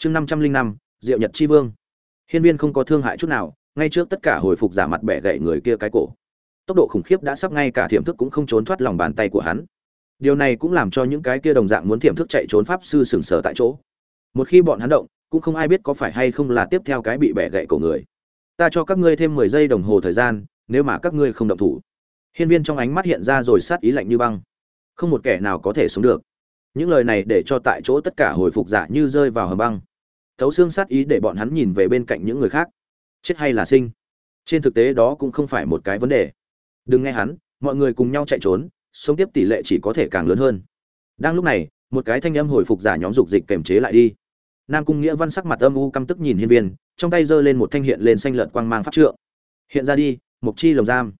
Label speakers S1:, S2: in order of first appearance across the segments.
S1: chương năm trăm linh năm, diệu nhật chi vương. Hiên viên không có thương hại chút nào, ngay trước tất cả hồi phục giả mặt bẻ gậy người kia cái cổ. Tốc độ khủng khiếp đã sắp ngay cả thiểm thức cũng không trốn thoát lòng bàn tay của hắn. Điều này cũng làm cho những cái kia đồng dạng muốn thiểm thức chạy trốn pháp sư sừng sờ tại chỗ. Một khi bọn hắn động, cũng không ai biết có phải hay không là tiếp theo cái bị bẻ gậy cổ người. Ta cho các ngươi thêm mười giây đồng hồ thời gian, nếu mà các ngươi không động thủ. Hiên viên trong ánh mắt hiện ra rồi sát ý lạnh như băng. Không một kẻ nào có thể sống được. Những lời này để cho tại chỗ tất cả hồi phục giả như rơi vào hầm băng thấu xương sát ý để bọn hắn nhìn về bên cạnh những người khác. Chết hay là sinh? Trên thực tế đó cũng không phải một cái vấn đề. Đừng nghe hắn, mọi người cùng nhau chạy trốn, sống tiếp tỷ lệ chỉ có thể càng lớn hơn. Đang lúc này, một cái thanh âm hồi phục giả nhóm dục dịch kềm chế lại đi. Nam cung nghĩa văn sắc mặt âm u căm tức nhìn hiên viên, trong tay giơ lên một thanh hiện lên xanh lợn quang mang pháp trượng. Hiện ra đi mục chi lồng giam.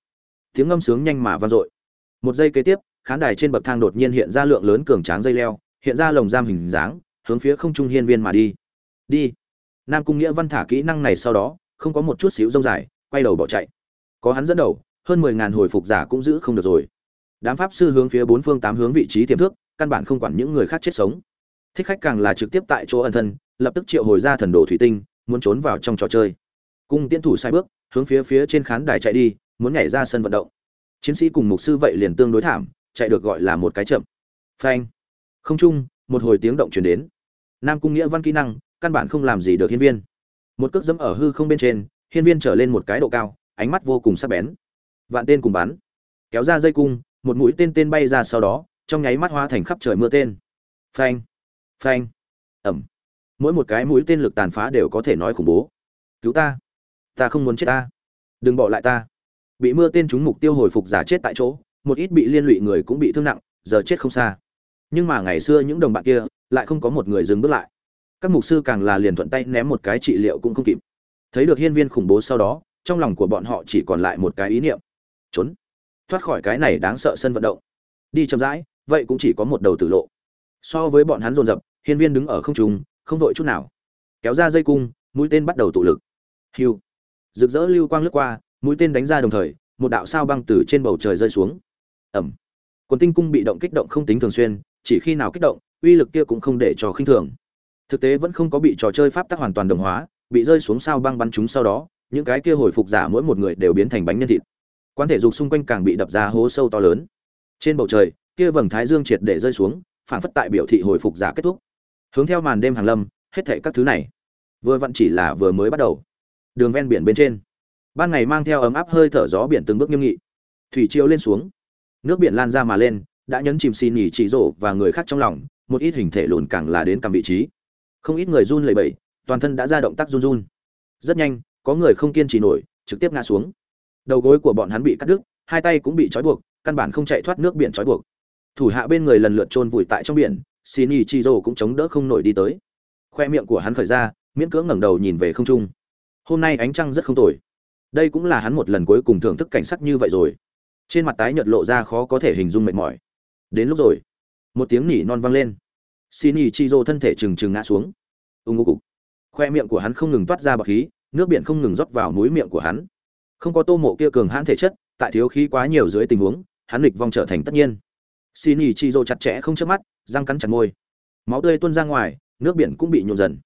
S1: Tiếng ngâm sướng nhanh mà vang dội. Một giây kế tiếp, khán đài trên bậc thang đột nhiên hiện ra lượng lớn cường tráng dây leo, hiện ra lồng giam hình dáng, hướng phía không trung hiên viên mà đi đi. Nam cung nghĩa văn thả kỹ năng này sau đó, không có một chút xíu rông dài, quay đầu bỏ chạy. Có hắn dẫn đầu, hơn mười ngàn hồi phục giả cũng giữ không được rồi. Đám pháp sư hướng phía bốn phương tám hướng vị trí tiềm thức, căn bản không quản những người khác chết sống. Thích khách càng là trực tiếp tại chỗ ẩn thân, lập tức triệu hồi ra thần đồ thủy tinh, muốn trốn vào trong trò chơi. Cung tiến thủ sai bước, hướng phía phía trên khán đài chạy đi, muốn nhảy ra sân vận động. Chiến sĩ cùng mục sư vậy liền tương đối thảm, chạy được gọi là một cái chậm. Phanh. Không chung một hồi tiếng động chuyển đến. Nam cung nghĩa văn kỹ năng căn bản không làm gì được hiên viên. Một cước dẫm ở hư không bên trên, hiên viên trở lên một cái độ cao, ánh mắt vô cùng sắc bén. Vạn tên cùng bắn. Kéo ra dây cung, một mũi tên tên bay ra sau đó, trong nháy mắt hóa thành khắp trời mưa tên. Phanh. Phanh. Ẩm. Mỗi một cái mũi tên lực tàn phá đều có thể nói khủng bố. Cứu ta. Ta không muốn chết ta. Đừng bỏ lại ta. Bị mưa tên trúng mục tiêu hồi phục giả chết tại chỗ, một ít bị liên lụy người cũng bị thương nặng, giờ chết không xa. Nhưng mà ngày xưa những đồng bạn kia lại không có một người dừng bước lại các mục sư càng là liền thuận tay ném một cái trị liệu cũng không kịp. Thấy được hiên viên khủng bố sau đó, trong lòng của bọn họ chỉ còn lại một cái ý niệm. Trốn. Thoát khỏi cái này đáng sợ sân vận động. Đi chậm rãi, vậy cũng chỉ có một đầu tử lộ. So với bọn hắn dồn dập, hiên viên đứng ở không trung, không vội chút nào. Kéo ra dây cung, mũi tên bắt đầu tụ lực. Hiu. Rực rỡ lưu quang lướt qua, mũi tên đánh ra đồng thời, một đạo sao băng từ trên bầu trời rơi xuống. Ẩm quần tinh cung bị động kích động không tính thường xuyên, chỉ khi nào kích động, uy lực kia cũng không để cho khinh thường thực tế vẫn không có bị trò chơi pháp tắc hoàn toàn đồng hóa, bị rơi xuống sao băng bắn chúng sau đó, những cái kia hồi phục giả mỗi một người đều biến thành bánh nhân thịt. Quan thể dục xung quanh càng bị đập ra hố sâu to lớn. Trên bầu trời, kia vầng thái dương triệt để rơi xuống, phản phất tại biểu thị hồi phục giả kết thúc. Hướng theo màn đêm hàng lâm, hết thệ các thứ này, vừa vặn chỉ là vừa mới bắt đầu. Đường ven biển bên trên, ban ngày mang theo ấm áp hơi thở gió biển từng bước nghiêm nghị. Thủy chiều lên xuống, nước biển lan ra mà lên, đã nhấn chìm xì nhỉ chỉ rổ và người khác trong lòng, một ít hình thể lùn càng là đến cầm vị trí không ít người run lẩy bẩy, toàn thân đã ra động tác run run. Rất nhanh, có người không kiên trì nổi, trực tiếp ngã xuống. Đầu gối của bọn hắn bị cắt đứt, hai tay cũng bị trói buộc, căn bản không chạy thoát nước biển trói buộc. Thủ hạ bên người lần lượt chôn vùi tại trong biển xin y chi rồ cũng chống đỡ không nổi đi tới. Khoe miệng của hắn khởi ra, miễn cưỡng ngẩng đầu nhìn về không trung. Hôm nay ánh trăng rất không tồi. Đây cũng là hắn một lần cuối cùng thưởng thức cảnh sắc như vậy rồi. Trên mặt tái nhợt lộ ra khó có thể hình dung mệt mỏi. Đến lúc rồi. Một tiếng nỉ non vang lên xin y chi thân thể trừng trừng ngã xuống. Ưng ngô cục. Khoe miệng của hắn không ngừng toát ra bọc khí, nước biển không ngừng rót vào mũi miệng của hắn. Không có tô mộ kia cường hãn thể chất, tại thiếu khí quá nhiều dưới tình huống, hắn lịch vong trở thành tất nhiên. Xin ý chi rô chặt chẽ không chớp mắt, răng cắn chặt môi. Máu tươi tuôn ra ngoài, nước biển cũng bị nhuộm dần.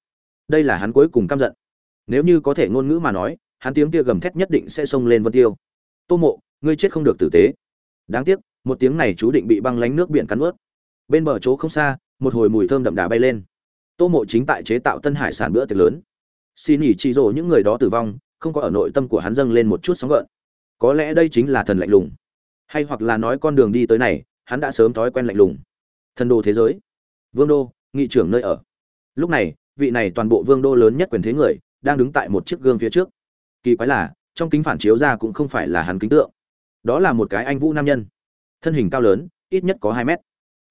S1: Đây là hắn cuối cùng căm giận. Nếu như có thể ngôn ngữ mà nói, hắn tiếng kia gầm thét nhất định sẽ xông lên vân tiêu. Tô mộ, ngươi chết không được tử tế. Đáng tiếc, một tiếng này chú định bị băng lánh nước biển cắn ướt. Bên bờ chỗ không xa một hồi mùi thơm đậm đà bay lên. Tô mộ chính tại chế tạo tân hải sản bữa tiệc lớn. Xin nghỉ chỉ rồ những người đó tử vong, không có ở nội tâm của hắn dâng lên một chút sóng gợn. Có lẽ đây chính là thần lạnh lùng. Hay hoặc là nói con đường đi tới này, hắn đã sớm thói quen lạnh lùng. Thần đô thế giới. Vương đô, nghị trưởng nơi ở. Lúc này, vị này toàn bộ vương đô lớn nhất quyền thế người, đang đứng tại một chiếc gương phía trước. Kỳ quái là, trong kính phản chiếu ra cũng không phải là hắn kính tượng. Đó là một cái anh vũ nam nhân. Thân hình cao lớn, ít nhất có hai mét.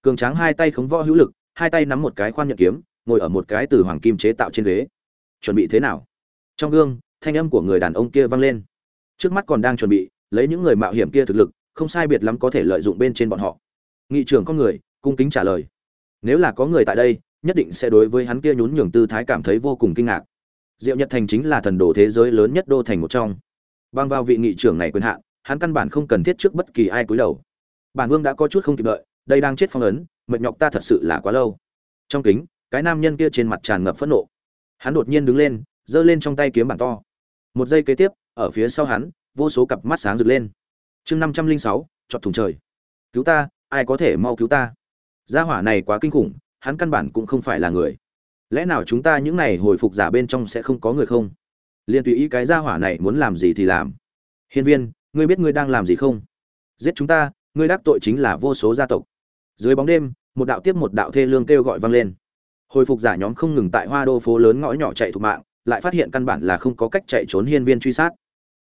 S1: Cường tráng hai tay khống võ hữu lực hai tay nắm một cái khoan nhận kiếm, ngồi ở một cái từ hoàng kim chế tạo trên ghế. Chuẩn bị thế nào? Trong gương, thanh âm của người đàn ông kia vang lên. Trước mắt còn đang chuẩn bị, lấy những người mạo hiểm kia thực lực, không sai biệt lắm có thể lợi dụng bên trên bọn họ. Nghị trưởng con người, cung kính trả lời. Nếu là có người tại đây, nhất định sẽ đối với hắn kia nhún nhường tư thái cảm thấy vô cùng kinh ngạc. Diệu nhật thành chính là thần đồ thế giới lớn nhất đô thành một trong. Bằng vào vị nghị trưởng này quyền hạn, hắn căn bản không cần thiết trước bất kỳ ai cúi đầu. Bản vương đã có chút không kịp đợi, đây đang chết phong ấn mệt nhọc ta thật sự là quá lâu. Trong kính, cái nam nhân kia trên mặt tràn ngập phẫn nộ. Hắn đột nhiên đứng lên, giơ lên trong tay kiếm bản to. Một giây kế tiếp, ở phía sau hắn, vô số cặp mắt sáng rực lên. Chương năm trăm linh sáu chọt thùng trời. Cứu ta, ai có thể mau cứu ta? Gia hỏa này quá kinh khủng, hắn căn bản cũng không phải là người. Lẽ nào chúng ta những này hồi phục giả bên trong sẽ không có người không? Liền tùy ý cái gia hỏa này muốn làm gì thì làm. Hiên viên, ngươi biết ngươi đang làm gì không? Giết chúng ta, ngươi đắc tội chính là vô số gia tộc dưới bóng đêm, một đạo tiếp một đạo thê lương kêu gọi vang lên. Hồi phục giả nhóm không ngừng tại hoa đô phố lớn ngõ nhỏ chạy thục mạng, lại phát hiện căn bản là không có cách chạy trốn hiên viên truy sát.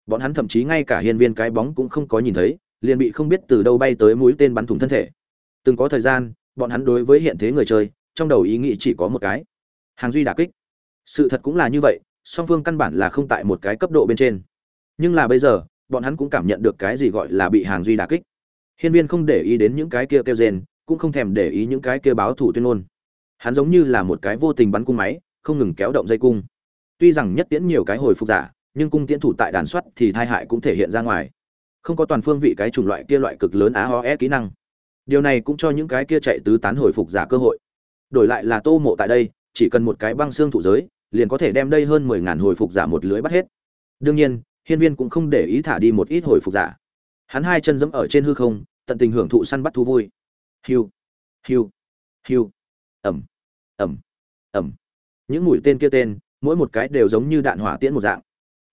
S1: Bọn hắn thậm chí ngay cả hiên viên cái bóng cũng không có nhìn thấy, liền bị không biết từ đâu bay tới mũi tên bắn thủng thân thể. Từng có thời gian, bọn hắn đối với hiện thế người chơi, trong đầu ý nghĩ chỉ có một cái. Hàng duy đả kích. Sự thật cũng là như vậy, song phương căn bản là không tại một cái cấp độ bên trên. Nhưng là bây giờ, bọn hắn cũng cảm nhận được cái gì gọi là bị hàng duy đả kích. Hiên viên không để ý đến những cái kia kêu rền cũng không thèm để ý những cái kia báo thủ tuyên ngôn. Hắn giống như là một cái vô tình bắn cung máy, không ngừng kéo động dây cung. Tuy rằng nhất tiễn nhiều cái hồi phục giả, nhưng cung tiễn thủ tại đàn soát thì thai hại cũng thể hiện ra ngoài. Không có toàn phương vị cái chủng loại kia loại cực lớn á ho é kỹ năng. Điều này cũng cho những cái kia chạy tứ tán hồi phục giả cơ hội. Đổi lại là tô mộ tại đây, chỉ cần một cái băng xương thủ giới, liền có thể đem đây hơn mười ngàn hồi phục giả một lưới bắt hết. Đương nhiên, hiên viên cũng không để ý thả đi một ít hồi phục giả. Hắn hai chân dẫm ở trên hư không, tận tình hưởng thụ săn bắt thú vui hiu hiu hiu ẩm ẩm ẩm những mũi tên kia tên, mỗi một cái đều giống như đạn hỏa tiễn một dạng.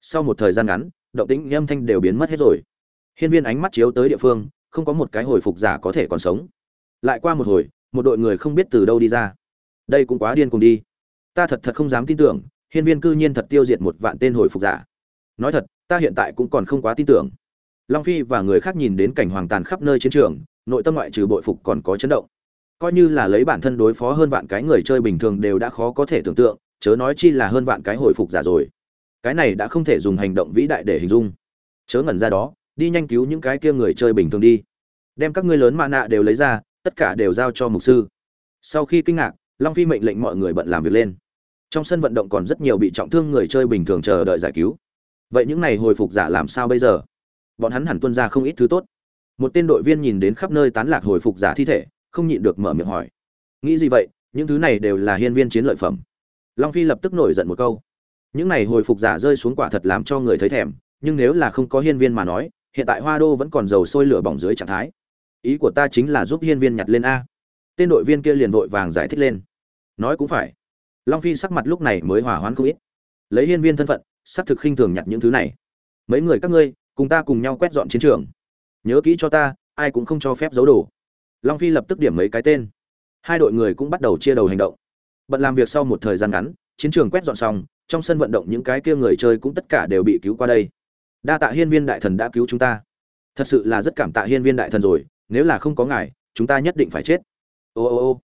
S1: Sau một thời gian ngắn, động tĩnh âm thanh đều biến mất hết rồi. Hiên viên ánh mắt chiếu tới địa phương, không có một cái hồi phục giả có thể còn sống. Lại qua một hồi, một đội người không biết từ đâu đi ra. Đây cũng quá điên cùng đi. Ta thật thật không dám tin tưởng, hiên viên cư nhiên thật tiêu diệt một vạn tên hồi phục giả. Nói thật, ta hiện tại cũng còn không quá tin tưởng. Long phi và người khác nhìn đến cảnh hoàng tàn khắp nơi chiến trường nội tâm ngoại trừ bội phục còn có chấn động. Coi như là lấy bản thân đối phó hơn vạn cái người chơi bình thường đều đã khó có thể tưởng tượng, chớ nói chi là hơn vạn cái hồi phục giả rồi. Cái này đã không thể dùng hành động vĩ đại để hình dung. Chớ ngẩn ra đó, đi nhanh cứu những cái kia người chơi bình thường đi. Đem các ngươi lớn mạ nạ đều lấy ra, tất cả đều giao cho mục sư. Sau khi kinh ngạc, long phi mệnh lệnh mọi người bận làm việc lên. Trong sân vận động còn rất nhiều bị trọng thương người chơi bình thường chờ đợi giải cứu. Vậy những này hồi phục giả làm sao bây giờ? Bọn hắn hẳn tuân ra không ít thứ tốt một tên đội viên nhìn đến khắp nơi tán lạc hồi phục giả thi thể, không nhịn được mở miệng hỏi. Nghĩ gì vậy? Những thứ này đều là hiên viên chiến lợi phẩm. Long phi lập tức nổi giận một câu. Những này hồi phục giả rơi xuống quả thật làm cho người thấy thèm, nhưng nếu là không có hiên viên mà nói, hiện tại hoa đô vẫn còn dầu sôi lửa bỏng dưới trạng thái. Ý của ta chính là giúp hiên viên nhặt lên a. Tên đội viên kia liền vội vàng giải thích lên. Nói cũng phải. Long phi sắc mặt lúc này mới hỏa hoãn không ít. Lấy hiên viên thân phận, xác thực khinh thường nhặt những thứ này. Mấy người các ngươi, cùng ta cùng nhau quét dọn chiến trường nhớ kỹ cho ta, ai cũng không cho phép giấu đồ. Long phi lập tức điểm mấy cái tên. Hai đội người cũng bắt đầu chia đầu hành động. Bận làm việc sau một thời gian ngắn, chiến trường quét dọn xong, trong sân vận động những cái kia người chơi cũng tất cả đều bị cứu qua đây. Đa tạ hiên viên đại thần đã cứu chúng ta. Thật sự là rất cảm tạ hiên viên đại thần rồi, nếu là không có ngài, chúng ta nhất định phải chết. Ô ô ô.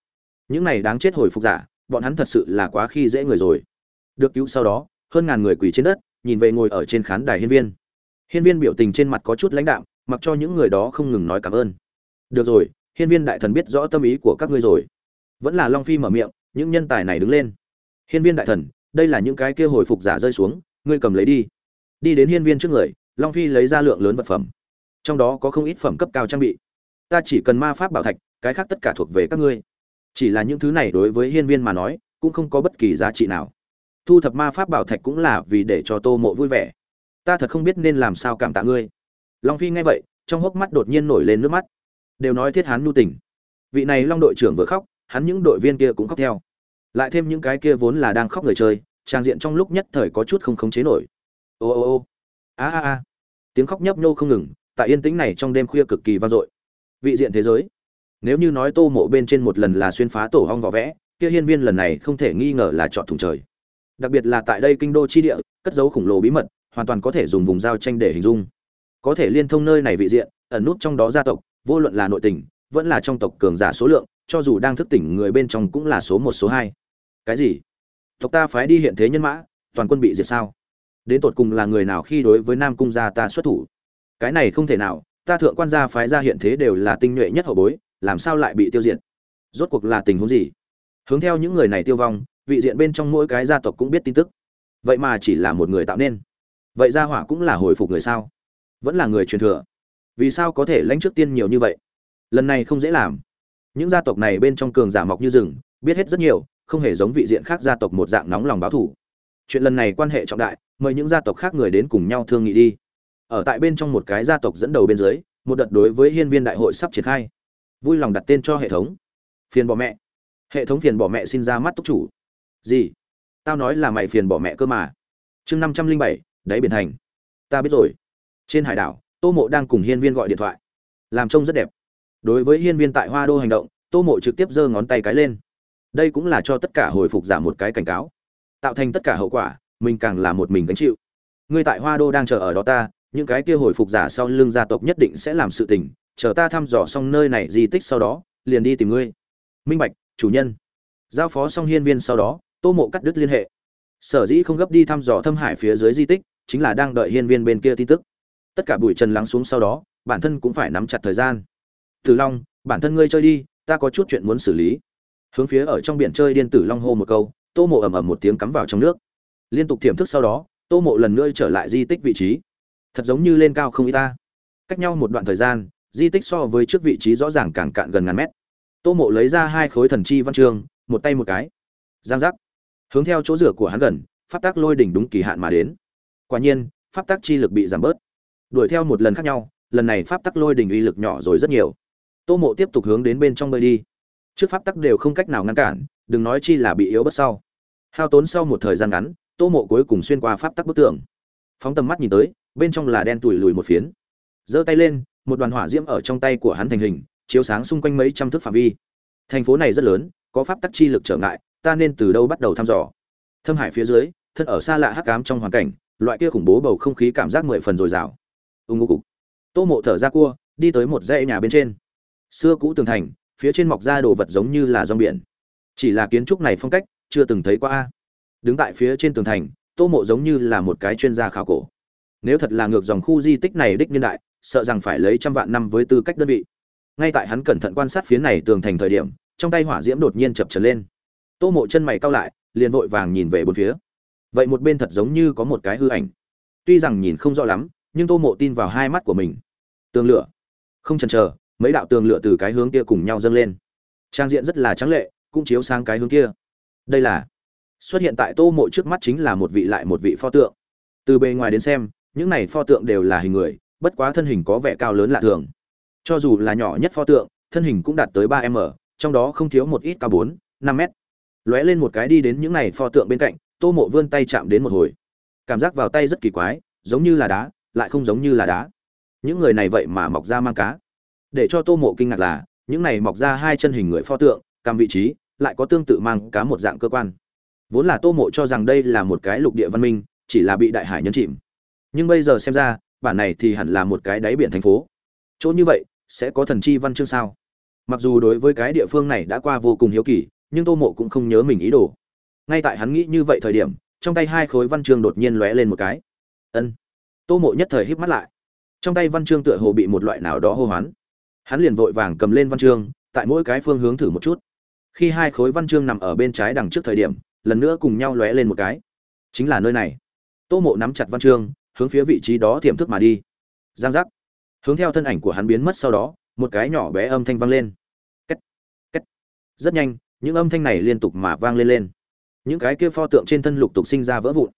S1: Những này đáng chết hồi phục giả, bọn hắn thật sự là quá khi dễ người rồi. Được cứu sau đó, hơn ngàn người quỳ trên đất, nhìn về ngồi ở trên khán đài hiên viên. Hiên viên biểu tình trên mặt có chút lãnh đạm mặc cho những người đó không ngừng nói cảm ơn. Được rồi, hiên viên đại thần biết rõ tâm ý của các ngươi rồi. Vẫn là long phi mở miệng, những nhân tài này đứng lên. Hiên viên đại thần, đây là những cái kia hồi phục giả rơi xuống, ngươi cầm lấy đi. Đi đến hiên viên trước người, long phi lấy ra lượng lớn vật phẩm. Trong đó có không ít phẩm cấp cao trang bị. Ta chỉ cần ma pháp bảo thạch, cái khác tất cả thuộc về các ngươi. Chỉ là những thứ này đối với hiên viên mà nói, cũng không có bất kỳ giá trị nào. Thu thập ma pháp bảo thạch cũng là vì để cho tô mộ vui vẻ. Ta thật không biết nên làm sao cảm tạ ngươi long phi nghe vậy, trong hốc mắt đột nhiên nổi lên nước mắt. Đều nói thiết hán nhu tình. Vị này long đội trưởng vừa khóc, hắn những đội viên kia cũng khóc theo. Lại thêm những cái kia vốn là đang khóc người chơi, trang diện trong lúc nhất thời có chút không khống chế nổi. Ô ô ô. A a a. Tiếng khóc nhấp nhô không ngừng, tại yên tĩnh này trong đêm khuya cực kỳ vang dội. Vị diện thế giới. Nếu như nói tô mộ bên trên một lần là xuyên phá tổ hong vỏ vẽ, kia hiên viên lần này không thể nghi ngờ là chọn thùng trời. Đặc biệt là tại đây kinh đô chi địa, cất dấu khổng lồ bí mật, hoàn toàn có thể dùng vùng giao tranh để hình dung có thể liên thông nơi này vị diện, ẩn nút trong đó gia tộc, vô luận là nội tình, vẫn là trong tộc cường giả số lượng, cho dù đang thức tỉnh người bên trong cũng là số một, số hai. Cái gì? Tộc ta phái đi hiện thế nhân mã, toàn quân bị diệt sao? Đến tột cùng là người nào khi đối với nam cung gia ta xuất thủ? Cái này không thể nào, ta thượng quan gia phái ra hiện thế đều là tinh nhuệ nhất hậu bối, làm sao lại bị tiêu diệt? Rốt cuộc là tình huống gì? Hướng theo những người này tiêu vong, vị diện bên trong mỗi cái gia tộc cũng biết tin tức. Vậy mà chỉ là một người tạo nên. Vậy gia hỏa cũng là hồi phục người sao? Vẫn là người truyền thừa. Vì sao có thể lãnh trước tiên nhiều như vậy? Lần này không dễ làm. Những gia tộc này bên trong cường giả mọc như rừng, biết hết rất nhiều, không hề giống vị diện khác gia tộc một dạng nóng lòng báo thủ chuyện lần này quan hệ trọng đại, mời những gia tộc khác người đến cùng nhau thương nghị đi. Ở tại bên trong một cái gia tộc dẫn đầu bên dưới, một đợt đối với hiên viên đại hội sắp triển khai. Vui lòng đặt tên cho hệ thống. Phiền bỏ mẹ. Hệ thống phiền bỏ mẹ xin ra mắt túc chủ. Gì? Tao nói là mày phiền bỏ mẹ cơ mà. Chương năm trăm linh bảy, đáy biển thành. Ta biết rồi trên hải đảo, tô mộ đang cùng hiên viên gọi điện thoại. Làm trông rất đẹp. Đối với hiên viên tại hoa đô hành động, tô mộ trực tiếp giơ ngón tay cái lên. Đây cũng là cho tất cả hồi phục giả một cái cảnh cáo. Tạo thành tất cả hậu quả, mình càng là một mình gánh chịu. Ngươi tại hoa đô đang chờ ở đó ta, những cái kia hồi phục giả sau lưng gia tộc nhất định sẽ làm sự tình, chờ ta thăm dò xong nơi này di tích sau đó, liền đi tìm ngươi. Minh bạch, chủ nhân. Giao phó xong hiên viên sau đó, tô mộ cắt đứt liên hệ. Sở dĩ không gấp đi thăm dò thâm hải phía dưới di tích, chính là đang đợi hiên viên bên kia tin tức tất cả bụi trần lắng xuống sau đó, bản thân cũng phải nắm chặt thời gian. Tử long, bản thân ngươi chơi đi, ta có chút chuyện muốn xử lý. Hướng phía ở trong biển chơi điên tử long hô một câu, tô mộ ầm ầm một tiếng cắm vào trong nước. Liên tục tiềm thức sau đó, tô mộ lần nữa trở lại di tích vị trí. Thật giống như lên cao không y ta. Cách nhau một đoạn thời gian, di tích so với trước vị trí rõ ràng càng cạn gần ngàn mét. Tô mộ lấy ra hai khối thần chi văn chương, một tay một cái. Giang giác. Hướng theo chỗ rửa của hắn gần, pháp tác lôi đỉnh đúng kỳ hạn mà đến. Quả nhiên, pháp tác chi lực bị giảm bớt đuổi theo một lần khác nhau, lần này pháp tắc lôi đình uy lực nhỏ rồi rất nhiều. Tô mộ tiếp tục hướng đến bên trong bơi đi. Trước pháp tắc đều không cách nào ngăn cản, đừng nói chi là bị yếu bất sau. Hao tốn sau một thời gian ngắn, tô mộ cuối cùng xuyên qua pháp tắc bức tường. Phóng tầm mắt nhìn tới, bên trong là đen tủi lùi một phiến. Giơ tay lên, một đoàn hỏa diễm ở trong tay của hắn thành hình, chiếu sáng xung quanh mấy trăm thước phạm vi. Thành phố này rất lớn, có pháp tắc chi lực trở ngại, ta nên từ đâu bắt đầu thăm dò? Thâm hải phía dưới, thân ở xa lạ hắc cám trong hoàn cảnh, loại kia khủng bố bầu không khí cảm giác mười phần dồi dào ưng ngô cục. Tô mộ thở ra cua, đi tới một dãy nhà bên trên. Xưa cũ tường thành, phía trên mọc ra đồ vật giống như là rong biển. Chỉ là kiến trúc này phong cách, chưa từng thấy qua đứng tại phía trên tường thành, tô mộ giống như là một cái chuyên gia khảo cổ. Nếu thật là ngược dòng khu di tích này đích niên đại, sợ rằng phải lấy trăm vạn năm với tư cách đơn vị. Ngay tại hắn cẩn thận quan sát phía này tường thành thời điểm, trong tay hỏa diễm đột nhiên chập trần lên. Tô mộ chân mày cau lại, liền vội vàng nhìn về bốn phía. Vậy một bên thật giống như có một cái hư ảnh. Tuy rằng nhìn không rõ lắm nhưng tô mộ tin vào hai mắt của mình. Tường lửa. Không chần chờ, mấy đạo tường lửa từ cái hướng kia cùng nhau dâng lên. Trang diện rất là trắng lệ, cũng chiếu sang cái hướng kia. Đây là, xuất hiện tại tô mộ trước mắt chính là một vị lại một vị pho tượng. Từ bề ngoài đến xem, những này pho tượng đều là hình người, bất quá thân hình có vẻ cao lớn lạ thường. Cho dù là nhỏ nhất pho tượng, thân hình cũng đạt tới ba m, trong đó không thiếu một ít cao bốn, năm mét lóe lên một cái đi đến những này pho tượng bên cạnh, tô mộ vươn tay chạm đến một hồi. Cảm giác vào tay rất kỳ quái, giống như là đá lại không giống như là đá. Những người này vậy mà mọc ra mang cá. Để cho tô mộ kinh ngạc là, những này mọc ra hai chân hình người pho tượng cầm vị trí, lại có tương tự mang cá một dạng cơ quan. Vốn là tô mộ cho rằng đây là một cái lục địa văn minh, chỉ là bị đại hải nhấn chìm. Nhưng bây giờ xem ra, bản này thì hẳn là một cái đáy biển thành phố. Chỗ như vậy, sẽ có thần chi văn chương sao? Mặc dù đối với cái địa phương này đã qua vô cùng hiếu kỳ, nhưng tô mộ cũng không nhớ mình ý đồ. Ngay tại hắn nghĩ như vậy thời điểm, trong tay hai khối văn chương đột nhiên lóe lên một cái. Ân tô mộ nhất thời híp mắt lại. Trong tay văn chương tựa hồ bị một loại nào đó hô hoán. Hắn liền vội vàng cầm lên văn chương, tại mỗi cái phương hướng thử một chút. Khi hai khối văn chương nằm ở bên trái đằng trước thời điểm, lần nữa cùng nhau lóe lên một cái. Chính là nơi này. Tô mộ nắm chặt văn chương, hướng phía vị trí đó tiềm thức mà đi. Giang giác. Hướng theo thân ảnh của hắn biến mất sau đó, một cái nhỏ bé âm thanh vang lên. Cách cách rất nhanh, những âm thanh này liên tục mà vang lên lên. Những cái kia pho tượng trên thân lục tục sinh ra vỡ vụn.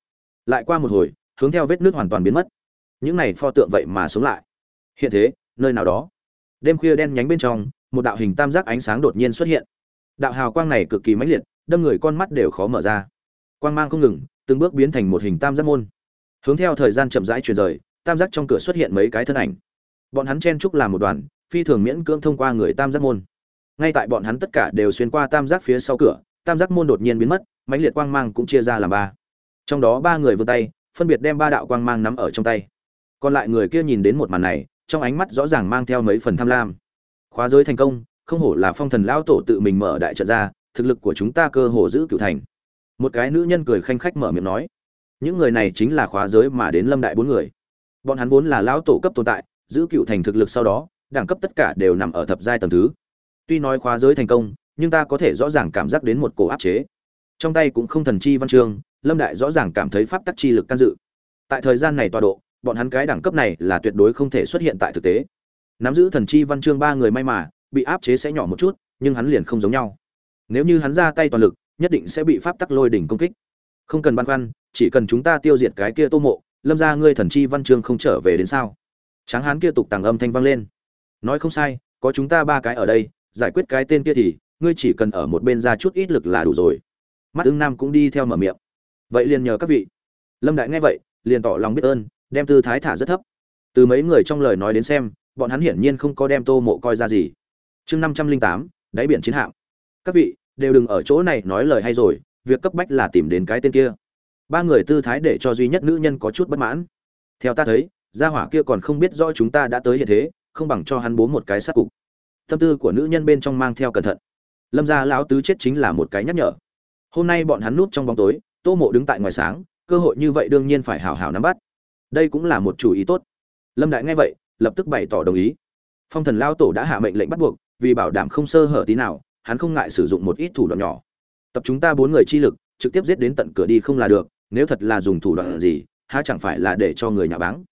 S1: Lại qua một hồi hướng theo vết nước hoàn toàn biến mất. Những này pho tượng vậy mà sống lại. Hiện thế, nơi nào đó, đêm khuya đen nhánh bên trong, một đạo hình tam giác ánh sáng đột nhiên xuất hiện. Đạo hào quang này cực kỳ mãnh liệt, đâm người con mắt đều khó mở ra. Quang mang không ngừng, từng bước biến thành một hình tam giác môn. Hướng theo thời gian chậm rãi chuyển rời, tam giác trong cửa xuất hiện mấy cái thân ảnh. Bọn hắn chen chúc làm một đoàn, phi thường miễn cưỡng thông qua người tam giác môn. Ngay tại bọn hắn tất cả đều xuyên qua tam giác phía sau cửa, tam giác môn đột nhiên biến mất, mãnh liệt quang mang cũng chia ra làm ba. Trong đó ba người vươn tay phân biệt đem ba đạo quang mang nắm ở trong tay. Còn lại người kia nhìn đến một màn này, trong ánh mắt rõ ràng mang theo mấy phần tham lam. Khóa giới thành công, không hổ là phong thần lão tổ tự mình mở đại trận ra, thực lực của chúng ta cơ hồ giữ cửu thành. Một cái nữ nhân cười khanh khách mở miệng nói, những người này chính là khóa giới mà đến lâm đại bốn người. Bọn hắn vốn là lão tổ cấp tồn tại, giữ cựu thành thực lực sau đó, đẳng cấp tất cả đều nằm ở thập giai tầng thứ. Tuy nói khóa giới thành công, nhưng ta có thể rõ ràng cảm giác đến một cổ áp chế. Trong tay cũng không thần chi văn chương lâm đại rõ ràng cảm thấy pháp tắc chi lực can dự. Tại thời gian này tọa độ, bọn hắn cái đẳng cấp này là tuyệt đối không thể xuất hiện tại thực tế. Nắm giữ thần chi văn chương ba người may mà, bị áp chế sẽ nhỏ một chút, nhưng hắn liền không giống nhau. Nếu như hắn ra tay toàn lực, nhất định sẽ bị pháp tắc lôi đỉnh công kích. Không cần băn khoăn, chỉ cần chúng ta tiêu diệt cái kia tô mộ, lâm ra ngươi thần chi văn chương không trở về đến sao? Tráng hán kia tục tàng âm thanh vang lên. Nói không sai, có chúng ta ba cái ở đây, giải quyết cái tên kia thì, ngươi chỉ cần ở một bên ra chút ít lực là đủ rồi. Mắt ứng nam cũng đi theo mở miệng vậy liền nhờ các vị. Lâm đại nghe vậy, liền tỏ lòng biết ơn, đem tư thái thả rất thấp. Từ mấy người trong lời nói đến xem, bọn hắn hiển nhiên không có đem tô mộ coi ra gì. Chương năm trăm linh tám, đáy biển chiến hạm. Các vị, đều đừng ở chỗ này nói lời hay rồi, việc cấp bách là tìm đến cái tên kia. Ba người tư thái để cho duy nhất nữ nhân có chút bất mãn. Theo ta thấy, gia hỏa kia còn không biết rõ chúng ta đã tới hiện thế, không bằng cho hắn bố một cái sát cục. Tâm tư của nữ nhân bên trong mang theo cẩn thận. Lâm gia lão tứ chết chính là một cái nhắc nhở. Hôm nay bọn hắn núp trong bóng tối tô mộ đứng tại ngoài sáng, cơ hội như vậy đương nhiên phải hào hào nắm bắt. Đây cũng là một chủ ý tốt. Lâm đại nghe vậy, lập tức bày tỏ đồng ý. Phong thần lao tổ đã hạ mệnh lệnh bắt buộc, vì bảo đảm không sơ hở tí nào, hắn không ngại sử dụng một ít thủ đoạn nhỏ. Tập chúng ta bốn người chi lực, trực tiếp giết đến tận cửa đi không là được, nếu thật là dùng thủ đoạn gì, há chẳng phải là để cho người nhà báng.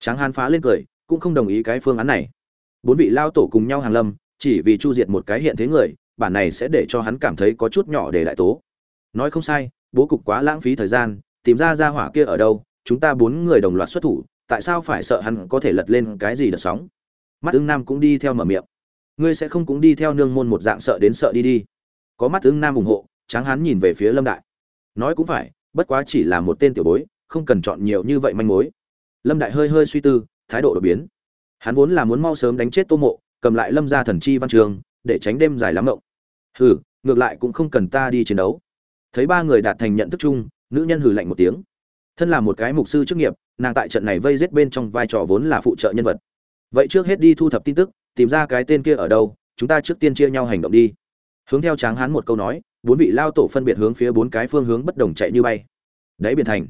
S1: Tráng hán phá lên cười, cũng không đồng ý cái phương án này. Bốn vị lao tổ cùng nhau hàng lâm, chỉ vì chu diệt một cái hiện thế người, bản này sẽ để cho hắn cảm thấy có chút nhỏ để đại tố. Nói không sai bố cục quá lãng phí thời gian, tìm ra ra hỏa kia ở đâu, chúng ta bốn người đồng loạt xuất thủ, tại sao phải sợ hắn có thể lật lên cái gì đợt sóng? Mắt ứng nam cũng đi theo mở miệng. Ngươi sẽ không cũng đi theo nương môn một dạng sợ đến sợ đi đi. Có mắt ứng nam ủng hộ, tráng hán nhìn về phía lâm đại. Nói cũng phải, bất quá chỉ là một tên tiểu bối, không cần chọn nhiều như vậy manh mối. Lâm đại hơi hơi suy tư, thái độ đột biến. Hắn vốn là muốn mau sớm đánh chết tô mộ, cầm lại lâm ra thần chi văn trường, để tránh đêm dài lắm ngộng. Hừ, ngược lại cũng không cần ta đi chiến đấu thấy ba người đạt thành nhận thức chung, nữ nhân hừ lạnh một tiếng. Thân là một cái mục sư chức nghiệp, nàng tại trận này vây giết bên trong vai trò vốn là phụ trợ nhân vật. Vậy trước hết đi thu thập tin tức, tìm ra cái tên kia ở đâu, chúng ta trước tiên chia nhau hành động đi. Hướng theo tráng hán một câu nói, bốn vị lao tổ phân biệt hướng phía bốn cái phương hướng bất đồng chạy như bay. Đáy biển thành.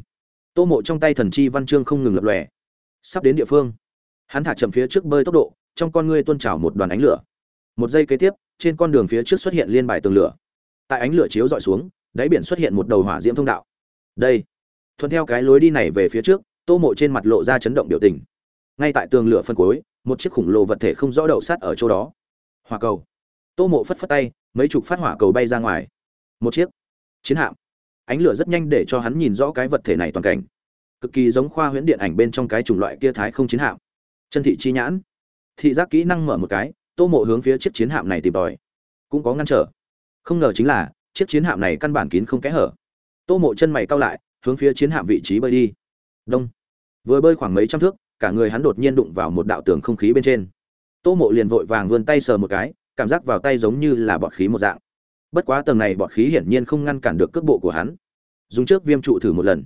S1: Tô mộ trong tay thần chi văn chương không ngừng lập lòe. Sắp đến địa phương. Hắn thả chậm phía trước bơi tốc độ, trong con ngươi tuôn trào một đoàn ánh lửa. Một giây kế tiếp, trên con đường phía trước xuất hiện liên bài tường lửa. Tại ánh lửa chiếu dọi xuống đáy biển xuất hiện một đầu hỏa diễm thông đạo. Đây, thuận theo cái lối đi này về phía trước, tô mộ trên mặt lộ ra chấn động biểu tình. Ngay tại tường lửa phân cuối, một chiếc khủng lồ vật thể không rõ đậu sát ở chỗ đó. Hỏa cầu. Tô mộ phất phất tay, mấy chục phát hỏa cầu bay ra ngoài. Một chiếc chiến hạm. Ánh lửa rất nhanh để cho hắn nhìn rõ cái vật thể này toàn cảnh. Cực kỳ giống khoa huyễn điện ảnh bên trong cái chủng loại kia thái không chiến hạm. Chân thị chi nhãn. Thị giác kỹ năng mở một cái, tô mộ hướng phía chiếc chiến hạm này tìm tòi. Cũng có ngăn trở. Không ngờ chính là chiếc chiến hạm này căn bản kín không kẽ hở. Tô mộ chân mày cao lại, hướng phía chiến hạm vị trí bơi đi. Đông. Vừa bơi khoảng mấy trăm thước, cả người hắn đột nhiên đụng vào một đạo tường không khí bên trên. Tô mộ liền vội vàng vươn tay sờ một cái, cảm giác vào tay giống như là bọt khí một dạng. Bất quá tầng này bọt khí hiển nhiên không ngăn cản được cước bộ của hắn. Dùng trước viêm trụ thử một lần.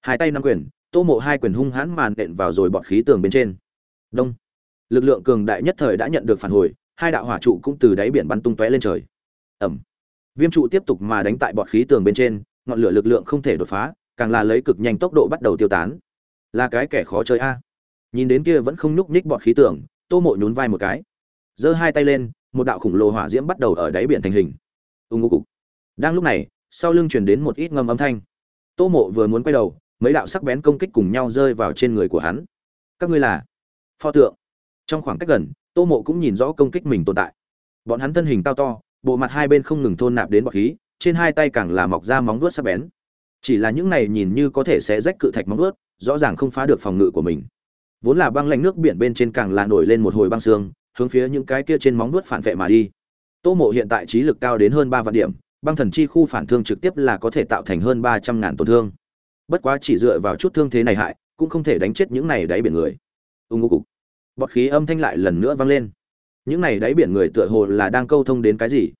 S1: Hai tay năm quyền, tô mộ hai quyền hung hãn màn đện vào rồi bọt khí tường bên trên. Đông. Lực lượng cường đại nhất thời đã nhận được phản hồi, hai đạo hỏa trụ cũng từ đáy biển bắn tung tóe lên trời. Ẩm viêm trụ tiếp tục mà đánh tại bọt khí tường bên trên, ngọn lửa lực lượng không thể đột phá, càng là lấy cực nhanh tốc độ bắt đầu tiêu tán. Là cái kẻ khó chơi a. Nhìn đến kia vẫn không nhúc nhích bọt khí tường, tô mộ nhún vai một cái. Giơ hai tay lên, một đạo khủng lồ hỏa diễm bắt đầu ở đáy biển thành hình. Ưng ngô cục. Đang lúc này, sau lưng truyền đến một ít ngâm âm thanh. Tô mộ vừa muốn quay đầu, mấy đạo sắc bén công kích cùng nhau rơi vào trên người của hắn. Các ngươi là pho tượng. Trong khoảng cách gần, tô mộ cũng nhìn rõ công kích mình tồn tại. Bọn hắn thân hình cao to bộ mặt hai bên không ngừng thôn nạp đến bọt khí, trên hai tay càng là mọc ra móng vuốt sắc bén. Chỉ là những này nhìn như có thể sẽ rách cự thạch móng vuốt, rõ ràng không phá được phòng ngự của mình. Vốn là băng lạnh nước biển bên trên càng là nổi lên một hồi băng xương, hướng phía những cái kia trên móng vuốt phản vệ mà đi. Tô mộ hiện tại trí lực cao đến hơn ba vạn điểm, băng thần chi khu phản thương trực tiếp là có thể tạo thành hơn ba trăm ngàn tổn thương. Bất quá chỉ dựa vào chút thương thế này hại, cũng không thể đánh chết những này đáy biển người. Ưng ngô cục. Bọt khí âm thanh lại lần nữa vang lên những này đáy biển người tựa hồ là đang câu thông đến cái gì?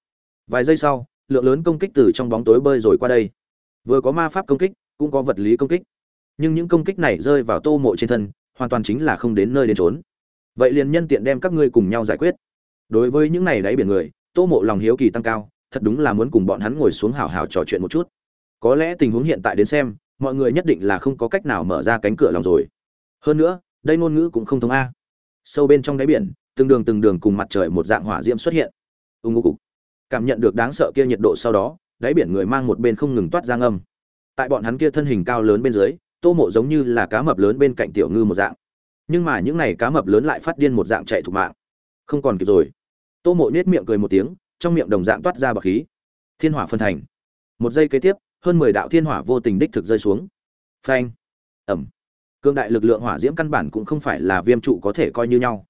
S1: Vài giây sau, lượng lớn công kích từ trong bóng tối bơi rồi qua đây. Vừa có ma pháp công kích, cũng có vật lý công kích. Nhưng những công kích này rơi vào tô mộ trên thân, hoàn toàn chính là không đến nơi đến trốn vậy liền nhân tiện đem các ngươi cùng nhau giải quyết. Đối với những này đáy biển người, tô mộ lòng hiếu kỳ tăng cao, thật đúng là muốn cùng bọn hắn ngồi xuống hào hào trò chuyện một chút. Có lẽ tình huống hiện tại đến xem, mọi người nhất định là không có cách nào mở ra cánh cửa lòng rồi. Hơn nữa, đây ngôn ngữ cũng không thông a. Sâu bên trong đáy biển từng đường từng đường cùng mặt trời một dạng hỏa diễm xuất hiện. Ưng ngô cục. Cảm nhận được đáng sợ kia nhiệt độ sau đó, đáy biển người mang một bên không ngừng toát ra ngâm. Tại bọn hắn kia thân hình cao lớn bên dưới, tô mộ giống như là cá mập lớn bên cạnh tiểu ngư một dạng. Nhưng mà những này cá mập lớn lại phát điên một dạng chạy thục mạng. Không còn kịp rồi. Tô mộ nết miệng cười một tiếng, trong miệng đồng dạng toát ra bọc khí. Thiên hỏa phân thành. Một giây kế tiếp, hơn mười đạo thiên hỏa vô tình đích thực rơi xuống. Phanh. Ẩm. Cương đại lực lượng hỏa diễm căn bản cũng không phải là viêm trụ có thể coi như nhau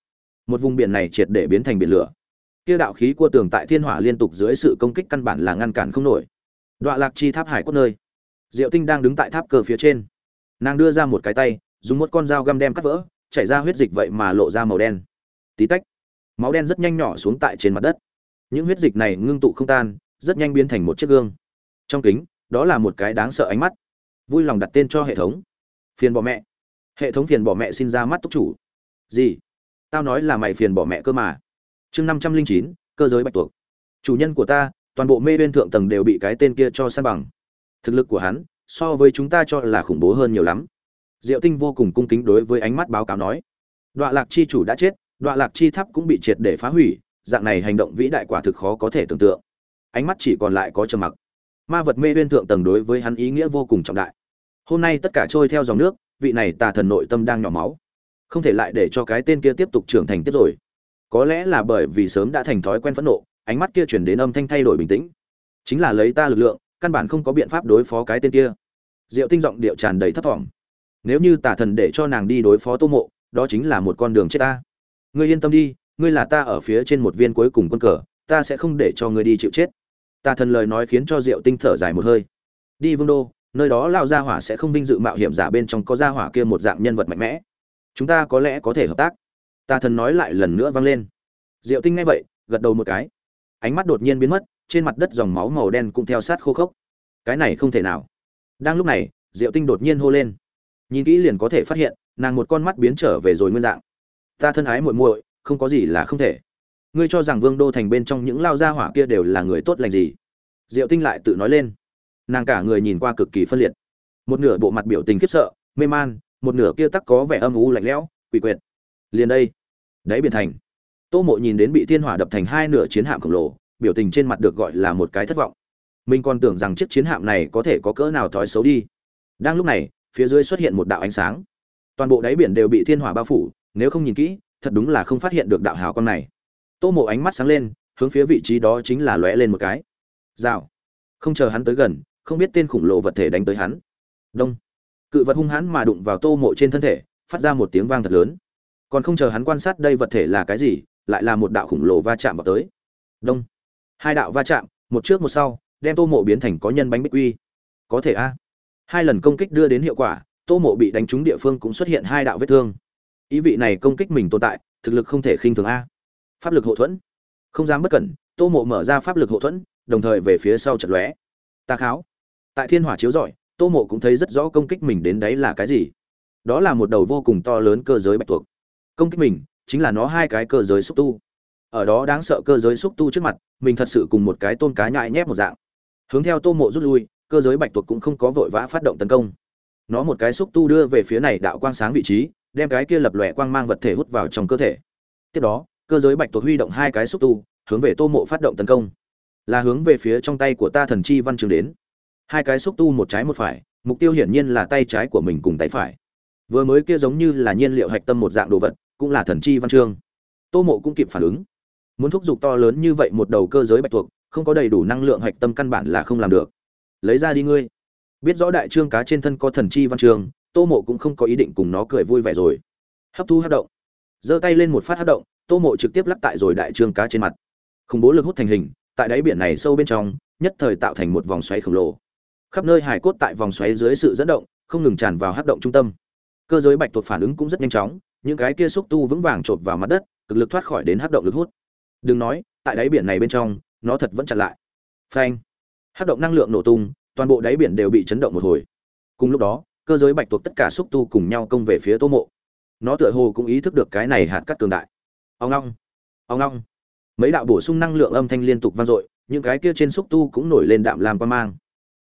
S1: một vùng biển này triệt để biến thành biển lửa. Kia đạo khí của tường tại thiên hỏa liên tục dưới sự công kích căn bản là ngăn cản không nổi. Đọa lạc chi tháp hải cốt nơi. Diệu tinh đang đứng tại tháp cờ phía trên. Nàng đưa ra một cái tay, dùng một con dao găm đem cắt vỡ, chảy ra huyết dịch vậy mà lộ ra màu đen. Tí tách, máu đen rất nhanh nhỏ xuống tại trên mặt đất. Những huyết dịch này ngưng tụ không tan, rất nhanh biến thành một chiếc gương. Trong kính, đó là một cái đáng sợ ánh mắt. Vui lòng đặt tên cho hệ thống. Phiền bỏ mẹ. Hệ thống phiền bỏ mẹ xin ra mắt túc chủ. Gì? Tao nói là mày phiền bỏ mẹ cơ mà. Chương năm trăm linh chín, cơ giới bạch tuộc. Chủ nhân của ta, toàn bộ mê bên thượng tầng đều bị cái tên kia cho san bằng. Thực lực của hắn, so với chúng ta cho là khủng bố hơn nhiều lắm. Diệu tinh vô cùng cung kính đối với ánh mắt báo cáo nói. Đọa lạc chi chủ đã chết đọa lạc chi tháp cũng bị triệt để phá hủy, dạng này hành động vĩ đại quả thực khó có thể tưởng tượng. Ánh mắt chỉ còn lại có trầm mặc. Ma vật mê bên thượng tầng đối với hắn ý nghĩa vô cùng trọng đại. Hôm nay tất cả trôi theo dòng nước, vị này tà thần nội tâm đang nhỏ máu không thể lại để cho cái tên kia tiếp tục trưởng thành tiếp rồi. Có lẽ là bởi vì sớm đã thành thói quen phẫn nộ, ánh mắt kia chuyển đến âm thanh thay đổi bình tĩnh. Chính là lấy ta lực lượng, căn bản không có biện pháp đối phó cái tên kia. Diệu tinh giọng điệu tràn đầy thấp thỏm. Nếu như tả thần để cho nàng đi đối phó tô mộ, đó chính là một con đường chết ta. Ngươi yên tâm đi, ngươi là ta ở phía trên một viên cuối cùng quân cờ, ta sẽ không để cho ngươi đi chịu chết. Tà thần lời nói khiến cho diệu tinh thở dài một hơi. Đi vương đô, nơi đó lao gia hỏa sẽ không vinh dự mạo hiểm giả bên trong có gia hỏa kia một dạng nhân vật mạnh mẽ chúng ta có lẽ có thể hợp tác. Tà thần nói lại lần nữa vang lên. Diệu tinh nghe vậy, gật đầu một cái. Ánh mắt đột nhiên biến mất, trên mặt đất dòng máu màu đen cũng theo sát khô khốc. Cái này không thể nào. Đang lúc này, diệu tinh đột nhiên hô lên. Nhìn kỹ liền có thể phát hiện, nàng một con mắt biến trở về rồi nguyên dạng. Ta thân ái muội muội, không có gì là không thể. Ngươi cho rằng vương đô thành bên trong những lao gia hỏa kia đều là người tốt lành gì? Diệu tinh lại tự nói lên. Nàng cả người nhìn qua cực kỳ phân liệt. Một nửa bộ mặt biểu tình khiếp sợ, mê man một nửa kia tắc có vẻ âm u lạnh lẽo, quỷ quyệt. Liền đây. Đáy biển thành. Tô mộ nhìn đến bị thiên hỏa đập thành hai nửa chiến hạm khổng lồ, biểu tình trên mặt được gọi là một cái thất vọng. Mình còn tưởng rằng chiếc chiến hạm này có thể có cỡ nào thói xấu đi. Đang lúc này, phía dưới xuất hiện một đạo ánh sáng. Toàn bộ đáy biển đều bị thiên hỏa bao phủ, nếu không nhìn kỹ, thật đúng là không phát hiện được đạo hào con này. Tô mộ ánh mắt sáng lên, hướng phía vị trí đó chính là lóe lên một cái. Rào. Không chờ hắn tới gần, không biết tên khủng lồ vật thể đánh tới hắn. Đông cự vật hung hãn mà đụng vào tô mộ trên thân thể, phát ra một tiếng vang thật lớn. Còn không chờ hắn quan sát đây vật thể là cái gì, lại là một đạo khủng lồ va chạm vào tới. Đông. Hai đạo va chạm, một trước một sau, đem tô mộ biến thành có nhân bánh bích quy. Có thể a. Hai lần công kích đưa đến hiệu quả, tô mộ bị đánh trúng địa phương cũng xuất hiện hai đạo vết thương. Ý vị này công kích mình tồn tại, thực lực không thể khinh thường a. Pháp lực hậu thuẫn. Không dám bất cẩn, tô mộ mở ra pháp lực hậu thuẫn, đồng thời về phía sau chật lóe. Ta kháo. Tại thiên hỏa chiếu rọi tô mộ cũng thấy rất rõ công kích mình đến đấy là cái gì. Đó là một đầu vô cùng to lớn cơ giới bạch tuộc. Công kích mình chính là nó hai cái cơ giới xúc tu. Ở đó đáng sợ cơ giới xúc tu trước mặt, mình thật sự cùng một cái tôn cá nhại nhép một dạng. Hướng theo tô mộ rút lui, cơ giới bạch tuộc cũng không có vội vã phát động tấn công. Nó một cái xúc tu đưa về phía này đạo quang sáng vị trí, đem cái kia lập lòe quang mang vật thể hút vào trong cơ thể. Tiếp đó, cơ giới bạch tuộc huy động hai cái xúc tu, hướng về tô mộ phát động tấn công. Là hướng về phía trong tay của ta thần chi văn trường đến hai cái xúc tu một trái một phải, mục tiêu hiển nhiên là tay trái của mình cùng tay phải. Vừa mới kia giống như là nhiên liệu hạch tâm một dạng đồ vật, cũng là thần chi văn chương. Tô mộ cũng kịp phản ứng. Muốn thúc giục to lớn như vậy một đầu cơ giới bạch thuộc không có đầy đủ năng lượng hạch tâm căn bản là không làm được. Lấy ra đi ngươi. Biết rõ đại trương cá trên thân có thần chi văn chương, tô mộ cũng không có ý định cùng nó cười vui vẻ rồi. Hấp thu hát động. Giơ tay lên một phát hát động, tô mộ trực tiếp lắc tại rồi đại trương cá trên mặt. Khủng bố lực hút thành hình, tại đáy biển này sâu bên trong, nhất thời tạo thành một vòng xoáy khổng lồ khắp nơi hải cốt tại vòng xoáy dưới sự dẫn động, không ngừng tràn vào hát động trung tâm. Cơ giới bạch tuộc phản ứng cũng rất nhanh chóng, những cái kia xúc tu vững vàng chộp vào mặt đất, cực lực thoát khỏi đến hát động lực hút. Đừng nói, tại đáy biển này bên trong, nó thật vẫn chặn lại. Phanh! Hát động năng lượng nổ tung, toàn bộ đáy biển đều bị chấn động một hồi. Cùng lúc đó, cơ giới bạch tuộc tất cả xúc tu cùng nhau công về phía tô mộ. Nó tựa hồ cũng ý thức được cái này hạt cắt cường đại. Ông long ông long mấy đạo bổ sung năng lượng âm thanh liên tục vang dội, những cái kia trên xúc tu cũng nổi lên đạm làm quan mang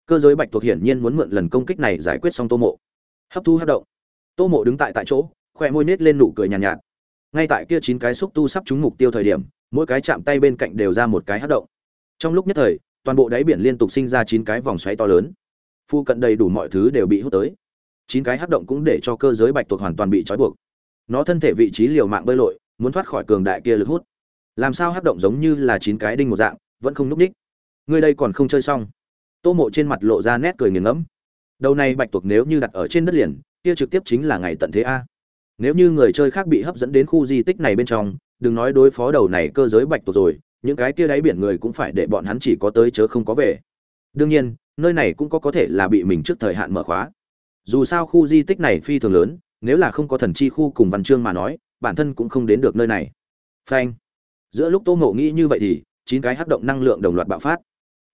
S1: cơ giới bạch tuộc hiển nhiên muốn mượn lần công kích này giải quyết xong tô mộ. Hấp thu hấp động. Tô mộ đứng tại tại chỗ khỏe môi nết lên nụ cười nhàn nhạt, nhạt. Ngay tại kia chín cái xúc tu sắp trúng mục tiêu thời điểm mỗi cái chạm tay bên cạnh đều ra một cái hấp động. Trong lúc nhất thời toàn bộ đáy biển liên tục sinh ra chín cái vòng xoáy to lớn. Phu cận đầy đủ mọi thứ đều bị hút tới. Chín cái hấp động cũng để cho cơ giới bạch tuộc hoàn toàn bị trói buộc. Nó thân thể vị trí liều mạng bơi lội muốn thoát khỏi cường đại kia lực hút. Làm sao hấp động giống như là chín cái đinh một dạng vẫn không núp ních. Ngươi đây còn không chơi xong tô mộ trên mặt lộ ra nét cười nghiền ngẫm. Đầu này bạch tuộc nếu như đặt ở trên đất liền, kia trực tiếp chính là ngày tận thế a. Nếu như người chơi khác bị hấp dẫn đến khu di tích này bên trong, đừng nói đối phó đầu này cơ giới bạch tuộc rồi, những cái kia đáy biển người cũng phải để bọn hắn chỉ có tới chớ không có về. Đương nhiên, nơi này cũng có có thể là bị mình trước thời hạn mở khóa. Dù sao khu di tích này phi thường lớn, nếu là không có thần chi khu cùng văn chương mà nói, bản thân cũng không đến được nơi này. Phanh. Giữa lúc tô ngộ nghĩ như vậy thì, chín cái hắc động năng lượng đồng loạt bạo phát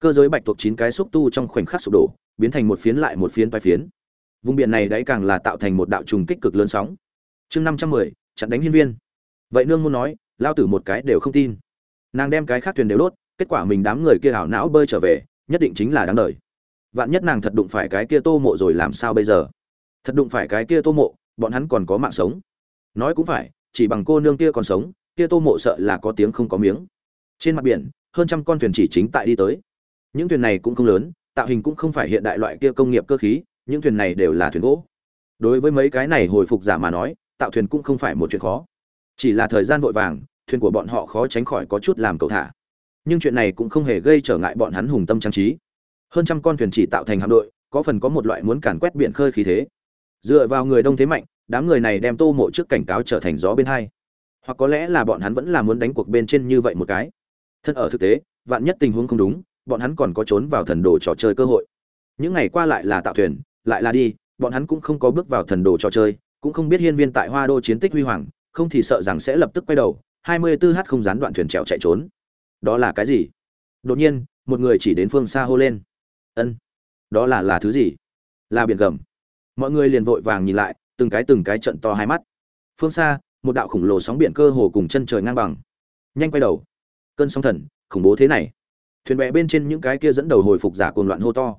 S1: cơ giới bạch tuộc chín cái xúc tu trong khoảnh khắc sụp đổ, biến thành một phiến lại một phiến vai phiến. Vùng biển này đáy càng là tạo thành một đạo trùng kích cực lớn sóng. Chương năm trăm mười, chặn đánh hiên viên. Vậy nương muốn nói, lao tử một cái đều không tin. Nàng đem cái khác thuyền đều đốt, kết quả mình đám người kia hảo não bơi trở về, nhất định chính là đáng đời. Vạn nhất nàng thật đụng phải cái kia tô mộ rồi làm sao bây giờ? Thật đụng phải cái kia tô mộ, bọn hắn còn có mạng sống. Nói cũng phải, chỉ bằng cô nương kia còn sống, kia tô mộ sợ là có tiếng không có miếng. Trên mặt biển, hơn trăm con thuyền chỉ chính tại đi tới những thuyền này cũng không lớn, tạo hình cũng không phải hiện đại loại kia công nghiệp cơ khí, những thuyền này đều là thuyền gỗ. Đối với mấy cái này hồi phục giả mà nói, tạo thuyền cũng không phải một chuyện khó. Chỉ là thời gian vội vàng, thuyền của bọn họ khó tránh khỏi có chút làm cầu thả. Nhưng chuyện này cũng không hề gây trở ngại bọn hắn hùng tâm trang trí. Hơn trăm con thuyền chỉ tạo thành hạm đội, có phần có một loại muốn càn quét biển khơi khí thế. Dựa vào người đông thế mạnh, đám người này đem tô mộ trước cảnh cáo trở thành gió bên hai. Hoặc có lẽ là bọn hắn vẫn là muốn đánh cuộc bên trên như vậy một cái. Thân ở thực tế, vạn nhất tình huống không đúng bọn hắn còn có trốn vào thần đồ trò chơi cơ hội. Những ngày qua lại là tạo thuyền, lại là đi, bọn hắn cũng không có bước vào thần đồ trò chơi, cũng không biết hiên viên tại hoa đô chiến tích huy hoàng, không thì sợ rằng sẽ lập tức quay đầu 24 h không gián đoạn thuyền trèo chạy trốn. Đó là cái gì? Đột nhiên, một người chỉ đến phương xa hô lên. Ân, đó là là thứ gì? Là biển gầm. Mọi người liền vội vàng nhìn lại, từng cái từng cái trận to hai mắt. Phương xa, một đạo khổng lồ sóng biển cơ hồ cùng chân trời ngang bằng. Nhanh quay đầu. Cơn sóng thần, khủng bố thế này thuyền bè bên trên những cái kia dẫn đầu hồi phục giả cuồng loạn hô to.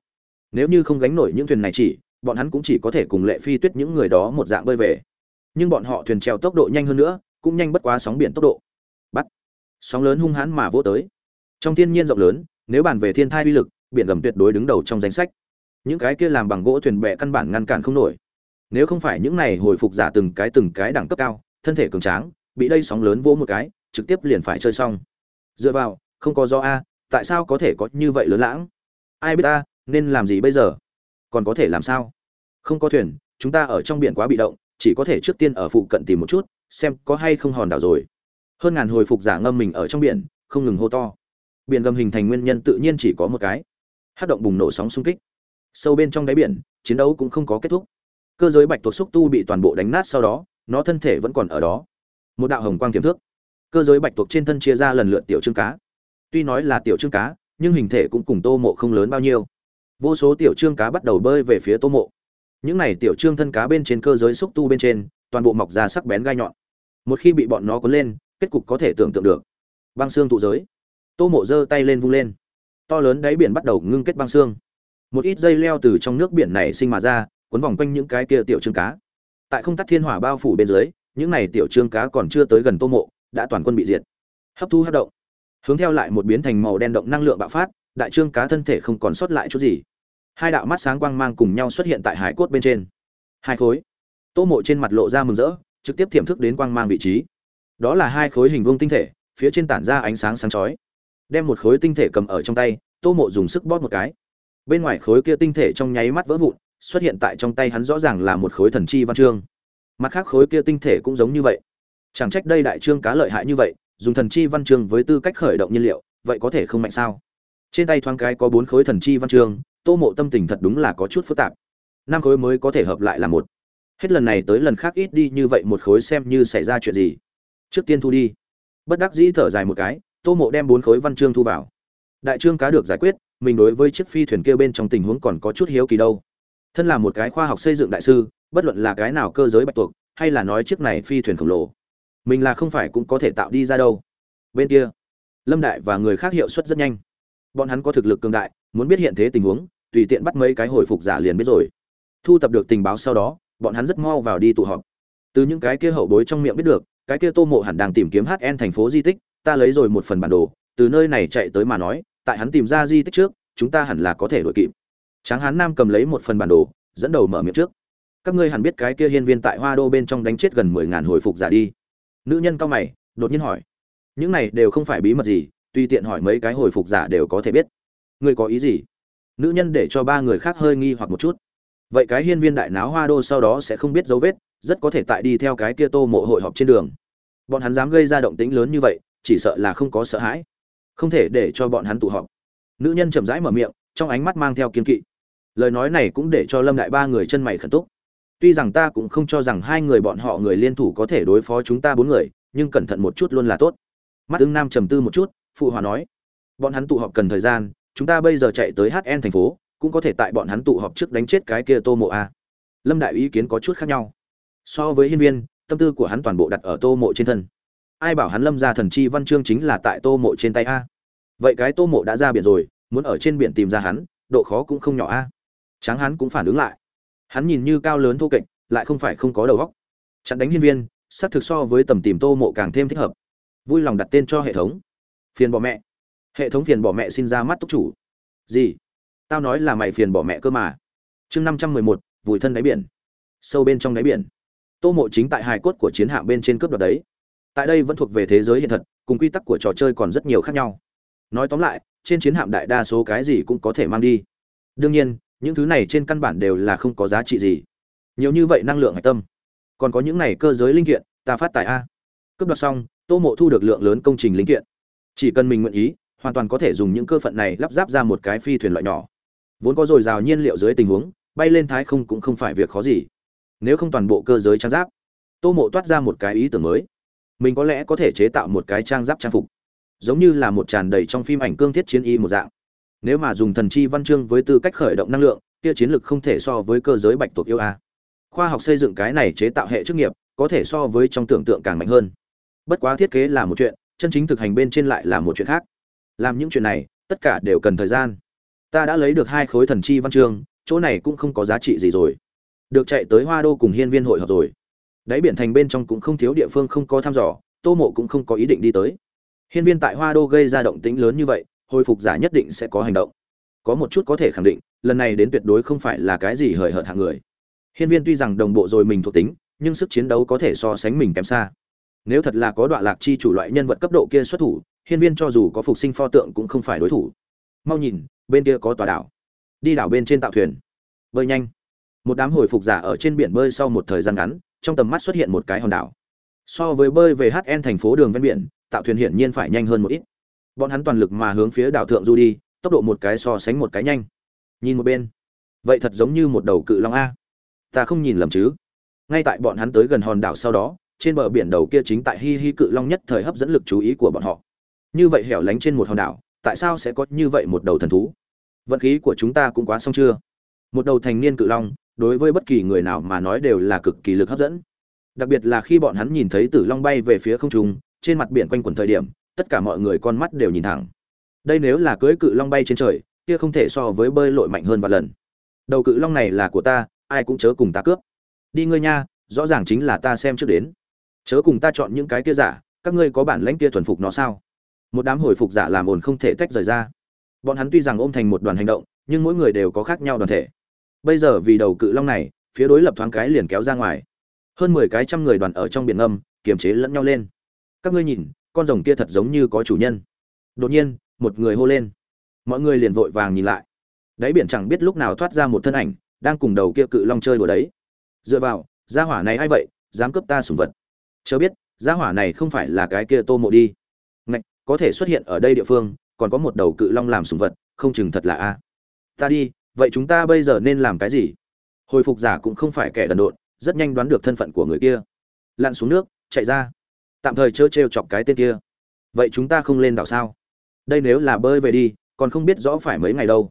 S1: Nếu như không gánh nổi những thuyền này chỉ, bọn hắn cũng chỉ có thể cùng lệ phi tuyết những người đó một dạng bơi về. Nhưng bọn họ thuyền treo tốc độ nhanh hơn nữa, cũng nhanh bất quá sóng biển tốc độ. Bắt. Sóng lớn hung hãn mà vỗ tới. Trong thiên nhiên rộng lớn, nếu bàn về thiên thai uy lực, biển gầm tuyệt đối đứng đầu trong danh sách. Những cái kia làm bằng gỗ thuyền bè căn bản ngăn cản không nổi. Nếu không phải những này hồi phục giả từng cái từng cái đẳng cấp cao, thân thể cường tráng, bị đây sóng lớn vỗ một cái, trực tiếp liền phải chơi xong. Dựa vào, không có do a tại sao có thể có như vậy lớn lãng? Ai biết ta, nên làm gì bây giờ? Còn có thể làm sao? Không có thuyền, chúng ta ở trong biển quá bị động, chỉ có thể trước tiên ở phụ cận tìm một chút, xem có hay không hòn đảo rồi. Hơn ngàn hồi phục giả ngâm mình ở trong biển, không ngừng hô to. Biển gầm hình thành nguyên nhân tự nhiên chỉ có một cái. Hát động bùng nổ sóng xung kích. Sâu bên trong đáy biển, chiến đấu cũng không có kết thúc. Cơ giới bạch tuộc xúc tu bị toàn bộ đánh nát sau đó, nó thân thể vẫn còn ở đó. Một đạo hồng quang tiềm thước cơ giới bạch tuộc trên thân chia ra lần lượt tiểu trương cá tuy nói là tiểu trương cá, nhưng hình thể cũng cùng tô mộ không lớn bao nhiêu. Vô số tiểu trương cá bắt đầu bơi về phía tô mộ. Những này tiểu trương thân cá bên trên cơ giới xúc tu bên trên, toàn bộ mọc ra sắc bén gai nhọn. Một khi bị bọn nó cuốn lên, kết cục có thể tưởng tượng được. Băng xương tụ giới. Tô mộ giơ tay lên vung lên. To lớn đáy biển bắt đầu ngưng kết băng xương. Một ít dây leo từ trong nước biển này sinh mà ra, cuốn vòng quanh những cái kia tiểu trương cá. Tại không tắt thiên hỏa bao phủ bên dưới, những này tiểu trương cá còn chưa tới gần tô mộ, đã toàn quân bị diệt. Hấp thu hấp động hướng theo lại một biến thành màu đen động năng lượng bạo phát, đại trương cá thân thể không còn sót lại chút gì. Hai đạo mắt sáng quang mang cùng nhau xuất hiện tại hải cốt bên trên. Hai khối. Tô mộ trên mặt lộ ra mừng rỡ, trực tiếp thiểm thức đến quang mang vị trí. Đó là hai khối hình vuông tinh thể, phía trên tản ra ánh sáng sáng chói. Đem một khối tinh thể cầm ở trong tay, tô mộ dùng sức bóp một cái. Bên ngoài khối kia tinh thể trong nháy mắt vỡ vụn, xuất hiện tại trong tay hắn rõ ràng là một khối thần chi văn chương. Mặt khác khối kia tinh thể cũng giống như vậy. Chẳng trách đây đại trương cá lợi hại như vậy dùng thần chi văn chương với tư cách khởi động nhiên liệu, vậy có thể không mạnh sao? Trên tay thoáng cái có bốn khối thần chi văn chương, tô mộ tâm tình thật đúng là có chút phức tạp. Năm khối mới có thể hợp lại là một. Hết lần này tới lần khác ít đi như vậy một khối xem như xảy ra chuyện gì. Trước tiên thu đi. Bất đắc dĩ thở dài một cái, tô mộ đem bốn khối văn chương thu vào. Đại trương cá được giải quyết, mình đối với chiếc phi thuyền kia bên trong tình huống còn có chút hiếu kỳ đâu. Thân là một cái khoa học xây dựng đại sư, bất luận là cái nào cơ giới bạch tuộc, hay là nói chiếc này phi thuyền khổng lồ mình là không phải cũng có thể tạo đi ra đâu. Bên kia, lâm đại và người khác hiệu suất rất nhanh. Bọn hắn có thực lực cường đại, muốn biết hiện thế tình huống, tùy tiện bắt mấy cái hồi phục giả liền biết rồi. Thu tập được tình báo sau đó, bọn hắn rất mau vào đi tụ họp. Từ những cái kia hậu bối trong miệng biết được, cái kia tô mộ hẳn đang tìm kiếm hn thành phố di tích, ta lấy rồi một phần bản đồ, từ nơi này chạy tới mà nói, tại hắn tìm ra di tích trước, chúng ta hẳn là có thể đuổi kịp. Tráng hán nam cầm lấy một phần bản đồ, dẫn đầu mở miệng trước. Các ngươi hẳn biết cái kia hiên viên tại hoa đô bên trong đánh chết gần mười ngàn hồi phục giả đi nữ nhân cao mày, đột nhiên hỏi. Những này đều không phải bí mật gì, tùy tiện hỏi mấy cái hồi phục giả đều có thể biết. Ngươi có ý gì? Nữ nhân để cho ba người khác hơi nghi hoặc một chút. Vậy cái hiên viên đại náo hoa đô sau đó sẽ không biết dấu vết, rất có thể tại đi theo cái kia tô mộ hội họp trên đường. Bọn hắn dám gây ra động tĩnh lớn như vậy, chỉ sợ là không có sợ hãi. Không thể để cho bọn hắn tụ họp. Nữ nhân chậm rãi mở miệng, trong ánh mắt mang theo kiên kỵ. Lời nói này cũng để cho lâm đại ba người chân mày khẩn túc tuy rằng ta cũng không cho rằng hai người bọn họ người liên thủ có thể đối phó chúng ta bốn người, nhưng cẩn thận một chút luôn là tốt. Mắt ứng nam trầm tư một chút, phụ hòa nói, bọn hắn tụ họp cần thời gian, chúng ta bây giờ chạy tới hn thành phố, cũng có thể tại bọn hắn tụ họp trước đánh chết cái kia tô mộ a. Lâm đại ý kiến có chút khác nhau. So với hiên viên, tâm tư của hắn toàn bộ đặt ở tô mộ trên thân. Ai bảo hắn lâm ra thần chi văn chương chính là tại tô mộ trên tay a. Vậy cái tô mộ đã ra biển rồi, muốn ở trên biển tìm ra hắn, độ khó cũng không nhỏ a. Tráng hắn cũng phản ứng lại hắn nhìn như cao lớn thô kệch, lại không phải không có đầu óc. Chặn đánh hiên viên, xác thực so với tầm tìm tô mộ càng thêm thích hợp. Vui lòng đặt tên cho hệ thống. Phiền bỏ mẹ. Hệ thống phiền bỏ mẹ xin ra mắt túc chủ. Gì? Tao nói là mày phiền bỏ mẹ cơ mà. Chương năm trăm mười một, vùi thân đáy biển. Sâu bên trong đáy biển. Tô mộ chính tại hài cốt của chiến hạm bên trên cướp đoạt đấy. Tại đây vẫn thuộc về thế giới hiện thật, cùng quy tắc của trò chơi còn rất nhiều khác nhau. Nói tóm lại, trên chiến hạm đại đa số cái gì cũng có thể mang đi. Đương nhiên những thứ này trên căn bản đều là không có giá trị gì. Nhiều như vậy năng lượng hạch tâm. Còn có những này cơ giới linh kiện, ta phát tài a. Cướp đoạt xong, tô mộ thu được lượng lớn công trình linh kiện. Chỉ cần mình nguyện ý, hoàn toàn có thể dùng những cơ phận này lắp ráp ra một cái phi thuyền loại nhỏ. Vốn có dồi dào nhiên liệu dưới tình huống, bay lên thái không cũng không phải việc khó gì. Nếu không toàn bộ cơ giới trang giáp, tô mộ toát ra một cái ý tưởng mới. Mình có lẽ có thể chế tạo một cái trang giáp trang phục. Giống như là một tràn đầy trong phim ảnh cương thiết chiến y một dạng nếu mà dùng thần chi văn chương với tư cách khởi động năng lượng, kia chiến lược không thể so với cơ giới bạch tuộc yêu a. Khoa học xây dựng cái này chế tạo hệ chức nghiệp, có thể so với trong tưởng tượng càng mạnh hơn. Bất quá thiết kế là một chuyện, chân chính thực hành bên trên lại là một chuyện khác. Làm những chuyện này, tất cả đều cần thời gian. Ta đã lấy được hai khối thần chi văn chương, chỗ này cũng không có giá trị gì rồi. Được chạy tới hoa đô cùng hiên viên hội họp rồi. Đáy biển thành bên trong cũng không thiếu địa phương không có thăm dò, tô mộ cũng không có ý định đi tới. Hiên viên tại hoa đô gây ra động tĩnh lớn như vậy hồi phục giả nhất định sẽ có hành động. Có một chút có thể khẳng định, lần này đến tuyệt đối không phải là cái gì hời hợt hạng người. Hiên viên tuy rằng đồng bộ rồi mình thuộc tính, nhưng sức chiến đấu có thể so sánh mình kém xa. Nếu thật là có đoạn lạc chi chủ loại nhân vật cấp độ kia xuất thủ, hiên viên cho dù có phục sinh pho tượng cũng không phải đối thủ. Mau nhìn, bên kia có tòa đảo. Đi đảo bên trên tạo thuyền. Bơi nhanh. Một đám hồi phục giả ở trên biển bơi sau một thời gian ngắn, trong tầm mắt xuất hiện một cái hòn đảo. So với bơi về hn thành phố đường ven biển, tạo thuyền hiển nhiên phải nhanh hơn một ít bọn hắn toàn lực mà hướng phía đảo thượng du đi, tốc độ một cái so sánh một cái nhanh. Nhìn một bên. Vậy thật giống như một đầu cự long a. Ta không nhìn lầm chứ. Ngay tại bọn hắn tới gần hòn đảo sau đó, trên bờ biển đầu kia chính tại hi hi cự long nhất thời hấp dẫn lực chú ý của bọn họ. Như vậy hẻo lánh trên một hòn đảo, tại sao sẽ có như vậy một đầu thần thú? Vận khí của chúng ta cũng quá xong chưa? Một đầu thành niên cự long, đối với bất kỳ người nào mà nói đều là cực kỳ lực hấp dẫn. Đặc biệt là khi bọn hắn nhìn thấy tử long bay về phía không trung, trên mặt biển quanh quẩn thời điểm tất cả mọi người con mắt đều nhìn thẳng. Đây nếu là cưới cự long bay trên trời, kia không thể so với bơi lội mạnh hơn vài lần. Đầu cự long này là của ta, ai cũng chớ cùng ta cướp. Đi ngươi nha, rõ ràng chính là ta xem trước đến. Chớ cùng ta chọn những cái kia giả, các ngươi có bản lãnh kia thuần phục nó sao? Một đám hồi phục giả làm ồn không thể tách rời ra. Bọn hắn tuy rằng ôm thành một đoàn hành động, nhưng mỗi người đều có khác nhau đoàn thể. Bây giờ vì đầu cự long này, phía đối lập thoáng cái liền kéo ra ngoài. Hơn mười cái trăm người đoàn ở trong biển ngâm kiềm chế lẫn nhau lên. Các ngươi nhìn con rồng kia thật giống như có chủ nhân. Đột nhiên, một người hô lên. Mọi người liền vội vàng nhìn lại. Đáy biển chẳng biết lúc nào thoát ra một thân ảnh, đang cùng đầu kia cự long chơi đùa đấy. Dựa vào, gia hỏa này a i vậy? Dám cướp ta sùng vật. Chớ biết, gia hỏa này không phải là cái kia tô mộ đi. Ngạch, có thể xuất hiện ở đây địa phương, còn có một đầu cự long làm sùng vật, không chừng thật là a. Ta đi, vậy chúng ta bây giờ nên làm cái gì? Hồi phục giả cũng không phải kẻ đần độn, rất nhanh đoán được thân phận của người kia. Lặn xuống nước, chạy ra tạm thời chớ trêu chọc cái tên kia. Vậy chúng ta không lên đảo sao? Đây nếu là bơi về đi, còn không biết rõ phải mấy ngày đâu.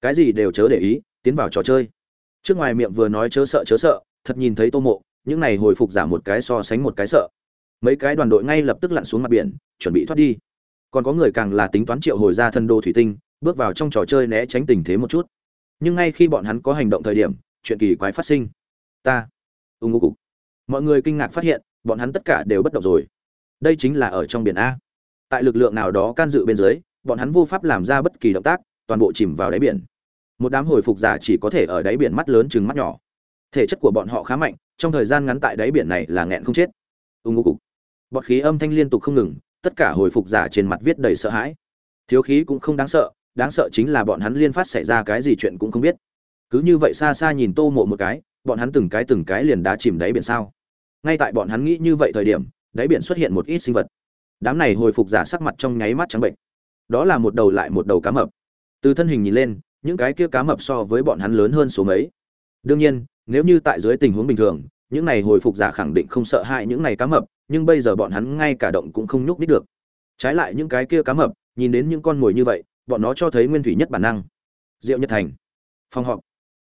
S1: Cái gì đều chớ để ý, tiến vào trò chơi. Trước ngoài miệng vừa nói chớ sợ chớ sợ, thật nhìn thấy tô mộ, những này hồi phục giả một cái so sánh một cái sợ. Mấy cái đoàn đội ngay lập tức lặn xuống mặt biển, chuẩn bị thoát đi. Còn có người càng là tính toán triệu hồi ra thân đô thủy tinh, bước vào trong trò chơi né tránh tình thế một chút. Nhưng ngay khi bọn hắn có hành động thời điểm, chuyện kỳ quái phát sinh. Ta. Ưng ngô cục. Mọi người kinh ngạc phát hiện bọn hắn tất cả đều bất động rồi. Đây chính là ở trong biển a. Tại lực lượng nào đó can dự bên dưới, bọn hắn vô pháp làm ra bất kỳ động tác, toàn bộ chìm vào đáy biển. Một đám hồi phục giả chỉ có thể ở đáy biển mắt lớn chừng mắt nhỏ. Thể chất của bọn họ khá mạnh, trong thời gian ngắn tại đáy biển này là nghẹn không chết. Ưng ngô cục. Bọt khí âm thanh liên tục không ngừng, tất cả hồi phục giả trên mặt viết đầy sợ hãi. Thiếu khí cũng không đáng sợ đáng sợ chính là bọn hắn liên phát xảy ra cái gì chuyện cũng không biết. Cứ như vậy xa xa nhìn tô mộ một cái, bọn hắn từng cái từng cái liền đá chìm đáy biển sao? Ngay tại bọn hắn nghĩ như vậy thời điểm, đáy biển xuất hiện một ít sinh vật. Đám này hồi phục giả sắc mặt trong nháy mắt trắng bệnh. Đó là một đầu lại một đầu cá mập. Từ thân hình nhìn lên, những cái kia cá mập so với bọn hắn lớn hơn số mấy. Đương nhiên, nếu như tại dưới tình huống bình thường, những này hồi phục giả khẳng định không sợ hãi những này cá mập, nhưng bây giờ bọn hắn ngay cả động cũng không nhúc nít được. Trái lại những cái kia cá mập, nhìn đến những con mồi như vậy, bọn nó cho thấy nguyên thủy nhất bản năng. Diệu nhất thành. Phòng họp.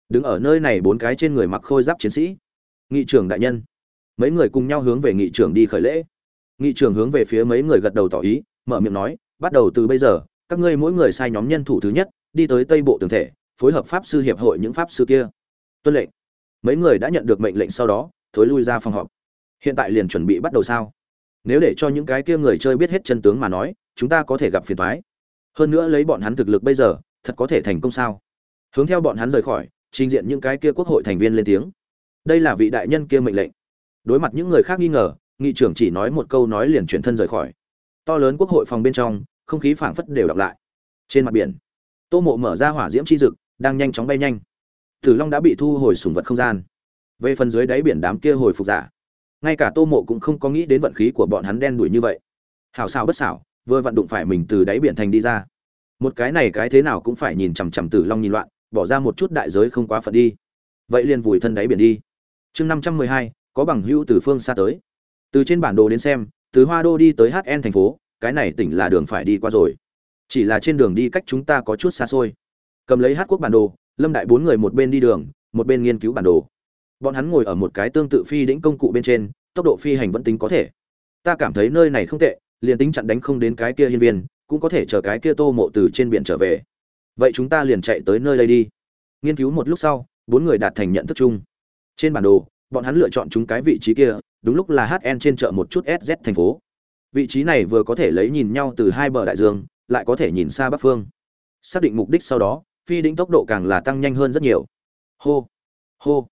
S1: Đứng ở nơi này bốn cái trên người mặc khôi giáp chiến sĩ. Nghị trưởng đại nhân mấy người cùng nhau hướng về nghị trưởng đi khởi lễ. Nghị trưởng hướng về phía mấy người gật đầu tỏ ý, mở miệng nói, bắt đầu từ bây giờ, các ngươi mỗi người sai nhóm nhân thủ thứ nhất, đi tới tây bộ tường thể, phối hợp pháp sư hiệp hội những pháp sư kia. Tuân lệnh. Mấy người đã nhận được mệnh lệnh sau đó, thối lui ra phòng họp. Hiện tại liền chuẩn bị bắt đầu sao? Nếu để cho những cái kia người chơi biết hết chân tướng mà nói, chúng ta có thể gặp phiền thoái hơn nữa lấy bọn hắn thực lực bây giờ, thật có thể thành công sao? Hướng theo bọn hắn rời khỏi, trình diện những cái kia quốc hội thành viên lên tiếng. Đây là vị đại nhân kia mệnh lệnh đối mặt những người khác nghi ngờ, nghị trưởng chỉ nói một câu nói liền chuyển thân rời khỏi. To lớn quốc hội phòng bên trong, không khí phảng phất đều đọc lại. Trên mặt biển, tô mộ mở ra hỏa diễm chi dực, đang nhanh chóng bay nhanh. Tử long đã bị thu hồi sùng vật không gian. Về phần dưới đáy biển đám kia hồi phục giả, ngay cả tô mộ cũng không có nghĩ đến vận khí của bọn hắn đen đuổi như vậy. Hảo xảo bất xảo, vừa vận đụng phải mình từ đáy biển thành đi ra. Một cái này cái thế nào cũng phải nhìn chằm chằm tử long nhìn loạn, bỏ ra một chút đại giới không quá phận đi. Vậy liền vùi thân đáy biển đi. Chương năm trăm mười hai có bằng hữu từ phương xa tới. Từ trên bản đồ đến xem, từ hoa đô đi tới hn thành phố, cái này tỉnh là đường phải đi qua rồi. Chỉ là trên đường đi cách chúng ta có chút xa xôi. Cầm lấy hát quốc bản đồ, lâm đại bốn người một bên đi đường, một bên nghiên cứu bản đồ. Bọn hắn ngồi ở một cái tương tự phi đĩnh công cụ bên trên, tốc độ phi hành vẫn tính có thể. Ta cảm thấy nơi này không tệ, liền tính chặn đánh không đến cái kia hiên viên, cũng có thể chờ cái kia tô mộ từ trên biển trở về. Vậy chúng ta liền chạy tới nơi đây đi. Nghiên cứu một lúc sau, bốn người đạt thành nhận thức chung. Trên bản đồ bọn hắn lựa chọn chúng cái vị trí kia, đúng lúc là hn trên chợ một chút sz thành phố. Vị trí này vừa có thể lấy nhìn nhau từ hai bờ đại dương, lại có thể nhìn xa bắc phương. Xác định mục đích sau đó, phi đỉnh tốc độ càng là tăng nhanh hơn rất nhiều. Hô hô.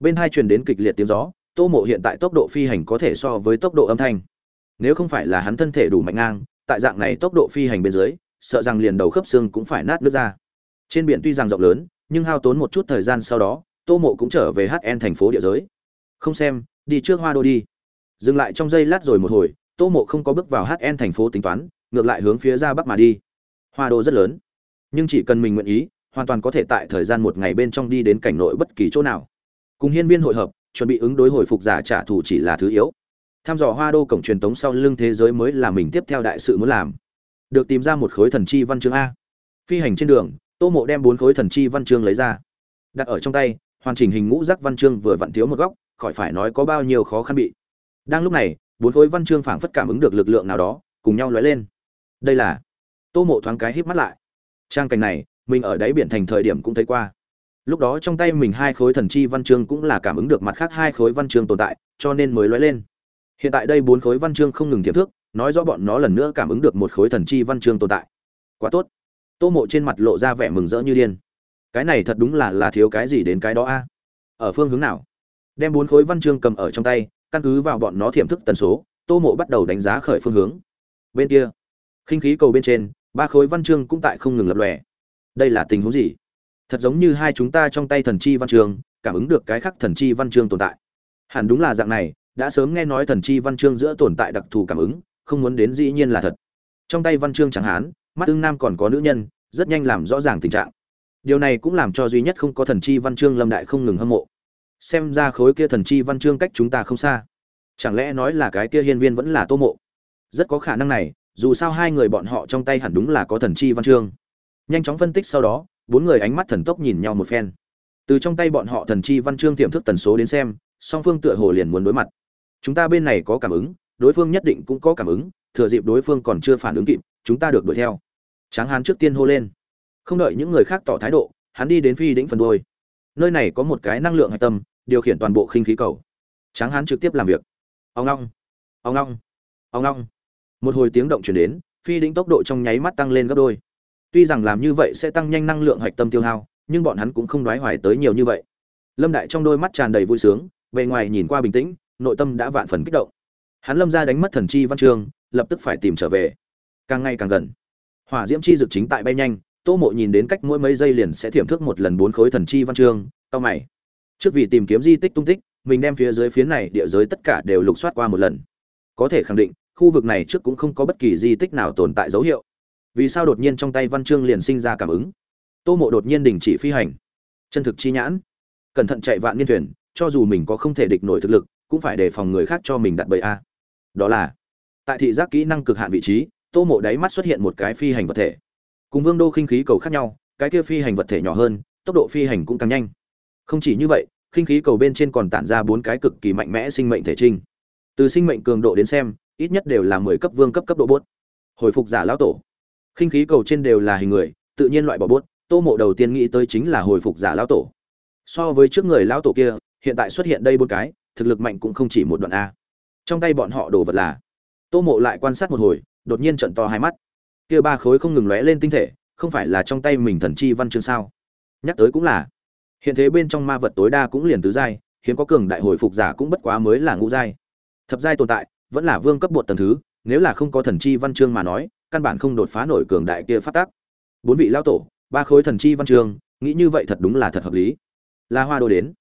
S1: Bên hai truyền đến kịch liệt tiếng gió, tô mộ hiện tại tốc độ phi hành có thể so với tốc độ âm thanh. Nếu không phải là hắn thân thể đủ mạnh ngang, tại dạng này tốc độ phi hành bên dưới, sợ rằng liền đầu khớp xương cũng phải nát nước ra. Trên biển tuy rằng rộng lớn, nhưng hao tốn một chút thời gian sau đó, tô mộ cũng trở về hn thành phố địa giới không xem, đi trước hoa đô đi. Dừng lại trong giây lát rồi một hồi, tô mộ không có bước vào hn thành phố tính toán, ngược lại hướng phía ra bắc mà đi. Hoa đô rất lớn, nhưng chỉ cần mình nguyện ý, hoàn toàn có thể tại thời gian một ngày bên trong đi đến cảnh nội bất kỳ chỗ nào. Cùng hiên viên hội hợp, chuẩn bị ứng đối hồi phục giả trả thù chỉ là thứ yếu. Tham dò hoa đô cổng truyền tống sau lưng thế giới mới là mình tiếp theo đại sự muốn làm. Được tìm ra một khối thần chi văn chương a. Phi hành trên đường, tô mộ đem bốn khối thần chi văn chương lấy ra. Đặt ở trong tay, hoàn chỉnh hình ngũ giác văn chương vừa vặn thiếu một góc khỏi phải nói có bao nhiêu khó khăn bị. Đang lúc này, bốn khối văn chương phảng phất cảm ứng được lực lượng nào đó, cùng nhau lóe lên. Đây là tô mộ thoáng cái híp mắt lại. Trang cảnh này, mình ở đáy biển thành thời điểm cũng thấy qua. Lúc đó trong tay mình hai khối thần chi văn chương cũng là cảm ứng được mặt khác hai khối văn chương tồn tại, cho nên mới lóe lên. Hiện tại đây bốn khối văn chương không ngừng tiềm thức, nói rõ bọn nó lần nữa cảm ứng được một khối thần chi văn chương tồn tại. Quá tốt. Tô mộ trên mặt lộ ra vẻ mừng rỡ như điên. Cái này thật đúng là là thiếu cái gì đến cái đó a? Ở phương hướng nào? Đem bốn khối văn chương cầm ở trong tay, căn cứ vào bọn nó thiểm thức tần số, tô mộ bắt đầu đánh giá khởi phương hướng. Bên kia, khinh khí cầu bên trên, ba khối văn chương cũng tại không ngừng lập lòe. Đây là tình huống gì? Thật giống như hai chúng ta trong tay thần chi văn chương, cảm ứng được cái khắc thần chi văn chương tồn tại. Hẳn đúng là dạng này, đã sớm nghe nói thần chi văn chương giữa tồn tại đặc thù cảm ứng, không muốn đến dĩ nhiên là thật. Trong tay văn chương chẳng hán, mắt ưng nam còn có nữ nhân, rất nhanh làm rõ ràng tình trạng. Điều này cũng làm cho duy nhất không có thần chi văn chương lâm đại không ngừng hâm mộ xem ra khối kia thần chi văn chương cách chúng ta không xa. Chẳng lẽ nói là cái kia hiên viên vẫn là tô mộ? Rất có khả năng này, dù sao hai người bọn họ trong tay hẳn đúng là có thần chi văn chương. Nhanh chóng phân tích sau đó, bốn người ánh mắt thần tốc nhìn nhau một phen. Từ trong tay bọn họ thần chi văn chương tiềm thức tần số đến xem, song phương tựa hồ liền muốn đối mặt. Chúng ta bên này có cảm ứng, đối phương nhất định cũng có cảm ứng, thừa dịp đối phương còn chưa phản ứng kịp, chúng ta được đuổi theo. Tráng hán trước tiên hô lên. Không đợi những người khác tỏ thái độ, hắn đi đến phi đỉnh phần đuôi nơi này có một cái năng lượng hạch tâm điều khiển toàn bộ khinh khí cầu. Tráng hán trực tiếp làm việc. Ông long ông long ông long một hồi tiếng động chuyển đến phi đỉnh tốc độ trong nháy mắt tăng lên gấp đôi. Tuy rằng làm như vậy sẽ tăng nhanh năng lượng hạch tâm tiêu hao nhưng bọn hắn cũng không đoái hoài tới nhiều như vậy. Lâm đại trong đôi mắt tràn đầy vui sướng bề ngoài nhìn qua bình tĩnh nội tâm đã vạn phần kích động. Hắn lâm ra đánh mất thần chi văn trường, lập tức phải tìm trở về. Càng ngày càng gần. Hỏa diễm chi dực chính tại bay nhanh tô mộ nhìn đến cách mỗi mấy giây liền sẽ thiểm thức một lần bốn khối thần chi văn chương tao mày. Trước vì tìm kiếm di tích tung tích, mình đem phía dưới phía này địa giới tất cả đều lục soát qua một lần. Có thể khẳng định, khu vực này trước cũng không có bất kỳ di tích nào tồn tại dấu hiệu. Vì sao đột nhiên trong tay văn chương liền sinh ra cảm ứng? Tô mộ đột nhiên đình chỉ phi hành. Chân thực chi nhãn. Cẩn thận chạy vạn niên thuyền, cho dù mình có không thể địch nổi thực lực, cũng phải đề phòng người khác cho mình đặt bẫy a. Đó là, tại thị giác kỹ năng cực hạn vị trí, tô mộ đáy mắt xuất hiện một cái phi hành vật thể cùng vương đô khinh khí cầu khác nhau, cái kia phi hành vật thể nhỏ hơn, tốc độ phi hành cũng càng nhanh. Không chỉ như vậy, khinh khí cầu bên trên còn tản ra bốn cái cực kỳ mạnh mẽ sinh mệnh thể trinh. Từ sinh mệnh cường độ đến xem, ít nhất đều là mười cấp vương cấp cấp độ bốt. Hồi phục giả lão tổ. Khinh khí cầu trên đều là hình người, tự nhiên loại bỏ bốt, tô mộ đầu tiên nghĩ tới chính là hồi phục giả lão tổ. So với trước người lão tổ kia, hiện tại xuất hiện đây bốn cái, thực lực mạnh cũng không chỉ một đoạn a. Trong tay bọn họ đồ vật là, tô mộ lại quan sát một hồi, đột nhiên trận to hai mắt kia ba khối không ngừng lóe lên tinh thể, không phải là trong tay mình thần chi văn chương sao? Nhắc tới cũng là. Hiện thế bên trong ma vật tối đa cũng liền tứ giai, hiếm có cường đại hồi phục giả cũng bất quá mới là ngũ giai. Thập giai tồn tại, vẫn là vương cấp bột tầng thứ, nếu là không có thần chi văn chương mà nói, căn bản không đột phá nổi cường đại kia phát tác bốn vị lao tổ, ba khối thần chi văn chương, nghĩ như vậy thật đúng là thật hợp lý. Là hoa đô đến.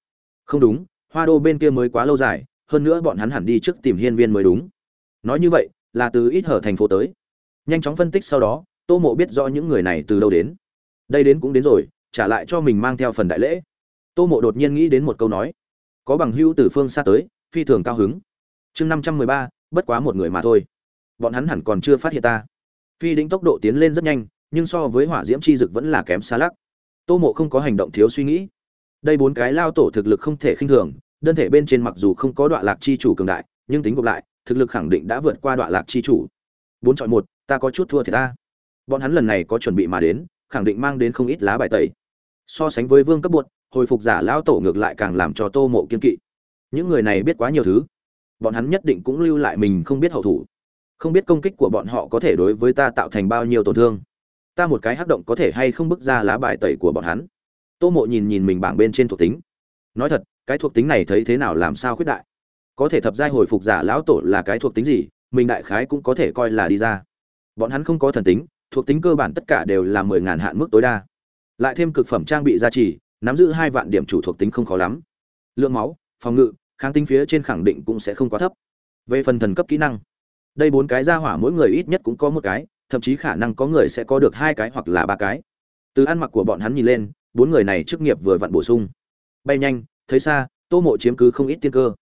S1: Không đúng, hoa đô bên kia mới quá lâu dài, hơn nữa bọn hắn hẳn đi trước tìm hiên viên mới đúng. Nói như vậy, là từ ít hở thành phố tới nhanh chóng phân tích sau đó, tô mộ biết rõ những người này từ đâu đến. Đây đến cũng đến rồi, trả lại cho mình mang theo phần đại lễ. Tô mộ đột nhiên nghĩ đến một câu nói. Có bằng hữu từ phương xa tới, phi thường cao hứng. Chương năm trăm mười ba, bất quá một người mà thôi. Bọn hắn hẳn còn chưa phát hiện ta. Phi đĩnh tốc độ tiến lên rất nhanh, nhưng so với hỏa diễm chi dực vẫn là kém xa lắc. Tô mộ không có hành động thiếu suy nghĩ. Đây bốn cái lao tổ thực lực không thể khinh thường, đơn thể bên trên mặc dù không có đoạn lạc chi chủ cường đại, nhưng tính gộp lại, thực lực khẳng định đã vượt qua đoạn lạc chi chủ. Bốn chọn một ta có chút thua thì ta. Bọn hắn lần này có chuẩn bị mà đến, khẳng định mang đến không ít lá bài tẩy. So sánh với vương cấp bột hồi phục giả lão tổ ngược lại càng làm cho tô mộ kiên kỵ. Những người này biết quá nhiều thứ. Bọn hắn nhất định cũng lưu lại mình không biết hậu thủ. Không biết công kích của bọn họ có thể đối với ta tạo thành bao nhiêu tổn thương. Ta một cái hắc động có thể hay không bước ra lá bài tẩy của bọn hắn. Tô mộ nhìn nhìn mình bảng bên trên thuộc tính. Nói thật, cái thuộc tính này thấy thế nào làm sao khuyết đại? Có thể thập giai hồi phục giả lão tổ là cái thuộc tính gì, mình đại khái cũng có thể coi là đi ra bọn hắn không có thần tính, thuộc tính cơ bản tất cả đều là mười ngàn hạn mức tối đa. Lại thêm cực phẩm trang bị gia trì, nắm giữ hai vạn điểm chủ thuộc tính không khó lắm. Lượng máu, phòng ngự, kháng tính phía trên khẳng định cũng sẽ không quá thấp. Về phần thần cấp kỹ năng, đây bốn cái ra hỏa mỗi người ít nhất cũng có một cái, thậm chí khả năng có người sẽ có được hai cái hoặc là ba cái. Từ ăn mặc của bọn hắn nhìn lên, bốn người này chức nghiệp vừa vặn bổ sung. Bay nhanh, thấy xa, tô mộ chiếm cứ không ít tiên cơ.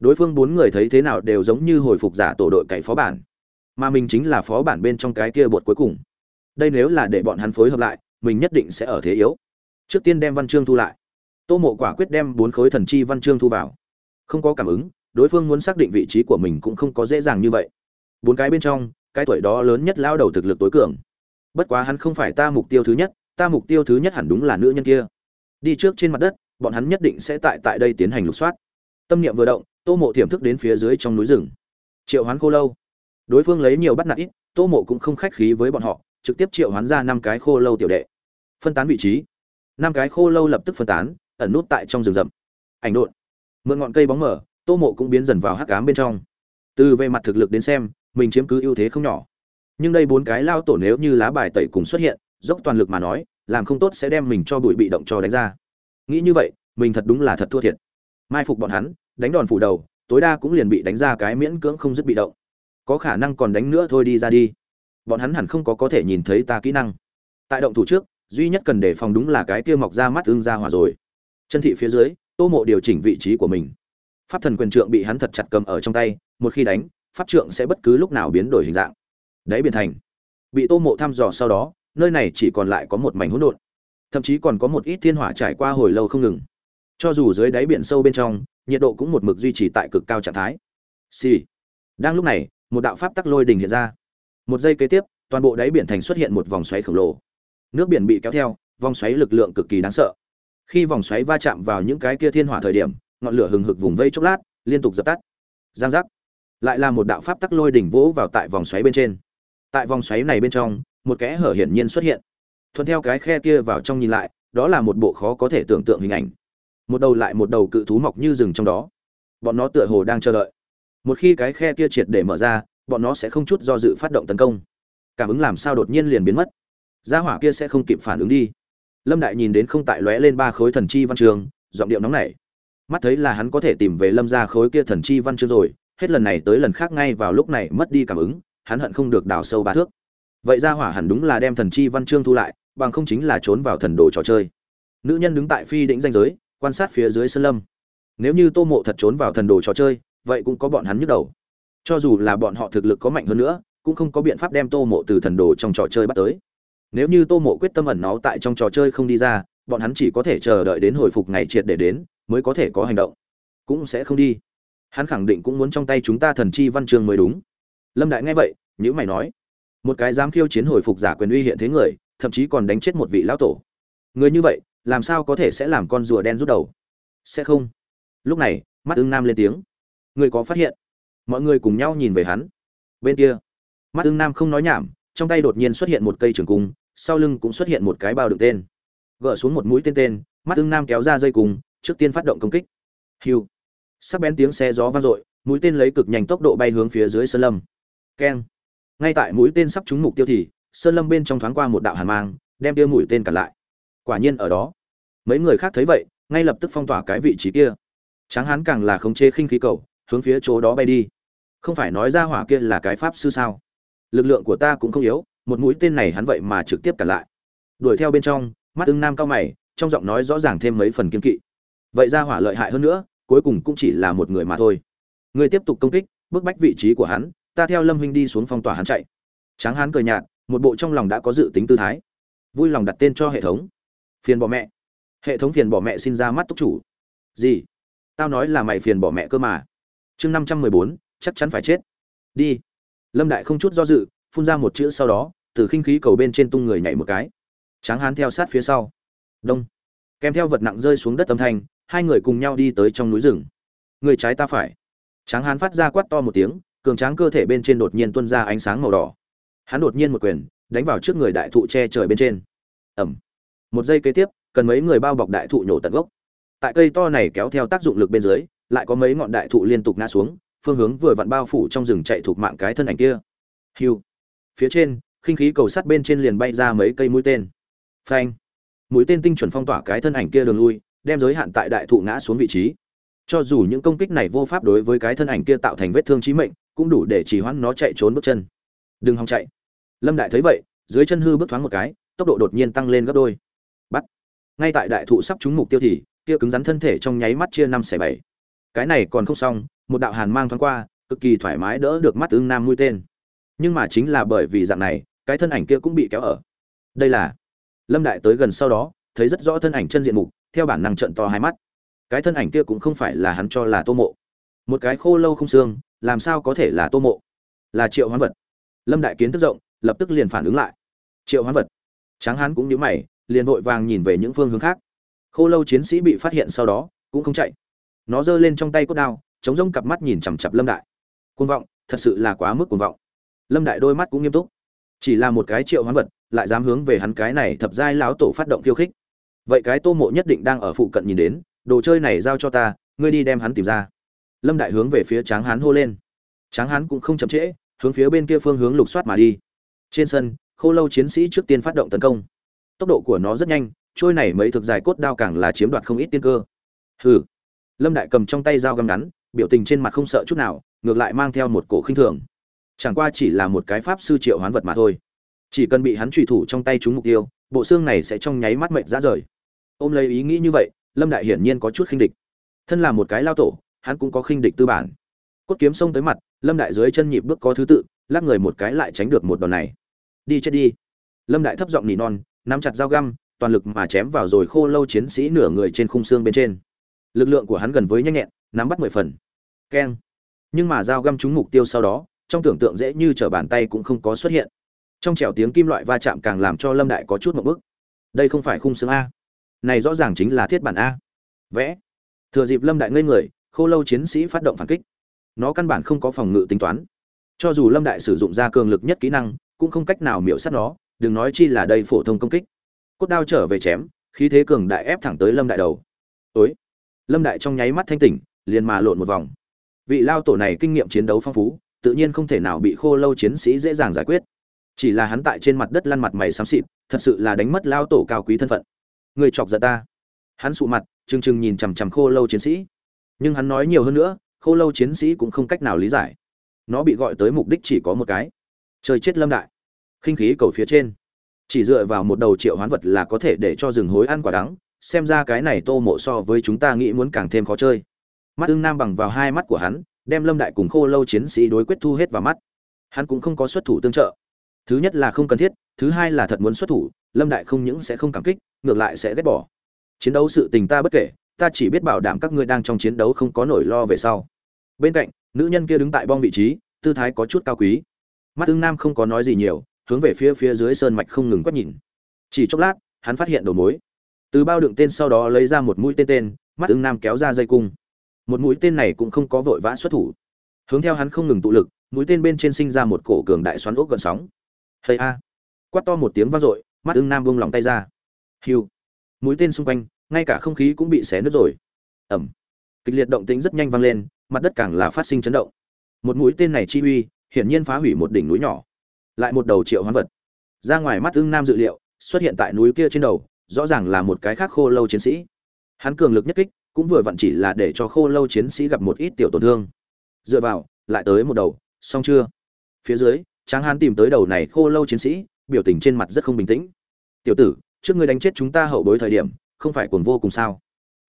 S1: Đối phương bốn người thấy thế nào đều giống như hồi phục giả tổ đội cậy phó bản mà mình chính là phó bản bên trong cái kia bột cuối cùng. Đây nếu là để bọn hắn phối hợp lại, mình nhất định sẽ ở thế yếu. Trước tiên đem văn chương thu lại. Tô mộ quả quyết đem bốn khối thần chi văn chương thu vào. Không có cảm ứng, đối phương muốn xác định vị trí của mình cũng không có dễ dàng như vậy. Bốn cái bên trong, cái tuổi đó lớn nhất lao đầu thực lực tối cường. Bất quá hắn không phải ta mục tiêu thứ nhất, ta mục tiêu thứ nhất hẳn đúng là nữ nhân kia. Đi trước trên mặt đất, bọn hắn nhất định sẽ tại tại đây tiến hành lục soát. Tâm niệm vừa động, tô mộ tiềm thức đến phía dưới trong núi rừng. Triệu hoán khô lâu đối phương lấy nhiều bắt nạt ít, tô mộ cũng không khách khí với bọn họ, trực tiếp triệu hoán ra năm cái khô lâu tiểu đệ. Phân tán vị trí. Năm cái khô lâu lập tức phân tán, ẩn nút tại trong rừng rậm. Ảnh đột mượn ngọn cây bóng mở, tô mộ cũng biến dần vào hắc cám bên trong. Từ về mặt thực lực đến xem, mình chiếm cứ ưu thế không nhỏ. Nhưng đây bốn cái lao tổ nếu như lá bài tẩy cùng xuất hiện, dốc toàn lực mà nói, làm không tốt sẽ đem mình cho bụi bị động cho đánh ra. Nghĩ như vậy, mình thật đúng là thật thua thiệt. Mai phục bọn hắn, đánh đòn phủ đầu, tối đa cũng liền bị đánh ra cái miễn cưỡng không dứt bị động có khả năng còn đánh nữa thôi đi ra đi. Bọn hắn hẳn không có có thể nhìn thấy ta kỹ năng. Tại động thủ trước, duy nhất cần đề phòng đúng là cái kia mọc ra mắt ương ra hỏa rồi. Chân thị phía dưới, tô mộ điều chỉnh vị trí của mình. Pháp thần quyền trượng bị hắn thật chặt cầm ở trong tay, một khi đánh, pháp trượng sẽ bất cứ lúc nào biến đổi hình dạng. Đáy biển thành. Bị tô mộ thăm dò sau đó, nơi này chỉ còn lại có một mảnh hỗn độn. Thậm chí còn có một ít thiên hỏa trải qua hồi lâu không ngừng. Cho dù dưới đáy biển sâu bên trong, nhiệt độ cũng một mực duy trì tại cực cao trạng thái. Xì、sì. đang lúc này một đạo pháp tắc lôi đình hiện ra. Một giây kế tiếp, toàn bộ đáy biển thành xuất hiện một vòng xoáy khổng lồ. Nước biển bị kéo theo, vòng xoáy lực lượng cực kỳ đáng sợ. Khi vòng xoáy va chạm vào những cái kia thiên hỏa thời điểm, ngọn lửa hừng hực vùng vây chốc lát, liên tục dập tắt. Giang giác. Lại là một đạo pháp tắc lôi đỉnh vỗ vào tại vòng xoáy bên trên. Tại vòng xoáy này bên trong, một kẽ hở hiển nhiên xuất hiện. Thuận theo cái khe kia vào trong nhìn lại, đó là một bộ khó có thể tưởng tượng hình ảnh. Một đầu lại một đầu cự thú mọc như rừng trong đó. Bọn nó tựa hồ đang chờ đợi một khi cái khe kia triệt để mở ra, bọn nó sẽ không chút do dự phát động tấn công. Cảm ứng làm sao đột nhiên liền biến mất. Gia hỏa kia sẽ không kịp phản ứng đi. Lâm đại nhìn đến không tại lóe lên ba khối thần chi văn trường, giọng điệu nóng nảy. Mắt thấy là hắn có thể tìm về lâm ra khối kia thần chi văn chương rồi, hết lần này tới lần khác ngay vào lúc này mất đi cảm ứng, hắn hận không được đào sâu ba thước. Vậy gia hỏa hẳn đúng là đem thần chi văn chương thu lại, bằng không chính là trốn vào thần đồ trò chơi. Nữ nhân đứng tại phi đỉnh danh giới, quan sát phía dưới sân lâm. Nếu như tô mộ thật trốn vào thần đồ trò chơi vậy cũng có bọn hắn nhức đầu. Cho dù là bọn họ thực lực có mạnh hơn nữa, cũng không có biện pháp đem tô mộ từ thần đồ trong trò chơi bắt tới. Nếu như tô mộ quyết tâm ẩn nó tại trong trò chơi không đi ra, bọn hắn chỉ có thể chờ đợi đến hồi phục ngày triệt để đến, mới có thể có hành động. Cũng sẽ không đi. Hắn khẳng định cũng muốn trong tay chúng ta thần chi văn chương mới đúng. Lâm đại nghe vậy nhữ mày nói, một cái dám khiêu chiến hồi phục giả quyền uy hiện thế người, thậm chí còn đánh chết một vị lão tổ. Người như vậy, làm sao có thể sẽ làm con rùa đen rút đầu? Sẽ không. Lúc này, mắt ưng nam lên tiếng người có phát hiện? Mọi người cùng nhau nhìn về hắn. Bên kia, mắt ưng nam không nói nhảm, trong tay đột nhiên xuất hiện một cây trường cung, sau lưng cũng xuất hiện một cái bao đựng tên. Gỡ xuống một mũi tên tên, mắt ưng nam kéo ra dây cung, trước tiên phát động công kích. Hiu. Sắc bén tiếng xe gió vang dội, mũi tên lấy cực nhanh tốc độ bay hướng phía dưới sơn lâm. Keng. Ngay tại mũi tên sắp trúng mục tiêu thì, sơn lâm bên trong thoáng qua một đạo hàn mang, đem tiêu mũi tên cản lại. Quả nhiên ở đó, mấy người khác thấy vậy, ngay lập tức phong tỏa cái vị trí kia. Tráng hán càng là khống chế khinh khí cầu hướng phía chỗ đó bay đi. Không phải nói ra hỏa kia là cái pháp sư sao? Lực lượng của ta cũng không yếu, một mũi tên này hắn vậy mà trực tiếp cản lại. Đuổi theo bên trong, mắt ưng nam cao mày, trong giọng nói rõ ràng thêm mấy phần kiên kỵ. Vậy ra hỏa lợi hại hơn nữa, cuối cùng cũng chỉ là một người mà thôi. Người tiếp tục công kích, bức bách vị trí của hắn, ta theo lâm huynh đi xuống phong tỏa hắn chạy. Tráng hán cười nhạt, một bộ trong lòng đã có dự tính tư thái. Vui lòng đặt tên cho hệ thống. Phiền bỏ mẹ. Hệ thống phiền bỏ mẹ xin ra mắt túc chủ. Gì? Tao nói là mày phiền bỏ mẹ cơ mà chương năm trăm mười bốn, chắc chắn phải chết. Đi. Lâm đại không chút do dự, phun ra một chữ sau đó, từ khinh khí cầu bên trên tung người nhảy một cái. Tráng hán theo sát phía sau. Đông. Kèm theo vật nặng rơi xuống đất âm thanh, hai người cùng nhau đi tới trong núi rừng. Người trái ta phải. Tráng hán phát ra quát to một tiếng, cường tráng cơ thể bên trên đột nhiên tuôn ra ánh sáng màu đỏ. Hắn đột nhiên một quyền, đánh vào trước người đại thụ che trời bên trên. Ẩm. Một giây kế tiếp, cần mấy người bao bọc đại thụ nhổ tận gốc. Tại cây to này kéo theo tác dụng lực bên dưới lại có mấy ngọn đại thụ liên tục ngã xuống, phương hướng vừa vặn bao phủ trong rừng chạy thuộc mạng cái thân ảnh kia. Hiu. Phía trên, khinh khí cầu sắt bên trên liền bay ra mấy cây mũi tên. Phanh. Mũi tên tinh chuẩn phong tỏa cái thân ảnh kia đường lui, đem giới hạn tại đại thụ ngã xuống vị trí. Cho dù những công kích này vô pháp đối với cái thân ảnh kia tạo thành vết thương chí mệnh, cũng đủ để trì hoãn nó chạy trốn bước chân. Đừng hòng chạy. Lâm đại thấy vậy, dưới chân hư bước thoáng một cái, tốc độ đột nhiên tăng lên gấp đôi. Bắt. Ngay tại đại thụ sắp trúng mục tiêu thì, kia cứng rắn thân thể trong nháy mắt chia năm xẻ bảy cái này còn không xong, một đạo hàn mang thoáng qua, cực kỳ thoải mái đỡ được mắt ưng nam mũi tên. Nhưng mà chính là bởi vì dạng này, cái thân ảnh kia cũng bị kéo ở. Đây là lâm đại tới gần sau đó, thấy rất rõ thân ảnh chân diện mục, theo bản năng trận to hai mắt. Cái thân ảnh kia cũng không phải là hắn cho là tô mộ. Một cái khô lâu không xương, làm sao có thể là tô mộ? Là triệu hoán vật. Lâm đại kiến thức rộng, lập tức liền phản ứng lại. Triệu hoán vật. Tráng hán cũng nhíu mày, liền vội vàng nhìn về những phương hướng khác. Khô lâu chiến sĩ bị phát hiện sau đó, cũng không chạy nó giơ lên trong tay cốt đao, chống rông cặp mắt nhìn chằm chặp lâm đại. Cuồng vọng, thật sự là quá mức cuồng vọng. Lâm đại đôi mắt cũng nghiêm túc. Chỉ là một cái triệu hoán vật, lại dám hướng về hắn cái này thập giai lão tổ phát động khiêu khích. Vậy cái tô mộ nhất định đang ở phụ cận nhìn đến, đồ chơi này giao cho ta, ngươi đi đem hắn tìm ra. Lâm đại hướng về phía tráng hán hô lên. Tráng hán cũng không chậm trễ, hướng phía bên kia phương hướng lục soát mà đi. Trên sân, khô lâu chiến sĩ trước tiên phát động tấn công. Tốc độ của nó rất nhanh, trôi này mấy thực dài cốt đao càng là chiếm đoạt không ít tiên cơ. Hừ lâm đại cầm trong tay dao găm ngắn, biểu tình trên mặt không sợ chút nào, ngược lại mang theo một cổ khinh thường. Chẳng qua chỉ là một cái pháp sư triệu hoán vật mà thôi. Chỉ cần bị hắn trùy thủ trong tay trúng mục tiêu, bộ xương này sẽ trong nháy mắt mệnh ra rời. Ôm lấy ý nghĩ như vậy, lâm đại hiển nhiên có chút khinh địch. Thân là một cái lao tổ, hắn cũng có khinh địch tư bản. Cốt kiếm xông tới mặt, lâm đại dưới chân nhịp bước có thứ tự, lắc người một cái lại tránh được một đòn này. Đi chết đi. Lâm đại thấp giọng nỉ non, nắm chặt dao găm, toàn lực mà chém vào rồi khô lâu chiến sĩ nửa người trên khung xương bên trên lực lượng của hắn gần với nhanh nhẹn, nắm bắt mười phần. Keng. Nhưng mà dao găm trúng mục tiêu sau đó, trong tưởng tượng dễ như trở bàn tay cũng không có xuất hiện. Trong trèo tiếng kim loại va chạm càng làm cho lâm đại có chút một bức đây không phải khung xương a. Này rõ ràng chính là thiết bản a. Vẽ. Thừa dịp lâm đại ngây người, khô lâu chiến sĩ phát động phản kích. Nó căn bản không có phòng ngự tính toán. Cho dù lâm đại sử dụng ra cường lực nhất kỹ năng, cũng không cách nào miễu sát nó, đừng nói chi là đây phổ thông công kích. Cốt đao trở về chém, khí thế cường đại ép thẳng tới lâm đại đầu. Ối lâm đại trong nháy mắt thanh tỉnh, liền mà lộn một vòng. Vị lao tổ này kinh nghiệm chiến đấu phong phú, tự nhiên không thể nào bị khô lâu chiến sĩ dễ dàng giải quyết. Chỉ là hắn tại trên mặt đất lăn mặt mày xám xịt, thật sự là đánh mất lao tổ cao quý thân phận. Người chọc giận ta. Hắn sụ mặt, trừng trừng nhìn chằm chằm khô lâu chiến sĩ. Nhưng hắn nói nhiều hơn nữa, khô lâu chiến sĩ cũng không cách nào lý giải. Nó bị gọi tới mục đích chỉ có một cái. Chơi chết lâm đại. Khinh khí cầu phía trên. Chỉ dựa vào một đầu triệu hoán vật là có thể để cho rừng hối ăn quả đắng xem ra cái này tô mộ so với chúng ta nghĩ muốn càng thêm khó chơi. Mắt ưng nam bằng vào hai mắt của hắn, đem lâm đại cùng khô lâu chiến sĩ đối quyết thu hết vào mắt. Hắn cũng không có xuất thủ tương trợ. Thứ nhất là không cần thiết, thứ hai là thật muốn xuất thủ, lâm đại không những sẽ không cảm kích, ngược lại sẽ ghét bỏ. Chiến đấu sự tình ta bất kể, ta chỉ biết bảo đảm các ngươi đang trong chiến đấu không có nỗi lo về sau. Bên cạnh, nữ nhân kia đứng tại bom vị trí, tư thái có chút cao quý. Mắt ưng nam không có nói gì nhiều, hướng về phía phía dưới sơn mạch không ngừng quét nhìn. Chỉ chốc lát, hắn phát hiện đầu mối từ bao đựng tên sau đó lấy ra một mũi tên tên, mắt ưng nam kéo ra dây cung. Một mũi tên này cũng không có vội vã xuất thủ. Hướng theo hắn không ngừng tụ lực, mũi tên bên trên sinh ra một cổ cường đại xoắn ốc gần sóng. Hay a! Quát to một tiếng vang dội, mắt ưng nam buông lòng tay ra. Hiu! Mũi tên xung quanh, ngay cả không khí cũng bị xé nứt rồi. Ẩm! Kịch liệt động tĩnh rất nhanh vang lên, mặt đất càng là phát sinh chấn động. Một mũi tên này chi uy, hiển nhiên phá hủy một đỉnh núi nhỏ. Lại một đầu triệu hoán vật. Ra ngoài mắt ưng nam dự liệu, xuất hiện tại núi kia trên đầu rõ ràng là một cái khác khô lâu chiến sĩ. Hắn cường lực nhất kích, cũng vừa vặn chỉ là để cho khô lâu chiến sĩ gặp một ít tiểu tổn thương. Dựa vào, lại tới một đầu, xong chưa? Phía dưới, tráng hán tìm tới đầu này khô lâu chiến sĩ, biểu tình trên mặt rất không bình tĩnh. Tiểu tử, trước ngươi đánh chết chúng ta hậu bối thời điểm, không phải cuồng vô cùng sao?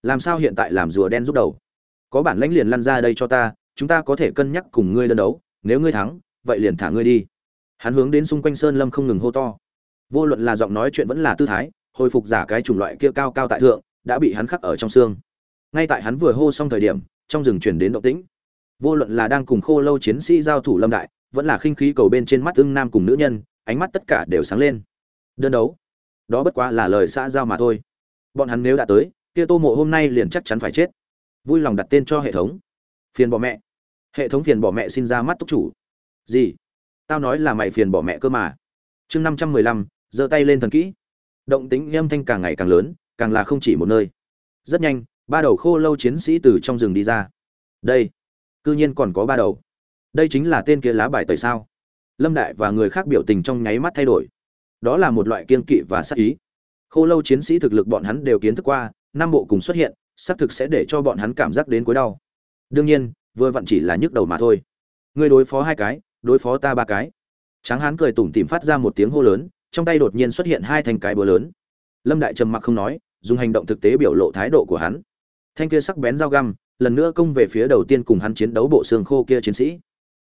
S1: Làm sao hiện tại làm rùa đen rút đầu? Có bản lãnh liền lăn ra đây cho ta, chúng ta có thể cân nhắc cùng ngươi đơn đấu, nếu ngươi thắng, vậy liền thả ngươi đi. Hắn hướng đến xung quanh sơn lâm không ngừng hô to. Vô luận là giọng nói chuyện vẫn là tư thái hồi phục giả cái chủng loại kia cao cao tại thượng, đã bị hắn khắc ở trong xương. Ngay tại hắn vừa hô xong thời điểm, trong rừng chuyển đến động tĩnh. Vô luận là đang cùng khô lâu chiến sĩ giao thủ lâm đại, vẫn là khinh khí cầu bên trên mắt ưng nam cùng nữ nhân, ánh mắt tất cả đều sáng lên. Đơn đấu. Đó bất quá là lời xã giao mà thôi. Bọn hắn nếu đã tới, kia tô mộ hôm nay liền chắc chắn phải chết. Vui lòng đặt tên cho hệ thống. Phiền bỏ mẹ. Hệ thống phiền bỏ mẹ xin ra mắt túc chủ. Gì? Tao nói là mày phiền bỏ mẹ cơ mà. Chương năm trăm mười lăm, giơ tay lên thần kỹ động tính âm thanh càng ngày càng lớn, càng là không chỉ một nơi. Rất nhanh, ba đầu khô lâu chiến sĩ từ trong rừng đi ra. Đây, cư nhiên còn có ba đầu. Đây chính là tên kia lá bài tẩy sao? Lâm đại và người khác biểu tình trong nháy mắt thay đổi. Đó là một loại kiên kỵ và sắc ý. Khô lâu chiến sĩ thực lực bọn hắn đều kiến thức qua, năm bộ cùng xuất hiện, xác thực sẽ để cho bọn hắn cảm giác đến cuối đau. Đương nhiên, vừa vặn chỉ là nhức đầu mà thôi. Ngươi đối phó hai cái, đối phó ta ba cái. Tráng hán cười tủm tìm phát ra một tiếng hô lớn trong tay đột nhiên xuất hiện hai thanh cái búa lớn. Lâm đại trầm mặc không nói, dùng hành động thực tế biểu lộ thái độ của hắn. Thanh kia sắc bén dao găm, lần nữa công về phía đầu tiên cùng hắn chiến đấu bộ xương khô kia chiến sĩ.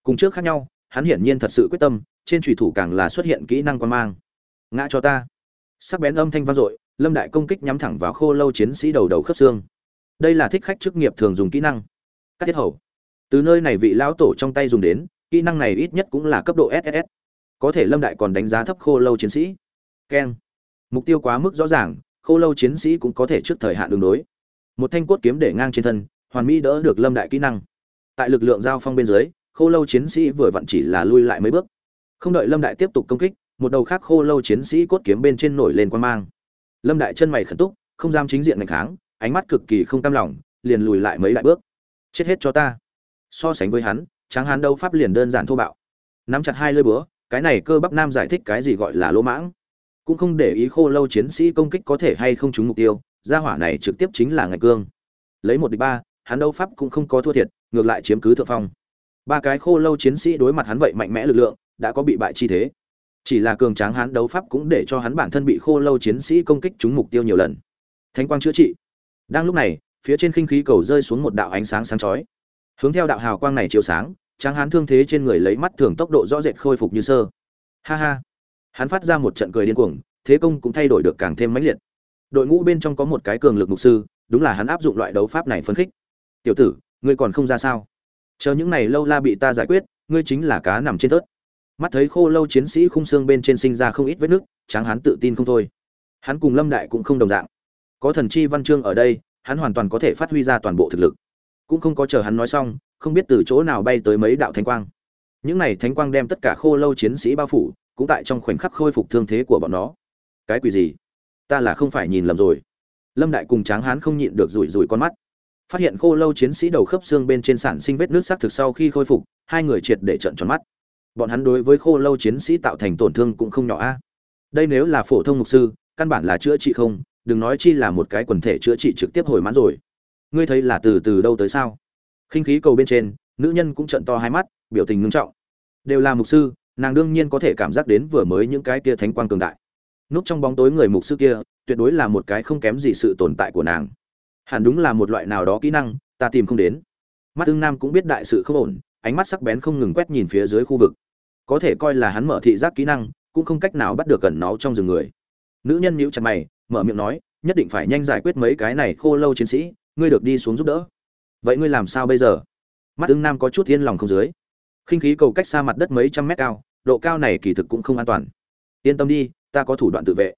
S1: Cùng trước khác nhau, hắn hiển nhiên thật sự quyết tâm, trên trùy thủ càng là xuất hiện kỹ năng quan mang. Ngã cho ta. Sắc bén âm thanh vang dội, lâm đại công kích nhắm thẳng vào khô lâu chiến sĩ đầu đầu khớp xương. Đây là thích khách chức nghiệp thường dùng kỹ năng. Cắt tiết hầu. Từ nơi này vị lão tổ trong tay dùng đến, kỹ năng này ít nhất cũng là cấp độ ss có thể lâm đại còn đánh giá thấp khô lâu chiến sĩ. Keng. Mục tiêu quá mức rõ ràng, khô lâu chiến sĩ cũng có thể trước thời hạn đường đối. Một thanh cốt kiếm để ngang trên thân, hoàn mỹ đỡ được lâm đại kỹ năng. Tại lực lượng giao phong bên dưới, khô lâu chiến sĩ vừa vặn chỉ là lui lại mấy bước. Không đợi lâm đại tiếp tục công kích, một đầu khác khô lâu chiến sĩ cốt kiếm bên trên nổi lên quan mang. Lâm đại chân mày khẩn túc, không dám chính diện ngày kháng, ánh mắt cực kỳ không cam lòng, liền lùi lại mấy đại bước. Chết hết cho ta. So sánh với hắn, tráng hán đấu pháp liền đơn giản thô bạo. Nắm chặt hai lơi búa cái này cơ bắp nam giải thích cái gì gọi là lỗ mãng. Cũng không để ý khô lâu chiến sĩ công kích có thể hay không trúng mục tiêu, gia hỏa này trực tiếp chính là ngạch cương. Lấy một địch ba, hắn đấu pháp cũng không có thua thiệt, ngược lại chiếm cứ thượng phong. Ba cái khô lâu chiến sĩ đối mặt hắn vậy mạnh mẽ lực lượng, đã có bị bại chi thế. Chỉ là cường tráng hắn đấu pháp cũng để cho hắn bản thân bị khô lâu chiến sĩ công kích trúng mục tiêu nhiều lần. Thánh quang chữa trị. Đang lúc này, phía trên khinh khí cầu rơi xuống một đạo ánh sáng sáng chói. Hướng theo đạo hào quang này chiếu sáng tráng hán thương thế trên người lấy mắt thường tốc độ rõ rệt khôi phục như sơ. Ha ha. Hắn phát ra một trận cười điên cuồng, thế công cũng thay đổi được càng thêm mãnh liệt. Đội ngũ bên trong có một cái cường lực mục sư, đúng là hắn áp dụng loại đấu pháp này phấn khích. Tiểu tử, ngươi còn không ra sao? Chờ những này lâu la bị ta giải quyết, ngươi chính là cá nằm trên tớt mắt thấy khô lâu chiến sĩ khung xương bên trên sinh ra không ít vết nứt, tráng hắn tự tin không thôi. Hắn cùng lâm đại cũng không đồng dạng. Có thần chi văn chương ở đây, hắn hoàn toàn có thể phát huy ra toàn bộ thực lực. Cũng không có chờ hắn nói xong không biết từ chỗ nào bay tới mấy đạo thánh quang. Những này thánh quang đem tất cả khô lâu chiến sĩ bao phủ, cũng tại trong khoảnh khắc khôi phục thương thế của bọn nó. Cái quỷ gì? Ta là không phải nhìn lầm rồi. Lâm đại cùng tráng hán không nhịn được rủi rủi con mắt. Phát hiện khô lâu chiến sĩ đầu khớp xương bên trên sản sinh vết nước xác thực sau khi khôi phục, hai người triệt để trận tròn mắt. Bọn hắn đối với khô lâu chiến sĩ tạo thành tổn thương cũng không nhỏ a. Đây nếu là phổ thông mục sư, căn bản là chữa trị không, đừng nói chi là một cái quần thể chữa trị trực tiếp hồi mãn rồi. Ngươi thấy là từ từ đâu tới sao? Khinh khí cầu bên trên, nữ nhân cũng trận to hai mắt, biểu tình ngưng trọng. Đều là mục sư, nàng đương nhiên có thể cảm giác đến vừa mới những cái kia thánh quang cường đại. Núp trong bóng tối người mục sư kia, tuyệt đối là một cái không kém gì sự tồn tại của nàng. Hẳn đúng là một loại nào đó kỹ năng, ta tìm không đến. Mắt tương nam cũng biết đại sự không ổn, ánh mắt sắc bén không ngừng quét nhìn phía dưới khu vực. Có thể coi là hắn mở thị giác kỹ năng, cũng không cách nào bắt được cẩn nó trong rừng người. Nữ nhân nhíu chặt mày, mở miệng nói, nhất định phải nhanh giải quyết mấy cái này khô lâu chiến sĩ, ngươi được đi xuống giúp đỡ vậy ngươi làm sao bây giờ? Mắt ứng nam có chút yên lòng không dưới. Khinh khí cầu cách xa mặt đất mấy trăm mét cao, độ cao này kỳ thực cũng không an toàn. Yên tâm đi, ta có thủ đoạn tự vệ.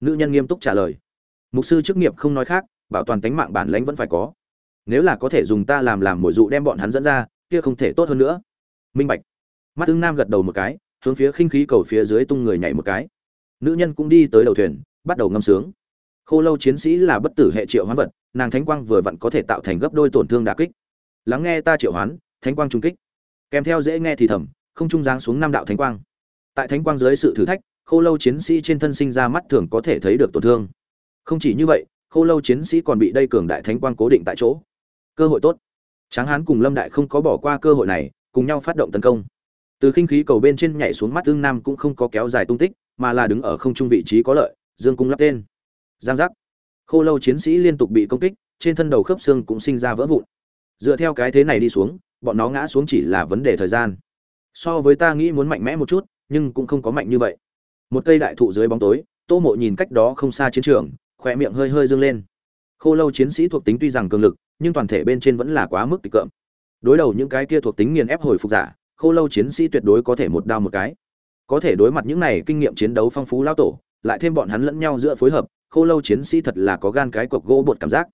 S1: Nữ nhân nghiêm túc trả lời. Mục sư chức nghiệp không nói khác, bảo toàn tính mạng bản lãnh vẫn phải có. Nếu là có thể dùng ta làm làm mồi dụ đem bọn hắn dẫn ra, kia không thể tốt hơn nữa. Minh bạch. Mắt ứng nam gật đầu một cái, hướng phía khinh khí cầu phía dưới tung người nhảy một cái. Nữ nhân cũng đi tới đầu thuyền, bắt đầu ngâm sướng. Khô lâu chiến sĩ là bất tử hệ triệu hoán vật nàng thánh quang vừa vặn có thể tạo thành gấp đôi tổn thương đả kích. Lắng nghe ta triệu hoán, thánh quang trung kích. Kèm theo dễ nghe thì thầm, không trung giáng xuống năm đạo thánh quang. Tại thánh quang dưới sự thử thách, khô lâu chiến sĩ trên thân sinh ra mắt thường có thể thấy được tổn thương. Không chỉ như vậy, khô lâu chiến sĩ còn bị đây cường đại thánh quang cố định tại chỗ. Cơ hội tốt. Tráng hán cùng lâm đại không có bỏ qua cơ hội này, cùng nhau phát động tấn công. Từ khinh khí cầu bên trên nhảy xuống mắt tương nam cũng không có kéo dài tung tích, mà là đứng ở không trung vị trí có lợi, dương cung lắp tên. Giang giác khô lâu chiến sĩ liên tục bị công kích, trên thân đầu khớp xương cũng sinh ra vỡ vụn. Dựa theo cái thế này đi xuống, bọn nó ngã xuống chỉ là vấn đề thời gian. So với ta nghĩ muốn mạnh mẽ một chút, nhưng cũng không có mạnh như vậy. Một cây đại thụ dưới bóng tối, tô mộ nhìn cách đó không xa chiến trường khỏe miệng hơi hơi dâng lên. Khô lâu chiến sĩ thuộc tính tuy rằng cường lực, nhưng toàn thể bên trên vẫn là quá mức kịch cợm. Đối đầu những cái kia thuộc tính nghiền ép hồi phục giả, khô lâu chiến sĩ tuyệt đối có thể một đao một cái. Có thể đối mặt những này kinh nghiệm chiến đấu phong phú lao tổ, lại thêm bọn hắn lẫn nhau giữa phối hợp khô lâu chiến sĩ thật là có gan cái cọc gỗ bột cảm giác.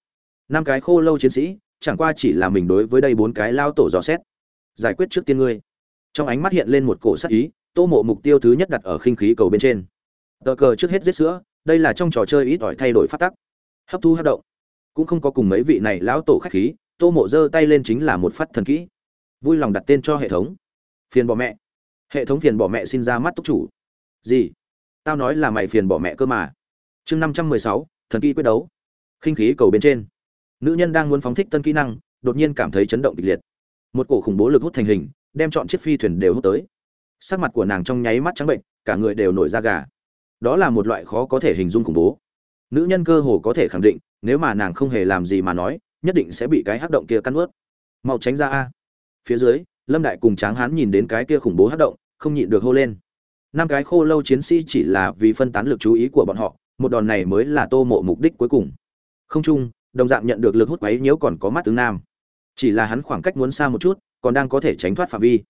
S1: Năm cái khô lâu chiến sĩ, chẳng qua chỉ là mình đối với đây bốn cái lao tổ dò xét. Giải quyết trước tiên ngươi. Trong ánh mắt hiện lên một cổ sắc ý, tô mộ mục tiêu thứ nhất đặt ở khinh khí cầu bên trên. Tờ cờ trước hết giết sữa, đây là trong trò chơi ít ỏi thay đổi phát tắc. Hấp thu hấp động. Cũng không có cùng mấy vị này lão tổ khách khí, tô mộ giơ tay lên chính là một phát thần kỹ. Vui lòng đặt tên cho hệ thống. Phiền bỏ mẹ. Hệ thống phiền bỏ mẹ xin ra mắt túc chủ. Gì? Tao nói là mày phiền bỏ mẹ cơ mà chương năm trăm mười sáu, thần kỹ quyết đấu. Khinh khí cầu bên trên. Nữ nhân đang muốn phóng thích tân kỹ năng, đột nhiên cảm thấy chấn động kịch liệt. Một cổ khủng bố lực hút thành hình, đem chọn chiếc phi thuyền đều hút tới. Sắc mặt của nàng trong nháy mắt trắng bệnh, cả người đều nổi da gà. Đó là một loại khó có thể hình dung khủng bố. Nữ nhân cơ hồ có thể khẳng định, nếu mà nàng không hề làm gì mà nói, nhất định sẽ bị cái hắc động kia cắn ướt mau tránh ra a. Phía dưới, lâm đại cùng tráng hán nhìn đến cái kia khủng bố hắc động, không nhịn được hô lên. Năm cái khô lâu chiến sĩ chỉ là vì phân tán lực chú ý của bọn họ một đòn này mới là tô mộ mục đích cuối cùng. Không chung, đồng dạng nhận được lực hút quấy nhiễu còn có mắt tướng nam. Chỉ là hắn khoảng cách muốn xa một chút, còn đang có thể tránh thoát phạm vi.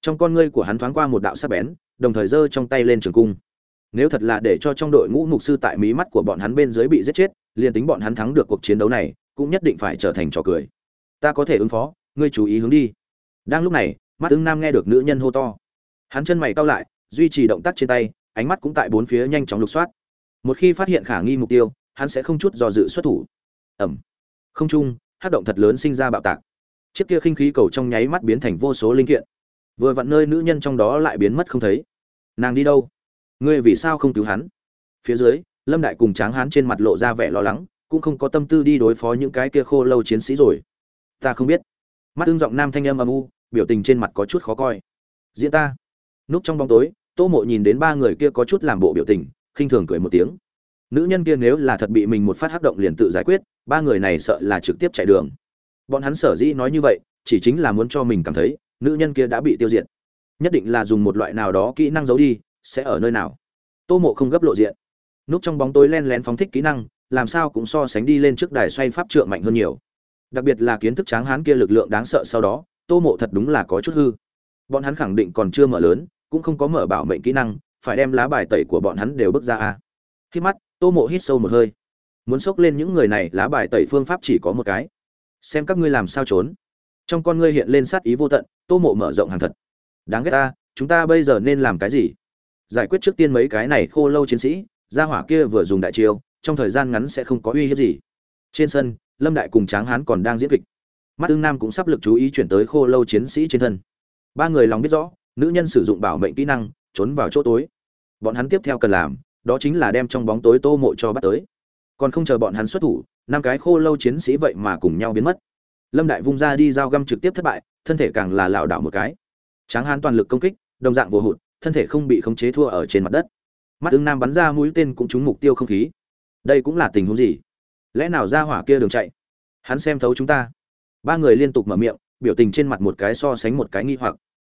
S1: Trong con ngươi của hắn thoáng qua một đạo sắc bén, đồng thời giơ trong tay lên trường cung. Nếu thật là để cho trong đội ngũ mục sư tại mí mắt của bọn hắn bên dưới bị giết chết, liền tính bọn hắn thắng được cuộc chiến đấu này, cũng nhất định phải trở thành trò cười. Ta có thể ứng phó, ngươi chú ý hướng đi. Đang lúc này, mắt ứng nam nghe được nữ nhân hô to. Hắn chân mày cau lại, duy trì động tác trên tay, ánh mắt cũng tại bốn phía nhanh chóng lục soát một khi phát hiện khả nghi mục tiêu, hắn sẽ không chút do dự xuất thủ. Ẩm. Không trung hát động thật lớn sinh ra bạo tạc. Chiếc kia khinh khí cầu trong nháy mắt biến thành vô số linh kiện. Vừa vặn nơi nữ nhân trong đó lại biến mất không thấy. Nàng đi đâu? Ngươi vì sao không cứu hắn? Phía dưới, lâm đại cùng tráng hán trên mặt lộ ra vẻ lo lắng, cũng không có tâm tư đi đối phó những cái kia khô lâu chiến sĩ rồi. Ta không biết. Mắt ưng giọng nam thanh âm âm u, biểu tình trên mặt có chút khó coi. Diễn ta. Núp trong bóng tối, tô mộ nhìn đến ba người kia có chút làm bộ biểu tình khinh thường cười một tiếng. Nữ nhân kia nếu là thật bị mình một phát hắc động liền tự giải quyết, ba người này sợ là trực tiếp chạy đường. Bọn hắn sở dĩ nói như vậy, chỉ chính là muốn cho mình cảm thấy, nữ nhân kia đã bị tiêu diệt. Nhất định là dùng một loại nào đó kỹ năng giấu đi, sẽ ở nơi nào. Tô mộ không gấp lộ diện. Núp trong bóng tối len lén phóng thích kỹ năng, làm sao cũng so sánh đi lên trước đài xoay pháp trượng mạnh hơn nhiều. Đặc biệt là kiến thức tráng hán kia lực lượng đáng sợ sau đó, tô mộ thật đúng là có chút hư. Bọn hắn khẳng định còn chưa mở lớn, cũng không có mở bảo mệnh kỹ năng phải đem lá bài tẩy của bọn hắn đều bước ra a khi mắt, tô mộ hít sâu một hơi. Muốn xốc lên những người này, lá bài tẩy phương pháp chỉ có một cái. Xem các ngươi làm sao trốn. Trong con ngươi hiện lên sát ý vô tận, tô mộ mở rộng hàng thật. Đáng ghét ta, chúng ta bây giờ nên làm cái gì? Giải quyết trước tiên mấy cái này khô lâu chiến sĩ, gia hỏa kia vừa dùng đại chiêu, trong thời gian ngắn sẽ không có uy hiếp gì. Trên sân, lâm đại cùng tráng hán còn đang diễn kịch. Mắt ưng nam cũng sắp lực chú ý chuyển tới khô lâu chiến sĩ trên thân. Ba người lòng biết rõ, nữ nhân sử dụng bảo mệnh kỹ năng, trốn vào chỗ tối bọn hắn tiếp theo cần làm, đó chính là đem trong bóng tối tô mộ cho bắt tới. Còn không chờ bọn hắn xuất thủ, năm cái khô lâu chiến sĩ vậy mà cùng nhau biến mất. Lâm đại vung ra đi giao găm trực tiếp thất bại, thân thể càng là lảo đảo một cái. Tráng hán toàn lực công kích, đồng dạng vô hụt, thân thể không bị khống chế thua ở trên mặt đất. Mắt tướng nam bắn ra mũi tên cũng trúng mục tiêu không khí. Đây cũng là tình huống gì? Lẽ nào ra hỏa kia đường chạy? Hắn xem thấu chúng ta. Ba người liên tục mở miệng, biểu tình trên mặt một cái so sánh một cái nghi hoặc.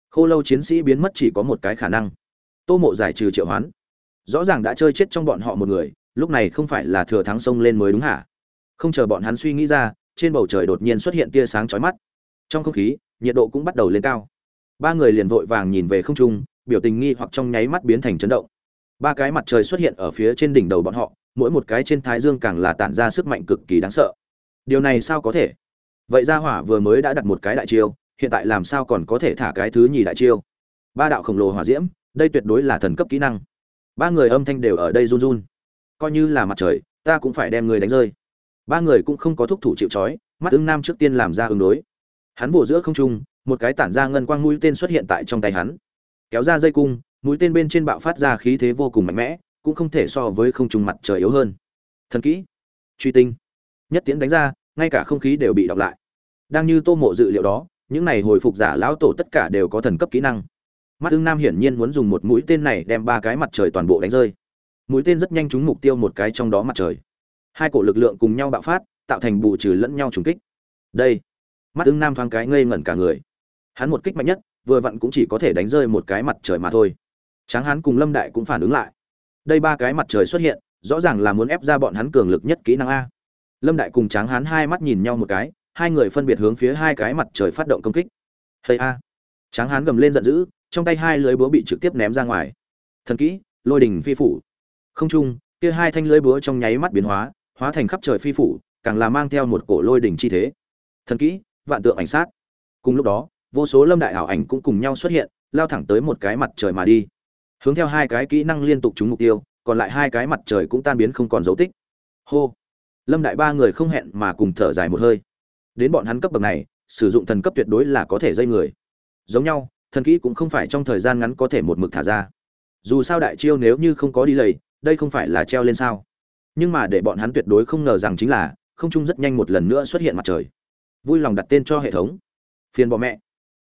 S1: Khô lâu chiến sĩ biến mất chỉ có một cái khả năng tô mộ giải trừ triệu hoán. Rõ ràng đã chơi chết trong bọn họ một người, lúc này không phải là thừa thắng sông lên mới đúng hả? Không chờ bọn hắn suy nghĩ ra, trên bầu trời đột nhiên xuất hiện tia sáng chói mắt. Trong không khí, nhiệt độ cũng bắt đầu lên cao. Ba người liền vội vàng nhìn về không trung, biểu tình nghi hoặc trong nháy mắt biến thành chấn động. Ba cái mặt trời xuất hiện ở phía trên đỉnh đầu bọn họ, mỗi một cái trên thái dương càng là tản ra sức mạnh cực kỳ đáng sợ. Điều này sao có thể? Vậy ra hỏa vừa mới đã đặt một cái đại chiêu, hiện tại làm sao còn có thể thả cái thứ nhì đại chiêu? Ba đạo khổng lồ hỏa diễm đây tuyệt đối là thần cấp kỹ năng. Ba người âm thanh đều ở đây run run. Coi như là mặt trời, ta cũng phải đem người đánh rơi. Ba người cũng không có thúc thủ chịu trói, mắt ứng nam trước tiên làm ra ứng đối. Hắn bổ giữa không trung, một cái tản ra ngân quang mũi tên xuất hiện tại trong tay hắn. Kéo ra dây cung, mũi tên bên trên bạo phát ra khí thế vô cùng mạnh mẽ, cũng không thể so với không trung mặt trời yếu hơn. Thần kỹ, truy tinh. Nhất tiễn đánh ra, ngay cả không khí đều bị đọc lại. Đang như tô mộ dự liệu đó, những này hồi phục giả lão tổ tất cả đều có thần cấp kỹ năng mắt tương nam hiển nhiên muốn dùng một mũi tên này đem ba cái mặt trời toàn bộ đánh rơi. Mũi tên rất nhanh trúng mục tiêu một cái trong đó mặt trời. Hai cổ lực lượng cùng nhau bạo phát, tạo thành bù trừ lẫn nhau trùng kích. Đây, mắt tương nam thoáng cái ngây ngẩn cả người. Hắn một kích mạnh nhất, vừa vặn cũng chỉ có thể đánh rơi một cái mặt trời mà thôi. Tráng hắn cùng lâm đại cũng phản ứng lại. Đây ba cái mặt trời xuất hiện, rõ ràng là muốn ép ra bọn hắn cường lực nhất kỹ năng a. Lâm đại cùng tráng hán hai mắt nhìn nhau một cái, hai người phân biệt hướng phía hai cái mặt trời phát động công kích. Hay a. Tráng hán gầm lên giận dữ trong tay hai lưới búa bị trực tiếp ném ra ngoài. Thần kỹ, lôi đình phi phủ. Không trung, kia hai thanh lưới búa trong nháy mắt biến hóa hóa thành khắp trời phi phủ, càng là mang theo một cổ lôi đình chi thế. Thần kỹ, vạn tượng ảnh sát. Cùng lúc đó, vô số lâm đại ảo ảnh cũng cùng nhau xuất hiện, lao thẳng tới một cái mặt trời mà đi. Hướng theo hai cái kỹ năng liên tục trúng mục tiêu, còn lại hai cái mặt trời cũng tan biến không còn dấu tích. Hô! Lâm đại ba người không hẹn mà cùng thở dài một hơi. Đến bọn hắn cấp bậc này, sử dụng thần cấp tuyệt đối là có thể dây người. Giống nhau thần kỹ cũng không phải trong thời gian ngắn có thể một mực thả ra. Dù sao đại chiêu nếu như không có đi lầy đây không phải là treo lên sao? Nhưng mà để bọn hắn tuyệt đối không ngờ rằng chính là, không trung rất nhanh một lần nữa xuất hiện mặt trời. Vui lòng đặt tên cho hệ thống. Phiền bỏ mẹ.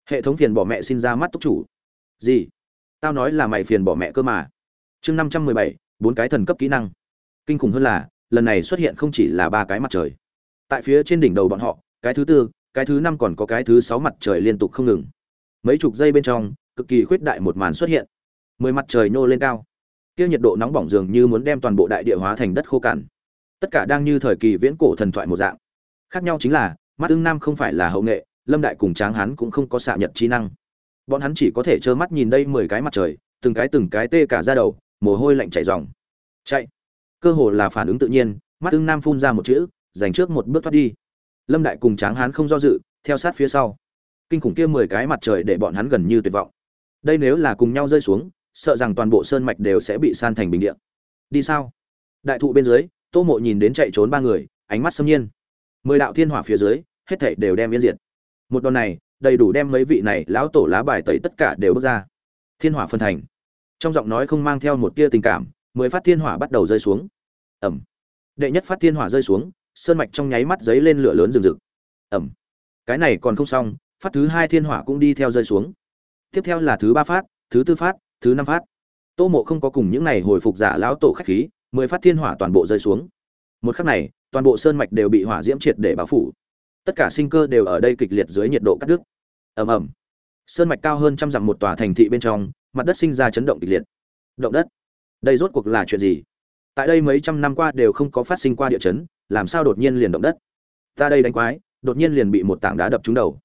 S1: Hệ thống phiền bỏ mẹ xin ra mắt túc chủ. Gì? Tao nói là mày phiền bỏ mẹ cơ mà. Chương năm trăm mười bảy, bốn cái thần cấp kỹ năng. Kinh khủng hơn là, lần này xuất hiện không chỉ là ba cái mặt trời. Tại phía trên đỉnh đầu bọn họ, cái thứ tư, cái thứ năm còn có cái thứ sáu mặt trời liên tục không ngừng mấy chục giây bên trong, cực kỳ khuyết đại một màn xuất hiện. Mười mặt trời nhô lên cao. Kia nhiệt độ nóng bỏng dường như muốn đem toàn bộ đại địa hóa thành đất khô cằn. Tất cả đang như thời kỳ viễn cổ thần thoại một dạng. Khác nhau chính là, mắt ưng nam không phải là hậu nghệ, lâm đại cùng tráng hán cũng không có xạ nhật trí năng. Bọn hắn chỉ có thể trơ mắt nhìn đây mười cái mặt trời, từng cái từng cái tê cả ra đầu, mồ hôi lạnh chảy ròng. Chạy. Cơ hồ là phản ứng tự nhiên, mắt ưng nam phun ra một chữ, dành trước một bước thoát đi. Lâm đại cùng tráng hán không do dự, theo sát phía sau kinh khủng kia mười cái mặt trời để bọn hắn gần như tuyệt vọng. Đây nếu là cùng nhau rơi xuống, sợ rằng toàn bộ sơn mạch đều sẽ bị san thành bình địa. Đi sao? Đại thụ bên dưới, tô mộ nhìn đến chạy trốn ba người, ánh mắt xâm nhiên. Mười đạo thiên hỏa phía dưới, hết thảy đều đem yên diệt. Một đòn này, đầy đủ đem mấy vị này lão tổ lá bài tẩy tất cả đều bước ra. Thiên hỏa phân thành. Trong giọng nói không mang theo một tia tình cảm, mười phát thiên hỏa bắt đầu rơi xuống. Ẩm. Đệ nhất phát thiên hỏa rơi xuống, sơn mạch trong nháy mắt giấy lên lửa lớn rừng rực. Ẩm. Cái này còn không xong phát thứ hai thiên hỏa cũng đi theo rơi xuống. Tiếp theo là thứ ba phát, thứ tư phát, thứ năm phát. Tô mộ không có cùng những này hồi phục giả lão tổ khách khí, mười phát thiên hỏa toàn bộ rơi xuống. Một khắc này, toàn bộ sơn mạch đều bị hỏa diễm triệt để bao phủ. Tất cả sinh cơ đều ở đây kịch liệt dưới nhiệt độ cắt đứt. Ầm ầm. Sơn mạch cao hơn trăm dặm một tòa thành thị bên trong, mặt đất sinh ra chấn động kịch liệt. Động đất. Đây rốt cuộc là chuyện gì? Tại đây mấy trăm năm qua đều không có phát sinh qua địa chấn, làm sao đột nhiên liền động đất? Ta đây đánh quái, đột nhiên liền bị một tảng đá đập trúng đầu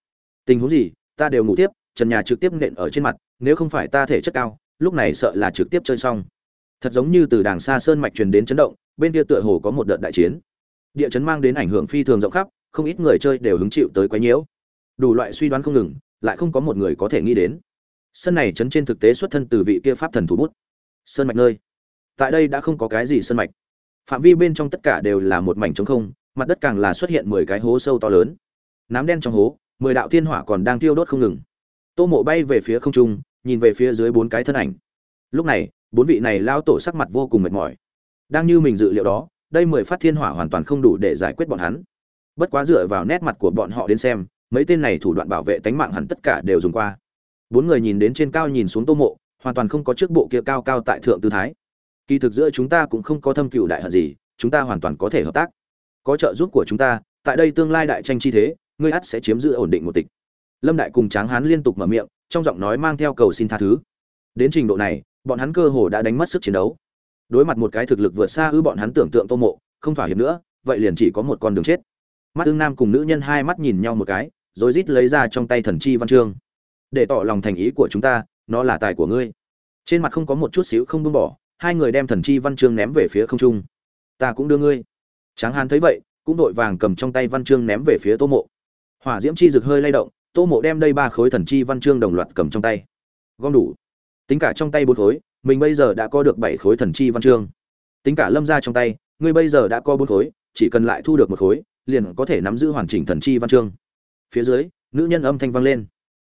S1: tình huống gì, ta đều ngủ tiếp, trần nhà trực tiếp nện ở trên mặt, nếu không phải ta thể chất cao, lúc này sợ là trực tiếp chơi xong. Thật giống như từ đàng xa sơn mạch truyền đến chấn động, bên kia tựa hồ có một đợt đại chiến. Địa chấn mang đến ảnh hưởng phi thường rộng khắp, không ít người chơi đều hứng chịu tới quấy nhiễu. Đủ loại suy đoán không ngừng, lại không có một người có thể nghĩ đến. Sân này chấn trên thực tế xuất thân từ vị kia pháp thần thủ bút. Sơn mạch nơi. Tại đây đã không có cái gì sơn mạch. Phạm vi bên trong tất cả đều là một mảnh trống không, mặt đất càng là xuất hiện mười cái hố sâu to lớn. Nám đen trong hố mười đạo thiên hỏa còn đang thiêu đốt không ngừng. Tô mộ bay về phía không trung, nhìn về phía dưới bốn cái thân ảnh. Lúc này, bốn vị này lao tổ sắc mặt vô cùng mệt mỏi. Đang như mình dự liệu đó, đây mười phát thiên hỏa hoàn toàn không đủ để giải quyết bọn hắn. Bất quá dựa vào nét mặt của bọn họ đến xem, mấy tên này thủ đoạn bảo vệ tánh mạng hẳn tất cả đều dùng qua. Bốn người nhìn đến trên cao nhìn xuống tô mộ, hoàn toàn không có trước bộ kia cao cao tại thượng tư thái. Kỳ thực giữa chúng ta cũng không có thâm cựu đại hận gì, chúng ta hoàn toàn có thể hợp tác. Có trợ giúp của chúng ta, tại đây tương lai đại tranh chi thế ngươi ắt sẽ chiếm giữ ổn định một tịch. Lâm đại cùng tráng hán liên tục mở miệng, trong giọng nói mang theo cầu xin tha thứ. Đến trình độ này, bọn hắn cơ hồ đã đánh mất sức chiến đấu. Đối mặt một cái thực lực vượt xa ư bọn hắn tưởng tượng tô mộ, không thỏa hiệp nữa, vậy liền chỉ có một con đường chết. Mắt ương nam cùng nữ nhân hai mắt nhìn nhau một cái, rồi rít lấy ra trong tay thần chi văn chương. Để tỏ lòng thành ý của chúng ta, nó là tài của ngươi. Trên mặt không có một chút xíu không buông bỏ, hai người đem thần chi văn chương ném về phía không trung. Ta cũng đưa ngươi. Tráng hán thấy vậy, cũng vội vàng cầm trong tay văn chương ném về phía tô mộ hỏa diễm chi rực hơi lay động, tô mộ đem đây ba khối thần chi văn chương đồng loạt cầm trong tay. Gom đủ. Tính cả trong tay bốn khối, mình bây giờ đã có được bảy khối thần chi văn chương. Tính cả lâm ra trong tay, ngươi bây giờ đã có bốn khối, chỉ cần lại thu được một khối, liền có thể nắm giữ hoàn chỉnh thần chi văn chương. Phía dưới, nữ nhân âm thanh vang lên.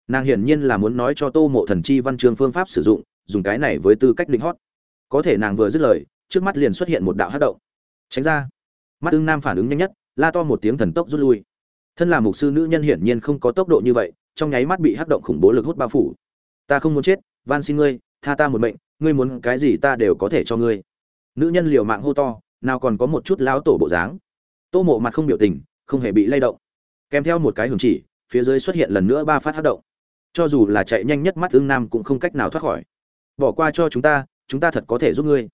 S1: Nàng hiển nhiên là muốn nói cho tô mộ thần chi văn chương phương pháp sử dụng, dùng cái này với tư cách định hót. Có thể nàng vừa dứt lời, trước mắt liền xuất hiện một đạo hát động. Tránh ra. Mắt ưng nam phản ứng nhanh nhất, la to một tiếng thần tốc rút lui thân là mục sư nữ nhân hiển nhiên không có tốc độ như vậy, trong nháy mắt bị hắc động khủng bố lực hút bao phủ. Ta không muốn chết, van xin ngươi, tha ta một mệnh, ngươi muốn cái gì ta đều có thể cho ngươi. Nữ nhân liều mạng hô to, nào còn có một chút lão tổ bộ dáng. Tô mộ mặt không biểu tình, không hề bị lay động. Kèm theo một cái hưởng chỉ, phía dưới xuất hiện lần nữa ba phát hắc động. Cho dù là chạy nhanh nhất mắt ưng nam cũng không cách nào thoát khỏi. Bỏ qua cho chúng ta chúng ta thật có thể giúp ngươi.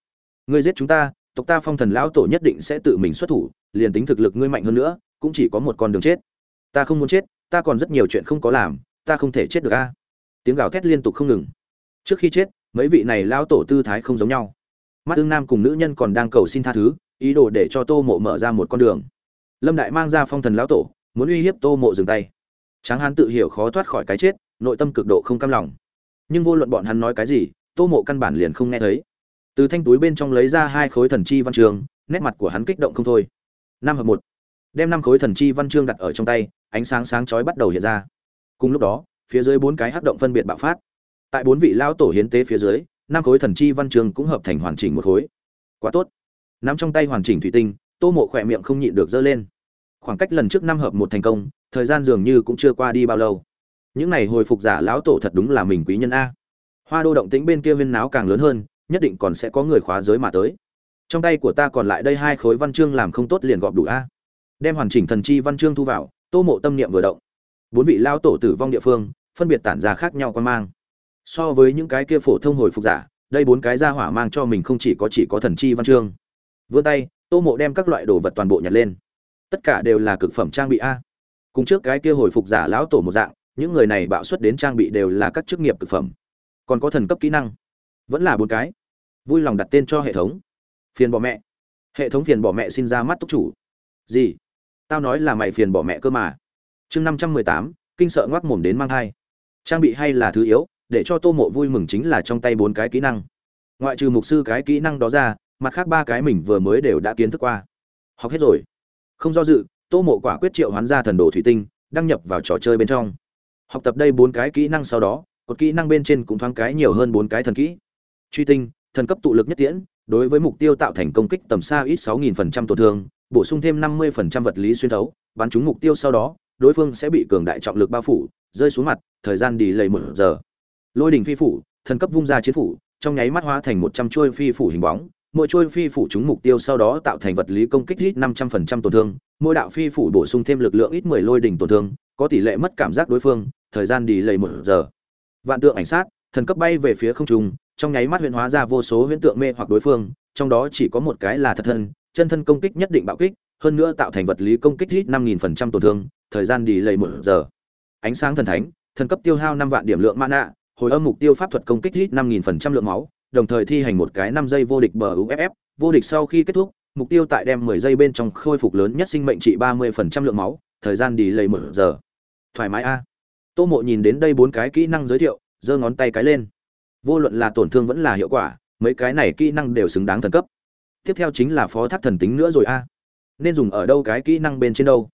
S1: Ngươi giết chúng ta, tộc ta phong thần lão tổ nhất định sẽ tự mình xuất thủ, liền tính thực lực ngươi mạnh hơn nữa cũng chỉ có một con đường chết. Ta không muốn chết, ta còn rất nhiều chuyện không có làm, ta không thể chết được a. Tiếng gào thét liên tục không ngừng. Trước khi chết, mấy vị này lão tổ tư thái không giống nhau. Mắt ương nam cùng nữ nhân còn đang cầu xin tha thứ, ý đồ để cho tô mộ mở ra một con đường. Lâm đại mang ra phong thần lão tổ, muốn uy hiếp tô mộ dừng tay. Tráng hán tự hiểu khó thoát khỏi cái chết, nội tâm cực độ không cam lòng. Nhưng vô luận bọn hắn nói cái gì, tô mộ căn bản liền không nghe thấy. Từ thanh túi bên trong lấy ra hai khối thần chi văn trường, nét mặt của hắn kích động không thôi. Năm hợp một đem năm khối thần chi văn chương đặt ở trong tay, ánh sáng sáng chói bắt đầu hiện ra. Cùng lúc đó, phía dưới bốn cái hắc động phân biệt bạo phát. Tại bốn vị lao tổ hiến tế phía dưới, năm khối thần chi văn chương cũng hợp thành hoàn chỉnh một khối. Quá tốt. Nắm trong tay hoàn chỉnh thủy tinh, tô mộ khỏe miệng không nhịn được dơ lên. Khoảng cách lần trước năm hợp một thành công, thời gian dường như cũng chưa qua đi bao lâu. Những này hồi phục giả lão tổ thật đúng là mình quý nhân a. Hoa đô động tĩnh bên kia viên náo càng lớn hơn, nhất định còn sẽ có người khóa giới mà tới. Trong tay của ta còn lại đây hai khối văn chương làm không tốt liền gọp đủ a đem hoàn chỉnh thần chi văn chương thu vào, tô mộ tâm niệm vừa động. Bốn vị lao tổ tử vong địa phương, phân biệt tản ra khác nhau quan mang. So với những cái kia phổ thông hồi phục giả, đây bốn cái ra hỏa mang cho mình không chỉ có chỉ có thần chi văn chương. Vươn tay, tô mộ đem các loại đồ vật toàn bộ nhặt lên. Tất cả đều là cực phẩm trang bị a. Cùng trước cái kia hồi phục giả lão tổ một dạng, những người này bạo xuất đến trang bị đều là các chức nghiệp cực phẩm. Còn có thần cấp kỹ năng. Vẫn là bốn cái. Vui lòng đặt tên cho hệ thống. Phiền bỏ mẹ. Hệ thống phiền bỏ mẹ xin ra mắt túc chủ. Gì? Tao nói là mày phiền bỏ mẹ cơ mà. Chương năm trăm mười tám, kinh sợ ngoác mồm đến mang thai. Trang bị hay là thứ yếu, để cho tô mộ vui mừng chính là trong tay bốn cái kỹ năng. Ngoại trừ mục sư cái kỹ năng đó ra, mặt khác ba cái mình vừa mới đều đã kiến thức qua. Học hết rồi. Không do dự, tô mộ quả quyết triệu hoán ra thần đồ thủy tinh, đăng nhập vào trò chơi bên trong. Học tập đây bốn cái kỹ năng sau đó, cột kỹ năng bên trên cũng thoáng cái nhiều hơn bốn cái thần kỹ. Truy tinh, thần cấp tụ lực nhất tiễn, đối với mục tiêu tạo thành công kích tầm xa ít sáu nghìn phần trăm tổn thương bổ sung thêm năm mươi phần trăm vật lý xuyên thấu, bắn trúng mục tiêu sau đó, đối phương sẽ bị cường đại trọng lực bao phủ, rơi xuống mặt, thời gian đi lầy một giờ. Lôi đỉnh phi phủ, thần cấp vung ra chiến phủ, trong nháy mắt hóa thành một trăm chuôi phi phủ hình bóng, mỗi chuôi phi phủ trúng mục tiêu sau đó tạo thành vật lý công kích ít năm trăm phần trăm tổn thương, mỗi đạo phi phủ bổ sung thêm lực lượng ít mười lôi đỉnh tổn thương, có tỷ lệ mất cảm giác đối phương, thời gian đi lầy một giờ. Vạn tượng ảnh sát, thần cấp bay về phía không trung, trong nháy mắt huyễn hóa ra vô số huyễn tượng mê hoặc đối phương, trong đó chỉ có một cái là thật thân chân thân công kích nhất định bạo kích, hơn nữa tạo thành vật lý công kích ít năm nghìn phần trăm tổn thương, thời gian đi lầy một giờ. Ánh sáng thần thánh, thần cấp tiêu hao năm vạn điểm lượng mana, hồi âm mục tiêu pháp thuật công kích ít năm nghìn phần trăm lượng máu, đồng thời thi hành một cái năm giây vô địch bờ uff vô địch sau khi kết thúc, mục tiêu tại đem mười giây bên trong khôi phục lớn nhất sinh mệnh trị ba mươi phần trăm lượng máu, thời gian đi lầy một giờ. Thoải mái a. Tô mộ nhìn đến đây bốn cái kỹ năng giới thiệu, giơ ngón tay cái lên. Vô luận là tổn thương vẫn là hiệu quả, mấy cái này kỹ năng đều xứng đáng thần cấp tiếp theo chính là phó thác thần tính nữa rồi a. À. Nên dùng ở đâu cái kỹ năng bên trên đâu?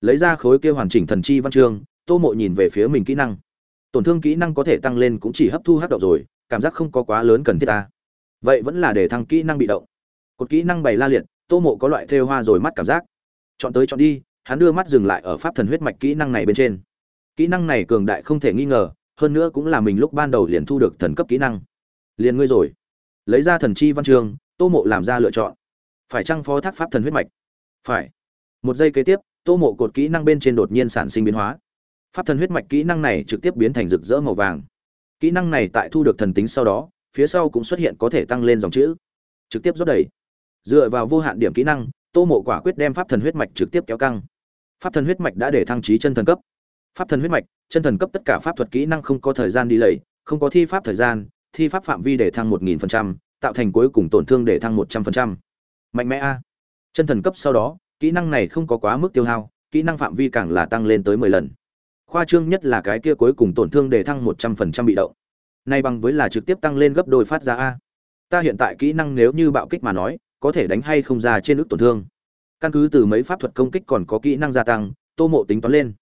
S1: Lấy ra khối kia hoàn chỉnh thần chi văn chương, tô mộ nhìn về phía mình kỹ năng. Tổn thương kỹ năng có thể tăng lên cũng chỉ hấp thu hấp động rồi, cảm giác không có quá lớn cần thiết ta vậy vẫn là để thăng kỹ năng bị động. Cột kỹ năng bày la liệt, tô mộ có loại thêu hoa rồi mắt cảm giác. Chọn tới chọn đi, hắn đưa mắt dừng lại ở pháp thần huyết mạch kỹ năng này bên trên. Kỹ năng này cường đại không thể nghi ngờ, hơn nữa cũng là mình lúc ban đầu liền thu được thần cấp kỹ năng. Liền ngươi rồi. Lấy ra thần chi văn chương tô mộ làm ra lựa chọn. Phải chăng phó thác pháp thần huyết mạch? Phải. Một giây kế tiếp, tô mộ cột kỹ năng bên trên đột nhiên sản sinh biến hóa. Pháp thần huyết mạch kỹ năng này trực tiếp biến thành rực rỡ màu vàng. Kỹ năng này tại thu được thần tính sau đó, phía sau cũng xuất hiện có thể tăng lên dòng chữ. Trực tiếp rót đầy. Dựa vào vô hạn điểm kỹ năng, tô mộ quả quyết đem pháp thần huyết mạch trực tiếp kéo căng. Pháp thần huyết mạch đã để thăng trí chân thần cấp. Pháp thần huyết mạch, chân thần cấp tất cả pháp thuật kỹ năng không có thời gian đi lầy không có thi pháp thời gian, thi pháp phạm vi để thăng một nghìn phần trăm tạo thành cuối cùng tổn thương để thăng một trăm phần trăm. Mạnh mẽ a. Chân thần cấp sau đó, kỹ năng này không có quá mức tiêu hao, kỹ năng phạm vi càng là tăng lên tới mười lần. Khoa trương nhất là cái kia cuối cùng tổn thương để thăng một trăm phần trăm bị động. Nay bằng với là trực tiếp tăng lên gấp đôi phát ra a. Ta hiện tại kỹ năng nếu như bạo kích mà nói, có thể đánh hay không ra trên ước tổn thương. Căn cứ từ mấy pháp thuật công kích còn có kỹ năng gia tăng, tô mộ tính toán lên.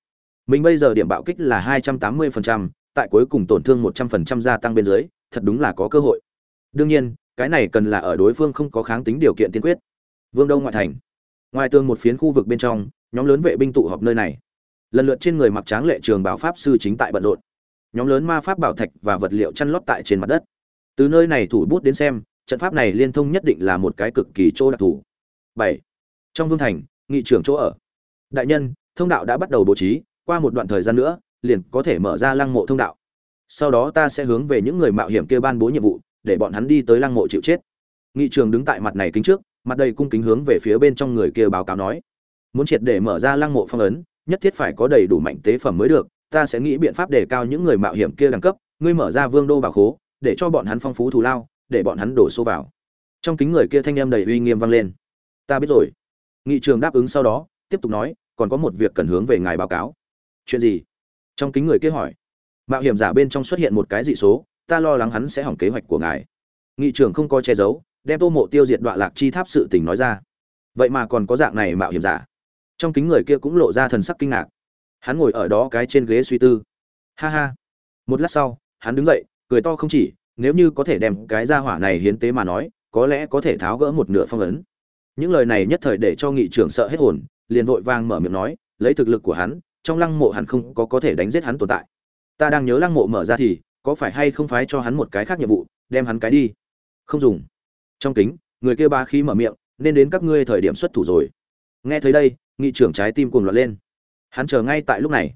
S1: Mình bây giờ điểm bạo kích là hai trăm tám mươi phần trăm, tại cuối cùng tổn thương một trăm phần trăm gia tăng bên dưới, thật đúng là có cơ hội. Đương nhiên cái này cần là ở đối phương không có kháng tính điều kiện tiên quyết. Vương đông ngoại thành. Ngoài tường một phiến khu vực bên trong, nhóm lớn vệ binh tụ họp nơi này. Lần lượt trên người mặc tráng lệ trường bảo pháp sư chính tại bận rộn. Nhóm lớn ma pháp bảo thạch và vật liệu chăn lót tại trên mặt đất. Từ nơi này thủ bút đến xem, trận pháp này liên thông nhất định là một cái cực kỳ chỗ đặc thù. Bảy. Trong vương thành, nghị trưởng chỗ ở. Đại nhân, thông đạo đã bắt đầu bố trí, qua một đoạn thời gian nữa, liền có thể mở ra lăng mộ thông đạo. Sau đó ta sẽ hướng về những người mạo hiểm kia ban bố nhiệm vụ để bọn hắn đi tới lăng mộ chịu chết. Nghị trường đứng tại mặt này kính trước, mặt đầy cung kính hướng về phía bên trong người kia báo cáo nói. Muốn triệt để mở ra lăng mộ phong ấn, nhất thiết phải có đầy đủ mạnh tế phẩm mới được, ta sẽ nghĩ biện pháp để cao những người mạo hiểm kia đẳng cấp, ngươi mở ra vương đô bảo khố, để cho bọn hắn phong phú thù lao, để bọn hắn đổ xô vào. Trong kính người kia thanh em đầy uy nghiêm vang lên. Ta biết rồi. Nghị trường đáp ứng sau đó, tiếp tục nói, còn có một việc cần hướng về ngài báo cáo. Chuyện gì? Trong kính người kia hỏi. Mạo hiểm giả bên trong xuất hiện một cái dị số ta lo lắng hắn sẽ hỏng kế hoạch của ngài. Nghị trưởng không có che giấu, đem tô mộ tiêu diệt đoạn lạc chi tháp sự tình nói ra. Vậy mà còn có dạng này mạo hiểm giả. Trong kính người kia cũng lộ ra thần sắc kinh ngạc. Hắn ngồi ở đó cái trên ghế suy tư. Ha ha. Một lát sau, hắn đứng dậy, cười to không chỉ, nếu như có thể đem cái gia hỏa này hiến tế mà nói, có lẽ có thể tháo gỡ một nửa phong ấn. Những lời này nhất thời để cho nghị trưởng sợ hết hồn, liền vội vang mở miệng nói, lấy thực lực của hắn, trong lăng mộ hẳn không có có thể đánh giết hắn tồn tại. Ta đang nhớ lăng mộ mở ra thì có phải hay không phái cho hắn một cái khác nhiệm vụ, đem hắn cái đi? Không dùng. Trong kính, người kia ba khí mở miệng, nên đến các ngươi thời điểm xuất thủ rồi. Nghe thấy đây, nghị trưởng trái tim cuồng loạn lên. Hắn chờ ngay tại lúc này.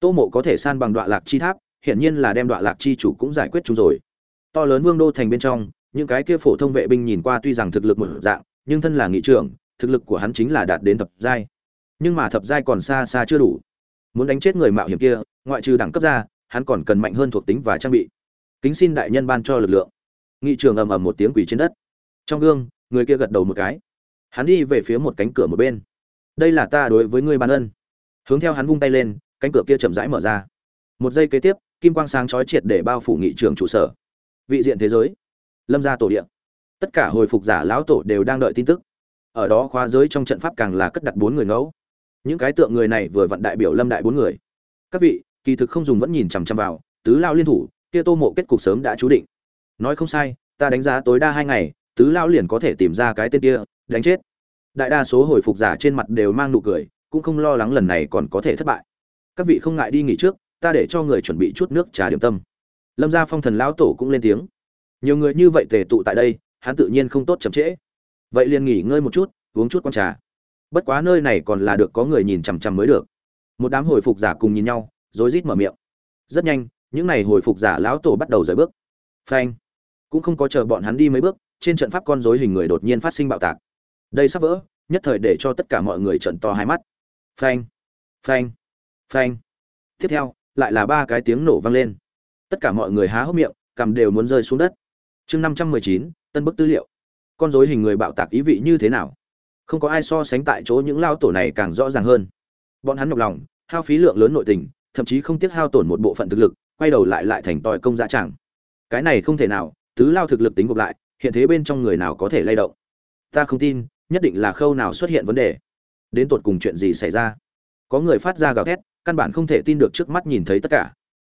S1: Tô mộ có thể san bằng đoạn lạc chi tháp, hiển nhiên là đem đoạn lạc chi chủ cũng giải quyết chúng rồi. To lớn vương đô thành bên trong, những cái kia phổ thông vệ binh nhìn qua tuy rằng thực lực một dạng, nhưng thân là nghị trưởng, thực lực của hắn chính là đạt đến thập giai. Nhưng mà thập giai còn xa xa chưa đủ. Muốn đánh chết người mạo hiểm kia, ngoại trừ đẳng cấp ra hắn còn cần mạnh hơn thuộc tính và trang bị. Kính xin đại nhân ban cho lực lượng. Nghị trường ầm ầm một tiếng quỷ trên đất. Trong gương, người kia gật đầu một cái. Hắn đi về phía một cánh cửa một bên. Đây là ta đối với ngươi ban ân. Hướng theo hắn vung tay lên, cánh cửa kia chậm rãi mở ra. Một giây kế tiếp, kim quang sáng chói triệt để bao phủ nghị trường trụ sở. Vị diện thế giới. Lâm gia tổ địa. Tất cả hồi phục giả lão tổ đều đang đợi tin tức. Ở đó khóa giới trong trận pháp càng là cất đặt bốn người ngẫu. Những cái tượng người này vừa vặn đại biểu lâm đại bốn người. Các vị kỳ thực không dùng vẫn nhìn chằm chằm vào, tứ lao liên thủ, kia tô mộ kết cục sớm đã chú định. Nói không sai, ta đánh giá tối đa hai ngày, tứ lao liền có thể tìm ra cái tên kia, đánh chết. Đại đa số hồi phục giả trên mặt đều mang nụ cười, cũng không lo lắng lần này còn có thể thất bại. Các vị không ngại đi nghỉ trước, ta để cho người chuẩn bị chút nước trà điểm tâm. Lâm gia phong thần lão tổ cũng lên tiếng. Nhiều người như vậy tề tụ tại đây, hắn tự nhiên không tốt chậm trễ. Vậy liền nghỉ ngơi một chút, uống chút con trà. Bất quá nơi này còn là được có người nhìn chằm chằm mới được. Một đám hồi phục giả cùng nhìn nhau rối rít mở miệng. Rất nhanh, những n à y hồi phục giả lão tổ bắt đầu rời bước. Phanh. Cũng không có chờ bọn hắn đi mấy bước, trên trận pháp con dối hình người đột nhiên phát sinh bạo tạc. Đây sắp vỡ, nhất thời để cho tất cả mọi người trận to hai mắt. Phanh. Phanh. Phanh. Tiếp theo, lại là ba cái tiếng nổ vang lên. Tất cả mọi người há hốc miệng, cằm đều muốn rơi xuống đất. Chương năm trăm mười chín, tân bức tư liệu. Con dối hình người bạo tạc ý vị như thế nào? Không có ai so sánh tại chỗ những lao tổ này càng rõ ràng hơn. Bọn hắn nhọc lòng, hao phí lượng lớn nội tình thậm chí không tiếc hao tổn một bộ phận thực lực, quay đầu lại lại thành tòi công dã chẳng cái này không thể nào, tứ lao thực lực tính gộp lại, hiện thế bên trong người nào có thể lay động? Ta không tin, nhất định là khâu nào xuất hiện vấn đề. Đến tột cùng chuyện gì xảy ra? Có người phát ra gào thét, căn bản không thể tin được trước mắt nhìn thấy tất cả.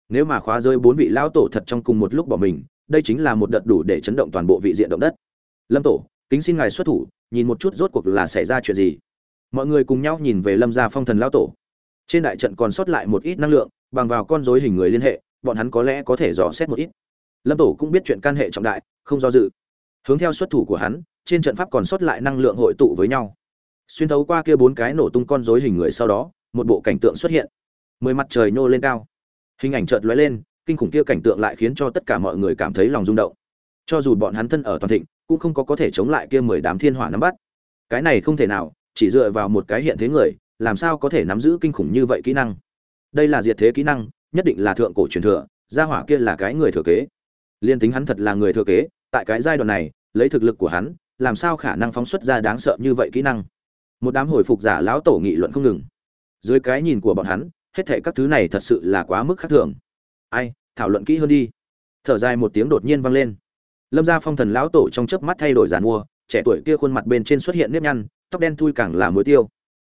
S1: Nếu mà khóa rơi bốn vị lão tổ thật trong cùng một lúc bỏ mình, đây chính là một đợt đủ để chấn động toàn bộ vị diện động đất. Lâm tổ, kính xin ngài xuất thủ, nhìn một chút rốt cuộc là xảy ra chuyện gì. Mọi người cùng nhau nhìn về lâm gia phong thần lão tổ trên đại trận còn sót lại một ít năng lượng, bằng vào con rối hình người liên hệ, bọn hắn có lẽ có thể dò xét một ít. Lâm tổ cũng biết chuyện can hệ trọng đại, không do dự. Hướng theo xuất thủ của hắn, trên trận pháp còn sót lại năng lượng hội tụ với nhau. Xuyên thấu qua kia bốn cái nổ tung con rối hình người sau đó, một bộ cảnh tượng xuất hiện. Mười mặt trời nhô lên cao. Hình ảnh chợt lóe lên, kinh khủng kia cảnh tượng lại khiến cho tất cả mọi người cảm thấy lòng rung động. Cho dù bọn hắn thân ở toàn thịnh, cũng không có có thể chống lại kia mười đám thiên hỏa nắm bắt. Cái này không thể nào, chỉ dựa vào một cái hiện thế người làm sao có thể nắm giữ kinh khủng như vậy kỹ năng? Đây là diệt thế kỹ năng, nhất định là thượng cổ truyền thừa, gia hỏa kia là cái người thừa kế. Liên tính hắn thật là người thừa kế, tại cái giai đoạn này, lấy thực lực của hắn, làm sao khả năng phóng xuất ra đáng sợ như vậy kỹ năng? Một đám hồi phục giả lão tổ nghị luận không ngừng. Dưới cái nhìn của bọn hắn, hết thệ các thứ này thật sự là quá mức khác thường. Ai, thảo luận kỹ hơn đi. Thở dài một tiếng đột nhiên vang lên. Lâm gia phong thần lão tổ trong chớp mắt thay đổi giàn mua, trẻ tuổi kia khuôn mặt bên trên xuất hiện nếp nhăn, tóc đen thui càng là muối tiêu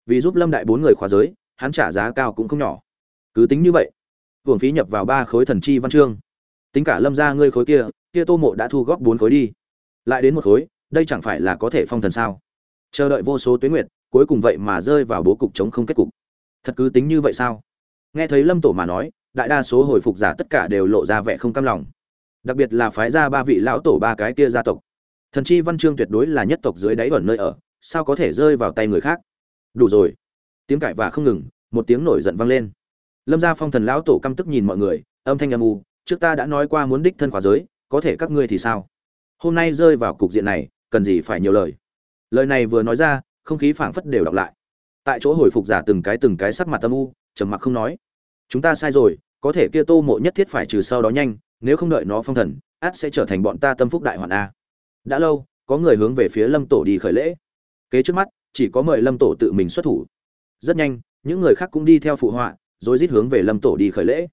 S1: vì giúp lâm đại bốn người khóa giới, hắn trả giá cao cũng không nhỏ. Cứ tính như vậy, hưởng phí nhập vào ba khối thần chi văn chương. Tính cả lâm gia ngươi khối kia kia tô mộ đã thu góp bốn khối đi. Lại đến một khối, đây chẳng phải là có thể phong thần sao? Chờ đợi vô số tuyến nguyệt, cuối cùng vậy mà rơi vào bố cục chống không kết cục. Thật cứ tính như vậy sao? Nghe thấy lâm tổ mà nói, đại đa số hồi phục giả tất cả đều lộ ra vẻ không cam lòng. Đặc biệt là phái ra ba vị lão tổ ba cái kia gia tộc. Thần chi văn chương tuyệt đối là nhất tộc dưới đáy ẩn nơi ở, sao có thể rơi vào tay người khác? Đủ rồi. Tiếng cãi và không ngừng, một tiếng nổi giận vang lên. Lâm gia phong thần lão tổ căm tức nhìn mọi người, âm thanh âm u, trước ta đã nói qua muốn đích thân khóa giới, có thể các ngươi thì sao? Hôm nay rơi vào cục diện này, cần gì phải nhiều lời? Lời này vừa nói ra, không khí phảng phất đều đọc lại. Tại chỗ hồi phục giả từng cái từng cái sắc mặt âm u, trầm mặc không nói. Chúng ta sai rồi, có thể kia tô mộ nhất thiết phải trừ sau đó nhanh, nếu không đợi nó phong thần át sẽ trở thành bọn ta tâm phúc đại hoạn a. Đã lâu, có người hướng về phía lâm tổ đi khởi lễ. Kế trước mắt chỉ có mời lâm tổ tự mình xuất thủ. Rất nhanh, những người khác cũng đi theo phụ họa, rồi rít hướng về lâm tổ đi khởi lễ.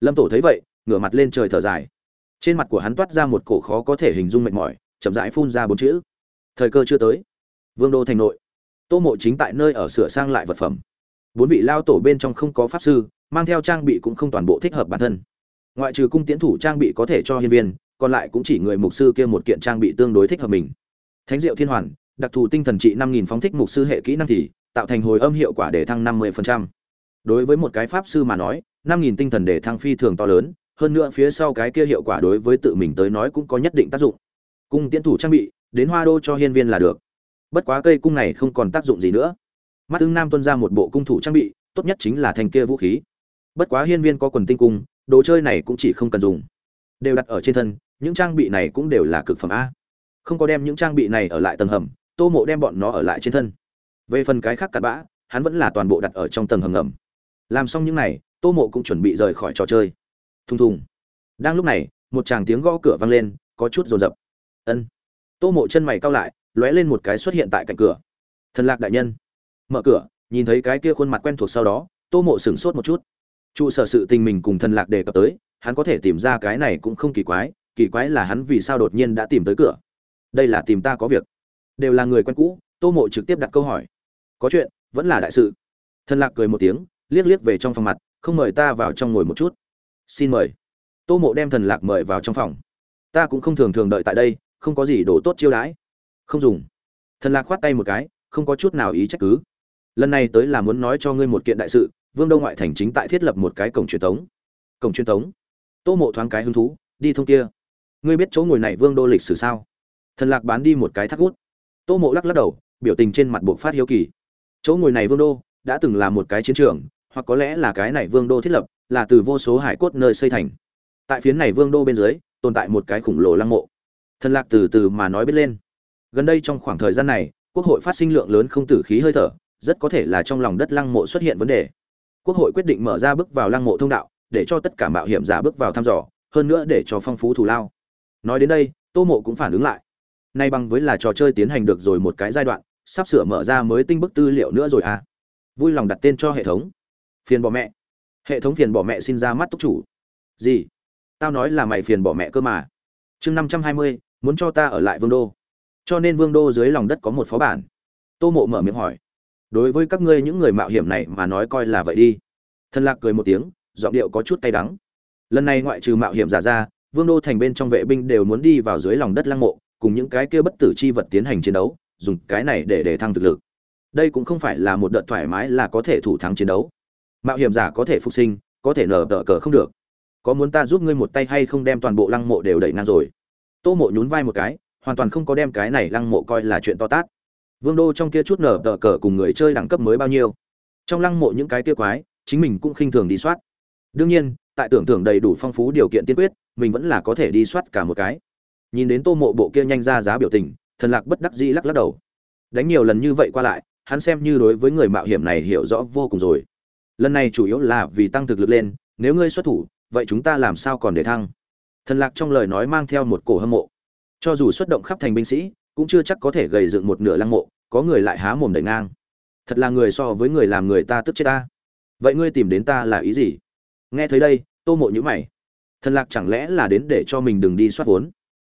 S1: Lâm tổ thấy vậy, ngửa mặt lên trời thở dài. Trên mặt của hắn toát ra một cổ khó có thể hình dung mệt mỏi, chậm rãi phun ra bốn chữ. Thời cơ chưa tới. Vương đô thành nội. Tô mộ chính tại nơi ở sửa sang lại vật phẩm. Bốn vị lao tổ bên trong không có pháp sư, mang theo trang bị cũng không toàn bộ thích hợp bản thân. Ngoại trừ cung tiễn thủ trang bị có thể cho hiên viên, còn lại cũng chỉ người mục sư kia một kiện trang bị tương đối thích hợp mình. Thánh diệu thiên hoàn đặc thù tinh thần trị năm nghìn phóng thích mục sư hệ kỹ năng thì tạo thành hồi âm hiệu quả để thăng năm mươi đối với một cái pháp sư mà nói, năm nghìn tinh thần để thăng phi thường to lớn, hơn nữa phía sau cái kia hiệu quả đối với tự mình tới nói cũng có nhất định tác dụng. Cung tiến thủ trang bị, đến hoa đô cho hiên viên là được. Bất quá cây cung này không còn tác dụng gì nữa. Mắt tương nam tuân ra một bộ cung thủ trang bị, tốt nhất chính là thành kia vũ khí. Bất quá hiên viên có quần tinh cung, đồ chơi này cũng chỉ không cần dùng. Đều đặt ở trên thân, những trang bị này cũng đều là cực phẩm a. Không có đem những trang bị này ở lại tầng hầm tô mộ đem bọn nó ở lại trên thân. Về phần cái khác cặn bã, hắn vẫn là toàn bộ đặt ở trong tầng hầm ngầm. Làm xong những này, tô mộ cũng chuẩn bị rời khỏi trò chơi. Thùng thùng. Đang lúc này, một chàng tiếng gõ cửa vang lên, có chút rồn rập ân. Tô mộ chân mày cao lại, lóe lên một cái xuất hiện tại cạnh cửa. Thần lạc đại nhân. Mở cửa, nhìn thấy cái kia khuôn mặt quen thuộc sau đó, tô mộ sửng sốt một chút. Trụ sở sự tình mình cùng thần lạc đề cập tới, hắn có thể tìm ra cái này cũng không kỳ quái kỳ quái là hắn vì sao đột nhiên đã tìm tới cửa. Đây là tìm ta có việc đều là người quen cũ, tô mộ trực tiếp đặt câu hỏi. Có chuyện, vẫn là đại sự. Thần lạc cười một tiếng, liếc liếc về trong phòng mặt, không mời ta vào trong ngồi một chút. Xin mời. Tô mộ đem thần lạc mời vào trong phòng. Ta cũng không thường thường đợi tại đây, không có gì đồ tốt chiêu đãi. Không dùng. Thần lạc khoát tay một cái, không có chút nào ý trách cứ. Lần này tới là muốn nói cho ngươi một kiện đại sự, vương đông ngoại thành chính tại thiết lập một cái cổng truyền thống. Cổng truyền thống? Tô mộ thoáng cái hứng thú, đi thông kia. Ngươi biết chỗ ngồi này vương đô lịch sử sao? Thần lạc bán đi một cái thắt gút tô mộ lắc lắc đầu, biểu tình trên mặt buộc phát hiếu kỳ. Chỗ ngồi này vương đô đã từng là một cái chiến trường, hoặc có lẽ là cái này vương đô thiết lập, là từ vô số hải cốt nơi xây thành. Tại phiến này vương đô bên dưới, tồn tại một cái khủng lồ lăng mộ. Thần lạc từ từ mà nói biết lên. Gần đây trong khoảng thời gian này, quốc hội phát sinh lượng lớn không tử khí hơi thở, rất có thể là trong lòng đất lăng mộ xuất hiện vấn đề. Quốc hội quyết định mở ra bước vào lăng mộ thông đạo, để cho tất cả mạo hiểm giả bước vào thăm dò, hơn nữa để cho phong phú thù lao. Nói đến đây, tô mộ cũng phản ứng lại nay bằng với là trò chơi tiến hành được rồi một cái giai đoạn, sắp sửa mở ra mới tinh bức tư liệu nữa rồi à. Vui lòng đặt tên cho hệ thống. Phiền bỏ mẹ. Hệ thống phiền bỏ mẹ xin ra mắt túc chủ. Gì? Tao nói là mày phiền bỏ mẹ cơ mà. Chương năm trăm hai mươi, muốn cho ta ở lại vương đô. Cho nên vương đô dưới lòng đất có một phó bản. Tô mộ mở miệng hỏi. Đối với các ngươi những người mạo hiểm này mà nói coi là vậy đi. Thần lạc cười một tiếng, giọng điệu có chút cay đắng. Lần này ngoại trừ mạo hiểm giả ra, vương đô thành bên trong vệ binh đều muốn đi vào dưới lòng đất lăng mộ cùng những cái kia bất tử chi vật tiến hành chiến đấu, dùng cái này để để thăng thực lực. Đây cũng không phải là một đợt thoải mái là có thể thủ thắng chiến đấu. Mạo hiểm giả có thể phục sinh, có thể nở tở cờ không được. Có muốn ta giúp ngươi một tay hay không đem toàn bộ lăng mộ đều đẩy ngang rồi? Tô mộ nhún vai một cái, hoàn toàn không có đem cái này lăng mộ coi là chuyện to tát. Vương đô trong kia chút nở tở cờ cùng người chơi đẳng cấp mới bao nhiêu? Trong lăng mộ những cái kia quái, chính mình cũng khinh thường đi soát. Đương nhiên, tại tưởng tượng đầy đủ phong phú điều kiện tiên quyết, mình vẫn là có thể đi soát cả một cái nhìn đến tô mộ bộ kia nhanh ra giá biểu tình, thần lạc bất đắc dĩ lắc lắc đầu. Đánh nhiều lần như vậy qua lại, hắn xem như đối với người mạo hiểm này hiểu rõ vô cùng rồi. Lần này chủ yếu là vì tăng thực lực lên, nếu ngươi xuất thủ, vậy chúng ta làm sao còn để thăng? Thần lạc trong lời nói mang theo một cổ hâm mộ. Cho dù xuất động khắp thành binh sĩ, cũng chưa chắc có thể gầy dựng một nửa lăng mộ, có người lại há mồm đẩy ngang. Thật là người so với người làm người ta tức chết ta. Vậy ngươi tìm đến ta là ý gì? Nghe thấy đây, tô mộ nhữ mày. Thần lạc chẳng lẽ là đến để cho mình đừng đi soát vốn?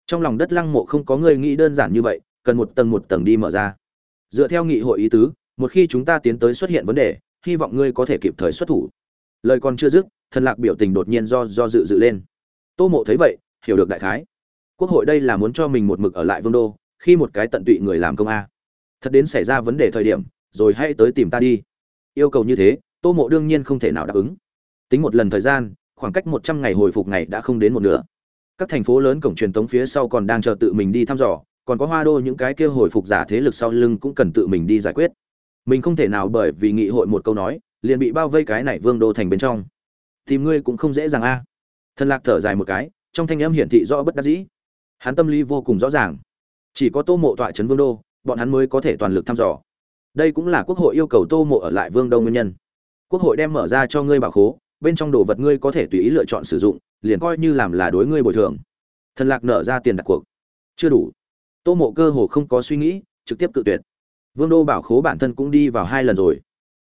S1: Trong lòng đất lăng mộ không có người nghĩ đơn giản như vậy, cần một tầng một tầng đi mở ra. Dựa theo nghị hội ý tứ, một khi chúng ta tiến tới xuất hiện vấn đề, hy vọng ngươi có thể kịp thời xuất thủ. Lời còn chưa dứt, thần lạc biểu tình đột nhiên do do dự dự lên. Tô mộ thấy vậy, hiểu được đại khái. Quốc hội đây là muốn cho mình một mực ở lại vương đô, khi một cái tận tụy người làm công a. Thật đến xảy ra vấn đề thời điểm, rồi hãy tới tìm ta đi. Yêu cầu như thế, tô mộ đương nhiên không thể nào đáp ứng. Tính một lần thời gian, khoảng cách một trăm ngày hồi phục ngày đã không đến một nửa các thành phố lớn cổng truyền thống phía sau còn đang chờ tự mình đi thăm dò, còn có hoa đô những cái kia hồi phục giả thế lực sau lưng cũng cần tự mình đi giải quyết. Mình không thể nào bởi vì nghị hội một câu nói, liền bị bao vây cái này vương đô thành bên trong. Tìm ngươi cũng không dễ dàng a. Thần lạc thở dài một cái, trong thanh âm hiển thị rõ bất đắc dĩ. Hắn tâm lý vô cùng rõ ràng. Chỉ có tô mộ tọa trấn vương đô, bọn hắn mới có thể toàn lực thăm dò. Đây cũng là quốc hội yêu cầu tô mộ ở lại vương đô nguyên nhân. Quốc hội đem mở ra cho ngươi bảo khố, bên trong đồ vật ngươi có thể tùy ý lựa chọn sử dụng liền coi như làm là đối ngươi bồi thường. Thần lạc nở ra tiền đặt cuộc. Chưa đủ. Tô mộ cơ hồ không có suy nghĩ, trực tiếp cự tuyệt. Vương đô bảo khố bản thân cũng đi vào hai lần rồi.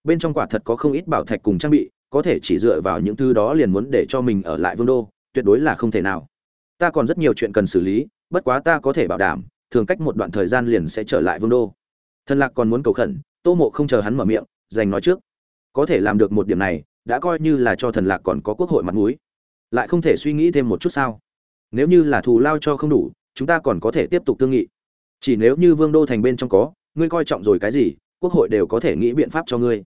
S1: Bên trong quả thật có không ít bảo thạch cùng trang bị, có thể chỉ dựa vào những thứ đó liền muốn để cho mình ở lại vương đô, tuyệt đối là không thể nào. Ta còn rất nhiều chuyện cần xử lý, bất quá ta có thể bảo đảm, thường cách một đoạn thời gian liền sẽ trở lại vương đô. Thần lạc còn muốn cầu khẩn, tô mộ không chờ hắn mở miệng, dành nói trước. Có thể làm được một điểm này, đã coi như là cho thần lạc còn có quốc hội mặt mũi lại không thể suy nghĩ thêm một chút sao? Nếu như là thù lao cho không đủ, chúng ta còn có thể tiếp tục thương nghị. Chỉ nếu như vương đô thành bên trong có, ngươi coi trọng rồi cái gì, quốc hội đều có thể nghĩ biện pháp cho ngươi.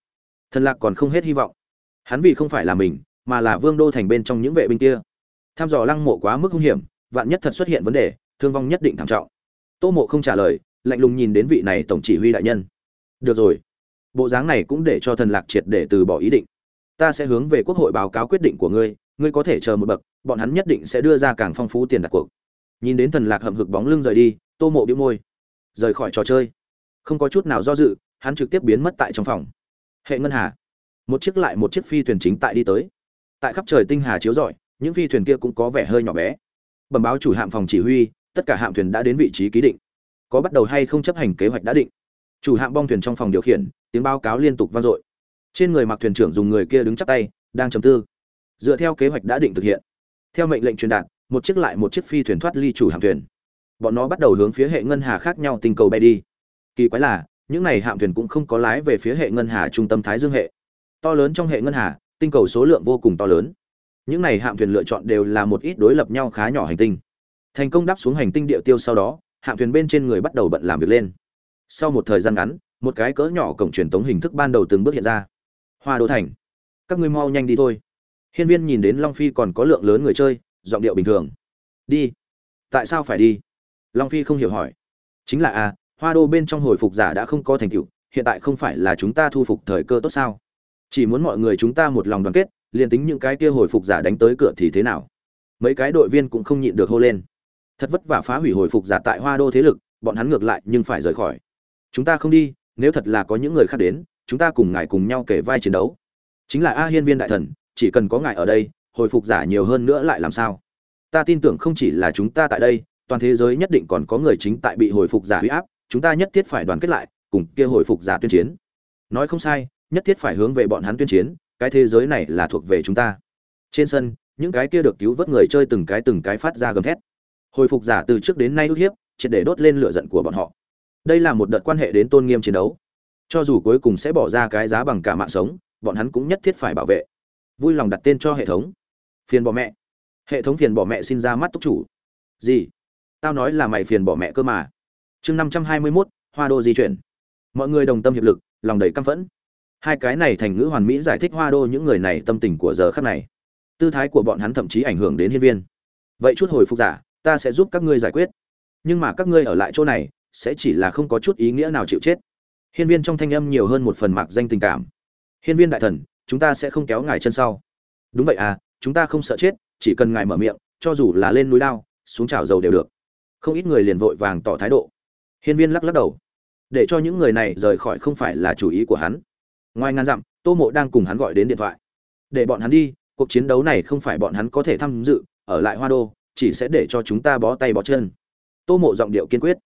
S1: Thần lạc còn không hết hy vọng. Hắn vì không phải là mình, mà là vương đô thành bên trong những vệ binh kia. Tham dò lăng mộ quá mức hung hiểm, vạn nhất thật xuất hiện vấn đề, thương vong nhất định thảm trọng. Tô mộ không trả lời, lạnh lùng nhìn đến vị này tổng chỉ huy đại nhân. Được rồi. Bộ dáng này cũng để cho thần lạc triệt để từ bỏ ý định. Ta sẽ hướng về quốc hội báo cáo quyết định của ngươi ngươi có thể chờ một bậc, bọn hắn nhất định sẽ đưa ra càng phong phú tiền đặt cuộc. Nhìn đến thần lạc hậm hực bóng lưng rời đi, tô mộ bĩu môi. Rời khỏi trò chơi. Không có chút nào do dự, hắn trực tiếp biến mất tại trong phòng. Hệ ngân hà. Một chiếc lại một chiếc phi thuyền chính tại đi tới. Tại khắp trời tinh hà chiếu rọi, những phi thuyền kia cũng có vẻ hơi nhỏ bé. Bẩm báo chủ hạm phòng chỉ huy, tất cả hạm thuyền đã đến vị trí ký định. Có bắt đầu hay không chấp hành kế hoạch đã định. Chủ hạm bong thuyền trong phòng điều khiển, tiếng báo cáo liên tục vang dội. Trên người mặc thuyền trưởng dùng người kia đứng chắp tay, đang trầm tư dựa theo kế hoạch đã định thực hiện. Theo mệnh lệnh truyền đạt, một chiếc lại một chiếc phi thuyền thoát ly chủ hạm thuyền. Bọn nó bắt đầu hướng phía hệ ngân hà khác nhau tinh cầu bay đi. Kỳ quái là, những này hạm thuyền cũng không có lái về phía hệ ngân hà trung tâm thái dương hệ. To lớn trong hệ ngân hà, tinh cầu số lượng vô cùng to lớn. Những này hạm thuyền lựa chọn đều là một ít đối lập nhau khá nhỏ hành tinh. Thành công đáp xuống hành tinh địa tiêu sau đó, hạm thuyền bên trên người bắt đầu bận làm việc lên. Sau một thời gian ngắn, một cái cỡ nhỏ cổng truyền tống hình thức ban đầu từng bước hiện ra. Hoa đô thành. Các ngươi mau nhanh đi thôi hiên viên nhìn đến long phi còn có lượng lớn người chơi giọng điệu bình thường. Đi. Tại sao phải đi? Long phi không hiểu hỏi. Chính là a à, hoa đô bên trong hồi phục giả đã không có thành tựu hiện tại không phải là chúng ta thu phục thời cơ tốt sao? Chỉ muốn mọi người chúng ta một lòng đoàn kết liền tính những cái kia hồi phục giả đánh tới cửa thì thế nào? Mấy cái đội viên cũng không nhịn được hô lên. Thật vất vả phá hủy hồi phục giả tại hoa đô thế lực bọn hắn ngược lại nhưng phải rời khỏi. Chúng ta không đi nếu thật là có những người khác đến chúng ta cùng ngài cùng nhau kể vai chiến đấu. Chính là a hiên viên đại thần chỉ cần có ngài ở đây, hồi phục giả nhiều hơn nữa lại làm sao? Ta tin tưởng không chỉ là chúng ta tại đây, toàn thế giới nhất định còn có người chính tại bị hồi phục giả huy áp, chúng ta nhất thiết phải đoàn kết lại, cùng kia hồi phục giả tuyên chiến. Nói không sai, nhất thiết phải hướng về bọn hắn tuyên chiến, cái thế giới này là thuộc về chúng ta. Trên sân, những cái kia được cứu vớt người chơi từng cái từng cái phát ra gầm thét. Hồi phục giả từ trước đến nay ức hiếp, triệt để đốt lên lửa giận của bọn họ. Đây là một đợt quan hệ đến tôn nghiêm chiến đấu. Cho dù cuối cùng sẽ bỏ ra cái giá bằng cả mạng sống, bọn hắn cũng nhất thiết phải bảo vệ vui lòng đặt tên cho hệ thống. Phiền bỏ mẹ. Hệ thống phiền bỏ mẹ xin ra mắt túc chủ. Gì? Tao nói là mày phiền bỏ mẹ cơ mà. Chương năm trăm hai mươi mốt, hoa đô di chuyển. Mọi người đồng tâm hiệp lực, lòng đầy căm phẫn. Hai cái này thành ngữ hoàn mỹ giải thích hoa đô những người này tâm tình của giờ khắc này. Tư thái của bọn hắn thậm chí ảnh hưởng đến hiên viên. Vậy chút hồi phục giả, ta sẽ giúp các ngươi giải quyết. Nhưng mà các ngươi ở lại chỗ này, sẽ chỉ là không có chút ý nghĩa nào chịu chết. Hiên viên trong thanh âm nhiều hơn một phần mạc danh tình cảm. Hiên viên đại thần chúng ta sẽ không kéo ngài chân sau. Đúng vậy à chúng ta không sợ chết, chỉ cần ngài mở miệng, cho dù là lên núi lao xuống trào dầu đều được. Không ít người liền vội vàng tỏ thái độ. Hiên viên lắc lắc đầu. Để cho những người này rời khỏi không phải là chủ ý của hắn. Ngoài ngàn dặm, tô mộ đang cùng hắn gọi đến điện thoại. Để bọn hắn đi, cuộc chiến đấu này không phải bọn hắn có thể tham dự, ở lại hoa đô, chỉ sẽ để cho chúng ta bó tay bó chân. Tô mộ giọng điệu kiên quyết.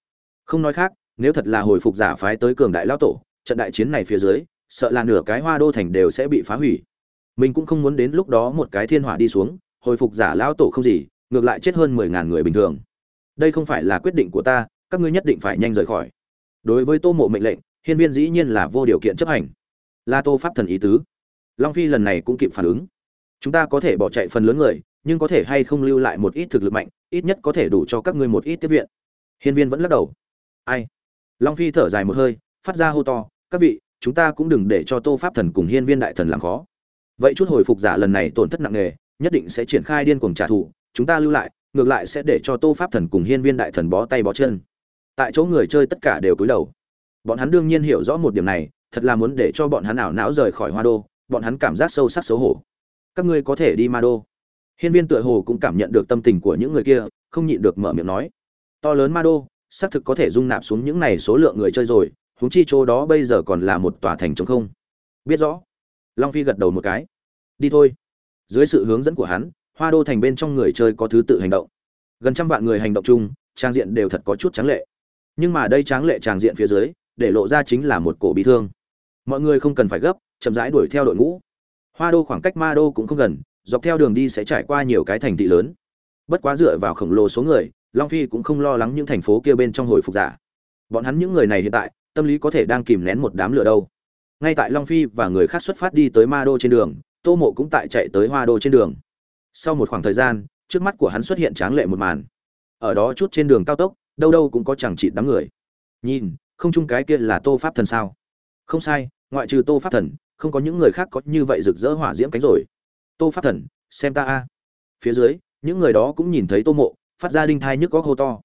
S1: Không nói khác, nếu thật là hồi phục giả phái tới cường đại lão tổ, trận đại chiến này phía dưới sợ là nửa cái hoa đô thành đều sẽ bị phá hủy. Mình cũng không muốn đến lúc đó một cái thiên hỏa đi xuống, hồi phục giả lão tổ không gì, ngược lại chết hơn mười ngàn người bình thường. Đây không phải là quyết định của ta, các ngươi nhất định phải nhanh rời khỏi. Đối với tô mộ mệnh lệnh, hiên viên dĩ nhiên là vô điều kiện chấp hành. La tô pháp thần ý tứ. Long phi lần này cũng kịp phản ứng. Chúng ta có thể bỏ chạy phần lớn người, nhưng có thể hay không lưu lại một ít thực lực mạnh, ít nhất có thể đủ cho các ngươi một ít tiếp viện. Hiên viên vẫn lắc đầu. Ai? Long phi thở dài một hơi, phát ra hô to, các vị chúng ta cũng đừng để cho tô pháp thần cùng hiên viên đại thần làm khó. Vậy chút hồi phục giả lần này tổn thất nặng nề, nhất định sẽ triển khai điên cuồng trả thù, chúng ta lưu lại, ngược lại sẽ để cho tô pháp thần cùng hiên viên đại thần bó tay bó chân. Tại chỗ người chơi tất cả đều cúi đầu. Bọn hắn đương nhiên hiểu rõ một điểm này, thật là muốn để cho bọn hắn ảo não rời khỏi hoa đô, bọn hắn cảm giác sâu sắc xấu hổ. Các ngươi có thể đi ma đô. Hiên viên tựa hồ cũng cảm nhận được tâm tình của những người kia, không nhịn được mở miệng nói. To lớn ma đô, xác thực có thể dung nạp xuống những này số lượng người chơi rồi huống chi chỗ đó bây giờ còn là một tòa thành trống không. Biết rõ. Long phi gật đầu một cái. Đi thôi. Dưới sự hướng dẫn của hắn, hoa đô thành bên trong người chơi có thứ tự hành động. Gần trăm vạn người hành động chung, trang diện đều thật có chút tráng lệ. Nhưng mà đây tráng lệ tràng diện phía dưới, để lộ ra chính là một cổ bị thương. Mọi người không cần phải gấp, chậm rãi đuổi theo đội ngũ. Hoa đô khoảng cách ma đô cũng không gần, dọc theo đường đi sẽ trải qua nhiều cái thành thị lớn. Bất quá dựa vào khổng lồ số người, long phi cũng không lo lắng những thành phố kia bên trong hồi phục giả. Bọn hắn những người này hiện tại tâm lý có thể đang kìm nén một đám lửa đâu. Ngay tại long phi và người khác xuất phát đi tới ma đô trên đường, tô mộ cũng tại chạy tới hoa đô trên đường. Sau một khoảng thời gian, trước mắt của hắn xuất hiện tráng lệ một màn. Ở đó chút trên đường cao tốc, đâu đâu cũng có chẳng trị đám người. Nhìn, không chung cái kia là tô pháp thần sao? Không sai, ngoại trừ tô pháp thần, không có những người khác có như vậy rực rỡ hỏa diễm cánh rồi. Tô pháp thần, xem ta a. Phía dưới, những người đó cũng nhìn thấy tô mộ, phát ra đinh thai nhức có hô to.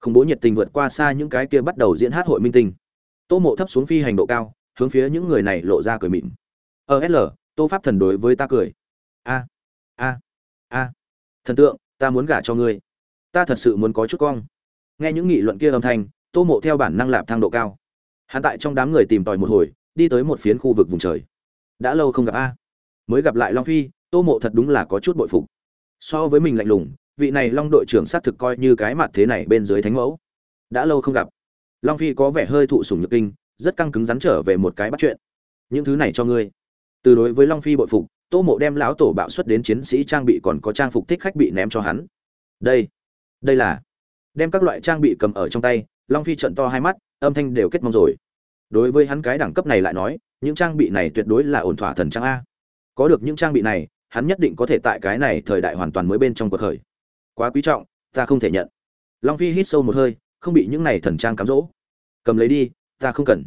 S1: Khủng bố nhiệt tình vượt qua xa những cái kia bắt đầu diễn hát hội minh tinh tô mộ thấp xuống phi hành độ cao, hướng phía những người này lộ ra cười mịn ờ l, tô pháp thần đối với ta cười. A a a. Thần tượng, ta muốn gả cho ngươi. Ta thật sự muốn có chút cong nghe những nghị luận kia âm thanh, tô mộ theo bản năng lạp thang độ cao. Hắn tại trong đám người tìm tòi một hồi, đi tới một phiến khu vực vùng trời. Đã lâu không gặp a. Mới gặp lại long phi, tô mộ thật đúng là có chút bội phục. So với mình lạnh lùng, vị này long đội trưởng xác thực coi như cái mặt thế này bên dưới thánh mẫu. Đã lâu không gặp long phi có vẻ hơi thụ sủng nhược kinh, rất căng cứng rắn trở về một cái bắt chuyện. Những thứ này cho ngươi. Từ đối với long phi bội phục, tô mộ đem lão tổ bạo xuất đến chiến sĩ trang bị còn có trang phục thích khách bị ném cho hắn. Đây đây là, đem các loại trang bị cầm ở trong tay, long phi trận to hai mắt, âm thanh đều kết mong rồi. Đối với hắn cái đẳng cấp này lại nói, những trang bị này tuyệt đối là ổn thỏa thần trang a. Có được những trang bị này, hắn nhất định có thể tại cái này thời đại hoàn toàn mới bên trong cuộc khởi. Quá quý trọng, ta không thể nhận. Long phi hít sâu một hơi không bị những này thần trang cám dỗ. Cầm lấy đi, ta không cần.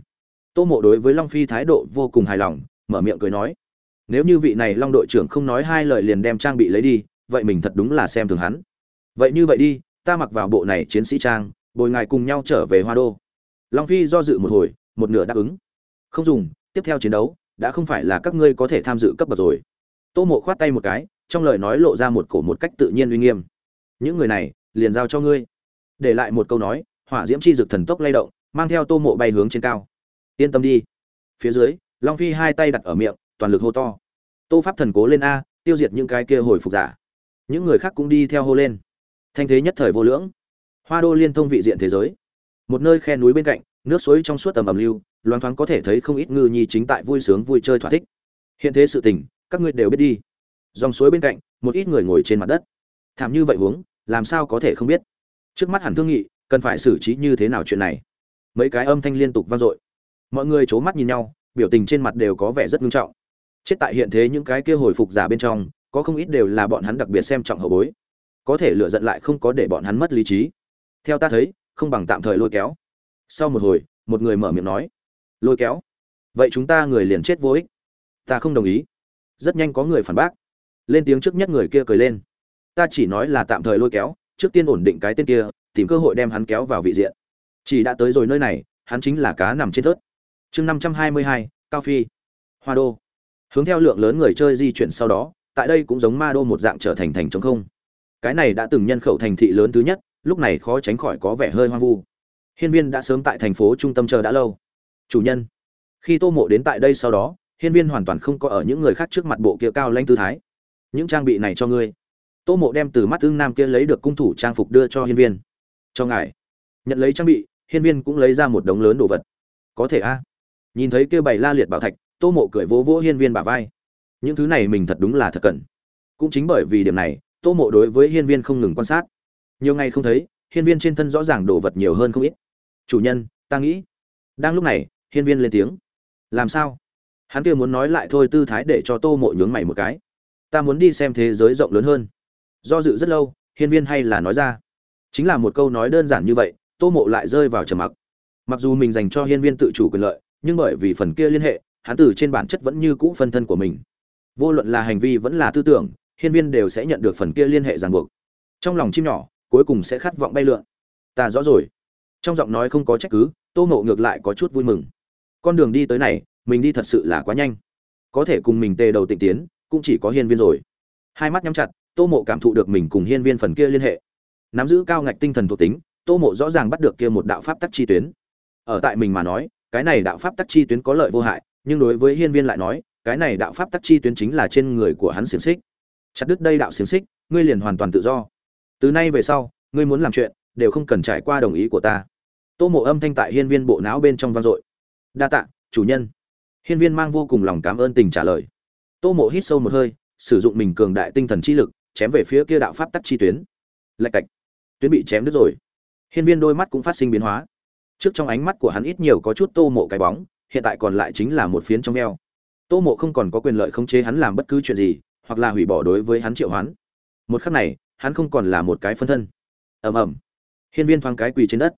S1: Tô mộ đối với long phi thái độ vô cùng hài lòng, mở miệng cười nói, nếu như vị này long đội trưởng không nói hai lời liền đem trang bị lấy đi, vậy mình thật đúng là xem thường hắn. Vậy như vậy đi, ta mặc vào bộ này chiến sĩ trang, bồi ngài cùng nhau trở về hoa đô. Long phi do dự một hồi, một nửa đáp ứng. Không dùng, tiếp theo chiến đấu, đã không phải là các ngươi có thể tham dự cấp bậc rồi. Tô mộ khoát tay một cái, trong lời nói lộ ra một cổ một cách tự nhiên uy nghiêm. Những người này, liền giao cho ngươi để lại một câu nói, hỏa diễm chi dực thần tốc lay động, mang theo tô mộ bay hướng trên cao. Yên tâm đi. Phía dưới, long phi hai tay đặt ở miệng, toàn lực hô to. Tô pháp thần cố lên a, tiêu diệt những cái kia hồi phục giả. Những người khác cũng đi theo hô lên. Thanh thế nhất thời vô lưỡng. Hoa đô liên thông vị diện thế giới. Một nơi khe núi bên cạnh, nước suối trong suốt tầm ẩm lưu loáng thoáng có thể thấy không ít ngư nhi chính tại vui sướng vui chơi thỏa thích. Hiện thế sự tình, các ngươi đều biết đi. Dòng suối bên cạnh, một ít người ngồi trên mặt đất. Thảm như vậy huống, làm sao có thể không biết? Trước mắt hẳn thương nghị, cần phải xử trí như thế nào chuyện này? Mấy cái âm thanh liên tục vang dội. Mọi người c h ố mắt nhìn nhau, biểu tình trên mặt đều có vẻ rất nghiêm trọng. Chết tại hiện thế những cái kia hồi phục giả bên trong, có không ít đều là bọn hắn đặc biệt xem trọng hậu bối. Có thể lựa giận lại không có để bọn hắn mất lý trí. Theo ta thấy, không bằng tạm thời lôi kéo. Sau một hồi, một người mở miệng nói. Lôi kéo? Vậy chúng ta người liền chết vô ích. Ta không đồng ý. Rất nhanh có người phản bác. Lên tiếng trước nhất người kia cười lên. Ta chỉ nói là tạm thời lôi kéo trước tiên ổn định cái tên kia, tìm cơ hội đem hắn kéo vào vị diện. Chỉ đã tới rồi nơi này, hắn chính là cá nằm trên thớt. Chương năm trăm hai mươi hai, cao phi. Hoa đô. Hướng theo lượng lớn người chơi di chuyển sau đó, tại đây cũng giống ma đô một dạng trở thành thành trống không. Cái này đã từng nhân khẩu thành thị lớn thứ nhất, lúc này khó tránh khỏi có vẻ hơi hoang vu. Hiên viên đã sớm tại thành phố trung tâm chờ đã lâu. Chủ nhân. Khi tô mộ đến tại đây sau đó, hiên viên hoàn toàn không có ở những người khác trước mặt bộ kia cao lanh tư thái. Những trang bị này cho ngươi tô mộ đem từ mắt tương nam kia lấy được cung thủ trang phục đưa cho hiên viên. Cho ngài. Nhận lấy trang bị, hiên viên cũng lấy ra một đống lớn đồ vật. Có thể a. Nhìn thấy kia bày la liệt bảo thạch, tô mộ cười vỗ vỗ hiên viên bả vai. Những thứ này mình thật đúng là thật cần. Cũng chính bởi vì điểm này, tô mộ đối với hiên viên không ngừng quan sát. Nhiều ngày không thấy, hiên viên trên thân rõ ràng đồ vật nhiều hơn không ít. Chủ nhân, ta nghĩ. Đang lúc này, hiên viên lên tiếng. Làm sao? Hắn kia muốn nói lại thôi, tư thái để cho tô mộ nhướng mày một cái. Ta muốn đi xem thế giới rộng lớn hơn do dự rất lâu, hiên viên hay là nói ra. Chính là một câu nói đơn giản như vậy, tô mộ lại rơi vào trầm mặc. Mặc dù mình dành cho hiên viên tự chủ quyền lợi, nhưng bởi vì phần kia liên hệ, hắn từ trên bản chất vẫn như cũ phân thân của mình. Vô luận là hành vi vẫn là tư tưởng, hiên viên đều sẽ nhận được phần kia liên hệ ràng buộc. Trong lòng chim nhỏ, cuối cùng sẽ khát vọng bay lượn. Ta rõ rồi. Trong giọng nói không có trách cứ, tô mộ ngược lại có chút vui mừng. Con đường đi tới này, mình đi thật sự là quá nhanh. Có thể cùng mình tề đầu tịnh tiến, cũng chỉ có hiên viên rồi. Hai mắt nhắm chặt tô mộ cảm thụ được mình cùng hiên viên phần kia liên hệ. Nắm giữ cao ngạch tinh thần thuộc tính, tô mộ rõ ràng bắt được kia một đạo pháp tắc chi tuyến. Ở tại mình mà nói, cái này đạo pháp tắc chi tuyến có lợi vô hại, nhưng đối với hiên viên lại nói, cái này đạo pháp tắc chi tuyến chính là trên người của hắn xiềng xích. Chặt đứt đây đạo xiềng xích, ngươi liền hoàn toàn tự do. Từ nay về sau, ngươi muốn làm chuyện, đều không cần trải qua đồng ý của ta. Tô mộ âm thanh tại hiên viên bộ não bên trong vang dội. Đa tạ, chủ nhân. Hiên viên mang vô cùng lòng cảm ơn tình trả lời. Tô mộ hít sâu một hơi, sử dụng mình cường đại tinh thần chi lực chém về phía kia đạo pháp tắc chi tuyến. Lạch cạch. Tuyến bị chém đứt rồi. Hiên viên đôi mắt cũng phát sinh biến hóa. Trước trong ánh mắt của hắn ít nhiều có chút tô mộ cái bóng, hiện tại còn lại chính là một phiến trong veo tô mộ không còn có quyền lợi khống chế hắn làm bất cứ chuyện gì, hoặc là hủy bỏ đối với hắn triệu hoán. Một khắc này, hắn không còn là một cái phân thân. Ầm ầm. Hiên viên thoáng cái quỳ trên đất.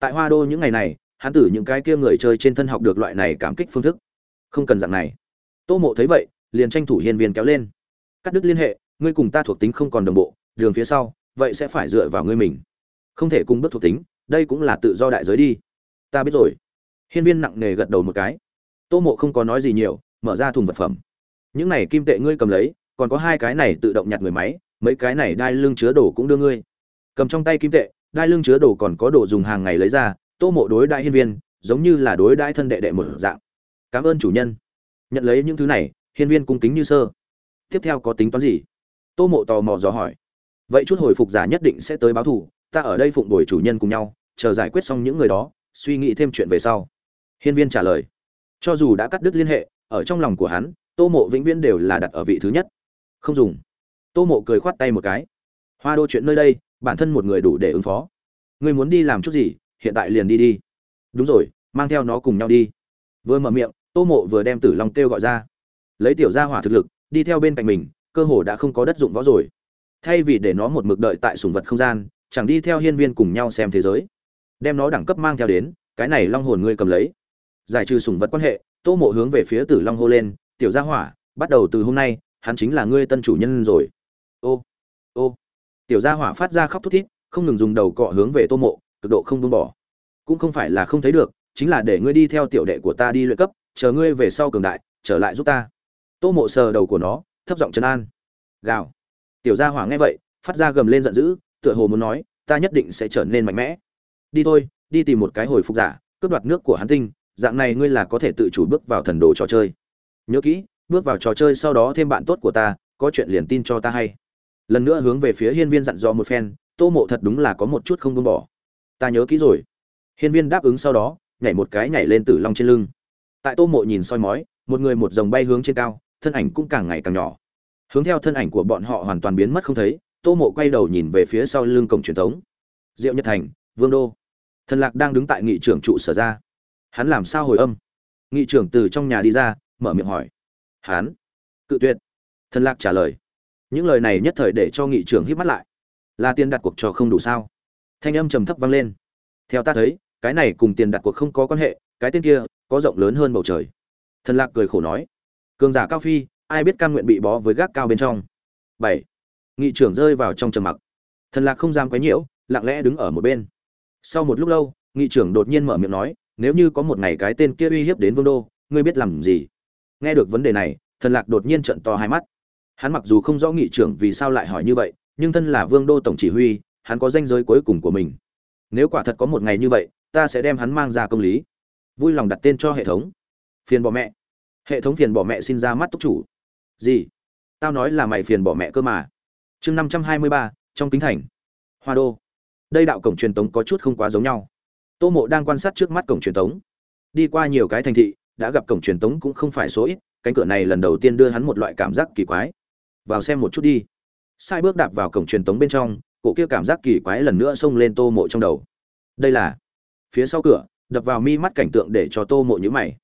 S1: Tại hoa đô những ngày này, hắn từ những cái kia người chơi trên thân học được loại này cảm kích phương thức. Không cần dạng này. Tô mộ thấy vậy, liền tranh thủ hiên viên kéo lên. Cắt đứt liên hệ ngươi cùng ta thuộc tính không còn đồng bộ, đường phía sau, vậy sẽ phải dựa vào ngươi mình. Không thể cùng bước thuộc tính, đây cũng là tự do đại giới đi. Ta biết rồi. Hiên viên nặng nề gật đầu một cái. Tô mộ không có nói gì nhiều, mở ra thùng vật phẩm. Những này kim tệ ngươi cầm lấy, còn có hai cái này tự động nhặt người máy, mấy cái này đai lưng chứa đồ cũng đưa ngươi. Cầm trong tay kim tệ, đai lưng chứa đồ còn có đồ dùng hàng ngày lấy ra, tô mộ đối đại hiên viên, giống như là đối đãi thân đệ đệ một dạng. Cảm ơn chủ nhân. Nhận lấy những thứ này, hiên viên cung kính như sơ. Tiếp theo có tính toán gì? Tô mộ tò mò dò hỏi. Vậy chút hồi phục giả nhất định sẽ tới báo thù, ta ở đây phụng đổi chủ nhân cùng nhau, chờ giải quyết xong những người đó, suy nghĩ thêm chuyện về sau. Hiên viên trả lời. Cho dù đã cắt đứt liên hệ, ở trong lòng của hắn, tô mộ vĩnh viễn đều là đặt ở vị thứ nhất. Không dùng. Tô mộ cười khoát tay một cái. Hoa đô chuyện nơi đây, bản thân một người đủ để ứng phó. Người muốn đi làm chút gì, hiện tại liền đi đi. Đúng rồi, mang theo nó cùng nhau đi. Vừa mở miệng, tô mộ vừa đem tử long kêu gọi ra. Lấy tiểu gia hỏa thực lực, đi theo bên cạnh mình cơ hồ đã không có đất dụng võ rồi. Thay vì để nó một mực đợi tại sùng vật không gian, chẳng đi theo hiên viên cùng nhau xem thế giới. Đem nó đẳng cấp mang theo đến, cái này long hồn ngươi cầm lấy. Giải trừ sùng vật quan hệ, tô mộ hướng về phía tử long hô lên, tiểu gia hỏa, bắt đầu từ hôm nay, hắn chính là ngươi tân chủ nhân rồi. Ô ô. Tiểu gia hỏa phát ra khóc thút thít, không ngừng dùng đầu cọ hướng về tô mộ, cực độ không buông bỏ. Cũng không phải là không thấy được, chính là để ngươi đi theo tiểu đệ của ta đi luyện cấp, chờ ngươi về sau cường đại, trở lại giúp ta. Tô mộ sờ đầu của nó thấp giọng trấn an. Gào. Tiểu gia hỏa nghe vậy, phát ra gầm lên giận dữ, tựa hồ muốn nói, ta nhất định sẽ trở nên mạnh mẽ. Đi thôi, đi tìm một cái hồi phục giả, cướp đoạt nước của hắn tinh, dạng này ngươi là có thể tự chủ bước vào thần đồ trò chơi. Nhớ kỹ, bước vào trò chơi sau đó thêm bạn tốt của ta, có chuyện liền tin cho ta hay. Lần nữa hướng về phía hiên viên dặn dò một phen, tô mộ thật đúng là có một chút không buông bỏ. Ta nhớ kỹ rồi. Hiên viên đáp ứng sau đó, nhảy một cái nhảy lên tử long trên lưng. Tại tô mộ nhìn soi mói, một người một dòng bay hướng trên cao thân ảnh cũng càng ngày càng nhỏ. Hướng theo thân ảnh của bọn họ hoàn toàn biến mất không thấy, tô mộ quay đầu nhìn về phía sau lưng cổng truyền thống. Diệu nhật thành, vương đô. Thần lạc đang đứng tại nghị trưởng trụ sở ra. Hắn làm sao hồi âm? Nghị trưởng từ trong nhà đi ra, mở miệng hỏi. Hắn? Cự tuyệt. Thần lạc trả lời. Những lời này nhất thời để cho nghị trưởng hít mắt lại. Là tiền đặt cuộc cho không đủ sao? Thanh âm trầm thấp vang lên. Theo ta thấy, cái này cùng tiền đặt cuộc không có quan hệ, cái tên kia có rộng lớn hơn bầu trời. Thần lạc cười khổ nói cường giả cao phi, ai biết cam nguyện bị bó với gác cao bên trong. Bảy. Nghị trưởng rơi vào trong trầm mặc. Thần lạc không dám quấy nhiễu, lặng lẽ đứng ở một bên. Sau một lúc lâu, nghị trưởng đột nhiên mở miệng nói, nếu như có một ngày cái tên kia uy hiếp đến vương đô, ngươi biết làm gì? Nghe được vấn đề này, thần lạc đột nhiên trận to hai mắt. Hắn mặc dù không rõ nghị trưởng vì sao lại hỏi như vậy, nhưng thân là vương đô tổng chỉ huy, hắn có danh giới cuối cùng của mình. Nếu quả thật có một ngày như vậy, ta sẽ đem hắn mang ra công lý. Vui lòng đặt tên cho hệ thống. Phiền bọ mẹ hệ thống phiền bỏ mẹ xin ra mắt túc chủ. Gì? Tao nói là mày phiền bỏ mẹ cơ mà. Chương năm trăm hai mươi ba, trong kính thành. Hoa đô. Đây đạo cổng truyền tống có chút không quá giống nhau. Tô mộ đang quan sát trước mắt cổng truyền tống. Đi qua nhiều cái thành thị, đã gặp cổng truyền tống cũng không phải số ít, cánh cửa này lần đầu tiên đưa hắn một loại cảm giác kỳ quái. Vào xem một chút đi. Sai bước đạp vào cổng truyền tống bên trong, cổ kia cảm giác kỳ quái lần nữa xông lên tô mộ trong đầu. Đây là phía sau cửa, đập vào mi mắt cảnh tượng để cho tô mộ nhữ mày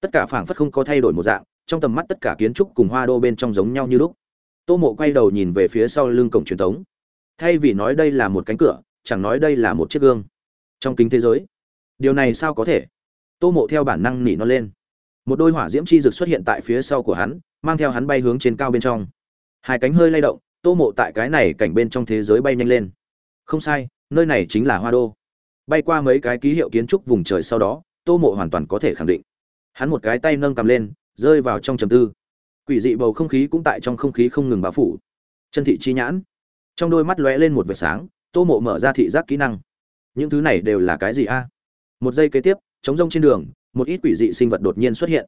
S1: tất cả phảng phất không có thay đổi một dạng, trong tầm mắt tất cả kiến trúc cùng hoa đô bên trong giống nhau như lúc. Tô mộ quay đầu nhìn về phía sau lưng cổng truyền thống. Thay vì nói đây là một cánh cửa, chẳng nói đây là một chiếc gương. Trong kính thế giới, điều này sao có thể? Tô mộ theo bản năng nỉ nó lên. Một đôi hỏa diễm chi rực xuất hiện tại phía sau của hắn, mang theo hắn bay hướng trên cao bên trong. Hai cánh hơi lay động, tô mộ tại cái này cảnh bên trong thế giới bay nhanh lên. Không sai, nơi này chính là hoa đô. Bay qua mấy cái ký hiệu kiến trúc vùng trời sau đó, tô mộ hoàn toàn có thể khẳng định hắn một cái tay nâng cầm lên, rơi vào trong trầm tư. Quỷ dị bầu không khí cũng tại trong không khí không ngừng bao phủ. Chân thị chi nhãn. Trong đôi mắt lóe lên một vệt sáng, tô mộ mở ra thị giác kỹ năng. Những thứ này đều là cái gì a? Một giây kế tiếp chống rông trên đường, một ít quỷ dị sinh vật đột nhiên xuất hiện.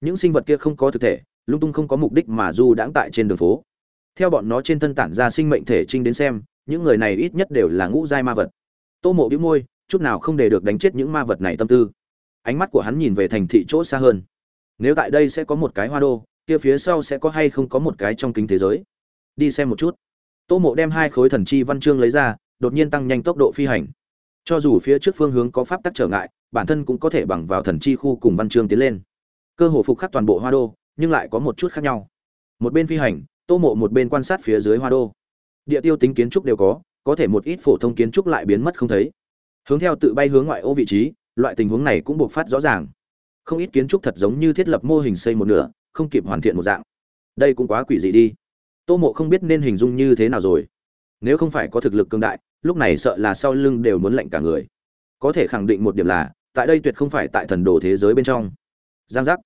S1: Những sinh vật kia không có thực thể, lung tung không có mục đích mà du đãng tại trên đường phố. Theo bọn nó trên thân tản ra sinh mệnh thể trinh đến xem, những người này ít nhất đều là ngũ giai ma vật. Tô mộ bĩu môi, chút nào không để được đánh chết những ma vật này tâm tư ánh mắt của hắn nhìn về thành thị chỗ xa hơn. Nếu tại đây sẽ có một cái hoa đô, kia phía sau sẽ có hay không có một cái trong kính thế giới? Đi xem một chút. Tô mộ đem hai khối thần chi văn chương lấy ra, đột nhiên tăng nhanh tốc độ phi hành. Cho dù phía trước phương hướng có pháp tắc trở ngại, bản thân cũng có thể bằng vào thần chi khu cùng văn chương tiến lên. Cơ hồ phục khắc toàn bộ hoa đô, nhưng lại có một chút khác nhau. Một bên phi hành, tô mộ một bên quan sát phía dưới hoa đô. Địa tiêu tính kiến trúc đều có có thể một ít phổ thông kiến trúc lại biến mất không thấy. Hướng theo tự bay hướng ngoại ô vị trí loại tình huống này cũng buộc phát rõ ràng. Không ít kiến trúc thật giống như thiết lập mô hình xây một nửa, không kịp hoàn thiện một dạng. Đây cũng quá quỷ dị đi. Tô mộ không biết nên hình dung như thế nào rồi. Nếu không phải có thực lực cương đại, lúc này sợ là sau lưng đều muốn lạnh cả người. Có thể khẳng định một điểm là, tại đây tuyệt không phải tại thần đồ thế giới bên trong. Giang giác.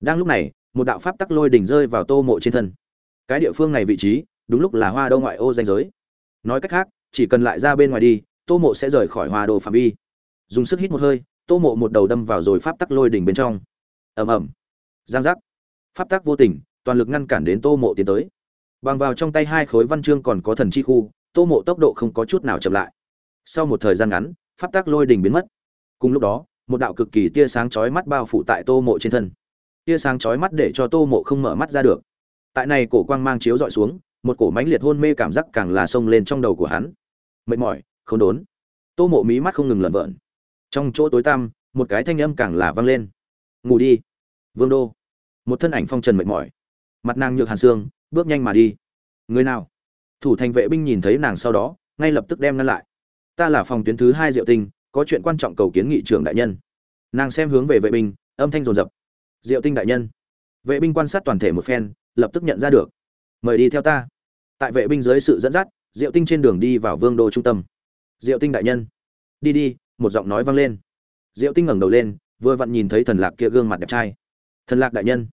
S1: Đang lúc này, một đạo pháp tắc lôi đỉnh rơi vào tô mộ trên thân. Cái địa phương này vị trí, đúng lúc là hoa đô ngoại ô danh giới. Nói cách khác, chỉ cần lại ra bên ngoài đi, tô mộ sẽ rời khỏi hoa đô phạm vi dùng sức hít một hơi, tô mộ một đầu đâm vào rồi pháp tắc lôi đỉnh bên trong. Ầm ầm. Giang giác. Pháp tắc vô tình, toàn lực ngăn cản đến tô mộ tiến tới. Bằng vào trong tay hai khối văn chương còn có thần chi khu, tô mộ tốc độ không có chút nào chậm lại. Sau một thời gian ngắn, pháp tắc lôi đỉnh biến mất. Cùng lúc đó, một đạo cực kỳ tia sáng chói mắt bao phủ tại tô mộ trên thân. Tia sáng chói mắt để cho tô mộ không mở mắt ra được. Tại này cổ quang mang chiếu dọi xuống, một cổ mãnh liệt hôn mê cảm giác càng là xông lên trong đầu của hắn. Mệt mỏi không đốn. Tô mộ mí mắt không ngừng lẩn vợn trong chỗ tối tăm, một cái thanh âm càng là vang lên. Ngủ đi, vương đô. Một thân ảnh phong trần mệt mỏi. Mặt nàng nhược hàn xương, bước nhanh mà đi. Người nào? Thủ thành vệ binh nhìn thấy nàng sau đó, ngay lập tức đem ngăn lại. Ta là phòng tuyến thứ hai diệu tinh, có chuyện quan trọng cầu kiến nghị trưởng đại nhân. Nàng xem hướng về vệ binh, âm thanh rồn rập diệu tinh đại nhân. Vệ binh quan sát toàn thể một phen, lập tức nhận ra được. Mời đi theo ta. Tại vệ binh dưới sự dẫn dắt, diệu tinh trên đường đi vào vương đô trung tâm. Diệu tinh đại nhân. Đi đi một giọng nói vang lên. Diệu tinh ngẩng đầu lên, vừa vặn nhìn thấy thần lạc kia gương mặt đẹp trai. Thần lạc đại nhân,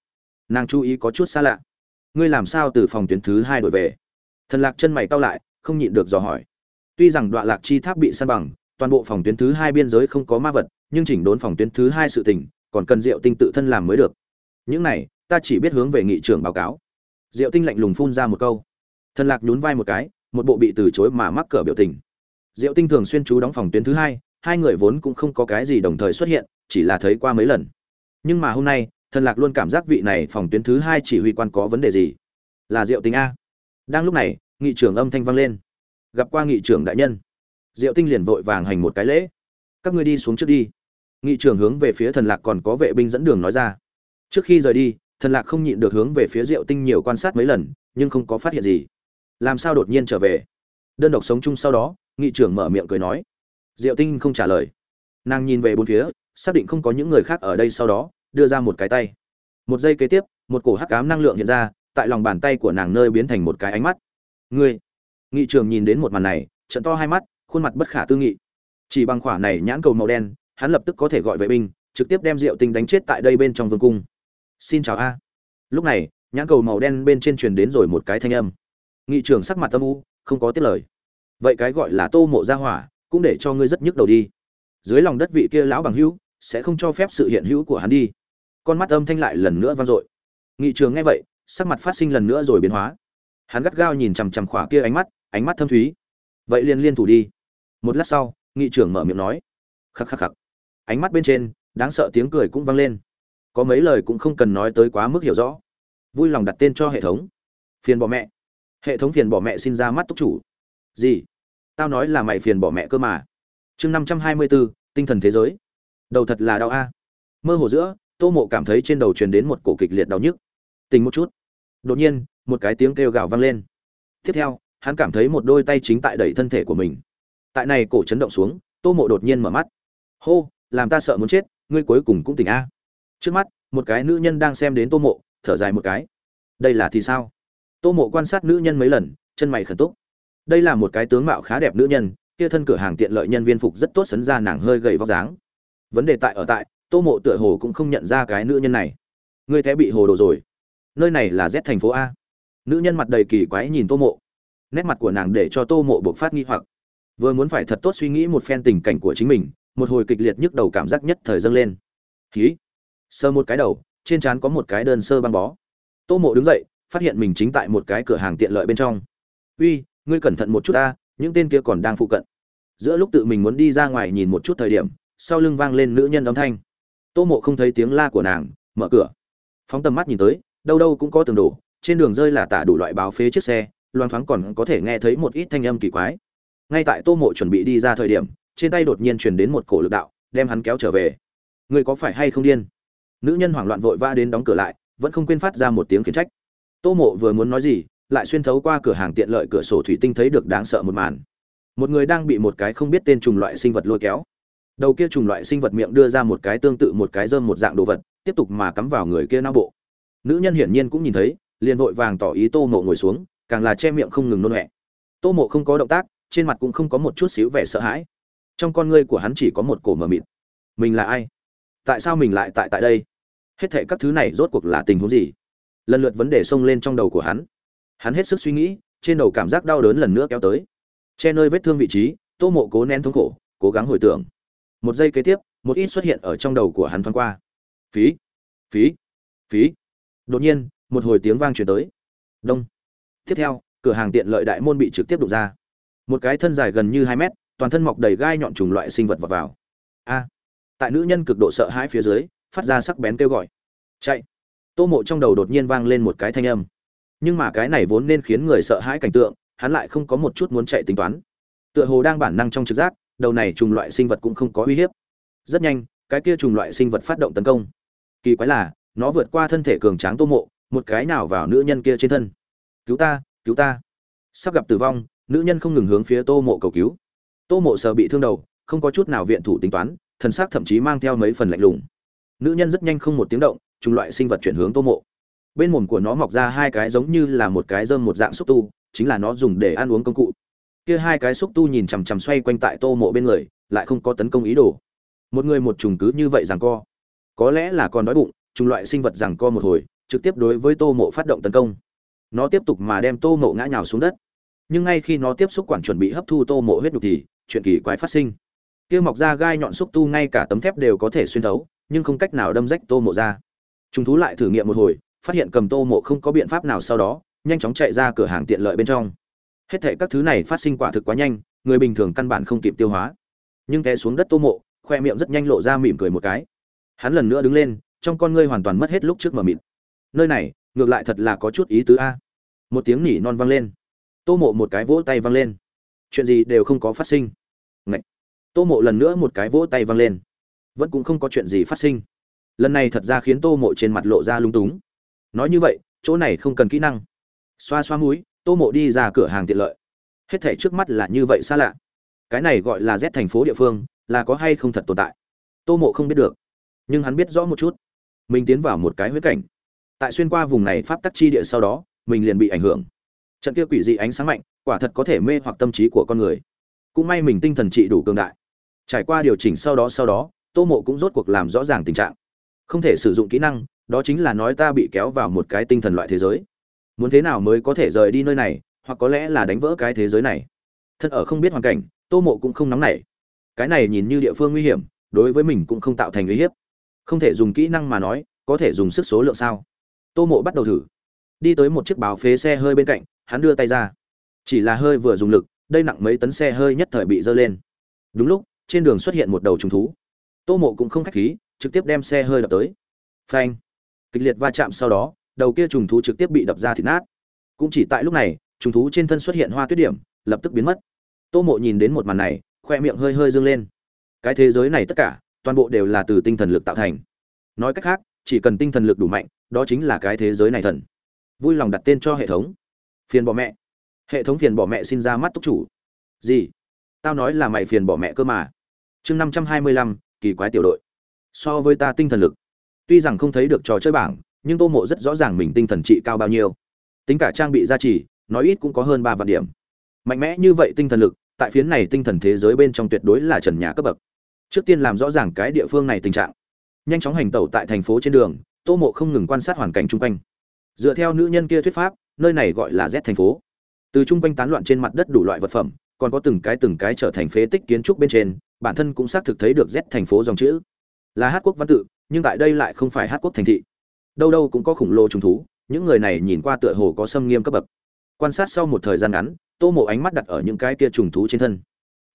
S1: nàng chú ý có chút xa lạ. Ngươi làm sao từ phòng tuyến thứ hai đổi về? Thần lạc chân mày cau lại, không nhịn được dò hỏi. Tuy rằng đoạn lạc chi tháp bị săn bằng, toàn bộ phòng tuyến thứ hai biên giới không có ma vật, nhưng chỉnh đốn phòng tuyến thứ hai sự tình, còn cần diệu tinh tự thân làm mới được. Những này, ta chỉ biết hướng về nghị trưởng báo cáo. Diệu tinh lạnh lùng phun ra một câu. Thần lạc nhún vai một cái, một bộ bị từ chối mà mắc cỡ biểu tình. Diệu tinh thường xuyên chú đóng phòng tuyến thứ hai hai người vốn cũng không có cái gì đồng thời xuất hiện, chỉ là thấy qua mấy lần. Nhưng mà hôm nay, thần lạc luôn cảm giác vị này phòng tuyến thứ hai chỉ huy quan có vấn đề gì? Là diệu tinh a. Đang lúc này, nghị trưởng âm thanh vang lên. Gặp qua nghị trưởng đại nhân. Diệu tinh liền vội vàng hành một cái lễ. Các ngươi đi xuống trước đi. Nghị trưởng hướng về phía thần lạc còn có vệ binh dẫn đường nói ra. Trước khi rời đi, thần lạc không nhịn được hướng về phía diệu tinh nhiều quan sát mấy lần, nhưng không có phát hiện gì. Làm sao đột nhiên trở về? Đơn độc sống chung sau đó, nghị trưởng mở miệng cười nói diệu tinh không trả lời. Nàng nhìn về bốn phía, xác định không có những người khác ở đây sau đó, đưa ra một cái tay. Một giây kế tiếp, một cổ hắc ám năng lượng hiện ra, tại lòng bàn tay của nàng nơi biến thành một cái ánh mắt. Ngươi! Nghị trường nhìn đến một màn này, trận to hai mắt, khuôn mặt bất khả tư nghị. Chỉ bằng khỏa này nhãn cầu màu đen, hắn lập tức có thể gọi vệ binh, trực tiếp đem diệu tinh đánh chết tại đây bên trong vương cung. Xin chào a. Lúc này, nhãn cầu màu đen bên trên truyền đến rồi một cái thanh âm. Nghị trường sắc mặt tâm u, không có tiết lời. Vậy cái gọi là tô mộ gia hỏa cũng để cho ngươi rất nhức đầu đi. Dưới lòng đất vị kia lão bằng hữu, sẽ không cho phép sự hiện hữu của hắn đi. Con mắt âm thanh lại lần nữa vang dội. Nghị trường nghe vậy, sắc mặt phát sinh lần nữa rồi biến hóa. Hắn gắt gao nhìn chằm chằm khỏa kia ánh mắt ánh mắt thâm thúy. Vậy liền liên thủ đi. Một lát sau, nghị trưởng mở miệng nói. Khắc khắc khắc. Ánh mắt bên trên, đáng sợ tiếng cười cũng vang lên. Có mấy lời cũng không cần nói tới quá mức hiểu rõ. Vui lòng đặt tên cho hệ thống. Phiền bỏ mẹ. Hệ thống phiền bỏ mẹ xin ra mắt túc chủ. Gì? Tao nói là mày phiền bỏ mẹ cơ mà. Chương năm trăm hai mươi bốn tinh thần thế giới. Đầu thật là đau a. Mơ hồ giữa, tô mộ cảm thấy trên đầu truyền đến một cổ kịch liệt đau nhức. Tình một chút. Đột nhiên, một cái tiếng kêu gào vang lên. Tiếp theo, hắn cảm thấy một đôi tay chính tại đẩy thân thể của mình. Tại này cổ chấn động xuống, tô mộ đột nhiên mở mắt. Hô, làm ta sợ muốn chết, ngươi cuối cùng cũng tỉnh a. Trước mắt, một cái nữ nhân đang xem đến tô mộ, thở dài một cái. Đây là thì sao? Tô mộ quan sát nữ nhân mấy lần, chân mày khẩn túc đây là một cái tướng mạo khá đẹp nữ nhân, kia thân cửa hàng tiện lợi nhân viên phục rất tốt sấn ra nàng hơi gầy vóc dáng. Vấn đề tại ở tại, tô mộ tựa hồ cũng không nhận ra cái nữ nhân này. Ngươi thế bị hồ đồ rồi. Nơi này là z thành phố a. Nữ nhân mặt đầy kỳ quái nhìn tô mộ. Nét mặt của nàng để cho tô mộ buộc phát nghi hoặc. Vừa muốn phải thật tốt suy nghĩ một phen tình cảnh của chính mình, một hồi kịch liệt nhức đầu cảm giác nhất thời dâng lên. Khí sơ một cái đầu, trên trán có một cái đơn sơ băng bó. Tô mộ đứng dậy, phát hiện mình chính tại một cái cửa hàng tiện lợi bên trong. Uy ngươi cẩn thận một chút ta, những tên kia còn đang phụ cận. Giữa lúc tự mình muốn đi ra ngoài nhìn một chút thời điểm, sau lưng vang lên nữ nhân âm thanh. Tô mộ không thấy tiếng la của nàng, mở cửa. Phóng tầm mắt nhìn tới, đâu đâu cũng có tường đổ, trên đường rơi là tả đủ loại báo phế chiếc xe, loang thoáng còn có thể nghe thấy một ít thanh âm kỳ quái. Ngay tại tô mộ chuẩn bị đi ra thời điểm, trên tay đột nhiên truyền đến một cổ lực đạo, đem hắn kéo trở về. Người có phải hay không điên? Nữ nhân hoảng loạn vội vã đến đóng cửa lại, vẫn không quên phát ra một tiếng khiển trách. Tô mộ vừa muốn nói gì lại xuyên thấu qua cửa hàng tiện lợi cửa sổ thủy tinh thấy được đáng sợ một màn. Một người đang bị một cái không biết tên trùng loại sinh vật lôi kéo. Đầu kia trùng loại sinh vật miệng đưa ra một cái tương tự một cái dơm một dạng đồ vật, tiếp tục mà cắm vào người kia não bộ. Nữ nhân hiển nhiên cũng nhìn thấy, liền vội vàng tỏ ý tô mộ ngồi xuống, càng là che miệng không ngừng nôn ọe tô mộ không có động tác, trên mặt cũng không có một chút xíu vẻ sợ hãi. Trong con ngươi của hắn chỉ có một cổ mờ mịt. Mình là ai? Tại sao mình lại tại tại đây? Hết thệ các thứ này rốt cuộc là tình huống gì? Lần lượt vấn đề xông lên trong đầu của hắn hắn hết sức suy nghĩ, trên đầu cảm giác đau đớn lần nữa kéo tới. Che nơi vết thương vị trí, tô mộ cố nén thống khổ, cố gắng hồi tưởng. Một giây kế tiếp, một ít xuất hiện ở trong đầu của hắn thoáng qua. Phí phí phí. Đột nhiên, một hồi tiếng vang truyền tới. Đông. Tiếp theo, cửa hàng tiện lợi đại môn bị trực tiếp đục ra. Một cái thân dài gần như hai mét, toàn thân mọc đầy gai nhọn trùng loại sinh vật vào vào. A. Tại nữ nhân cực độ sợ hãi phía dưới, phát ra sắc bén kêu gọi. Chạy. Tô mộ trong đầu đột nhiên vang lên một cái thanh âm nhưng mà cái này vốn nên khiến người sợ hãi cảnh tượng, hắn lại không có một chút muốn chạy tính toán. Tựa hồ đang bản năng trong trực giác, đầu này trùng loại sinh vật cũng không có uy hiếp. Rất nhanh, cái kia trùng loại sinh vật phát động tấn công. Kỳ quái là, nó vượt qua thân thể cường tráng tô mộ, một cái nào vào nữ nhân kia trên thân. Cứu ta cứu ta. Sắp gặp tử vong, nữ nhân không ngừng hướng phía tô mộ cầu cứu. Tô mộ sợ bị thương đầu, không có chút nào viện thủ tính toán, thần xác thậm chí mang theo mấy phần lạnh lùng. Nữ nhân rất nhanh không một tiếng động chủng loại sinh vật chuyển hướng tô mộ bên mồm của nó mọc ra hai cái giống như là một cái dơm một dạng xúc tu, chính là nó dùng để ăn uống công cụ. Kia hai cái xúc tu nhìn chằm chằm xoay quanh tại tô mộ bên người, lại không có tấn công ý đồ. Một người một trùng cứ như vậy rằng co. Có lẽ là còn đói bụng chủng loại sinh vật rằng co một hồi, trực tiếp đối với tô mộ phát động tấn công. Nó tiếp tục mà đem tô mộ ngã nhào xuống đất. Nhưng ngay khi nó tiếp xúc quản chuẩn bị hấp thu tô mộ huyết nhục thì, chuyện kỳ quái phát sinh. Kia mọc ra gai nhọn xúc tu ngay cả tấm thép đều có thể xuyên thấu, nhưng không cách nào đâm rách tô mộ ra. Chúng thú lại thử nghiệm một hồi phát hiện cầm tô mộ không có biện pháp nào sau đó, nhanh chóng chạy ra cửa hàng tiện lợi bên trong. Hết thệ các thứ này phát sinh quả thực quá nhanh, người bình thường căn bản không kịp tiêu hóa. Nhưng té xuống đất tô mộ, khoe miệng rất nhanh lộ ra mỉm cười một cái. Hắn lần nữa đứng lên, trong con ngươi hoàn toàn mất hết lúc trước mờ mịt. Nơi này, ngược lại thật là có chút ý tứ a. Một tiếng nỉ non vang lên. Tô mộ một cái vỗ tay vang lên. Chuyện gì đều không có phát sinh. Ngậy! tô mộ lần nữa một cái vỗ tay vang lên. Vẫn cũng không có chuyện gì phát sinh. Lần này thật ra khiến tô mộ trên mặt lộ ra lung túng nói như vậy, chỗ này không cần kỹ năng. Xoa xoa múi tô mộ đi ra cửa hàng tiện lợi. Hết thể trước mắt là như vậy xa lạ. Cái này gọi là z thành phố địa phương, là có hay không thật tồn tại? Tô mộ không biết được. Nhưng hắn biết rõ một chút. Mình tiến vào một cái huyết cảnh. Tại xuyên qua vùng này pháp tắc chi địa sau đó, mình liền bị ảnh hưởng. Trận kia quỷ dị ánh sáng mạnh, quả thật có thể mê hoặc tâm trí của con người. Cũng may mình tinh thần trị đủ cường đại. Trải qua điều chỉnh sau đó sau đó, tô mộ cũng rốt cuộc làm rõ ràng tình trạng. Không thể sử dụng kỹ năng đó chính là nói ta bị kéo vào một cái tinh thần loại thế giới. Muốn thế nào mới có thể rời đi nơi này, hoặc có lẽ là đánh vỡ cái thế giới này. Thân ở không biết hoàn cảnh, tô mộ cũng không nóng nảy. Cái này nhìn như địa phương nguy hiểm, đối với mình cũng không tạo thành uy hiếp. Không thể dùng kỹ năng mà nói, có thể dùng sức số lượng sao? Tô mộ bắt đầu thử. Đi tới một chiếc báo phế xe hơi bên cạnh, hắn đưa tay ra. Chỉ là hơi vừa dùng lực, đây nặng mấy tấn xe hơi nhất thời bị dơ lên. Đúng lúc, trên đường xuất hiện một đầu trùng thú. Tô mộ cũng không khách khí, trực tiếp đem xe hơi đập tới. Phanh kịch liệt va chạm sau đó, đầu kia trùng thú trực tiếp bị đập ra thịt nát. Cũng chỉ tại lúc này, trùng thú trên thân xuất hiện hoa tuyết điểm, lập tức biến mất. Tô mộ nhìn đến một màn này, khoe miệng hơi hơi dương lên. Cái thế giới này tất cả, toàn bộ đều là từ tinh thần lực tạo thành. Nói cách khác, chỉ cần tinh thần lực đủ mạnh, đó chính là cái thế giới này thần. Vui lòng đặt tên cho hệ thống. Phiền bỏ mẹ. Hệ thống phiền bỏ mẹ xin ra mắt túc chủ. Gì? Tao nói là mày phiền bỏ mẹ cơ mà. Chương năm trăm hai mươi lăm, kỳ quái tiểu đội. So với ta tinh thần lực tuy rằng không thấy được trò chơi bảng, nhưng tô mộ rất rõ ràng mình tinh thần trị cao bao nhiêu. Tính cả trang bị gia trì, nói ít cũng có hơn ba vạn điểm. Mạnh mẽ như vậy tinh thần lực, tại phiến này tinh thần thế giới bên trong tuyệt đối là trần nhà cấp bậc. Trước tiên làm rõ ràng cái địa phương này tình trạng. Nhanh chóng hành tẩu tại thành phố trên đường, tô mộ không ngừng quan sát hoàn cảnh chung quanh. Dựa theo nữ nhân kia thuyết pháp, nơi này gọi là z thành phố. Từ chung quanh tán loạn trên mặt đất đủ loại vật phẩm, còn có từng cái từng cái trở thành phế tích kiến trúc bên trên, bản thân cũng xác thực thấy được z thành phố dòng chữ. Là hát quốc văn tự nhưng tại đây lại không phải hát quốc thành thị. Đâu đâu cũng có khủng lồ trùng thú, những người này nhìn qua tựa hồ có xâm nghiêm cấp bậc. Quan sát sau một thời gian ngắn, tô mộ ánh mắt đặt ở những cái kia trùng thú trên thân.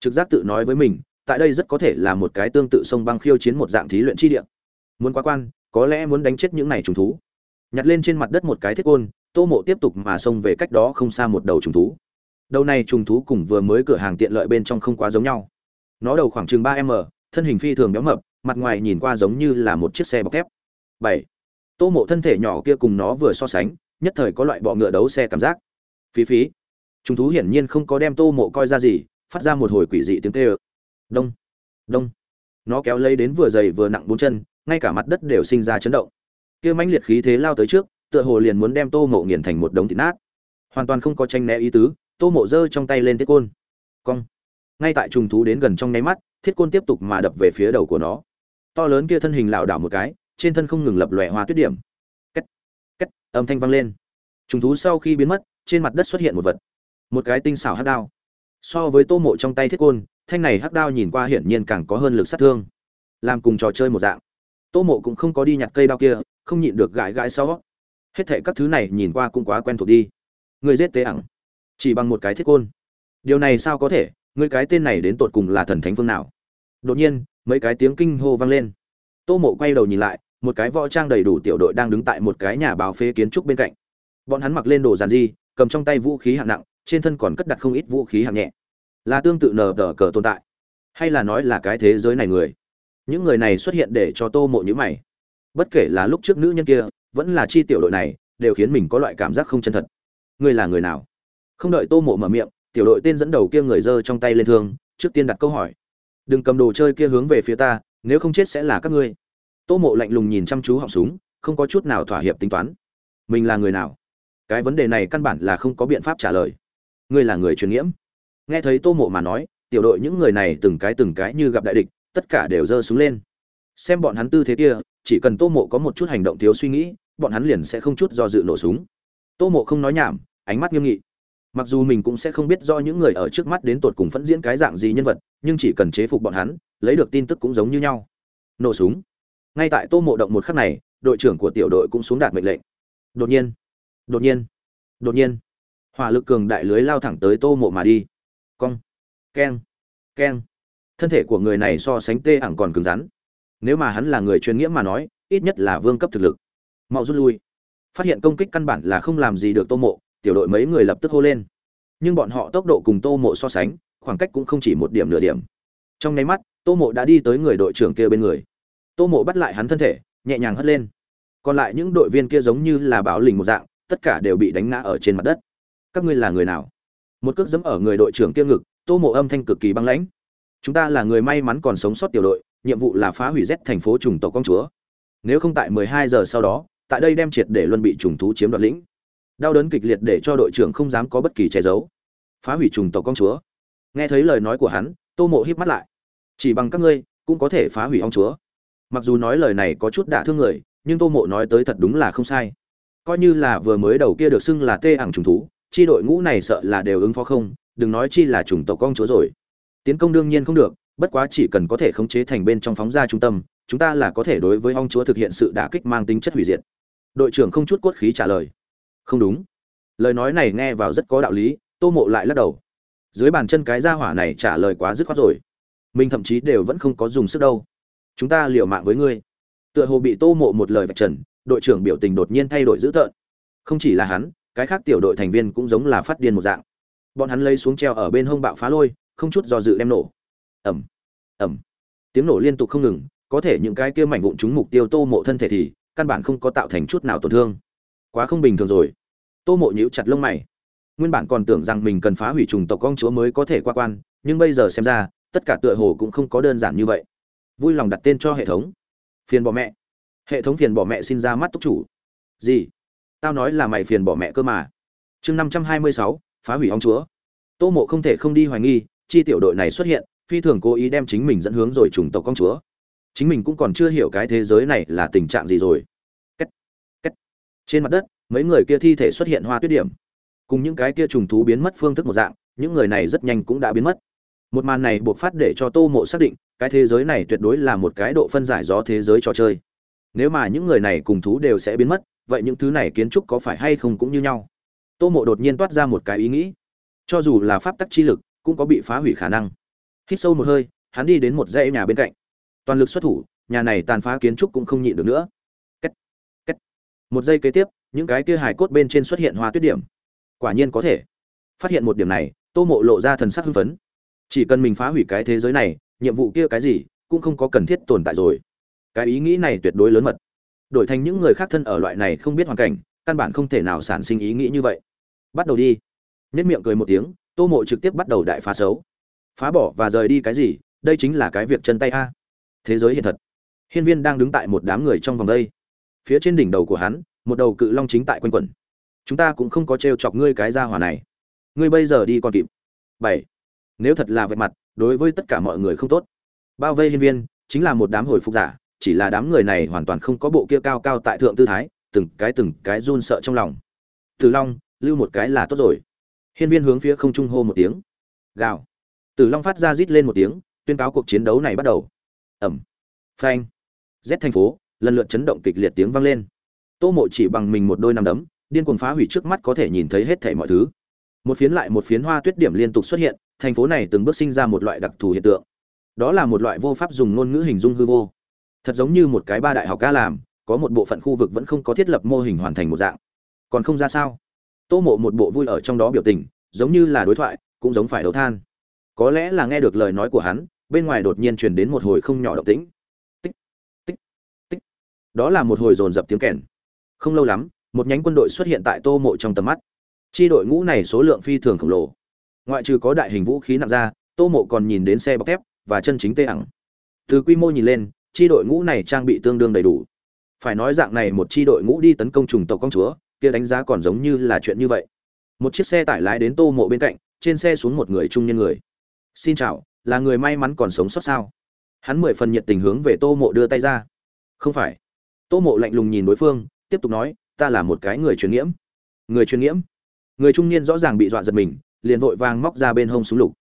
S1: Trực giác tự nói với mình, tại đây rất có thể là một cái tương tự sông băng khiêu chiến một dạng thí luyện chi địa. Muốn quá quan, có lẽ muốn đánh chết những này trùng thú. Nhặt lên trên mặt đất một cái thiết côn, tô mộ tiếp tục mà xông về cách đó không xa một đầu trùng thú. Đầu này trùng thú cùng vừa mới cửa hàng tiện lợi bên trong không quá giống nhau. Nó đầu khoảng chừng ba m, thân hình phi thường béo mập mặt ngoài nhìn qua giống như là một chiếc xe bọc thép. Bảy. Tô mộ thân thể nhỏ kia cùng nó vừa so sánh, nhất thời có loại bọ ngựa đấu xe cảm giác. Phí phí. Trùng thú hiển nhiên không có đem tô mộ coi ra gì, phát ra một hồi quỷ dị tiếng kêu. Đông. Đông. Nó kéo lấy đến vừa dày vừa nặng bốn chân, ngay cả mặt đất đều sinh ra chấn động. Kia mãnh liệt khí thế lao tới trước, tựa hồ liền muốn đem tô mộ nghiền thành một đống thịt nát. Hoàn toàn không có tranh né ý tứ, tô mộ giơ trong tay lên thiết côn. Cong. Ngay tại trùng thú đến gần trong nháy mắt, thiết côn tiếp tục mà đập về phía đầu của nó to lớn kia thân hình lảo đảo một cái, trên thân không ngừng lập lòe hoa tuyết điểm. Cách cách âm thanh vang lên. Trùng thú sau khi biến mất, trên mặt đất xuất hiện một vật. Một cái tinh xảo hắc đao. So với tô mộ trong tay thiết côn, thanh này hắc đao nhìn qua hiển nhiên càng có hơn lực sát thương. Làm cùng trò chơi một dạng. Tô mộ cũng không có đi nhặt cây đao kia, không nhịn được gãi gãi sau. Hết thệ các thứ này nhìn qua cũng quá quen thuộc đi. Người giết tế ẳng. Chỉ bằng một cái thiết côn. Điều này sao có thể? Người cái tên này đến tột cùng là thần thánh phương nào? Đột nhiên mấy cái tiếng kinh hô vang lên. Tô mộ quay đầu nhìn lại, một cái võ trang đầy đủ tiểu đội đang đứng tại một cái nhà báo phế kiến trúc bên cạnh. Bọn hắn mặc lên đồ giàn di cầm trong tay vũ khí hạng nặng, trên thân còn cất đặt không ít vũ khí hạng nhẹ. Là tương tự nờ đờ cờ tồn tại, hay là nói là cái thế giới này người? Những người này xuất hiện để cho tô mộ nhữ mày. Bất kể là lúc trước nữ nhân kia, vẫn là chi tiểu đội này, đều khiến mình có loại cảm giác không chân thật. Ngươi là người nào? Không đợi tô mộ mở miệng, tiểu đội tên dẫn đầu kia người giơ trong tay lên thương, trước tiên đặt câu hỏi đừng cầm đồ chơi kia hướng về phía ta, nếu không chết sẽ là các ngươi. Tô mộ lạnh lùng nhìn chăm chú họng súng, không có chút nào thỏa hiệp tính toán. Mình là người nào? Cái vấn đề này căn bản là không có biện pháp trả lời. Ngươi là người truyền nhiễm. nghe thấy tô mộ mà nói, tiểu đội những người này từng cái từng cái như gặp đại địch, tất cả đều giơ súng lên. Xem bọn hắn tư thế kia, chỉ cần tô mộ có một chút hành động thiếu suy nghĩ, bọn hắn liền sẽ không chút do dự nổ súng. Tô mộ không nói nhảm, ánh mắt nghiêm nghị mặc dù mình cũng sẽ không biết do những người ở trước mắt đến tột cùng phẫn diễn cái dạng gì nhân vật, nhưng chỉ cần chế phục bọn hắn, lấy được tin tức cũng giống như nhau. Nổ súng. Ngay tại tô mộ động một khắc này, đội trưởng của tiểu đội cũng xuống đạt mệnh lệnh. Đột nhiên. Đột nhiên. Đột nhiên. Hỏa lực cường đại lưới lao thẳng tới tô mộ mà đi. Cong. Keng. Keng. Thân thể của người này so sánh tê ẳng còn cứng rắn. Nếu mà hắn là người truyền nghĩa mà nói, ít nhất là vương cấp thực lực. Mau rút lui. Phát hiện công kích căn bản là không làm gì được tô mộ tiểu đội mấy người lập tức hô lên. Nhưng bọn họ tốc độ cùng tô mộ so sánh, khoảng cách cũng không chỉ một điểm nửa điểm. Trong nháy mắt, tô mộ đã đi tới người đội trưởng kia bên người. Tô mộ bắt lại hắn thân thể, nhẹ nhàng hất lên. Còn lại những đội viên kia giống như là báo lình một dạng, tất cả đều bị đánh ngã ở trên mặt đất. Các ngươi là người nào? Một cước dẫm ở người đội trưởng kia ngực, tô mộ âm thanh cực kỳ băng lãnh. Chúng ta là người may mắn còn sống sót tiểu đội, nhiệm vụ là phá hủy rét thành phố trùng tộc công chúa. Nếu không tại 12 giờ sau đó, tại đây đem triệt để luân bị trùng thú chiếm đoạt lĩnh đau đớn kịch liệt để cho đội trưởng không dám có bất kỳ che giấu. Phá hủy trùng tộc công chúa. Nghe thấy lời nói của hắn, tô mộ híp mắt lại. Chỉ bằng các ngươi, cũng có thể phá hủy ông chúa. Mặc dù nói lời này có chút đả thương người, nhưng tô mộ nói tới thật đúng là không sai. Coi như là vừa mới đầu kia được xưng là tê ẳng trùng thú, chi đội ngũ này sợ là đều ứng phó không, đừng nói chi là trùng tộc công chúa rồi. Tiến công đương nhiên không được, bất quá chỉ cần có thể khống chế thành bên trong phóng ra trung tâm, chúng ta là có thể đối với ong chúa thực hiện sự đả kích mang tính chất hủy diệt. Đội trưởng không chút cốt khí trả lời không đúng. Lời nói này nghe vào rất có đạo lý, tô mộ lại lắc đầu. Dưới bàn chân cái ra hỏa này trả lời quá dứt khoát rồi. Mình thậm chí đều vẫn không có dùng sức đâu. Chúng ta liều mạng với ngươi. Tựa hồ bị tô mộ một lời vạch trần, đội trưởng biểu tình đột nhiên thay đổi dữ tợn. Không chỉ là hắn, cái khác tiểu đội thành viên cũng giống là phát điên một dạng. Bọn hắn lấy xuống treo ở bên hông bạo phá lôi, không chút do dự đem nổ. Ẩm ẩm tiếng nổ liên tục không ngừng, có thể những cái kia mảnh vụn trúng mục tiêu tô mộ thân thể thì, căn bản không có tạo thành chút nào tổn thương. Quá không bình thường rồi tô mộ nhíu chặt lông mày. Nguyên bản còn tưởng rằng mình cần phá hủy trùng tộc con chúa mới có thể qua quan, nhưng bây giờ xem ra, tất cả tựa hồ cũng không có đơn giản như vậy. Vui lòng đặt tên cho hệ thống. Phiền bỏ mẹ. Hệ thống phiền bỏ mẹ xin ra mắt túc chủ. Gì? Tao nói là mày phiền bỏ mẹ cơ mà. Chương năm trăm hai mươi sáu, phá hủy ông chúa. Tô mộ không thể không đi hoài nghi, chi tiểu đội này xuất hiện, phi thường cố ý đem chính mình dẫn hướng rồi trùng tộc công chúa. Chính mình cũng còn chưa hiểu cái thế giới này là tình trạng gì rồi. Cách. Cách. trên mặt đất mấy người kia thi thể xuất hiện hoa tuyết điểm. Cùng những cái kia trùng thú biến mất phương thức một dạng, những người này rất nhanh cũng đã biến mất. Một màn này buộc phát để cho tô mộ xác định, cái thế giới này tuyệt đối là một cái độ phân giải gió thế giới trò chơi. Nếu mà những người này cùng thú đều sẽ biến mất, vậy những thứ này kiến trúc có phải hay không cũng như nhau? Tô mộ đột nhiên toát ra một cái ý nghĩ. Cho dù là pháp tắc chi lực, cũng có bị phá hủy khả năng. Hít sâu một hơi, hắn đi đến một dãy nhà bên cạnh. Toàn lực xuất thủ, nhà này tàn phá kiến trúc cũng không nhịn được nữa. Cách. Cách. một giây kế tiếp những cái kia hài cốt bên trên xuất hiện hoa tuyết điểm. Quả nhiên có thể. Phát hiện một điểm này, tô mộ lộ ra thần sắc hưng phấn. Chỉ cần mình phá hủy cái thế giới này, nhiệm vụ kia cái gì cũng không có cần thiết tồn tại rồi. Cái ý nghĩ này tuyệt đối lớn mật. Đổi thành những người khác thân ở loại này không biết hoàn cảnh, căn bản không thể nào sản sinh ý nghĩ như vậy. Bắt đầu đi. Nhất miệng cười một tiếng, tô mộ trực tiếp bắt đầu đại phá xấu. Phá bỏ và rời đi cái gì, đây chính là cái việc chân tay a. Thế giới hiện thật. Hiên viên đang đứng tại một đám người trong vòng đây. Phía trên đỉnh đầu của hắn một đầu cự long chính tại quanh quẩn. Chúng ta cũng không có t chọc ngươi cái ra hỏa này. Ngươi bây giờ đi còn kịp. Bảy. Nếu thật là vẹt mặt, đối với tất cả mọi người không tốt. Bao vây hiên viên, chính là một đám hồi phục giả, chỉ là đám người này hoàn toàn không có bộ kia cao cao tại thượng tư thái, từng cái từng cái run sợ trong lòng. Tử long, lưu một cái là tốt rồi. Hiên viên hướng phía không trung hô một tiếng. Gào. Tử long phát ra rít lên một tiếng, tuyên cáo cuộc chiến đấu này bắt đầu. Ẩm. Phanh. Z thành phố, lần lượt chấn động kịch liệt tiếng vang lên tô mộ chỉ bằng mình một đôi nằm đấm, điên cuồng phá hủy trước mắt có thể nhìn thấy hết thảy mọi thứ. Một phiến lại một phiến hoa tuyết điểm liên tục xuất hiện, thành phố này từng bước sinh ra một loại đặc thù hiện tượng. Đó là một loại vô pháp dùng ngôn ngữ hình dung hư vô. Thật giống như một cái ba đại học ca làm, có một bộ phận khu vực vẫn không có thiết lập mô hình hoàn thành một dạng. Còn không ra sao? Tô mộ một bộ vui ở trong đó biểu tình, giống như là đối thoại, cũng giống phải đấu than. Có lẽ là nghe được lời nói của hắn, bên ngoài đột nhiên truyền đến một hồi không nhỏ động tĩnh. Tích tích tích. Đó là một hồi dồn dập tiếng kèn không lâu lắm, một nhánh quân đội xuất hiện tại tô mộ trong tầm mắt. Chi đội ngũ này số lượng phi thường khổng lồ. Ngoại trừ có đại hình vũ khí nặng ra, tô mộ còn nhìn đến xe bọc thép và chân chính tê ẳng. Từ quy mô nhìn lên, chi đội ngũ này trang bị tương đương đầy đủ. Phải nói dạng này một chi đội ngũ đi tấn công trùng tộc công chúa, kia đánh giá còn giống như là chuyện như vậy. Một chiếc xe tải lái đến tô mộ bên cạnh, trên xe xuống một người trung nhân người. Xin chào, là người may mắn còn sống sót sao? Hắn mười phần nhiệt tình hướng về tô mộ đưa tay ra. Không phải. Tô mộ lạnh lùng nhìn đối phương tiếp tục nói ta là một cái người truyền nhiễm, người truyền nhiễm, người trung niên rõ ràng bị dọa giật mình liền vội vàng móc ra bên hông súng lục.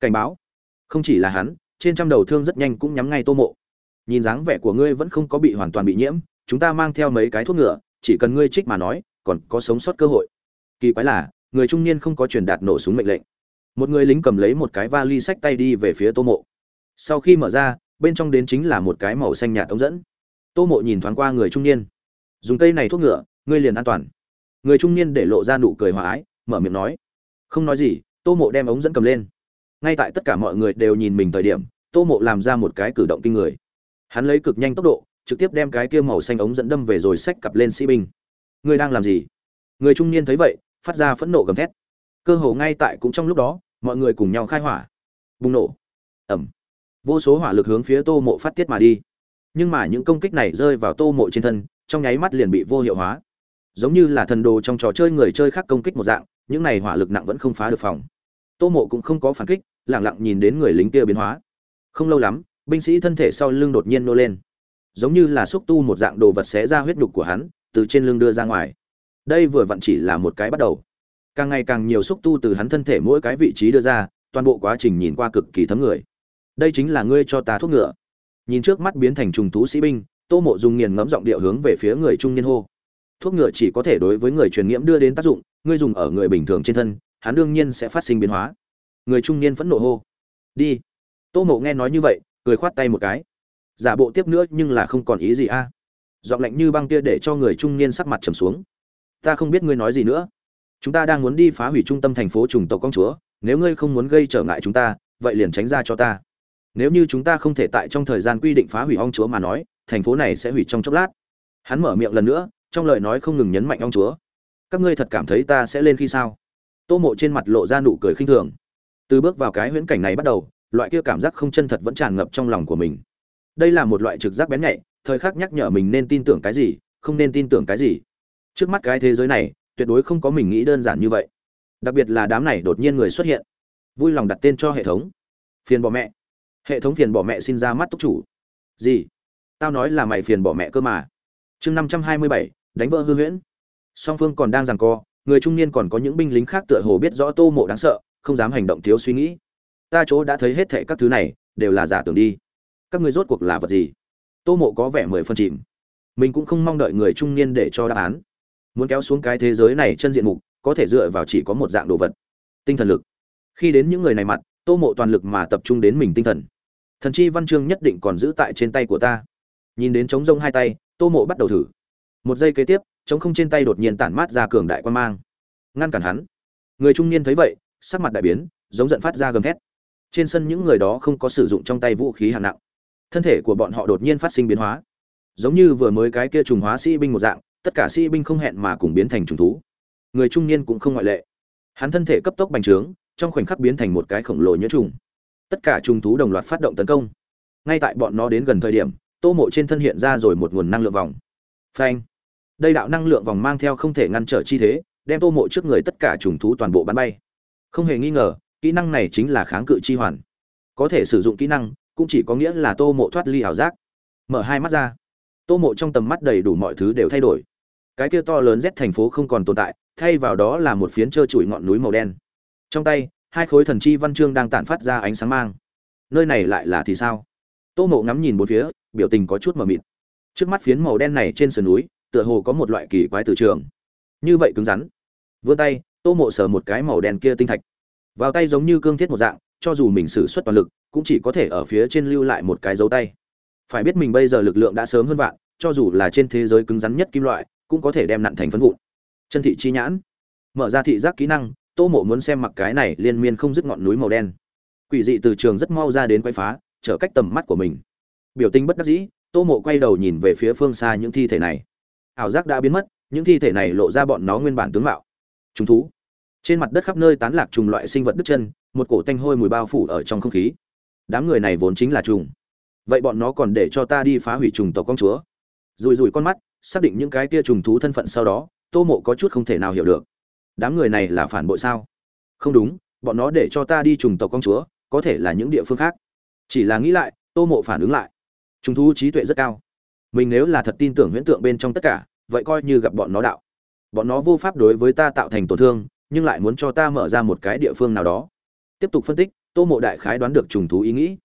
S1: Cảnh báo. Không chỉ là hắn trên trăm đầu thương rất nhanh cũng nhắm ngay tô mộ. Nhìn dáng vẻ của ngươi vẫn không có bị hoàn toàn bị nhiễm chúng ta mang theo mấy cái thuốc ngựa chỉ cần ngươi trích mà nói còn có sống sót cơ hội. Kỳ quái là người trung niên không có truyền đạt nổ súng mệnh lệnh. Một người lính cầm lấy một cái vali sách tay đi về phía tô mộ. Sau khi mở ra bên trong đến chính là một cái màu xanh nhạt ống dẫn. Tô mộ nhìn thoáng qua người trung niên dùng cây này thuốc ngựa, ngươi liền an toàn. Người trung niên để lộ ra nụ cười hòa ái, mở miệng nói. Không nói gì, tô mộ đem ống dẫn cầm lên. Ngay tại tất cả mọi người đều nhìn mình thời điểm, tô mộ làm ra một cái cử động kinh người. Hắn lấy cực nhanh tốc độ, trực tiếp đem cái kia màu xanh ống dẫn đâm về rồi xách cặp lên sĩ binh. Ngươi đang làm gì? Người trung niên thấy vậy, phát ra phẫn nộ gầm thét. Cơ hồ ngay tại cũng trong lúc đó, mọi người cùng nhau khai hỏa. Bùng nổ. Ẩm vô số hỏa lực hướng phía tô mộ phát tiết mà đi. Nhưng mà những công kích này rơi vào tô mộ trên thân trong nháy mắt liền bị vô hiệu hóa. Giống như là thần đồ trong trò chơi người chơi khác công kích một dạng, những này hỏa lực nặng vẫn không phá được phòng. Tô mộ cũng không có phản kích lẳng lặng nhìn đến người lính kia biến hóa. Không lâu lắm, binh sĩ thân thể sau lưng đột nhiên nô lên. Giống như là xúc tu một dạng đồ vật xé ra huyết nhục của hắn, từ trên lưng đưa ra ngoài. Đây vừa vặn chỉ là một cái bắt đầu. Càng ngày càng nhiều xúc tu từ hắn thân thể mỗi cái vị trí đưa ra, toàn bộ quá trình nhìn qua cực kỳ thấm người. Đây chính là ngươi cho ta thuốc ngựa. Nhìn trước mắt biến thành trùng thú sĩ binh tô mộ dùng nghiền ngẫm giọng điệu hướng về phía người trung niên hô. Thuốc ngựa chỉ có thể đối với người truyền nhiễm đưa đến tác dụng ngươi dùng ở người bình thường trên thân, hắn đương nhiên sẽ phát sinh biến hóa. Người trung niên phẫn nộ hô. Đi. Tô mộ nghe nói như vậy, cười khoát tay một cái. Giả bộ tiếp nữa nhưng là không còn ý gì a. Giọng lạnh như băng kia để cho người trung niên sắc mặt trầm xuống. Ta không biết ngươi nói gì nữa. Chúng ta đang muốn đi phá hủy trung tâm thành phố trùng tộc công chúa, nếu ngươi không muốn gây trở ngại chúng ta, vậy liền tránh ra cho ta. Nếu như chúng ta không thể tại trong thời gian quy định phá hủy ong chúa mà nói thành phố này sẽ hủy trong chốc lát. Hắn mở miệng lần nữa, trong lời nói không ngừng nhấn mạnh ông chúa. Các ngươi thật cảm thấy ta sẽ lên khi sao? Tô mộ trên mặt lộ ra nụ cười khinh thường. Từ bước vào cái huyễn cảnh này bắt đầu, loại kia cảm giác không chân thật vẫn tràn ngập trong lòng của mình. Đây là một loại trực giác bén nhạy, thời khắc nhắc nhở mình nên tin tưởng cái gì, không nên tin tưởng cái gì. Trước mắt cái thế giới này, tuyệt đối không có mình nghĩ đơn giản như vậy. Đặc biệt là đám này đột nhiên người xuất hiện. Vui lòng đặt tên cho hệ thống. Phiền bỏ mẹ. Hệ thống phiền bỏ mẹ xin ra mắt túc chủ. Gì? Tao nói là mày phiền bỏ mẹ cơ mà. Chương năm trăm hai mươi bảy, đánh vỡ hư huyễn. Song phương còn đang giằng co, người trung niên còn có những binh lính khác tựa hồ biết rõ tô mộ đáng sợ, không dám hành động thiếu suy nghĩ. Ta chỗ đã thấy hết thệ các thứ này, đều là giả tưởng đi. Các người rốt cuộc là vật gì? Tô mộ có vẻ mười phân chìm. Mình cũng không mong đợi người trung niên để cho đáp án. Muốn kéo xuống cái thế giới này chân diện mục, có thể dựa vào chỉ có một dạng đồ vật. Tinh thần lực. Khi đến những người này mặt, tô mộ toàn lực mà tập trung đến mình tinh thần. Thần chi văn chương nhất định còn giữ tại trên tay của ta nhìn đến trống rông hai tay, tô mộ bắt đầu thử. Một giây kế tiếp, trống không trên tay đột nhiên tản mát ra cường đại quan mang. Ngăn cản hắn. Người trung niên thấy vậy, sắc mặt đại biến, giống giận phát ra gầm thét. Trên sân những người đó không có sử dụng trong tay vũ khí hạng nặng. Thân thể của bọn họ đột nhiên phát sinh biến hóa. Giống như vừa mới cái kia trùng hóa sĩ binh một dạng, tất cả sĩ binh không hẹn mà cùng biến thành trùng thú. Người trung niên cũng không ngoại lệ. Hắn thân thể cấp tốc bành trướng, trong khoảnh khắc biến thành một cái khổng lồ nhớ trùng. Tất cả trùng thú đồng loạt phát động tấn công. Ngay tại bọn nó đến gần thời điểm tô mộ trên thân hiện ra rồi một nguồn năng lượng vòng. Phanh. Đây đạo năng lượng vòng mang theo không thể ngăn trở chi thế, đem tô mộ trước người tất cả trùng thú toàn bộ bắn bay. Không hề nghi ngờ, kỹ năng này chính là kháng cự chi hoàn. Có thể sử dụng kỹ năng, cũng chỉ có nghĩa là tô mộ thoát ly ảo giác. Mở hai mắt ra. Tô mộ trong tầm mắt đầy đủ mọi thứ đều thay đổi. Cái kia to lớn rét thành phố không còn tồn tại, thay vào đó là một phiến trơ trụi ngọn núi màu đen. Trong tay, hai khối thần chi văn chương đang tản phát ra ánh sáng mang. Nơi này lại là thì sao? Tô mộ ngắm nhìn bốn phía, biểu tình có chút mờ mịt. Trước mắt phiến màu đen này trên sườn núi, tựa hồ có một loại kỳ quái từ trường. Như vậy cứng rắn. Vươn tay, tô mộ sờ một cái màu đen kia tinh thạch. Vào tay giống như cương thiết một dạng, cho dù mình sử xuất toàn lực, cũng chỉ có thể ở phía trên lưu lại một cái dấu tay. Phải biết mình bây giờ lực lượng đã sớm hơn vạn, cho dù là trên thế giới cứng rắn nhất kim loại, cũng có thể đem nặn thành phân vụn. Chân thị chi nhãn. Mở ra thị giác kỹ năng, tô mộ muốn xem mặc cái này liên miên không dứt ngọn núi màu đen. Quỷ dị từ trường rất mau ra đến quay phá trở cách tầm mắt của mình. Biểu tình bất đắc dĩ, tô mộ quay đầu nhìn về phía phương xa những thi thể này. Ảo giác đã biến mất, những thi thể này lộ ra bọn nó nguyên bản tướng mạo. Chúng thú. Trên mặt đất khắp nơi tán lạc trùng loại sinh vật đứt chân, một cổ tanh hôi mùi bao phủ ở trong không khí. Đám người này vốn chính là trùng. Vậy bọn nó còn để cho ta đi phá hủy trùng tộc công chúa. Rùi rùi con mắt, xác định những cái kia trùng thú thân phận sau đó, tô mộ có chút không thể nào hiểu được. Đám người này là phản bội sao? Không đúng, bọn nó để cho ta đi trùng tộc công chúa, có thể là những địa phương khác chỉ là nghĩ lại, tô mộ phản ứng lại. Trùng thú trí tuệ rất cao. Mình nếu là thật tin tưởng huyễn tượng bên trong tất cả, vậy coi như gặp bọn nó đạo. Bọn nó vô pháp đối với ta tạo thành tổn thương, nhưng lại muốn cho ta mở ra một cái địa phương nào đó. Tiếp tục phân tích, tô mộ đại khái đoán được trùng thú ý nghĩ.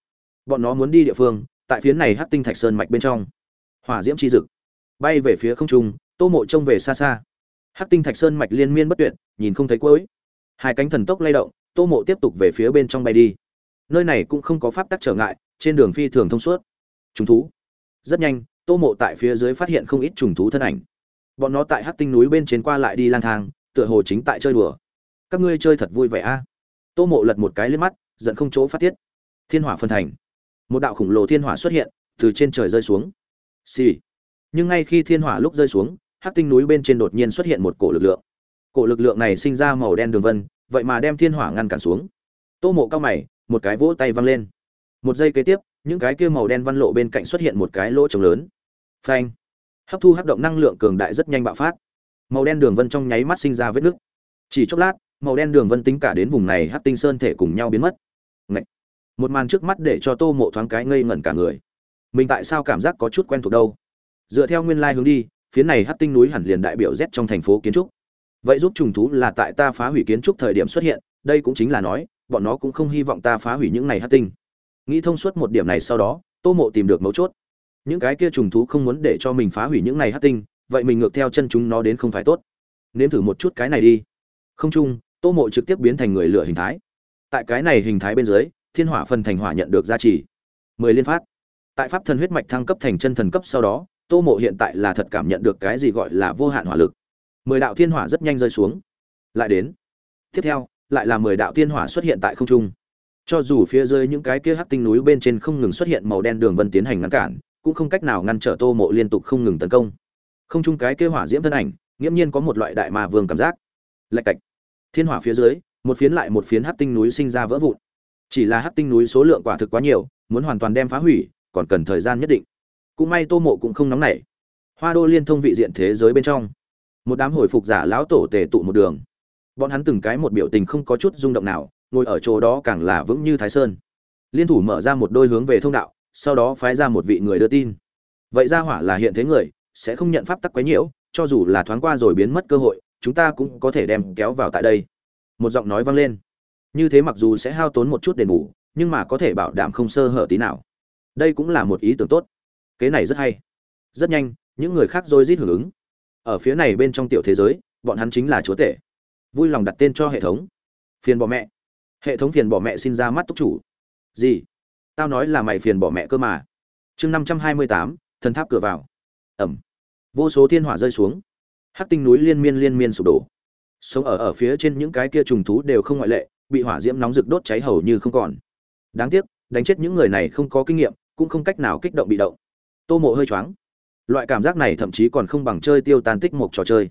S1: Bọn nó muốn đi địa phương, tại phía này hát tinh thạch sơn mạch bên trong. Hỏa diễm chi dực. Bay về phía không trung, tô mộ trông về xa xa. Hát tinh thạch sơn mạch liên miên bất tuyệt, nhìn không thấy cuối. Hai cánh thần tốc lay động, tô mộ tiếp tục về phía bên trong bay đi nơi này cũng không có pháp tắc trở ngại, trên đường phi thường thông suốt. Trùng thú. Rất nhanh, tô mộ tại phía dưới phát hiện không ít trùng thú thân ảnh. Bọn nó tại hát tinh núi bên trên qua lại đi lang thang, tựa hồ chính tại chơi đùa. Các ngươi chơi thật vui vẻ a. Tô mộ lật một cái lên mắt, giận không chỗ phát tiết. Thiên hỏa phân thành. Một đạo khổng lồ thiên hỏa xuất hiện, từ trên trời rơi xuống. Xì、sì. nhưng ngay khi thiên hỏa lúc rơi xuống hát tinh núi bên trên đột nhiên xuất hiện một cổ lực lượng. Cổ lực lượng này sinh ra màu đen đường vân, vậy mà đem thiên hỏa ngăn cản xuống. Tô mộ cao mày một cái vỗ tay văng lên. Một giây kế tiếp, những cái kia màu đen văn lộ bên cạnh xuất hiện một cái lỗ trống lớn. Phanh. Hấp thu hấp động năng lượng cường đại rất nhanh bạo phát. Màu đen đường vân trong nháy mắt sinh ra vết nứt. Chỉ chốc lát, màu đen đường vân tính cả đến vùng này hắc tinh sơn thể cùng nhau biến mất. Ngậy! một màn trước mắt để cho tô mộ thoáng cái ngây ngẩn cả người. Mình tại sao cảm giác có chút quen thuộc đâu? Dựa theo nguyên lai hướng đi, phía này hắc tinh núi hẳn liền đại biểu z trong thành phố kiến trúc. Vậy giúp trùng thú là tại ta phá hủy kiến trúc thời điểm xuất hiện, đây cũng chính là nói bọn nó cũng không hy vọng ta phá hủy những này hắc tinh. Nghĩ thông suốt một điểm này sau đó, tô mộ tìm được mấu chốt. Những cái kia trùng thú không muốn để cho mình phá hủy những này hắc tinh, vậy mình ngược theo chân chúng nó đến không phải tốt. Nếm thử một chút cái này đi. Không chung, tô mộ trực tiếp biến thành người lửa hình thái. Tại cái này hình thái bên dưới, thiên hỏa phần thành hỏa nhận được gia trì mười liên phát. Tại pháp thần huyết mạch thăng cấp thành chân thần cấp sau đó, tô mộ hiện tại là thật cảm nhận được cái gì gọi là vô hạn hỏa lực. Mười đạo thiên hỏa rất nhanh rơi xuống. Lại đến. Tiếp theo lại là mười đạo thiên hỏa xuất hiện tại không trung. Cho dù phía dưới những cái kia hắc tinh núi bên trên không ngừng xuất hiện màu đen đường vân tiến hành ngăn cản, cũng không cách nào ngăn trở tô mộ liên tục không ngừng tấn công. Không chung cái kia hỏa diễm thân ảnh, nghiễm nhiên có một loại đại mà vương cảm giác. Lạch cạch. Thiên hỏa phía dưới, một phiến lại một phiến hắc tinh núi sinh ra vỡ vụn. Chỉ là hắc tinh núi số lượng quả thực quá nhiều, muốn hoàn toàn đem phá hủy, còn cần thời gian nhất định. Cũng may tô mộ cũng không nóng nảy. Hoa đô liên thông vị diện thế giới bên trong. Một đám hồi phục giả lão tổ tề tụ một đường bọn hắn từng cái một biểu tình không có chút rung động nào, ngồi ở chỗ đó càng là vững như thái sơn. Liên thủ mở ra một đôi hướng về thông đạo, sau đó phái ra một vị người đưa tin. Vậy ra hỏa là hiện thế người, sẽ không nhận pháp tắc quấy nhiễu, cho dù là thoáng qua rồi biến mất cơ hội, chúng ta cũng có thể đem kéo vào tại đây. Một giọng nói vang lên. Như thế mặc dù sẽ hao tốn một chút đền bù nhưng mà có thể bảo đảm không sơ hở tí nào. Đây cũng là một ý tưởng tốt. Kế này rất hay. Rất nhanh, những người khác rồi dít hưởng ứng. Ở phía này bên trong tiểu thế giới, bọn hắn chính là chúa tể vui lòng đặt tên cho hệ thống. Phiền bỏ mẹ. Hệ thống phiền bỏ mẹ xin ra mắt túc chủ. Gì? Tao nói là mày phiền bỏ mẹ cơ mà. Chương năm trăm hai mươi tám, thần tháp cửa vào. Ẩm. Vô số thiên hỏa rơi xuống. Hắc tinh núi liên miên liên miên sụp đổ. Sống ở ở phía trên những cái kia trùng thú đều không ngoại lệ, bị hỏa diễm nóng rực đốt cháy hầu như không còn. Đáng tiếc, đánh chết những người này không có kinh nghiệm, cũng không cách nào kích động bị động. Tô mộ hơi choáng. Loại cảm giác này thậm chí còn không bằng chơi tiêu tan tích một trò chơi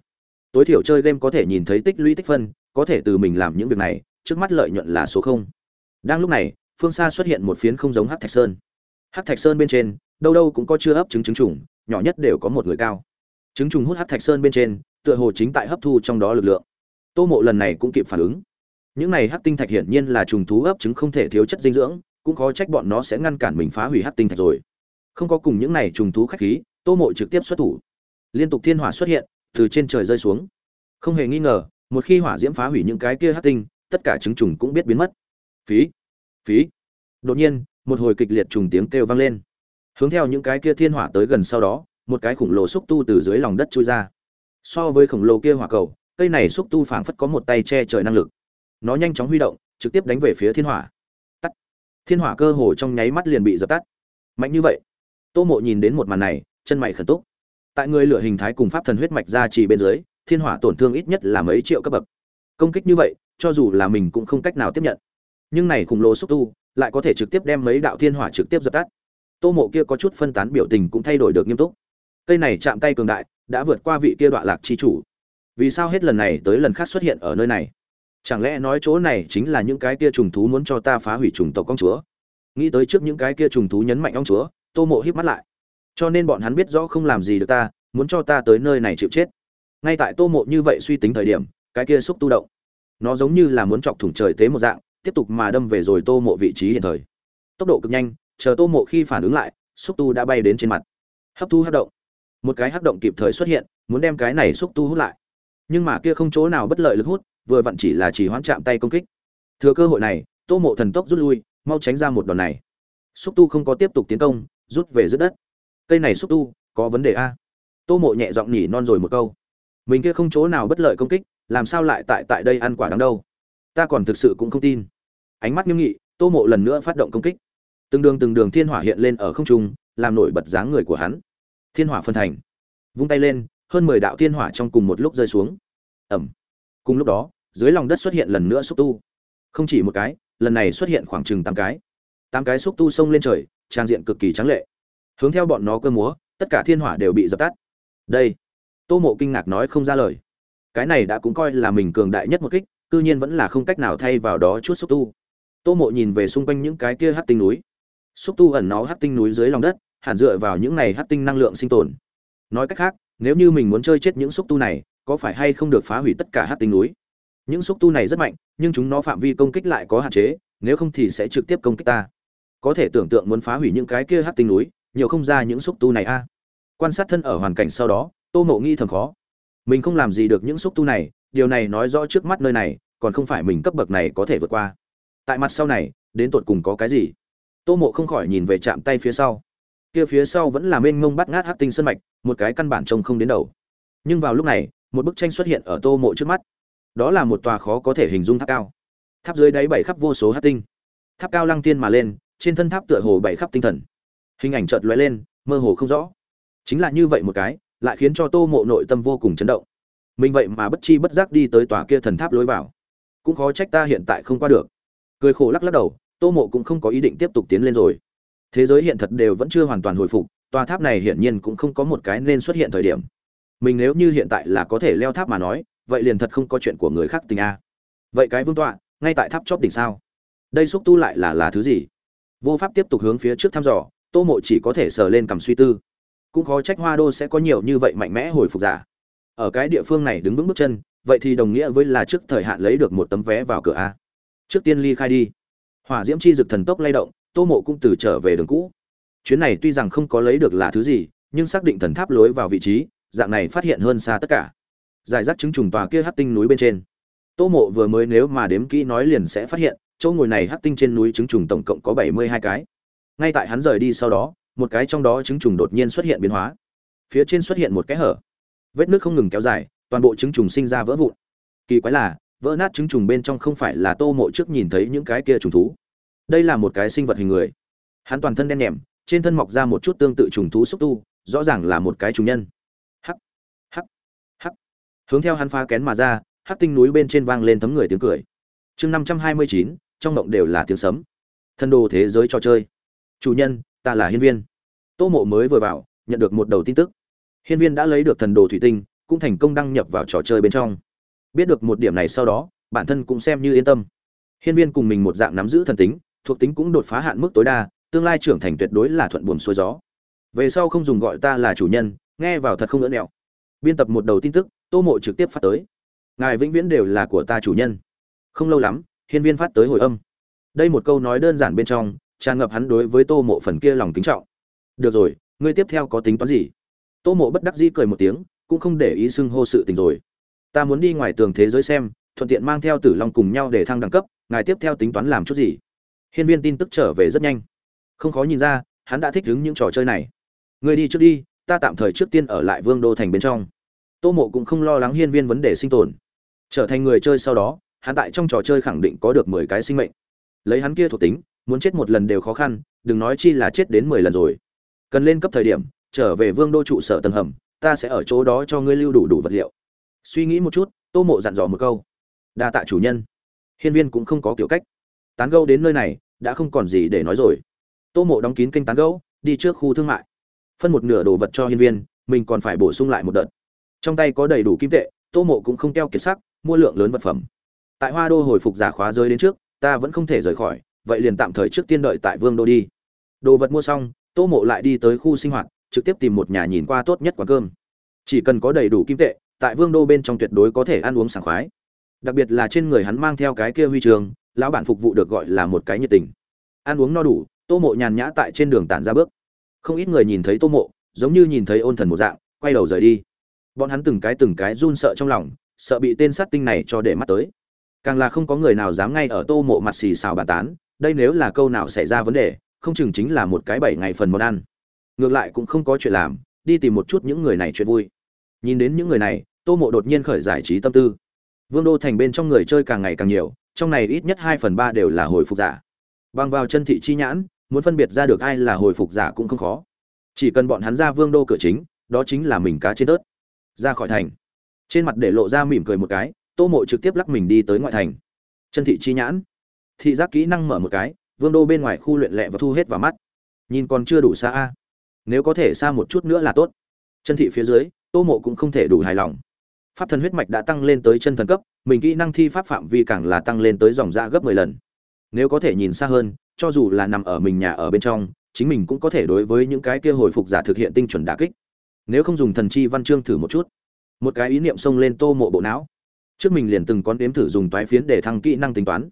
S1: tối thiểu chơi game có thể nhìn thấy tích lũy tích phân, có thể từ mình làm những việc này, trước mắt lợi nhuận là số không. Đang lúc này, phương xa xuất hiện một phiến không giống hắc thạch sơn. Hắc thạch sơn bên trên, đâu đâu cũng có chưa ấp trứng trứng trùng, nhỏ nhất đều có một người cao. Trứng trùng hút hắc thạch sơn bên trên, tựa hồ chính tại hấp thu trong đó lực lượng. Tô mộ lần này cũng kịp phản ứng. Những này hắc tinh thạch hiển nhiên là trùng thú ấp trứng không thể thiếu chất dinh dưỡng, cũng khó trách bọn nó sẽ ngăn cản mình phá hủy hắc tinh thạch rồi. Không có cùng những này trùng thú khách khí, tô mộ trực tiếp xuất thủ. Liên tục thiên hỏa xuất hiện từ trên trời rơi xuống. Không hề nghi ngờ, một khi hỏa diễm phá hủy những cái kia hắc tinh, tất cả trứng trùng cũng biết biến mất. Phí phí. Đột nhiên, một hồi kịch liệt trùng tiếng kêu vang lên. Hướng theo những cái kia thiên hỏa tới gần sau đó, một cái khổng lồ xúc tu từ dưới lòng đất chui ra. So với khổng lồ kia hỏa cầu, cây này xúc tu phảng phất có một tay che trời năng lực. Nó nhanh chóng huy động, trực tiếp đánh về phía thiên hỏa. Tắt. Thiên hỏa cơ hồ trong nháy mắt liền bị dập tắt. Mạnh như vậy. Tô mộ nhìn đến một màn này, chân mày khẩn túc tại người lửa hình thái cùng pháp thần huyết mạch ra chỉ bên dưới, thiên hỏa tổn thương ít nhất là mấy triệu cấp bậc. Công kích như vậy, cho dù là mình cũng không cách nào tiếp nhận. Nhưng này khủng lồ xúc tu, lại có thể trực tiếp đem mấy đạo thiên hỏa trực tiếp dập tắt. Tô mộ kia có chút phân tán biểu tình cũng thay đổi được nghiêm túc. Cây này chạm tay cường đại, đã vượt qua vị kia đoạn lạc chi chủ. Vì sao hết lần này tới lần khác xuất hiện ở nơi này? Chẳng lẽ nói chỗ này chính là những cái kia trùng thú muốn cho ta phá hủy trùng tộc công chúa? Nghĩ tới trước những cái kia trùng thú nhấn mạnh ông chúa, tô mộ híp mắt lại cho nên bọn hắn biết rõ không làm gì được ta, muốn cho ta tới nơi này chịu chết. Ngay tại tô mộ như vậy suy tính thời điểm, cái kia xúc tu động, nó giống như là muốn chọc thủng trời tế một dạng, tiếp tục mà đâm về rồi tô mộ vị trí hiện thời. Tốc độ cực nhanh, chờ tô mộ khi phản ứng lại, xúc tu đã bay đến trên mặt. Hấp thu hấp động. Một cái hấp động kịp thời xuất hiện, muốn đem cái này xúc tu hút lại. Nhưng mà kia không chỗ nào bất lợi lực hút, vừa vặn chỉ là chỉ hoãn chạm tay công kích. Thừa cơ hội này, tô mộ thần tốc rút lui, mau tránh ra một đòn này. Xúc tu không có tiếp tục tiến công, rút về dưới đất cây này xúc tu, có vấn đề a. Tô mộ nhẹ giọng nhỉ non rồi một câu. Mình kia không chỗ nào bất lợi công kích, làm sao lại tại tại đây ăn quả đắng đâu? Ta còn thực sự cũng không tin. Ánh mắt nghiêm nghị, tô mộ lần nữa phát động công kích. Từng đường từng đường thiên hỏa hiện lên ở không trung, làm nổi bật dáng người của hắn. Thiên hỏa phân thành. Vung tay lên, hơn mười đạo thiên hỏa trong cùng một lúc rơi xuống. Ẩm. Cùng lúc đó, dưới lòng đất xuất hiện lần nữa xúc tu. Không chỉ một cái, lần này xuất hiện khoảng chừng tám cái. Tám cái xúc tu xông lên trời, trang diện cực kỳ trắng lệ hướng theo bọn nó cơ múa, tất cả thiên hỏa đều bị dập tắt. Đây. Tô mộ kinh ngạc nói không ra lời. Cái này đã cũng coi là mình cường đại nhất một kích, cư nhiên vẫn là không cách nào thay vào đó chút xúc tu. Tô mộ nhìn về xung quanh những cái kia hát tinh núi. Xúc tu ẩn nó hát tinh núi dưới lòng đất, hẳn dựa vào những này hát tinh năng lượng sinh tồn. Nói cách khác, nếu như mình muốn chơi chết những xúc tu này, có phải hay không được phá hủy tất cả hát tinh núi? Những xúc tu này rất mạnh, nhưng chúng nó phạm vi công kích lại có hạn chế, nếu không thì sẽ trực tiếp công kích ta. Có thể tưởng tượng muốn phá hủy những cái kia hát tinh núi nhiều không ra những xúc tu này a. Quan sát thân ở hoàn cảnh sau đó, tô mộ nghi thầm khó. Mình không làm gì được những xúc tu này, điều này nói rõ trước mắt nơi này, còn không phải mình cấp bậc này có thể vượt qua. Tại mặt sau này, đến tột cùng có cái gì? Tô mộ không khỏi nhìn về chạm tay phía sau. Kia phía sau vẫn là mênh mông bắt ngát hát tinh sân mạch, một cái căn bản trông không đến đầu. Nhưng vào lúc này, một bức tranh xuất hiện ở tô mộ trước mắt. Đó là một tòa khó có thể hình dung tháp cao. Tháp dưới đáy bảy khắp vô số hát tinh. Tháp cao lăng tiên mà lên, trên thân tháp tựa hồ bảy khắp tinh thần hình ảnh chợt lóe lên, mơ hồ không rõ. Chính là như vậy một cái, lại khiến cho tô mộ nội tâm vô cùng chấn động. Mình vậy mà bất chi bất giác đi tới tòa kia thần tháp lối vào. Cũng khó trách ta hiện tại không qua được. Cười khổ lắc lắc đầu, tô mộ cũng không có ý định tiếp tục tiến lên rồi. Thế giới hiện thật đều vẫn chưa hoàn toàn hồi phục, tòa tháp này hiển nhiên cũng không có một cái nên xuất hiện thời điểm. Mình nếu như hiện tại là có thể leo tháp mà nói, vậy liền thật không có chuyện của người khác tình a. Vậy cái vương tọa, ngay tại tháp chóp đỉnh sao? Đây xúc tu lại là là thứ gì? Vô pháp tiếp tục hướng phía trước thăm dò tô mộ chỉ có thể sờ lên cầm suy tư. Cũng khó trách hoa đô sẽ có nhiều như vậy mạnh mẽ hồi phục giả. Ở cái địa phương này đứng vững bước chân, vậy thì đồng nghĩa với là trước thời hạn lấy được một tấm vé vào cửa a. Trước tiên ly khai đi. Hỏa diễm chi dực thần tốc lay động, tô mộ cũng từ trở về đường cũ. Chuyến này tuy rằng không có lấy được là thứ gì, nhưng xác định thần tháp lối vào vị trí, dạng này phát hiện hơn xa tất cả. Giải rác chứng trùng tòa kia hát tinh núi bên trên. Tô mộ vừa mới nếu mà đếm kỹ nói liền sẽ phát hiện, chỗ ngồi này hát tinh trên núi trứng trùng tổng cộng có bảy mươi hai cái ngay tại hắn rời đi sau đó, một cái trong đó trứng trùng đột nhiên xuất hiện biến hóa. Phía trên xuất hiện một cái hở. Vết nước không ngừng kéo dài, toàn bộ trứng trùng sinh ra vỡ vụn. Kỳ quái là, vỡ nát trứng trùng bên trong không phải là tô mộ trước nhìn thấy những cái kia trùng thú. Đây là một cái sinh vật hình người. Hắn toàn thân đen nhèm, trên thân mọc ra một chút tương tự trùng thú xúc tu, rõ ràng là một cái trùng nhân. Hắc hắc hắc. Hướng theo hắn pha kén mà ra, hắc tinh núi bên trên vang lên tấm người tiếng cười. Chương năm trăm hai mươi chín, trong động đều là tiếng sấm. Thân đồ thế giới trò chơi chủ nhân, ta là hiên viên. Tô mộ mới vừa vào, nhận được một đầu tin tức. Hiên viên đã lấy được thần đồ thủy tinh, cũng thành công đăng nhập vào trò chơi bên trong. Biết được một điểm này sau đó, bản thân cũng xem như yên tâm. Hiên viên cùng mình một dạng nắm giữ thần tính, thuộc tính cũng đột phá hạn mức tối đa, tương lai trưởng thành tuyệt đối là thuận buồm xuôi gió. Về sau không dùng gọi ta là chủ nhân, nghe vào thật không lỡ nẹo biên tập một đầu tin tức, tô mộ trực tiếp phát tới. Ngài vĩnh viễn đều là của ta chủ nhân. Không lâu lắm, hiên viên phát tới hồi âm. Đây một câu nói đơn giản bên trong tràn ngập hắn đối với tô mộ phần kia lòng kính trọng. Được rồi, ngươi tiếp theo có tính toán gì? Tô mộ bất đắc dĩ cười một tiếng, cũng không để ý xưng hô sự tình rồi. Ta muốn đi ngoài tường thế giới xem, thuận tiện mang theo tử long cùng nhau để thăng đẳng cấp, ngài tiếp theo tính toán làm chút gì? Hiên viên tin tức trở về rất nhanh. Không khó nhìn ra, hắn đã thích ứng những trò chơi này. Người đi trước đi, ta tạm thời trước tiên ở lại vương đô thành bên trong. Tô mộ cũng không lo lắng hiên viên vấn đề sinh tồn. Trở thành người chơi sau đó, hắn tại trong trò chơi khẳng định có được mười cái sinh mệnh. Lấy hắn kia thuộc tính muốn chết một lần đều khó khăn, đừng nói chi là chết đến mười lần rồi. Cần lên cấp thời điểm, trở về vương đô trụ sở tầng hầm, ta sẽ ở chỗ đó cho ngươi lưu đủ đủ vật liệu. Suy nghĩ một chút, tô mộ dặn dò một câu. Đa tạ chủ nhân. Hiên viên cũng không có kiểu cách. Tán gâu đến nơi này, đã không còn gì để nói rồi. Tô mộ đóng kín kênh tán gâu đi trước khu thương mại. Phân một nửa đồ vật cho hiên viên, mình còn phải bổ sung lại một đợt. Trong tay có đầy đủ kim tệ, tô mộ cũng không keo kiệt sắc, mua lượng lớn vật phẩm. Tại hoa đô hồi phục giả khóa rơi đến trước, ta vẫn không thể rời khỏi vậy liền tạm thời trước tiên đợi tại vương đô đi. Đồ vật mua xong, tô mộ lại đi tới khu sinh hoạt, trực tiếp tìm một nhà nhìn qua tốt nhất quán cơm. Chỉ cần có đầy đủ kim tệ, tại vương đô bên trong tuyệt đối có thể ăn uống sảng khoái. Đặc biệt là trên người hắn mang theo cái kia huy trường, lão bản phục vụ được gọi là một cái nhiệt tình. Ăn uống no đủ, tô mộ nhàn nhã tại trên đường tản ra bước. Không ít người nhìn thấy tô mộ, giống như nhìn thấy ôn thần một dạng, quay đầu rời đi. Bọn hắn từng cái từng cái run sợ trong lòng, sợ bị tên sát tinh này cho để mắt tới. Càng là không có người nào dám ngay ở tô mộ mặt xì xào bàn tán đây nếu là câu nào xảy ra vấn đề, không chừng chính là một cái bảy ngày phần món ăn. Ngược lại cũng không có chuyện làm, đi tìm một chút những người này chuyện vui. Nhìn đến những người này, tô mộ đột nhiên khởi giải trí tâm tư. Vương đô thành bên trong người chơi càng ngày càng nhiều, trong này ít nhất hai phần ba đều là hồi phục giả. Bằng vào chân thị chi nhãn, muốn phân biệt ra được ai là hồi phục giả cũng không khó. Chỉ cần bọn hắn ra vương đô cửa chính, đó chính là mình cá trên tớt. Ra khỏi thành. Trên mặt để lộ ra mỉm cười một cái, tô mộ trực tiếp lắc mình đi tới ngoại thành. Chân thị chi nhãn thị giác kỹ năng mở một cái, vương đô bên ngoài khu luyện lẹ và thu hết vào mắt. Nhìn còn chưa đủ xa a. Nếu có thể xa một chút nữa là tốt. Chân thị phía dưới, tô mộ cũng không thể đủ hài lòng. Pháp thần huyết mạch đã tăng lên tới chân thần cấp, mình kỹ năng thi pháp phạm vi càng là tăng lên tới dòng ra gấp mười lần. Nếu có thể nhìn xa hơn, cho dù là nằm ở mình nhà ở bên trong, chính mình cũng có thể đối với những cái kia hồi phục giả thực hiện tinh chuẩn đả kích. Nếu không dùng thần chi văn chương thử một chút. Một cái ý niệm xông lên tô mộ bộ não. Trước mình liền từng con đếm thử dùng toái phiến để thăng kỹ năng tính toán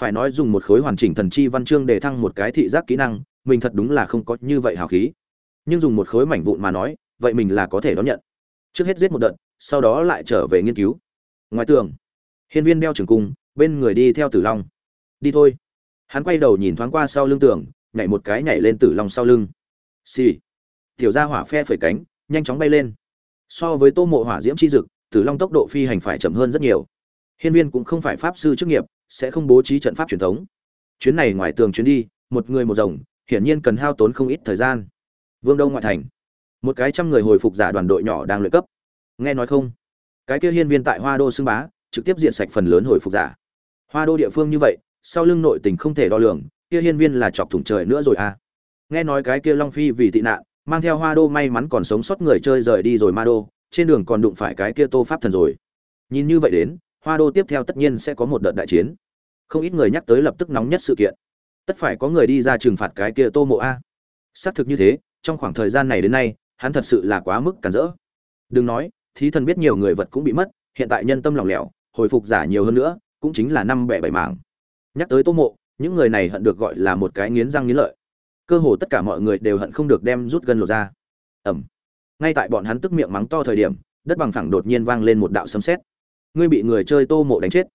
S1: phải nói dùng một khối hoàn chỉnh thần chi văn chương để thăng một cái thị giác kỹ năng, mình thật đúng là không có như vậy hào khí. Nhưng dùng một khối mảnh vụn mà nói, vậy mình là có thể đón nhận. Trước hết giết một đợt, sau đó lại trở về nghiên cứu. Ngoài tường, hiên viên đeo trường cung, bên người đi theo tử long. Đi thôi. Hắn quay đầu nhìn thoáng qua sau lưng tường, nhảy một cái nhảy lên tử long sau lưng. Xì、sì. tiểu ra hỏa phe phẩy cánh, nhanh chóng bay lên. So với tô mộ hỏa diễm c h i dực, tử long tốc độ phi hành phải chậm hơn rất nhiều. Hiên viên cũng không phải pháp sư chức nghiệp sẽ không bố trí trận pháp truyền thống. Chuyến này ngoài tường chuyến đi, một người một rồng, hiển nhiên cần hao tốn không ít thời gian. Vương đông ngoại thành. Một cái trăm người hồi phục giả đoàn đội nhỏ đang luyện cấp. Nghe nói không? Cái kia hiên viên tại hoa đô xưng bá, trực tiếp diện sạch phần lớn hồi phục giả. Hoa đô địa phương như vậy, sau lưng nội tình không thể đo lường, kia hiên viên là chọc thủng trời nữa rồi à? Nghe nói cái kia long phi vì tị nạn, mang theo hoa đô may mắn còn sống sót người chơi rời đi rồi ma đô, trên đường còn đụng phải cái kia tô pháp thần rồi. Nhìn như vậy đến hoa đô tiếp theo tất nhiên sẽ có một đợt đại chiến. Không ít người nhắc tới lập tức nóng nhất sự kiện. Tất phải có người đi ra trừng phạt cái kia tô mộ a. Xác thực như thế, trong khoảng thời gian này đến nay, hắn thật sự là quá mức cản rỡ. Đừng nói, thí thần biết nhiều người vật cũng bị mất, hiện tại nhân tâm lòng lẻo, hồi phục giả nhiều hơn nữa, cũng chính là năm bẻ bảy mảng. Nhắc tới tô mộ, những người này hận được gọi là một cái nghiến răng nghiến lợi. Cơ hồ tất cả mọi người đều hận không được đem rút gân lột ra. Ẩm ngay tại bọn hắn tức miệng mắng to thời điểm, đất bằng phẳng đột nhiên vang lên một đạo sấm sét ngươi bị người chơi tô mộ đánh chết.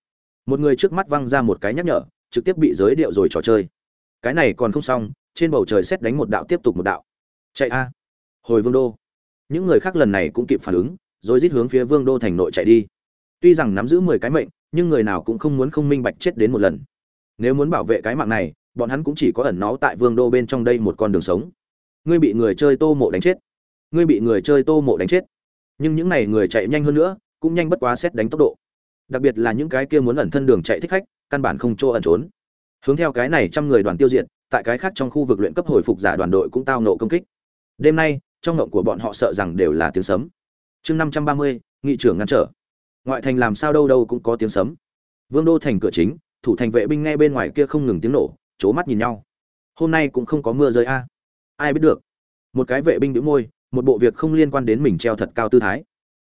S1: Một người trước mắt văng ra một cái nhắc nhở, trực tiếp bị giới điệu rồi trò chơi. Cái này còn không xong, trên bầu trời xét đánh một đạo tiếp tục một đạo. Chạy a. Hồi vương đô. Những người khác lần này cũng kịp phản ứng, rồi rít hướng phía vương đô thành nội chạy đi. Tuy rằng nắm giữ mười cái mệnh, nhưng người nào cũng không muốn không minh bạch chết đến một lần. Nếu muốn bảo vệ cái mạng này, bọn hắn cũng chỉ có ẩn nó tại vương đô bên trong đây một con đường sống. Ngươi bị người chơi tô mộ đánh chết. Ngươi bị người chơi tô mộ đánh chết. Nhưng những n à y người chạy nhanh hơn nữa cũng nhanh bất quá xét đánh tốc độ. Đặc biệt là những cái kia muốn ẩn thân đường chạy thích khách, căn bản không chỗ ẩn trốn. Hướng theo cái này trăm người đoàn tiêu diệt, tại cái khác trong khu vực luyện cấp hồi phục giả đoàn đội cũng tao nộ công kích. Đêm nay, trong ngộng của bọn họ sợ rằng đều là tiếng sấm. Chương năm trăm ba mươi, nghị trưởng ngăn trở. Ngoại thành làm sao đâu đâu cũng có tiếng sấm. Vương đô thành cửa chính, thủ thành vệ binh nghe bên ngoài kia không ngừng tiếng nổ c mắt nhìn nhau. Hôm nay cũng không có mưa rơi a. À. Ai biết được? Một cái vệ binh đĩu môi, một bộ việc không liên quan đến mình treo thật cao tư thái.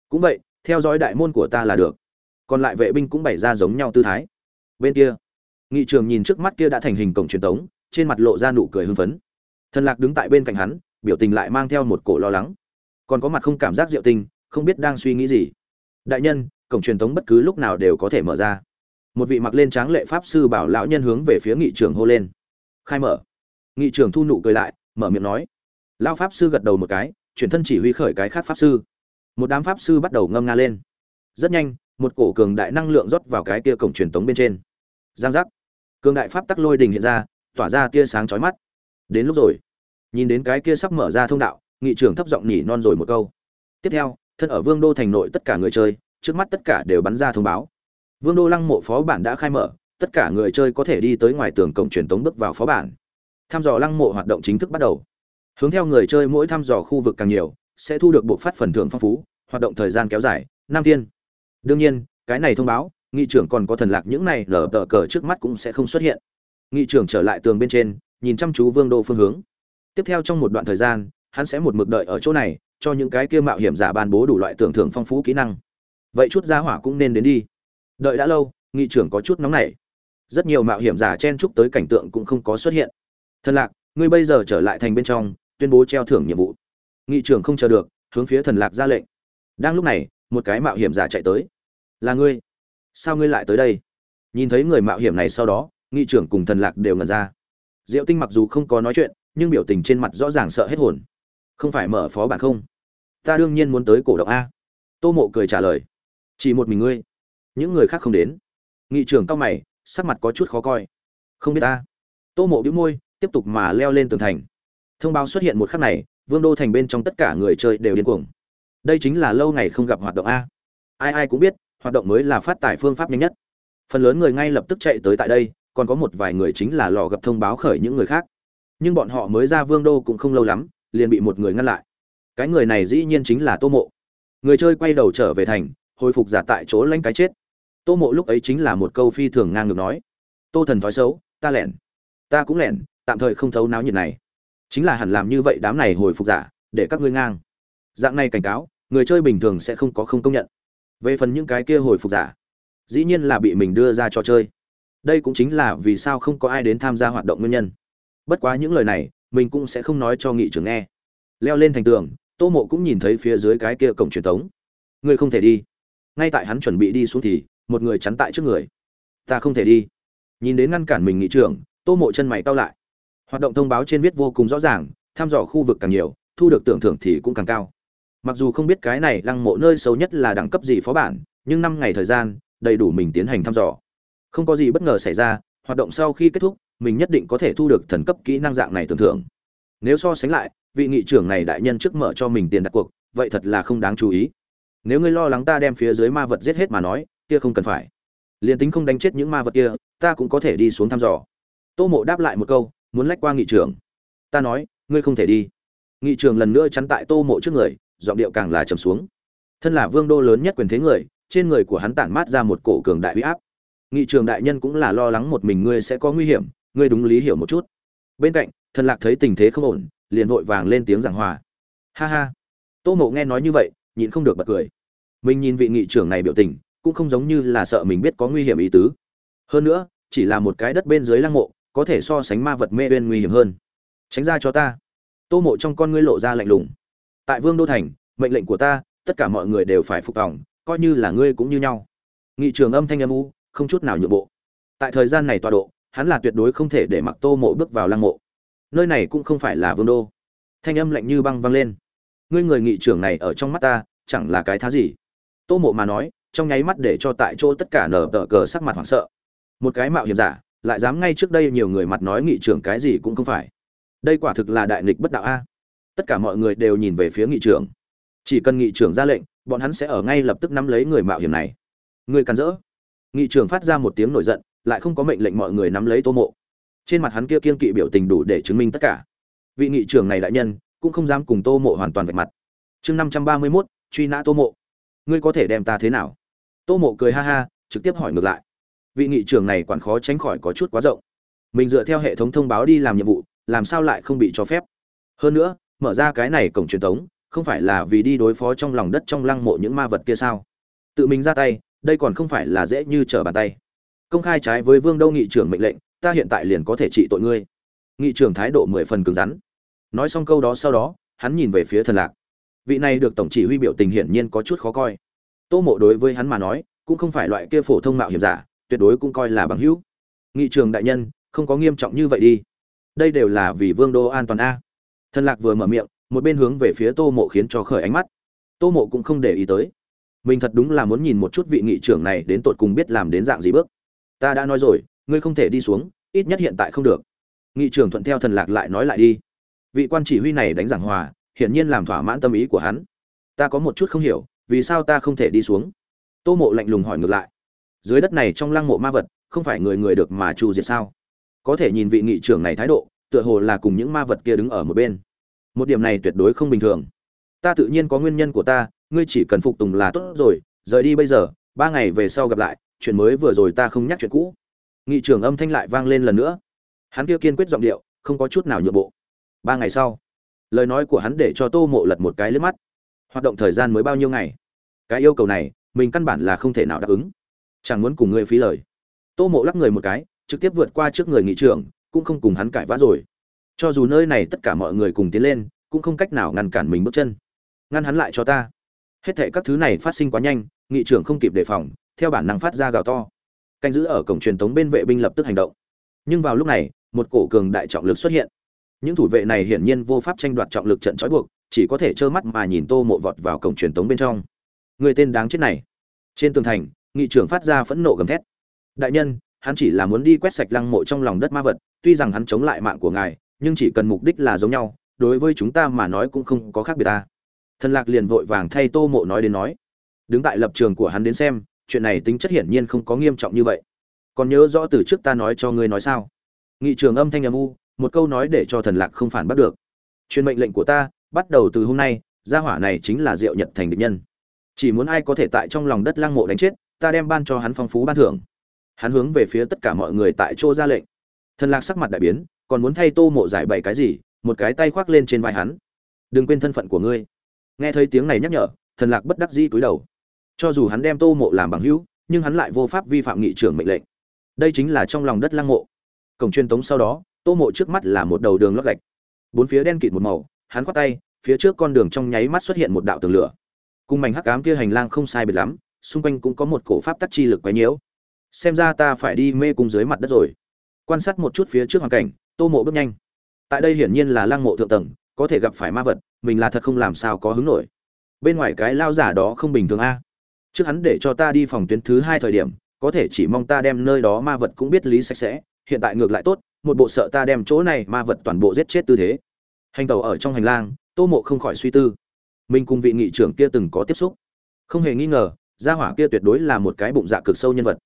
S1: Cũng vậy theo dõi đại môn của ta là được. Còn lại vệ binh cũng bày ra giống nhau tư thái. Bên kia, nghị trường nhìn trước mắt kia đã thành hình cổng truyền tống, trên mặt lộ ra nụ cười hưng phấn. Thần lạc đứng tại bên cạnh hắn, biểu tình lại mang theo một cổ lo lắng. Còn có mặt không cảm giác diệu tinh, không biết đang suy nghĩ gì. Đại nhân, cổng truyền tống bất cứ lúc nào đều có thể mở ra. Một vị mặc lên tráng lệ pháp sư bảo lão nhân hướng về phía nghị trường hô lên. Khai mở. Nghị trường thu nụ cười lại, mở miệng nói. Lão pháp sư gật đầu một cái, chuyển thân chỉ huy khởi cái khác pháp sư một đám pháp sư bắt đầu ngâm nga lên. Rất nhanh, một cổ cường đại năng lượng rót vào cái kia cổng truyền tống bên trên. Giang giác. Cường đại pháp tắc lôi đình hiện ra, tỏa ra tia sáng chói mắt. Đến lúc rồi. Nhìn đến cái kia sắp mở ra thông đạo, nghị trưởng thấp giọng nhỉ non rồi một câu. Tiếp theo, thân ở vương đô thành nội tất cả người chơi, trước mắt tất cả đều bắn ra thông báo. Vương đô lăng mộ phó bản đã khai mở, tất cả người chơi có thể đi tới ngoài tường cổng truyền tống bước vào phó bản. Thăm dò lăng mộ hoạt động chính thức bắt đầu. Hướng theo người chơi mỗi thăm dò khu vực càng nhiều sẽ thu được bộ phát phần thưởng phong phú, hoạt động thời gian kéo dài, năm thiên. Đương nhiên, cái này thông báo, nghị trưởng còn có thần lạc những này lở tờ cờ trước mắt cũng sẽ không xuất hiện. Nghị trưởng trở lại tường bên trên, nhìn chăm chú vương đô phương hướng. Tiếp theo trong một đoạn thời gian, hắn sẽ một mực đợi ở chỗ này, cho những cái kia mạo hiểm giả ban bố đủ loại tưởng thưởng phong phú kỹ năng. Vậy chút gia hỏa cũng nên đến đi. Đợi đã lâu, nghị trưởng có chút nóng nảy. Rất nhiều mạo hiểm giả chen chúc tới cảnh tượng cũng không có xuất hiện. Thần lạc, ngươi bây giờ trở lại thành bên trong, tuyên bố treo thưởng nhiệm vụ nghị trưởng không chờ được, hướng phía thần lạc ra lệnh. Đang lúc này, một cái mạo hiểm giả chạy tới. Là ngươi? Sao ngươi lại tới đây? Nhìn thấy người mạo hiểm này sau đó, nghị trưởng cùng thần lạc đều ngần ra. Diệu tinh mặc dù không có nói chuyện, nhưng biểu tình trên mặt rõ ràng sợ hết hồn. Không phải mở phó bản không? Ta đương nhiên muốn tới cổ động a. Tô mộ cười trả lời. Chỉ một mình ngươi. Những người khác không đến. Nghị trưởng cao mày, sắc mặt có chút khó coi. Không biết ta. Tô mộ bĩu môi, tiếp tục mà leo lên tường thành. Thông báo xuất hiện một khắc này vương đô thành bên trong tất cả người chơi đều điên cuồng. Đây chính là lâu ngày không gặp hoạt động a. Ai ai cũng biết, hoạt động mới là phát tải phương pháp nhanh nhất. Phần lớn người ngay lập tức chạy tới tại đây, còn có một vài người chính là lò gặp thông báo khởi những người khác. Nhưng bọn họ mới ra vương đô cũng không lâu lắm, liền bị một người ngăn lại. Cái người này dĩ nhiên chính là tô mộ. Người chơi quay đầu trở về thành, hồi phục giả tại chỗ lanh cái chết. Tô mộ lúc ấy chính là một câu phi thường ngang ngược nói. Tô thần thói xấu, ta lẻn. Ta cũng lẻn, tạm thời không thấu náo nhiệt này chính là hẳn làm như vậy đám này hồi phục giả, để các ngươi ngang. Dạng này cảnh cáo, người chơi bình thường sẽ không có không công nhận. Về phần những cái kia hồi phục giả, dĩ nhiên là bị mình đưa ra trò chơi. Đây cũng chính là vì sao không có ai đến tham gia hoạt động nguyên nhân. Bất quá những lời này, mình cũng sẽ không nói cho nghị trưởng nghe. Leo lên thành tường, tô mộ cũng nhìn thấy phía dưới cái kia cổng truyền thống. Ngươi không thể đi. Ngay tại hắn chuẩn bị đi xuống thì, một người chắn tại trước người. Ta không thể đi. Nhìn đến ngăn cản mình nghị trưởng, tô mộ chân mày cau lại hoạt động thông báo trên viết vô cùng rõ ràng, thăm dò khu vực càng nhiều, thu được tưởng thưởng thì cũng càng cao. Mặc dù không biết cái này lăng mộ nơi xấu nhất là đẳng cấp gì phó bản, nhưng năm ngày thời gian, đầy đủ mình tiến hành thăm dò. Không có gì bất ngờ xảy ra, hoạt động sau khi kết thúc, mình nhất định có thể thu được thần cấp kỹ năng dạng này tưởng thưởng. Nếu so sánh lại, vị nghị trưởng này đại nhân trước mở cho mình tiền đặt cuộc, vậy thật là không đáng chú ý. Nếu ngươi lo lắng ta đem phía dưới ma vật giết hết mà nói, kia không cần phải. Liền tính không đánh chết những ma vật kia, ta cũng có thể đi xuống thăm dò. Tô mộ đáp lại một câu muốn lách qua nghị trưởng ta nói, ngươi không thể đi. Nghị trưởng lần nữa chắn tại tô mộ trước người, giọng điệu càng là trầm xuống. Thân là vương đô lớn nhất quyền thế người, trên người của hắn tản mát ra một cổ cường đại huy áp. Nghị trường đại nhân cũng là lo lắng một mình ngươi sẽ có nguy hiểm, ngươi đúng lý hiểu một chút. Bên cạnh, thần lạc thấy tình thế không ổn, liền vội vàng lên tiếng giảng hòa. Ha ha. Tô mộ nghe nói như vậy, nhịn không được bật cười. Mình nhìn vị nghị trưởng này biểu tình, cũng không giống như là sợ mình biết có nguy hiểm ý tứ. Hơn nữa, chỉ là một cái đất bên dưới lăng mộ có thể so sánh ma vật mê uyên nguy hiểm hơn. Tránh ra cho ta. Tô mộ trong con ngươi lộ ra lạnh lùng. Tại vương đô thành, mệnh lệnh của ta, tất cả mọi người đều phải phục tòng, coi như là ngươi cũng như nhau. Nghị trường âm thanh âm u, không chút nào nhượng bộ. Tại thời gian này tọa độ, hắn là tuyệt đối không thể để mặc tô mộ bước vào lăng mộ. Nơi này cũng không phải là vương đô. Thanh âm lạnh như băng vang lên. Ngươi người nghị trưởng này ở trong mắt ta, chẳng là cái thá gì. Tô mộ mà nói, trong nháy mắt để cho tại chỗ tất cả nở tờ cờ sắc mặt hoảng sợ. Một cái mạo hiểm giả lại dám ngay trước đây nhiều người mặt nói nghị trưởng cái gì cũng không phải. Đây quả thực là đại nghịch bất đạo a. Tất cả mọi người đều nhìn về phía nghị trưởng. Chỉ cần nghị trưởng ra lệnh, bọn hắn sẽ ở ngay lập tức nắm lấy người mạo hiểm này. Người cắn rỡ. Nghị trưởng phát ra một tiếng nổi giận, lại không có mệnh lệnh mọi người nắm lấy tô mộ. Trên mặt hắn kia kiên kỵ biểu tình đủ để chứng minh tất cả. Vị nghị trưởng này đại nhân, cũng không dám cùng tô mộ hoàn toàn vạch mặt. Chương năm trăm ba mươi mốt, truy nã tô mộ. Ngươi có thể đem ta thế nào? Tô mộ cười ha ha, trực tiếp hỏi ngược lại vị nghị trưởng này quản khó tránh khỏi có chút quá rộng. Mình dựa theo hệ thống thông báo đi làm nhiệm vụ, làm sao lại không bị cho phép? Hơn nữa, mở ra cái này cổng truyền thống không phải là vì đi đối phó trong lòng đất trong lăng mộ những ma vật kia sao? Tự mình ra tay, đây còn không phải là dễ như trở bàn tay. Công khai trái với vương đâu nghị trưởng mệnh lệnh, ta hiện tại liền có thể trị tội ngươi. Nghị trưởng thái độ mười phần cứng rắn. Nói xong câu đó sau đó, hắn nhìn về phía thần lạc. Vị này được tổng chỉ huy biểu tình hiển nhiên có chút khó coi. Tô mộ đối với hắn mà nói, cũng không phải loại kia phổ thông mạo hiểm giả tuyệt đối cũng coi là bằng hữu. Nghị trường đại nhân, không có nghiêm trọng như vậy đi. Đây đều là vì vương đô an toàn a. Thần lạc vừa mở miệng, một bên hướng về phía tô mộ khiến cho khởi ánh mắt. Tô mộ cũng không để ý tới. Mình thật đúng là muốn nhìn một chút vị nghị trưởng này đến tột cùng biết làm đến dạng gì bước. Ta đã nói rồi, ngươi không thể đi xuống, ít nhất hiện tại không được. Nghị trưởng thuận theo thần lạc lại nói lại đi. Vị quan chỉ huy này đánh giảng hòa, hiển nhiên làm thỏa mãn tâm ý của hắn. Ta có một chút không hiểu, vì sao ta không thể đi xuống? Tô mộ lạnh lùng hỏi ngược lại dưới đất này trong lăng mộ ma vật, không phải người người được mà trù diệt sao? Có thể nhìn vị nghị trưởng này thái độ, tựa hồ là cùng những ma vật kia đứng ở một bên. Một điểm này tuyệt đối không bình thường. Ta tự nhiên có nguyên nhân của ta, ngươi chỉ cần phục tùng là tốt rồi, rời đi bây giờ, ba ngày về sau gặp lại, chuyện mới vừa rồi ta không nhắc chuyện cũ. Nghị trưởng âm thanh lại vang lên lần nữa. Hắn kia kiên quyết giọng điệu, không có chút nào nhượng bộ. Ba ngày sau, lời nói của hắn để cho tô mộ lật một cái lướt mắt. Hoạt động thời gian mới bao nhiêu ngày? Cái yêu cầu này, mình căn bản là không thể nào đáp ứng chẳng muốn cùng ngươi phí lời. Tô mộ lắc người một cái, trực tiếp vượt qua trước người nghị trưởng, cũng không cùng hắn cãi vã rồi. Cho dù nơi này tất cả mọi người cùng tiến lên, cũng không cách nào ngăn cản mình bước chân. Ngăn hắn lại cho ta. Hết thệ các thứ này phát sinh quá nhanh, nghị trưởng không kịp đề phòng, theo bản năng phát ra gào to. Canh giữ ở cổng truyền thống bên vệ binh lập tức hành động. Nhưng vào lúc này, một cổ cường đại trọng lực xuất hiện. Những thủ vệ này hiển nhiên vô pháp tranh đoạt trọng lực trận trói buộc, chỉ có thể trơ mắt mà nhìn tô mộ vọt vào cổng truyền thống bên trong. Người tên đáng chết này. Trên tường thành nghị trưởng phát ra phẫn nộ gầm thét. Đại nhân, hắn chỉ là muốn đi quét sạch lăng mộ trong lòng đất ma vật, tuy rằng hắn chống lại mạng của ngài, nhưng chỉ cần mục đích là giống nhau, đối với chúng ta mà nói cũng không có khác biệt ta. Thần lạc liền vội vàng thay tô mộ nói đến nói, đứng tại lập trường của hắn đến xem, chuyện này tính chất hiển nhiên không có nghiêm trọng như vậy. Còn nhớ rõ từ trước ta nói cho ngươi nói sao? Nghị trường âm thanh âm u, một câu nói để cho thần lạc không phản bắt được. Truyền mệnh lệnh của ta, bắt đầu từ hôm nay, gia hỏa này chính là diệu nhật thành địch nhân. Chỉ muốn ai có thể tại trong lòng đất lăng mộ đánh chết ta đem ban cho hắn phong phú ban thưởng. Hắn hướng về phía tất cả mọi người tại chỗ ra lệnh. Thần lạc sắc mặt đại biến, còn muốn thay tô mộ giải bày cái gì, một cái tay khoác lên trên vai hắn. Đừng quên thân phận của ngươi. Nghe thấy tiếng này nhắc nhở, thần lạc bất đắc dĩ cúi đầu. Cho dù hắn đem tô mộ làm bằng hữu, nhưng hắn lại vô pháp vi phạm nghị trưởng mệnh lệnh. Đây chính là trong lòng đất lăng mộ. Cổng truyền tống sau đó, tô mộ trước mắt là một đầu đường lót gạch. Bốn phía đen kịt một màu, hắn khoát tay, phía trước con đường trong nháy mắt xuất hiện một đạo tường lửa. Cùng mảnh hắc ám kia hành lang không sai biệt lắm xung quanh cũng có một cổ pháp tắc chi lực quấy nhiễu. Xem ra ta phải đi mê cung dưới mặt đất rồi. Quan sát một chút phía trước hoàn cảnh, tô mộ bước nhanh. Tại đây hiển nhiên là lăng mộ thượng tầng, có thể gặp phải ma vật, mình là thật không làm sao có hứng nổi. Bên ngoài cái lao giả đó không bình thường a. Trước hắn để cho ta đi phòng tuyến thứ hai thời điểm, có thể chỉ mong ta đem nơi đó ma vật cũng biết lý sạch sẽ, hiện tại ngược lại tốt, một bộ sợ ta đem chỗ này ma vật toàn bộ giết chết tư thế. Hành tàu ở trong hành lang, tô mộ không khỏi suy tư. Mình cùng vị nghị trưởng kia từng có tiếp xúc. Không hề nghi ngờ gia hỏa kia tuyệt đối là một cái bụng dạ cực sâu nhân vật.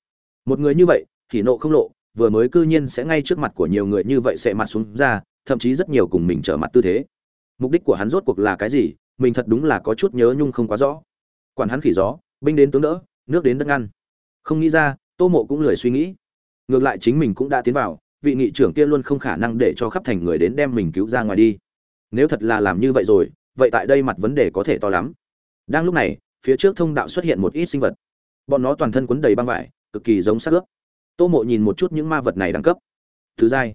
S1: Một người như vậy thì nộ không lộ, vừa mới cư nhiên sẽ ngay trước mặt của nhiều người như vậy sẽ mặt xuống ra, thậm chí rất nhiều cùng mình trở mặt tư thế. Mục đích của hắn rốt cuộc là cái gì? Mình thật đúng là có chút nhớ nhung không quá rõ. Quản hắn khỉ gió, binh đến tướng đỡ, nước đến đất ngăn. Không nghĩ ra, tô mộ cũng lười suy nghĩ. Ngược lại chính mình cũng đã tiến vào, vị nghị trưởng kia luôn không khả năng để cho khắp thành người đến đem mình cứu ra ngoài đi. Nếu thật là làm như vậy rồi, vậy tại đây mặt vấn đề có thể to lắm. Đang lúc này phía trước thông đạo xuất hiện một ít sinh vật. Bọn nó toàn thân quấn đầy băng vải cực kỳ giống xác ướp. Tô mộ nhìn một chút những ma vật này đẳng cấp. Thứ dai,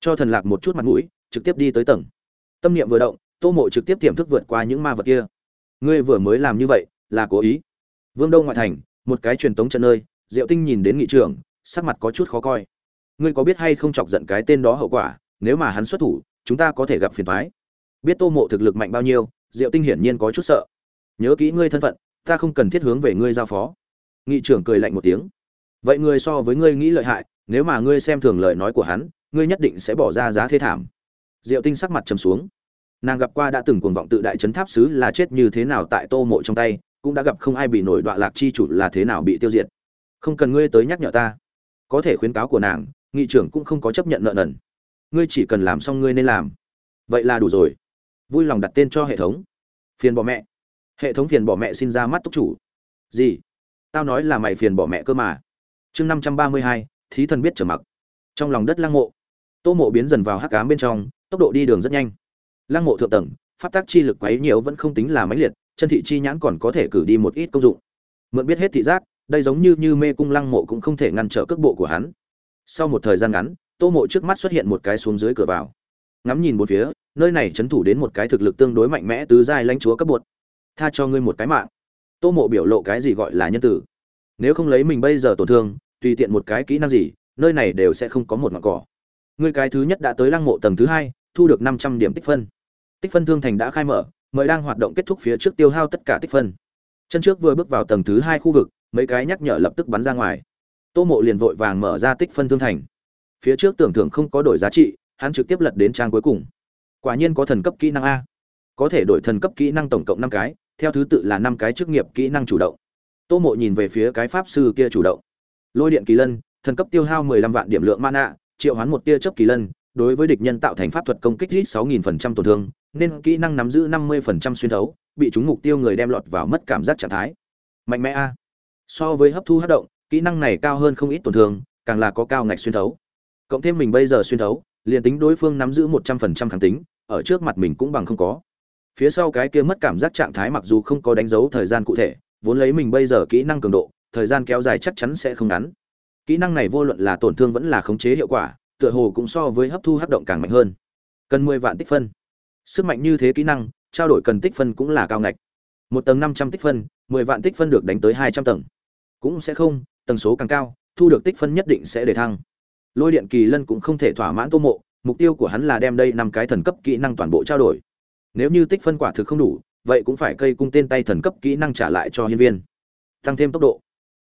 S1: cho thần lạc một chút mặt mũi trực tiếp đi tới tầng. Tâm niệm vừa động tô mộ trực tiếp tiềm thức vượt qua những ma vật kia. Ngươi vừa mới làm như vậy là cố ý. Vương đông ngoại thành một cái truyền tống trận nơi diệu tinh nhìn đến nghị trường, sắc mặt có chút khó coi. Ngươi có biết hay không chọc giận cái tên đó hậu quả nếu mà hắn xuất thủ chúng ta có thể gặp phiền thoái biết tô mộ thực lực mạnh bao nhiêu diệu tinh hiển nhiên có chút sợ. Nhớ kỹ ngươi thân phận ta không cần thiết hướng về ngươi giao phó. Nghị trưởng cười lạnh một tiếng. Vậy ngươi so với ngươi nghĩ lợi hại, nếu mà ngươi xem thường lời nói của hắn, ngươi nhất định sẽ bỏ ra giá thế thảm. Diệu tinh sắc mặt trầm xuống. Nàng gặp qua đã từng cuồng vọng tự đại chấn tháp sứ là chết như thế nào tại tô mộ trong tay, cũng đã gặp không ai bị nổi đoạn lạc chi chủ là thế nào bị tiêu diệt. Không cần ngươi tới nhắc nhở ta. Có thể khuyến cáo của nàng, nghị trưởng cũng không có chấp nhận nợ nần. Ngươi chỉ cần làm xong ngươi nên làm. Vậy là đủ rồi. Vui lòng đặt tên cho hệ thống. Phiền bỏ mẹ hệ thống phiền bỏ mẹ xin ra mắt túc chủ. Gì? Tao nói là mày phiền bỏ mẹ cơ mà. Chương năm trăm ba mươi hai, thí thần biết trở mặc. Trong lòng đất lăng mộ. Tô mộ biến dần vào hắc cám bên trong, tốc độ đi đường rất nhanh. Lăng mộ thượng tầng, pháp tác chi lực quấy nhiều vẫn không tính là mãnh liệt, chân thị chi nhãn còn có thể cử đi một ít công dụng. Mượn biết hết thị giác, đây giống như như mê cung lăng mộ cũng không thể ngăn trở cước bộ của hắn. Sau một thời gian ngắn, tô mộ trước mắt xuất hiện một cái xuống dưới cửa vào. Ngắm nhìn một phía, nơi này chấn thủ đến một cái thực lực tương đối mạnh mẽ tứ giai lãnh chúa cấp bột tha cho ngươi một cái mạng. Tô mộ biểu lộ cái gì gọi là nhân tử? Nếu không lấy mình bây giờ tổn thương, tùy tiện một cái kỹ năng gì, nơi này đều sẽ không có một ngọn cỏ. Ngươi cái thứ nhất đã tới lăng mộ tầng thứ hai, thu được năm trăm điểm tích phân. Tích phân thương thành đã khai mở, mời đang hoạt động kết thúc phía trước tiêu hao tất cả tích phân. Chân trước vừa bước vào tầng thứ hai khu vực, mấy cái nhắc nhở lập tức bắn ra ngoài. Tô mộ liền vội vàng mở ra tích phân thương thành. Phía trước tưởng thưởng không có đổi giá trị, hắn trực tiếp lật đến trang cuối cùng. Quả nhiên có thần cấp kỹ năng a. Có thể đổi thần cấp kỹ năng tổng cộng năm cái theo thứ tự là năm cái chức nghiệp kỹ năng chủ động. Tô mộ nhìn về phía cái pháp sư kia chủ động. Lôi điện kỳ lân, thần cấp tiêu hao mười lăm vạn điểm lượng mana, triệu hoán một tia chớp kỳ lân, đối với địch nhân tạo thành pháp thuật công kích ít sáu nghìn phần trăm tổn thương, nên kỹ năng nắm giữ năm mươi phần trăm xuyên thấu, bị chúng mục tiêu người đem lọt vào mất cảm giác trạng thái. Mạnh mẽ a. So với hấp thu hấp động, kỹ năng này cao hơn không ít tổn thương, càng là có cao ngạch xuyên thấu. Cộng thêm mình bây giờ xuyên thấu, liền tính đối phương nắm giữ một trăm phần trăm kháng tính, ở trước mặt mình cũng bằng không có phía sau cái kia mất cảm giác trạng thái mặc dù không có đánh dấu thời gian cụ thể, vốn lấy mình bây giờ kỹ năng cường độ, thời gian kéo dài chắc chắn sẽ không ngắn. Kỹ năng này vô luận là tổn thương vẫn là khống chế hiệu quả, tựa hồ cũng so với hấp thu hấp động càng mạnh hơn. Cần mười vạn tích phân. Sức mạnh như thế kỹ năng, trao đổi cần tích phân cũng là cao ngạch. Một tầng năm trăm tích phân, mười vạn tích phân được đánh tới hai trăm tầng. Cũng sẽ không, tầng số càng cao, thu được tích phân nhất định sẽ để thăng. Lôi điện kỳ lân cũng không thể thỏa mãn tô mộ, mục tiêu của hắn là đem đây năm cái thần cấp kỹ năng toàn bộ trao đổi nếu như tích phân quả thực không đủ, vậy cũng phải cây cung tên tay thần cấp kỹ năng trả lại cho nhân viên. Tăng thêm tốc độ.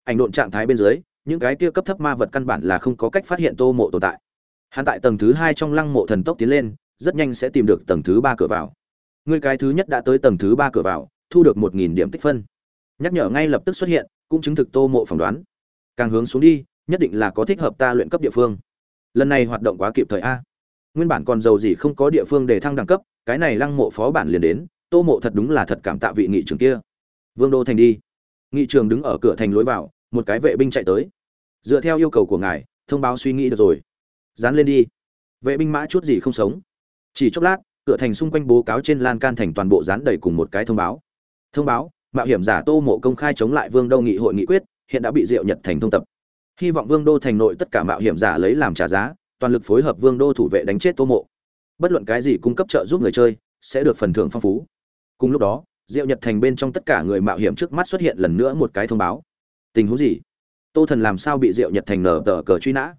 S1: Ảnh độn trạng thái bên dưới, những cái kia cấp thấp ma vật căn bản là không có cách phát hiện tô mộ tồn tại. Hắn tại tầng thứ hai trong lăng mộ thần tốc tiến lên, rất nhanh sẽ tìm được tầng thứ ba cửa vào. Người cái thứ nhất đã tới tầng thứ ba cửa vào, thu được một nghìn điểm tích phân. Nhắc nhở ngay lập tức xuất hiện, cũng chứng thực tô mộ phỏng đoán. Càng hướng xuống đi, nhất định là có thích hợp ta luyện cấp địa phương. Lần này hoạt động quá kịp thời a. Nguyên bản còn giàu gì không có địa phương để thăng đẳng cấp cái này lăng mộ phó bản liền đến, tô mộ thật đúng là thật cảm tạ vị nghị trưởng kia. Vương đô thành đi. Nghị trường đứng ở cửa thành lối vào, một cái vệ binh chạy tới. Dựa theo yêu cầu của ngài, thông báo suy nghĩ được rồi. Dán lên đi. Vệ binh mã chút gì không sống. Chỉ chốc lát, cửa thành xung quanh bố cáo trên lan can thành toàn bộ dán đầy cùng một cái thông báo. Thông báo, mạo hiểm giả tô mộ công khai chống lại vương đô nghị hội nghị quyết, hiện đã bị diệu nhật thành thông tập. Hy vọng vương đô thành nội tất cả mạo hiểm giả lấy làm trả giá, toàn lực phối hợp vương đô thủ vệ đánh chết tô mộ bất luận cái gì cung cấp trợ giúp người chơi, sẽ được phần thưởng phong phú. Cùng lúc đó, diệu nhật thành bên trong tất cả người mạo hiểm trước mắt xuất hiện lần nữa một cái thông báo. Tình huống gì? Tô thần làm sao bị diệu nhật thành nở tờ cờ truy nã?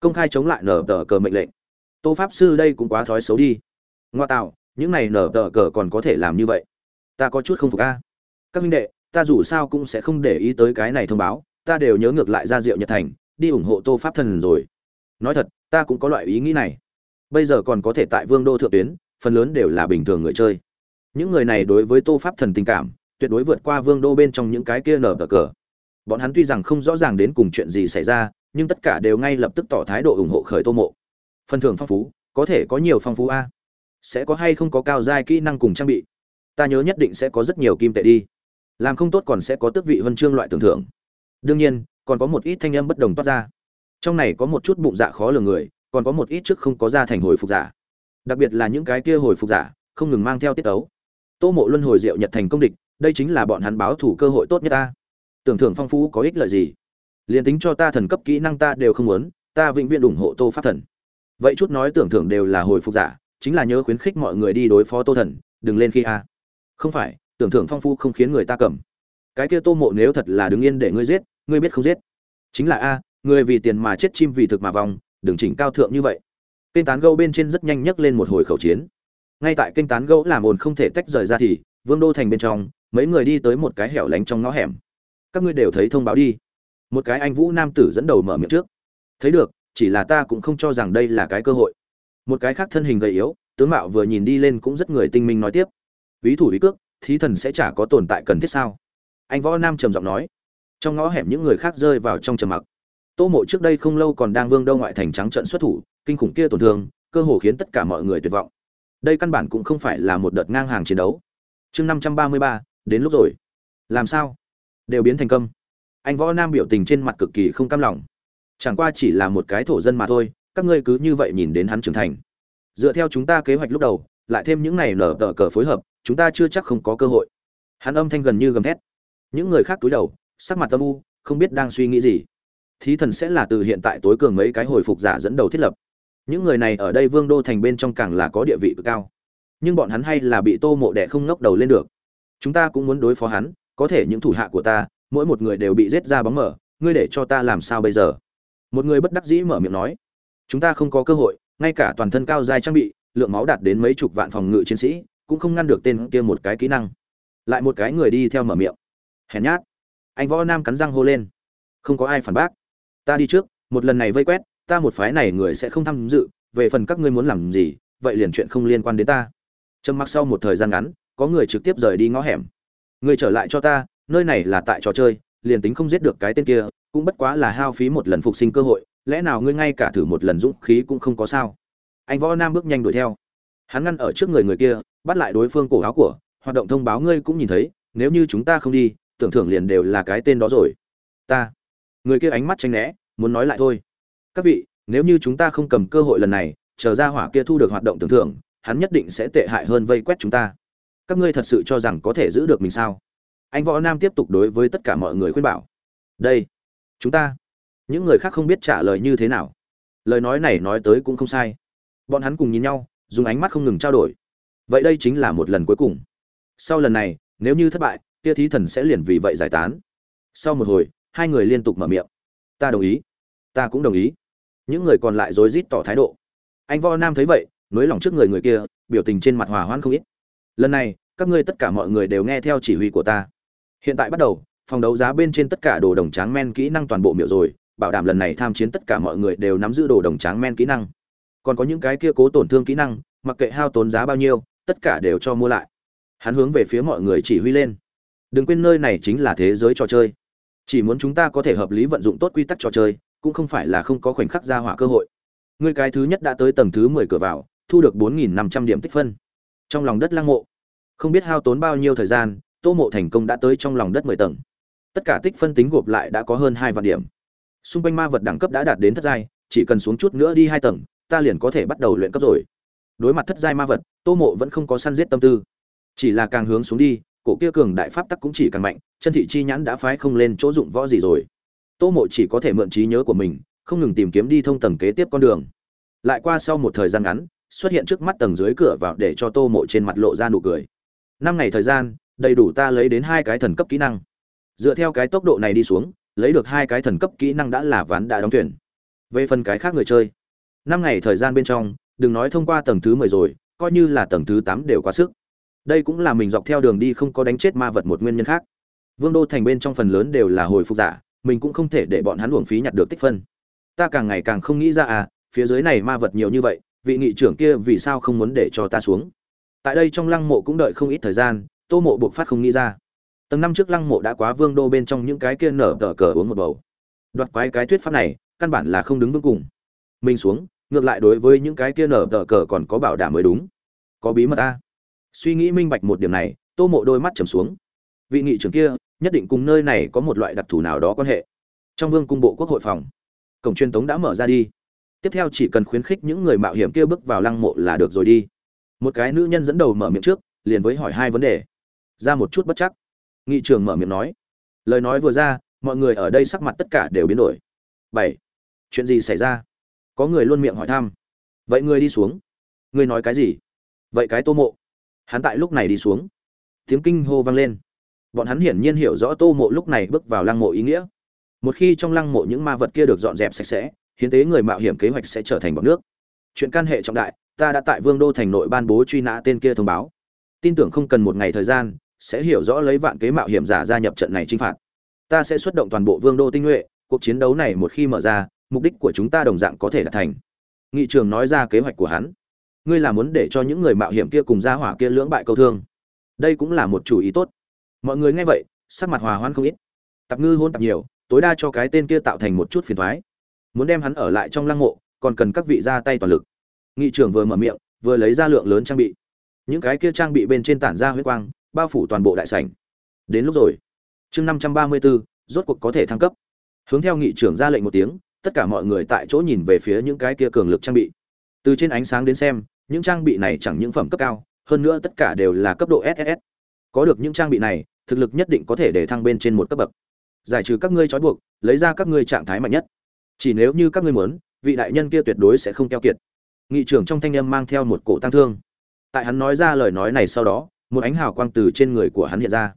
S1: Công khai chống lại nở tờ cờ mệnh lệnh. Tô pháp sư đây cũng quá thói xấu đi. Ngoa tạo, những này nở tờ cờ còn có thể làm như vậy? Ta có chút không phục a. Các minh đệ, ta dù sao cũng sẽ không để ý tới cái này thông báo. Ta đều nhớ ngược lại ra diệu nhật thành, đi ủng hộ tô pháp thần rồi. Nói thật, ta cũng có loại ý nghĩ này bây giờ còn có thể tại vương đô thượng tuyến, phần lớn đều là bình thường người chơi. Những người này đối với tô pháp thần tình cảm, tuyệt đối vượt qua vương đô bên trong những cái kia nở cờ cờ. Bọn hắn tuy rằng không rõ ràng đến cùng chuyện gì xảy ra, nhưng tất cả đều ngay lập tức tỏ thái độ ủng hộ khởi tô mộ. Phần thưởng phong phú, có thể có nhiều phong phú a. Sẽ có hay không có cao giai kỹ năng cùng trang bị? Ta nhớ nhất định sẽ có rất nhiều kim tệ đi. Làm không tốt còn sẽ có tước vị huân chương loại tưởng thưởng. Đương nhiên, còn có một ít thanh âm bất đồng toát ra. Trong này có một chút bụng dạ khó lường người còn có một ít trước không có ra thành hồi phục giả. Đặc biệt là những cái kia hồi phục giả, không ngừng mang theo tiết tấu. Tô mộ luân hồi diệu nhật thành công địch, đây chính là bọn hắn báo thủ cơ hội tốt nhất ta. Tưởng thưởng phong phú có ích lợi gì? Liền tính cho ta thần cấp kỹ năng ta đều không muốn, ta vĩnh viễn ủng hộ tô pháp thần. Vậy chút nói tưởng thưởng đều là hồi phục giả, chính là nhớ khuyến khích mọi người đi đối phó tô thần, đừng lên khi a. Không phải, tưởng thưởng phong phú không khiến người ta cầm. Cái kia tô mộ nếu thật là đứng yên để ngươi giết, ngươi biết không giết. Chính là a, người vì tiền mà chết chim vì thực mà vòng đừng chỉnh cao thượng như vậy. Kênh tán gâu bên trên rất nhanh nhấc lên một hồi khẩu chiến. Ngay tại kênh tán gâu làm ồn không thể tách rời ra thì, vương đô thành bên trong, mấy người đi tới một cái hẻo lánh trong ngõ hẻm. Các ngươi đều thấy thông báo đi. Một cái anh vũ nam tử dẫn đầu mở miệng trước. Thấy được, chỉ là ta cũng không cho rằng đây là cái cơ hội. Một cái khác thân hình gầy yếu, tướng mạo vừa nhìn đi lên cũng rất người tinh minh nói tiếp. Ví thủ ý cước, thí thần sẽ chả có tồn tại cần thiết sao? Anh võ nam trầm giọng nói. Trong ngõ hẻm những người khác rơi vào trong trầm mặc tô mộ trước đây không lâu còn đang vương đâu ngoại thành trắng trận xuất thủ, kinh khủng kia tổn thương, cơ hồ khiến tất cả mọi người tuyệt vọng. Đây căn bản cũng không phải là một đợt ngang hàng chiến đấu. Chương năm trăm ba mươi ba, đến lúc rồi. Làm sao? Đều biến thành công anh võ nam biểu tình trên mặt cực kỳ không cam lòng. Chẳng qua chỉ là một cái thổ dân mà thôi, các ngươi cứ như vậy nhìn đến hắn trưởng thành. Dựa theo chúng ta kế hoạch lúc đầu, lại thêm những này nở tờ cờ phối hợp, chúng ta chưa chắc không có cơ hội. Hắn âm thanh gần như gầm thét. Những người khác túi đầu, sắc mặt âm u, không biết đang suy nghĩ gì thí thần sẽ là từ hiện tại tối cường mấy cái hồi phục giả dẫn đầu thiết lập. Những người này ở đây vương đô thành bên trong càng là có địa vị cực cao. Nhưng bọn hắn hay là bị tô mộ đẻ không ngóc đầu lên được. Chúng ta cũng muốn đối phó hắn, có thể những thủ hạ của ta, mỗi một người đều bị giết ra bóng mở, ngươi để cho ta làm sao bây giờ? Một người bất đắc dĩ mở miệng nói. Chúng ta không có cơ hội, ngay cả toàn thân cao dài trang bị, lượng máu đạt đến mấy chục vạn phòng ngự chiến sĩ, cũng không ngăn được tên kia một cái kỹ năng. Lại một cái người đi theo mở miệng. Hèn nhát. Anh võ nam cắn răng hô lên. Không có ai phản bác ta đi trước, một lần này vây quét, ta một phái này người sẽ không tham dự, về phần các ngươi muốn làm gì, vậy liền chuyện không liên quan đến ta. Trầm mặc sau một thời gian ngắn, có người trực tiếp rời đi ngõ hẻm. Người trở lại cho ta, nơi này là tại trò chơi, liền tính không giết được cái tên kia, cũng bất quá là hao phí một lần phục sinh cơ hội, lẽ nào ngươi ngay cả thử một lần dũng khí cũng không có sao? Anh võ nam bước nhanh đuổi theo. Hắn ngăn ở trước người người kia, bắt lại đối phương cổ áo của, hoạt động thông báo ngươi cũng nhìn thấy, nếu như chúng ta không đi, tưởng thưởng liền đều là cái tên đó rồi. Ta người kia ánh mắt tranh né, muốn nói lại thôi. Các vị, nếu như chúng ta không cầm cơ hội lần này, chờ ra hỏa kia thu được hoạt động tưởng thưởng, hắn nhất định sẽ tệ hại hơn vây quét chúng ta. Các ngươi thật sự cho rằng có thể giữ được mình sao? Anh võ nam tiếp tục đối với tất cả mọi người khuyên bảo. Đây, chúng ta. Những người khác không biết trả lời như thế nào. Lời nói này nói tới cũng không sai. Bọn hắn cùng nhìn nhau, dùng ánh mắt không ngừng trao đổi. Vậy đây chính là một lần cuối cùng. Sau lần này, nếu như thất bại tia thí thần sẽ liền vì vậy giải tán. Sau một hồi hai người liên tục mở miệng. Ta đồng ý. Ta cũng đồng ý. Những người còn lại rối rít tỏ thái độ. Anh võ nam thấy vậy, nới lòng trước người người kia, biểu tình trên mặt hòa hoãn không ít. Lần này, các ngươi tất cả mọi người đều nghe theo chỉ huy của ta. Hiện tại bắt đầu, phòng đấu giá bên trên tất cả đồ đồng tráng men kỹ năng toàn bộ miệu rồi, bảo đảm lần này tham chiến tất cả mọi người đều nắm giữ đồ đồng tráng men kỹ năng. Còn có những cái kia cố tổn thương kỹ năng, mặc kệ hao tốn giá bao nhiêu, tất cả đều cho mua lại. Hắn hướng về phía mọi người chỉ huy lên. Đừng quên nơi này chính là thế giới trò chơi chỉ muốn chúng ta có thể hợp lý vận dụng tốt quy tắc trò chơi, cũng không phải là không có khoảnh khắc ra hỏa cơ hội. Người cái thứ nhất đã tới tầng thứ mười cửa vào, thu được bốn nghìn năm trăm điểm tích phân. Trong lòng đất lăng mộ. Không biết hao tốn bao nhiêu thời gian, tô mộ thành công đã tới trong lòng đất mười tầng. Tất cả tích phân tính gộp lại đã có hơn hai vạn điểm. Xung quanh ma vật đẳng cấp đã đạt đến thất giai, chỉ cần xuống chút nữa đi hai tầng, ta liền có thể bắt đầu luyện cấp rồi. Đối mặt thất giai ma vật, tô mộ vẫn không có săn giết tâm tư. Chỉ là càng hướng xuống đi cổ kia cường đại pháp tắc cũng chỉ càng mạnh, chân thị chi nhãn đã phái không lên chỗ dụng võ gì rồi. Tô mộ chỉ có thể mượn trí nhớ của mình, không ngừng tìm kiếm đi thông tầng kế tiếp con đường. Lại qua sau một thời gian ngắn, xuất hiện trước mắt tầng dưới cửa vào để cho tô mộ trên mặt lộ ra nụ cười. Năm ngày thời gian, đầy đủ ta lấy đến hai cái thần cấp kỹ năng. Dựa theo cái tốc độ này đi xuống, lấy được hai cái thần cấp kỹ năng đã là ván đã đóng tuyển về phần cái khác người chơi, năm ngày thời gian bên trong, đừng nói thông qua tầng thứ mười rồi, coi như là tầng thứ tám đều quá sức đây cũng là mình dọc theo đường đi không có đánh chết ma vật một nguyên nhân khác. Vương đô thành bên trong phần lớn đều là hồi phục giả, mình cũng không thể để bọn hắn uổng phí nhặt được tích phân. Ta càng ngày càng không nghĩ ra à phía dưới này ma vật nhiều như vậy, vị nghị trưởng kia vì sao không muốn để cho ta xuống? Tại đây trong lăng mộ cũng đợi không ít thời gian, tô mộ buộc phát không nghĩ ra. Tầng năm trước lăng mộ đã quá vương đô bên trong những cái kia nở tờ cờ uống một bầu. Đoạt quái cái thuyết pháp này, căn bản là không đứng vững cùng. Mình xuống, ngược lại đối với những cái kia nở tờ cờ còn có bảo đảm mới đúng. Có bí mật a suy nghĩ minh bạch một điểm này, tô mộ đôi mắt trầm xuống. Vị nghị trưởng kia, nhất định cùng nơi này có một loại đặc thù nào đó quan hệ. Trong vương cung bộ quốc hội phòng, cổng truyền tống đã mở ra đi. Tiếp theo chỉ cần khuyến khích những người mạo hiểm kia bước vào lăng mộ là được rồi đi. Một cái nữ nhân dẫn đầu mở miệng trước, liền với hỏi hai vấn đề. Ra một chút bất chắc. Nghị trường mở miệng nói. Lời nói vừa ra, mọi người ở đây sắc mặt tất cả đều biến đổi. Bảy. Chuyện gì xảy ra? Có người luôn miệng hỏi thăm. Vậy người đi xuống. Người nói cái gì? Vậy cái tô mộ hắn tại lúc này đi xuống. Tiếng kinh hô vang lên. Bọn hắn hiển nhiên hiểu rõ tô mộ lúc này bước vào lăng mộ ý nghĩa. Một khi trong lăng mộ những ma vật kia được dọn dẹp sạch sẽ, hiến tế người mạo hiểm kế hoạch sẽ trở thành bọc nước. Chuyện can hệ trọng đại, ta đã tại vương đô thành nội ban bố truy nã tên kia thông báo. Tin tưởng không cần một ngày thời gian, sẽ hiểu rõ lấy vạn kế mạo hiểm giả gia nhập trận này chinh phạt. Ta sẽ xuất động toàn bộ vương đô tinh nhuệ, cuộc chiến đấu này một khi mở ra, mục đích của chúng ta đồng dạng có thể đạt thành. Nghị trường nói ra kế hoạch của hắn ngươi là muốn để cho những người mạo hiểm kia cùng gia hỏa kia lưỡng bại câu thương. Đây cũng là một chủ ý tốt. Mọi người nghe vậy, sắc mặt hòa hoan không ít. Tạp ngư hôn tạp nhiều, tối đa cho cái tên kia tạo thành một chút phiền thoái muốn đem hắn ở lại trong lăng mộ, còn cần các vị ra tay toàn lực. Nghị trưởng vừa mở miệng, vừa lấy ra lượng lớn trang bị. Những cái kia trang bị bên trên tản ra huyết quang, bao phủ toàn bộ đại sảnh. Đến lúc rồi. Chương năm trăm ba mươi bốn rốt cuộc có thể thăng cấp. Hướng theo nghị trưởng ra lệnh một tiếng, tất cả mọi người tại chỗ nhìn về phía những cái kia cường lực trang bị từ trên ánh sáng đến xem, những trang bị này chẳng những phẩm cấp cao, hơn nữa tất cả đều là cấp độ ss có được những trang bị này, thực lực nhất định có thể để thăng bên trên một cấp bậc. Giải trừ các ngươi trói buộc, lấy ra các ngươi trạng thái mạnh nhất. Chỉ nếu như các ngươi muốn, vị đại nhân kia tuyệt đối sẽ không keo kiệt. Nghị trưởng trong thanh âm mang theo một cổ tăng thương. Tại hắn nói ra lời nói này sau đó, một ánh hào quang từ trên người của hắn hiện ra.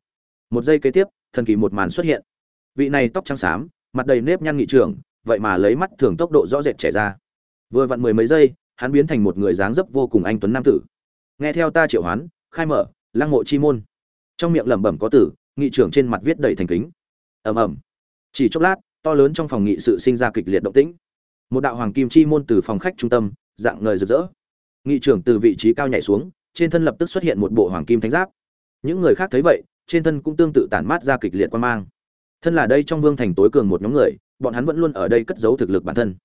S1: Một giây kế tiếp, thần kỳ một màn xuất hiện. Vị này tóc trắng xám, mặt đầy nếp nhăn nghị trưởng, vậy mà lấy mắt thường tốc độ rõ rệt trẻ ra. Vừa vặn mười mấy giây hắn biến thành một người dáng dấp vô cùng anh tuấn nam tử. Nghe theo ta triệu hoán, khai mở, lăng mộ chi môn. Trong miệng lẩm bẩm có tử, nghị trưởng trên mặt viết đầy thành kính. Ầm ầm. Chỉ chốc lát, to lớn trong phòng nghị sự sinh ra kịch liệt động tĩnh. Một đạo hoàng kim chi môn từ phòng khách trung tâm, dạng ngời rực rỡ. Nghị trưởng từ vị trí cao nhảy xuống, trên thân lập tức xuất hiện một bộ hoàng kim thánh giáp. Những người khác thấy vậy, trên thân cũng tương tự tản mát ra kịch liệt quan mang. Thân là đây trong vương thành tối cường một nhóm người, bọn hắn vẫn luôn ở đây cất giấu thực lực bản thân.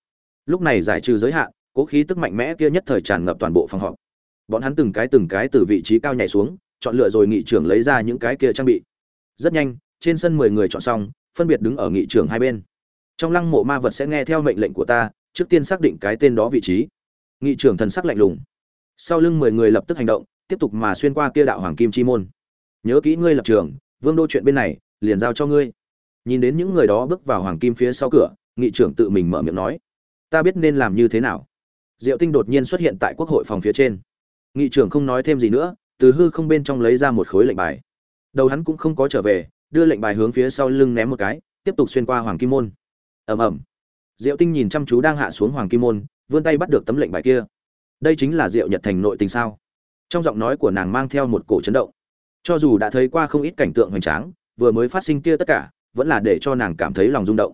S1: Lúc này giải trừ giới hạn cố khí tức mạnh mẽ kia nhất thời tràn ngập toàn bộ phòng họp. Bọn hắn từng cái từng cái từ vị trí cao nhảy xuống, chọn lựa rồi nghị trưởng lấy ra những cái kia trang bị. Rất nhanh, trên sân mười người chọn xong, phân biệt đứng ở nghị trưởng hai bên. Trong lăng mộ ma vật sẽ nghe theo mệnh lệnh của ta, trước tiên xác định cái tên đó vị trí. Nghị trưởng thần sắc lạnh lùng. Sau lưng mười người lập tức hành động, tiếp tục mà xuyên qua kia đạo hoàng kim chi môn. Nhớ kỹ ngươi lập trường, vương đô chuyện bên này, liền giao cho ngươi. Nhìn đến những người đó bước vào hoàng kim phía sau cửa, nghị trưởng tự mình mở miệng nói, ta biết nên làm như thế nào diệu tinh đột nhiên xuất hiện tại quốc hội phòng phía trên. Nghị trưởng không nói thêm gì nữa, từ hư không bên trong lấy ra một khối lệnh bài. Đầu hắn cũng không có trở về, đưa lệnh bài hướng phía sau lưng ném một cái, tiếp tục xuyên qua hoàng kim môn. Ầm ầm. Diệu tinh nhìn chăm chú đang hạ xuống hoàng kim môn, vươn tay bắt được tấm lệnh bài kia. Đây chính là diệu nhật thành nội tình sao? Trong giọng nói của nàng mang theo một cổ chấn động. Cho dù đã thấy qua không ít cảnh tượng hoành tráng, vừa mới phát sinh kia tất cả, vẫn là để cho nàng cảm thấy lòng rung động.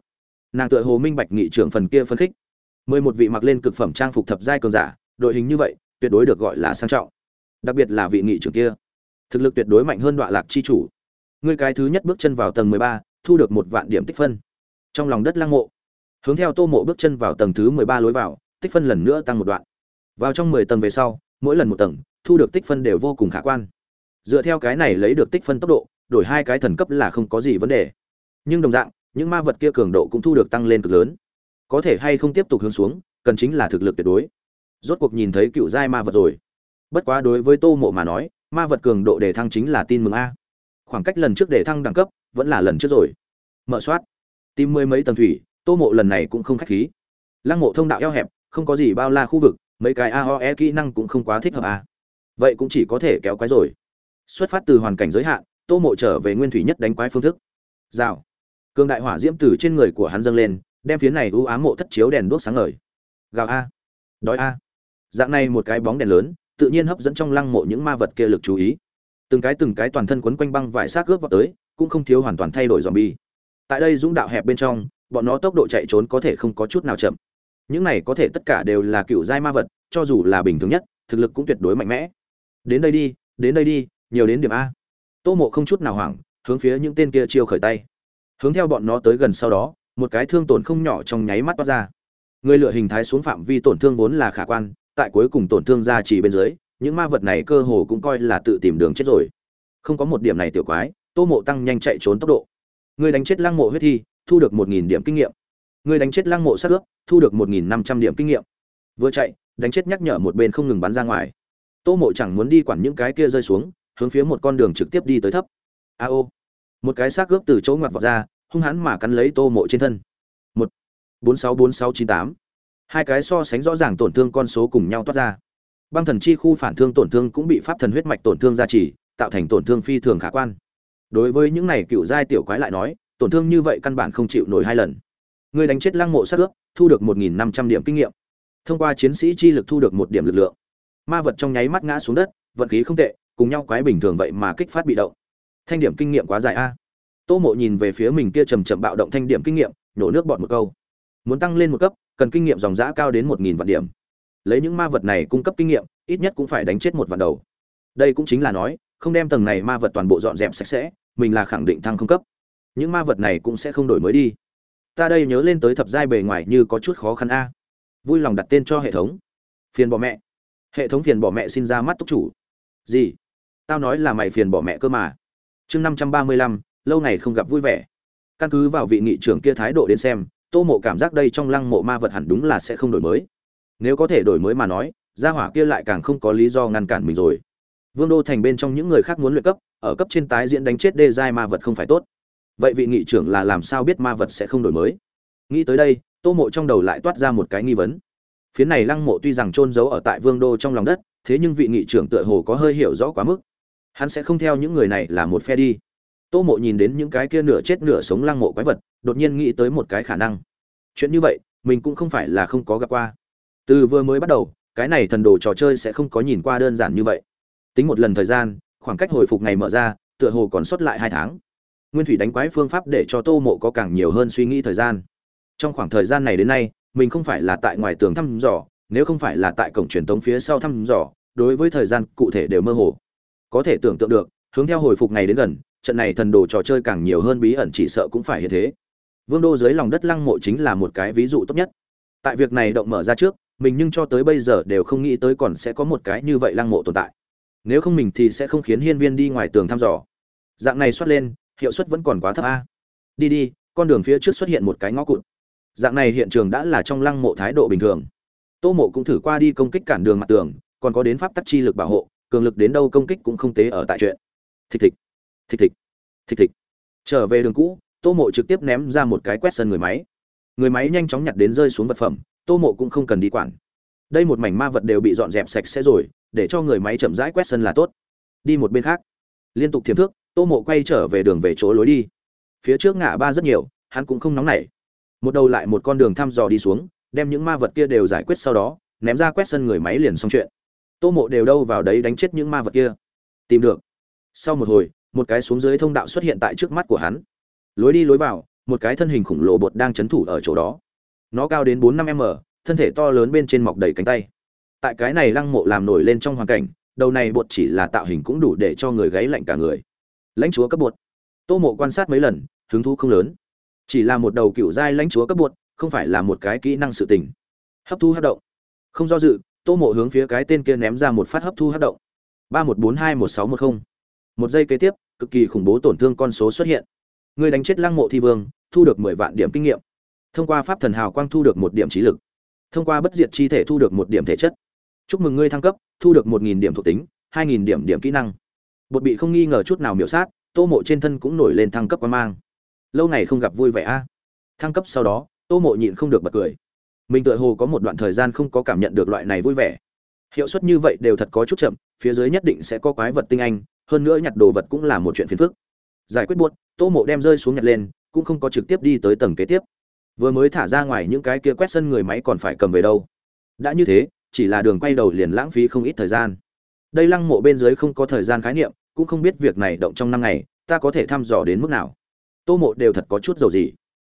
S1: Nàng tựa hồ minh bạch nghị trưởng phần kia phân khích mười một vị mặc lên cực phẩm trang phục thập giai cường giả, đội hình như vậy, tuyệt đối được gọi là sang trọng. Đặc biệt là vị nghị trưởng kia. Thực lực tuyệt đối mạnh hơn đoạn lạc chi chủ. Ngươi cái thứ nhất bước chân vào tầng mười ba, thu được một vạn điểm tích phân. Trong lòng đất lăng mộ. Hướng theo tô mộ bước chân vào tầng thứ mười ba lối vào, tích phân lần nữa tăng một đoạn. Vào trong mười tầng về sau, mỗi lần một tầng, thu được tích phân đều vô cùng khả quan. Dựa theo cái này lấy được tích phân tốc độ, đổi hai cái thần cấp là không có gì vấn đề. Nhưng đồng dạng, những ma vật kia cường độ cũng thu được tăng lên cực lớn có thể hay không tiếp tục hướng xuống, cần chính là thực lực tuyệt đối. Rốt cuộc nhìn thấy cựu giai ma vật rồi. Bất quá đối với tô mộ mà nói, ma vật cường độ đề thăng chính là tin mừng a. Khoảng cách lần trước đề thăng đẳng cấp, vẫn là lần trước rồi. Mở soát. Tìm mười mấy tầng thủy, tô mộ lần này cũng không khách khí. Lăng mộ thông đạo eo hẹp, không có gì bao la khu vực, mấy cái aoe kỹ năng cũng không quá thích hợp a. Vậy cũng chỉ có thể kéo quái rồi. Xuất phát từ hoàn cảnh giới hạn, tô mộ trở về nguyên thủy nhất đánh quái phương thức. Rào. Cường đại hỏa diễm từ trên người của hắn dâng lên đem phía này ưu ám mộ thất chiếu đèn đuốc sáng ngời. Gào a. Đói a. Dạng này một cái bóng đèn lớn, tự nhiên hấp dẫn trong lăng mộ những ma vật kia lực chú ý. Từng cái từng cái toàn thân quấn quanh băng vải xác cướp vào tới, cũng không thiếu hoàn toàn thay đổi dòm bi tại đây dũng đạo hẹp bên trong, bọn nó tốc độ chạy trốn có thể không có chút nào chậm. Những này có thể tất cả đều là cựu giai ma vật, cho dù là bình thường nhất, thực lực cũng tuyệt đối mạnh mẽ. Đến đây đi, đến đây đi, nhiều đến điểm a. Tô mộ không chút nào hoảng, hướng phía những tên kia chiêu khởi tay. Hướng theo bọn nó tới gần sau đó một cái thương tổn không nhỏ trong nháy mắt toát ra. Người lựa hình thái xuống phạm vi tổn thương vốn là khả quan, tại cuối cùng tổn thương ra chỉ bên dưới, những ma vật này cơ hồ cũng coi là tự tìm đường chết rồi. Không có một điểm này tiểu quái, tô mộ tăng nhanh chạy trốn tốc độ. Người đánh chết lăng mộ huyết thi, thu được một nghìn điểm kinh nghiệm. Người đánh chết lăng mộ sát ướp, thu được một nghìn năm trăm điểm kinh nghiệm. Vừa chạy, đánh chết nhắc nhở một bên không ngừng bắn ra ngoài. Tô mộ chẳng muốn đi quản những cái kia rơi xuống, hướng phía một con đường trực tiếp đi tới thấp. A ô. Một cái xác cướp từ chỗ ngoặt vọt ra hung hãn mà cắn lấy tô mộ trên thân. Một, bốn sáu bốn sáu chín tám. Hai cái so sánh rõ ràng tổn thương con số cùng nhau toát ra. Băng thần chi khu phản thương tổn thương cũng bị pháp thần huyết mạch tổn thương gia trì, tạo thành tổn thương phi thường khả quan. Đối với những này cựu giai tiểu quái lại nói, tổn thương như vậy căn bản không chịu nổi hai lần. Người đánh chết lăng mộ sát ướp thu được một nghìn năm trăm điểm kinh nghiệm. Thông qua chiến sĩ chi lực thu được một điểm lực lượng. Ma vật trong nháy mắt ngã xuống đất, vận khí không tệ, cùng nhau quái bình thường vậy mà kích phát bị động. Thanh điểm kinh nghiệm quá dài a tô mộ nhìn về phía mình kia chầm chậm bạo động thanh điểm kinh nghiệm, nhổ nước bọt một câu. Muốn tăng lên một cấp, cần kinh nghiệm dòng giã cao đến một nghìn vạn điểm. Lấy những ma vật này cung cấp kinh nghiệm, ít nhất cũng phải đánh chết một vạn đầu. Đây cũng chính là nói, không đem tầng này ma vật toàn bộ dọn dẹp sạch sẽ, mình là khẳng định thăng không cấp. Những ma vật này cũng sẽ không đổi mới đi. Ta đây nhớ lên tới thập giai bề ngoài như có chút khó khăn a. Vui lòng đặt tên cho hệ thống. Phiền bỏ mẹ. Hệ thống phiền bỏ mẹ xin ra mắt túc chủ. Gì? Tao nói là mày phiền bỏ mẹ cơ mà. Chương năm trăm ba mươi lăm lâu ngày không gặp vui vẻ. Căn cứ vào vị nghị trưởng kia thái độ đến xem, tô mộ cảm giác đây trong lăng mộ ma vật hẳn đúng là sẽ không đổi mới. Nếu có thể đổi mới mà nói, gia hỏa kia lại càng không có lý do ngăn cản mình rồi. Vương đô thành bên trong những người khác muốn luyện cấp, ở cấp trên tái diễn đánh chết đê giai ma vật không phải tốt. Vậy vị nghị trưởng là làm sao biết ma vật sẽ không đổi mới? Nghĩ tới đây, tô mộ trong đầu lại toát ra một cái nghi vấn. Phía này lăng mộ tuy rằng trôn giấu ở tại vương đô trong lòng đất, thế nhưng vị nghị trưởng tựa hồ có hơi hiểu rõ quá mức. Hắn sẽ không theo những người này là một phe đi tô mộ nhìn đến những cái kia nửa chết nửa sống lăng mộ quái vật, đột nhiên nghĩ tới một cái khả năng. Chuyện như vậy, mình cũng không phải là không có gặp qua. Từ vừa mới bắt đầu, cái này thần đồ trò chơi sẽ không có nhìn qua đơn giản như vậy. Tính một lần thời gian, khoảng cách hồi phục ngày mở ra, tựa hồ còn sót lại hai tháng. Nguyên thủy đánh quái phương pháp để cho tô mộ có càng nhiều hơn suy nghĩ thời gian. Trong khoảng thời gian này đến nay, mình không phải là tại ngoài tường thăm dò, nếu không phải là tại cổng truyền tống phía sau thăm dò, đối với thời gian cụ thể đều mơ hồ. Có thể tưởng tượng được, hướng theo hồi phục ngày đến gần trận này thần đồ trò chơi càng nhiều hơn bí ẩn chỉ sợ cũng phải như thế. Vương đô dưới lòng đất lăng mộ chính là một cái ví dụ tốt nhất. Tại việc này động mở ra trước, mình nhưng cho tới bây giờ đều không nghĩ tới còn sẽ có một cái như vậy lăng mộ tồn tại. Nếu không mình thì sẽ không khiến hiên viên đi ngoài tường thăm dò. Dạng này xuất lên, hiệu suất vẫn còn quá thấp a. Đi đi, con đường phía trước xuất hiện một cái ngõ cụt. Dạng này hiện trường đã là trong lăng mộ thái độ bình thường. Tô mộ cũng thử qua đi công kích cản đường mặt tường, còn có đến pháp tắc chi lực bảo hộ, cường lực đến đâu công kích cũng không tế ở tại chuyện. Thịch thịch thịch thịch thịch thịch. Trở về đường cũ, tô mộ trực tiếp ném ra một cái quét sân người máy. Người máy nhanh chóng nhặt đến rơi xuống vật phẩm, tô mộ cũng không cần đi quản. Đây một mảnh ma vật đều bị dọn dẹp sạch sẽ rồi, để cho người máy chậm rãi quét sân là tốt. Đi một bên khác. Liên tục thiềm thước, tô mộ quay trở về đường về chỗ lối đi. Phía trước ngã ba rất nhiều, hắn cũng không nóng nảy. Một đầu lại một con đường thăm dò đi xuống, đem những ma vật kia đều giải quyết sau đó, ném ra quét sân người máy liền xong chuyện. Tô mộ đều đâu vào đấy đánh chết những ma vật kia. Tìm được. Sau một hồi một cái xuống dưới thông đạo xuất hiện tại trước mắt của hắn. Lối đi lối vào, một cái thân hình khủng lồ bột đang chấn thủ ở chỗ đó. Nó cao đến bốn năm m, thân thể to lớn bên trên mọc đầy cánh tay. Tại cái này lăng mộ làm nổi lên trong hoàn cảnh, đầu này bột chỉ là tạo hình cũng đủ để cho người gáy lạnh cả người. Lãnh chúa cấp bột. Tô mộ quan sát mấy lần, hứng thú không lớn. Chỉ là một đầu cựu giai lãnh chúa cấp bột, không phải là một cái kỹ năng sự tình. Hấp thu hấp động. Không do dự, tô mộ hướng phía cái tên kia ném ra một phát hấp thu hấp động. ba một bốn hai một sáu một không. Một giây kế tiếp cực kỳ khủng bố tổn thương con số xuất hiện. Người đánh chết lăng mộ thi vương, thu được mười vạn điểm kinh nghiệm. Thông qua pháp thần hào quang thu được một điểm trí lực. Thông qua bất diệt chi thể thu được một điểm thể chất. Chúc mừng ngươi thăng cấp, thu được một nghìn điểm thuộc tính, hai nghìn điểm điểm kỹ năng. Bột bị không nghi ngờ chút nào miểu sát, tô mộ trên thân cũng nổi lên thăng cấp quan mang. Lâu ngày không gặp vui vẻ a. À? Thăng cấp sau đó, tô mộ nhịn không được bật cười. Mình tựa hồ có một đoạn thời gian không có cảm nhận được loại này vui vẻ. Hiệu suất như vậy đều thật có chút chậm, phía dưới nhất định sẽ có quái vật tinh anh hơn nữa nhặt đồ vật cũng là một chuyện phiền phức. Giải quyết buốt, tô mộ đem rơi xuống nhặt lên, cũng không có trực tiếp đi tới tầng kế tiếp. Vừa mới thả ra ngoài những cái kia quét sân người máy còn phải cầm về đâu. Đã như thế, chỉ là đường quay đầu liền lãng phí không ít thời gian. Đây lăng mộ bên dưới không có thời gian khái niệm, cũng không biết việc này động trong năm ngày, ta có thể thăm dò đến mức nào. Tô mộ đều thật có chút dầu gì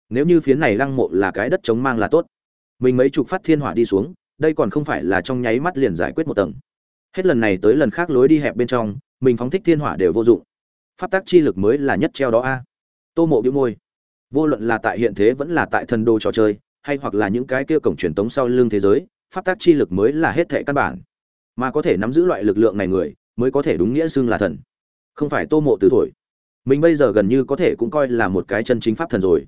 S1: nếu như phiến này lăng mộ là cái đất chống mang là tốt. Mình mấy chục phát thiên hỏa đi xuống, đây còn không phải là trong nháy mắt liền giải quyết một tầng. Hết lần này tới lần khác lối đi hẹp bên trong mình phóng thích thiên hỏa đều vô dụng. Pháp tác chi lực mới là nhất treo đó a. Tô mộ bĩu môi. Vô luận là tại hiện thế vẫn là tại thần đô trò chơi, hay hoặc là những cái kia cổng truyền tống sau lưng thế giới, pháp tác chi lực mới là hết thệ căn bản. Mà có thể nắm giữ loại lực lượng này người, mới có thể đúng nghĩa xưng là thần. Không phải tô mộ từ thổi. Mình bây giờ gần như có thể cũng coi là một cái chân chính pháp thần rồi.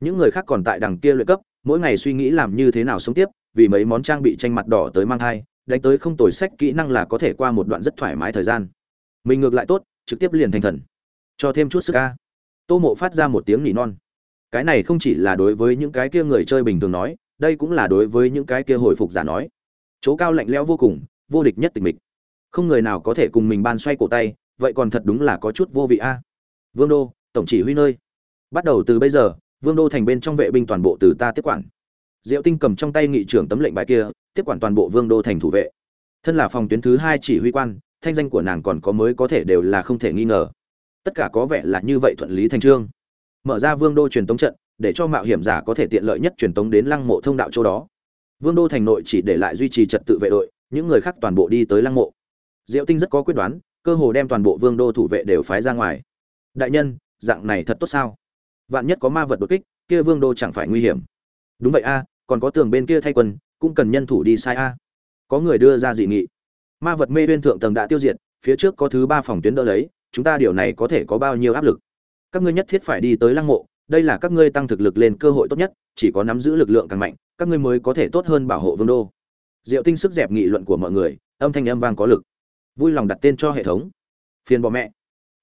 S1: Những người khác còn tại đằng kia luyện cấp, mỗi ngày suy nghĩ làm như thế nào sống tiếp, vì mấy món trang bị tranh mặt đỏ tới mang thai, đánh tới không tồi sách kỹ năng là có thể qua một đoạn rất thoải mái thời gian mình ngược lại tốt, trực tiếp liền thành thần. Cho thêm chút sức ca tô mộ phát ra một tiếng nỉ non. Cái này không chỉ là đối với những cái kia người chơi bình thường nói, đây cũng là đối với những cái kia hồi phục giả nói. Chỗ cao lạnh lẽo vô cùng, vô địch nhất tình mịch. Không người nào có thể cùng mình ban xoay cổ tay, vậy còn thật đúng là có chút vô vị a. Vương đô, tổng chỉ huy nơi. Bắt đầu từ bây giờ, vương đô thành bên trong vệ binh toàn bộ từ ta tiếp quản. Diệu tinh cầm trong tay nghị trưởng tấm lệnh bài kia, tiếp quản toàn bộ vương đô thành thủ vệ. Thân là phòng tuyến thứ hai chỉ huy quan thanh danh của nàng còn có mới có thể đều là không thể nghi ngờ. Tất cả có vẻ là như vậy thuận lý thành trương. Mở ra vương đô truyền tống trận, để cho mạo hiểm giả có thể tiện lợi nhất truyền tống đến lăng mộ thông đạo châu đó. Vương đô thành nội chỉ để lại duy trì trật tự vệ đội, những người khác toàn bộ đi tới lăng mộ. Diệu tinh rất có quyết đoán, cơ hồ đem toàn bộ vương đô thủ vệ đều phái ra ngoài. Đại nhân, dạng này thật tốt sao? Vạn nhất có ma vật đột kích, kia vương đô chẳng phải nguy hiểm. Đúng vậy a, còn có tường bên kia thay quân cũng cần nhân thủ đi sai a. Có người đưa ra dị nghị ma vật mê bên thượng tầng đã tiêu diệt, phía trước có thứ ba phòng tuyến đỡ lấy, chúng ta điều này có thể có bao nhiêu áp lực? Các ngươi nhất thiết phải đi tới lăng mộ, đây là các ngươi tăng thực lực lên cơ hội tốt nhất, chỉ có nắm giữ lực lượng càng mạnh, các ngươi mới có thể tốt hơn bảo hộ vương đô. Diệu tinh sức dẹp nghị luận của mọi người, âm thanh âm vang có lực. Vui lòng đặt tên cho hệ thống. Phiền bỏ mẹ.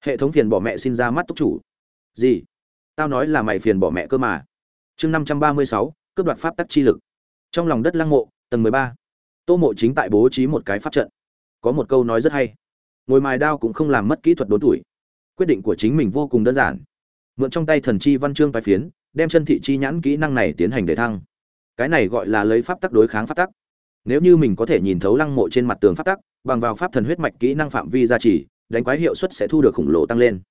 S1: Hệ thống phiền bỏ mẹ xin ra mắt túc chủ. Gì? Tao nói là mày phiền bỏ mẹ cơ mà. Chương năm trăm ba mươi sáu, cướp đoạt pháp tắc chi lực. Trong lòng đất lăng mộ, tầng mười ba. Tô mộ chính tại bố trí một cái pháp trận có một câu nói rất hay. Ngồi mài đao cũng không làm mất kỹ thuật đốn tuổi. Quyết định của chính mình vô cùng đơn giản. Mượn trong tay thần chi văn chương bài phiến, đem chân thị chi nhãn kỹ năng này tiến hành để thăng. Cái này gọi là lấy pháp tắc đối kháng pháp tắc. Nếu như mình có thể nhìn thấu lăng mộ trên mặt tường pháp tắc, bằng vào pháp thần huyết mạch kỹ năng phạm vi gia trì, đánh quái hiệu suất sẽ thu được khủng lồ tăng lên.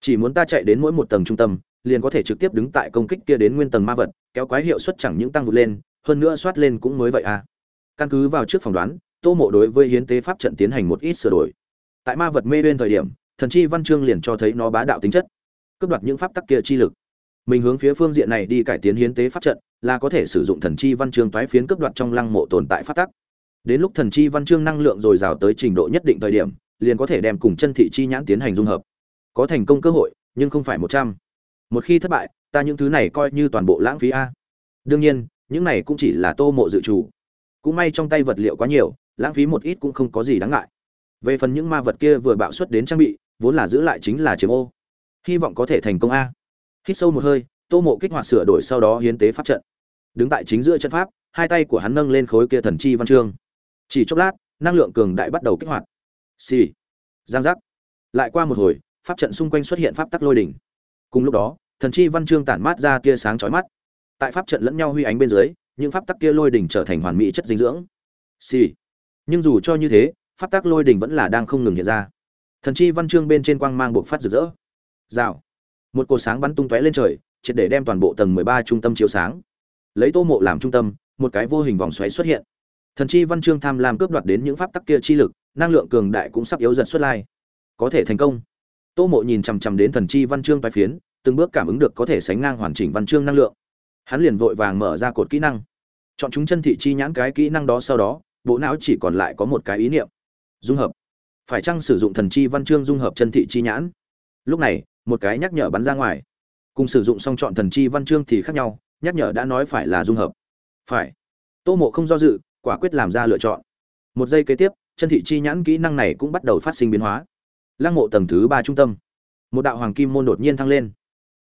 S1: Chỉ muốn ta chạy đến mỗi một tầng trung tâm, liền có thể trực tiếp đứng tại công kích kia đến nguyên tầng ma vật, kéo quái hiệu suất chẳng những tăng vụt lên, hơn nữa soát lên cũng mới vậy à. Căn cứ vào trước phỏng đoán tô mộ đối với hiến tế pháp trận tiến hành một ít sửa đổi. Tại ma vật mê bên thời điểm, thần chi văn chương liền cho thấy nó bá đạo tính chất, cướp đoạt những pháp tắc kia chi lực. Mình hướng phía phương diện này đi cải tiến hiến tế pháp trận, là có thể sử dụng thần chi văn chương toái phiến cướp đoạt trong lăng mộ tồn tại pháp tắc. Đến lúc thần chi văn chương năng lượng dồi dào tới trình độ nhất định thời điểm, liền có thể đem cùng chân thị chi nhãn tiến hành dung hợp. Có thành công cơ hội, nhưng không phải một trăm. Một khi thất bại, ta những thứ này coi như toàn bộ lãng phí a. Đương nhiên, những này cũng chỉ là tô mộ dự trù cũng may trong tay vật liệu quá nhiều, lãng phí một ít cũng không có gì đáng ngại. Về phần những ma vật kia vừa bạo xuất đến trang bị, vốn là giữ lại chính là chiếm ô. Hy vọng có thể thành công a. Hít sâu một hơi, tô mộ kích hoạt sửa đổi sau đó hiến tế pháp trận. Đứng tại chính giữa trận pháp, hai tay của hắn nâng lên khối kia thần chi văn chương. Chỉ chốc lát, năng lượng cường đại bắt đầu kích hoạt. Xì、sì. giang giác. Lại qua một hồi, pháp trận xung quanh xuất hiện pháp tắc lôi đỉnh. Cùng lúc đó, thần chi văn chương tản mát ra tia sáng chói mắt. Tại pháp trận lẫn nhau huy ánh bên dưới những pháp tắc kia lôi đỉnh trở thành hoàn mỹ chất dinh dưỡng. Xì. nhưng dù cho như thế, pháp tắc lôi đỉnh vẫn là đang không ngừng hiện ra. Thần chi văn chương bên trên quang mang buộc phát rực rỡ. Rào. Một cột sáng bắn tung tóe lên trời, triệt để đem toàn bộ tầng mười ba trung tâm chiếu sáng. Lấy tô mộ làm trung tâm, một cái vô hình vòng xoáy xuất hiện. Thần chi văn chương tham lam cướp đoạt đến những pháp tắc kia chi lực, năng lượng cường đại cũng sắp yếu dần xuất lai. Có thể thành công. Tô mộ nhìn chằm chằm đến thần chi văn chương phái phiến, từng bước cảm ứng được có thể sánh ngang hoàn chỉnh văn chương năng lượng hắn liền vội vàng mở ra cột kỹ năng. Chọn chúng chân thị chi nhãn cái kỹ năng đó sau đó, bộ não chỉ còn lại có một cái ý niệm. Dung hợp. Phải chăng sử dụng thần chi văn chương dung hợp chân thị chi nhãn? Lúc này, một cái nhắc nhở bắn ra ngoài. Cùng sử dụng song chọn thần chi văn chương thì khác nhau, nhắc nhở đã nói phải là dung hợp. Phải. Tô mộ không do dự, quả quyết làm ra lựa chọn. Một giây kế tiếp, chân thị chi nhãn kỹ năng này cũng bắt đầu phát sinh biến hóa. Lăng mộ tầng thứ ba trung tâm. Một đạo hoàng kim môn đột nhiên thăng lên.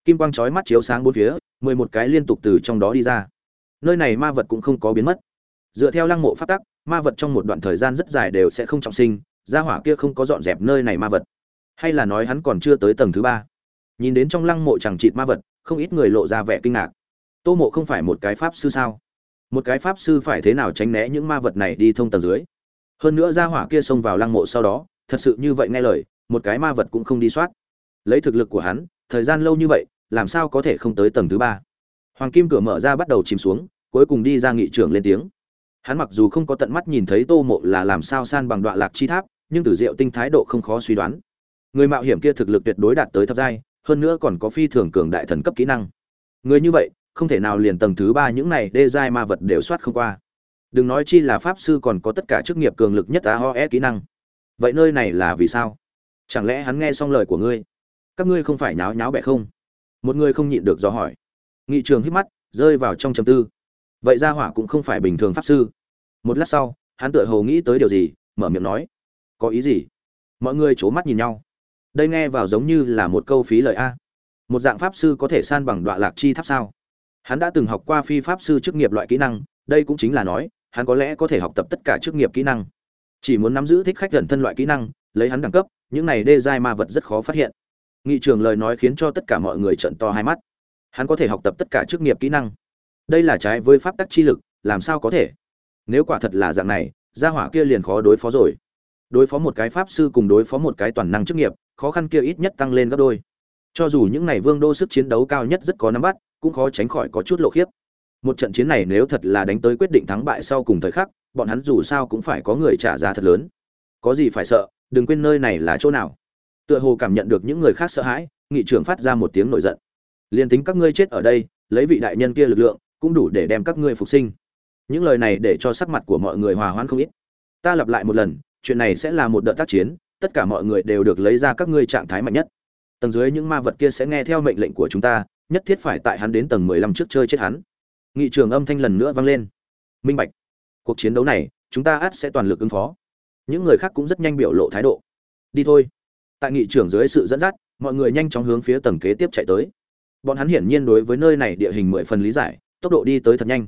S1: Kim quang trói mắt chiếu sáng bốn phía mười một cái liên tục từ trong đó đi ra. Nơi này ma vật cũng không có biến mất. Dựa theo lăng mộ phát tắc, ma vật trong một đoạn thời gian rất dài đều sẽ không trọng sinh, gia hỏa kia không có dọn dẹp nơi này ma vật. Hay là nói hắn còn chưa tới tầng thứ ba. Nhìn đến trong lăng mộ chẳng chịt ma vật, không ít người lộ ra vẻ kinh ngạc. Tô mộ không phải một cái pháp sư sao? Một cái pháp sư phải thế nào tránh né những ma vật này đi thông tầng dưới? Hơn nữa gia hỏa kia xông vào lăng mộ sau đó, thật sự như vậy nghe lời, một cái ma vật cũng không đi soát. Lấy thực lực của hắn, thời gian lâu như vậy làm sao có thể không tới tầng thứ ba? Hoàng kim cửa mở ra bắt đầu chìm xuống, cuối cùng đi ra nghị trưởng lên tiếng. Hắn mặc dù không có tận mắt nhìn thấy tô mộ là làm sao san bằng đoạn lạc chi tháp, nhưng từ diệu tinh thái độ không khó suy đoán. Người mạo hiểm kia thực lực tuyệt đối đạt tới thập giai, hơn nữa còn có phi thường cường đại thần cấp kỹ năng. Người như vậy, không thể nào liền tầng thứ ba những này đê giai ma vật đều soát không qua. Đừng nói chi là pháp sư còn có tất cả chức nghiệp cường lực nhất a ho e kỹ năng. Vậy nơi này là vì sao? Chẳng lẽ hắn nghe xong lời của ngươi? Các ngươi không phải nháo nháo bẻ không? Một người không nhịn được do hỏi. Nghị trường hít mắt, rơi vào trong trầm tư. Vậy ra hỏa cũng không phải bình thường pháp sư. Một lát sau, hắn tựa hồ nghĩ tới điều gì, mở miệng nói. Có ý gì? Mọi người c h ố mắt nhìn nhau. Đây nghe vào giống như là một câu phí lời a. Một dạng pháp sư có thể san bằng đoạn lạc chi tháp sao? Hắn đã từng học qua phi pháp sư chức nghiệp loại kỹ năng, đây cũng chính là nói, hắn có lẽ có thể học tập tất cả chức nghiệp kỹ năng. Chỉ muốn nắm giữ thích khách gần thân loại kỹ năng, lấy hắn đẳng cấp, những này đê giai ma vật rất khó phát hiện nghị trường lời nói khiến cho tất cả mọi người trận to hai mắt. Hắn có thể học tập tất cả chức nghiệp kỹ năng. Đây là trái với pháp tắc chi lực, làm sao có thể? Nếu quả thật là dạng này, gia hỏa kia liền khó đối phó rồi. Đối phó một cái pháp sư cùng đối phó một cái toàn năng chức nghiệp, khó khăn kia ít nhất tăng lên gấp đôi. Cho dù những ngày vương đô sức chiến đấu cao nhất rất có nắm bắt, cũng khó tránh khỏi có chút lộ khiếp. Một trận chiến này nếu thật là đánh tới quyết định thắng bại sau cùng thời khắc, bọn hắn dù sao cũng phải có người trả giá thật lớn. Có gì phải sợ, đừng quên nơi này là chỗ nào tựa hồ cảm nhận được những người khác sợ hãi, nghị trưởng phát ra một tiếng nổi giận. Liền tính các ngươi chết ở đây, lấy vị đại nhân kia lực lượng, cũng đủ để đem các ngươi phục sinh. Những lời này để cho sắc mặt của mọi người hòa hoãn không ít. Ta lặp lại một lần, chuyện này sẽ là một đợt tác chiến, tất cả mọi người đều được lấy ra các ngươi trạng thái mạnh nhất. Tầng dưới những ma vật kia sẽ nghe theo mệnh lệnh của chúng ta, nhất thiết phải tại hắn đến tầng mười lăm trước chơi chết hắn. Nghị trường âm thanh lần nữa vang lên. Minh bạch, cuộc chiến đấu này, chúng ta ắt sẽ toàn lực ứng phó. Những người khác cũng rất nhanh biểu lộ thái độ. Đi thôi tại nghị trưởng dưới sự dẫn dắt, mọi người nhanh chóng hướng phía tầng kế tiếp chạy tới. Bọn hắn hiển nhiên đối với nơi này địa hình mười phần lý giải, tốc độ đi tới thật nhanh.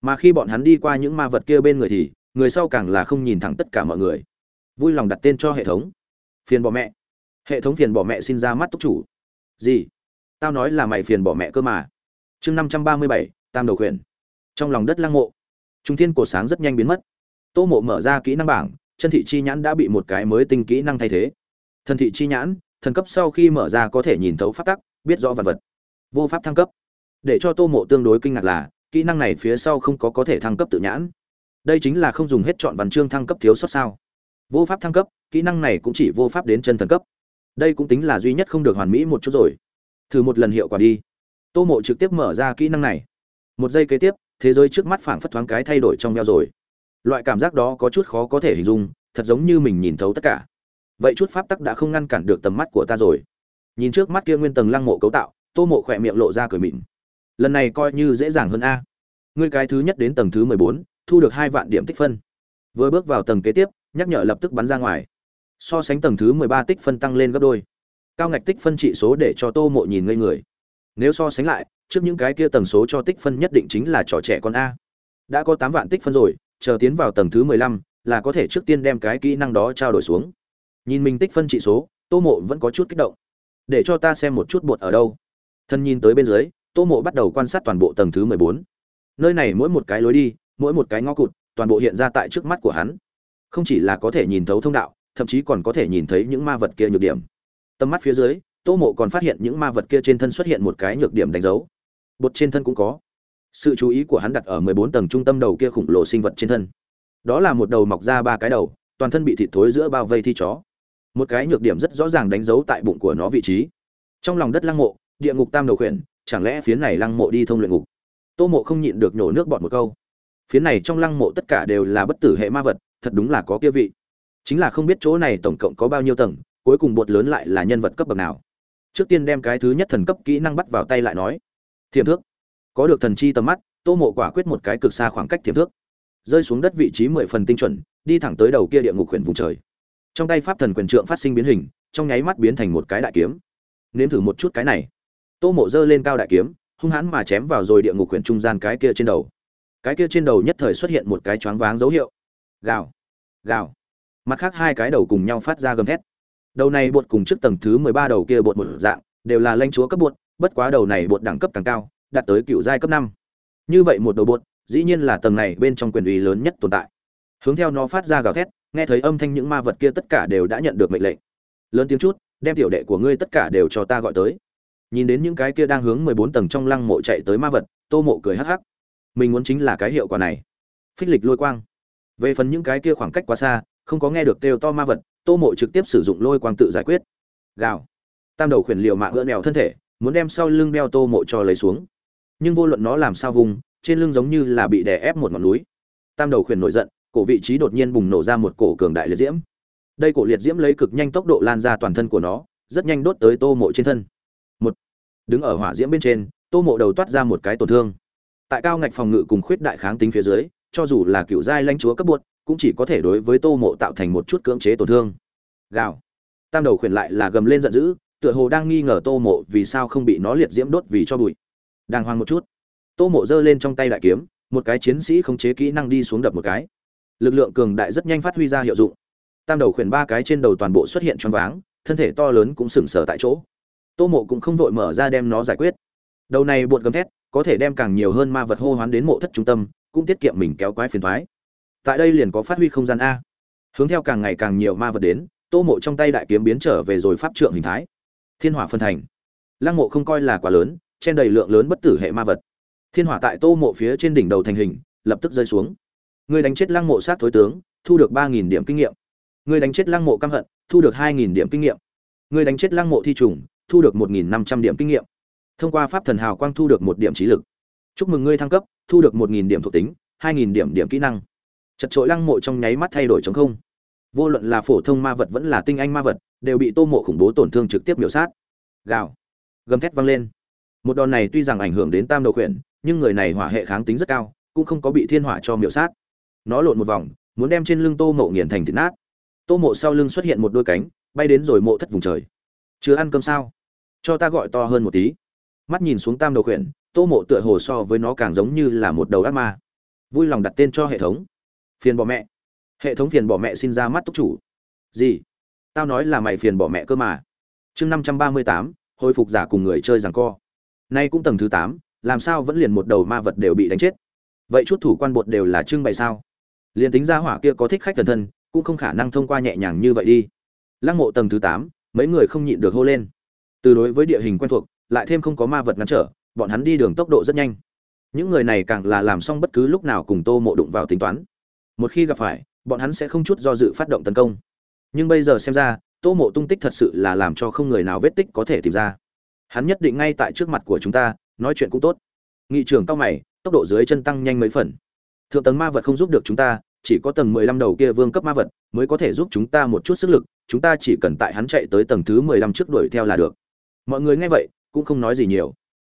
S1: Mà khi bọn hắn đi qua những ma vật kia bên người thì, người sau càng là không nhìn thẳng tất cả mọi người. Vui lòng đặt tên cho hệ thống. Phiền bỏ mẹ. Hệ thống phiền bỏ mẹ xin ra mắt túc chủ. Gì? Tao nói là mày phiền bỏ mẹ cơ mà. Chương năm trăm ba mươi bảy, tam đầu quyền. trong lòng đất lăng mộ, trung thiên cổ sáng rất nhanh biến mất. Tô mộ mở ra kỹ năng bảng, chân thị chi nhãn đã bị một cái mới tinh kỹ năng thay thế thần thị chi nhãn, thần cấp sau khi mở ra có thể nhìn thấu pháp tắc, biết rõ vật vật. Vô pháp thăng cấp. Để cho tô mộ tương đối kinh ngạc là, kỹ năng này phía sau không có có thể thăng cấp tự nhãn. Đây chính là không dùng hết chọn văn chương thăng cấp thiếu sót sao. Vô pháp thăng cấp, kỹ năng này cũng chỉ vô pháp đến chân thần cấp. Đây cũng tính là duy nhất không được hoàn mỹ một chút rồi. Thử một lần hiệu quả đi. Tô mộ trực tiếp mở ra kỹ năng này. Một giây kế tiếp, thế giới trước mắt phảng phất thoáng cái thay đổi trong nhau rồi. Loại cảm giác đó có chút khó có thể hình dung, thật giống như mình nhìn thấu tất cả vậy chút pháp tắc đã không ngăn cản được tầm mắt của ta rồi. Nhìn trước mắt kia nguyên tầng lăng mộ cấu tạo, tô mộ khỏe miệng lộ ra cười mịn lần này coi như dễ dàng hơn a. Ngươi cái thứ nhất đến tầng thứ mười bốn, thu được hai vạn điểm tích phân. Vừa bước vào tầng kế tiếp, nhắc nhở lập tức bắn ra ngoài. So sánh tầng thứ mười ba tích phân tăng lên gấp đôi. Cao ngạch tích phân trị số để cho tô mộ nhìn ngây người. Nếu so sánh lại, trước những cái kia tầng số cho tích phân nhất định chính là trò trẻ con a. Đã có tám vạn tích phân rồi, chờ tiến vào tầng thứ mười lăm là có thể trước tiên đem cái kỹ năng đó trao đổi xuống nhìn mình tích phân trị số, tô mộ vẫn có chút kích động. Để cho ta xem một chút bột ở đâu. Thân nhìn tới bên dưới, tô mộ bắt đầu quan sát toàn bộ tầng thứ mười bốn. Nơi này mỗi một cái lối đi, mỗi một cái ngõ cụt, toàn bộ hiện ra tại trước mắt của hắn. Không chỉ là có thể nhìn thấu thông đạo, thậm chí còn có thể nhìn thấy những ma vật kia nhược điểm. Tầm mắt phía dưới, tô mộ còn phát hiện những ma vật kia trên thân xuất hiện một cái nhược điểm đánh dấu. Bột trên thân cũng có. Sự chú ý của hắn đặt ở mười bốn tầng trung tâm đầu kia khổng lồ sinh vật trên thân. Đó là một đầu mọc ra ba cái đầu, toàn thân bị thịt thối giữa bao vây thi chó một cái nhược điểm rất rõ ràng đánh dấu tại bụng của nó vị trí. Trong lòng đất lăng mộ, địa ngục tam đầu khuyển, chẳng lẽ phiến này lăng mộ đi thông luyện ngục? Tô mộ không nhịn được nhổ nước bọt một câu. Phiến này trong lăng mộ tất cả đều là bất tử hệ ma vật, thật đúng là có kia vị. Chính là không biết chỗ này tổng cộng có bao nhiêu tầng, cuối cùng bột lớn lại là nhân vật cấp bậc nào. Trước tiên đem cái thứ nhất thần cấp kỹ năng bắt vào tay lại nói. Thiềm thước. Có được thần chi tầm mắt, tô mộ quả quyết một cái cực xa khoảng cách thiềm thước. Rơi xuống đất vị trí mười phần tinh chuẩn, đi thẳng tới đầu kia địa ngục huyện vùng trời trong tay pháp thần quyền trượng phát sinh biến hình, trong nháy mắt biến thành một cái đại kiếm. Nếm thử một chút cái này. Tô mộ giơ lên cao đại kiếm, hung hãn mà chém vào rồi địa ngục quyền trung gian cái kia trên đầu. Cái kia trên đầu nhất thời xuất hiện một cái choáng váng dấu hiệu. Gào. Gào. Mặt khác hai cái đầu cùng nhau phát ra gầm thét. Đầu này bột cùng trước tầng thứ mười ba đầu kia bột một dạng, đều là lanh chúa cấp bột, bất quá đầu này bột đẳng cấp càng cao, đạt tới cựu giai cấp năm. Như vậy một đầu bột, dĩ nhiên là tầng này bên trong quyền uy lớn nhất tồn tại. Hướng theo nó phát ra gào thét nghe thấy âm thanh những ma vật kia tất cả đều đã nhận được mệnh lệnh. Lớn tiếng chút, đem tiểu đệ của ngươi tất cả đều cho ta gọi tới. Nhìn đến những cái kia đang hướng mười bốn tầng trong lăng mộ chạy tới ma vật, tô mộ cười hắc hắc. Mình muốn chính là cái hiệu quả này. Phích lịch lôi quang. Về phần những cái kia khoảng cách quá xa, không có nghe được kêu to ma vật, tô mộ trực tiếp sử dụng lôi quang tự giải quyết. Gào. Tam đầu khuyển liều mạng gỡ mèo thân thể, muốn đem sau lưng đeo tô mộ cho lấy xuống. Nhưng vô luận nó làm sao vùng, trên lưng giống như là bị đè ép một ngọn núi. Tam đầu khuyển nổi giận cổ vị trí đột nhiên bùng nổ ra một cổ cường đại liệt diễm. Đây cổ liệt diễm lấy cực nhanh tốc độ lan ra toàn thân của nó, rất nhanh đốt tới tô mộ trên thân. Một, đứng ở hỏa diễm bên trên, tô mộ đầu toát ra một cái tổn thương. Tại cao ngạch phòng ngự cùng khuyết đại kháng tính phía dưới, cho dù là cựu giai lãnh chúa cấp bột, cũng chỉ có thể đối với tô mộ tạo thành một chút cưỡng chế tổn thương. Gào. Tam đầu khuyển lại là gầm lên giận dữ, tựa hồ đang nghi ngờ tô mộ vì sao không bị nó liệt diễm đốt vì cho bụi. Đàng hoàng một chút. Tô mộ giơ lên trong tay đại kiếm, một cái chiến sĩ không chế kỹ năng đi xuống đập một cái lực lượng cường đại rất nhanh phát huy ra hiệu dụng. Tam đầu khuyển ba cái trên đầu toàn bộ xuất hiện choáng váng, thân thể to lớn cũng sừng sờ tại chỗ. Tô mộ cũng không vội mở ra đem nó giải quyết. Đầu này bột gầm thét, có thể đem càng nhiều hơn ma vật hô hoán đến mộ thất trung tâm, cũng tiết kiệm mình kéo quái phiền thoái tại đây liền có phát huy không gian a. Hướng theo càng ngày càng nhiều ma vật đến, tô mộ trong tay đại kiếm biến trở về rồi pháp trượng hình thái. Thiên hỏa phân thành. Lăng mộ không coi là quá lớn chen đầy lượng lớn bất tử hệ ma vật. Thiên hỏa tại tô mộ phía trên đỉnh đầu thành hình, lập tức rơi xuống. Ngươi đánh chết lăng mộ sát thối tướng thu được ba nghìn điểm kinh nghiệm. Ngươi đánh chết lăng mộ căm hận thu được hai nghìn điểm kinh nghiệm. Ngươi đánh chết lăng mộ thi trùng thu được một nghìn năm trăm điểm kinh nghiệm. Thông qua pháp thần hào quang thu được một điểm trí lực. Chúc mừng ngươi thăng cấp thu được một nghìn điểm thuộc tính hai nghìn điểm điểm kỹ năng. Chật trội lăng mộ trong nháy mắt thay đổi trống không. Vô luận là phổ thông ma vật vẫn là tinh anh ma vật đều bị tô mộ khủng bố tổn thương trực tiếp miểu sát. Gào. Gầm thét vang lên. Một đòn này tuy rằng ảnh hưởng đến tam đầu quyền, nhưng người này hỏa hệ kháng tính rất cao cũng không có bị thiên hỏa cho miểu sát nó lộn một vòng, muốn đem trên lưng tô mộ nghiền thành thịt nát. Tô mộ sau lưng xuất hiện một đôi cánh, bay đến rồi mộ thất vùng trời. Chưa ăn cơm sao? Cho ta gọi to hơn một tí. Mắt nhìn xuống tam đầu khuyển, tô mộ tựa hồ so với nó càng giống như là một đầu ác ma. Vui lòng đặt tên cho hệ thống. Phiền bỏ mẹ. Hệ thống phiền bỏ mẹ xin ra mắt túc chủ. Gì? Tao nói là mày phiền bỏ mẹ cơ mà. Chương năm trăm ba mươi tám, hồi phục giả cùng người chơi rằng co. Nay cũng tầng thứ tám, làm sao vẫn liền một đầu ma vật đều bị đánh chết? Vậy chút thủ quan bột đều là trưng bày sao? Liền tính ra hỏa kia có thích khách thần thân, cũng không khả năng thông qua nhẹ nhàng như vậy đi. Lăng mộ tầng thứ tám, mấy người không nhịn được hô lên. Từ đối với địa hình quen thuộc, lại thêm không có ma vật ngăn trở, bọn hắn đi đường tốc độ rất nhanh. Những người này càng là làm xong bất cứ lúc nào cùng tô mộ đụng vào tính toán. Một khi gặp phải, bọn hắn sẽ không chút do dự phát động tấn công. Nhưng bây giờ xem ra, tô mộ tung tích thật sự là làm cho không người nào vết tích có thể tìm ra. Hắn nhất định ngay tại trước mặt của chúng ta, nói chuyện cũng tốt. Nghị trưởng cao mày, tốc độ dưới chân tăng nhanh mấy phần thượng tầng ma vật không giúp được chúng ta, chỉ có tầng mười lăm đầu kia vương cấp ma vật mới có thể giúp chúng ta một chút sức lực, chúng ta chỉ cần tại hắn chạy tới tầng thứ mười lăm trước đuổi theo là được. Mọi người nghe vậy, cũng không nói gì nhiều.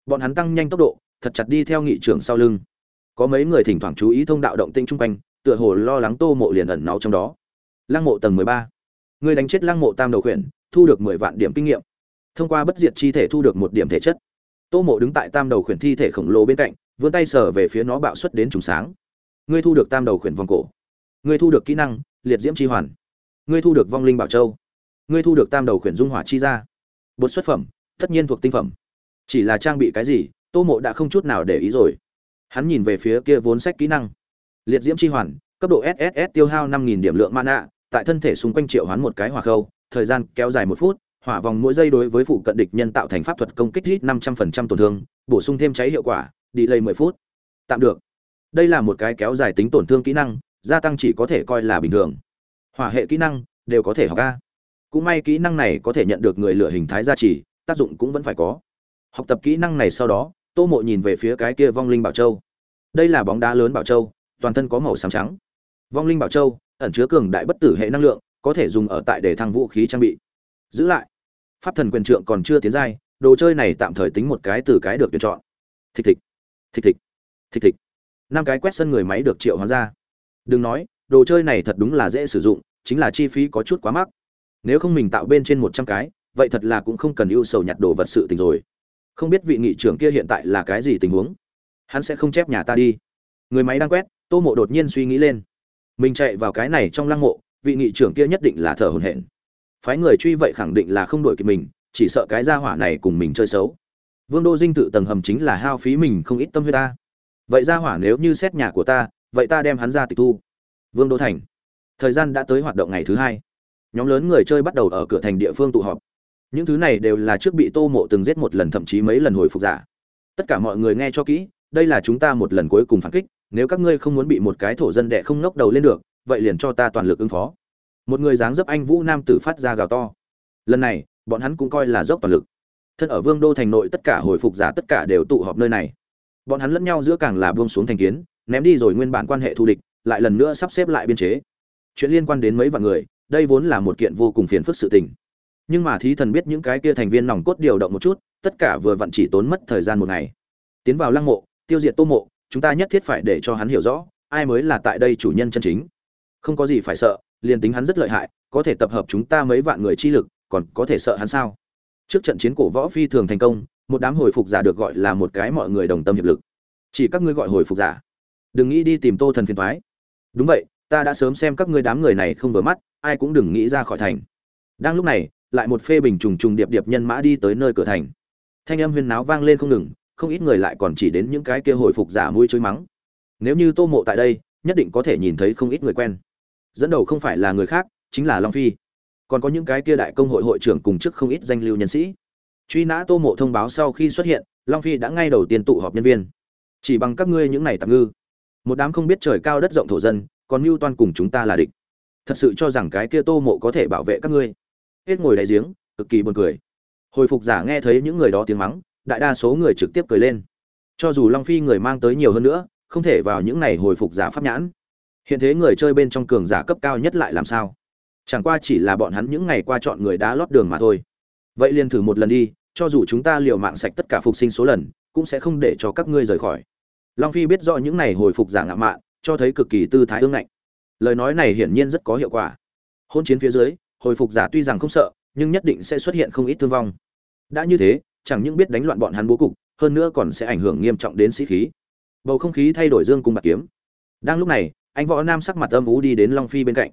S1: Bọn hắn tăng nhanh tốc độ, thật chặt đi theo nghị trưởng sau lưng. Có mấy người thỉnh thoảng chú ý thông đạo động tinh chung quanh, tựa hồ lo lắng tô mộ liền ẩn náu trong đó. Lăng mộ tầng mười ba. Người đánh chết lăng mộ tam đầu khuyển, thu được mười vạn điểm kinh nghiệm. Thông qua bất diệt chi thể thu được một điểm thể chất. Tô mộ đứng tại tam đầu khuyển thi thể khổng lồ bên cạnh, vươn tay sờ về phía nó bạo xuất đến trùng sáng ngươi thu được tam đầu khuyển vòng cổ. Ngươi thu được kỹ năng, liệt diễm chi hoàn. Ngươi thu được vong linh bảo châu. Ngươi thu được tam đầu khuyển dung hỏa chi ra bột xuất phẩm, tất nhiên thuộc tinh phẩm. Chỉ là trang bị cái gì, tô mộ đã không chút nào để ý rồi. Hắn nhìn về phía kia vốn sách kỹ năng. Liệt diễm chi hoàn, cấp độ sss tiêu hao năm nghìn điểm lượng mana, tại thân thể xung quanh triệu hoán một cái hỏa khâu, thời gian kéo dài một phút, hỏa vòng mỗi giây đối với phụ cận địch nhân tạo thành pháp thuật công kích hít năm trăm phần trăm tổn thương, bổ sung thêm cháy hiệu quả đi lây mười phút. Tạm được đây là một cái kéo dài tính tổn thương kỹ năng, gia tăng chỉ có thể coi là bình thường. Hỏa hệ kỹ năng đều có thể học ca cũng may kỹ năng này có thể nhận được người lửa hình thái gia trì, tác dụng cũng vẫn phải có. Học tập kỹ năng này sau đó, tô mộ nhìn về phía cái kia vong linh bảo châu. Đây là bóng đá lớn bảo châu, toàn thân có màu xám trắng. Vong linh bảo châu ẩn chứa cường đại bất tử hệ năng lượng, có thể dùng ở tại để thăng vũ khí trang bị. Giữ lại. Pháp thần quyền trượng còn chưa tiến giai, đồ chơi này tạm thời tính một cái từ cái được tuyển chọn. Thịch thịch. Thịch thịch. Thịch thịch năm cái quét sân người máy được triệu hóa ra. Đừng nói, đồ chơi này thật đúng là dễ sử dụng, chính là chi phí có chút quá mắc. Nếu không mình tạo bên trên một trăm cái, vậy thật là cũng không cần ưu sầu nhặt đồ vật sự tình rồi. Không biết vị nghị trưởng kia hiện tại là cái gì tình huống? Hắn sẽ không chép nhà ta đi. Người máy đang quét, tô mộ đột nhiên suy nghĩ lên. Mình chạy vào cái này trong lăng mộ, vị nghị trưởng kia nhất định là thở hổn hển. Phái người truy vậy khẳng định là không đổi kịp mình, chỉ sợ cái gia hỏa này cùng mình chơi xấu. Vương đô dinh tự tầng hầm chính là hao phí mình không ít tâm huyết ta vậy ra hỏa nếu như xét nhà của ta, vậy ta đem hắn ra tịch thu. Vương đô thành. Thời gian đã tới hoạt động ngày thứ hai. Nhóm lớn người chơi bắt đầu ở cửa thành địa phương tụ họp. Những thứ này đều là trước bị tô mộ từng giết một lần thậm chí mấy lần hồi phục giả. Tất cả mọi người nghe cho kỹ, đây là chúng ta một lần cuối cùng phản kích, nếu các ngươi không muốn bị một cái thổ dân đệ không nốc đầu lên được, vậy liền cho ta toàn lực ứng phó. Một người dáng dấp anh vũ nam tử phát ra gào to. Lần này, bọn hắn cũng coi là dốc toàn lực. Thân ở vương đô thành nội tất cả hồi phục giả tất cả đều tụ họp nơi này bọn hắn lẫn nhau giữa càng là buông xuống thành kiến, ném đi rồi nguyên bản quan hệ thù địch, lại lần nữa sắp xếp lại biên chế. Chuyện liên quan đến mấy vạn người, đây vốn là một kiện vô cùng phiền phức sự tình. Nhưng mà thí thần biết những cái kia thành viên nòng cốt điều động một chút, tất cả vừa vặn chỉ tốn mất thời gian một ngày. Tiến vào lăng mộ, tiêu diệt tô mộ, chúng ta nhất thiết phải để cho hắn hiểu rõ, ai mới là tại đây chủ nhân chân chính. Không có gì phải sợ, liền tính hắn rất lợi hại, có thể tập hợp chúng ta mấy vạn người chi lực, còn có thể sợ hắn sao? Trước trận chiến cổ võ phi thường thành công một đám hồi phục giả được gọi là một cái mọi người đồng tâm hiệp lực. Chỉ các ngươi gọi hồi phục giả. Đừng nghĩ đi tìm tô thần phiền thoái đúng vậy, ta đã sớm xem các ngươi đám người này không vừa mắt, ai cũng đừng nghĩ ra khỏi thành. Đang lúc này, lại một phê bình trùng trùng điệp điệp nhân mã đi tới nơi cửa thành. Thanh âm huyên náo vang lên không ngừng, không ít người lại còn chỉ đến những cái kia hồi phục giả mũi chối mắng. Nếu như tô mộ tại đây, nhất định có thể nhìn thấy không ít người quen. Dẫn đầu không phải là người khác, chính là long phi. Còn có những cái kia đại công hội hội trưởng cùng chức không ít danh lưu nhân sĩ truy nã tô mộ thông báo sau khi xuất hiện, long phi đã ngay đầu tiên tụ họp nhân viên. Chỉ bằng các ngươi những này tạm ngư. Một đám không biết trời cao đất rộng thổ dân, còn mưu toan cùng chúng ta là địch. Thật sự cho rằng cái kia tô mộ có thể bảo vệ các ngươi. Hết ngồi đáy giếng, cực kỳ buồn cười. Hồi phục giả nghe thấy những người đó tiếng mắng, đại đa số người trực tiếp cười lên. Cho dù long phi người mang tới nhiều hơn nữa, không thể vào những này hồi phục giả pháp nhãn. Hiện thế người chơi bên trong cường giả cấp cao nhất lại làm sao? Chẳng qua chỉ là bọn hắn những ngày qua chọn người đá lót đường mà thôi vậy liền thử một lần đi, cho dù chúng ta liều mạng sạch tất cả phục sinh số lần, cũng sẽ không để cho các ngươi rời khỏi. Long phi biết rõ những này hồi phục giả ngạo mạn, cho thấy cực kỳ tư thái ương ngạnh. Lời nói này hiển nhiên rất có hiệu quả. Hôn chiến phía dưới, hồi phục giả tuy rằng không sợ, nhưng nhất định sẽ xuất hiện không ít thương vong. Đã như thế, chẳng những biết đánh loạn bọn hắn bố cục, hơn nữa còn sẽ ảnh hưởng nghiêm trọng đến sĩ khí. Bầu không khí thay đổi dương cung bạc kiếm. Đang lúc này, anh võ nam sắc mặt âm ú đi đến long phi bên cạnh.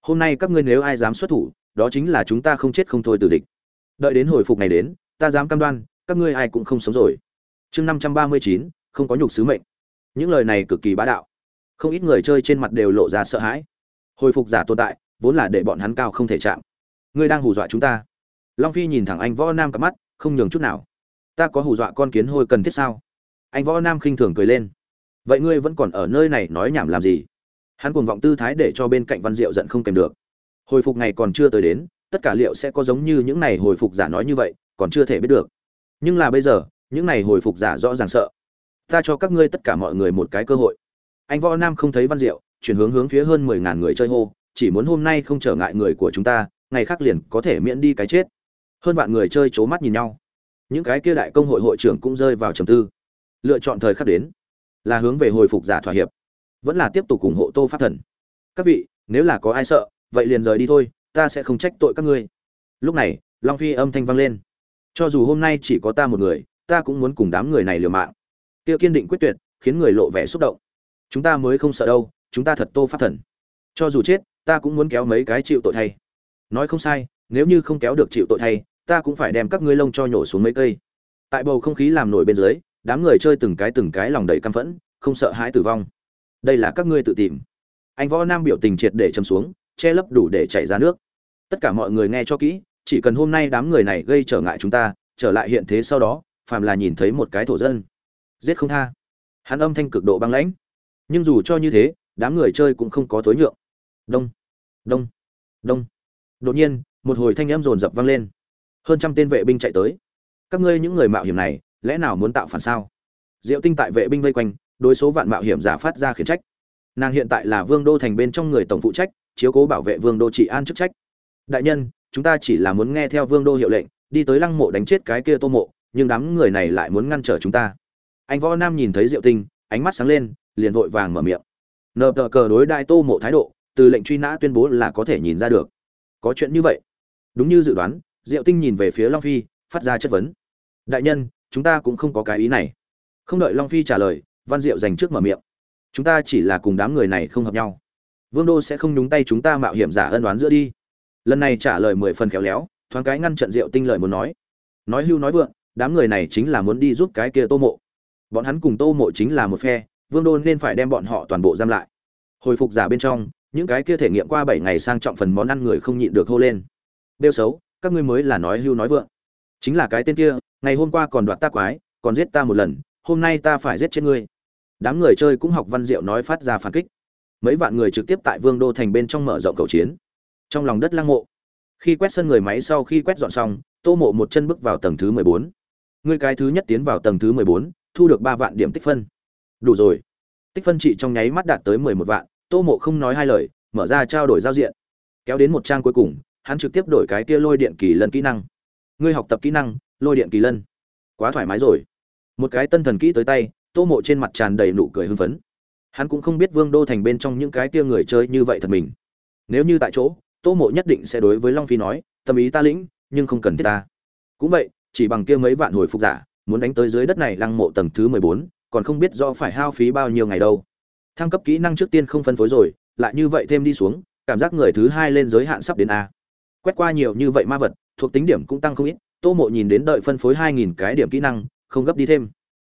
S1: Hôm nay các ngươi nếu ai dám xuất thủ, đó chính là chúng ta không chết không thôi từ địch đợi đến hồi phục này đến, ta dám cam đoan, các ngươi ai cũng không sống rồi. Chương năm trăm ba mươi chín, không có nhục sứ mệnh. Những lời này cực kỳ bá đạo. Không ít người chơi trên mặt đều lộ ra sợ hãi. Hồi phục giả tồn tại, vốn là để bọn hắn cao không thể chạm. Ngươi đang hù dọa chúng ta. Long phi nhìn thẳng anh võ nam cặp mắt, không nhường chút nào. Ta có hù dọa con kiến hôi cần thiết sao? Anh võ nam khinh thường cười lên. Vậy ngươi vẫn còn ở nơi này nói nhảm làm gì? Hắn cuồng vọng tư thái để cho bên cạnh văn diệu giận không kèm được. Hồi phục ngày còn chưa tới đến tất cả liệu sẽ có giống như những này hồi phục giả nói như vậy, còn chưa thể biết được. Nhưng là bây giờ, những này hồi phục giả rõ ràng sợ. Ta cho các ngươi tất cả mọi người một cái cơ hội. Anh võ nam không thấy văn diệu, chuyển hướng hướng phía hơn mười ngàn người chơi hô, chỉ muốn hôm nay không trở ngại người của chúng ta, ngày khác liền có thể miễn đi cái chết. Hơn vạn người chơi c mắt nhìn nhau. Những cái kia đại công hội hội trưởng cũng rơi vào trầm tư. Lựa chọn thời khắc đến, là hướng về hồi phục giả thỏa hiệp. Vẫn là tiếp tục ủng hộ tô pháp thần. Các vị, nếu là có ai sợ, vậy liền rời đi thôi ta sẽ không trách tội các ngươi. Lúc này, long phi âm thanh vang lên. Cho dù hôm nay chỉ có ta một người, ta cũng muốn cùng đám người này liều mạng. Tiêu kiên định quyết tuyệt, khiến người lộ vẻ xúc động. Chúng ta mới không sợ đâu, chúng ta thật tô pháp thần. Cho dù chết, ta cũng muốn kéo mấy cái chịu tội thay. Nói không sai, nếu như không kéo được chịu tội thay, ta cũng phải đem các ngươi lông cho nhổ xuống mấy cây. Tại bầu không khí làm nổi bên dưới, đám người chơi từng cái từng cái lòng đầy căm phẫn, không sợ hãi tử vong. Đây là các ngươi tự tìm. Anh võ nam biểu tình triệt để châm xuống che lấp đủ để chảy ra nước. Tất cả mọi người nghe cho kỹ, chỉ cần hôm nay đám người này gây trở ngại chúng ta, trở lại hiện thế sau đó, phàm là nhìn thấy một cái thổ dân, giết không tha. Hắn âm thanh cực độ băng lãnh. Nhưng dù cho như thế, đám người chơi cũng không có tối nhượng. Đông đông đông. Đột nhiên, một hồi thanh âm rồn rập vang lên. Hơn trăm tên vệ binh chạy tới. Các ngươi những người mạo hiểm này, lẽ nào muốn tạo phản sao? Diệu tinh tại vệ binh vây quanh, đối số vạn mạo hiểm giả phát ra khiển trách. Nàng hiện tại là vương đô thành bên trong người tổng phụ trách chiếu cố bảo vệ vương đô trị an chức trách. Đại nhân, chúng ta chỉ là muốn nghe theo vương đô hiệu lệnh, đi tới lăng mộ đánh chết cái kia tô mộ, nhưng đám người này lại muốn ngăn trở chúng ta. Anh võ nam nhìn thấy diệu tinh, ánh mắt sáng lên, liền vội vàng mở miệng. Nợ tờ cờ đối đại tô mộ thái độ, từ lệnh truy nã tuyên bố là có thể nhìn ra được. Có chuyện như vậy? Đúng như dự đoán, diệu tinh nhìn về phía long phi, phát ra chất vấn. Đại nhân, chúng ta cũng không có cái ý này. Không đợi long phi trả lời, văn diệu dành trước mở miệng. Chúng ta chỉ là cùng đám người này không hợp nhau vương đô sẽ không nhúng tay chúng ta mạo hiểm giả ân đoán giữa đi. Lần này trả lời mười phần khéo léo, thoáng cái ngăn trận diệu tinh lời muốn nói. Nói hưu nói vượng, đám người này chính là muốn đi giúp cái kia tô mộ. Bọn hắn cùng tô mộ chính là một phe, vương đô nên phải đem bọn họ toàn bộ giam lại. Hồi phục giả bên trong, những cái kia thể nghiệm qua bảy ngày sang trọng phần món ăn người không nhịn được hô lên. Đeo xấu, các ngươi mới là nói hưu nói vượng. Chính là cái tên kia, ngày hôm qua còn đoạt ta quái, còn giết ta một lần, hôm nay ta phải giết chết ngươi. Đám người chơi cũng học văn diệu nói phát ra phản kích mấy vạn người trực tiếp tại vương đô thành bên trong mở rộng cầu chiến. Trong lòng đất lăng mộ. Khi quét sân người máy sau khi quét dọn xong, tô mộ một chân bước vào tầng thứ mười bốn. Người cái thứ nhất tiến vào tầng thứ mười bốn, thu được ba vạn điểm tích phân. Đủ rồi. Tích phân trị trong nháy mắt đạt tới mười một vạn, tô mộ không nói hai lời, mở ra trao đổi giao diện. Kéo đến một trang cuối cùng, hắn trực tiếp đổi cái kia lôi điện kỳ lân kỹ năng. Ngươi học tập kỹ năng, lôi điện kỳ lân. Quá thoải mái rồi. Một cái tân thần kỹ tới tay, tô mộ trên mặt tràn đầy nụ cười hưng phấn hắn cũng không biết vương đô thành bên trong những cái kia người chơi như vậy thật mình. Nếu như tại chỗ, tô mộ nhất định sẽ đối với long phi nói, tâm ý ta lĩnh, nhưng không cần thiết ta. Cũng vậy, chỉ bằng kia mấy vạn hồi phục giả, muốn đánh tới dưới đất này lăng mộ tầng thứ mười bốn, còn không biết do phải hao phí bao nhiêu ngày đâu. Thăng cấp kỹ năng trước tiên không phân phối rồi, lại như vậy thêm đi xuống, cảm giác người thứ hai lên giới hạn sắp đến a. Quét qua nhiều như vậy ma vật, thuộc tính điểm cũng tăng không ít, tô mộ nhìn đến đợi phân phối hai nghìn cái điểm kỹ năng, không gấp đi thêm.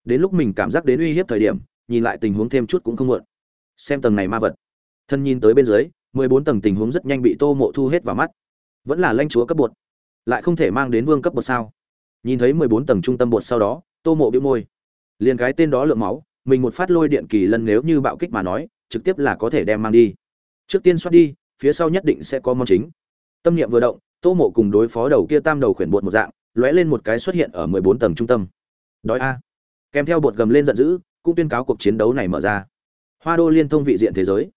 S1: Đến lúc mình cảm giác đến uy hiếp thời điểm nhìn lại tình huống thêm chút cũng không muộn. Xem tầng này ma vật. Thân nhìn tới bên dưới, mười bốn tầng tình huống rất nhanh bị tô mộ thu hết vào mắt. Vẫn là lãnh chúa cấp bột. Lại không thể mang đến vương cấp bột sao? Nhìn thấy mười bốn tầng trung tâm bột sau đó, tô mộ bĩu môi. Liền cái tên đó lượng máu, mình một phát lôi điện kỳ lân nếu như bạo kích mà nói, trực tiếp là có thể đem mang đi. Trước tiên xoát đi, phía sau nhất định sẽ có món chính. Tâm niệm vừa động, tô mộ cùng đối phó đầu kia tam đầu khuyển bột một dạng, lóe lên một cái xuất hiện ở mười bốn tầng trung tâm. Đói a. Kèm theo bột gầm lên giận dữ cũng tuyên cáo cuộc chiến đấu này mở ra. Hoa đô liên thông vị diện thế giới.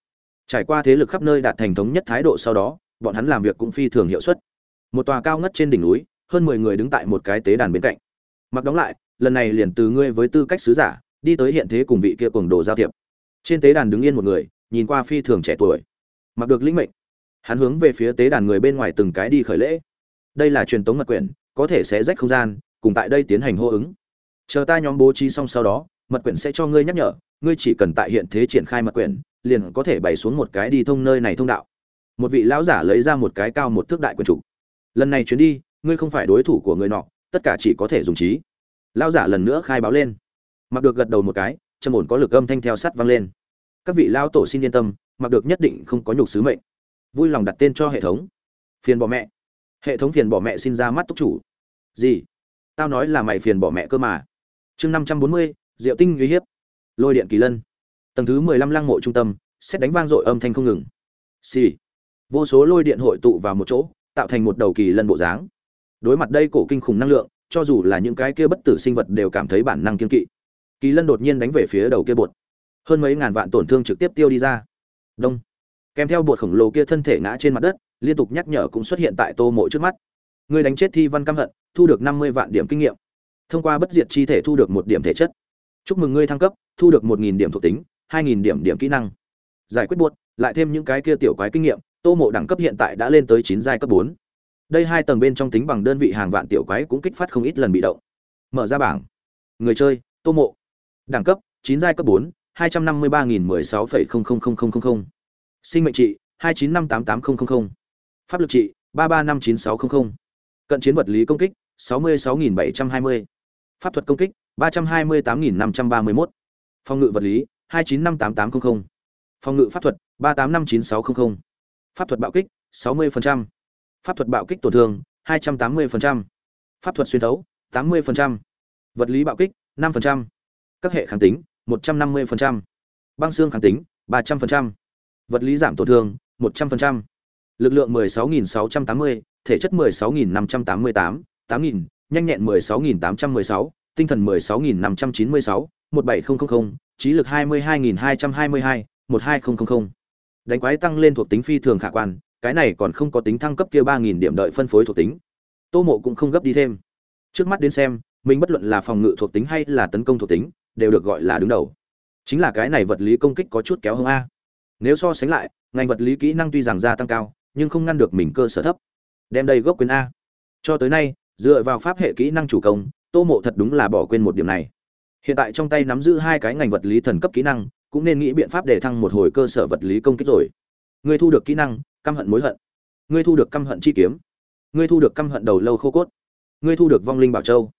S1: Trải qua thế lực khắp nơi đạt thành thống nhất thái độ sau đó, bọn hắn làm việc cũng phi thường hiệu suất. Một tòa cao ngất trên đỉnh núi, hơn mười người đứng tại một cái tế đàn bên cạnh. Mặc đóng lại, lần này liền từ ngươi với tư cách sứ giả, đi tới hiện thế cùng vị kia cường đồ giao thiệp. Trên tế đàn đứng yên một người, nhìn qua phi thường trẻ tuổi. Mặc được lĩnh mệnh, hắn hướng về phía tế đàn người bên ngoài từng cái đi khởi lễ. Đây là truyền tống mật quyển, có thể sẽ rách không gian, cùng tại đây tiến hành hô ứng. Chờ ta nhóm bố trí xong sau đó mật quyển sẽ cho ngươi nhắc nhở, ngươi chỉ cần tại hiện thế triển khai mật quyển, liền có thể bày xuống một cái đi thông nơi này thông đạo. Một vị lão giả lấy ra một cái cao một thước đại quyển chủ. lần này chuyến đi, ngươi không phải đối thủ của người nọ, tất cả chỉ có thể dùng trí. Lão giả lần nữa khai báo lên. Mặc được gật đầu một cái, trầm ổn có lực âm thanh theo sắt vang lên. Các vị lão tổ xin yên tâm, mặc được nhất định không có nhục sứ mệnh. Vui lòng đặt tên cho hệ thống. Phiền bỏ mẹ. Hệ thống phiền bỏ mẹ xin ra mắt túc chủ. Gì? Tao nói là mày phiền bỏ mẹ cơ mà. Chương năm trăm bốn mươi diệu tinh uy hiếp. Lôi điện kỳ lân. Tầng thứ mười lăm lăng mộ trung tâm, xét đánh vang dội âm thanh không ngừng. Xì、sì. vô số lôi điện hội tụ vào một chỗ, tạo thành một đầu kỳ lân bộ dáng. Đối mặt đây cổ kinh khủng năng lượng, cho dù là những cái kia bất tử sinh vật đều cảm thấy bản năng kiên kỵ. Kỳ lân đột nhiên đánh về phía đầu kia bột. Hơn mấy ngàn vạn tổn thương trực tiếp tiêu đi ra. Đông. Kèm theo bột khổng lồ kia thân thể ngã trên mặt đất, liên tục nhắc nhở cũng xuất hiện tại tô mộ trước mắt. Người đánh chết thi văn căm hận, thu được năm mươi vạn điểm kinh nghiệm. Thông qua bất diệt chi thể thu được một điểm thể chất chúc mừng ngươi thăng cấp, thu được một nghìn điểm thuộc tính, hai nghìn điểm điểm kỹ năng. Giải quyết buốt, lại thêm những cái kia tiểu quái kinh nghiệm, tô mộ đẳng cấp hiện tại đã lên tới chín giai cấp bốn. Đây hai tầng bên trong tính bằng đơn vị hàng vạn tiểu quái cũng kích phát không ít lần bị động. Mở ra bảng. Người chơi, tô mộ. Đẳng cấp, chín giai cấp bốn, hai trăm năm mươi ba nghìn mười sáu phẩy không không không không không không. Sinh mệnh trị, hai chín năm tám tám không không không. Pháp lực trị, ba ba năm chín sáu không không. Cận chiến vật lý công kích, sáu mươi sáu nghìn bảy trăm hai mươi. Pháp thuật công kích ba trăm hai mươi tám nghìn năm trăm ba mươi mốt. Phòng ngự vật lý hai chín năm tám tám trăm linh phòng ngự pháp thuật ba tám năm chín sáu trăm linh pháp thuật bạo kích sáu mươi pháp thuật bạo kích tổn thương hai trăm tám mươi pháp thuật xuyên thấu tám mươi vật lý bạo kích năm các hệ kháng tính một trăm năm mươi băng xương kháng tính ba trăm linh vật lý giảm tổn thương một trăm linh lực lượng 16.680, thể chất 16.588, 8.000, nhanh nhẹn 16.816, tinh thần 16596, 17000, trí lực 22222, 12000. Đánh quái tăng lên thuộc tính phi thường khả quan, cái này còn không có tính thăng cấp kia 3000 điểm đợi phân phối thuộc tính. tô mộ cũng không gấp đi thêm. Trước mắt đến xem mình bất luận là phòng ngự thuộc tính hay là tấn công thuộc tính đều được gọi là đứng đầu. Chính là cái này vật lý công kích có chút kéo hơn a. Nếu so sánh lại ngành vật lý kỹ năng tuy rằng gia tăng cao nhưng không ngăn được mình cơ sở thấp. Đem đây gốc quyền a. Cho tới nay dựa vào pháp hệ kỹ năng chủ công tô mộ thật đúng là bỏ quên một điểm này. Hiện tại trong tay nắm giữ hai cái ngành vật lý thần cấp kỹ năng cũng nên nghĩ biện pháp để thăng một hồi cơ sở vật lý công kích rồi. Ngươi thu được kỹ năng căm hận mối hận. Ngươi thu được căm hận chi kiếm. Ngươi thu được căm hận đầu lâu khô cốt. Ngươi thu được vong linh bảo châu.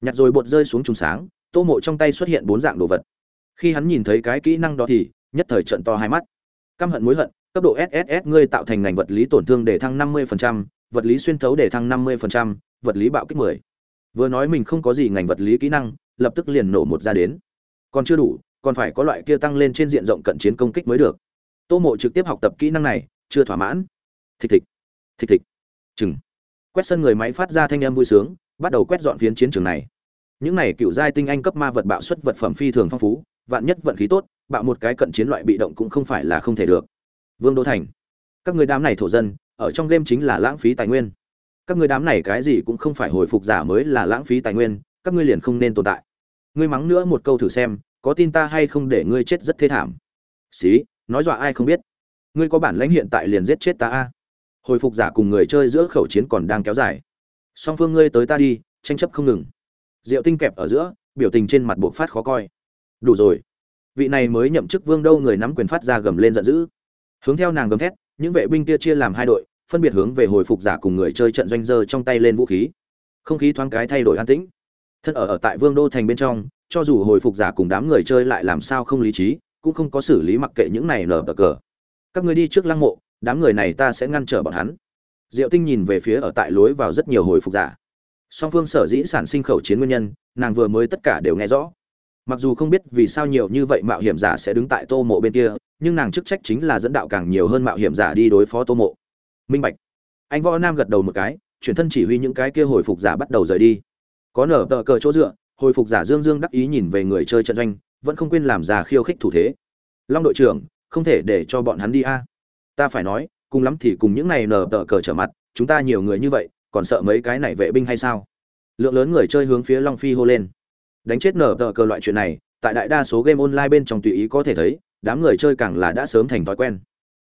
S1: Nhặt rồi bột rơi xuống trùng sáng tô mộ trong tay xuất hiện bốn dạng đồ vật. Khi hắn nhìn thấy cái kỹ năng đó thì nhất thời trận to hai mắt. Căm hận mối hận cấp độ sss ngươi tạo thành ngành vật lý tổn thương để thăng 50%, vật lý xuyên thấu để thăng 50%, vật lý bạo kích 10 vừa nói mình không có gì ngành vật lý kỹ năng, lập tức liền nổ một ra đến. Còn chưa đủ, còn phải có loại kia tăng lên trên diện rộng cận chiến công kích mới được. Tô mộ trực tiếp học tập kỹ năng này, chưa thỏa mãn. Thịch thịch thịch thịch. Chừng. Quét sân người máy phát ra thanh âm vui sướng, bắt đầu quét dọn phiến chiến trường này. Những này cựu giai tinh anh cấp ma vật bạo xuất vật phẩm phi thường phong phú, vạn nhất vận khí tốt, bạo một cái cận chiến loại bị động cũng không phải là không thể được. Vương đô thành. Các người đám này thổ dân, ở trong game chính là lãng phí tài nguyên các ngươi đám này cái gì cũng không phải hồi phục giả mới là lãng phí tài nguyên, các ngươi liền không nên tồn tại. Ngươi mắng nữa một câu thử xem, có tin ta hay không để ngươi chết rất thê thảm. Xí, nói dọa ai không biết. Ngươi có bản lãnh hiện tại liền giết chết ta a. Hồi phục giả cùng người chơi giữa khẩu chiến còn đang kéo dài. Song phương ngươi tới ta đi, tranh chấp không ngừng. Diệu tinh kẹp ở giữa, biểu tình trên mặt buộc phát khó coi. Đủ rồi. Vị này mới nhậm chức vương đâu người nắm quyền phát ra gầm lên giận dữ. Hướng theo nàng gầm thét, những vệ binh kia chia làm hai đội phân biệt hướng về hồi phục giả cùng người chơi trận doanh dơ trong tay lên vũ khí. Không khí thoáng cái thay đổi an tĩnh. Thân ở ở tại vương đô thành bên trong, cho dù hồi phục giả cùng đám người chơi lại làm sao không lý trí, cũng không có xử lý mặc kệ những này nở bờ cờ. Các người đi trước lăng mộ, đám người này ta sẽ ngăn trở bọn hắn. Diệu tinh nhìn về phía ở tại lối vào rất nhiều hồi phục giả. Song phương sở dĩ sản sinh khẩu chiến nguyên nhân, nàng vừa mới tất cả đều nghe rõ. Mặc dù không biết vì sao nhiều như vậy mạo hiểm giả sẽ đứng tại tô mộ bên kia, nhưng nàng chức trách chính là dẫn đạo càng nhiều hơn mạo hiểm giả đi đối phó tô mộ minh bạch. Anh võ nam gật đầu một cái, chuyển thân chỉ huy những cái kia hồi phục giả bắt đầu rời đi. Có nở tờ cờ chỗ dựa, hồi phục giả dương dương đắc ý nhìn về người chơi trận doanh, vẫn không quên làm già khiêu khích thủ thế. Long đội trưởng, không thể để cho bọn hắn đi a. Ta phải nói, cùng lắm thì cùng những này nở tờ cờ trở mặt, chúng ta nhiều người như vậy, còn sợ mấy cái này vệ binh hay sao? Lượng lớn người chơi hướng phía long phi hô lên. Đánh chết nở tờ cờ loại chuyện này, tại đại đa số game online bên trong tùy ý có thể thấy, đám người chơi càng là đã sớm thành thói quen.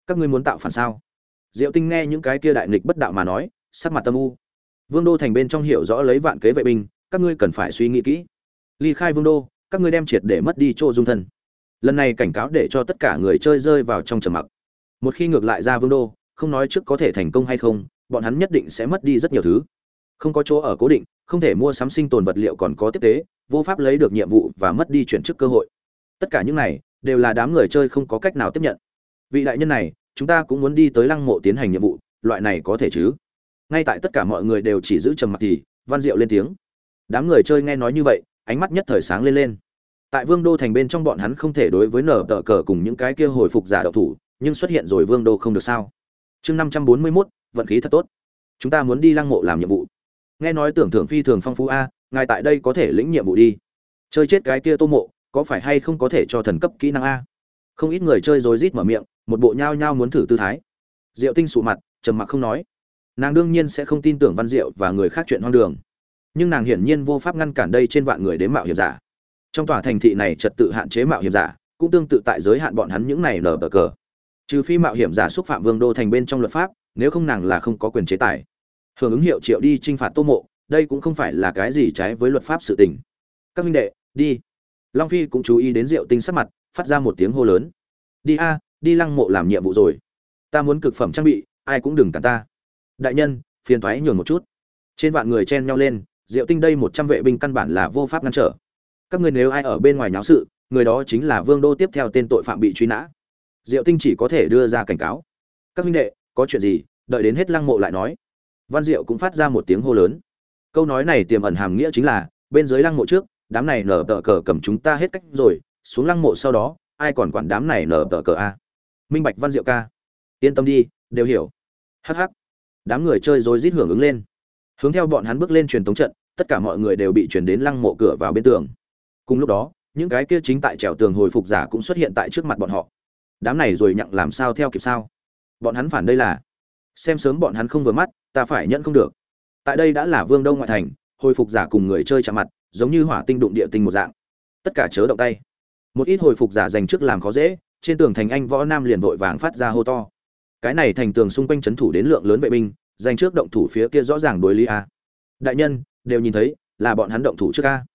S1: Các ngươi muốn tạo phản sao? Diệu tinh nghe những cái kia đại nghịch bất đạo mà nói, sắc mặt tâm u. Vương đô thành bên trong hiểu rõ lấy vạn kế vệ binh, các ngươi cần phải suy nghĩ kỹ. Ly khai vương đô, các ngươi đem triệt để mất đi chỗ dung thân. Lần này cảnh cáo để cho tất cả người chơi rơi vào trong trầm mặc. Một khi ngược lại ra vương đô, không nói trước có thể thành công hay không, bọn hắn nhất định sẽ mất đi rất nhiều thứ. Không có chỗ ở cố định, không thể mua sắm sinh tồn vật liệu còn có tiếp tế, vô pháp lấy được nhiệm vụ và mất đi chuyển chức cơ hội. Tất cả những này đều là đám người chơi không có cách nào tiếp nhận. Vị đại nhân này chúng ta cũng muốn đi tới lăng mộ tiến hành nhiệm vụ, loại này có thể chứ? Ngay tại tất cả mọi người đều chỉ giữ trầm mặc thì, văn diệu lên tiếng. Đám người chơi nghe nói như vậy, ánh mắt nhất thời sáng lên lên. Tại vương đô thành bên trong bọn hắn không thể đối với nở tờ cờ cùng những cái kia hồi phục giả đậu thủ, nhưng xuất hiện rồi vương đô không được sao? Chương năm trăm bốn mươi mốt, vận khí thật tốt. Chúng ta muốn đi lăng mộ làm nhiệm vụ. Nghe nói tưởng thưởng phi thường phong phú a, ngài tại đây có thể lĩnh nhiệm vụ đi. Chơi chết cái kia tô mộ, có phải hay không có thể cho thần cấp kỹ năng a? Không ít người chơi rối rít mở miệng một bộ nhao nhao muốn thử tư thái. Diệu tinh sụ mặt, trầm mặc không nói. Nàng đương nhiên sẽ không tin tưởng văn diệu và người khác chuyện hoang đường. Nhưng nàng hiển nhiên vô pháp ngăn cản đây trên vạn người đến mạo hiểm giả. Trong tòa thành thị này trật tự hạn chế mạo hiểm giả, cũng tương tự tại giới hạn bọn hắn những này lờ bờ cờ. Trừ phi mạo hiểm giả xúc phạm vương đô thành bên trong luật pháp, nếu không nàng là không có quyền chế tài. Hưởng ứng hiệu triệu đi t r i n h phạt tô mộ, đây cũng không phải là cái gì trái với luật pháp sự tình. Các minh đệ, đi. Long phi cũng chú ý đến rượu tinh sắc mặt, phát ra một tiếng hô lớn. Đi a đi lăng mộ làm nhiệm vụ rồi. Ta muốn cực phẩm trang bị, ai cũng đừng cản ta. Đại nhân, phiền thoái nhường một chút. Trên vạn người chen nhau lên, diệu tinh đây một trăm vệ binh căn bản là vô pháp ngăn trở. Các người nếu ai ở bên ngoài nháo sự, người đó chính là vương đô tiếp theo tên tội phạm bị truy nã. Diệu tinh chỉ có thể đưa ra cảnh cáo. Các huynh đệ, có chuyện gì, đợi đến hết lăng mộ lại nói. Văn diệu cũng phát ra một tiếng hô lớn. Câu nói này tiềm ẩn hàm nghĩa chính là, bên dưới lăng mộ trước, đám này nở tờ cờ cầm chúng ta hết cách rồi, xuống lăng mộ sau đó, ai còn quản đám này nở tờ cờ a minh bạch văn diệu ca. Yên tâm đi, đều hiểu. Hh đám người chơi rồi rít hưởng ứng lên. Hướng theo bọn hắn bước lên truyền tống trận, tất cả mọi người đều bị chuyển đến lăng mộ cửa vào bên tường. Cùng lúc đó, những cái kia chính tại trèo tường hồi phục giả cũng xuất hiện tại trước mặt bọn họ. Đám này rồi nhặng làm sao theo kịp sao? Bọn hắn phản đây là, xem sớm bọn hắn không vừa mắt, ta phải nhận không được. Tại đây đã là vương đông ngoại thành, hồi phục giả cùng người chơi chạm mặt, giống như hỏa tinh đụng địa tinh một dạng. Tất cả chớ động tay. Một ít hồi phục giả dành trước làm khó dễ trên tường thành anh võ nam liền vội vàng phát ra hô to. Cái này thành tường xung quanh trấn thủ đến lượng lớn vệ binh, dành trước động thủ phía kia rõ ràng đối lý a. Đại nhân, đều nhìn thấy, là bọn hắn động thủ trước a.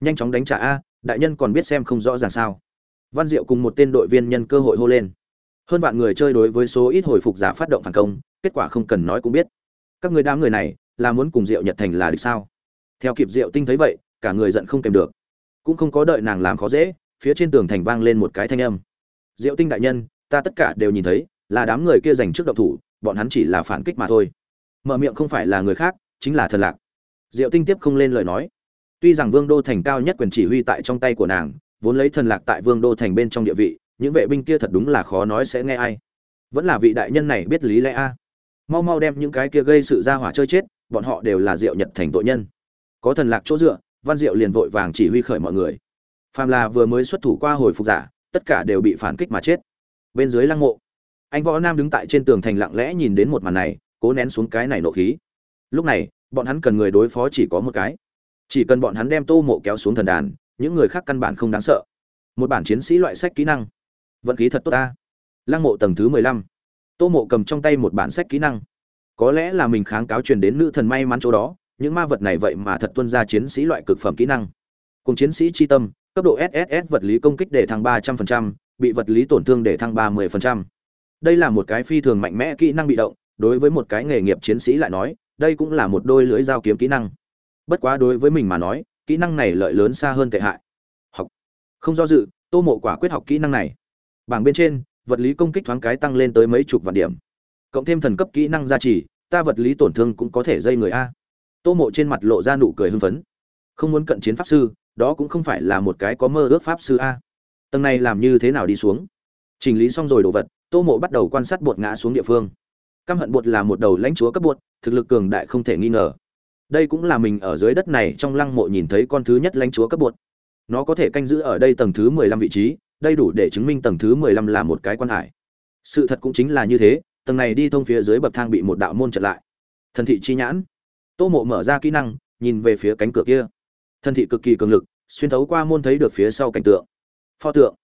S1: Nhanh chóng đánh trả a, đại nhân còn biết xem không rõ ràng sao. Văn diệu cùng một tên đội viên nhân cơ hội hô lên. Hơn vạn người chơi đối với số ít hồi phục giả phát động phản công, kết quả không cần nói cũng biết. Các người đám người này, là muốn cùng diệu nhật thành là địch sao? Theo kịp diệu tinh thấy vậy, cả người giận không kèm được. Cũng không có đợi nàng làm khó dễ, phía trên tường thành vang lên một cái thanh âm diệu tinh đại nhân, ta tất cả đều nhìn thấy, là đám người kia giành trước động thủ, bọn hắn chỉ là phản kích mà thôi. Mở miệng không phải là người khác, chính là thần lạc. Diệu tinh tiếp không lên lời nói. Tuy rằng vương đô thành cao nhất quyền chỉ huy tại trong tay của nàng, vốn lấy thần lạc tại vương đô thành bên trong địa vị, những vệ binh kia thật đúng là khó nói sẽ nghe ai. Vẫn là vị đại nhân này biết lý lẽ a. Mau mau đem những cái kia gây sự ra hỏa chơi chết, bọn họ đều là diệu nhật thành tội nhân. Có thần lạc chỗ dựa, văn diệu liền vội vàng chỉ huy khởi mọi người. Phàm là vừa mới xuất thủ qua hồi phục giả tất cả đều bị phản kích mà chết. Bên dưới lăng mộ, anh võ nam đứng tại trên tường thành lặng lẽ nhìn đến một màn này, cố nén xuống cái này nộ khí. Lúc này, bọn hắn cần người đối phó chỉ có một cái. Chỉ cần bọn hắn đem tô mộ kéo xuống thần đàn, những người khác căn bản không đáng sợ. Một bản chiến sĩ loại sách kỹ năng. Vận khí thật tốt ta. Lăng mộ tầng thứ mười lăm. Tô mộ cầm trong tay một bản sách kỹ năng. Có lẽ là mình kháng cáo truyền đến nữ thần may mắn chỗ đó, những ma vật này vậy mà thật tuân ra chiến sĩ loại cực phẩm kỹ năng cùng chiến sĩ chi tâm, cấp độ sss vật lý công kích để thăng ba trăm phần trăm, bị vật lý tổn thương để thăng ba mươi phần trăm. Đây là một cái phi thường mạnh mẽ kỹ năng bị động, đối với một cái nghề nghiệp chiến sĩ lại nói, đây cũng là một đôi lưới dao kiếm kỹ năng. Bất quá đối với mình mà nói, kỹ năng này lợi lớn xa hơn tệ hại. Học. Không do dự, tô mộ quả quyết học kỹ năng này. Bảng bên trên, vật lý công kích thoáng cái tăng lên tới mấy chục vạn điểm. Cộng thêm thần cấp kỹ năng gia trì, ta vật lý tổn thương cũng có thể dây người a. Tô mộ trên mặt lộ ra nụ cười hưng phấn. Không muốn cận chiến pháp sư đó cũng không phải là một cái có mơ ước pháp sư a. Tầng này làm như thế nào đi xuống? Chỉnh lý xong rồi đồ vật, tô mộ bắt đầu quan sát bột ngã xuống địa phương. Căm hận bột là một đầu lãnh chúa cấp bột, thực lực cường đại không thể nghi ngờ. Đây cũng là mình ở dưới đất này trong lăng mộ nhìn thấy con thứ nhất lãnh chúa cấp bột. Nó có thể canh giữ ở đây tầng thứ mười lăm vị trí đây đủ để chứng minh tầng thứ mười lăm là một cái quan hải. Sự thật cũng chính là như thế, tầng này đi thông phía dưới bậc thang bị một đạo môn chặn lại. Thần thị chi nhãn. Tô mộ mở ra kỹ năng, nhìn về phía cánh cửa kia thần thị cực kỳ cường lực, xuyên thấu qua môn thấy được phía sau cảnh tượng. Pho tượng.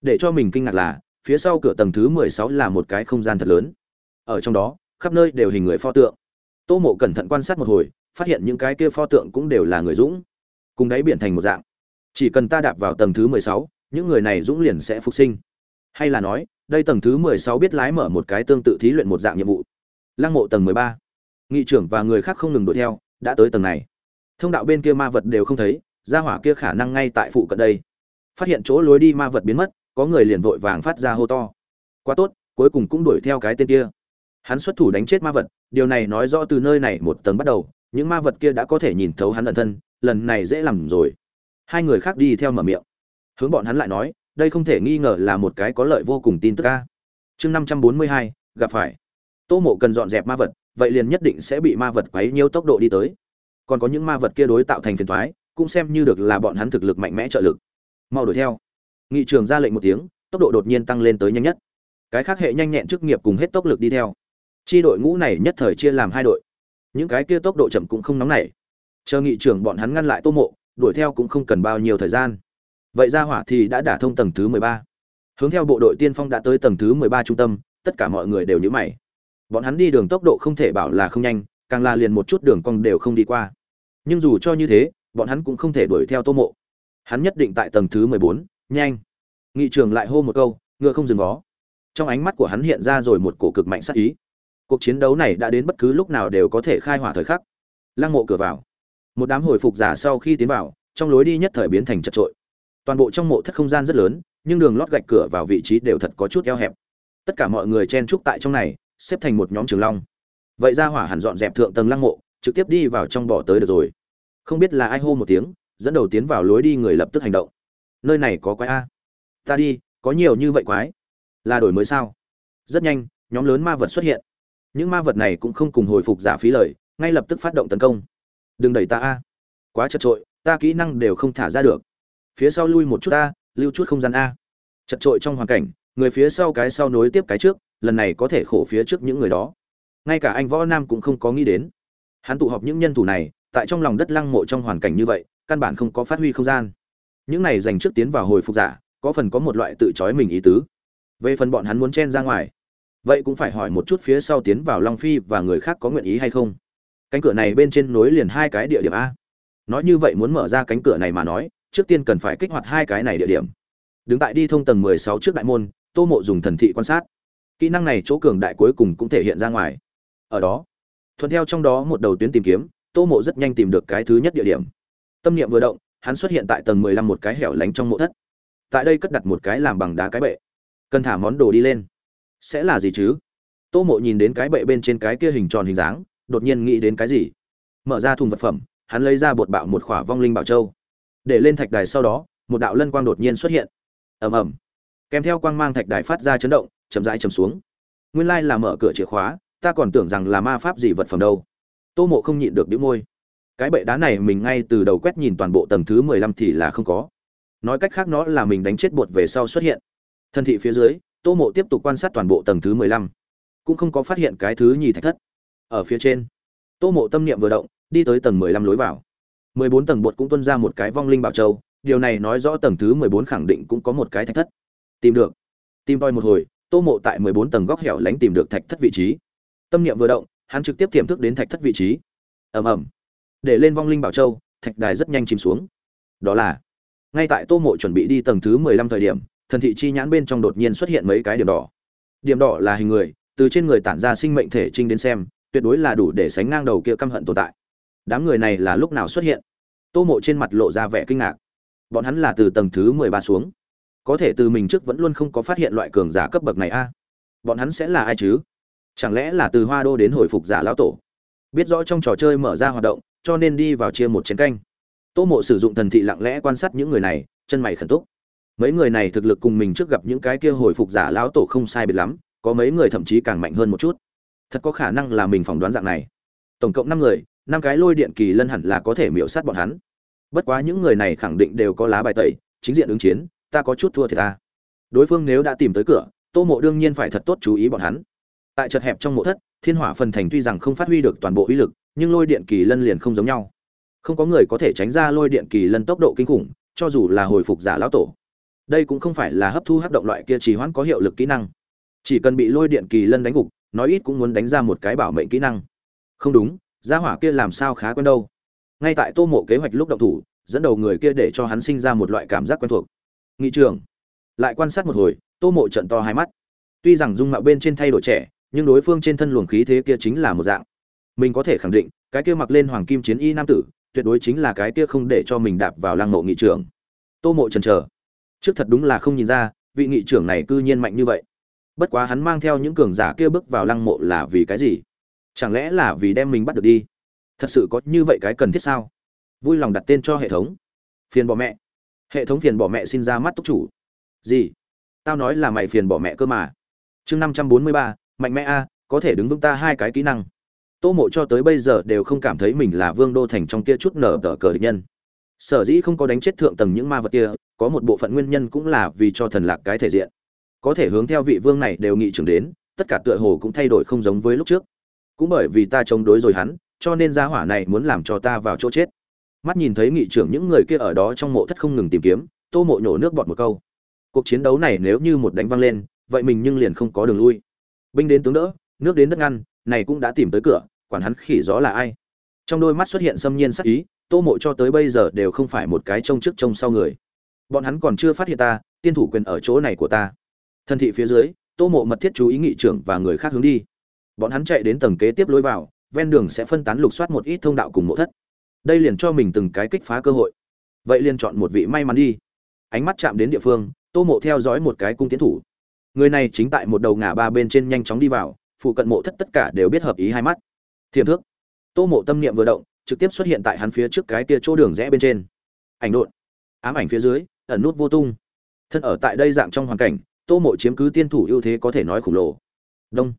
S1: Để cho mình kinh ngạc là, phía sau cửa tầng thứ mười sáu là một cái không gian thật lớn. Ở trong đó, khắp nơi đều hình người pho tượng. Tô mộ cẩn thận quan sát một hồi, phát hiện những cái kia pho tượng cũng đều là người dũng. Cùng đáy biển thành một dạng. Chỉ cần ta đạp vào tầng thứ mười sáu, những người này dũng liền sẽ phục sinh. Hay là nói, đây tầng thứ mười sáu biết lái mở một cái tương tự thí luyện một dạng nhiệm vụ. Lăng mộ tầng mười ba. Nghị trưởng và người khác không ngừng đuổi theo, đã tới tầng này thông đạo bên kia ma vật đều không thấy ra hỏa kia khả năng ngay tại phụ cận đây. Phát hiện chỗ lối đi ma vật biến mất, có người liền vội vàng phát ra hô to. Quá tốt, cuối cùng cũng đuổi theo cái tên kia. Hắn xuất thủ đánh chết ma vật, điều này nói rõ từ nơi này một tầng bắt đầu, những ma vật kia đã có thể nhìn thấu hắn ẩn thân, lần này dễ làm rồi. Hai người khác đi theo mở miệng. Hướng bọn hắn lại nói, đây không thể nghi ngờ là một cái có lợi vô cùng tin tức ca chương năm trăm bốn mươi hai, gặp phải. Tô mộ cần dọn dẹp ma vật, vậy liền nhất định sẽ bị ma vật quấy nhiêu tốc độ đi tới còn có những ma vật kia đối tạo thành phiền toái cũng xem như được là bọn hắn thực lực mạnh mẽ trợ lực. Mau đuổi theo. Nghị trường ra lệnh một tiếng, tốc độ đột nhiên tăng lên tới nhanh nhất. Cái khác hệ nhanh nhẹn chức nghiệp cùng hết tốc lực đi theo. Chi đội ngũ này nhất thời chia làm hai đội. Những cái kia tốc độ chậm cũng không nóng nảy. Chờ nghị trưởng bọn hắn ngăn lại tô mộ, đuổi theo cũng không cần bao nhiêu thời gian. Vậy ra hỏa thì đã đả thông tầng thứ mười ba. Hướng theo bộ đội tiên phong đã tới tầng thứ mười ba trung tâm, tất cả mọi người đều nhữ mày. Bọn hắn đi đường tốc độ không thể bảo là không nhanh càng là liền một chút đường cong đều không đi qua. Nhưng dù cho như thế, bọn hắn cũng không thể đuổi theo tô mộ. Hắn nhất định tại tầng thứ mười bốn, nhanh. Nghị trường lại hô một câu, ngựa không dừng vó trong ánh mắt của hắn hiện ra rồi một cổ cực mạnh sắc ý. Cuộc chiến đấu này đã đến bất cứ lúc nào đều có thể khai hỏa thời khắc. Lăng mộ cửa vào. Một đám hồi phục giả sau khi tiến vào, trong lối đi nhất thời biến thành chật trội. Toàn bộ trong mộ thất không gian rất lớn, nhưng đường lót gạch cửa vào vị trí đều thật có chút eo hẹp. Tất cả mọi người chen trúc tại trong này, xếp thành một nhóm trường long vậy ra hỏa hẳn dọn dẹp thượng tầng lăng mộ, trực tiếp đi vào trong bỏ tới được rồi. Không biết là ai hô một tiếng, dẫn đầu tiến vào lối đi người lập tức hành động. Nơi này có quái a. Ta đi, có nhiều như vậy quái. Là đổi mới sao? Rất nhanh, nhóm lớn ma vật xuất hiện. Những ma vật này cũng không cùng hồi phục giả phí lời, ngay lập tức phát động tấn công. Đừng đẩy ta a. Quá chật trội, ta kỹ năng đều không thả ra được. Phía sau lui một chút ta lưu chút không gian a. Chật trội trong hoàn cảnh, người phía sau cái sau nối tiếp cái trước, lần này có thể khổ phía trước những người đó ngay cả anh võ nam cũng không có nghĩ đến. Hắn tụ họp những nhân thủ này, tại trong lòng đất lăng mộ trong hoàn cảnh như vậy, căn bản không có phát huy không gian. Những này dành trước tiến vào hồi phục giả, có phần có một loại tự chói mình ý tứ. Về phần bọn hắn muốn chen ra ngoài, vậy cũng phải hỏi một chút phía sau tiến vào long phi và người khác có nguyện ý hay không. Cánh cửa này bên trên nối liền hai cái địa điểm a. Nói như vậy muốn mở ra cánh cửa này mà nói, trước tiên cần phải kích hoạt hai cái này địa điểm. Đứng tại đi thông tầng mười sáu trước đại môn, tô mộ dùng thần thị quan sát. Kỹ năng này chỗ cường đại cuối cùng cũng thể hiện ra ngoài ở đó. Thuận theo trong đó một đầu tuyến tìm kiếm, tô mộ rất nhanh tìm được cái thứ nhất địa điểm. Tâm niệm vừa động, hắn xuất hiện tại tầng mười lăm một cái hẻo lánh trong mộ thất. Tại đây cất đặt một cái làm bằng đá cái bệ. Cần thả món đồ đi lên. Sẽ là gì chứ? Tô mộ nhìn đến cái bệ bên trên cái kia hình tròn hình dáng, đột nhiên nghĩ đến cái gì? Mở ra thùng vật phẩm, hắn lấy ra bột bạo một khỏa vong linh bảo châu. Để lên thạch đài sau đó, một đạo lân quang đột nhiên xuất hiện. Ầm ầm. Kèm theo quang mang thạch đài phát ra chấn động, chậm rãi chầm xuống. Nguyên lai là mở cửa chìa khóa ta còn tưởng rằng là ma pháp gì vật phẩm đâu. Tô mộ không nhịn được đĩu môi. Cái bệ đá này mình ngay từ đầu quét nhìn toàn bộ tầng thứ mười lăm thì là không có. Nói cách khác nó là mình đánh chết bột về sau xuất hiện. Thân thị phía dưới, tô mộ tiếp tục quan sát toàn bộ tầng thứ mười lăm, cũng không có phát hiện cái thứ nhì thạch thất. Ở phía trên, tô mộ tâm niệm vừa động, đi tới tầng mười lăm lối vào. Mười bốn tầng bột cũng tuân ra một cái vong linh bảo châu, điều này nói rõ tầng thứ mười bốn khẳng định cũng có một cái thạch thất. Tìm được. Tìm toi một hồi, tô mộ tại mười bốn tầng góc hẻo lánh tìm được thạch thất vị trí tâm niệm vừa động, hắn trực tiếp tiềm thức đến thạch thất vị trí. Ầm ầm. Để lên vong linh bảo châu, thạch đài rất nhanh chìm xuống. Đó là, ngay tại tô mộ chuẩn bị đi tầng thứ mười lăm thời điểm, thần thị chi nhãn bên trong đột nhiên xuất hiện mấy cái điểm đỏ. Điểm đỏ là hình người, từ trên người tản ra sinh mệnh thể trinh đến xem, tuyệt đối là đủ để sánh ngang đầu kia căm hận tồn tại. Đám người này là lúc nào xuất hiện? Tô mộ trên mặt lộ ra vẻ kinh ngạc. Bọn hắn là từ tầng thứ mười ba xuống. Có thể từ mình trước vẫn luôn không có phát hiện loại cường giả cấp bậc này a. Bọn hắn sẽ là ai chứ? Chẳng lẽ là từ hoa đô đến hồi phục giả lão tổ? Biết rõ trong trò chơi mở ra hoạt động, cho nên đi vào chia một chén canh. Tô mộ sử dụng thần thị lặng lẽ quan sát những người này, chân mày khẩn túc. Mấy người này thực lực cùng mình trước gặp những cái kia hồi phục giả lão tổ không sai biệt lắm, có mấy người thậm chí càng mạnh hơn một chút. Thật có khả năng là mình phỏng đoán dạng này. Tổng cộng năm người, năm cái lôi điện kỳ lân hẳn là có thể miễu sát bọn hắn. Bất quá những người này khẳng định đều có lá bài tẩy, chính diện ứng chiến, ta có chút thua thì ta. Đối phương nếu đã tìm tới cửa, tô mộ đương nhiên phải thật tốt chú ý bọn hắn tại chật hẹp trong mộ thất, thiên hỏa phần thành tuy rằng không phát huy được toàn bộ uy lực, nhưng lôi điện kỳ lân liền không giống nhau. Không có người có thể tránh ra lôi điện kỳ lân tốc độ kinh khủng, cho dù là hồi phục giả lão tổ. Đây cũng không phải là hấp thu hấp động loại kia trì hoãn có hiệu lực kỹ năng. Chỉ cần bị lôi điện kỳ lân đánh gục, nói ít cũng muốn đánh ra một cái bảo mệnh kỹ năng. Không đúng, gia hỏa kia làm sao khá quen đâu. Ngay tại tô mộ kế hoạch lúc động thủ, dẫn đầu người kia để cho hắn sinh ra một loại cảm giác quen thuộc. Nghị trường. Lại quan sát một hồi, tô mộ trận to hai mắt. Tuy rằng dung mạo bên trên thay đổi trẻ nhưng đối phương trên thân luồng khí thế kia chính là một dạng. Mình có thể khẳng định, cái kia mặc lên hoàng kim chiến y nam tử, tuyệt đối chính là cái kia không để cho mình đạp vào lăng mộ nghị trưởng. Tô mộ chần chờ. Trước thật đúng là không nhìn ra, vị nghị trưởng này cư nhiên mạnh như vậy. Bất quá hắn mang theo những cường giả kia bước vào lăng mộ là vì cái gì? Chẳng lẽ là vì đem mình bắt được đi? Thật sự có như vậy cái cần thiết sao? Vui lòng đặt tên cho hệ thống. Phiền bỏ mẹ. Hệ thống phiền bỏ mẹ xin ra mắt túc chủ. Gì? Tao nói là mày phiền bỏ mẹ cơ mà. Chương năm trăm bốn mươi ba mạnh mẽ a, có thể đứng vững ta hai cái kỹ năng. Tô mộ cho tới bây giờ đều không cảm thấy mình là vương đô thành trong kia chút nở tờ cờ địch nhân. Sở dĩ không có đánh chết thượng tầng những ma vật kia, có một bộ phận nguyên nhân cũng là vì cho thần lạc cái thể diện. Có thể hướng theo vị vương này đều nghị trưởng đến, tất cả tựa hồ cũng thay đổi không giống với lúc trước. Cũng bởi vì ta chống đối rồi hắn, cho nên gia hỏa này muốn làm cho ta vào chỗ chết. Mắt nhìn thấy nghị trưởng những người kia ở đó trong mộ thất không ngừng tìm kiếm, tô mộ nhổ nước bọt một câu. Cuộc chiến đấu này nếu như một đánh văng lên, vậy mình nhưng liền không có đường lui binh đến tướng đỡ, nước đến đất ngăn, này cũng đã tìm tới cửa, quản hắn khỉ gió là ai. Trong đôi mắt xuất hiện xâm nhiên sắc ý, tô mộ cho tới bây giờ đều không phải một cái trông trước trông sau người. Bọn hắn còn chưa phát hiện ta, tiên thủ quyền ở chỗ này của ta. Thân thị phía dưới, tô mộ mật thiết chú ý nghị trưởng và người khác hướng đi. Bọn hắn chạy đến tầng kế tiếp lối vào, ven đường sẽ phân tán lục soát một ít thông đạo cùng mộ thất. Đây liền cho mình từng cái kích phá cơ hội. Vậy liền chọn một vị may mắn đi. Ánh mắt chạm đến địa phương, tô mộ theo dõi một cái cung tiến thủ người này chính tại một đầu ngả ba bên trên nhanh chóng đi vào, phụ cận mộ thất tất cả đều biết hợp ý hai mắt. Thiềm thước. Tô mộ tâm niệm vừa động, trực tiếp xuất hiện tại hắn phía trước cái kia chỗ đường rẽ bên trên. Ảnh đột ám ảnh phía dưới, ẩn nút vô tung. Thân ở tại đây dạng trong hoàn cảnh, tô mộ chiếm cứ tiên thủ ưu thế có thể nói khổng lồ. Đông.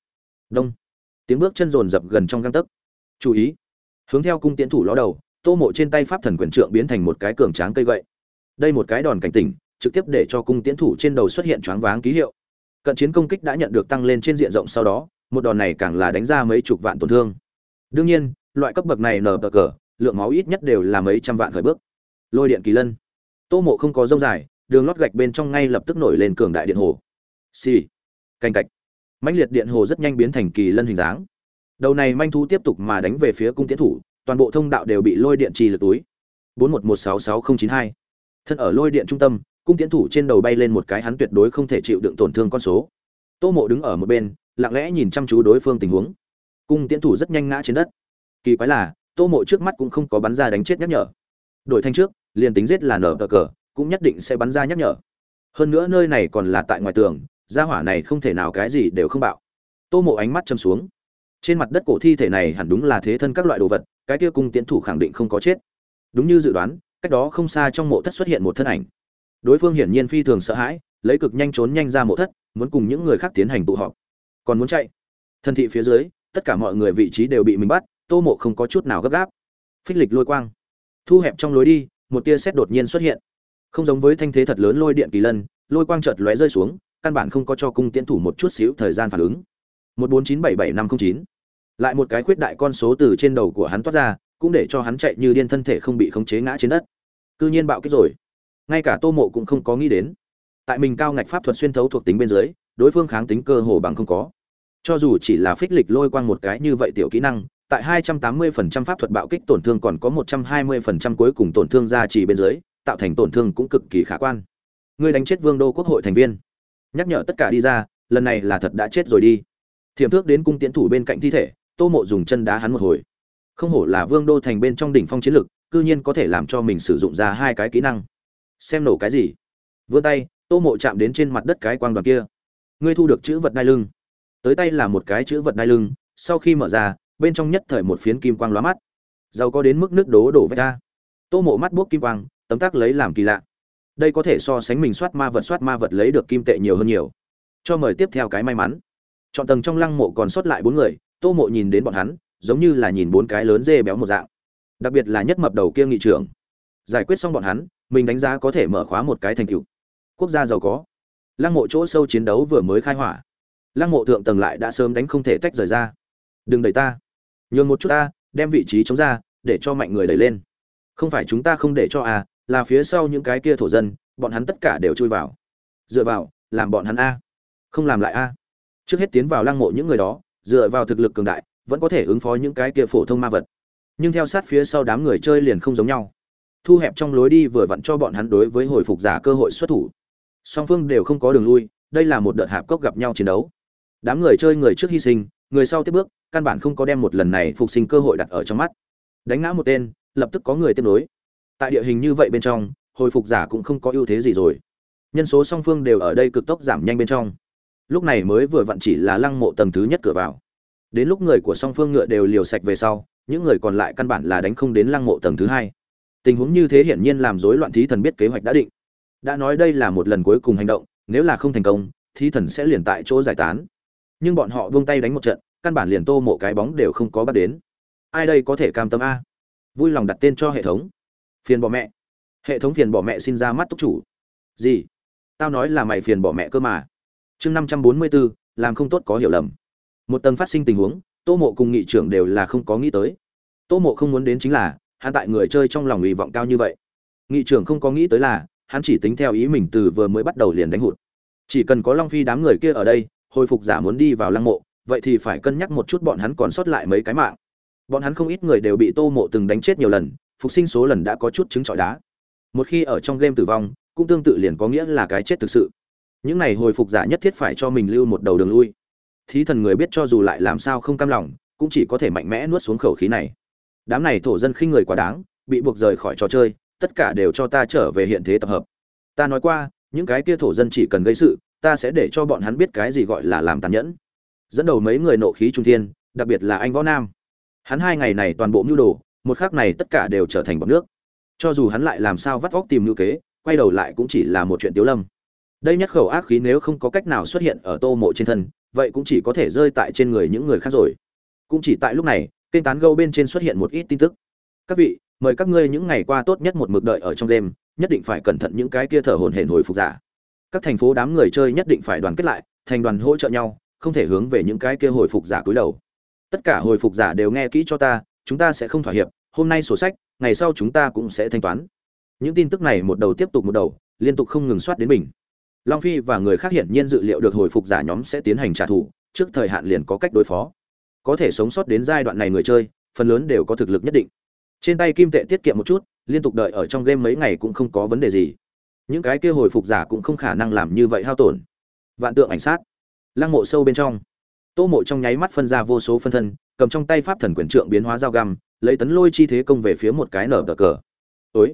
S1: Đông. Tiếng bước chân rồn rập gần trong găng tấc. Chú ý. Hướng theo cung tiến thủ ló đầu, tô mộ trên tay pháp thần quyền trượng biến thành một cái cường tráng cây gậy. Đây một cái đòn cảnh tỉnh, trực tiếp để cho cung tiến thủ trên đầu xuất hiện choáng váng ký hiệu cận chiến công kích đã nhận được tăng lên trên diện rộng sau đó, một đòn này càng là đánh ra mấy chục vạn tổn thương. Đương nhiên, loại cấp bậc này nở bờ cờ, lượng máu ít nhất đều là mấy trăm vạn khởi bước. Lôi điện kỳ lân. Tô mộ không có rông dài, đường lót gạch bên trong ngay lập tức nổi lên cường đại điện hồ. Xì、sì. canh cạch. Mãnh liệt điện hồ rất nhanh biến thành kỳ lân hình dáng. Đầu này manh thú tiếp tục mà đánh về phía cung tiến thủ, toàn bộ thông đạo đều bị lôi điện trì lượt túi. Bốn một một sáu sáu không chín hai. Thân ở lôi điện trung tâm cung tiến thủ trên đầu bay lên một cái hắn tuyệt đối không thể chịu đựng tổn thương con số. Tô mộ đứng ở một bên, lặng lẽ nhìn chăm chú đối phương tình huống. Cung tiến thủ rất nhanh ngã trên đất. Kỳ quái là, tô mộ trước mắt cũng không có bắn ra đánh chết nhắc nhở. Đổi thanh trước, liền tính giết là nở cờ cờ, cũng nhất định sẽ bắn ra nhắc nhở. Hơn nữa nơi này còn là tại ngoài tường, gia hỏa này không thể nào cái gì đều không bạo. Tô mộ ánh mắt châm xuống. Trên mặt đất cổ thi thể này hẳn đúng là thế thân các loại đồ vật, cái kia cung tiến thủ khẳng định không có chết. Đúng như dự đoán, cách đó không xa trong mộ thất xuất hiện một thân ảnh đối phương hiển nhiên phi thường sợ hãi, lấy cực nhanh trốn nhanh ra mộ thất, muốn cùng những người khác tiến hành tụ họp. Còn muốn chạy? Thân thị phía dưới, tất cả mọi người vị trí đều bị mình bắt, tô mộ không có chút nào gấp gáp. Phích lịch lôi quang. Thu hẹp trong lối đi, một tia sét đột nhiên xuất hiện. Không giống với thanh thế thật lớn lôi điện kỳ lân, lôi quang chợt lóe rơi xuống, căn bản không có cho cung tiễn thủ một chút xíu thời gian phản ứng. Một bốn chín bảy bảy năm không chín. Lại một cái khuyết đại con số từ trên đầu của hắn toát ra, cũng để cho hắn chạy như điên thân thể không bị khống chế ngã trên đất. Cư nhiên bạo kích rồi ngay cả tô mộ cũng không có nghĩ đến. Tại mình cao ngạch pháp thuật xuyên thấu thuộc tính bên dưới, đối phương kháng tính cơ hồ bằng không có. Cho dù chỉ là phích lịch lôi quang một cái như vậy tiểu kỹ năng, tại 280% pháp thuật bạo kích tổn thương còn có 120% cuối cùng tổn thương ra chỉ bên dưới, tạo thành tổn thương cũng cực kỳ khả quan. Ngươi đánh chết vương đô quốc hội thành viên. Nhắc nhở tất cả đi ra, lần này là thật đã chết rồi đi. Thiểm thước đến cung tiến thủ bên cạnh thi thể, tô mộ dùng chân đá hắn một hồi. Không hổ là vương đô thành bên trong đỉnh phong chiến lực, cư nhiên có thể làm cho mình sử dụng ra hai cái kỹ năng xem nổ cái gì. Vươn tay, tô mộ chạm đến trên mặt đất cái quang đoàn kia. Ngươi thu được chữ vật đai lưng. Tới tay là một cái chữ vật đai lưng, sau khi mở ra, bên trong nhất thời một phiến kim quang lóa mắt. Giàu có đến mức nước đố đổ vách ra. Tô mộ mắt buốc kim quang, tấm tác lấy làm kỳ lạ. Đây có thể so sánh mình soát ma vật soát ma vật lấy được kim tệ nhiều hơn nhiều. Cho mời tiếp theo cái may mắn. Chọn tầng trong lăng mộ còn sót lại bốn người, tô mộ nhìn đến bọn hắn, giống như là nhìn bốn cái lớn dê béo một dạng. Đặc biệt là nhất mập đầu kia nghị trưởng. Giải quyết xong bọn hắn mình đánh giá có thể mở khóa một cái thành tựu. Quốc gia giàu có. Lăng mộ chỗ sâu chiến đấu vừa mới khai hỏa. Lăng mộ thượng tầng lại đã sớm đánh không thể tách rời ra. Đừng đẩy ta. Nhường một chút ta, đem vị trí chống ra, để cho mạnh người đẩy lên. Không phải chúng ta không để cho à là phía sau những cái kia thổ dân, bọn hắn tất cả đều chui vào. Dựa vào, làm bọn hắn a. Không làm lại a. Trước hết tiến vào lăng mộ những người đó, dựa vào thực lực cường đại, vẫn có thể ứng phó những cái kia phổ thông ma vật. Nhưng theo sát phía sau đám người chơi liền không giống nhau thu hẹp trong lối đi vừa vặn cho bọn hắn đối với hồi phục giả cơ hội xuất thủ. Song phương đều không có đường lui, đây là một đợt hạp cốc gặp nhau chiến đấu. Đám người chơi người trước hy sinh, người sau tiếp bước, căn bản không có đem một lần này phục sinh cơ hội đặt ở trong mắt. Đánh ngã một tên, lập tức có người tiếp nối. Tại địa hình như vậy bên trong, hồi phục giả cũng không có ưu thế gì rồi. Nhân số song phương đều ở đây cực tốc giảm nhanh bên trong. Lúc này mới vừa vặn chỉ là lăng mộ tầng thứ nhất cửa vào. Đến lúc người của song phương ngựa đều liều sạch về sau, những người còn lại căn bản là đánh không đến lăng mộ tầng thứ hai tình huống như thế hiển nhiên làm rối loạn thí thần biết kế hoạch đã định. Đã nói đây là một lần cuối cùng hành động, nếu là không thành công, thí thần sẽ liền tại chỗ giải tán. Nhưng bọn họ buông tay đánh một trận, căn bản liền tô mộ cái bóng đều không có bắt đến. Ai đây có thể cam tâm a? Vui lòng đặt tên cho hệ thống. Phiền bỏ mẹ. Hệ thống phiền bỏ mẹ xin ra mắt túc chủ. Gì? Tao nói là mày phiền bỏ mẹ cơ mà. Chương năm trăm bốn mươi bốn làm không tốt có hiểu lầm. Một tầng phát sinh tình huống, tô mộ cùng nghị trưởng đều là không có nghĩ tới. Tô mộ không muốn đến chính là hắn tại người chơi trong lòng hy vọng cao như vậy. Nghị trưởng không có nghĩ tới là, hắn chỉ tính theo ý mình từ vừa mới bắt đầu liền đánh hụt. Chỉ cần có long phi đám người kia ở đây, hồi phục giả muốn đi vào lăng mộ, vậy thì phải cân nhắc một chút bọn hắn còn sót lại mấy cái mạng. Bọn hắn không ít người đều bị tô mộ từng đánh chết nhiều lần, phục sinh số lần đã có chút chứng trọi đá. Một khi ở trong game tử vong, cũng tương tự liền có nghĩa là cái chết thực sự. Những này hồi phục giả nhất thiết phải cho mình lưu một đầu đường lui. Thí thần người biết cho dù lại làm sao không cam lòng, cũng chỉ có thể mạnh mẽ nuốt xuống khẩu khí này đám này thổ dân khinh người quá đáng, bị buộc rời khỏi trò chơi, tất cả đều cho ta trở về hiện thế tập hợp. Ta nói qua, những cái kia thổ dân chỉ cần gây sự, ta sẽ để cho bọn hắn biết cái gì gọi là làm tàn nhẫn. Dẫn đầu mấy người nộ khí trung thiên, đặc biệt là anh võ nam. Hắn hai ngày này toàn bộ mưu đồ, một khác này tất cả đều trở thành bọc nước. Cho dù hắn lại làm sao vắt vóc tìm ngữ kế, quay đầu lại cũng chỉ là một chuyện tiếu lâm. Đây nhất khẩu ác khí nếu không có cách nào xuất hiện ở tô mộ trên thân, vậy cũng chỉ có thể rơi tại trên người những người khác rồi. Cũng chỉ tại lúc này kênh tán gâu bên trên xuất hiện một ít tin tức. Các vị, mời các ngươi những ngày qua tốt nhất một mực đợi ở trong đêm, nhất định phải cẩn thận những cái kia thở hồn hển hồi phục giả. Các thành phố đám người chơi nhất định phải đoàn kết lại, thành đoàn hỗ trợ nhau, không thể hướng về những cái kia hồi phục giả cúi đầu. Tất cả hồi phục giả đều nghe kỹ cho ta, chúng ta sẽ không thỏa hiệp, hôm nay sổ sách, ngày sau chúng ta cũng sẽ thanh toán. Những tin tức này một đầu tiếp tục một đầu, liên tục không ngừng soát đến mình. Long phi và người khác hiển nhiên dự liệu được hồi phục giả nhóm sẽ tiến hành trả thù, trước thời hạn liền có cách đối phó có thể sống sót đến giai đoạn này người chơi, phần lớn đều có thực lực nhất định. Trên tay kim tệ tiết kiệm một chút, liên tục đợi ở trong game mấy ngày cũng không có vấn đề gì. Những cái kia hồi phục giả cũng không khả năng làm như vậy hao tổn. Vạn tượng ảnh sát. Lăng mộ sâu bên trong. Tô mộ trong nháy mắt phân ra vô số phân thân, cầm trong tay pháp thần quyền trượng biến hóa dao găm, lấy tấn lôi chi thế công về phía một cái nở cờ cờ. Ối.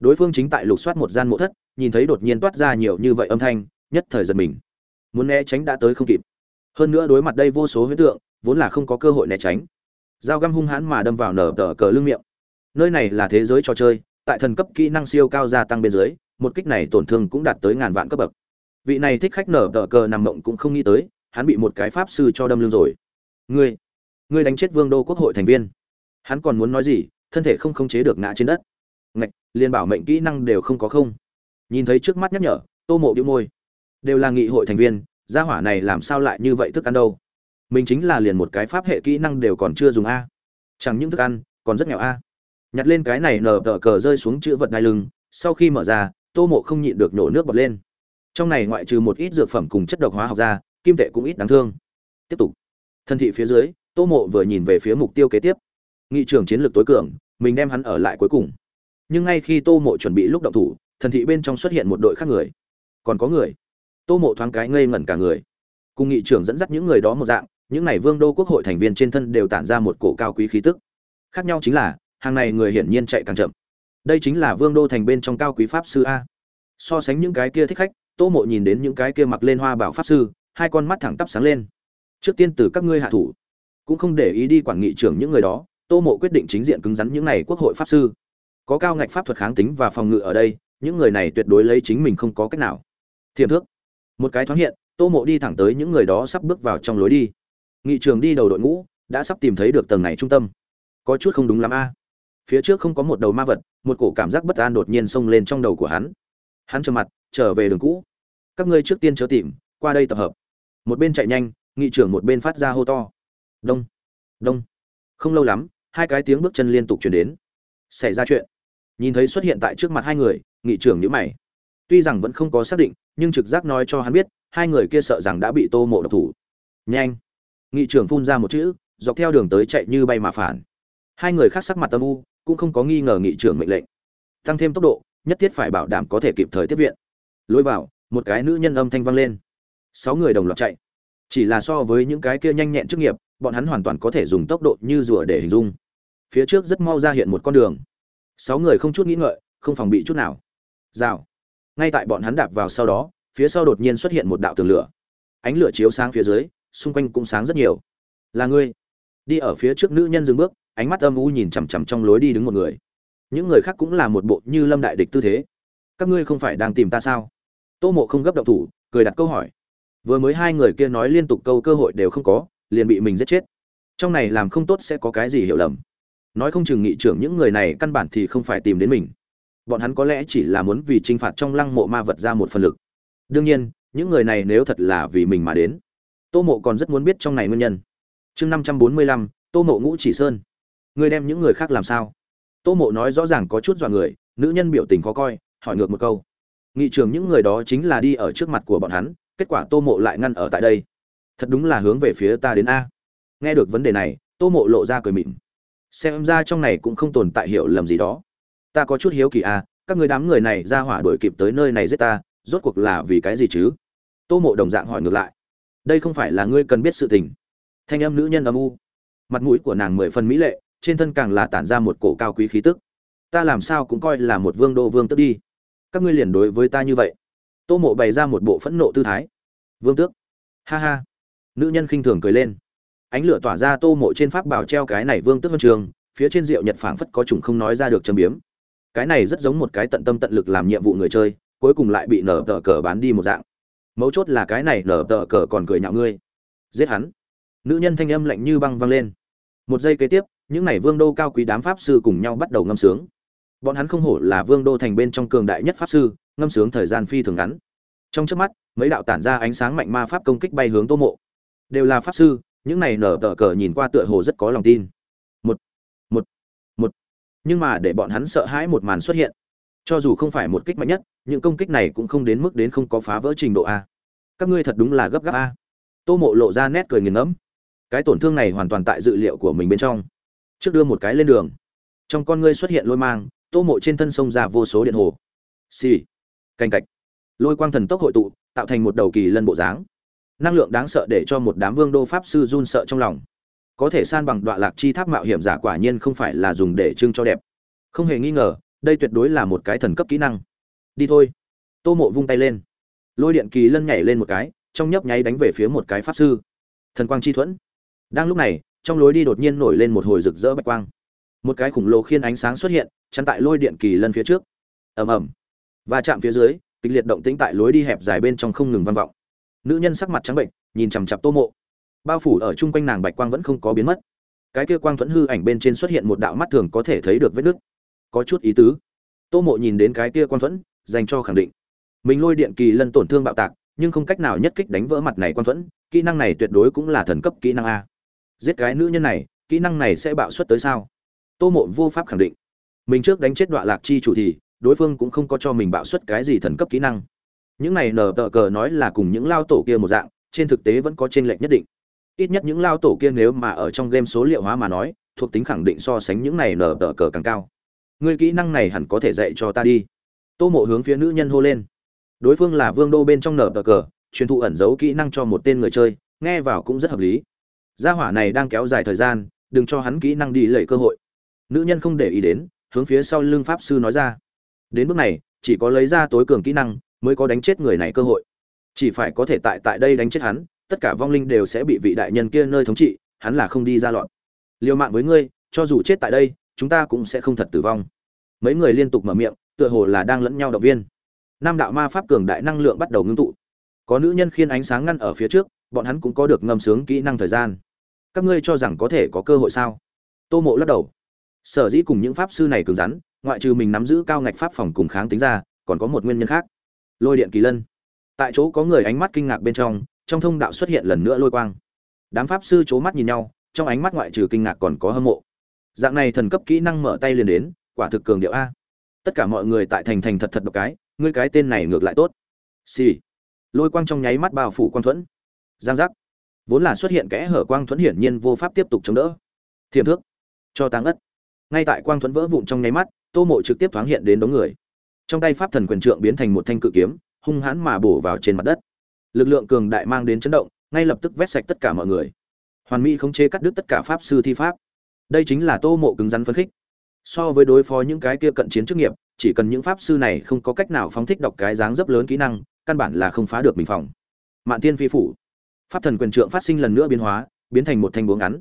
S1: Đối phương chính tại lục soát một gian mộ thất, nhìn thấy đột nhiên toát ra nhiều như vậy âm thanh, nhất thời giật mình. Muốn né tránh đã tới không kịp hơn nữa đối mặt đây vô số huyết tượng, vốn là không có cơ hội né tránh. Dao găm hung hãn mà đâm vào nở tờ cờ lưng miệng. Nơi này là thế giới trò chơi, tại thần cấp kỹ năng siêu cao gia tăng bên dưới, một kích này tổn thương cũng đạt tới ngàn vạn cấp bậc. Vị này thích khách nở tờ cờ nằm mộng cũng không nghĩ tới, hắn bị một cái pháp sư cho đâm lưng rồi. Ngươi ngươi đánh chết vương đô quốc hội thành viên. Hắn còn muốn nói gì, thân thể không khống chế được ngã trên đất. Ngạch, liền bảo mệnh kỹ năng đều không có không. Nhìn thấy trước mắt nhắc nhở, tô mộ đĩu môi. Đều là nghị hội thành viên gia hỏa này làm sao lại như vậy thức ăn đâu? Mình chính là liền một cái pháp hệ kỹ năng đều còn chưa dùng a. Chẳng những thức ăn, còn rất nghèo a. Nhặt lên cái này nở tờ cờ rơi xuống chữ vật đai lưng, sau khi mở ra, tô mộ không nhịn được nổ nước bọt lên. Trong này ngoại trừ một ít dược phẩm cùng chất độc hóa học ra, kim tệ cũng ít đáng thương. Tiếp tục. Thân thị phía dưới, tô mộ vừa nhìn về phía mục tiêu kế tiếp. Nghị trưởng chiến lược tối cường, mình đem hắn ở lại cuối cùng. Nhưng ngay khi tô mộ chuẩn bị lúc động thủ thần thị bên trong xuất hiện một đội khác người. Còn có người tô mộ thoáng cái ngây ngẩn cả người. Cùng nghị trưởng dẫn dắt những người đó một dạng, những n à y vương đô quốc hội thành viên trên thân đều tản ra một cổ cao quý khí tức. Khác nhau chính là, hàng này người hiển nhiên chạy càng chậm. Đây chính là vương đô thành bên trong cao quý pháp sư a. So sánh những cái kia thích khách, tô mộ nhìn đến những cái kia mặc lên hoa bảo pháp sư, hai con mắt thẳng tắp sáng lên. Trước tiên từ các ngươi hạ thủ. Cũng không để ý đi quản nghị trưởng những người đó, tô mộ quyết định chính diện cứng rắn những này quốc hội pháp sư. Có cao ngạch pháp thuật kháng tính và phòng ngự ở đây, những người này tuyệt đối lấy chính mình không có cách nào. Thiềm thước một cái thoáng hiện, tô mộ đi thẳng tới những người đó sắp bước vào trong lối đi. Nghị trường đi đầu đội ngũ, đã sắp tìm thấy được tầng này trung tâm. Có chút không đúng lắm a. Phía trước không có một đầu ma vật, một cổ cảm giác bất an đột nhiên xông lên trong đầu của hắn. Hắn trơ mặt, trở về đường cũ. Các ngươi trước tiên chớ tìm, qua đây tập hợp. Một bên chạy nhanh, nghị trưởng một bên phát ra hô to. Đông đông. Không lâu lắm, hai cái tiếng bước chân liên tục chuyển đến. Xảy ra chuyện. Nhìn thấy xuất hiện tại trước mặt hai người, nghị trưởng nhữ mày tuy rằng vẫn không có xác định, nhưng trực giác nói cho hắn biết, hai người kia sợ rằng đã bị tô mộ độc thủ. Nhanh! Nghị trưởng phun ra một chữ, dọc theo đường tới chạy như bay mà phản. Hai người khác sắc mặt tâm u, cũng không có nghi ngờ nghị trưởng mệnh lệnh. Tăng thêm tốc độ, nhất thiết phải bảo đảm có thể kịp thời tiếp viện. Lối vào, một cái nữ nhân âm thanh vang lên. Sáu người đồng loạt chạy. Chỉ là so với những cái kia nhanh nhẹn chức nghiệp, bọn hắn hoàn toàn có thể dùng tốc độ như rùa để hình dung. Phía trước rất mau ra hiện một con đường. Sáu người không chút nghĩ ngợi, không phòng bị chút nào. Rào ngay tại bọn hắn đạp vào sau đó, phía sau đột nhiên xuất hiện một đạo tường lửa. Ánh lửa chiếu sáng phía dưới, xung quanh cũng sáng rất nhiều. Là ngươi. Đi ở phía trước nữ nhân dừng bước, ánh mắt âm u nhìn chằm chằm trong lối đi đứng một người. Những người khác cũng là một bộ như lâm đại địch tư thế. Các ngươi không phải đang tìm ta sao? Tô mộ không gấp động thủ, cười đặt câu hỏi. Vừa mới hai người kia nói liên tục câu cơ hội đều không có, liền bị mình giết chết. Trong này làm không tốt sẽ có cái gì hiểu lầm. Nói không chừng nghị trưởng những người này căn bản thì không phải tìm đến mình bọn hắn có lẽ chỉ là muốn vì t r i n h phạt trong lăng mộ ma vật ra một phần lực. Đương nhiên, những người này nếu thật là vì mình mà đến, tô mộ còn rất muốn biết trong này nguyên nhân. Chương năm trăm bốn mươi lăm, tô mộ ngũ chỉ sơn. Ngươi đem những người khác làm sao? Tô mộ nói rõ ràng có chút dọa người, nữ nhân biểu tình khó coi, hỏi ngược một câu. Nghị trường những người đó chính là đi ở trước mặt của bọn hắn, kết quả tô mộ lại ngăn ở tại đây. Thật đúng là hướng về phía ta đến a. Nghe được vấn đề này, tô mộ lộ ra cười mịn xem ra trong này cũng không tồn tại hiểu lầm gì đó ta có chút hiếu kỳ à? các người đám người này ra hỏa đuổi kịp tới nơi này giết ta, rốt cuộc là vì cái gì chứ? Tô mộ đồng dạng hỏi ngược lại. Đây không phải là ngươi cần biết sự tình. Thanh âm nữ nhân âm u. Mặt mũi của nàng mười phần mỹ lệ, trên thân càng là tản ra một cổ cao quý khí tức. Ta làm sao cũng coi là một vương đô vương tức đi. Các ngươi liền đối với ta như vậy. Tô mộ bày ra một bộ phẫn nộ tư thái. Vương tước. Ha ha. Nữ nhân khinh thường cười lên. Ánh lửa tỏa ra tô mộ trên pháp bảo treo cái này vương tước huân trường, phía trên rượu nhật phảng phất có trùng không nói ra được châm biếm cái này rất giống một cái tận tâm tận lực làm nhiệm vụ người chơi, cuối cùng lại bị nở tờ cờ bán đi một dạng. Mấu chốt là cái này nở tờ cờ còn cười nhạo ngươi. Giết hắn. Nữ nhân thanh âm lạnh như băng văng lên. Một giây kế tiếp, những n à y vương đô cao quý đám pháp sư cùng nhau bắt đầu ngâm sướng. Bọn hắn không hổ là vương đô thành bên trong cường đại nhất pháp sư, ngâm sướng thời gian phi thường ngắn. Trong trước mắt, mấy đạo tản ra ánh sáng mạnh ma pháp công kích bay hướng tô mộ. Đều là pháp sư, những này nở tờ cờ nhìn qua tựa hồ rất có lòng tin nhưng mà để bọn hắn sợ hãi một màn xuất hiện. Cho dù không phải một kích mạnh nhất, những công kích này cũng không đến mức đến không có phá vỡ trình độ a. Các ngươi thật đúng là gấp gáp a. Tô mộ lộ ra nét cười nghiền ngẫm. Cái tổn thương này hoàn toàn tại dự liệu của mình bên trong. Trước đưa một cái lên đường. Trong con ngươi xuất hiện lôi mang, tô mộ trên thân sông ra vô số điện hồ. Xì、sì. canh cạch. Lôi quang thần tốc hội tụ, tạo thành một đầu kỳ lân bộ dáng. Năng lượng đáng sợ để cho một đám vương đô pháp sư run sợ trong lòng có thể san bằng đoạn lạc chi tháp mạo hiểm giả quả nhiên không phải là dùng để trưng cho đẹp. Không hề nghi ngờ, đây tuyệt đối là một cái thần cấp kỹ năng. Đi thôi. Tô mộ vung tay lên. Lôi điện kỳ lân nhảy lên một cái, trong nhấp nháy đánh về phía một cái pháp sư. Thần quang chi thuẫn. Đang lúc này, trong lối đi đột nhiên nổi lên một hồi rực rỡ bạch quang. Một cái khủng lồ khiên ánh sáng xuất hiện, chắn tại lôi điện kỳ lân phía trước. Ầm ầm. Và chạm phía dưới, kịch liệt động tĩnh tại lối đi hẹp dài bên trong không ngừng vang vọng. Nữ nhân sắc mặt trắng bệnh, nhìn chằm chặp tô mộ bao phủ ở chung quanh nàng bạch quang vẫn không có biến mất. Cái kia quang thuẫn hư ảnh bên trên xuất hiện một đạo mắt thường có thể thấy được vết nứt. Có chút ý tứ. Tô mộ nhìn đến cái kia quang thuẫn, dành cho khẳng định. Mình lôi điện kỳ lân tổn thương bạo tạc, nhưng không cách nào nhất kích đánh vỡ mặt này quang thuẫn, kỹ năng này tuyệt đối cũng là thần cấp kỹ năng a. Giết cái nữ nhân này, kỹ năng này sẽ bạo xuất tới sao? Tô mộ vô pháp khẳng định. Mình trước đánh chết đoạn lạc chi chủ thì, đối phương cũng không có cho mình bạo xuất cái gì thần cấp kỹ năng. Những này nở tờ cờ nói là cùng những lao tổ kia một dạng, trên thực tế vẫn có t r ê n lệch nhất định ít nhất những lao tổ kia nếu mà ở trong game số liệu hóa mà nói, thuộc tính khẳng định so sánh những này nở tờ cờ càng cao. Người kỹ năng này hẳn có thể dạy cho ta đi. Tô mộ hướng phía nữ nhân hô lên. Đối phương là vương đô bên trong nở tờ cờ, truyền thụ ẩn giấu kỹ năng cho một tên người chơi, nghe vào cũng rất hợp lý. Gia hỏa này đang kéo dài thời gian, đừng cho hắn kỹ năng đi lẩy cơ hội. Nữ nhân không để ý đến, hướng phía sau lưng pháp sư nói ra. Đến bước này, chỉ có lấy ra tối cường kỹ năng, mới có đánh chết người này cơ hội. Chỉ phải có thể tại tại đây đánh chết hắn tất cả vong linh đều sẽ bị vị đại nhân kia nơi thống trị, hắn là không đi ra lọt liều mạng với ngươi, cho dù chết tại đây, chúng ta cũng sẽ không thật tử vong. Mấy người liên tục mở miệng, tựa hồ là đang lẫn nhau động viên. Nam đạo ma pháp cường đại năng lượng bắt đầu ngưng tụ. Có nữ nhân khiên ánh sáng ngăn ở phía trước, bọn hắn cũng có được ngâm sướng kỹ năng thời gian. Các ngươi cho rằng có thể có cơ hội sao? Tô mộ lắc đầu. Sở dĩ cùng những pháp sư này cứng rắn, ngoại trừ mình nắm giữ cao ngạch pháp phòng cùng kháng tính ra, còn có một nguyên nhân khác. Lôi điện kỳ lân. Tại chỗ có người ánh mắt kinh ngạc bên trong trong thông đạo xuất hiện lần nữa lôi quang. Đám pháp sư c h ố mắt nhìn nhau, trong ánh mắt ngoại trừ kinh ngạc còn có hâm mộ. Dạng này thần cấp kỹ năng mở tay liền đến, quả thực cường điệu a. Tất cả mọi người tại thành thành thật thật độc cái, ngươi cái tên này ngược lại tốt. Xì、sì. lôi quang trong nháy mắt bao phủ quang thuẫn. Giang giác. Vốn là xuất hiện kẽ hở quang thuẫn hiển nhiên vô pháp tiếp tục chống đỡ. Thiềm thước. Cho táng ất. Ngay tại quang thuẫn vỡ vụn trong nháy mắt, tô mộ trực tiếp thoáng hiện đến đống người. Trong tay pháp thần quyền trượng biến thành một thanh cự kiếm, hung hãn mà bổ vào trên mặt đất lực lượng cường đại mang đến chấn động, ngay lập tức vét sạch tất cả mọi người. Hoàn mỹ khống chế cắt đứt tất cả pháp sư thi pháp. Đây chính là tô mộ cứng rắn phấn khích. So với đối phó những cái kia cận chiến chức nghiệp, chỉ cần những pháp sư này không có cách nào phóng thích đọc cái dáng dấp lớn kỹ năng, căn bản là không phá được bình phòng. Mạn thiên phi phủ. Pháp thần quyền trượng phát sinh lần nữa biến hóa, biến thành một thanh búa ngắn.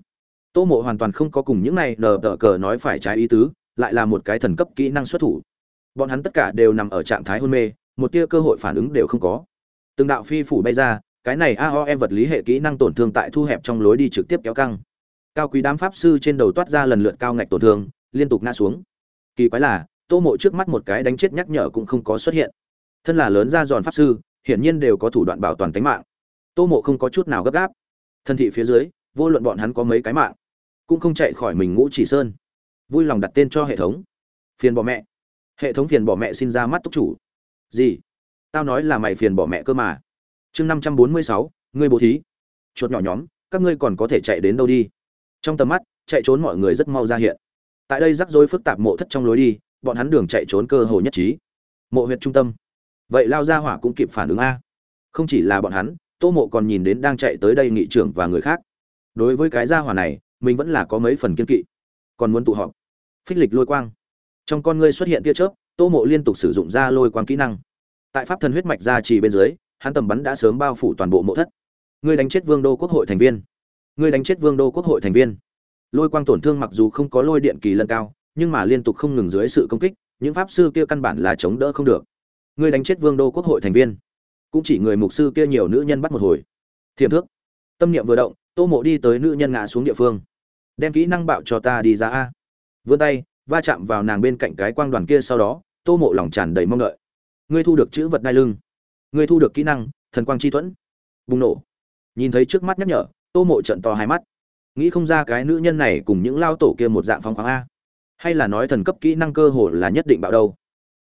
S1: Tô mộ hoàn toàn không có cùng những này nờ tờ cờ nói phải trái ý tứ, lại là một cái thần cấp kỹ năng xuất thủ. Bọn hắn tất cả đều nằm ở trạng thái hôn mê, một tia cơ hội phản ứng đều không có từng đạo phi phủ bay ra, cái này aoe vật lý hệ kỹ năng tổn thương tại thu hẹp trong lối đi trực tiếp kéo căng. Cao quý đám pháp sư trên đầu toát ra lần lượt cao ngạch tổn thương, liên tục ngã xuống. Kỳ quái là, tô mộ trước mắt một cái đánh chết nhắc nhở cũng không có xuất hiện. Thân là lớn ra giòn pháp sư, hiển nhiên đều có thủ đoạn bảo toàn tính mạng. Tô mộ không có chút nào gấp gáp. Thân thị phía dưới, vô luận bọn hắn có mấy cái mạng, cũng không chạy khỏi mình ngũ chỉ sơn. Vui lòng đặt tên cho hệ thống. Phiền bỏ mẹ. Hệ thống phiền bỏ mẹ xin ra mắt túc chủ. Gì? Tao nói là mày phiền bỏ mẹ cơ mà. Chương năm trăm bốn mươi sáu, ngươi bố thí. Chuột nhỏ nhóm, các ngươi còn có thể chạy đến đâu đi? Trong tầm mắt, chạy trốn mọi người rất mau ra hiện. Tại đây rắc rối phức tạp mộ thất trong lối đi, bọn hắn đường chạy trốn cơ hồ nhất trí. Mộ huyện trung tâm. Vậy lao ra hỏa cũng kịp phản ứng a. Không chỉ là bọn hắn, tô mộ còn nhìn đến đang chạy tới đây nghị trưởng và người khác. Đối với cái gia hỏa này, mình vẫn là có mấy phần kiên kỵ. Còn muốn tụ họp. Phích lịch lôi quang. Trong con ngươi xuất hiện tia chớp, tô mộ liên tục sử dụng ra lôi quang kỹ năng tại pháp thần huyết mạch ra chỉ bên dưới, hắn tầm bắn đã sớm bao phủ toàn bộ mộ thất. Ngươi đánh chết vương đô quốc hội thành viên. Ngươi đánh chết vương đô quốc hội thành viên. Lôi quang tổn thương mặc dù không có lôi điện kỳ lân cao, nhưng mà liên tục không ngừng dưới sự công kích, những pháp sư kia căn bản là chống đỡ không được. Ngươi đánh chết vương đô quốc hội thành viên. Cũng chỉ người mục sư kia nhiều nữ nhân bắt một hồi. Thiềm thước. Tâm niệm vừa động, tô mộ đi tới nữ nhân ngã xuống địa phương. Đem kỹ năng bạo cho ta đi ra a. Vươn tay, va chạm vào nàng bên cạnh cái quang đoàn kia sau đó, tô mộ lòng tràn đầy mong đợi ngươi thu được chữ vật đai lưng, ngươi thu được kỹ năng, thần quang chi thuẫn. Bùng nổ. Nhìn thấy trước mắt nhắc nhở, tô mộ trận to hai mắt. Nghĩ không ra cái nữ nhân này cùng những lao tổ kia một dạng phong khoáng a. Hay là nói thần cấp kỹ năng cơ hồ là nhất định bạo đâu.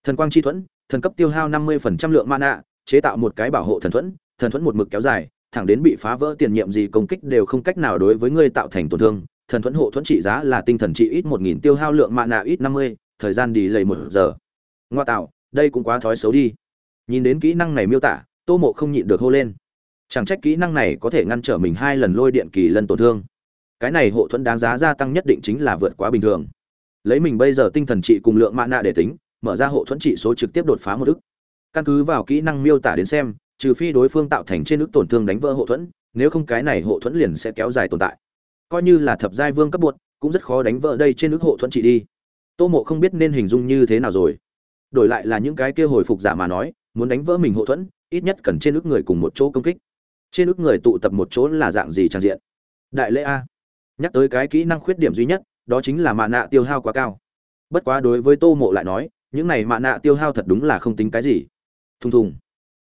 S1: Thần quang chi thuẫn, thần cấp tiêu hao năm mươi phần trăm lượng mana, chế tạo một cái bảo hộ thần thuẫn thần thuẫn một mực kéo dài, thẳng đến bị phá vỡ tiền nhiệm gì công kích đều không cách nào đối với ngươi tạo thành tổn thương. Thần thuẫn hộ thuẫn trị giá là tinh thần trị ít một nghìn, tiêu hao lượng mana ít năm mươi, thời gian đi lầy một giờ. Ngoa tạo đây cũng quá thói xấu đi. Nhìn đến kỹ năng này miêu tả, tô mộ không nhịn được hô lên. Chẳng trách kỹ năng này có thể ngăn trở mình hai lần lôi điện kỳ lân tổn thương. Cái này hộ thuẫn đáng giá gia tăng nhất định chính là vượt quá bình thường. Lấy mình bây giờ tinh thần trị cùng lượng mạ nạ để tính, mở ra hộ thuẫn trị số trực tiếp đột phá một ức. Căn cứ vào kỹ năng miêu tả đến xem, trừ phi đối phương tạo thành trên ức tổn thương đánh vỡ hộ thuẫn, nếu không cái này hộ thuẫn liền sẽ kéo dài tồn tại. Coi như là thập giai vương cấp bột cũng rất khó đánh vỡ đây trên ức hộ thuẫn trị đi. Tô mộ không biết nên hình dung như thế nào rồi đổi lại là những cái kia hồi phục giả mà nói, muốn đánh vỡ mình hộ thuẫn, ít nhất cần trên ức người cùng một chỗ công kích. Trên ức người tụ tập một chỗ là dạng gì trang diện? Đại lễ a. Nhắc tới cái kỹ năng khuyết điểm duy nhất, đó chính là mạ nạ tiêu hao quá cao. Bất quá đối với tô mộ lại nói, những này mạ nạ tiêu hao thật đúng là không tính cái gì. Thùng thùng.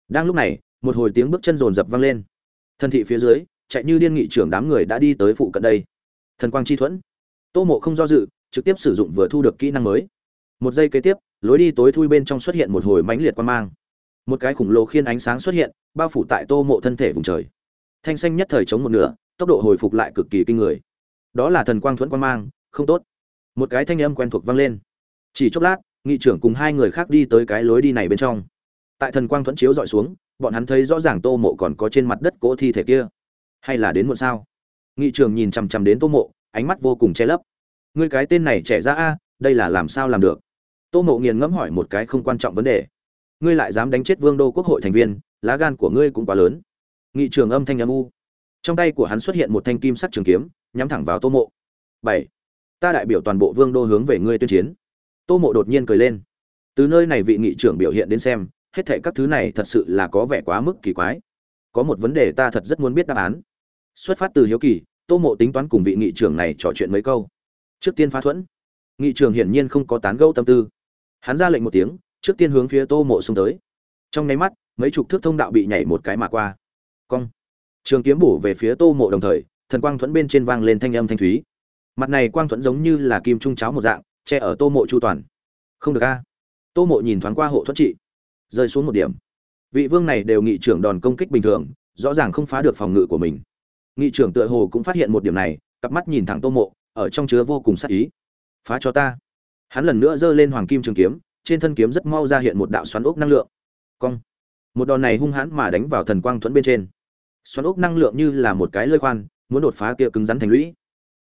S1: Đang lúc này, một hồi tiếng bước chân rồn rập vang lên. Thân thị phía dưới, chạy như điên nghị trưởng đám người đã đi tới phụ cận đây. Thần quang chi thuẫn. Tô mộ không do dự, trực tiếp sử dụng vừa thu được kỹ năng mới. Một giây kế tiếp lối đi tối thui bên trong xuất hiện một hồi mãnh liệt quan mang. Một cái khủng lồ khiên ánh sáng xuất hiện, bao phủ tại tô mộ thân thể vùng trời. Thanh xanh nhất thời chống một nửa, tốc độ hồi phục lại cực kỳ kinh người. Đó là thần quang thuẫn quan mang, không tốt. Một cái thanh âm quen thuộc vang lên. Chỉ chốc lát, nghị trưởng cùng hai người khác đi tới cái lối đi này bên trong. Tại thần quang thuẫn chiếu dọi xuống, bọn hắn thấy rõ ràng tô mộ còn có trên mặt đất cỗ thi thể kia. Hay là đến muộn sao? Nghị trưởng nhìn chằm chằm đến tô mộ, ánh mắt vô cùng che lấp. Ngươi cái tên này trẻ ra a, đây là làm sao làm được? Tô mộ nghiền ngẫm hỏi một cái không quan trọng vấn đề. Ngươi lại dám đánh chết vương đô quốc hội thành viên, lá gan của ngươi cũng quá lớn. Nghị trường âm thanh âm u. Trong tay của hắn xuất hiện một thanh kim sắc trường kiếm, nhắm thẳng vào tô mộ. Bảy. Ta đại biểu toàn bộ vương đô hướng về ngươi tuyên chiến. Tô mộ đột nhiên cười lên. Từ nơi này vị nghị trưởng biểu hiện đến xem, hết thệ các thứ này thật sự là có vẻ quá mức kỳ quái. Có một vấn đề ta thật rất muốn biết đáp án. Xuất phát từ hiếu kỳ, tô mộ tính toán cùng vị nghị trưởng này trò chuyện mấy câu. Trước tiên phá thuẫn. Nghị trưởng hiển nhiên không có tán gẫu tâm tư hắn ra lệnh một tiếng, trước tiên hướng phía tô mộ xông tới. Trong nháy mắt, mấy chục thước thông đạo bị nhảy một cái mà qua. Cong. Trường kiếm bổ về phía tô mộ đồng thời, thần quang thuẫn bên trên vang lên thanh âm thanh thúy. Mặt này quang thuẫn giống như là kim trung cháo một dạng, che ở tô mộ chu toàn. Không được a. Tô mộ nhìn thoáng qua hộ thuẫn trị. Rơi xuống một điểm. Vị vương này đều nghị trưởng đòn công kích bình thường, rõ ràng không phá được phòng ngự của mình. Nghị trưởng tựa hồ cũng phát hiện một điểm này, cặp mắt nhìn thẳng tô mộ, ở trong chứa vô cùng sắc ý. Phá cho ta hắn lần nữa giơ lên hoàng kim trường kiếm, trên thân kiếm rất mau ra hiện một đạo xoắn ốc năng lượng. Cong. Một đòn này hung hãn mà đánh vào thần quang thuẫn bên trên. Xoắn ốc năng lượng như là một cái lơi khoan, muốn đột phá kia cứng rắn thành lũy.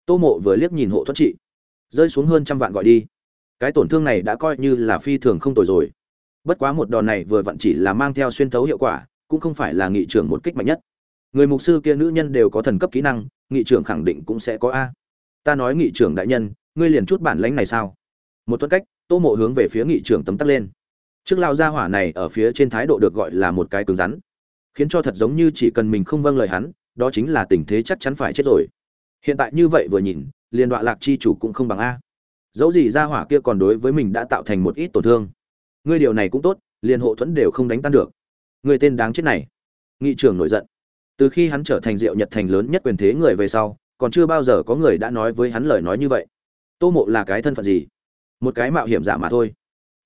S1: Tô mộ vừa liếc nhìn hộ thuẫn trị, rơi xuống hơn trăm vạn gọi đi. Cái tổn thương này đã coi như là phi thường không tồi rồi. Bất quá một đòn này vừa vặn chỉ là mang theo xuyên thấu hiệu quả, cũng không phải là nghị trưởng một kích mạnh nhất. Người mục sư kia nữ nhân đều có thần cấp kỹ năng, nghị trưởng khẳng định cũng sẽ có a. Ta nói nghị trưởng đại nhân, ngươi liền chút bản lãnh này sao? Một tuần cách, tô mộ hướng về phía nghị trưởng tấm tắc lên. Trước lao gia hỏa này ở phía trên thái độ được gọi là một cái cứng rắn. Khiến cho thật giống như chỉ cần mình không vâng lời hắn, đó chính là tình thế chắc chắn phải chết rồi. Hiện tại như vậy vừa nhìn, liền đoạn lạc chi chủ cũng không bằng a. Dẫu gì gia hỏa kia còn đối với mình đã tạo thành một ít tổn thương. Ngươi điều này cũng tốt, liền hộ thuẫn đều không đánh tan được. Người tên đáng chết này. Nghị trưởng nổi giận. Từ khi hắn trở thành diệu nhật thành lớn nhất quyền thế người về sau, còn chưa bao giờ có người đã nói với hắn lời nói như vậy. Tô mộ là cái thân phận gì? Một cái mạo hiểm giả mà thôi.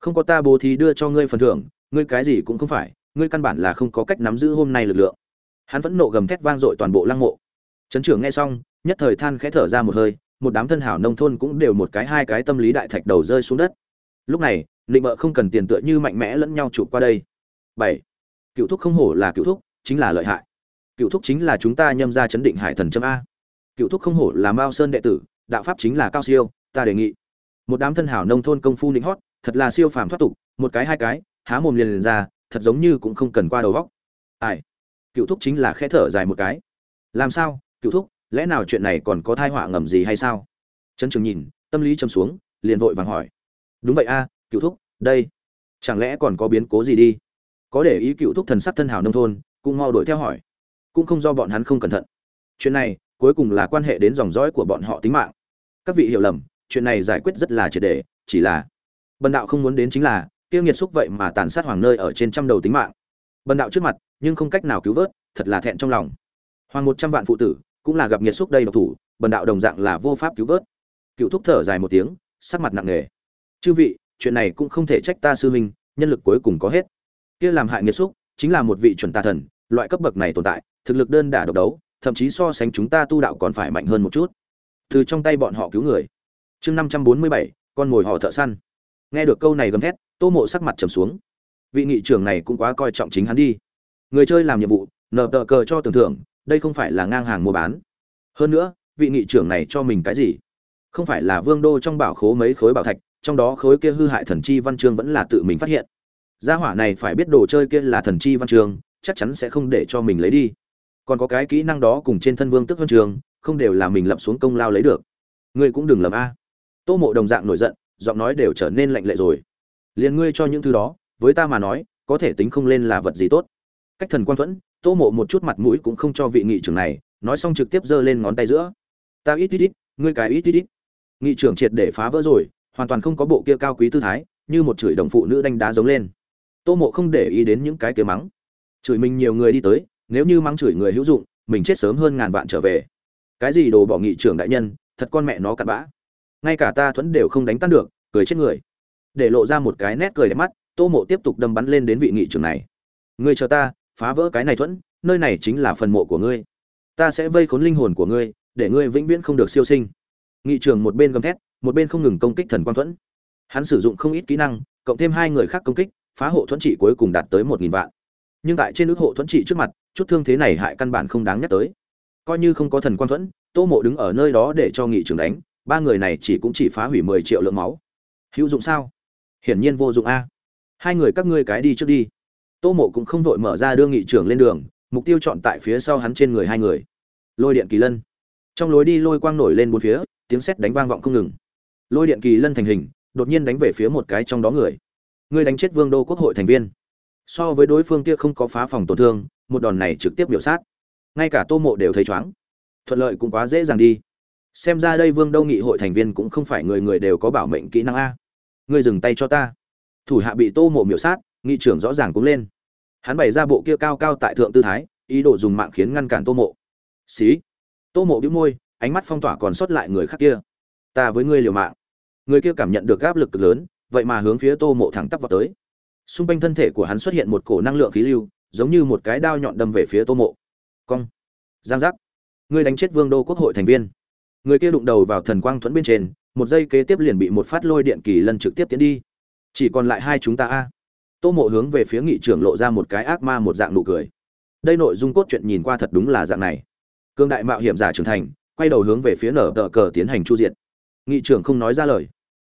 S1: Không có ta bố thí đưa cho ngươi phần thưởng, ngươi cái gì cũng không phải, ngươi căn bản là không có cách nắm giữ hôm nay lực lượng. Hắn vẫn nộ gầm thét vang dội toàn bộ lăng mộ. Trấn trưởng nghe xong, nhất thời than khẽ thở ra một hơi, một đám thân hảo nông thôn cũng đều một cái hai cái tâm lý đại thạch đầu rơi xuống đất. Lúc này định mợ không cần tiền tựa như mạnh mẽ lẫn nhau chụp qua đây. Bảy, cựu thúc không hổ là cựu thúc, chính là lợi hại. Cựu thúc chính là chúng ta nhâm ra chấn định hải thần châm a. Cựu thúc không hổ là mao sơn đệ tử, đạo pháp chính là cao siêu, ta đề nghị một đám thân hảo nông thôn công phu nịnh hót, thật là siêu phàm thoát tục, một cái hai cái, há mồm liền liền ra, thật giống như cũng không cần qua đầu vóc. Ai? Cựu thúc chính là khẽ thở dài một cái. Làm sao? Cựu thúc, lẽ nào chuyện này còn có thai họa ngầm gì hay sao? Trấn trường nhìn, tâm lý châm xuống, liền vội vàng hỏi. Đúng vậy a, cựu thúc, đây, chẳng lẽ còn có biến cố gì đi? Có để ý cựu thúc thần sắc thân hảo nông thôn, cũng mau đuổi theo hỏi. Cũng không do bọn hắn không cẩn thận. Chuyện này, cuối cùng là quan hệ đến dòng dõi của bọn họ tính mạng. Các vị hiểu lầm chuyện này giải quyết rất là triệt đề, chỉ là bần đạo không muốn đến chính là tiêu nghiệt xúc vậy mà tàn sát hoàng nơi ở trên trăm đầu tính mạng. Bần đạo trước mặt, nhưng không cách nào cứu vớt, thật là thẹn trong lòng. Hoàng một trăm vạn phụ tử, cũng là gặp nghiệt xúc đây độc thủ, bần đạo đồng dạng là vô pháp cứu vớt. Cựu thúc thở dài một tiếng, sắc mặt nặng nề. Chư vị, chuyện này cũng không thể trách ta sư huynh, nhân lực cuối cùng có hết. Kia làm hại nghiệt xúc, chính là một vị chuẩn tà thần, loại cấp bậc này tồn tại, thực lực đơn đả độc đấu, thậm chí so sánh chúng ta tu đạo còn phải mạnh hơn một chút. Từ trong tay bọn họ cứu người chương năm trăm bốn mươi bảy, con mồi họ thợ săn. Nghe được câu này gầm thét, tô mộ sắc mặt trầm xuống. Vị nghị trưởng này cũng quá coi trọng chính hắn đi. Người chơi làm nhiệm vụ, nợ tờ cờ cho tưởng thưởng, đây không phải là ngang hàng mua bán. Hơn nữa, vị nghị trưởng này cho mình cái gì? Không phải là vương đô trong bảo khố mấy khối bảo thạch, trong đó khối kia hư hại thần chi văn chương vẫn là tự mình phát hiện. Gia hỏa này phải biết đồ chơi kia là thần chi văn chương, chắc chắn sẽ không để cho mình lấy đi. Còn có cái kỹ năng đó cùng trên thân vương tức huân trường không đều là mình lập xuống công lao lấy được. Ngươi cũng đừng lầm a tô mộ đồng dạng nổi giận, giọng nói đều trở nên lạnh lệ rồi. Liền ngươi cho những thứ đó, với ta mà nói, có thể tính không lên là vật gì tốt. Cách thần quan thuẫn, tô mộ một chút mặt mũi cũng không cho vị nghị trưởng này, nói xong trực tiếp giơ lên ngón tay giữa. Ta ít ít ít, ngươi cái ít ít ít. Nghị trưởng triệt để phá vỡ rồi, hoàn toàn không có bộ kia cao quý tư thái, như một chửi đồng phụ nữ đánh đá giống lên. Tô mộ không để ý đến những cái kia mắng. Chửi mình nhiều người đi tới, nếu như mắng chửi người hữu dụng, mình chết sớm hơn ngàn vạn trở về. Cái gì đồ bỏ nghị trưởng đại nhân, thật con mẹ nó cặn bã ngay cả ta thuẫn đều không đánh tan được, cười chết người. Để lộ ra một cái nét cười đẹp mắt, tô mộ tiếp tục đâm bắn lên đến vị nghị trưởng này. Ngươi chờ ta, phá vỡ cái này thuẫn, nơi này chính là phần mộ của ngươi. Ta sẽ vây khốn linh hồn của ngươi, để ngươi vĩnh viễn không được siêu sinh. Nghị trưởng một bên gầm thét, một bên không ngừng công kích thần quang thuẫn. Hắn sử dụng không ít kỹ năng, cộng thêm hai người khác công kích, phá hộ thuẫn trị cuối cùng đạt tới một nghìn vạn. Nhưng tại trên ước hộ thuẫn trị trước mặt, chút thương thế này hại căn bản không đáng nhắc tới. Coi như không có thần quang thuẫn, tô mộ đứng ở nơi đó để cho nghị trưởng đánh ba người này chỉ cũng chỉ phá hủy mười triệu lượng máu. Hữu dụng sao? Hiển nhiên vô dụng a. Hai người các ngươi cái đi trước đi. Tô mộ cũng không vội mở ra đưa nghị trưởng lên đường, mục tiêu chọn tại phía sau hắn trên người hai người. Lôi điện kỳ lân. Trong lối đi lôi quang nổi lên bốn phía, tiếng sét đánh vang vọng không ngừng. Lôi điện kỳ lân thành hình, đột nhiên đánh về phía một cái trong đó người. Người đánh chết vương đô quốc hội thành viên. So với đối phương kia không có phá phòng tổn thương, một đòn này trực tiếp biểu sát. Ngay cả tô mộ đều thấy chóng thuận lợi cũng quá dễ dàng đi xem ra đây vương đô nghị hội thành viên cũng không phải người người đều có bảo mệnh kỹ năng a. Ngươi dừng tay cho ta. Thủ hạ bị tô mộ miểu sát, nghị trưởng rõ ràng cũng lên. Hắn bày ra bộ kia cao cao tại thượng tư thái, ý đồ dùng mạng khiến ngăn cản tô mộ. Xí. Tô mộ bĩu môi, ánh mắt phong tỏa còn sót lại người khác kia. Ta với ngươi liều mạng. Người kia cảm nhận được áp lực cực lớn, vậy mà hướng phía tô mộ thẳng tắp vào tới. Xung quanh thân thể của hắn xuất hiện một cổ năng lượng khí lưu, giống như một cái đao nhọn đâm về phía tô mộ. Cong. Giang giác. Ngươi đánh chết vương đô quốc hội thành viên người kia đụng đầu vào thần quang thuẫn bên trên, một giây kế tiếp liền bị một phát lôi điện kỳ lân trực tiếp tiến đi. Chỉ còn lại hai chúng ta a. Tô mộ hướng về phía nghị trưởng lộ ra một cái ác ma một dạng nụ cười. Đây nội dung cốt truyện nhìn qua thật đúng là dạng này. Cương đại mạo hiểm giả trưởng thành, quay đầu hướng về phía nở tờ cờ tiến hành chu diện nghị trưởng không nói ra lời.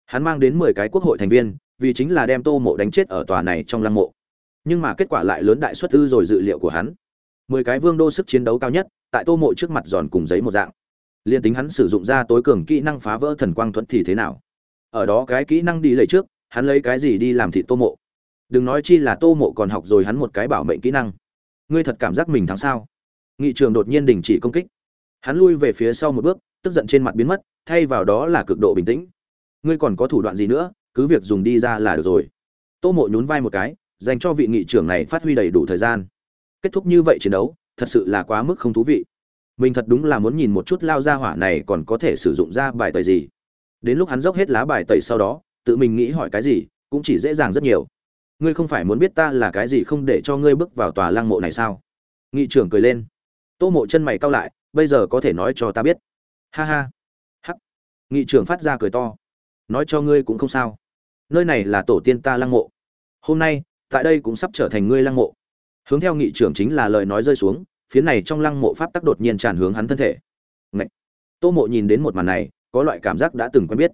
S1: Hắn mang đến mười cái quốc hội thành viên, vì chính là đem tô mộ đánh chết ở tòa này trong lăng mộ. Nhưng mà kết quả lại lớn đại xuất tư rồi dự liệu của hắn. Mười cái vương đô sức chiến đấu cao nhất, tại tô mộ trước mặt giòn cùng giấy một dạng liền tính hắn sử dụng ra tối cường kỹ năng phá vỡ thần quang thuẫn thì thế nào? Ở đó cái kỹ năng đi lấy trước, hắn lấy cái gì đi làm thị tô mộ? Đừng nói chi là tô mộ còn học rồi hắn một cái bảo mệnh kỹ năng. Ngươi thật cảm giác mình thắng sao? Nghị trường đột nhiên đình chỉ công kích. Hắn lui về phía sau một bước, tức giận trên mặt biến mất, thay vào đó là cực độ bình tĩnh. Ngươi còn có thủ đoạn gì nữa, cứ việc dùng đi ra là được rồi. Tô mộ nhún vai một cái, dành cho vị nghị trưởng này phát huy đầy đủ thời gian. Kết thúc như vậy chiến đấu, thật sự là quá mức không thú vị mình thật đúng là muốn nhìn một chút lao ra hỏa này còn có thể sử dụng ra bài tẩy gì. Đến lúc hắn dốc hết lá bài tẩy sau đó, tự mình nghĩ hỏi cái gì, cũng chỉ dễ dàng rất nhiều. Ngươi không phải muốn biết ta là cái gì không để cho ngươi bước vào tòa lăng mộ này sao? Nghị trưởng cười lên. Tô mộ chân mày cau lại, bây giờ có thể nói cho ta biết. Ha ha. Hắc. Nghị trưởng phát ra cười to. Nói cho ngươi cũng không sao. Nơi này là tổ tiên ta lăng mộ. Hôm nay, tại đây cũng sắp trở thành ngươi lăng mộ. Hướng theo nghị trưởng chính là lời nói rơi xuống phía này trong lăng mộ pháp tắc đột nhiên tràn hướng hắn thân thể. Ngậy! tô mộ nhìn đến một màn này, có loại cảm giác đã từng quen biết.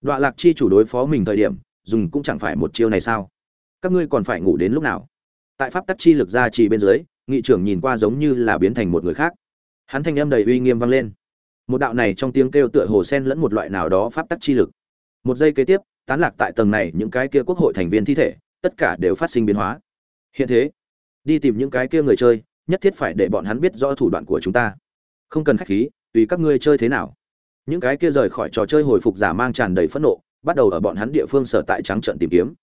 S1: Đoạn lạc chi chủ đối phó mình thời điểm, dùng cũng chẳng phải một chiêu này sao? Các ngươi còn phải ngủ đến lúc nào? Tại pháp tắc chi lực ra trì bên dưới, nghị trưởng nhìn qua giống như là biến thành một người khác. Hắn thanh âm đầy uy nghiêm vang lên. Một đạo này trong tiếng kêu tựa hồ sen lẫn một loại nào đó pháp tắc chi lực. Một giây kế tiếp, tán lạc tại tầng này những cái kia quốc hội thành viên thi thể, tất cả đều phát sinh biến hóa. Hiện thế, đi tìm những cái kia người chơi nhất thiết phải để bọn hắn biết rõ thủ đoạn của chúng ta. Không cần khách khí, tùy các ngươi chơi thế nào. Những cái kia rời khỏi trò chơi hồi phục giả mang tràn đầy phẫn nộ, bắt đầu ở bọn hắn địa phương sở tại trắng trận tìm kiếm.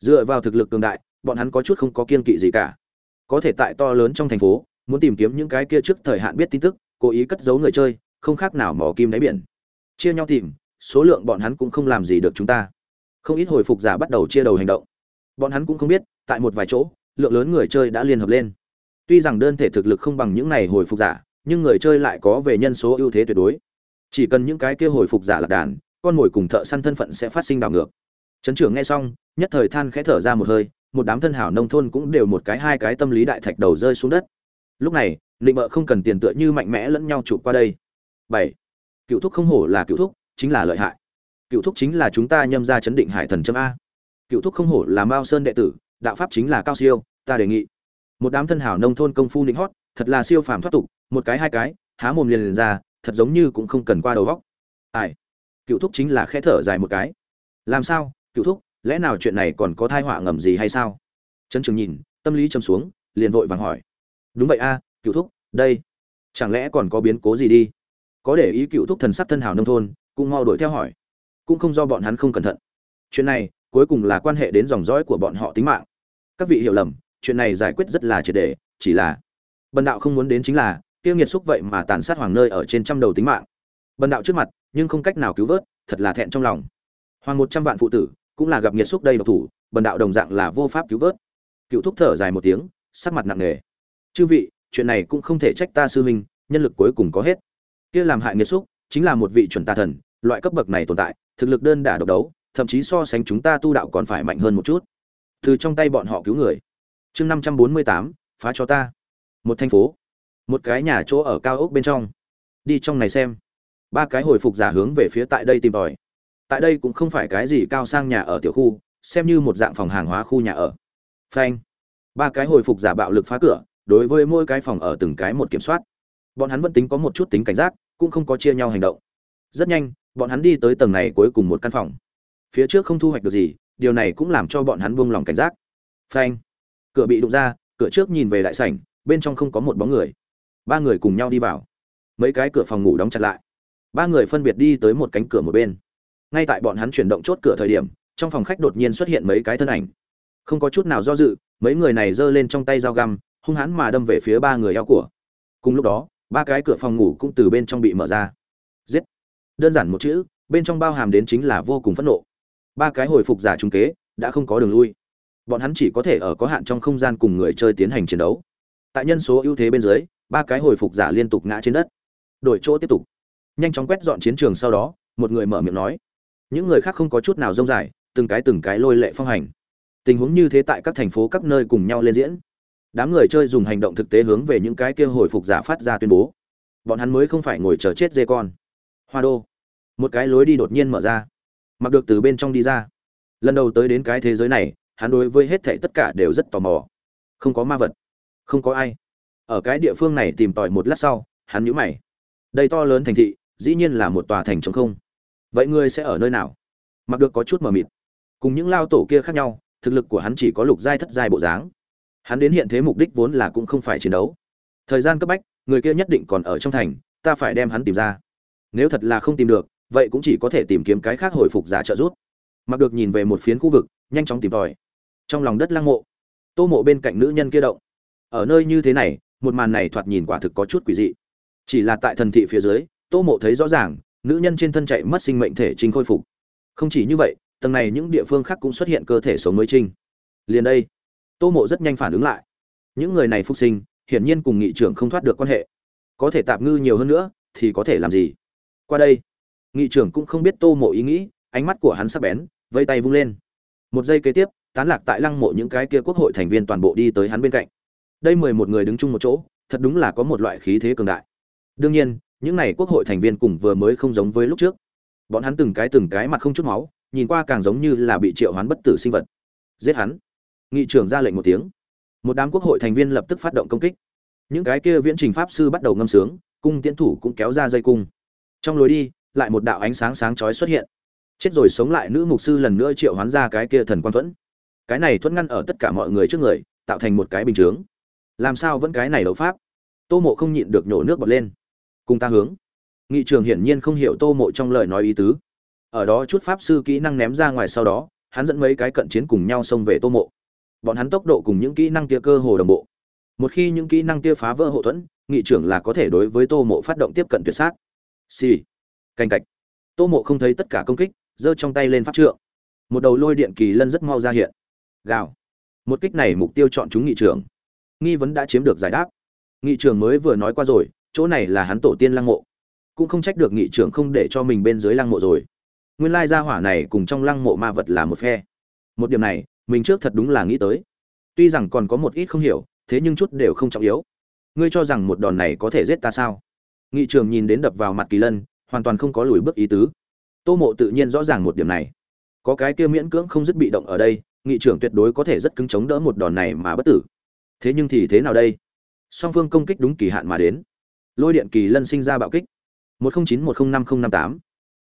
S1: Dựa vào thực lực cường đại, bọn hắn có chút không có kiên kỵ gì cả. Có thể tại to lớn trong thành phố, muốn tìm kiếm những cái kia trước thời hạn biết tin tức, cố ý cất giấu người chơi, không khác nào mỏ kim đáy biển. Chia nhau tìm, số lượng bọn hắn cũng không làm gì được chúng ta. Không ít hồi phục giả bắt đầu chia đầu hành động. Bọn hắn cũng không biết, tại một vài chỗ, lượng lớn người chơi đã liên hợp lên tuy rằng đơn thể thực lực không bằng những này hồi phục giả, nhưng người chơi lại có về nhân số ưu thế tuyệt đối. Chỉ cần những cái kia hồi phục giả lạc đàn, con mồi cùng thợ săn thân phận sẽ phát sinh đảo ngược. Trấn trưởng nghe xong, nhất thời than khẽ thở ra một hơi, một đám thân hảo nông thôn cũng đều một cái hai cái tâm lý đại thạch đầu rơi xuống đất. Lúc này định bợ không cần tiền tựa như mạnh mẽ lẫn nhau chụp qua đây. Bảy, cựu thúc không hổ là cựu thúc, chính là lợi hại. Cựu thúc chính là chúng ta nhâm ra chấn định hải thần châm a. Cựu thúc không hổ là mao sơn đệ tử, đạo pháp chính là cao siêu, ta đề nghị một đám thân hảo nông thôn công phu nịnh hót, thật là siêu phàm thoát tục, một cái hai cái, há mồm liền liền ra, thật giống như cũng không cần qua đầu vóc. Ai? Cựu thúc chính là khẽ thở dài một cái. Làm sao? Cựu thúc, lẽ nào chuyện này còn có thai họa ngầm gì hay sao? Trấn trường nhìn, tâm lý châm xuống, liền vội vàng hỏi. Đúng vậy a, cựu thúc, đây, chẳng lẽ còn có biến cố gì đi? Có để ý cựu thúc thần sắc thân hào nông thôn, cũng mau đuổi theo hỏi. Cũng không do bọn hắn không cẩn thận. Chuyện này, cuối cùng là quan hệ đến dòng dõi của bọn họ tính mạng. Các vị hiểu lầm chuyện này giải quyết rất là triệt đề chỉ là bần đạo không muốn đến chính là, tiêu nghiệt xúc vậy mà tàn sát hoàng nơi ở trên trăm đầu tính mạng. Bần đạo trước mặt, nhưng không cách nào cứu vớt, thật là thẹn trong lòng. Hoàng một trăm vạn phụ tử, cũng là gặp nghiệt xúc đây độc thủ, bần đạo đồng dạng là vô pháp cứu vớt. Cựu thúc thở dài một tiếng, sắc mặt nặng nề. Chư vị, chuyện này cũng không thể trách ta sư huynh, nhân lực cuối cùng có hết. Kia làm hại nghiệt xúc, chính là một vị chuẩn tà thần, loại cấp bậc này tồn tại, thực lực đơn đả độc đấu, thậm chí so sánh chúng ta tu đạo còn phải mạnh hơn một chút. Từ trong tay bọn họ cứu người chương năm trăm bốn mươi tám, phá cho ta. Một thành phố. Một cái nhà chỗ ở cao ốc bên trong. Đi trong này xem. Ba cái hồi phục giả hướng về phía tại đây tìm tòi. Tại đây cũng không phải cái gì cao sang nhà ở tiểu khu, xem như một dạng phòng hàng hóa khu nhà ở. Phanh. Ba cái hồi phục giả bạo lực phá cửa, đối với mỗi cái phòng ở từng cái một kiểm soát. Bọn hắn vẫn tính có một chút tính cảnh giác, cũng không có chia nhau hành động. Rất nhanh, bọn hắn đi tới tầng này cuối cùng một căn phòng. Phía trước không thu hoạch được gì, điều này cũng làm cho bọn hắn buông lòng cảnh giác. Phanh cửa bị đụng ra, cửa trước nhìn về đại sảnh, bên trong không có một bóng người. Ba người cùng nhau đi vào. Mấy cái cửa phòng ngủ đóng chặt lại. Ba người phân biệt đi tới một cánh cửa một bên. Ngay tại bọn hắn chuyển động chốt cửa thời điểm, trong phòng khách đột nhiên xuất hiện mấy cái thân ảnh. Không có chút nào do dự, mấy người này giơ lên trong tay dao găm, hung hãn mà đâm về phía ba người eo của. Cùng lúc đó, ba cái cửa phòng ngủ cũng từ bên trong bị mở ra. Giết. Đơn giản một chữ, bên trong bao hàm đến chính là vô cùng phẫn nộ. Ba cái hồi phục giả trung kế, đã không có đường lui bọn hắn chỉ có thể ở có hạn trong không gian cùng người chơi tiến hành chiến đấu. Tại nhân số ưu thế bên dưới, ba cái hồi phục giả liên tục ngã trên đất. Đổi chỗ tiếp tục. Nhanh chóng quét dọn chiến trường sau đó, một người mở miệng nói. Những người khác không có chút nào rông dài, từng cái từng cái lôi lệ phong hành. Tình huống như thế tại các thành phố các nơi cùng nhau lên diễn. Đám người chơi dùng hành động thực tế hướng về những cái kia hồi phục giả phát ra tuyên bố. Bọn hắn mới không phải ngồi chờ chết dê con. Hoa đô. Một cái lối đi đột nhiên mở ra. Mặc được từ bên trong đi ra. Lần đầu tới đến cái thế giới này hắn đối với hết thảy tất cả đều rất tò mò. Không có ma vật, không có ai. Ở cái địa phương này tìm tòi một lát sau, hắn nhíu mày. Đây to lớn thành thị, dĩ nhiên là một tòa thành trống không. Vậy ngươi sẽ ở nơi nào? Mặc được có chút mờ mịt. Cùng những lao tổ kia khác nhau, thực lực của hắn chỉ có lục giai thất giai bộ dáng. Hắn đến hiện thế mục đích vốn là cũng không phải chiến đấu. Thời gian cấp bách, người kia nhất định còn ở trong thành, ta phải đem hắn tìm ra. Nếu thật là không tìm được, vậy cũng chỉ có thể tìm kiếm cái khác hồi phục giả trợ giúp. Mặc được nhìn về một phiến khu vực, nhanh chóng tìm tòi trong lòng đất lăng mộ. Tô mộ bên cạnh nữ nhân kia động. Ở nơi như thế này, một màn này thoạt nhìn quả thực có chút quỷ dị. Chỉ là tại thần thị phía dưới, tô mộ thấy rõ ràng, nữ nhân trên thân chạy mất sinh mệnh thể trinh khôi phục. Không chỉ như vậy, tầng này những địa phương khác cũng xuất hiện cơ thể sống mới trinh liền đây, tô mộ rất nhanh phản ứng lại. Những người này phục sinh, hiển nhiên cùng nghị trưởng không thoát được quan hệ. Có thể tạm ngư nhiều hơn nữa, thì có thể làm gì? Qua đây, nghị trưởng cũng không biết tô mộ ý nghĩ, ánh mắt của hắn sắp bén vây tay vung lên. Một giây kế tiếp tán lạc tại lăng mộ những cái kia quốc hội thành viên toàn bộ đi tới hắn bên cạnh. Đây mười một người đứng chung một chỗ, thật đúng là có một loại khí thế cường đại. Đương nhiên, những này quốc hội thành viên cùng vừa mới không giống với lúc trước. Bọn hắn từng cái từng cái mặt không chút máu, nhìn qua càng giống như là bị triệu hoán bất tử sinh vật. Giết hắn. Nghị trưởng ra lệnh một tiếng. Một đám quốc hội thành viên lập tức phát động công kích. Những cái kia viễn trình pháp sư bắt đầu ngâm sướng, cung tiễn thủ cũng kéo ra dây cung. Trong lối đi, lại một đạo ánh sáng sáng chói xuất hiện. Chết rồi sống lại nữ mục sư lần nữa triệu hoán ra cái kia thần quan thuẫn cái này thuẫn ngăn ở tất cả mọi người trước người, tạo thành một cái bình chướng. Làm sao vẫn cái này đấu pháp? Tô mộ không nhịn được nhổ nước bọt lên. Cùng ta hướng. Nghị trường hiển nhiên không hiểu tô mộ trong lời nói ý tứ. Ở đó chút pháp sư kỹ năng ném ra ngoài sau đó, hắn dẫn mấy cái cận chiến cùng nhau xông về tô mộ. Bọn hắn tốc độ cùng những kỹ năng kia cơ hồ đồng bộ. Một khi những kỹ năng kia phá vỡ hậu thuẫn, nghị trưởng là có thể đối với tô mộ phát động tiếp cận tuyệt sát. Xì、sì. canh cạch. Tô mộ không thấy tất cả công kích, giơ trong tay lên pháp trượng. Một đầu lôi điện kỳ lân rất mau ra hiện gào. Một kích này mục tiêu chọn chúng nghị trưởng. Nghi vấn đã chiếm được giải đáp. Nghị trưởng mới vừa nói qua rồi, chỗ này là hắn tổ tiên lăng mộ. Cũng không trách được nghị trưởng không để cho mình bên dưới lăng mộ rồi. Nguyên lai gia hỏa này cùng trong lăng mộ ma vật là một phe. Một điểm này, mình trước thật đúng là nghĩ tới. Tuy rằng còn có một ít không hiểu, thế nhưng chút đều không trọng yếu. Ngươi cho rằng một đòn này có thể giết ta sao? Nghị trường nhìn đến đập vào mặt kỳ lân, hoàn toàn không có lùi bước ý tứ. Tô mộ tự nhiên rõ ràng một điểm này. Có cái kia miễn cưỡng không dứt bị động ở đây nghị trưởng tuyệt đối có thể rất cứng chống đỡ một đòn này mà bất tử. Thế nhưng thì thế nào đây? Song phương công kích đúng kỳ hạn mà đến. Lôi điện kỳ lân sinh ra bạo kích. một trăm chín một trăm năm nghìn năm tám.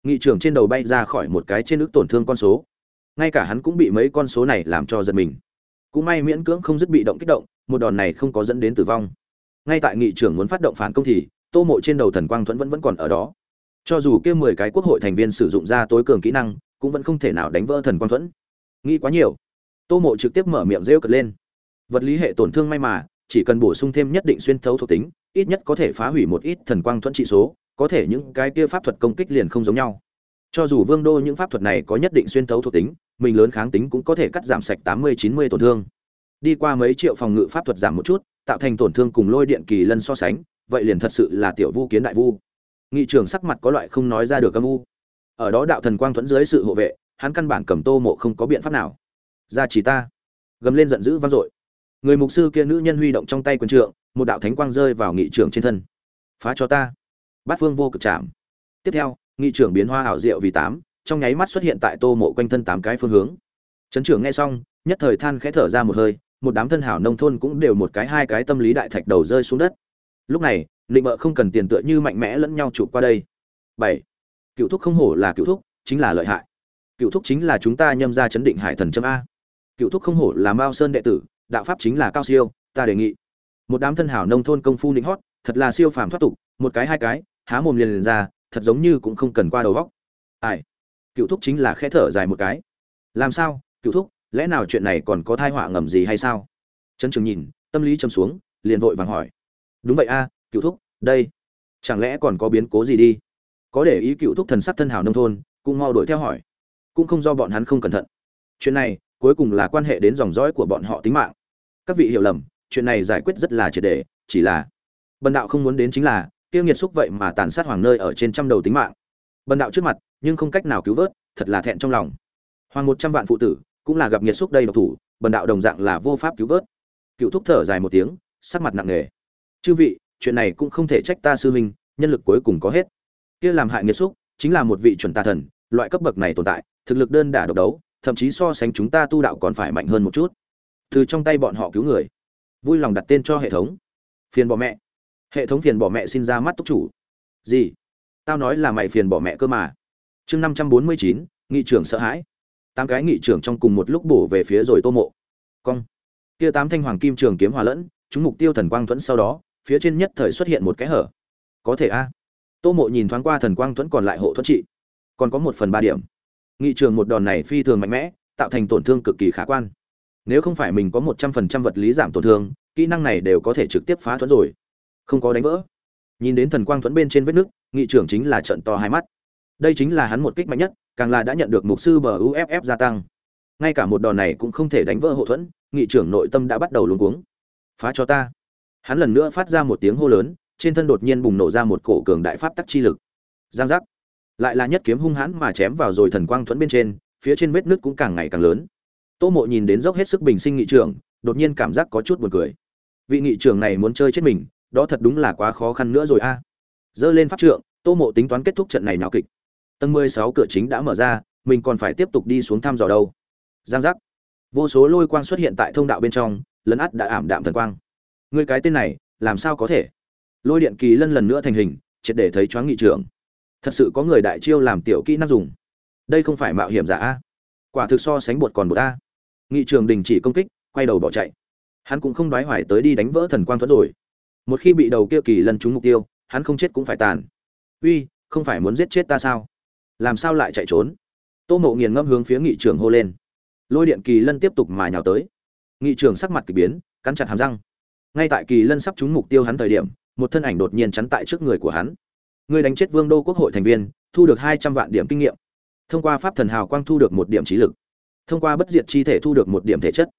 S1: Nghị trưởng trên đầu bay ra khỏi một cái trên ước tổn thương con số. Ngay cả hắn cũng bị mấy con số này làm cho giật mình. Cũng may miễn cưỡng không dứt bị động kích động, một đòn này không có dẫn đến tử vong. Ngay tại nghị trưởng muốn phát động phản công thì, tô mộ trên đầu thần quang thuẫn vẫn vẫn còn ở đó. Cho dù kia mười cái quốc hội thành viên sử dụng ra tối cường kỹ năng, cũng vẫn không thể nào đánh vỡ thần quang thuẫn. Nghĩ quá nhiều tô mộ trực tiếp mở miệng rêu cật lên. Vật lý hệ tổn thương may mà, chỉ cần bổ sung thêm nhất định xuyên thấu thuộc tính, ít nhất có thể phá hủy một ít thần quang thuẫn trị số, có thể những cái kia pháp thuật công kích liền không giống nhau. Cho dù vương đô những pháp thuật này có nhất định xuyên thấu thuộc tính, mình lớn kháng tính cũng có thể cắt giảm sạch tám mươi chín mươi tổn thương. Đi qua mấy triệu phòng ngự pháp thuật giảm một chút, tạo thành tổn thương cùng lôi điện kỳ lân so sánh, vậy liền thật sự là tiểu vu kiến đại vu. Nghị trưởng sắc mặt có loại không nói ra được âm u. Ở đó đạo thần quang thuẫn dưới sự hộ vệ, hắn căn bản cầm tô mộ không có biện pháp nào ra chỉ ta. Gầm lên giận dữ vang dội. Người mục sư kia nữ nhân huy động trong tay quyền trượng, một đạo thánh quang rơi vào nghị trưởng trên thân. Phá cho ta. Bát phương vô cực chạm. Tiếp theo, nghị trưởng biến hoa ảo diệu vì tám, trong nháy mắt xuất hiện tại tô mộ quanh thân tám cái phương hướng. Trấn trưởng nghe xong, nhất thời than khẽ thở ra một hơi, một đám thân hảo nông thôn cũng đều một cái hai cái tâm lý đại thạch đầu rơi xuống đất. Lúc này định mợ không cần tiền tựa như mạnh mẽ lẫn nhau chụp qua đây. Bảy, cựu thúc không hổ là cựu thúc, chính là lợi hại. Cựu thúc chính là chúng ta nhâm ra chấn định hải thần châm a cựu thúc không hổ là mao sơn đệ tử, đạo pháp chính là cao siêu, ta đề nghị. Một đám thân hảo nông thôn công phu nịnh hót, thật là siêu phàm thoát tục, một cái hai cái, há mồm liền liền ra, thật giống như cũng không cần qua đầu vóc. Ai? Cựu thúc chính là khẽ thở dài một cái. Làm sao? Cựu thúc, lẽ nào chuyện này còn có thai họa ngầm gì hay sao? Trấn trường nhìn, tâm lý châm xuống, liền vội vàng hỏi. Đúng vậy a, cựu thúc, đây, chẳng lẽ còn có biến cố gì đi? Có để ý cựu thúc thần sắc thân hảo nông thôn, cũng mau đuổi theo hỏi. Cũng không do bọn hắn không cẩn thận. Chuyện này cuối cùng là quan hệ đến dòng dõi của bọn họ tính mạng. Các vị hiểu lầm, chuyện này giải quyết rất là triệt đề chỉ là bần đạo không muốn đến chính là tiêu nghiệt xúc vậy mà tàn sát hoàng nơi ở trên trăm đầu tính mạng. Bần đạo trước mặt, nhưng không cách nào cứu vớt, thật là thẹn trong lòng. Hoàng một trăm vạn phụ tử, cũng là gặp nghiệt xúc đây độc thủ, bần đạo đồng dạng là vô pháp cứu vớt. Cựu thúc thở dài một tiếng, sắc mặt nặng nề. Chư vị, chuyện này cũng không thể trách ta sư huynh, nhân lực cuối cùng có hết. Kia làm hại nghiệt xúc, chính là một vị chuẩn tà thần, loại cấp bậc này tồn tại, thực lực đơn đả độc đấu thậm chí so sánh chúng ta tu đạo còn phải mạnh hơn một chút. Từ trong tay bọn họ cứu người. Vui lòng đặt tên cho hệ thống. Phiền bỏ mẹ. Hệ thống phiền bỏ mẹ xin ra mắt túc chủ. Gì? Tao nói là mày phiền bỏ mẹ cơ mà. Chương năm trăm bốn mươi chín, nghị trưởng sợ hãi. Tám cái nghị trưởng trong cùng một lúc bổ về phía rồi tô mộ. Cong. Kia tám thanh hoàng kim trường kiếm hòa lẫn, chúng mục tiêu thần quang thuẫn sau đó, phía trên nhất thời xuất hiện một cái hở. Có thể a. Tô mộ nhìn thoáng qua thần quang thuẫn còn lại hộ thuẫn trị. Còn có một phần ba điểm nghị trường một đòn này phi thường mạnh mẽ tạo thành tổn thương cực kỳ khả quan. Nếu không phải mình có một trăm phần trăm vật lý giảm tổn thương kỹ năng này đều có thể trực tiếp phá thuẫn rồi. Không có đánh vỡ. Nhìn đến thần quang thuẫn bên trên vết nước, nghị trưởng chính là trận to hai mắt. Đây chính là hắn một kích mạnh nhất càng là đã nhận được mục sư bờ uff gia tăng. Ngay cả một đòn này cũng không thể đánh vỡ hậu thuẫn nghị trưởng nội tâm đã bắt đầu luống cuống. Phá cho ta. Hắn lần nữa phát ra một tiếng hô lớn trên thân đột nhiên bùng nổ ra một cổ cường đại pháp tắc chi lực. Giang giác lại là nhất kiếm hung hãn mà chém vào rồi thần quang thuẫn bên trên, phía trên vết nứt cũng càng ngày càng lớn. Tô mộ nhìn đến dốc hết sức bình sinh nghị trưởng đột nhiên cảm giác có chút buồn cười. Vị nghị trưởng này muốn chơi chết mình, đó thật đúng là quá khó khăn nữa rồi a. À. dơ lên pháp trượng, tô mộ tính toán kết thúc trận này nào kịch. Tầng mười sáu cửa chính đã mở ra, mình còn phải tiếp tục đi xuống thăm dò đâu. Giang giác. Vô số lôi quang xuất hiện tại thông đạo bên trong, lấn át đã ảm đạm thần quang. Người cái tên này, làm sao có thể? Lôi điện kỳ lân lần nữa thành hình, triệt để thấy choáng nghị trưởng thật sự có người đại chiêu làm tiểu kỹ năng dùng. Đây không phải mạo hiểm giả a. Quả thực so sánh bột còn bột a. Nghị trường đình chỉ công kích, quay đầu bỏ chạy. Hắn cũng không đoái hoài tới đi đánh vỡ thần quang thuẫn rồi. Một khi bị đầu kia kỳ lân trúng mục tiêu, hắn không chết cũng phải tàn. Uy, không phải muốn giết chết ta sao? Làm sao lại chạy trốn? Tô mộ nghiền ngâm hướng phía nghị trường hô lên. Lôi điện kỳ lân tiếp tục mà nhào tới. Nghị trường sắc mặt kỳ biến, cắn chặt hàm răng. Ngay tại kỳ lân sắp trúng mục tiêu hắn thời điểm, một thân ảnh đột nhiên chắn tại trước người của hắn ngươi đánh chết vương đô quốc hội thành viên, thu được hai trăm vạn điểm kinh nghiệm. Thông qua pháp thần hào quang thu được một điểm trí lực. Thông qua bất diệt chi thể thu được một điểm thể chất.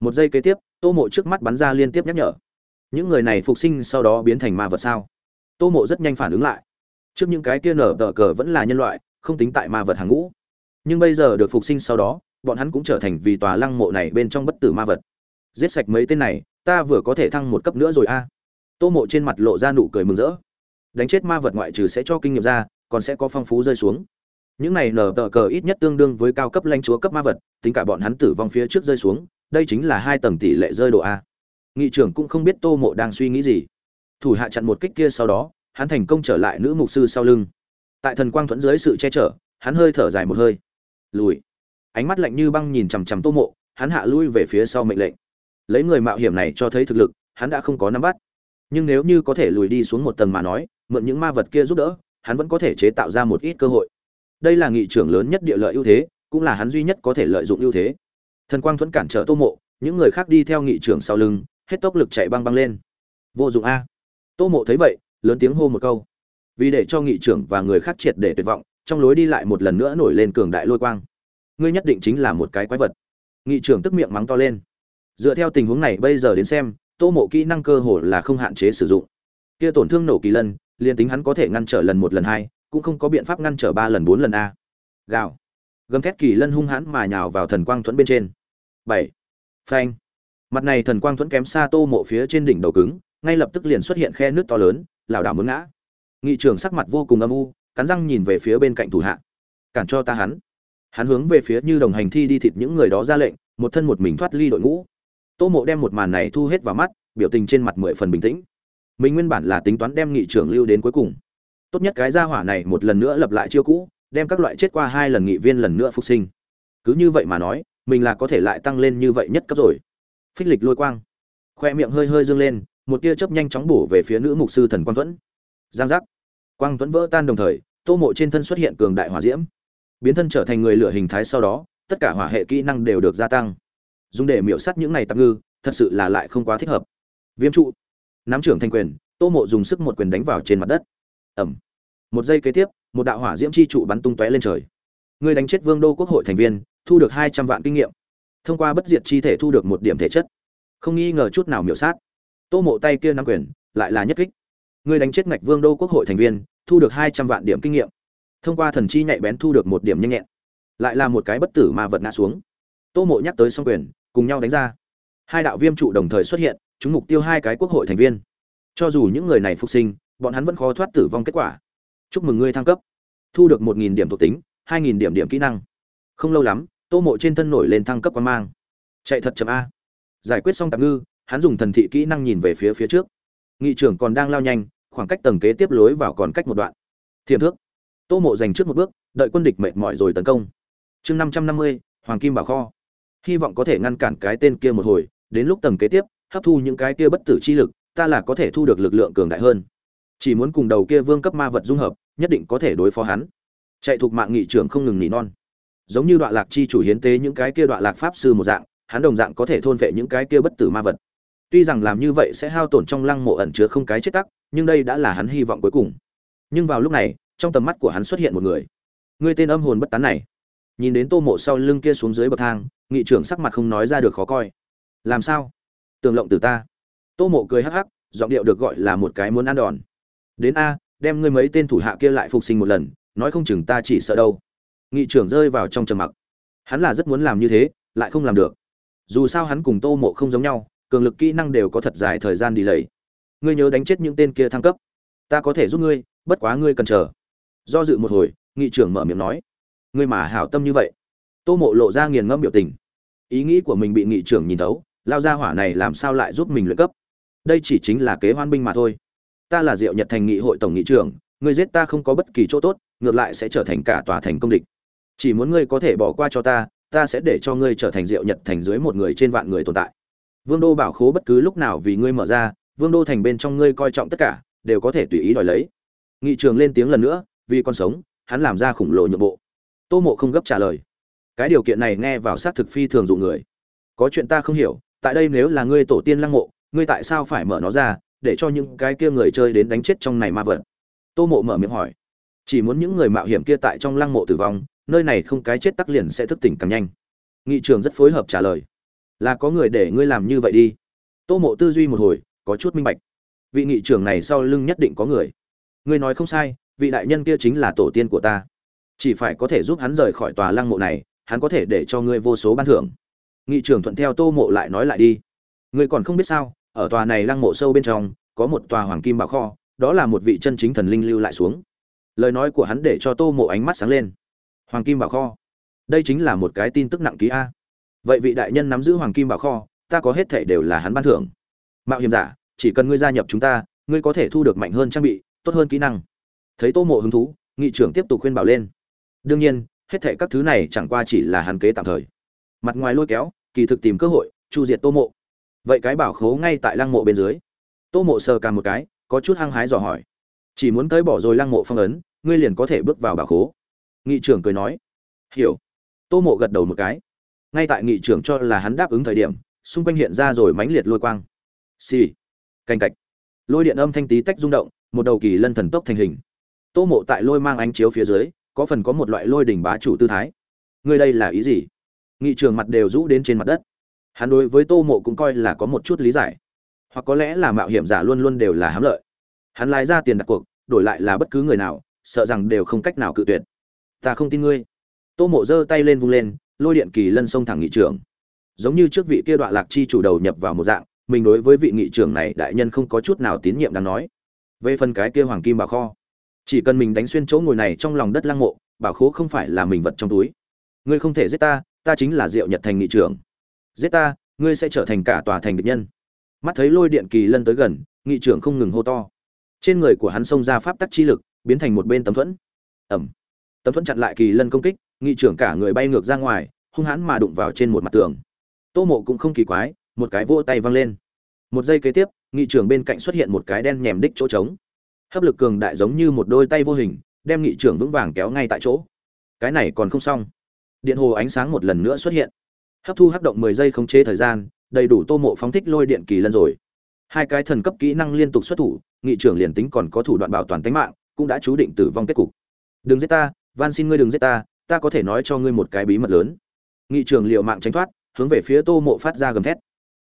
S1: Một giây kế tiếp, tô mộ trước mắt bắn ra liên tiếp nhắc nhở. Những người này phục sinh sau đó biến thành ma vật sao? Tô mộ rất nhanh phản ứng lại. Trước những cái kia nở tờ cờ vẫn là nhân loại, không tính tại ma vật hàng ngũ. Nhưng bây giờ được phục sinh sau đó, bọn hắn cũng trở thành vì tòa lăng mộ này bên trong bất tử ma vật. Giết sạch mấy tên này, ta vừa có thể thăng một cấp nữa rồi a. Tô mộ trên mặt lộ ra nụ cười mừng rỡ đánh chết ma vật ngoại trừ sẽ cho kinh nghiệm ra, còn sẽ có phong phú rơi xuống. Những này nở tờ cờ ít nhất tương đương với cao cấp lãnh chúa cấp ma vật, tính cả bọn hắn tử vong phía trước rơi xuống, đây chính là hai tầng tỷ lệ rơi độ a. Nghị trưởng cũng không biết tô mộ đang suy nghĩ gì. Thủ hạ chặn một kích kia sau đó, hắn thành công trở lại nữ mục sư sau lưng. Tại thần quang thuẫn dưới sự che chở, hắn hơi thở dài một hơi. Lùi. Ánh mắt lạnh như băng nhìn chằm chằm tô mộ, hắn hạ lui về phía sau mệnh lệnh. Lấy người mạo hiểm này cho thấy thực lực, hắn đã không có nắm bắt. Nhưng nếu như có thể lùi đi xuống một tầng mà nói mượn những ma vật kia giúp đỡ, hắn vẫn có thể chế tạo ra một ít cơ hội. Đây là nghị trưởng lớn nhất địa lợi ưu thế, cũng là hắn duy nhất có thể lợi dụng ưu thế. Thần quang thuẫn cản trở tô mộ, những người khác đi theo nghị trưởng sau lưng, hết tốc lực chạy băng băng lên. Vô dụng a. Tô mộ thấy vậy, lớn tiếng hô một câu. Vì để cho nghị trưởng và người khác triệt để tuyệt vọng, trong lối đi lại một lần nữa nổi lên cường đại lôi quang. Ngươi nhất định chính là một cái quái vật. Nghị trưởng tức miệng mắng to lên. Dựa theo tình huống này bây giờ đến xem, tô mộ kỹ năng cơ hồ là không hạn chế sử dụng. Kia tổn thương nổ kỳ lân liền tính hắn có thể ngăn trở lần một lần hai, cũng không có biện pháp ngăn trở ba lần bốn lần a. Gào. Gầm thét kỳ lân hung hãn mà nhào vào thần quang thuẫn bên trên. Bảy. Phanh. Mặt này thần quang thuẫn kém xa tô mộ phía trên đỉnh đầu cứng, ngay lập tức liền xuất hiện khe nước to lớn, lảo đảo muốn ngã. Nghị trưởng sắc mặt vô cùng âm u, cắn răng nhìn về phía bên cạnh thủ hạ. Cản cho ta hắn. Hắn hướng về phía như đồng hành thi đi thịt những người đó ra lệnh, một thân một mình thoát ly đội ngũ. Tô mộ đem một màn này thu hết vào mắt, biểu tình trên mặt mười phần bình tĩnh mình nguyên bản là tính toán đem nghị trưởng lưu đến cuối cùng. Tốt nhất cái gia hỏa này một lần nữa lập lại chiêu cũ đem các loại chết qua hai lần nghị viên lần nữa phục sinh. Cứ như vậy mà nói mình là có thể lại tăng lên như vậy nhất cấp rồi. Phích lịch lôi quang. Khoe miệng hơi hơi dương lên một tia chớp nhanh chóng bổ về phía nữ mục sư thần quang tuấn, giang giác. Quang tuấn vỡ tan đồng thời tô mộ trên thân xuất hiện cường đại hỏa diễm. Biến thân trở thành người lửa hình thái sau đó tất cả hỏa hệ kỹ năng đều được gia tăng. Dùng để miểu sát những này tạm ngư thật sự là lại không quá thích hợp. Viêm trụ nắm trưởng thành quyền, tô mộ dùng sức một quyền đánh vào trên mặt đất. Ẩm một giây kế tiếp, một đạo hỏa diễm chi trụ bắn tung tóe lên trời. Người đánh chết vương đô quốc hội thành viên, thu được hai trăm vạn kinh nghiệm. Thông qua bất diệt chi thể thu được một điểm thể chất. Không nghi ngờ chút nào miểu sát. Tô mộ tay kia nắm quyền, lại là nhất kích. Người đánh chết ngạch vương đô quốc hội thành viên, thu được hai trăm vạn điểm kinh nghiệm. Thông qua thần chi nhạy bén thu được một điểm nhanh nhẹn. Lại là một cái bất tử mà vật ngã xuống. Tô mộ nhắc tới song quyền, cùng nhau đánh ra. Hai đạo viêm trụ đồng thời xuất hiện chúng mục tiêu hai cái quốc hội thành viên. Cho dù những người này phục sinh, bọn hắn vẫn khó thoát tử vong kết quả. Chúc mừng ngươi thăng cấp. Thu được một nghìn điểm thuộc tính, hai nghìn điểm điểm kỹ năng. Không lâu lắm, tô mộ trên thân nổi lên thăng cấp quan mang. Chạy thật chậm a. Giải quyết xong tạm ngư, hắn dùng thần thị kỹ năng nhìn về phía phía trước. Nghị trưởng còn đang lao nhanh, khoảng cách tầng kế tiếp lối vào còn cách một đoạn. Thiềm thước. Tô mộ dành trước một bước, đợi quân địch mệt mỏi rồi tấn công. Chương năm trăm năm mươi, hoàng kim bảo kho. Hy vọng có thể ngăn cản cái tên kia một hồi, đến lúc tầng kế tiếp hấp thu những cái kia bất tử chi lực, ta là có thể thu được lực lượng cường đại hơn. Chỉ muốn cùng đầu kia vương cấp ma vật dung hợp, nhất định có thể đối phó hắn. Chạy thuộc mạng nghị trưởng không ngừng nỉ non. Giống như đoạn lạc chi chủ hiến tế những cái kia đoạn lạc pháp sư một dạng, hắn đồng dạng có thể thôn vệ những cái kia bất tử ma vật. Tuy rằng làm như vậy sẽ hao tổn trong lăng mộ ẩn chứa không cái chết tắc, nhưng đây đã là hắn hy vọng cuối cùng. Nhưng vào lúc này, trong tầm mắt của hắn xuất hiện một người. Người tên âm hồn bất tán này. Nhìn đến tô mộ sau lưng kia xuống dưới bậc thang, nghị trưởng sắc mặt không nói ra được khó coi. Làm sao? Tường lộng từ ta. Tô mộ cười hắc hắc, giọng điệu được gọi là một cái muốn ăn đòn. Đến a, đem ngươi mấy tên thủ hạ kia lại phục sinh một lần, nói không chừng ta chỉ sợ đâu. Nghị trưởng rơi vào trong trầm mặc. Hắn là rất muốn làm như thế, lại không làm được. Dù sao hắn cùng tô mộ không giống nhau, cường lực kỹ năng đều có thật dài thời gian đi lầy ngươi nhớ đánh chết những tên kia thăng cấp. Ta có thể giúp ngươi, bất quá ngươi cần chờ. Do dự một hồi, nghị trưởng mở miệng nói. Ngươi mà hảo tâm như vậy. Tô mộ lộ ra nghiền ngẫm biểu tình. Ý nghĩ của mình bị nghị trưởng nhìn thấu lao ra hỏa này làm sao lại giúp mình luyện cấp? Đây chỉ chính là kế hoan binh mà thôi. Ta là diệu nhật thành nghị hội tổng nghị trưởng, ngươi giết ta không có bất kỳ chỗ tốt, ngược lại sẽ trở thành cả tòa thành công địch. Chỉ muốn ngươi có thể bỏ qua cho ta ta sẽ để cho ngươi trở thành diệu nhật thành dưới một người trên vạn người tồn tại. Vương đô bảo khố bất cứ lúc nào vì ngươi mở ra, vương đô thành bên trong ngươi coi trọng tất cả, đều có thể tùy ý đòi lấy. Nghị trường lên tiếng lần nữa, vì con sống, hắn làm ra khủng lộ nhượng bộ. Tô mộ không gấp trả lời. Cái điều kiện này nghe vào xác thực phi thường dụ người. Có chuyện ta không hiểu tại đây nếu là ngươi tổ tiên lăng mộ, ngươi tại sao phải mở nó ra, để cho những cái kia người chơi đến đánh chết trong này ma vật? Tô mộ mở miệng hỏi. Chỉ muốn những người mạo hiểm kia tại trong lăng mộ tử vong, nơi này không cái chết tắc liền sẽ thức tỉnh càng nhanh. Nghị trường rất phối hợp trả lời. Là có người để ngươi làm như vậy đi. Tô mộ tư duy một hồi, có chút minh bạch. Vị nghị trưởng này sau lưng nhất định có người. Ngươi nói không sai, vị đại nhân kia chính là tổ tiên của ta. Chỉ phải có thể giúp hắn rời khỏi tòa lăng mộ này, hắn có thể để cho ngươi vô số ban thưởng nghị trưởng thuận theo tô mộ lại nói lại đi. Ngươi còn không biết sao, ở tòa này lăng mộ sâu bên trong, có một tòa hoàng kim bảo kho, đó là một vị chân chính thần linh lưu lại xuống. Lời nói của hắn để cho tô mộ ánh mắt sáng lên. Hoàng kim bảo kho. Đây chính là một cái tin tức nặng ký a. Vậy vị đại nhân nắm giữ hoàng kim bảo kho, ta có hết thể đều là hắn ban thưởng. Mạo hiểm giả, chỉ cần ngươi gia nhập chúng ta, ngươi có thể thu được mạnh hơn trang bị, tốt hơn kỹ năng. Thấy tô mộ hứng thú, nghị trưởng tiếp tục khuyên bảo lên. Đương nhiên, hết thể các thứ này chẳng qua chỉ là hắn kế tạm thời mặt ngoài lôi kéo, kỳ thực tìm cơ hội, chu diệt tô mộ. Vậy cái bảo khố ngay tại lăng mộ bên dưới. Tô mộ sờ cả một cái, có chút hăng hái dò hỏi. Chỉ muốn tới bỏ rồi lăng mộ phong ấn, ngươi liền có thể bước vào bảo khố. Nghị trưởng cười nói. Hiểu. Tô mộ gật đầu một cái. Ngay tại nghị trưởng cho là hắn đáp ứng thời điểm, xung quanh hiện ra rồi mãnh liệt lôi quang. Xì、sì. canh cạch. Lôi điện âm thanh tí tách rung động, một đầu kỳ lân thần tốc thành hình. Tô mộ tại lôi mang ánh chiếu phía dưới, có phần có một loại lôi đỉnh bá chủ tư thái. Ngươi đây là ý gì? Nghị trường mặt đều rũ đến trên mặt đất. Hắn đối với tô mộ cũng coi là có một chút lý giải. Hoặc có lẽ là mạo hiểm giả luôn luôn đều là hám lợi. Hắn lái ra tiền đặt cuộc, đổi lại là bất cứ người nào, sợ rằng đều không cách nào cự tuyệt. Ta không tin ngươi. Tô mộ giơ tay lên vung lên, lôi điện kỳ lân sông thẳng nghị Trường. giống như trước vị kia đoạn lạc chi chủ đầu nhập vào một dạng, mình đối với vị nghị trưởng này đại nhân không có chút nào tín nhiệm đáng nói. Về phần cái kia hoàng kim bảo kho, chỉ cần mình đánh xuyên chỗ ngồi này trong lòng đất lăng mộ, bảo khố không phải là mình vật trong túi. Ngươi không thể giết ta ta chính là diệu nhật thành nghị trưởng. Giết ta, ngươi sẽ trở thành cả tòa thành địch nhân. Mắt thấy lôi điện kỳ lân tới gần, nghị trưởng không ngừng hô to. Trên người của hắn xông ra pháp tắc chi lực, biến thành một bên tấm thuẫn. Ẩm. Tấm thuẫn chặn lại kỳ lân công kích, nghị trưởng cả người bay ngược ra ngoài, hung hãn mà đụng vào trên một mặt tường. Tô mộ cũng không kỳ quái, một cái vỗ tay văng lên. Một giây kế tiếp, nghị trưởng bên cạnh xuất hiện một cái đen nhèm đích chỗ trống. Hấp lực cường đại giống như một đôi tay vô hình, đem nghị trưởng vững vàng kéo ngay tại chỗ. Cái này còn không xong điện hồ ánh sáng một lần nữa xuất hiện. Hấp thu hấp động mười giây không chế thời gian, đầy đủ tô mộ phóng thích lôi điện kỳ lân rồi. Hai cái thần cấp kỹ năng liên tục xuất thủ, nghị trưởng liền tính còn có thủ đoạn bảo toàn tính mạng, cũng đã chú định tử vong kết cục. Đừng giết ta, van xin ngươi đừng giết ta ta có thể nói cho ngươi một cái bí mật lớn. Nghị trưởng liều mạng tránh thoát, hướng về phía tô mộ phát ra gầm thét.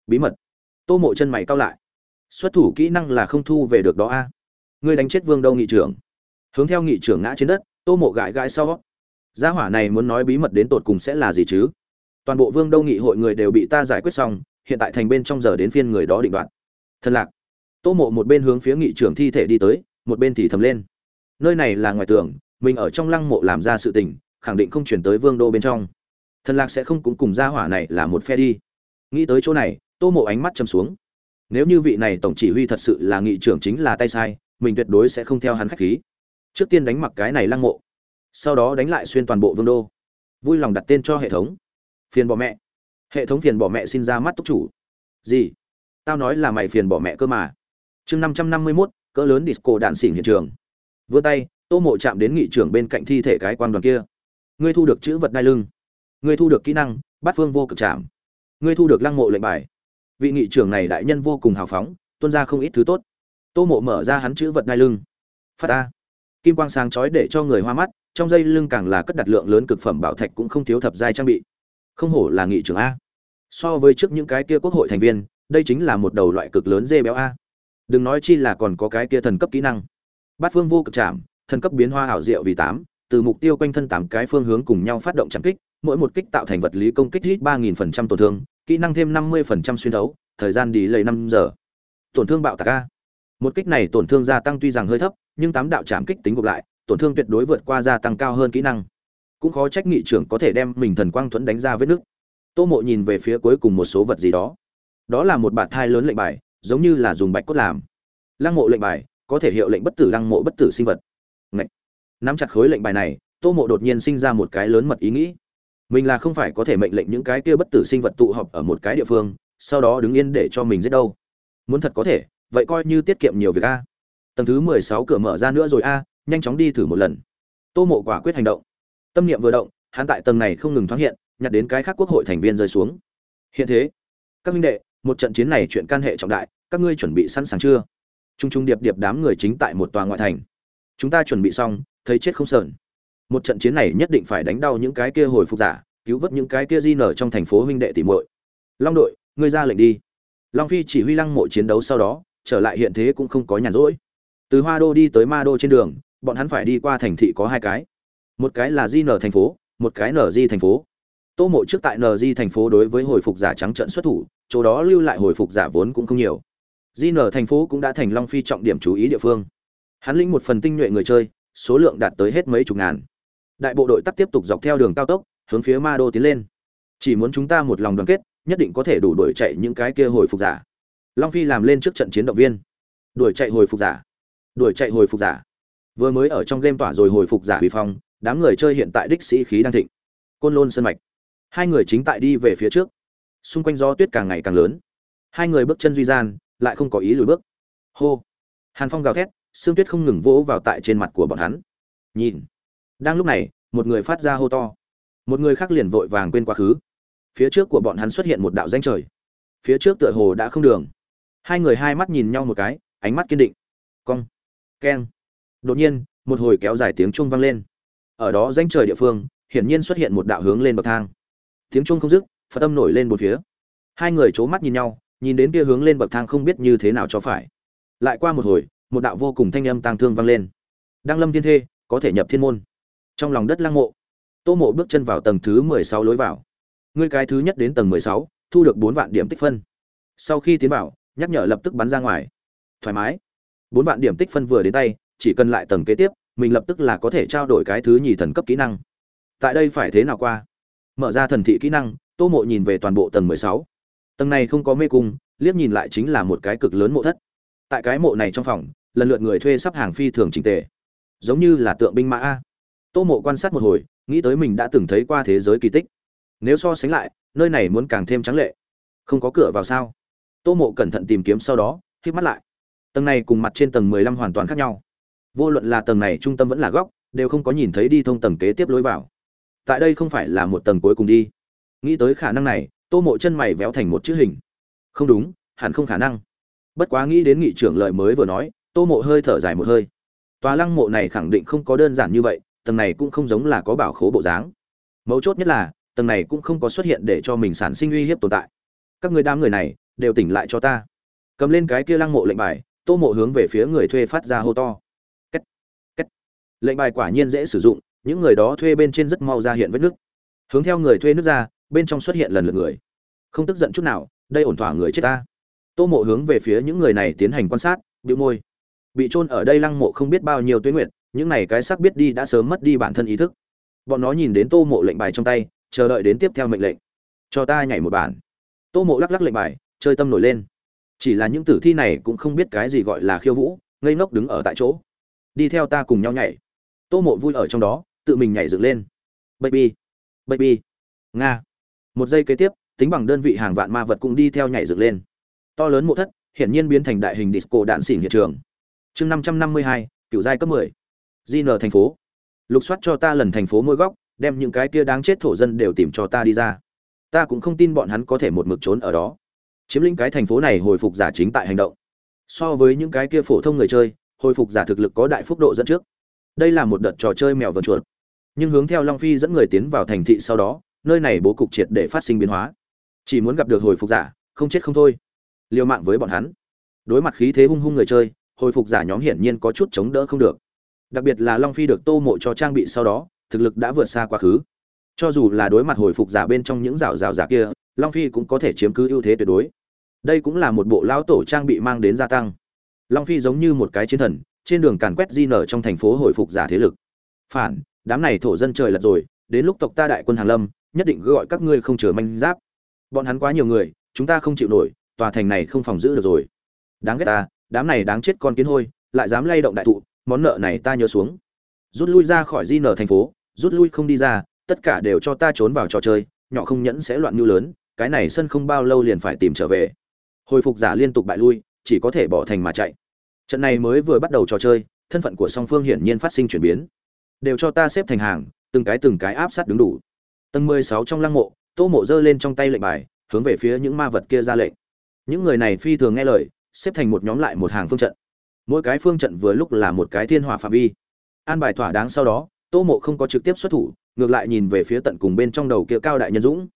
S1: Bí mật. Tô mộ chân mày cao lại. Xuất thủ kỹ năng là không thu về được đó a. Ngươi đánh chết vương đâu nghị trưởng. Hướng theo nghị trưởng ngã trên đất, tô mộ gãi gãi sau gia hỏa này muốn nói bí mật đến tột cùng sẽ là gì chứ? Toàn bộ vương đâu nghị hội người đều bị ta giải quyết xong, hiện tại thành bên trong giờ đến phiên người đó định đoạt. Thân lạc. Tô mộ một bên hướng phía nghị trưởng thi thể đi tới, một bên thì thầm lên. Nơi này là ngoài tường, mình ở trong lăng mộ làm ra sự tình, khẳng định không chuyển tới vương đô bên trong. Thần lạc sẽ không cũng cùng gia hỏa này là một phe đi. Nghĩ tới chỗ này, tô mộ ánh mắt châm xuống. Nếu như vị này tổng chỉ huy thật sự là nghị trưởng chính là tay sai, mình tuyệt đối sẽ không theo hắn khách khí. Trước tiên đánh mặc cái này lăng mộ sau đó đánh lại xuyên toàn bộ vương đô. Vui lòng đặt tên cho hệ thống. Phiền bỏ mẹ. Hệ thống phiền bỏ mẹ xin ra mắt túc chủ. Gì? Tao nói là mày phiền bỏ mẹ cơ mà. Chương năm trăm năm mươi mốt, cỡ lớn disco đạn xỉn hiện trường. Vươn tay, tô mộ chạm đến nghị trưởng bên cạnh thi thể cái quan đoàn kia. Ngươi thu được chữ vật đai lưng. Ngươi thu được kỹ năng bát phương vô cực chạm. Ngươi thu được lăng mộ lệnh bài. Vị nghị trưởng này đại nhân vô cùng hào phóng tuân ra không ít thứ tốt. Tô mộ mở ra hắn chữ vật đai lưng. Phát ta kim quang sáng chói để cho người hoa mắt trong dây lưng càng là cất đặt lượng lớn cực phẩm bảo thạch cũng không thiếu thập giai trang bị. Không hổ là nghị trưởng a. So với trước những cái kia quốc hội thành viên, đây chính là một đầu loại cực lớn dê béo a. Đừng nói chi là còn có cái kia thần cấp kỹ năng. Bát phương vô cực chạm thần cấp biến hoa ảo diệu vì tám, từ mục tiêu quanh thân tám cái phương hướng cùng nhau phát động chạm kích, mỗi một kích tạo thành vật lý công kích hit ba nghìn phần trăm tổn thương, kỹ năng thêm năm mươi phần trăm xuyên thấu, thời gian đi lấy năm giờ. Tổn thương bạo tạc a. Một kích này tổn thương gia tăng tuy rằng hơi thấp, nhưng tám đạo chạm kích tính gộp lại tổn thương tuyệt đối vượt qua gia tăng cao hơn kỹ năng. Cũng khó trách nghị trưởng có thể đem mình thần quang thuẫn đánh ra vết nước tô mộ nhìn về phía cuối cùng một số vật gì đó. Đó là một bạt thai lớn lệnh bài, giống như là dùng bạch cốt làm. Lăng mộ lệnh bài, có thể hiệu lệnh bất tử lăng mộ bất tử sinh vật. Ngậy. nắm chặt khối lệnh bài này, tô mộ đột nhiên sinh ra một cái lớn mật ý nghĩ. Mình là không phải có thể mệnh lệnh những cái kia bất tử sinh vật tụ họp ở một cái địa phương, sau đó đứng yên để cho mình giết đâu. Muốn thật có thể, vậy coi như tiết kiệm nhiều việc a. Tầng thứ mười sáu cửa mở ra nữa rồi a nhanh chóng đi thử một lần. Tô mộ quả quyết hành động. Tâm niệm vừa động, hắn tại tầng này không ngừng thoáng hiện, nhặt đến cái khác quốc hội thành viên rơi xuống. Hiện thế, các minh đệ, một trận chiến này chuyện can hệ trọng đại, các ngươi chuẩn bị sẵn sàng chưa? Trung trung điệp điệp đám người chính tại một tòa ngoại thành. Chúng ta chuẩn bị xong, thấy chết không sờn. Một trận chiến này nhất định phải đánh đau những cái kia hồi phục giả, cứu vớt những cái kia di nở trong thành phố huynh đệ tỉ muội. Long đội, ngươi ra lệnh đi. Long phi chỉ huy lăng mộ chiến đấu sau đó, trở lại hiện thế cũng không có nhàn rỗi. Từ hoa đô đi tới ma đô trên đường bọn hắn phải đi qua thành thị có hai cái. Một cái là di nở thành phố, một cái nở di thành phố. Tô mộ trước tại nở di thành phố đối với hồi phục giả trắng trận xuất thủ, chỗ đó lưu lại hồi phục giả vốn cũng không nhiều. Di nở thành phố cũng đã thành long phi trọng điểm chú ý địa phương. Hắn lĩnh một phần tinh nhuệ người chơi, số lượng đạt tới hết mấy chục ngàn. Đại bộ đội tắt tiếp tục dọc theo đường cao tốc, hướng phía ma đô tiến lên. Chỉ muốn chúng ta một lòng đoàn kết, nhất định có thể đủ đuổi chạy những cái kia hồi phục giả. Long phi làm lên trước trận chiến động viên. Đuổi chạy hồi phục giả. Đuổi chạy hồi phục giả vừa mới ở trong game tỏa rồi hồi phục giả huy phong, đám người chơi hiện tại đích sĩ khí đang thịnh. Côn lôn sân mạch. Hai người chính tại đi về phía trước. Xung quanh gió tuyết càng ngày càng lớn. Hai người bước chân duy gian, lại không có ý lùi bước. Hô. Hàn phong gào thét, xương tuyết không ngừng vỗ vào tại trên mặt của bọn hắn. Nhìn. Đang lúc này, một người phát ra hô to. Một người khác liền vội vàng quên quá khứ. Phía trước của bọn hắn xuất hiện một đạo danh trời. Phía trước tựa hồ đã không đường. Hai người hai mắt nhìn nhau một cái, ánh mắt kiên định. Cong. Keng đột nhiên, một hồi kéo dài tiếng chuông vang lên. Ở đó danh trời địa phương, hiển nhiên xuất hiện một đạo hướng lên bậc thang. Tiếng chuông không dứt, phật tâm nổi lên một phía. Hai người c h ố mắt nhìn nhau, nhìn đến kia hướng lên bậc thang không biết như thế nào cho phải. Lại qua một hồi, một đạo vô cùng thanh âm tang thương vang lên. Đăng lâm thiên thê, có thể nhập thiên môn. Trong lòng đất lăng mộ, tô mộ bước chân vào tầng thứ mười sáu lối vào. Ngươi cái thứ nhất đến tầng mười sáu, thu được bốn vạn điểm tích phân. Sau khi tiến vào, nhắc nhở lập tức bắn ra ngoài. Thoải mái. Bốn vạn điểm tích phân vừa đến tay chỉ cần lại tầng kế tiếp, mình lập tức là có thể trao đổi cái thứ nhì thần cấp kỹ năng. Tại đây phải thế nào qua? Mở ra thần thị kỹ năng, tô mộ nhìn về toàn bộ tầng mười sáu. Tầng này không có mê cung, liếc nhìn lại chính là một cái cực lớn mộ thất. Tại cái mộ này trong phòng, lần lượt người thuê sắp hàng phi thường trình tề. Giống như là tượng binh mã a. Tô mộ quan sát một hồi, nghĩ tới mình đã từng thấy qua thế giới kỳ tích. Nếu so sánh lại, nơi này muốn càng thêm trắng lệ. Không có cửa vào sao? Tô mộ cẩn thận tìm kiếm sau đó k mắt lại. Tầng này cùng mặt trên tầng mười lăm hoàn toàn khác nhau vô luận là tầng này trung tâm vẫn là góc, đều không có nhìn thấy đi thông tầng kế tiếp lối vào. Tại đây không phải là một tầng cuối cùng đi. Nghĩ tới khả năng này, tô mộ chân mày véo thành một chữ hình. Không đúng, hẳn không khả năng. Bất quá nghĩ đến nghị trưởng lợi mới vừa nói, tô mộ hơi thở dài một hơi. Tòa lăng mộ này khẳng định không có đơn giản như vậy, tầng này cũng không giống là có bảo khố bộ dáng. Mấu chốt nhất là, tầng này cũng không có xuất hiện để cho mình sản sinh uy hiếp tồn tại. Các người đám người này, đều tỉnh lại cho ta. Cầm lên cái kia lăng mộ lệnh bài, tô mộ hướng về phía người thuê phát ra hô to lệnh bài quả nhiên dễ sử dụng, những người đó thuê bên trên rất mau ra hiện vết nước. Hướng theo người thuê nước ra, bên trong xuất hiện lần lượt người. Không tức giận chút nào, đây ổn thỏa người chết ta. Tô mộ hướng về phía những người này tiến hành quan sát, bĩu môi. Bị trôn ở đây lăng mộ không biết bao nhiêu tuyến nguyện những này cái xác biết đi đã sớm mất đi bản thân ý thức. Bọn nó nhìn đến tô mộ lệnh bài trong tay, chờ đợi đến tiếp theo mệnh lệnh. Cho ta nhảy một bản. Tô mộ lắc lắc lệnh bài, chơi tâm nổi lên. Chỉ là những tử thi này cũng không biết cái gì gọi là khiêu vũ, ngây ngốc đứng ở tại chỗ. Đi theo ta cùng nhau nhảy tô mộ vui ở trong đó tự mình nhảy dựng lên baby baby nga một giây kế tiếp tính bằng đơn vị hàng vạn ma vật cũng đi theo nhảy dựng lên to lớn mộ thất hiển nhiên biến thành đại hình disco đạn xỉn hiện trường chương năm trăm năm mươi hai cựu giai cấp mười gn thành phố. Lục soát cho ta lần thành phố mỗi góc, đem những cái kia đáng chết thổ dân đều tìm cho ta đi ra. Ta cũng không tin bọn hắn có thể một mực trốn ở đó. Chiếm lĩnh cái thành phố này hồi phục giả chính tại hành động. So với những cái kia phổ thông người chơi, hồi phục giả thực lực có đại phúc độ dẫn trước. Đây là một đợt trò chơi mèo vờn chuột. Nhưng hướng theo Long Phi dẫn người tiến vào thành thị sau đó, nơi này bố cục triệt để phát sinh biến hóa. Chỉ muốn gặp được hồi phục giả, không chết không thôi. Liều mạng với bọn hắn. Đối mặt khí thế hung hung người chơi, hồi phục giả nhóm hiển nhiên có chút chống đỡ không được đặc biệt là long phi được tô mộ cho trang bị sau đó thực lực đã vượt xa quá khứ cho dù là đối mặt hồi phục giả bên trong những rào rào giả kia long phi cũng có thể chiếm cứ ưu thế tuyệt đối đây cũng là một bộ lão tổ trang bị mang đến gia tăng long phi giống như một cái chiến thần trên đường càn quét di nở trong thành phố hồi phục giả thế lực. Phản, đám này thổ dân trời lật rồi, đến lúc tộc ta đại quân hàn lâm, nhất định gọi các ngươi không chừa manh giáp. Bọn hắn quá nhiều người, chúng ta không chịu nổi, tòa thành này không phòng giữ được rồi. Đáng ghét ta, đám này đáng chết con kiến hôi, lại dám lay động đại thụ, món nợ này ta nhớ xuống. Rút lui ra khỏi di nở thành phố, rút lui không đi ra, tất cả đều cho ta trốn vào trò chơi, nhỏ không nhẫn sẽ loạn như lớn, cái này sân không bao lâu liền phải tìm trở về. Hồi phục giả liên tục bại lui, chỉ có thể bỏ thành mà chạy trận này mới vừa bắt đầu trò chơi, thân phận của song phương hiển nhiên phát sinh chuyển biến. Đều cho ta xếp thành hàng, từng cái từng cái áp sát đứng đủ. Tầng mười sáu trong lăng mộ, tô mộ giơ lên trong tay lệnh bài, hướng về phía những ma vật kia ra lệnh. Những người này phi thường nghe lời, xếp thành một nhóm lại một hàng phương trận. Mỗi cái phương trận vừa lúc là một cái thiên hỏa phạm vi. An bài thỏa đáng sau đó, tô mộ không có trực tiếp xuất thủ, ngược lại nhìn về phía tận cùng bên trong đầu kia cao đại nhân dũng.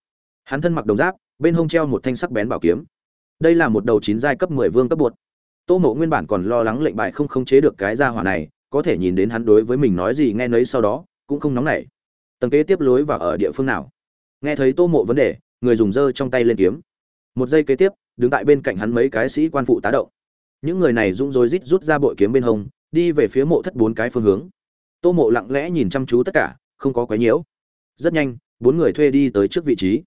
S1: Hắn thân mặc đồng giáp, bên hông treo một thanh sắc bén bảo kiếm. Đây là một đầu chín giai cấp mười vương cấp bột tô mộ nguyên bản còn lo lắng lệnh bài không khống chế được cái gia hỏa này, có thể nhìn đến hắn đối với mình nói gì nghe nấy sau đó, cũng không nóng nảy. Tầng kế tiếp lối vào ở địa phương nào? Nghe thấy tô mộ vấn đề, người dùng dơ trong tay lên kiếm. Một giây kế tiếp, đứng tại bên cạnh hắn mấy cái sĩ quan phụ tá động. Những người này rung rối rít rút ra bội kiếm bên hông, đi về phía mộ thất bốn cái phương hướng. Tô mộ lặng lẽ nhìn chăm chú tất cả, không có quấy nhiễu. Rất nhanh, bốn người thuê đi tới trước vị trí.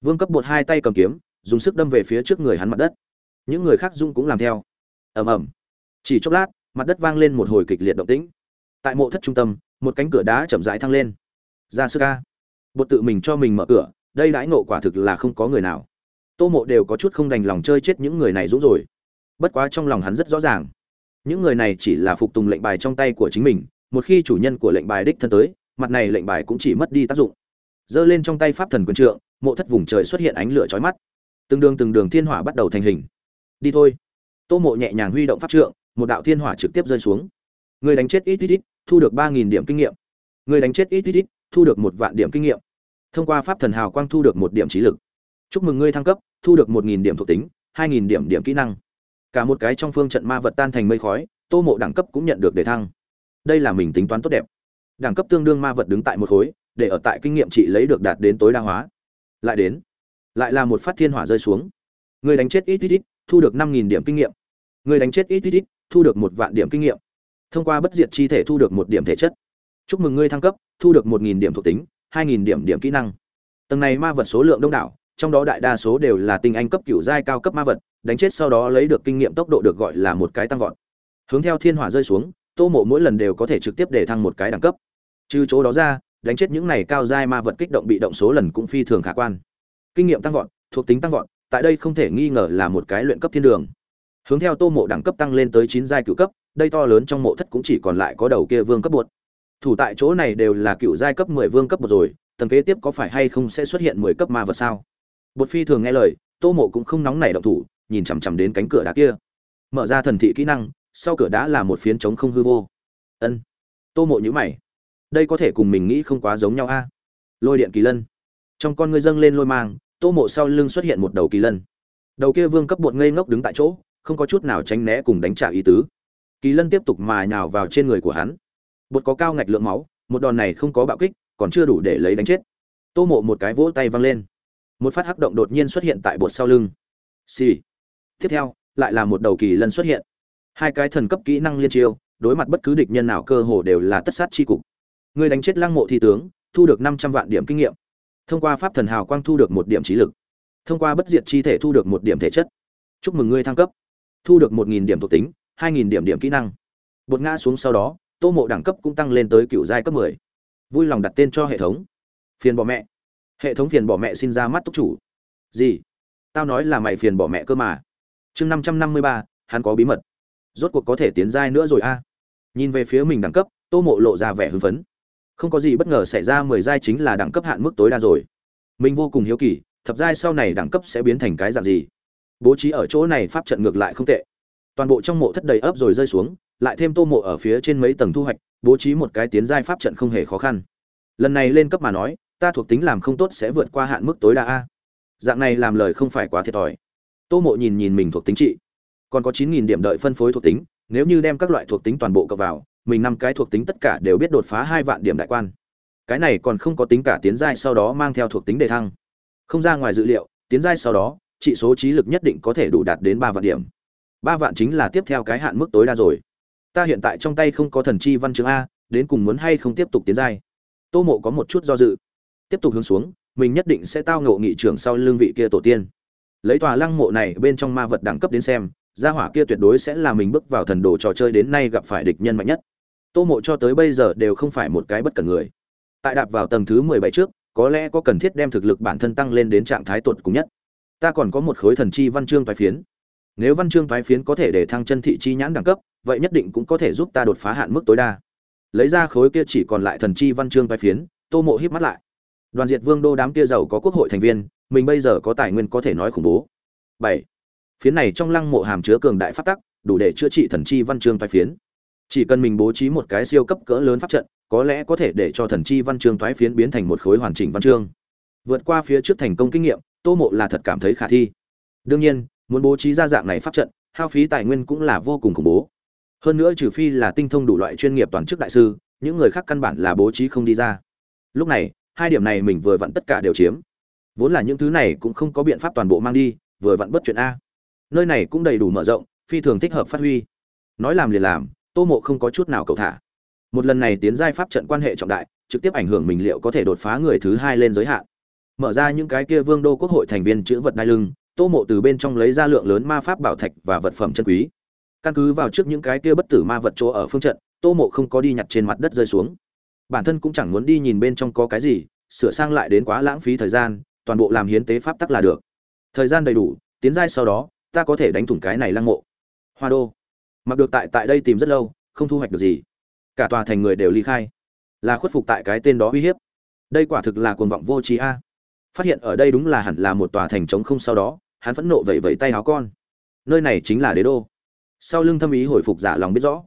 S1: Vương cấp bột hai tay cầm kiếm, dùng sức đâm về phía trước người hắn mặt đất. Những người khác dung cũng làm theo ầm ầm. Chỉ chốc lát, mặt đất vang lên một hồi kịch liệt động tĩnh. Tại mộ thất trung tâm, một cánh cửa đá chậm rãi thăng lên. Ra sư ca bột tự mình cho mình mở cửa, đây đãi nộ quả thực là không có người nào. Tô mộ đều có chút không đành lòng chơi chết những người này dũng rồi. Bất quá trong lòng hắn rất rõ ràng. Những người này chỉ là phục tùng lệnh bài trong tay của chính mình, một khi chủ nhân của lệnh bài đích thân tới, mặt này lệnh bài cũng chỉ mất đi tác dụng. Giơ lên trong tay pháp thần quân trượng, mộ thất vùng trời xuất hiện ánh lửa chói mắt. Từng đường từng đường thiên hỏa bắt đầu thành hình. Đi thôi tô mộ nhẹ nhàng huy động pháp trượng, một đạo thiên hỏa trực tiếp rơi xuống. Người đánh chết ít ít ít, thu được ba nghìn điểm kinh nghiệm. Người đánh chết ít ít ít, thu được một vạn điểm kinh nghiệm. Thông qua pháp thần hào quang thu được một điểm trí lực. Chúc mừng ngươi thăng cấp, thu được một nghìn điểm thuộc tính, hai nghìn điểm điểm kỹ năng. Cả một cái trong phương trận ma vật tan thành mây khói, tô mộ đẳng cấp cũng nhận được đề thăng. Đây là mình tính toán tốt đẹp. Đẳng cấp tương đương ma vật đứng tại một khối, để ở tại kinh nghiệm chị lấy được đạt đến tối đa hóa. Lại đến. Lại là một phát thiên hỏa rơi xuống. Người đánh chết ít ít ít thu được năm nghìn điểm kinh nghiệm. Người đánh chết ít ít ít, thu được một vạn điểm kinh nghiệm. Thông qua bất diệt chi thể thu được một điểm thể chất. Chúc mừng ngươi thăng cấp, thu được một nghìn điểm thuộc tính, hai nghìn điểm điểm kỹ năng. Tầng này ma vật số lượng đông đảo, trong đó đại đa số đều là tinh anh cấp cửu giai cao cấp ma vật, đánh chết sau đó lấy được kinh nghiệm tốc độ được gọi là một cái tăng vọt. Hướng theo thiên hỏa rơi xuống, tô mộ mỗi lần đều có thể trực tiếp để thăng một cái đẳng cấp. Trừ chỗ đó ra, đánh chết những này cao giai ma vật kích động bị động số lần cũng phi thường khả quan. Kinh nghiệm tăng vọt, thuộc tính tăng vọt tại đây không thể nghi ngờ là một cái luyện cấp thiên đường. Hướng theo tô mộ đẳng cấp tăng lên tới chín giai cựu cấp, đây to lớn trong mộ thất cũng chỉ còn lại có đầu kia vương cấp bột. Thủ tại chỗ này đều là cựu giai cấp mười vương cấp một rồi, tầng kế tiếp có phải hay không sẽ xuất hiện mười cấp ma vật sao? Bột phi thường nghe lời, tô mộ cũng không nóng nảy động thủ, nhìn chằm chằm đến cánh cửa đá kia. Mở ra thần thị kỹ năng, sau cửa đá là một phiến trống không hư vô. Ân. Tô mộ nhữ mày. Đây có thể cùng mình nghĩ không quá giống nhau a. Lôi điện kỳ lân. Trong con ngươi dâng lên lôi mang tô mộ sau lưng xuất hiện một đầu kỳ lân. Đầu kia vương cấp bột ngây ngốc đứng tại chỗ, không có chút nào tránh né cùng đánh trả ý tứ. Kỳ lân tiếp tục mà nhào vào trên người của hắn. Bột có cao ngạch lượng máu, một đòn này không có bạo kích, còn chưa đủ để lấy đánh chết. Tô mộ một cái vỗ tay văng lên. Một phát hắc động đột nhiên xuất hiện tại bột sau lưng. Xì、sì. tiếp theo, lại là một đầu kỳ lân xuất hiện. Hai cái thần cấp kỹ năng liên chiêu, đối mặt bất cứ địch nhân nào cơ hồ đều là tất sát chi cục. Người đánh chết lăng mộ thi tướng, thu được năm trăm vạn điểm kinh nghiệm thông qua pháp thần hào quang thu được một điểm trí lực. Thông qua bất diệt chi thể thu được một điểm thể chất. Chúc mừng ngươi thăng cấp. Thu được một nghìn điểm thuộc tính, hai nghìn điểm điểm kỹ năng. Bột ngã xuống sau đó, tô mộ đẳng cấp cũng tăng lên tới cựu giai cấp mười. Vui lòng đặt tên cho hệ thống. Phiền bỏ mẹ. Hệ thống phiền bỏ mẹ xin ra mắt túc chủ. Gì? Tao nói là mày phiền bỏ mẹ cơ mà. Chương năm trăm năm mươi ba, hắn có bí mật. Rốt cuộc có thể tiến giai nữa rồi a. Nhìn về phía mình đẳng cấp, tô mộ lộ ra vẻ hưng phấn không có gì bất ngờ xảy ra, mười giai chính là đẳng cấp hạn mức tối đa rồi. Mình vô cùng hiếu kỳ, thập giai sau này đẳng cấp sẽ biến thành cái dạng gì? Bố trí ở chỗ này pháp trận ngược lại không tệ. Toàn bộ trong mộ thất đầy ấp rồi rơi xuống, lại thêm tô mộ ở phía trên mấy tầng thu hoạch, bố trí một cái tiến giai pháp trận không hề khó khăn. Lần này lên cấp mà nói, ta thuộc tính làm không tốt sẽ vượt qua hạn mức tối đa a. Dạng này làm lời không phải quá thiệt thòi. Tô mộ nhìn nhìn mình thuộc tính trị. Còn có chín nghìn điểm đợi phân phối thuộc tính, nếu như đem các loại thuộc tính toàn bộ cập vào mình năm cái thuộc tính tất cả đều biết đột phá hai vạn điểm đại quan. Cái này còn không có tính cả tiến giai sau đó mang theo thuộc tính đề thăng. Không ra ngoài dự liệu, tiến giai sau đó, trị số trí lực nhất định có thể đủ đạt đến ba vạn điểm. Ba vạn chính là tiếp theo cái hạn mức tối đa rồi. Ta hiện tại trong tay không có thần chi văn chương a, đến cùng muốn hay không tiếp tục tiến giai? Tô mộ có một chút do dự. Tiếp tục hướng xuống, mình nhất định sẽ tao ngộ nghị trưởng sau lương vị kia tổ tiên. Lấy tòa lăng mộ này bên trong ma vật đẳng cấp đến xem, gia hỏa kia tuyệt đối sẽ là mình bước vào thần đồ trò chơi đến nay gặp phải địch nhân mạnh nhất tô mộ cho tới bây giờ đều không phải một cái bất cần người. Tại đạp vào tầng thứ mười bảy trước, có lẽ có cần thiết đem thực lực bản thân tăng lên đến trạng thái tuột cùng nhất. Ta còn có một khối thần chi văn chương thoái phiến. Nếu văn chương thoái phiến có thể để thăng chân thị chi nhãn đẳng cấp, vậy nhất định cũng có thể giúp ta đột phá hạn mức tối đa. Lấy ra khối kia chỉ còn lại thần chi văn chương thoái phiến, tô mộ hít mắt lại. Đoàn diệt vương đô đám kia giàu có quốc hội thành viên, mình bây giờ có tài nguyên có thể nói khủng bố. Bảy. Phiến này trong lăng mộ hàm chứa cường đại phát tắc, đủ để chữa trị thần chi văn chương thoái phiến chỉ cần mình bố trí một cái siêu cấp cỡ lớn pháp trận, có lẽ có thể để cho thần chi văn chương thoái phiến biến thành một khối hoàn chỉnh văn chương. Vượt qua phía trước thành công kinh nghiệm, tô mộ là thật cảm thấy khả thi. Đương nhiên, muốn bố trí ra dạng này pháp trận, hao phí tài nguyên cũng là vô cùng khủng bố. Hơn nữa trừ phi là tinh thông đủ loại chuyên nghiệp toàn chức đại sư, những người khác căn bản là bố trí không đi ra. Lúc này, hai điểm này mình vừa vặn tất cả đều chiếm. Vốn là những thứ này cũng không có biện pháp toàn bộ mang đi, vừa vặn bất chuyện a. Nơi này cũng đầy đủ mở rộng, phi thường thích hợp phát huy. Nói làm liền làm tô mộ không có chút nào cầu thả. Một lần này tiến giai pháp trận quan hệ trọng đại, trực tiếp ảnh hưởng mình liệu có thể đột phá người thứ hai lên giới hạn. Mở ra những cái kia vương đô quốc hội thành viên chữ vật đai lưng, tô mộ từ bên trong lấy ra lượng lớn ma pháp bảo thạch và vật phẩm chân quý. Căn cứ vào trước những cái kia bất tử ma vật chỗ ở phương trận, tô mộ không có đi nhặt trên mặt đất rơi xuống. Bản thân cũng chẳng muốn đi nhìn bên trong có cái gì, sửa sang lại đến quá lãng phí thời gian, toàn bộ làm hiến tế pháp tắc là được. Thời gian đầy đủ, tiến giai sau đó, ta có thể đánh thủng cái này lăng mộ. Hoa đô mặc được tại tại đây tìm rất lâu, không thu hoạch được gì. Cả tòa thành người đều ly khai. Là khuất phục tại cái tên đó uy hiếp. Đây quả thực là cuồng vọng vô trí a. Phát hiện ở đây đúng là hẳn là một tòa thành trống không sau đó, hắn phẫn nộ vẩy vẩy tay áo con. Nơi này chính là đế đô. Sau lưng thâm ý hồi phục giả lòng biết rõ.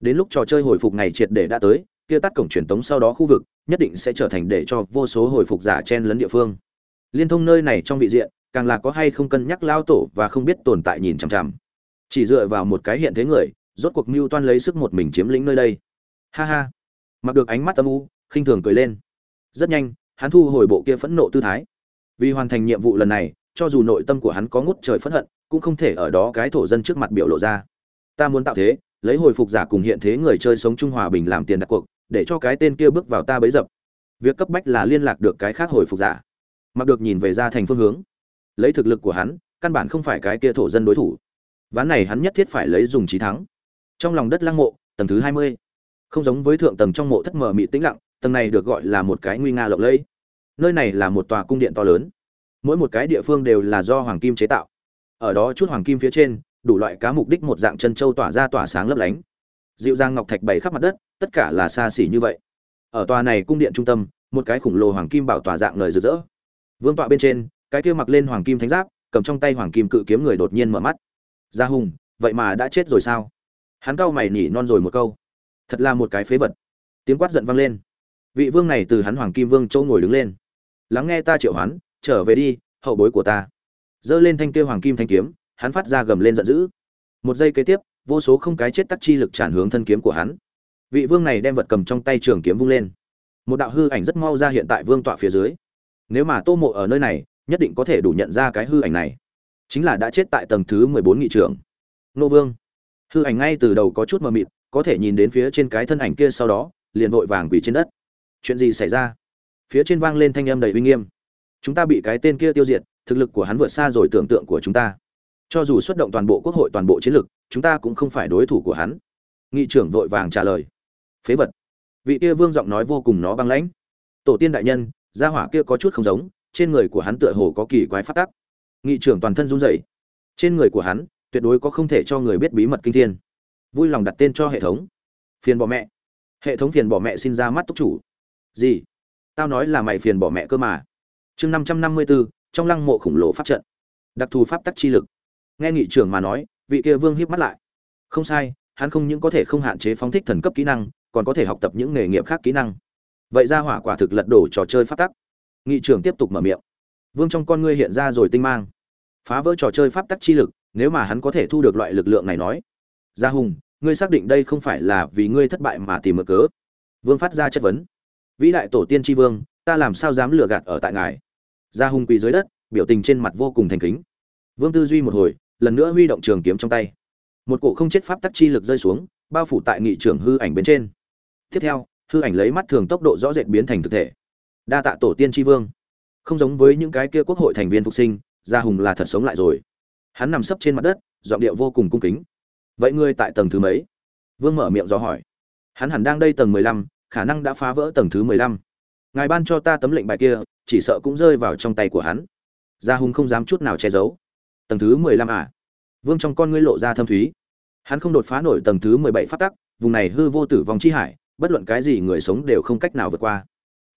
S1: Đến lúc trò chơi hồi phục ngày triệt để đã tới, kia tắt cổng truyền tống sau đó khu vực, nhất định sẽ trở thành để cho vô số hồi phục giả chen lấn địa phương. Liên thông nơi này trong vị diện, càng là có hay không cân nhắc lao tổ và không biết tồn tại nhìn chằm chằm chỉ dựa vào một cái hiện thế người, rốt cuộc mưu toan lấy sức một mình chiếm lĩnh nơi đây. Ha ha. Mặc được ánh mắt âm u, khinh thường cười lên. Rất nhanh, hắn thu hồi bộ kia phẫn nộ tư thái. Vì hoàn thành nhiệm vụ lần này, cho dù nội tâm của hắn có ngút trời phẫn hận, cũng không thể ở đó cái thổ dân trước mặt biểu lộ ra. Ta muốn tạo thế, lấy hồi phục giả cùng hiện thế người chơi sống trung hòa bình làm tiền đặt cuộc, để cho cái tên kia bước vào ta bấy dập. Việc cấp bách là liên lạc được cái khác hồi phục giả. Mặc được nhìn về ra thành phương hướng. Lấy thực lực của hắn, căn bản không phải cái kia thổ dân đối thủ ván này hắn nhất thiết phải lấy dùng trí thắng. Trong lòng đất lăng mộ, tầng thứ hai mươi. Không giống với thượng tầng trong mộ thất mờ mị tĩnh lặng, tầng này được gọi là một cái nguy nga lộng lẫy. Nơi này là một tòa cung điện to lớn. Mỗi một cái địa phương đều là do hoàng kim chế tạo. Ở đó chút hoàng kim phía trên, đủ loại cá mục đích một dạng chân châu tỏa ra tỏa sáng lấp lánh. Dịu dàng ngọc thạch bày khắp mặt đất, tất cả là xa xỉ như vậy. Ở tòa này cung điện trung tâm, một cái khổng lồ hoàng kim bảo tòa dạng lời rực rỡ. Vương tọa bên trên, cái kia mặc lên hoàng kim thánh giáp, cầm trong tay hoàng kim cự kiếm người đột nhiên mở mắt gia hùng, vậy mà đã chết rồi sao? Hắn cau mày nỉ non rồi một câu. Thật là một cái phế vật. Tiếng quát giận vang lên. Vị vương này từ hắn hoàng kim vương châu ngồi đứng lên. Lắng nghe ta triệu hoán, trở về đi, hậu bối của ta. Giơ lên thanh kêu hoàng kim thanh kiếm, hắn phát ra gầm lên giận dữ. Một giây kế tiếp, vô số không cái chết tắc chi lực tràn hướng thân kiếm của hắn. Vị vương này đem vật cầm trong tay trường kiếm vung lên. Một đạo hư ảnh rất mau ra hiện tại vương tọa phía dưới. Nếu mà tô mộ ở nơi này, nhất định có thể đủ nhận ra cái hư ảnh này chính là đã chết tại tầng thứ mười bốn nghị trưởng nô vương, hư ảnh ngay từ đầu có chút mờ mịt, có thể nhìn đến phía trên cái thân ảnh kia sau đó, liền vội vàng quỳ trên đất. Chuyện gì xảy ra? Phía trên vang lên thanh âm đầy uy nghiêm. Chúng ta bị cái tên kia tiêu diệt, thực lực của hắn vượt xa rồi tưởng tượng của chúng ta. Cho dù xuất động toàn bộ quốc hội, toàn bộ chiến lực chúng ta cũng không phải đối thủ của hắn. Nghị trưởng vội vàng trả lời. Phế vật. Vị kia vương giọng nói vô cùng nó băng lãnh. Tổ tiên đại nhân, gia hỏa kia có chút không giống, trên người của hắn tựa hồ có kỳ quái phát tắc nghị trưởng toàn thân run rẩy. Trên người của hắn, tuyệt đối có không thể cho người biết bí mật kinh thiên. Vui lòng đặt tên cho hệ thống. Phiền bỏ mẹ. Hệ thống phiền bỏ mẹ xin ra mắt túc chủ. Gì? Tao nói là mày phiền bỏ mẹ cơ mà. Chương năm trăm năm mươi bốn trong lăng mộ khổng lồ pháp trận. Đặc thù pháp tắc chi lực. Nghe nghị trưởng mà nói, vị kia vương hiếp mắt lại. Không sai, hắn không những có thể không hạn chế phóng thích thần cấp kỹ năng, còn có thể học tập những nghề nghiệp khác kỹ năng. Vậy ra hỏa quả thực lật đổ trò chơi pháp tắc. Nghị trưởng tiếp tục mở miệng. Vương trong con ngươi hiện ra rồi tinh mang phá vỡ trò chơi pháp tắc chi lực, nếu mà hắn có thể thu được loại lực lượng này nói. Gia hùng, ngươi xác định đây không phải là vì ngươi thất bại mà tìm mở cớ? Vương phát ra chất vấn. Vĩ đại tổ tiên tri vương, ta làm sao dám lừa gạt ở tại ngài? Gia hùng quỳ dưới đất, biểu tình trên mặt vô cùng thành kính. Vương tư duy một hồi, lần nữa huy động trường kiếm trong tay. Một cổ không chết pháp tắc chi lực rơi xuống, bao phủ tại nghị trưởng hư ảnh bên trên. Tiếp theo, hư ảnh lấy mắt thường tốc độ rõ rệt biến thành thực thể. Đa tạ tổ tiên tri vương. Không giống với những cái kia quốc hội thành viên phục sinh gia hùng là thật sống lại rồi. Hắn nằm sấp trên mặt đất, giọng điệu vô cùng cung kính. Vậy ngươi tại tầng thứ mấy? Vương mở miệng do hỏi. Hắn hẳn đang đây tầng mười lăm, khả năng đã phá vỡ tầng thứ mười lăm. Ngài ban cho ta tấm lệnh bài kia, chỉ sợ cũng rơi vào trong tay của hắn. Gia hùng không dám chút nào che giấu. Tầng thứ mười lăm à? Vương trong con ngươi lộ ra thâm thúy. Hắn không đột phá nổi tầng thứ mười bảy phát tắc, vùng này hư vô tử vong chi hải, bất luận cái gì người sống đều không cách nào vượt qua.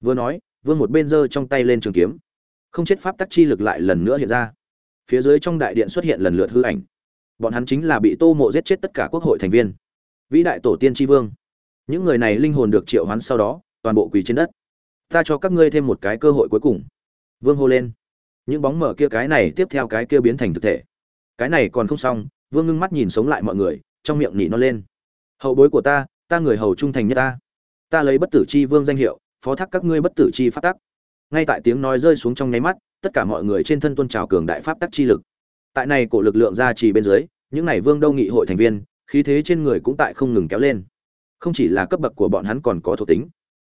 S1: Vừa nói, vương một bên giơ trong tay lên trường kiếm không chết pháp tắc chi lực lại lần nữa hiện ra. Phía dưới trong đại điện xuất hiện lần lượt hư ảnh. Bọn hắn chính là bị tô mộ giết chết tất cả quốc hội thành viên. Vĩ đại tổ tiên tri vương. Những người này linh hồn được triệu hoán sau đó, toàn bộ quỳ trên đất. Ta cho các ngươi thêm một cái cơ hội cuối cùng. Vương hô lên. Những bóng mở kia cái này tiếp theo cái kia biến thành thực thể. Cái này còn không xong, vương ngưng mắt nhìn sống lại mọi người, trong miệng nỉ nó lên. Hậu bối của ta ta người hầu trung thành nhất ta. Ta lấy bất tử chi vương danh hiệu, phó thác các ngươi bất tử chi phát tắc ngay tại tiếng nói rơi xuống trong nháy mắt, tất cả mọi người trên thân tuân trào cường đại pháp tắc chi lực. Tại này cổ lực lượng ra trì bên dưới, những này vương đâu nghị hội thành viên, khí thế trên người cũng tại không ngừng kéo lên. Không chỉ là cấp bậc của bọn hắn còn có thuộc tính.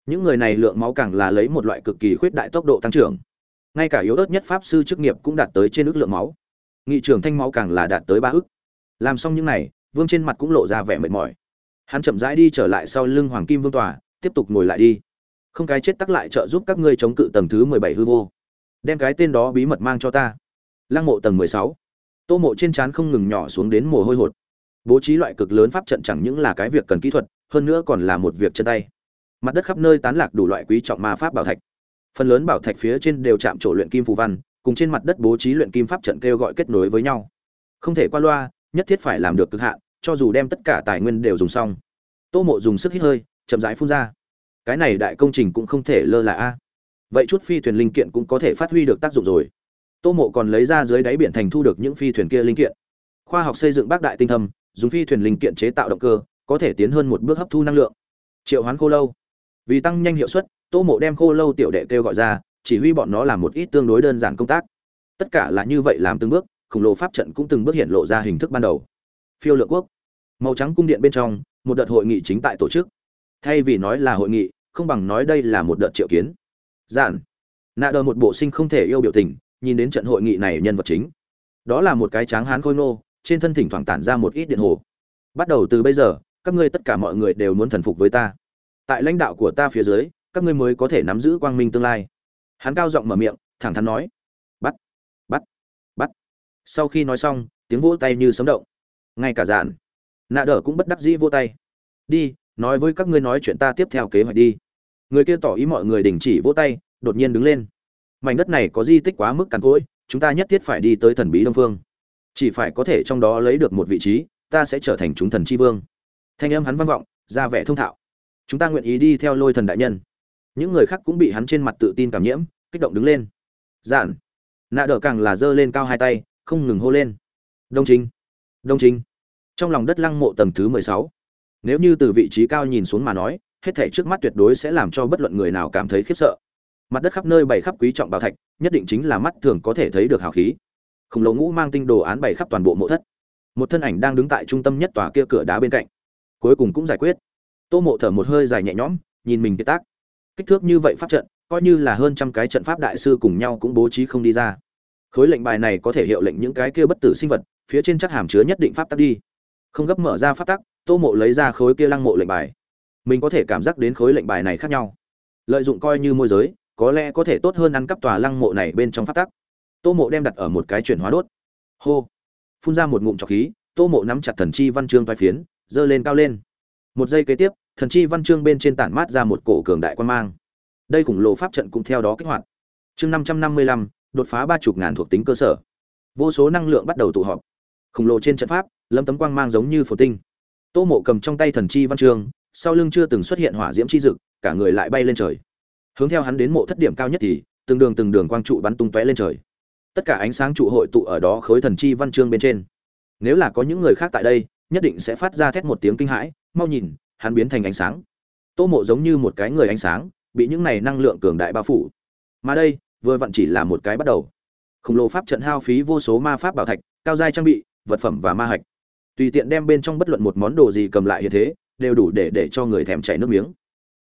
S1: Những người này lượng máu càng là lấy một loại cực kỳ khuyết đại tốc độ tăng trưởng. Ngay cả yếu ớt nhất pháp sư chức nghiệp cũng đạt tới trên ước lượng máu. Nghị trưởng thanh máu càng là đạt tới ba ước. Làm xong những này, vương trên mặt cũng lộ ra vẻ mệt mỏi. Hắn chậm rãi đi trở lại sau lưng hoàng kim vương tòa, tiếp tục ngồi lại đi không cái chết tắc lại trợ giúp các ngươi chống cự tầng thứ mười bảy hư vô. Đem cái tên đó bí mật mang cho ta. Lăng mộ tầng mười sáu. Tô mộ trên trán không ngừng nhỏ xuống đến mồ hôi hột. Bố trí loại cực lớn pháp trận chẳng những là cái việc cần kỹ thuật, hơn nữa còn là một việc chân tay. Mặt đất khắp nơi tán lạc đủ loại quý trọng ma pháp bảo thạch. Phần lớn bảo thạch phía trên đều chạm trổ luyện kim phù văn, cùng trên mặt đất bố trí luyện kim pháp trận kêu gọi kết nối với nhau. Không thể qua loa, nhất thiết phải làm được cực hạn, cho dù đem tất cả tài nguyên đều dùng xong. Tô mộ dùng sức hít hơi, chậm rãi phun ra cái này đại công trình cũng không thể lơ là a. Vậy chút phi thuyền linh kiện cũng có thể phát huy được tác dụng rồi. Tô mộ còn lấy ra dưới đáy biển thành thu được những phi thuyền kia linh kiện. Khoa học xây dựng bác đại tinh thâm, dùng phi thuyền linh kiện chế tạo động cơ, có thể tiến hơn một bước hấp thu năng lượng. Triệu hoán khô lâu. Vì tăng nhanh hiệu suất, tô mộ đem khô lâu tiểu đệ kêu gọi ra, chỉ huy bọn nó làm một ít tương đối đơn giản công tác. Tất cả là như vậy làm từng bước, khổng lồ pháp trận cũng từng bước hiện lộ ra hình thức ban đầu. Phiêu lựa quốc. Màu trắng cung điện bên trong, một đợt hội nghị chính tại tổ chức thay vì nói là hội nghị, không bằng nói đây là một đợt triệu kiến. Giản. Nạ đờ một bộ sinh không thể yêu biểu tình, nhìn đến trận hội nghị này nhân vật chính. Đó là một cái tráng hán khôi nô trên thân thỉnh thoảng tản ra một ít điện hồ. Bắt đầu từ bây giờ, các ngươi tất cả mọi người đều muốn thần phục với ta. Tại lãnh đạo của ta phía dưới, các ngươi mới có thể nắm giữ quang minh tương lai. Hắn cao giọng mở miệng, thẳng thắn nói. Bắt bắt bắt. Sau khi nói xong, tiếng vỗ tay như sấm động. Ngay cả dạn nạ đờ cũng bất đắc dĩ vỗ tay. Đi nói với các ngươi nói chuyện ta tiếp theo kế hoạch đi. Người kia tỏ ý mọi người đình chỉ vỗ tay, đột nhiên đứng lên. Mảnh đất này có di tích quá mức cằn cỗi, chúng ta nhất thiết phải đi tới thần bí đông phương. Chỉ phải có thể trong đó lấy được một vị trí, ta sẽ trở thành chúng thần tri vương. Thanh âm hắn vang vọng, ra vẻ thông thạo. Chúng ta nguyện ý đi theo lôi thần đại nhân. Những người khác cũng bị hắn trên mặt tự tin cảm nhiễm, kích động đứng lên. Giản. Nạ đỡ càng là giơ lên cao hai tay, không ngừng hô lên. Đông chính. Đông chính. Trong lòng đất lăng mộ tầng thứ mười sáu nếu như từ vị trí cao nhìn xuống mà nói, hết thảy trước mắt tuyệt đối sẽ làm cho bất luận người nào cảm thấy khiếp sợ. Mặt đất khắp nơi bày khắp quý trọng bảo thạch, nhất định chính là mắt thường có thể thấy được hào khí. Khổng lồ ngũ mang tinh đồ án bày khắp toàn bộ mộ thất. Một thân ảnh đang đứng tại trung tâm nhất tòa kia cửa đá bên cạnh. Cuối cùng cũng giải quyết. Tô mộ thở một hơi dài nhẹ nhõm, nhìn mình kiệt tác. Kích thước như vậy pháp trận, coi như là hơn trăm cái trận pháp đại sư cùng nhau cũng bố trí không đi ra. Khối lệnh bài này có thể hiệu lệnh những cái kia bất tử sinh vật, phía trên chắc hàm chứa nhất định pháp tắc đi. Không gấp mở ra pháp tắc tô mộ lấy ra khối kia lăng mộ lệnh bài. Mình có thể cảm giác đến khối lệnh bài này khác nhau. Lợi dụng coi như môi giới, có lẽ có thể tốt hơn ăn cắp tòa lăng mộ này bên trong pháp tắc. Tô mộ đem đặt ở một cái chuyển hóa đốt. Hô. Phun ra một ngụm trọc khí, tô mộ nắm chặt thần chi văn chương vai phiến, giơ lên cao lên. Một giây kế tiếp, thần chi văn chương bên trên tản mát ra một cổ cường đại quan mang. Đây khủng lồ pháp trận cũng theo đó kích hoạt. Chương năm trăm năm mươi lăm, đột phá ba chục ngàn thuộc tính cơ sở. Vô số năng lượng bắt đầu tụ họp. Khổng lồ trên trận pháp lâm tấm quang mang giống như phổ tinh tô mộ cầm trong tay thần chi văn chương, sau lưng chưa từng xuất hiện hỏa diễm chi dực, cả người lại bay lên trời. Hướng theo hắn đến mộ thất điểm cao nhất thì, từng đường từng đường quang trụ bắn tung tóe lên trời. Tất cả ánh sáng trụ hội tụ ở đó khối thần chi văn chương bên trên. Nếu là có những người khác tại đây, nhất định sẽ phát ra thét một tiếng kinh hãi, mau nhìn, hắn biến thành ánh sáng. Tô mộ giống như một cái người ánh sáng, bị những này năng lượng cường đại bao phủ. Mà đây, vừa vặn chỉ là một cái bắt đầu. Khổng lồ pháp trận hao phí vô số ma pháp bảo thạch, cao giai trang bị, vật phẩm và ma hạch tùy tiện đem bên trong bất luận một món đồ gì cầm lại như thế, đều đủ để để cho người thèm chảy nước miếng.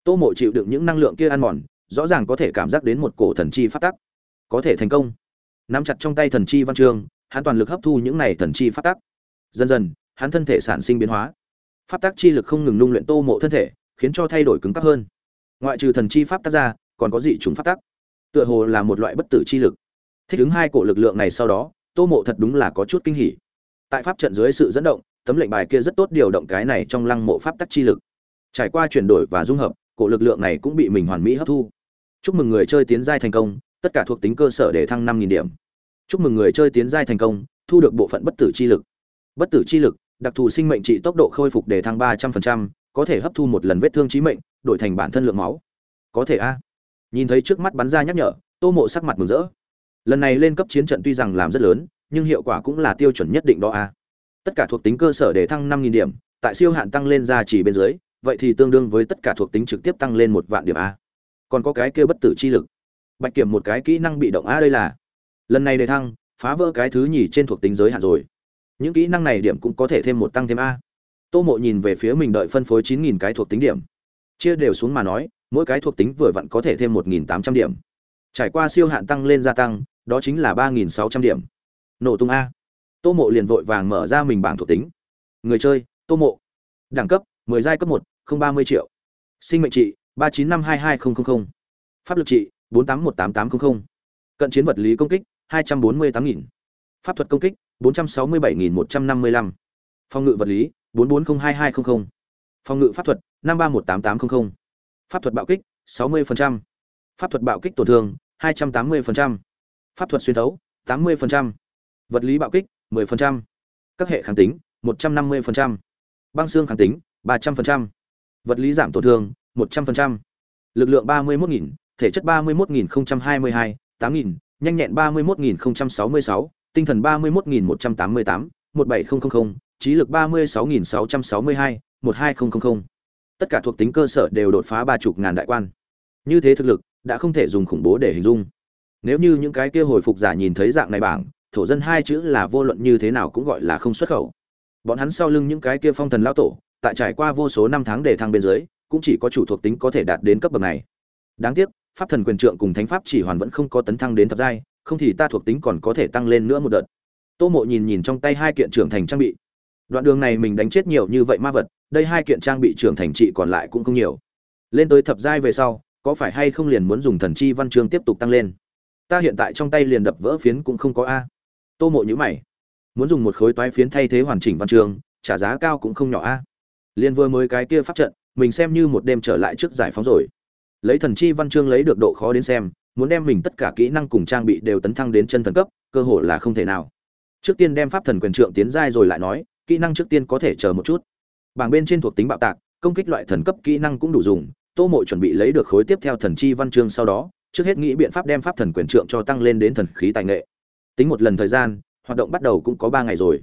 S1: Tô mộ chịu đựng những năng lượng kia ăn mòn, rõ ràng có thể cảm giác đến một cổ thần chi phát tắc có thể thành công. Nắm chặt trong tay thần chi văn chương, hắn toàn lực hấp thu những này thần chi phát tắc dần dần, hắn thân thể sản sinh biến hóa. Pháp tắc chi lực không ngừng nung luyện tô mộ thân thể, khiến cho thay đổi cứng cấp hơn. Ngoại trừ thần chi pháp tắc ra, còn có dị chúng pháp tắc tựa hồ là một loại bất tử chi lực. Thích ứng hai cổ lực lượng này sau đó, tô mộ thật đúng là có chút kinh hỉ tại pháp trận dưới sự dẫn động, tấm lệnh bài kia rất tốt điều động cái này trong lăng mộ pháp tắc chi lực. Trải qua chuyển đổi và dung hợp, cổ lực lượng này cũng bị mình hoàn mỹ hấp thu. Chúc mừng người chơi tiến giai thành công, tất cả thuộc tính cơ sở để thăng năm nghìn điểm. Chúc mừng người chơi tiến giai thành công, thu được bộ phận bất tử chi lực. Bất tử chi lực, đặc thù sinh mệnh trị tốc độ khôi phục để thăng ba trăm phần trăm, có thể hấp thu một lần vết thương chí mệnh, đổi thành bản thân lượng máu. Có thể a. Nhìn thấy trước mắt bắn ra nhắc nhở, tô mộ sắc mặt mừng rỡ. Lần này lên cấp chiến trận tuy rằng làm rất lớn nhưng hiệu quả cũng là tiêu chuẩn nhất định đó a. Tất cả thuộc tính cơ sở để thăng năm nghìn điểm, tại siêu hạn tăng lên ra chỉ bên dưới, vậy thì tương đương với tất cả thuộc tính trực tiếp tăng lên một vạn điểm a. Còn có cái kia bất tử chi lực. Bạch kiểm một cái kỹ năng bị động a đây là. Lần này đề thăng, phá vỡ cái thứ nhì trên thuộc tính giới hạn rồi. Những kỹ năng này điểm cũng có thể thêm một tăng thêm a. Tô mộ nhìn về phía mình đợi phân phối chín nghìn cái thuộc tính điểm. Chia đều xuống mà nói, mỗi cái thuộc tính vừa vặn có thể thêm một nghìn tám trăm điểm. Trải qua siêu hạn tăng lên gia tăng, đó chính là ba nghìn sáu trăm điểm nổ tung a. Tô mộ liền vội vàng mở ra mình bảng thuộc tính. Người chơi, tô mộ. Đẳng cấp, mười giai cấp một, không ba mươi triệu. Sinh mệnh trị, ba chín năm hai hai nghìn pháp lực trị, bốn tám một tám tám không không. Cận chiến vật lý công kích, hai trăm bốn mươi tám nghìn. Pháp thuật công kích, bốn trăm sáu mươi bảy nghìn một trăm năm mươi lăm. Phòng ngự vật lý, bốn bốn không hai hai không không. Phòng ngự pháp thuật, năm ba một tám tám không không. Pháp thuật bạo kích, sáu mươi pháp thuật bạo kích tổn thương, hai trăm tám mươi pháp thuật xuyên thấu, tám mươi vật lý bạo kích 10%. các hệ kháng tính 150%. băng xương kháng tính 300%. vật lý giảm tổn thương 100%. lực lượng 31.000, thể chất 31.022, 8.000, nhanh nhẹn 31.066, tinh thần 31.188, 17000, trí lực 36.662, 12000. Tất cả thuộc tính cơ sở đều đột phá ba chục ngàn đại quan. Như thế thực lực đã không thể dùng khủng bố để hình dung. Nếu như những cái kia hồi phục giả nhìn thấy dạng này bảng, thổ dân hai chữ là vô luận như thế nào cũng gọi là không xuất khẩu. Bọn hắn sau lưng những cái kia phong thần lão tổ, tại trải qua vô số năm tháng để thăng bên dưới, cũng chỉ có chủ thuộc tính có thể đạt đến cấp bậc này. Đáng tiếc, pháp thần quyền trượng cùng thánh pháp chỉ hoàn vẫn không có tấn thăng đến thập giai, không thì ta thuộc tính còn có thể tăng lên nữa một đợt. Tô Mộ nhìn nhìn trong tay hai kiện trưởng thành trang bị. Đoạn đường này mình đánh chết nhiều như vậy ma vật, đây hai kiện trang bị trưởng thành trị còn lại cũng không nhiều. Lên tới thập giai về sau, có phải hay không liền muốn dùng thần chi văn chương tiếp tục tăng lên? Ta hiện tại trong tay liền đập vỡ phiến cũng không có a. Tô Mộ nhữ mày. Muốn dùng một khối toái phiến thay thế hoàn chỉnh văn chương, trả giá cao cũng không nhỏ a. Liên vừa mới cái kia pháp trận, mình xem như một đêm trở lại trước giải phóng rồi. Lấy thần chi văn chương lấy được độ khó đến xem, muốn đem mình tất cả kỹ năng cùng trang bị đều tấn thăng đến chân thần cấp, cơ hội là không thể nào. Trước tiên đem pháp thần quyền trượng tiến giai rồi lại nói, kỹ năng trước tiên có thể chờ một chút. Bảng bên trên thuộc tính bạo tạc, công kích loại thần cấp kỹ năng cũng đủ dùng, Tô Mộ chuẩn bị lấy được khối tiếp theo thần chi văn chương sau đó, trước hết nghĩ biện pháp đem pháp thần quyền trượng cho tăng lên đến thần khí tài nghệ. Tính một lần thời gian, hoạt động bắt đầu cũng có ba ngày rồi.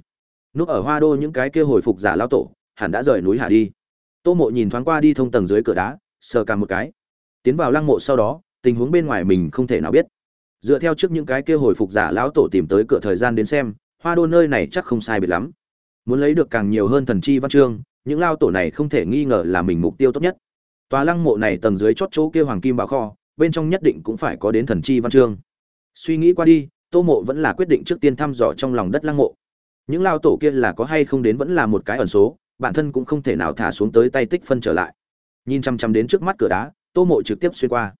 S1: Núp ở Hoa Đô những cái kia hồi phục giả lão tổ, hẳn đã rời núi hạ đi. Tô Mộ nhìn thoáng qua đi thông tầng dưới cửa đá, sờ cả một cái. Tiến vào lăng mộ sau đó, tình huống bên ngoài mình không thể nào biết dựa theo trước những cái kia hồi phục giả lão tổ tìm tới cửa thời gian đến xem hoa đô nơi này chắc không sai biệt lắm muốn lấy được càng nhiều hơn thần chi văn chương những lao tổ này không thể nghi ngờ là mình mục tiêu tốt nhất tòa lăng mộ này tầng dưới chót chỗ kia hoàng kim bảo kho bên trong nhất định cũng phải có đến thần chi văn chương suy nghĩ qua đi tô mộ vẫn là quyết định trước tiên thăm dò trong lòng đất lăng mộ. Những lao tổ kia là có hay không đến vẫn là một cái ẩn số, bản thân cũng không thể nào thả xuống tới tay tích phân trở lại. Nhìn chăm chăm đến trước mắt cửa đá, tô mộ trực tiếp xuyên qua.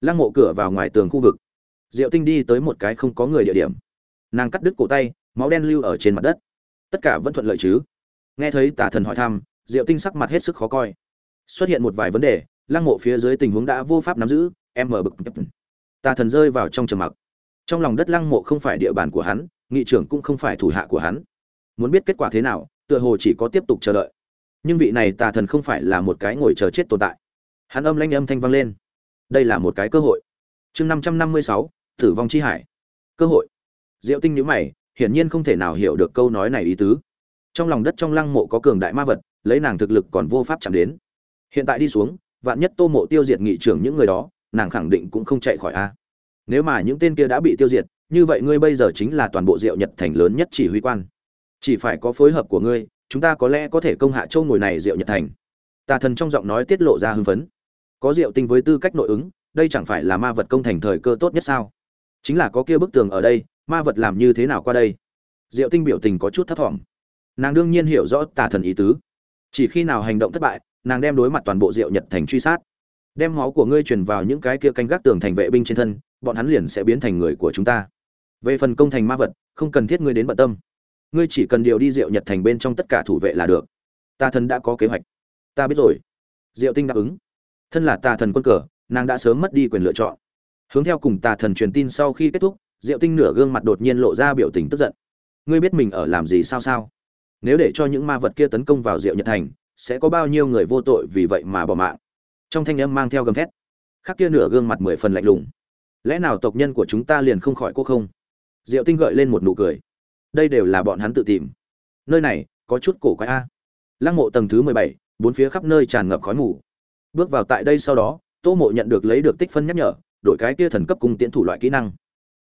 S1: Lăng mộ cửa vào ngoài tường khu vực. Diệu tinh đi tới một cái không có người địa điểm. Nàng cắt đứt cổ tay, máu đen lưu ở trên mặt đất. Tất cả vẫn thuận lợi chứ? Nghe thấy tà thần hỏi thăm, diệu tinh sắc mặt hết sức khó coi. Xuất hiện một vài vấn đề, lăng mộ phía dưới tình huống đã vô pháp nắm giữ, em mở bực. Tà thần rơi vào trong trầm mặc trong lòng đất lăng mộ không phải địa bàn của hắn, nghị trưởng cũng không phải thủ hạ của hắn. Muốn biết kết quả thế nào, tựa hồ chỉ có tiếp tục chờ đợi. Nhưng vị này tà thần không phải là một cái ngồi chờ chết tồn tại. Hắn âm lanh âm thanh vang lên. Đây là một cái cơ hội. Chương năm trăm năm mươi sáu, tử vong chi hải. Cơ hội. Diệu tinh nhữ mày, hiển nhiên không thể nào hiểu được câu nói này ý tứ. Trong lòng đất trong lăng mộ có cường đại ma vật, lấy nàng thực lực còn vô pháp chạm đến. Hiện tại đi xuống, vạn nhất tô mộ tiêu diệt nghị trưởng những người đó, nàng khẳng định cũng không chạy khỏi a nếu mà những tên kia đã bị tiêu diệt, như vậy ngươi bây giờ chính là toàn bộ diệu nhật thành lớn nhất chỉ huy quan. Chỉ phải có phối hợp của ngươi, chúng ta có lẽ có thể công hạ châu ngồi này diệu nhật thành. Tà thần trong giọng nói tiết lộ ra hưng phấn. Có diệu tinh với tư cách nội ứng, đây chẳng phải là ma vật công thành thời cơ tốt nhất sao? Chính là có kia bức tường ở đây, ma vật làm như thế nào qua đây? Diệu tinh biểu tình có chút thấp thỏm. Nàng đương nhiên hiểu rõ tà thần ý tứ. Chỉ khi nào hành động thất bại, nàng đem đối mặt toàn bộ diệu nhật thành truy sát đem máu của ngươi truyền vào những cái kia canh gác tường thành vệ binh trên thân, bọn hắn liền sẽ biến thành người của chúng ta. Về phần công thành ma vật, không cần thiết ngươi đến bận tâm. Ngươi chỉ cần điều đi diệu nhật thành bên trong tất cả thủ vệ là được. Ta thần đã có kế hoạch. Ta biết rồi. Diệu tinh đáp ứng. Thân là tà thần quân cờ, nàng đã sớm mất đi quyền lựa chọn. Hướng theo cùng tà thần truyền tin sau khi kết thúc, diệu tinh nửa gương mặt đột nhiên lộ ra biểu tình tức giận. Ngươi biết mình ở làm gì sao sao? Nếu để cho những ma vật kia tấn công vào diệu nhật thành, sẽ có bao nhiêu người vô tội vì vậy mà bỏ mạng? Trong thanh âm mang theo gầm thét. Khắc kia nửa gương mặt mười phần lạnh lùng. Lẽ nào tộc nhân của chúng ta liền không khỏi cô không? Diệu tinh gợi lên một nụ cười. Đây đều là bọn hắn tự tìm. Nơi này, có chút cổ quái a. Lăng mộ tầng thứ mười bảy, bốn phía khắp nơi tràn ngập khói mù. Bước vào tại đây sau đó, tô mộ nhận được lấy được tích phân nhắc nhở, đổi cái kia thần cấp cung tiễn thủ loại kỹ năng.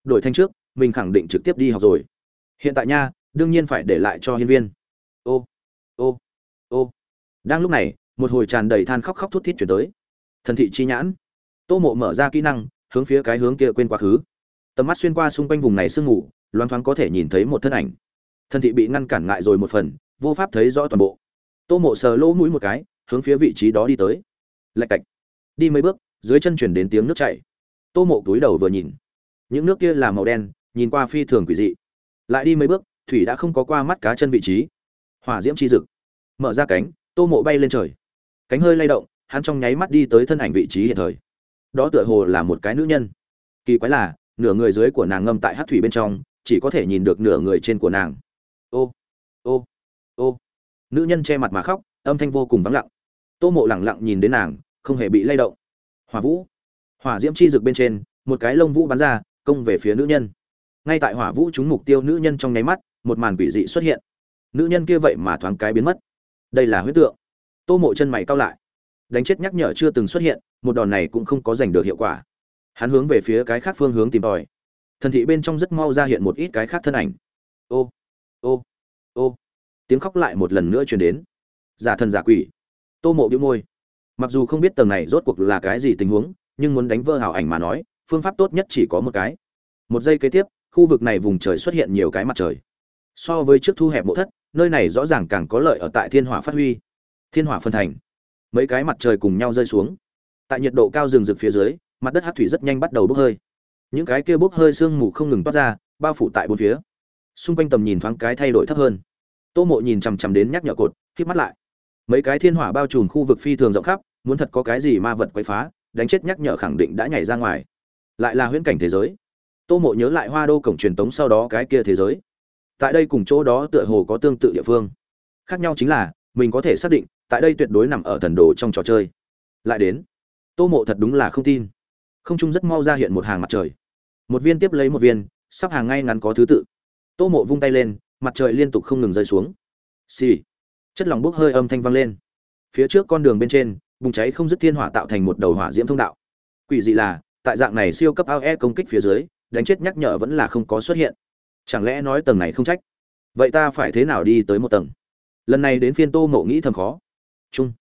S1: Đổi thanh trước, mình khẳng định trực tiếp đi học rồi. Hiện tại nha, đương nhiên phải để lại cho hiên viên. Ô ô ô. Đang lúc này, một hồi tràn đầy than khóc khóc thút thít chuyển tới thần thị chi nhãn. Tô mộ mở ra kỹ năng, hướng phía cái hướng kia quên quá khứ. Tầm mắt xuyên qua xung quanh vùng này sương mù loang thoáng có thể nhìn thấy một thân ảnh. Thần thị bị ngăn cản ngại rồi một phần, vô pháp thấy rõ toàn bộ. Tô mộ sờ lỗ mũi một cái, hướng phía vị trí đó đi tới. Lạch cạch. Đi mấy bước, dưới chân chuyển đến tiếng nước chảy. Tô mộ túi đầu vừa nhìn. Những nước kia là màu đen, nhìn qua phi thường quỷ dị. Lại đi mấy bước, thủy đã không có qua mắt cá chân vị trí. Hỏa diễm chi rực mở ra cánh, tô mộ bay lên trời. Cánh hơi lay động hắn trong nháy mắt đi tới thân ảnh vị trí hiện thời. Đó tựa hồ là một cái nữ nhân. Kỳ quái là, nửa người dưới của nàng ngâm tại hát thủy bên trong, chỉ có thể nhìn được nửa người trên của nàng. Ô ô ô. Nữ nhân che mặt mà khóc, âm thanh vô cùng vắng lặng. Tô mộ lẳng lặng nhìn đến nàng, không hề bị lay động. Hỏa vũ. Hỏa diễm chi rực bên trên, một cái lông vũ bắn ra, công về phía nữ nhân. Ngay tại hỏa vũ trúng mục tiêu nữ nhân trong nháy mắt, một màn quỷ dị xuất hiện. Nữ nhân kia vậy mà thoáng cái biến mất. Đây là huyết tượng. Tô mộ chân mày cao lại đánh chết nhắc nhở chưa từng xuất hiện, một đòn này cũng không có giành được hiệu quả. Hắn hướng về phía cái khác phương hướng tìm tòi. Thần thị bên trong rất mau ra hiện một ít cái khác thân ảnh. Ô ô ô. Tiếng khóc lại một lần nữa truyền đến. Giả thần giả quỷ. Tô mộ bĩu môi. Mặc dù không biết tầng này rốt cuộc là cái gì tình huống, nhưng muốn đánh vỡ hảo ảnh mà nói, phương pháp tốt nhất chỉ có một cái. Một giây kế tiếp, khu vực này vùng trời xuất hiện nhiều cái mặt trời. So với trước thu hẹp mộ thất, nơi này rõ ràng càng có lợi ở tại thiên hỏa phát huy. Thiên hỏa phân thành mấy cái mặt trời cùng nhau rơi xuống. Tại nhiệt độ cao rừng rực phía dưới, mặt đất hát thủy rất nhanh bắt đầu bốc hơi. Những cái kia bốc hơi sương mù không ngừng toát ra, bao phủ tại bốn phía. Xung quanh tầm nhìn thoáng cái thay đổi thấp hơn. Tô mộ nhìn chằm chằm đến nhắc nhở cột k mắt lại. Mấy cái thiên hỏa bao trùm khu vực phi thường rộng khắp, muốn thật có cái gì ma vật quấy phá, đánh chết nhắc nhở khẳng định đã nhảy ra ngoài. Lại là huyễn cảnh thế giới. Tô mộ nhớ lại hoa đô cổng truyền tống sau đó cái kia thế giới. Tại đây cùng chỗ đó tựa hồ có tương tự địa phương. Khác nhau chính là, mình có thể xác định tại đây tuyệt đối nằm ở thần đồ trong trò chơi. Lại đến, tô mộ thật đúng là không tin. Không trung rất mau ra hiện một hàng mặt trời. Một viên tiếp lấy một viên, sắp hàng ngay ngắn có thứ tự. Tô mộ vung tay lên, mặt trời liên tục không ngừng rơi xuống. Xì、sì. chất lỏng bốc hơi âm thanh vang lên. Phía trước con đường bên trên, bùng cháy không dứt thiên hỏa tạo thành một đầu hỏa diễm thông đạo. Quỷ dị là, tại dạng này siêu cấp ao e công kích phía dưới, đánh chết nhắc nhở vẫn là không có xuất hiện. Chẳng lẽ nói tầng này không trách? Vậy ta phải thế nào đi tới một tầng? Lần này đến phiên tô mộ nghĩ thầm khó chung,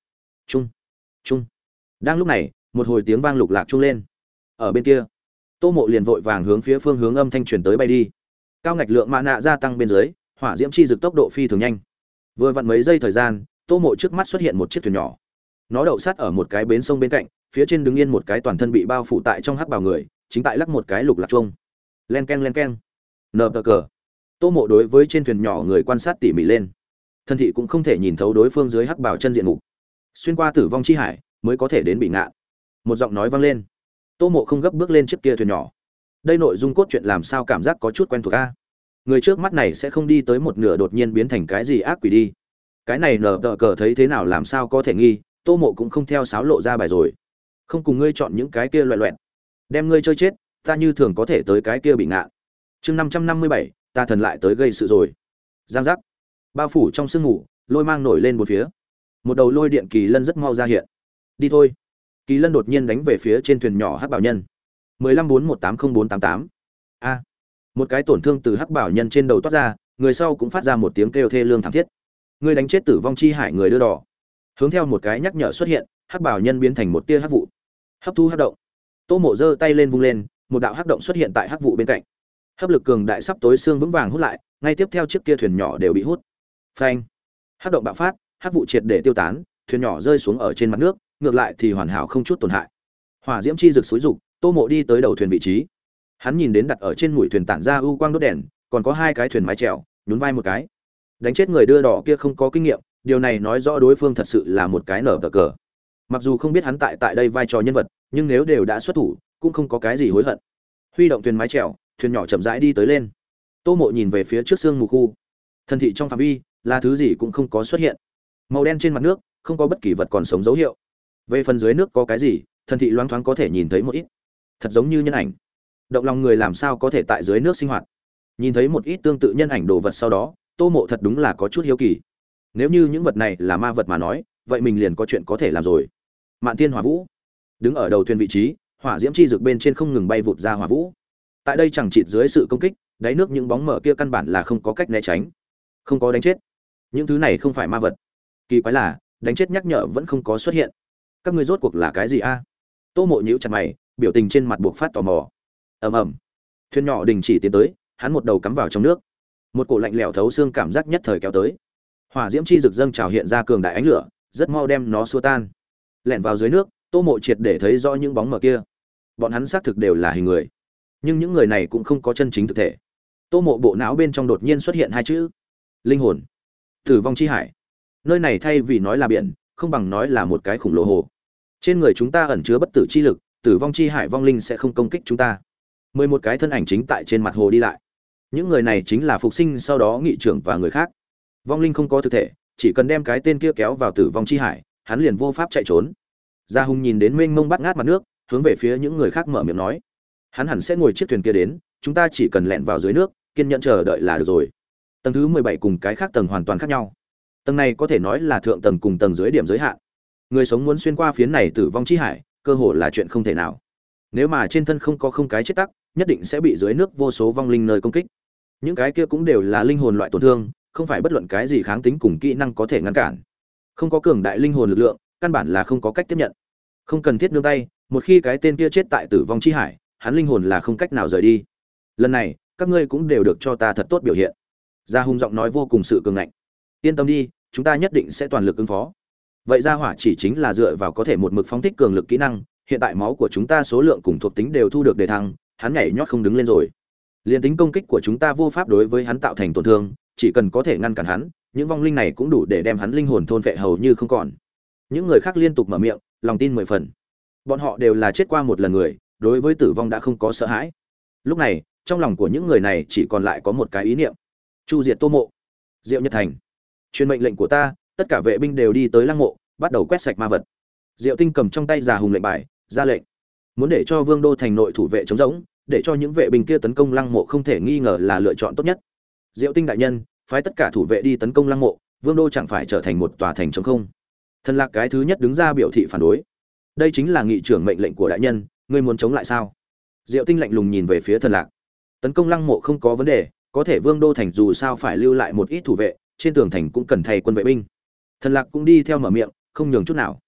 S1: chung, chung. đang lúc này một hồi tiếng vang lục lạc chung lên. Ở bên kia tô mộ liền vội vàng hướng phía phương hướng âm thanh truyền tới bay đi. Cao ngạch lượng mạ nạ gia tăng bên dưới hỏa diễm chi dực tốc độ phi thường nhanh. Vừa vặn mấy giây thời gian tô mộ trước mắt xuất hiện một chiếc thuyền nhỏ. Nó đậu sát ở một cái bến sông bên cạnh phía trên đứng yên một cái toàn thân bị bao phủ tại trong hắc bào người chính tại lắc một cái lục lạc chuông len k e n len k e n nờ cờ. Tô mộ đối với trên thuyền nhỏ người quan sát tỉ mỉ lên thân thị cũng không thể nhìn thấu đối phương dưới hắc bảo chân diện mục. Xuyên qua tử vong chi hải, mới có thể đến bị ngạn một giọng nói vang lên. Tô mộ không gấp bước lên trước kia thuyền nhỏ. Đây nội dung cốt truyện làm sao cảm giác có chút quen thuộc a? Người trước mắt này sẽ không đi tới một nửa đột nhiên biến thành cái gì ác quỷ đi. Cái này nở tờ cờ thấy thế nào làm sao có thể nghi, tô mộ cũng không theo sáo lộ ra bài rồi. Không cùng ngươi chọn những cái kia loẹ loẹn đem ngươi chơi chết, ta như thường có thể tới cái kia bị ngạn chương năm trăm năm mươi bảy, ta thần lại tới gây sự rồi. Giang giác bao phủ trong sương ngủ, lôi mang nổi lên một phía. Một đầu lôi điện kỳ lân rất mau ra hiện. Đi thôi. Kỳ lân đột nhiên đánh về phía trên thuyền nhỏ hắc bảo nhân. mười lăm bốn một tám không bốn tám tám. A. Một cái tổn thương từ hắc bảo nhân trên đầu toát ra, người sau cũng phát ra một tiếng kêu thê lương thảm thiết. Người đánh chết tử vong chi hải người đưa đỏ. Hướng theo một cái nhắc nhở xuất hiện, hắc bảo nhân biến thành một tia hắc vụ. Hấp thu hắc động. Tô mộ giơ tay lên vung lên, một đạo hắc động xuất hiện tại hắc vụ bên cạnh. Hấp lực cường đại sắp tối xương vững vàng hút lại, ngay tiếp theo chiếc kia thuyền nhỏ đều bị hút phanh. Hát động bạo phát hát vụ triệt để tiêu tán, thuyền nhỏ rơi xuống ở trên mặt nước, ngược lại thì hoàn hảo không chút tổn hại. Hỏa diễm chi rực xối rục tô mộ đi tới đầu thuyền vị trí. Hắn nhìn đến đặt ở trên mũi thuyền tản ra ưu quang đốt đèn, còn có hai cái thuyền mái chèo, nhún vai một cái. Đánh chết người đưa đỏ kia không có kinh nghiệm, điều này nói rõ đối phương thật sự là một cái nở cờ cờ. Mặc dù không biết hắn tại tại đây vai trò nhân vật, nhưng nếu đều đã xuất thủ, cũng không có cái gì hối hận. Huy động thuyền mái chèo, thuyền nhỏ chậm rãi đi tới lên. Tô mộ nhìn về phía trước sương mù khu. Thân thị trong phạm vi là thứ gì cũng không có xuất hiện. Màu đen trên mặt nước, không có bất kỳ vật còn sống dấu hiệu. Về phần dưới nước có cái gì, thần thị loáng thoáng có thể nhìn thấy một ít. Thật giống như nhân ảnh. Động lòng người làm sao có thể tại dưới nước sinh hoạt? Nhìn thấy một ít tương tự nhân ảnh đồ vật sau đó, tô mộ thật đúng là có chút hiếu kỳ. Nếu như những vật này là ma vật mà nói, vậy mình liền có chuyện có thể làm rồi. Mạn tiên hỏa vũ. Đứng ở đầu thuyền vị trí, hỏa diễm chi rực bên trên không ngừng bay vụt ra hỏa vũ. Tại đây chẳng chịt dưới sự công kích, đáy nước những bóng mở kia căn bản là không có cách né tránh. Không có đánh chết những thứ này không phải ma vật. Kỳ quái là, đánh chết nhắc nhở vẫn không có xuất hiện. Các ngươi rốt cuộc là cái gì a? Tô mộ nhíu chặt mày, biểu tình trên mặt buộc phát tò mò. Ầm ầm. Thuyền nhỏ đình chỉ tiến tới, hắn một đầu cắm vào trong nước. Một cổ lạnh lẽo thấu xương cảm giác nhất thời kéo tới. Hỏa diễm chi rực dâng trào hiện ra cường đại ánh lửa, rất mau đem nó xua tan. Lẻn vào dưới nước, tô mộ triệt để thấy rõ những bóng mờ kia. Bọn hắn xác thực đều là hình người. Nhưng những người này cũng không có chân chính thực thể. Tô mộ bộ não bên trong đột nhiên xuất hiện hai chữ. Linh hồn tử vong chi hải. Nơi này thay vì nói là biển, không bằng nói là một cái khủng lồ hồ. Trên người chúng ta ẩn chứa bất tử chi lực, tử vong chi hải vong linh sẽ không công kích chúng ta. Mười một cái thân ảnh chính tại trên mặt hồ đi lại. Những người này chính là phục sinh sau đó nghị trưởng và người khác. Vong linh không có thực thể, chỉ cần đem cái tên kia kéo vào tử vong chi hải, hắn liền vô pháp chạy trốn. Gia hùng nhìn đến mênh mông bắt ngát mặt nước, hướng về phía những người khác mở miệng nói. Hắn hẳn sẽ ngồi chiếc thuyền kia đến, chúng ta chỉ cần lẹn vào dưới nước, kiên nhẫn chờ đợi là được rồi tầng thứ mười bảy cùng cái khác tầng hoàn toàn khác nhau. Tầng này có thể nói là thượng tầng cùng tầng dưới điểm giới hạn. Người sống muốn xuyên qua phiến này tử vong chi hải, cơ hồ là chuyện không thể nào. Nếu mà trên thân không có không cái chết tắc, nhất định sẽ bị dưới nước vô số vong linh nơi công kích. Những cái kia cũng đều là linh hồn loại tổn thương, không phải bất luận cái gì kháng tính cùng kỹ năng có thể ngăn cản. Không có cường đại linh hồn lực lượng, căn bản là không có cách tiếp nhận. Không cần thiết nương tay, một khi cái tên kia chết tại tử vong chi hải, hắn linh hồn là không cách nào rời đi. Lần này, các ngươi cũng đều được cho ta thật tốt biểu hiện gia hung giọng nói vô cùng sự cường ngạnh. Yên tâm đi, chúng ta nhất định sẽ toàn lực ứng phó. Vậy gia hỏa chỉ chính là dựa vào có thể một mực phóng thích cường lực kỹ năng, hiện tại máu của chúng ta số lượng cùng thuộc tính đều thu được đề thăng, hắn nhảy nhót không đứng lên rồi. Liền tính công kích của chúng ta vô pháp đối với hắn tạo thành tổn thương, chỉ cần có thể ngăn cản hắn, những vong linh này cũng đủ để đem hắn linh hồn thôn vệ hầu như không còn. Những người khác liên tục mở miệng, lòng tin mười phần. Bọn họ đều là chết qua một lần người, đối với tử vong đã không có sợ hãi. Lúc này, trong lòng của những người này chỉ còn lại có một cái ý niệm chu diệt tô mộ. Diệu nhật thành. Truyền mệnh lệnh của ta, tất cả vệ binh đều đi tới lăng mộ, bắt đầu quét sạch ma vật. Diệu tinh cầm trong tay già hùng lệnh bài, ra lệnh. Muốn để cho vương đô thành nội thủ vệ chống rỗng để cho những vệ binh kia tấn công lăng mộ không thể nghi ngờ là lựa chọn tốt nhất. Diệu tinh đại nhân, phái tất cả thủ vệ đi tấn công lăng mộ, vương đô chẳng phải trở thành một tòa thành chống không? Thần lạc cái thứ nhất đứng ra biểu thị phản đối. Đây chính là nghị trưởng mệnh lệnh của đại nhân, ngươi muốn chống lại sao? Diệu tinh lạnh lùng nhìn về phía thần lạc. Tấn công lăng mộ không có vấn đề có thể vương đô thành dù sao phải lưu lại một ít thủ vệ, trên tường thành cũng cần thay quân vệ binh. Thần lạc cũng đi theo mở miệng, không nhường chút nào.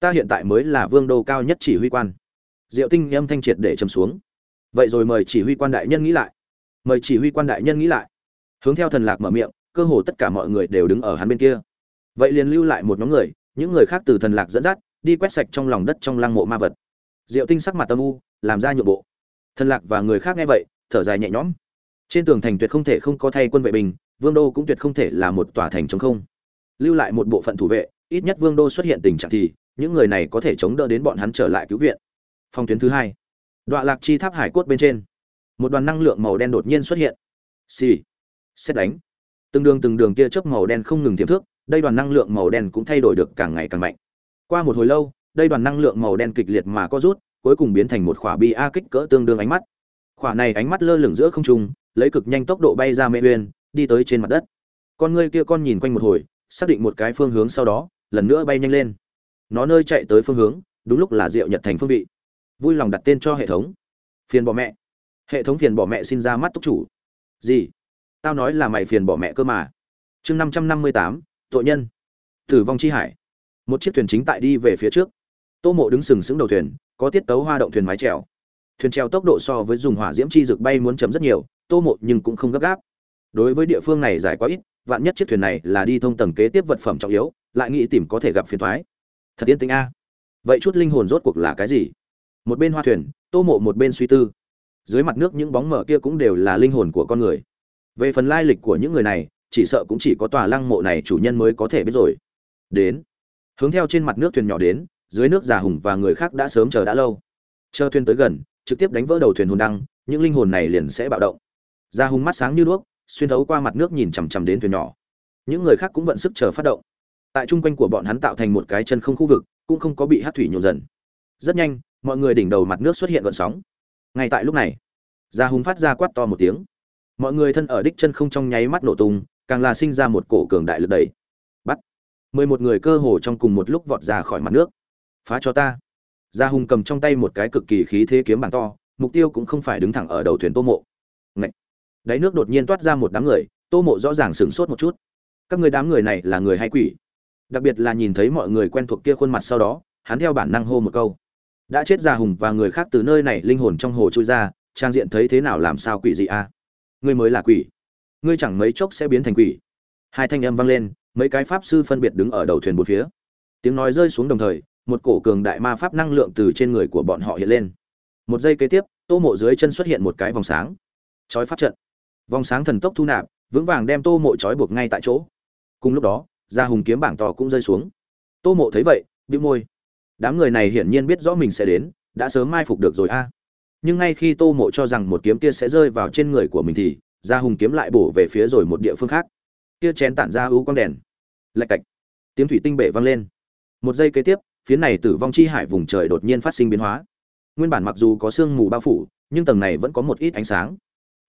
S1: Ta hiện tại mới là vương đô cao nhất chỉ huy quan. Diệu tinh âm thanh triệt để chấm xuống. Vậy rồi mời chỉ huy quan đại nhân nghĩ lại. Mời chỉ huy quan đại nhân nghĩ lại. Hướng theo thần lạc mở miệng, cơ hồ tất cả mọi người đều đứng ở hắn bên kia. Vậy liền lưu lại một nhóm người, những người khác từ thần lạc dẫn dắt, đi quét sạch trong lòng đất trong lăng mộ ma vật. Diệu tinh sắc mặt tâm u, làm ra nhượng bộ. Thần lạc và người khác nghe vậy, thở dài nhẹ nhõm trên tường thành tuyệt không thể không có thay quân vệ binh, vương đô cũng tuyệt không thể là một tòa thành chống không. Lưu lại một bộ phận thủ vệ, ít nhất vương đô xuất hiện tình trạng thì, những người này có thể chống đỡ đến bọn hắn trở lại cứu viện. Phong tuyến thứ hai. Đoạn lạc chi tháp hải cốt bên trên. Một đoàn năng lượng màu đen đột nhiên xuất hiện. Xì. Xét đánh. Từng đường từng đường kia chớp màu đen không ngừng tiềm thước, đây đoàn năng lượng màu đen cũng thay đổi được càng ngày càng mạnh. Qua một hồi lâu, đây đoàn năng lượng màu đen kịch liệt mà có rút, cuối cùng biến thành một khỏa bi a kích cỡ tương đương ánh mắt. Khỏa này ánh mắt lơ lửng giữa không trung lấy cực nhanh tốc độ bay ra mê uyên, đi tới trên mặt đất. Con ngươi kia con nhìn quanh một hồi, xác định một cái phương hướng sau đó, lần nữa bay nhanh lên. Nó nơi chạy tới phương hướng, đúng lúc là diệu nhật thành phương vị. Vui lòng đặt tên cho hệ thống. Phiền bỏ mẹ. Hệ thống phiền bỏ mẹ xin ra mắt túc chủ. Gì? Tao nói là mày phiền bỏ mẹ cơ mà. Chương năm trăm năm mươi tám, tội nhân. Tử vong chi hải. Một chiếc thuyền chính tại đi về phía trước. Tô mộ đứng sừng sững đầu thuyền, có tiết tấu hoa động thuyền mái trèo thuyền treo tốc độ so với dùng hỏa diễm chi rực bay muốn chấm rất nhiều, tô mộ nhưng cũng không gấp gáp. Đối với địa phương này dài quá ít, vạn nhất chiếc thuyền này là đi thông tầng kế tiếp vật phẩm trọng yếu, lại nghĩ tìm có thể gặp phiền thoái thật yên tĩnh a. Vậy chút linh hồn rốt cuộc là cái gì? Một bên hoa thuyền, tô mộ một bên suy tư. Dưới mặt nước những bóng mở kia cũng đều là linh hồn của con người. Về phần lai lịch của những người này, chỉ sợ cũng chỉ có tòa lăng mộ này chủ nhân mới có thể biết rồi. Đến. Hướng theo trên mặt nước thuyền nhỏ đến, dưới nước già hùng và người khác đã sớm chờ đã lâu. Chờ thuyền tới gần trực tiếp đánh vỡ đầu thuyền hồn đăng, những linh hồn này liền sẽ bạo động. Da hùng mắt sáng như đuốc, xuyên thấu qua mặt nước nhìn chằm chằm đến thuyền nhỏ. Những người khác cũng vận sức chờ phát động. Tại trung quanh của bọn hắn tạo thành một cái chân không khu vực, cũng không có bị hát thủy nhộn dần. Rất nhanh, mọi người đỉnh đầu mặt nước xuất hiện gợn sóng. Ngay tại lúc này gia hùng phát ra quát to một tiếng. Mọi người thân ở đích chân không trong nháy mắt nổ tung, càng là sinh ra một cổ cường đại lực đẩy. Bắt. Mười một người cơ hồ trong cùng một lúc vọt ra khỏi mặt nước. Phá cho ta gia hùng cầm trong tay một cái cực kỳ khí thế kiếm bảng to, mục tiêu cũng không phải đứng thẳng ở đầu thuyền tô mộ. Ngậy! đáy nước đột nhiên toát ra một đám người, tô mộ rõ ràng sửng sốt một chút. Các người đám người này là người hay quỷ? Đặc biệt là nhìn thấy mọi người quen thuộc kia khuôn mặt sau đó, hắn theo bản năng hô một câu. Đã chết già hùng và người khác từ nơi này linh hồn trong hồ trôi ra, trang diện thấy thế nào làm sao quỷ dị a ngươi mới là quỷ. Ngươi chẳng mấy chốc sẽ biến thành quỷ. Hai thanh âm vang lên, mấy cái pháp sư phân biệt đứng ở đầu thuyền một phía. Tiếng nói rơi xuống đồng thời một cổ cường đại ma pháp năng lượng từ trên người của bọn họ hiện lên. Một giây kế tiếp, tô mộ dưới chân xuất hiện một cái vòng sáng. Chói pháp trận. Vòng sáng thần tốc thu nạp, vững vàng đem tô mộ trói buộc ngay tại chỗ. Cùng lúc đó ra hùng kiếm bảng to cũng rơi xuống. Tô mộ thấy vậy, bĩu môi. Đám người này hiển nhiên biết rõ mình sẽ đến, đã sớm mai phục được rồi a. Nhưng ngay khi tô mộ cho rằng một kiếm kia sẽ rơi vào trên người của mình thì ra hùng kiếm lại bổ về phía rồi một địa phương khác. Kia chén tản ra ưu quang đèn. Lạch cạch. Tiếng thủy tinh bể vang lên. Một giây kế tiếp phía này tử vong chi hải vùng trời đột nhiên phát sinh biến hóa. Nguyên bản mặc dù có sương mù bao phủ, nhưng tầng này vẫn có một ít ánh sáng.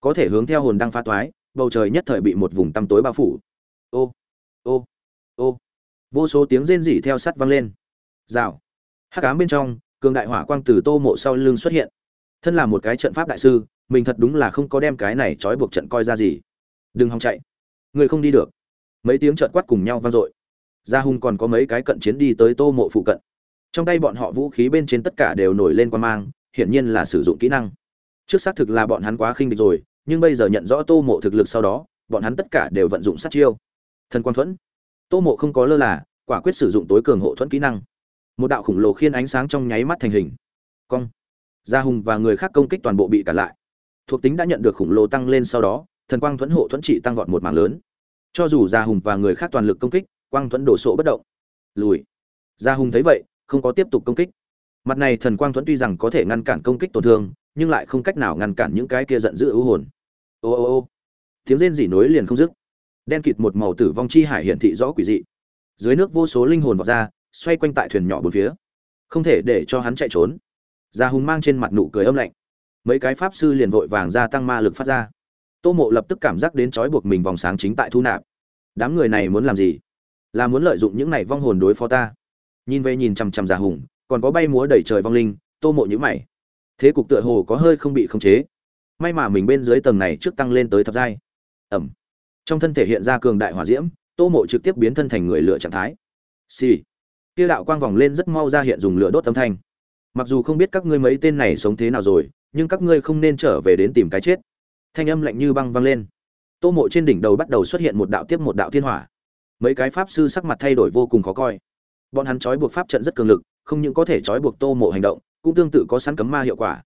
S1: Có thể hướng theo hồn đang pha toái, bầu trời nhất thời bị một vùng tăm tối bao phủ. Ô ô ô. Vô số tiếng rên rỉ theo sắt vang lên. Rào. Hắc ám bên trong, cường đại hỏa quang từ tô mộ sau lưng xuất hiện. Thân là một cái trận pháp đại sư, mình thật đúng là không có đem cái này trói buộc trận coi ra gì. Đừng hòng chạy. Người không đi được. Mấy tiếng trợn quát cùng nhau vang dội. Gia hùng còn có mấy cái cận chiến đi tới tô mộ phụ cận trong tay bọn họ vũ khí bên trên tất cả đều nổi lên quan mang, hiển nhiên là sử dụng kỹ năng. Trước xác thực là bọn hắn quá khinh địch rồi, nhưng bây giờ nhận rõ tô mộ thực lực sau đó, bọn hắn tất cả đều vận dụng sát chiêu. Thần quang thuẫn. Tô mộ không có lơ là, quả quyết sử dụng tối cường hộ thuẫn kỹ năng. Một đạo khủng lồ khiên ánh sáng trong nháy mắt thành hình. Cong. Gia hùng và người khác công kích toàn bộ bị cản lại. Thuộc tính đã nhận được khủng lồ tăng lên sau đó, thần quang thuẫn hộ thuẫn trị tăng vọt một mảng lớn. Cho dù gia hùng và người khác toàn lực công kích, quang thuẫn đổ sộ bất động. Lùi. Gia hùng thấy vậy không có tiếp tục công kích. Mặt này thần quang thuẫn tuy rằng có thể ngăn cản công kích tổn thương, nhưng lại không cách nào ngăn cản những cái kia giận dữ ưu hồn. Ô ô ô. Tiếng rên rỉ nối liền không dứt. Đen kịt một màu tử vong chi hải hiển thị rõ quỷ dị. Dưới nước vô số linh hồn vọt ra, xoay quanh tại thuyền nhỏ bốn phía. Không thể để cho hắn chạy trốn. Gia hùng mang trên mặt nụ cười âm lạnh. Mấy cái pháp sư liền vội vàng gia tăng ma lực phát ra. Tô mộ lập tức cảm giác đến trói buộc mình vòng sáng chính tại thu nạp. Đám người này muốn làm gì? Là muốn lợi dụng những này vong hồn đối phó ta nhìn về nhìn chằm chằm già hùng, còn có bay múa đầy trời vong linh, tô mộ nhữ mày. Thế cục tựa hồ có hơi không bị khống chế. May mà mình bên dưới tầng này trước tăng lên tới thập giai. Ẩm. Trong thân thể hiện ra cường đại hỏa diễm, tô mộ trực tiếp biến thân thành người lửa trạng thái. Xì、sì. kia đạo quang vòng lên rất mau ra hiện dùng lửa đốt âm thanh. Mặc dù không biết các ngươi mấy tên này sống thế nào rồi, nhưng các ngươi không nên trở về đến tìm cái chết. Thanh âm lạnh như băng vang lên. Tô mộ trên đỉnh đầu bắt đầu xuất hiện một đạo tiếp một đạo thiên hỏa. Mấy cái pháp sư sắc mặt thay đổi vô cùng khó coi bọn hắn trói buộc pháp trận rất cường lực, không những có thể trói buộc tô mộ hành động, cũng tương tự có sẵn cấm ma hiệu quả.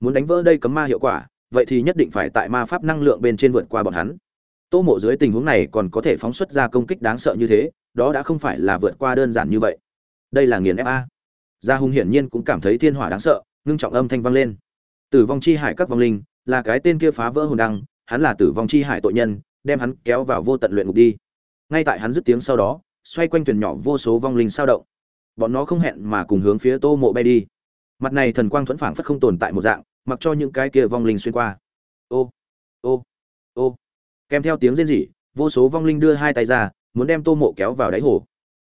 S1: Muốn đánh vỡ đây cấm ma hiệu quả, vậy thì nhất định phải tại ma pháp năng lượng bên trên vượt qua bọn hắn. Tô mộ dưới tình huống này còn có thể phóng xuất ra công kích đáng sợ như thế, đó đã không phải là vượt qua đơn giản như vậy. Đây là nghiền fa gia hùng hiển nhiên cũng cảm thấy thiên hỏa đáng sợ, ngưng trọng âm thanh vang lên. Tử vong chi hải các vong linh, là cái tên kia phá vỡ hồn đăng, hắn là tử vong chi hải tội nhân, đem hắn kéo vào vô tận luyện ngục đi. Ngay tại hắn dứt tiếng sau đó xoay quanh thuyền nhỏ vô số vong linh sao động. Bọn nó không hẹn mà cùng hướng phía tô mộ bay đi. Mặt này thần quang thuẫn phảng phất không tồn tại một dạng, mặc cho những cái kia vong linh xuyên qua. Ô ô ô. Kèm theo tiếng rên rỉ, vô số vong linh đưa hai tay ra, muốn đem tô mộ kéo vào đáy hồ.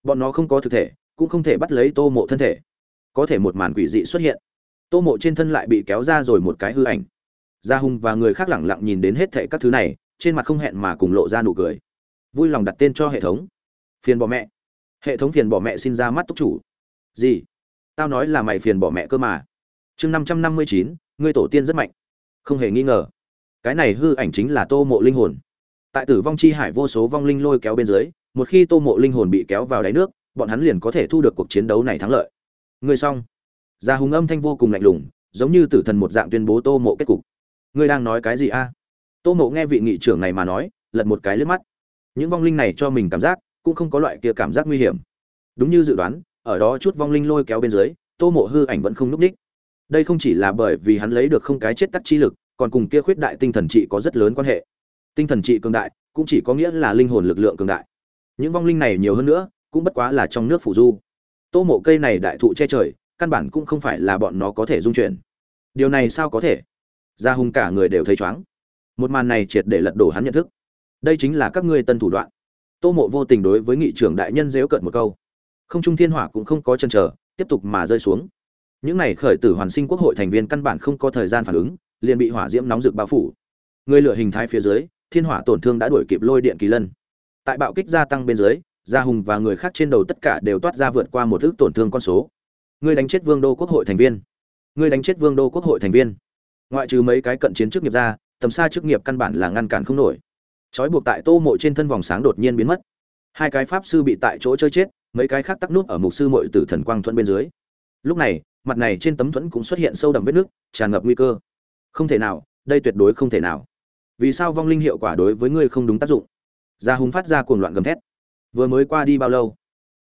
S1: Bọn nó không có thực thể, cũng không thể bắt lấy tô mộ thân thể. Có thể một màn quỷ dị xuất hiện. Tô mộ trên thân lại bị kéo ra rồi một cái hư ảnh. Gia hùng và người khác lẳng lặng nhìn đến hết thệ các thứ này, trên mặt không hẹn mà cùng lộ ra nụ cười. Vui lòng đặt tên cho hệ thống phiền bỏ mẹ. Hệ thống phiền bỏ mẹ xin ra mắt túc chủ. Gì? Tao nói là mày phiền bỏ mẹ cơ mà. Chương năm trăm năm mươi chín, ngươi tổ tiên rất mạnh. Không hề nghi ngờ. Cái này hư ảnh chính là tô mộ linh hồn. Tại tử vong chi hải vô số vong linh lôi kéo bên dưới, một khi tô mộ linh hồn bị kéo vào đáy nước, bọn hắn liền có thể thu được cuộc chiến đấu này thắng lợi. Ngươi xong. Gia hùng âm thanh vô cùng lạnh lùng, giống như tử thần một dạng tuyên bố tô mộ kết cục. Ngươi đang nói cái gì a? Tô mộ nghe vị nghị trưởng này mà nói, lật một cái lướt mắt. Những vong linh này cho mình cảm giác cũng không có loại kia cảm giác nguy hiểm. Đúng như dự đoán, ở đó chút vong linh lôi kéo bên dưới, tô mộ hư ảnh vẫn không núp đích đây không chỉ là bởi vì hắn lấy được không cái chết tắc chi lực, còn cùng kia khuyết đại tinh thần trị có rất lớn quan hệ. Tinh thần trị cường đại, cũng chỉ có nghĩa là linh hồn lực lượng cường đại. Những vong linh này nhiều hơn nữa, cũng bất quá là trong nước phủ du. Tô mộ cây này đại thụ che trời, căn bản cũng không phải là bọn nó có thể dung chuyển. Điều này sao có thể? Gia hùng cả người đều thấy chóng một màn này triệt để lật đổ hắn nhận thức. Đây chính là các ngươi tân thủ đoạn tô mộ vô tình đối với nghị trưởng đại nhân dếu cợt một câu. Không trung thiên hỏa cũng không có chân trở, tiếp tục mà rơi xuống. Những này khởi tử hoàn sinh quốc hội thành viên căn bản không có thời gian phản ứng liền bị hỏa diễm nóng rực bao phủ. Người lửa hình thái phía dưới thiên hỏa tổn thương đã đuổi kịp lôi điện kỳ lân. Tại bạo kích gia tăng bên dưới gia hùng và người khác trên đầu tất cả đều toát ra vượt qua một ước tổn thương con số. Người đánh chết vương đô quốc hội thành viên. Người đánh chết vương đô quốc hội thành viên. Ngoại trừ mấy cái cận chiến chức nghiệp ra tầm xa chức nghiệp căn bản là ngăn cản không nổi trói buộc tại tô mộ trên thân vòng sáng đột nhiên biến mất. Hai cái pháp sư bị tại chỗ chơi chết, mấy cái khác tắc nút ở mục sư mội tử thần quang thuẫn bên dưới. Lúc này, mặt này trên tấm thuẫn cũng xuất hiện sâu đậm vết nước, tràn ngập nguy cơ. Không thể nào, đây tuyệt đối không thể nào. Vì sao vong linh hiệu quả đối với ngươi không đúng tác dụng? Gia hùng phát ra cuồng loạn gầm thét. Vừa mới qua đi bao lâu?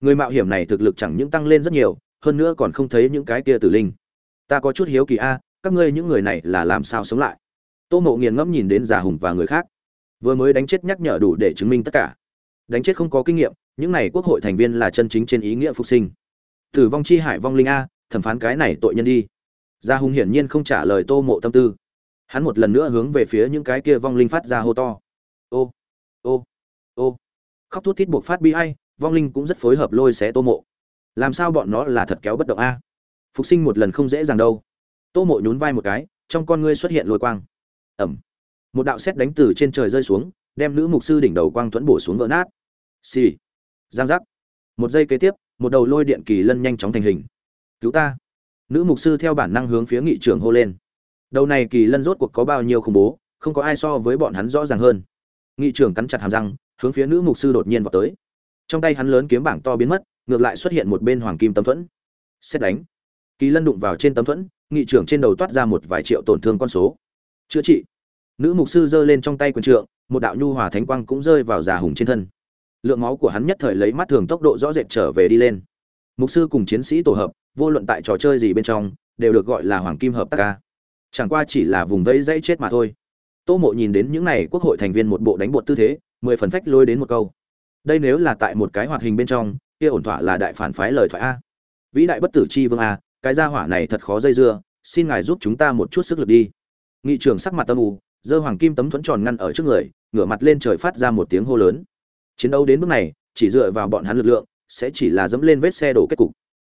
S1: Người mạo hiểm này thực lực chẳng những tăng lên rất nhiều, hơn nữa còn không thấy những cái kia tử linh. Ta có chút hiếu kỳ a, các ngươi những người này là làm sao sống lại? Tô mộ nghiền ngẫm nhìn đến già hùng và người khác vừa mới đánh chết nhắc nhở đủ để chứng minh tất cả. Đánh chết không có kinh nghiệm, những này quốc hội thành viên là chân chính trên ý nghĩa phục sinh. Tử vong chi hải vong linh a, thẩm phán cái này tội nhân đi. Gia hùng hiển nhiên không trả lời tô mộ tâm tư. Hắn một lần nữa hướng về phía những cái kia vong linh phát ra hô to. Ô ô ô. Khóc thút thít buộc phát bi hay vong linh cũng rất phối hợp lôi xé tô mộ. Làm sao bọn nó là thật kéo bất động a? Phục sinh một lần không dễ dàng đâu. Tô mộ nhún vai một cái, trong con ngươi xuất hiện lôi quang. Ẩm một đạo xét đánh từ trên trời rơi xuống, đem nữ mục sư đỉnh đầu quang thuẫn bổ xuống vỡ nát. Xì、sì. giang giác. Một giây kế tiếp, một đầu lôi điện kỳ lân nhanh chóng thành hình. Cứu ta. Nữ mục sư theo bản năng hướng phía nghị trưởng hô lên. Đầu này kỳ lân rốt cuộc có bao nhiêu khủng bố, không có ai so với bọn hắn rõ ràng hơn. Nghị trưởng cắn chặt hàm răng, hướng phía nữ mục sư đột nhiên vào tới. Trong tay hắn lớn kiếm bảng to biến mất, ngược lại xuất hiện một bên hoàng kim tấm thuẫn. Xét đánh. Kỳ lân đụng vào trên tấm thuẫn, nghị trưởng trên đầu toát ra một vài triệu tổn thương con số. Chữa trị nữ mục sư giơ lên trong tay quyền trượng, một đạo nhu hòa thánh quang cũng rơi vào già hùng trên thân. Lượng máu của hắn nhất thời lấy mắt thường tốc độ rõ rệt trở về đi lên. Mục sư cùng chiến sĩ tổ hợp, vô luận tại trò chơi gì bên trong, đều được gọi là hoàng kim hợp tác ca. Chẳng qua chỉ là vùng vẫy dãy chết mà thôi. Tô mộ nhìn đến những n à y quốc hội thành viên một bộ đánh bột tư thế, mười phần phách lôi đến một câu. Đây nếu là tại một cái hoạt hình bên trong, kia ổn thỏa là đại phản phái lời thoại a. Vĩ đại bất tử c h i vương a, cái gia hỏa này thật khó dây dưa, xin ngài giúp chúng ta một chút sức lực đi. Nghị trưởng sắc mặt tâm u giơ hoàng kim tấm thuẫn tròn ngăn ở trước người, ngửa mặt lên trời phát ra một tiếng hô lớn. Chiến đấu đến bước này, chỉ dựa vào bọn hắn lực lượng, sẽ chỉ là dẫm lên vết xe đổ kết cục.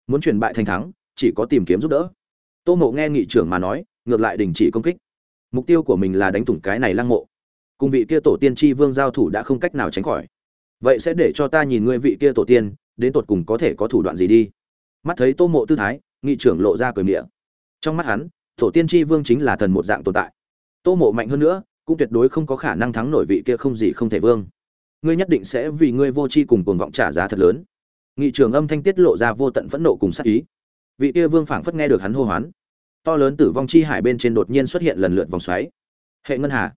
S1: Muốn chuyển bại thành thắng, chỉ có tìm kiếm giúp đỡ. Tô mộ nghe nghị trưởng mà nói, ngược lại đình chỉ công kích. Mục tiêu của mình là đánh thủng cái này lăng mộ. Cùng vị kia tổ tiên tri vương giao thủ đã không cách nào tránh khỏi. Vậy sẽ để cho ta nhìn ngươi vị kia tổ tiên, đến tột cùng có thể có thủ đoạn gì đi? Mắt thấy tô mộ tư thái, nghị trưởng lộ ra cười miệng trong mắt hắn, tổ tiên tri vương chính là thần một dạng tồn tại tô mộ mạnh hơn nữa, cũng tuyệt đối không có khả năng thắng nổi vị kia không gì không thể vương. Ngươi nhất định sẽ vì ngươi vô tri cùng cuồng vọng trả giá thật lớn. Nghị trường âm thanh tiết lộ ra vô tận phẫn nộ cùng sát ý. Vị kia vương phảng phất nghe được hắn hô hoán. To lớn tử vong chi hải bên trên đột nhiên xuất hiện lần lượt vòng xoáy. Hệ ngân hà.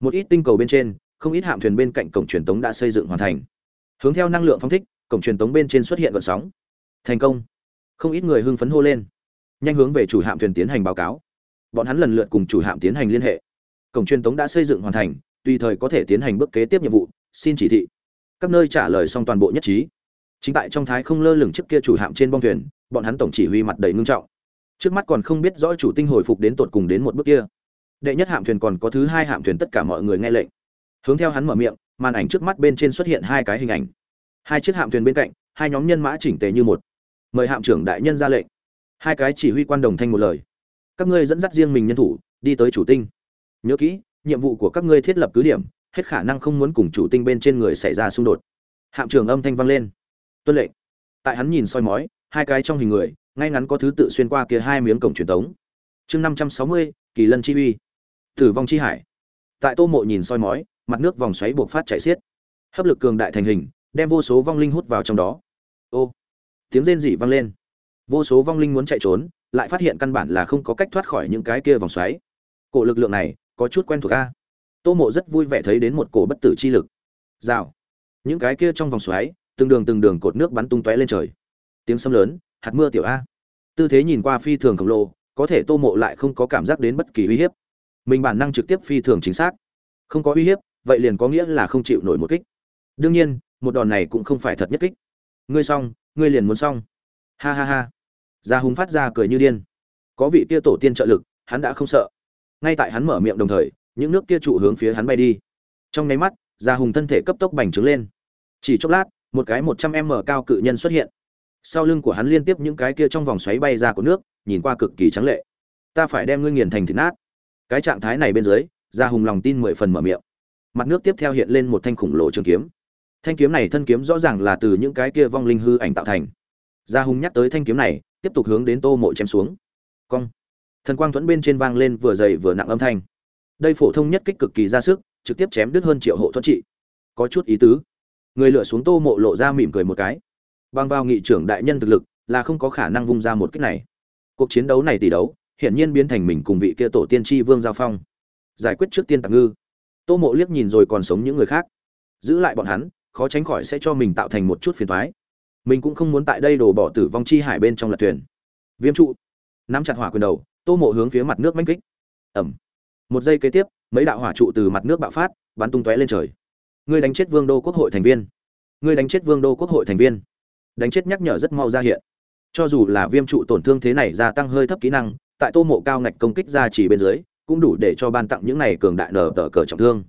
S1: Một ít tinh cầu bên trên, không ít hạm thuyền bên cạnh cổng truyền tống đã xây dựng hoàn thành. Hướng theo năng lượng phóng thích, cổng truyền tống bên trên xuất hiện gợn sóng. Thành công. Không ít người hưng phấn hô lên. Nhanh hướng về chủ hạm thuyền tiến hành báo cáo. Bọn hắn lần lượt cùng chủ hạm tiến hành liên hệ cổng truyền tống đã xây dựng hoàn thành, tùy thời có thể tiến hành bước kế tiếp nhiệm vụ, xin chỉ thị. Các nơi trả lời xong toàn bộ nhất trí. Chính tại trong thái không lơ lửng trước kia chủ hạm trên bong thuyền, bọn hắn tổng chỉ huy mặt đầy ngưng trọng. Trước mắt còn không biết rõ chủ tinh hồi phục đến tột cùng đến một bước kia. Đệ nhất hạm thuyền còn có thứ hai hạm thuyền tất cả mọi người nghe lệnh. Hướng theo hắn mở miệng, màn ảnh trước mắt bên trên xuất hiện hai cái hình ảnh. Hai chiếc hạm thuyền bên cạnh, hai nhóm nhân mã chỉnh tề như một. Mời hạm trưởng đại nhân ra lệnh. Hai cái chỉ huy quan đồng thanh một lời. Các ngươi dẫn dắt riêng mình nhân thủ, đi tới chủ tinh nhớ kỹ, nhiệm vụ của các ngươi thiết lập cứ điểm, hết khả năng không muốn cùng chủ tinh bên trên người xảy ra xung đột. Hạm trưởng âm thanh vang lên. Tuân lệnh. Tại hắn nhìn soi mói, hai cái trong hình người, ngay ngắn có thứ tự xuyên qua kia hai miếng cổng truyền thống chương năm trăm sáu mươi, kỳ lân chi uy. Tử vong chi hải. Tại tô mộ nhìn soi mói, mặt nước vòng xoáy buộc phát chạy xiết. Hấp lực cường đại thành hình, đem vô số vong linh hút vào trong đó. Ô! Tiếng rên rỉ vang lên. Vô số vong linh muốn chạy trốn, lại phát hiện căn bản là không có cách thoát khỏi những cái kia vòng xoáy. Cổ lực lượng này có chút quen thuộc a. Tô mộ rất vui vẻ thấy đến một cổ bất tử chi lực. Rào. Những cái kia trong vòng xoáy, từng đường từng đường cột nước bắn tung tóe lên trời. Tiếng sấm lớn, hạt mưa tiểu a. Tư thế nhìn qua phi thường khổng lồ, có thể tô mộ lại không có cảm giác đến bất kỳ uy hiếp. Mình bản năng trực tiếp phi thường chính xác. Không có uy hiếp, vậy liền có nghĩa là không chịu nổi một kích. Đương nhiên, một đòn này cũng không phải thật nhất kích. Ngươi xong, ngươi liền muốn xong. Ha ha ha. Gia hùng phát ra cười như điên. Có vị kia tổ tiên trợ lực, hắn đã không sợ ngay tại hắn mở miệng đồng thời, những nước kia trụ hướng phía hắn bay đi. Trong nháy mắt, gia hùng thân thể cấp tốc bành trướng lên. Chỉ chốc lát, một cái một trăm m cao cự nhân xuất hiện. Sau lưng của hắn liên tiếp những cái kia trong vòng xoáy bay ra của nước, nhìn qua cực kỳ trắng lệ. Ta phải đem ngươi nghiền thành thịt nát. Cái trạng thái này bên dưới, gia hùng lòng tin mười phần mở miệng. Mặt nước tiếp theo hiện lên một thanh khủng lồ trường kiếm. Thanh kiếm này thân kiếm rõ ràng là từ những cái kia vong linh hư ảnh tạo thành. Gia hùng nhắc tới thanh kiếm này, tiếp tục hướng đến tô mộ chém xuống. Cong thần quang thuẫn bên trên vang lên vừa dày vừa nặng âm thanh. Đây phổ thông nhất kích cực kỳ ra sức, trực tiếp chém đứt hơn triệu hộ thuẫn trị. Có chút ý tứ. Người lựa xuống tô mộ lộ ra mỉm cười một cái. Băng vào nghị trưởng đại nhân thực lực, là không có khả năng vung ra một kích này. Cuộc chiến đấu này tỷ đấu, hiển nhiên biến thành mình cùng vị kia tổ tiên tri vương giao phong. Giải quyết trước tiên tạm ngư. Tô mộ liếc nhìn rồi còn sống những người khác. Giữ lại bọn hắn, khó tránh khỏi sẽ cho mình tạo thành một chút phiền thoái mình cũng không muốn tại đây đổ bỏ tử vong chi hải bên trong lật thuyền. Viêm trụ. Nắm chặt hỏa quyền đầu tô mộ hướng phía mặt nước manh kích. Ẩm một giây kế tiếp, mấy đạo hỏa trụ từ mặt nước bạo phát, bắn tung tóe lên trời. Ngươi đánh chết vương đô quốc hội thành viên. Ngươi đánh chết vương đô quốc hội thành viên. Đánh chết nhắc nhở rất mau ra hiện. Cho dù là viêm trụ tổn thương thế này gia tăng hơi thấp kỹ năng, tại tô mộ cao ngạch công kích ra chỉ bên dưới, cũng đủ để cho ban tặng những này cường đại nở tờ cờ trọng thương.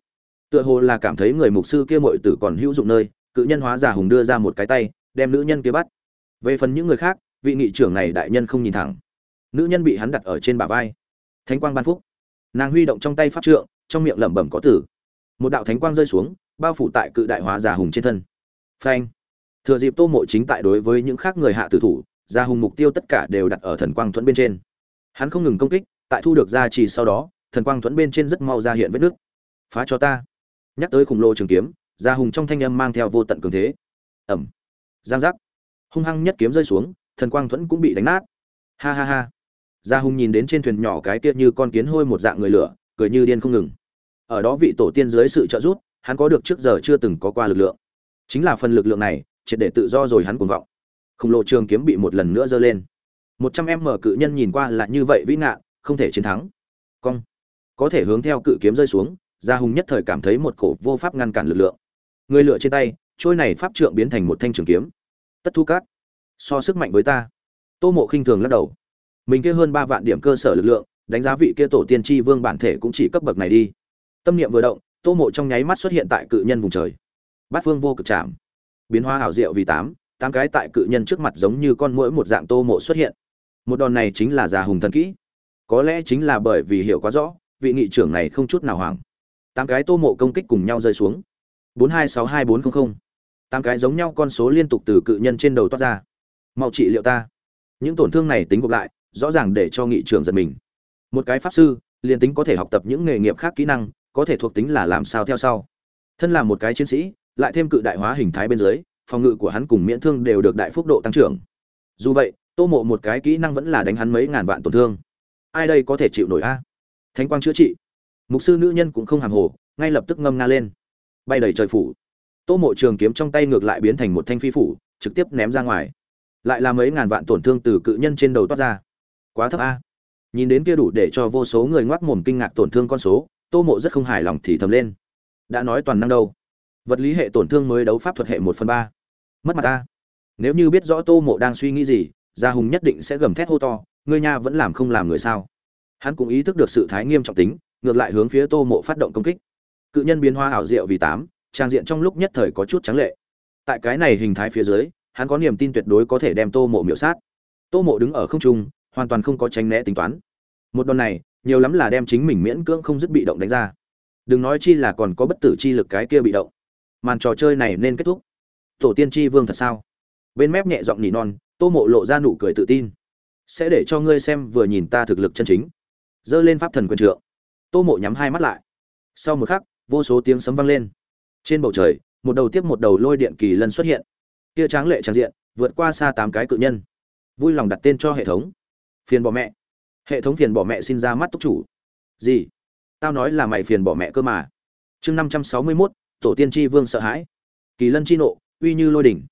S1: Tựa hồ là cảm thấy người mục sư kia mội tử còn hữu dụng nơi, cự nhân hóa giả hùng đưa ra một cái tay, đem nữ nhân kia bắt. Về phần những người khác, vị nghị trưởng này đại nhân không nhìn thẳng nữ nhân bị hắn đặt ở trên bả vai. Thánh quang ban phúc. Nàng huy động trong tay pháp trượng, trong miệng lẩm bẩm có tử một đạo thánh quang rơi xuống, bao phủ tại cự đại hóa già hùng trên thân. Phanh. Thừa dịp tô mộ chính tại đối với những khác người hạ tử thủ, gia hùng mục tiêu tất cả đều đặt ở thần quang thuẫn bên trên. Hắn không ngừng công kích, tại thu được gia trì sau đó, thần quang thuẫn bên trên rất mau ra hiện vết nước phá cho ta. Nhắc tới khủng lồ trường kiếm, gia hùng trong thanh âm mang theo vô tận cường thế. Ẩm. Giang giác. Hung hăng nhất kiếm rơi xuống, thần quang thuẫn cũng bị đánh nát. Ha ha ha gia hùng nhìn đến trên thuyền nhỏ cái kia như con kiến hôi một dạng người lửa, cười như điên không ngừng. Ở đó vị tổ tiên dưới sự trợ giúp, hắn có được trước giờ chưa từng có qua lực lượng. Chính là phần lực lượng này, triệt để tự do rồi hắn cuồng vọng. Khổng lồ trường kiếm bị một lần nữa giơ lên. Một trăm em mở cự nhân nhìn qua là như vậy vĩ ngạ, không thể chiến thắng. Cong. Có thể hướng theo cự kiếm rơi xuống, gia hùng nhất thời cảm thấy một cổ vô pháp ngăn cản lực lượng. Người lựa trên tay, trôi này pháp trượng biến thành một thanh trường kiếm. Tất thu cát so sức mạnh với ta. Tô mộ khinh thường lắc đầu mình kia hơn ba vạn điểm cơ sở lực lượng, đánh giá vị kia tổ tiên tri vương bản thể cũng chỉ cấp bậc này đi. Tâm niệm vừa động, tô mộ trong nháy mắt xuất hiện tại cự nhân vùng trời. Bát phương vô cực chạm biến hóa hảo diệu vì tám tám cái tại cự nhân trước mặt giống như con mũi một dạng tô mộ xuất hiện. Một đòn này chính là già hùng thần kỹ. Có lẽ chính là bởi vì hiểu quá rõ, vị nghị trưởng này không chút nào hoảng. Tám cái tô mộ công kích cùng nhau rơi xuống. Bốn hai sáu hai bốn trăm linh tám cái giống nhau con số liên tục từ cự nhân trên đầu toát ra. Mau trị liệu ta. Những tổn thương này tính gộp lại rõ ràng để cho nghị trưởng giật mình. Một cái pháp sư, liền tính có thể học tập những nghề nghiệp khác kỹ năng, có thể thuộc tính là làm sao theo sau. Thân là một cái chiến sĩ, lại thêm cự đại hóa hình thái bên dưới, phòng ngự của hắn cùng miễn thương đều được đại phúc độ tăng trưởng. Dù vậy, tô mộ một cái kỹ năng vẫn là đánh hắn mấy ngàn vạn tổn thương. Ai đây có thể chịu nổi a? Thánh quang chữa trị. Mục sư nữ nhân cũng không hàm hồ, ngay lập tức ngâm nga lên. Bay đầy trời phủ. Tô mộ trường kiếm trong tay ngược lại biến thành một thanh phi phủ, trực tiếp ném ra ngoài. Lại là mấy ngàn vạn tổn thương từ cự nhân trên đầu toát ra quá thấp a. Nhìn đến kia đủ để cho vô số người ngoác mồm kinh ngạc tổn thương con số, tô mộ rất không hài lòng thì thầm lên. Đã nói toàn năng đâu? Vật lý hệ tổn thương mới đấu pháp thuật hệ một phần ba. Mất mặt ta. Nếu như biết rõ tô mộ đang suy nghĩ gì, gia hùng nhất định sẽ gầm thét hô to, ngươi nha vẫn làm không làm người sao? Hắn cũng ý thức được sự thái nghiêm trọng tính, ngược lại hướng phía tô mộ phát động công kích. Cự nhân biến hoa ảo diệu vì tám, trang diện trong lúc nhất thời có chút trắng lệ. Tại cái này hình thái phía dưới, hắn có niềm tin tuyệt đối có thể đem tô mộ miểu sát. Tô mộ đứng ở không trung hoàn toàn không có tránh né tính toán. Một đòn này, nhiều lắm là đem chính mình miễn cưỡng không dứt bị động đánh ra. Đừng nói chi là còn có bất tử chi lực cái kia bị động. Màn trò chơi này nên kết thúc. Tổ tiên tri vương thật sao? Bên mép nhẹ giọng nỉ non, tô mộ lộ ra nụ cười tự tin. Sẽ để cho ngươi xem vừa nhìn ta thực lực chân chính. Giơ lên pháp thần quyền trượng. Tô mộ nhắm hai mắt lại. Sau một khắc, vô số tiếng sấm vang lên. Trên bầu trời, một đầu tiếp một đầu lôi điện kỳ lân xuất hiện. Kia tráng lệ tràng diện, vượt qua xa tám cái cự nhân. Vui lòng đặt tên cho hệ thống phiền bỏ mẹ. Hệ thống phiền bỏ mẹ xin ra mắt túc chủ. Gì? Tao nói là mày phiền bỏ mẹ cơ mà. Chương năm trăm sáu mươi mốt, tổ tiên tri vương sợ hãi. Kỳ lân chi nộ, uy như lôi đỉnh.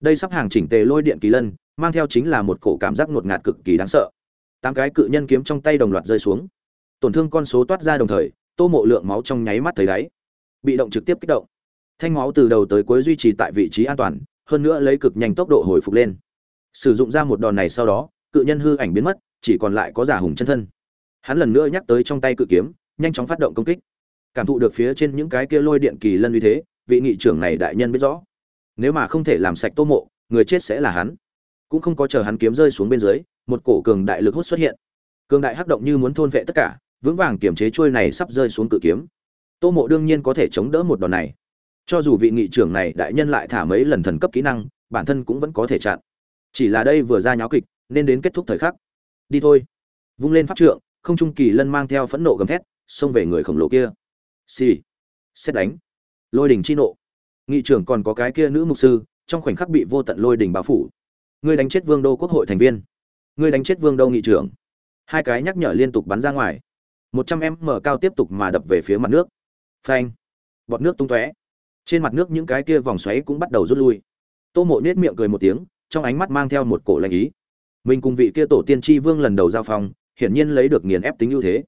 S1: Đây sắp hàng chỉnh tề lôi điện kỳ lân, mang theo chính là một cổ cảm giác ngột ngạt cực kỳ đáng sợ. Tám cái cự nhân kiếm trong tay đồng loạt rơi xuống. Tổn thương con số toát ra đồng thời, tô mộ lượng máu trong nháy mắt thấy đáy. Bị động trực tiếp kích động. Thanh máu từ đầu tới cuối duy trì tại vị trí an toàn, hơn nữa lấy cực nhanh tốc độ hồi phục lên. Sử dụng ra một đòn này sau đó cự nhân hư ảnh biến mất, chỉ còn lại có giả hùng chân thân. Hắn lần nữa nhắc tới trong tay cự kiếm, nhanh chóng phát động công kích. Cảm thụ được phía trên những cái kia lôi điện kỳ lân như thế, vị nghị trưởng này đại nhân biết rõ. Nếu mà không thể làm sạch tô mộ, người chết sẽ là hắn. Cũng không có chờ hắn kiếm rơi xuống bên dưới, một cổ cường đại lực hút xuất hiện. Cường đại hắc động như muốn thôn vệ tất cả, vững vàng kiểm chế trôi này sắp rơi xuống cự kiếm. Tô mộ đương nhiên có thể chống đỡ một đòn này. Cho dù vị nghị trưởng này đại nhân lại thả mấy lần thần cấp kỹ năng, bản thân cũng vẫn có thể chặn. Chỉ là đây vừa ra nháo kịch nên đến kết thúc thời khắc. Đi thôi. Vung lên pháp trượng, không trung kỳ lân mang theo phẫn nộ gầm thét, xông về người khổng lồ kia. Xì、sì. xét đánh. Lôi đình chi nộ. Nghị trưởng còn có cái kia nữ mục sư, trong khoảnh khắc bị vô tận lôi đình bao phủ. Ngươi đánh chết vương đô quốc hội thành viên. Ngươi đánh chết vương đô nghị trưởng. Hai cái nhắc nhở liên tục bắn ra ngoài. Một trăm em mở cao tiếp tục mà đập về phía mặt nước. Phanh. Bọt nước tung tóe. Trên mặt nước những cái kia vòng xoáy cũng bắt đầu rút lui. Tô mộ nết miệng cười một tiếng, trong ánh mắt mang theo một cổ lạnh ý mình cùng vị kia tổ tiên tri vương lần đầu giao phong, hiển nhiên lấy được nghiền ép tính ưu thế.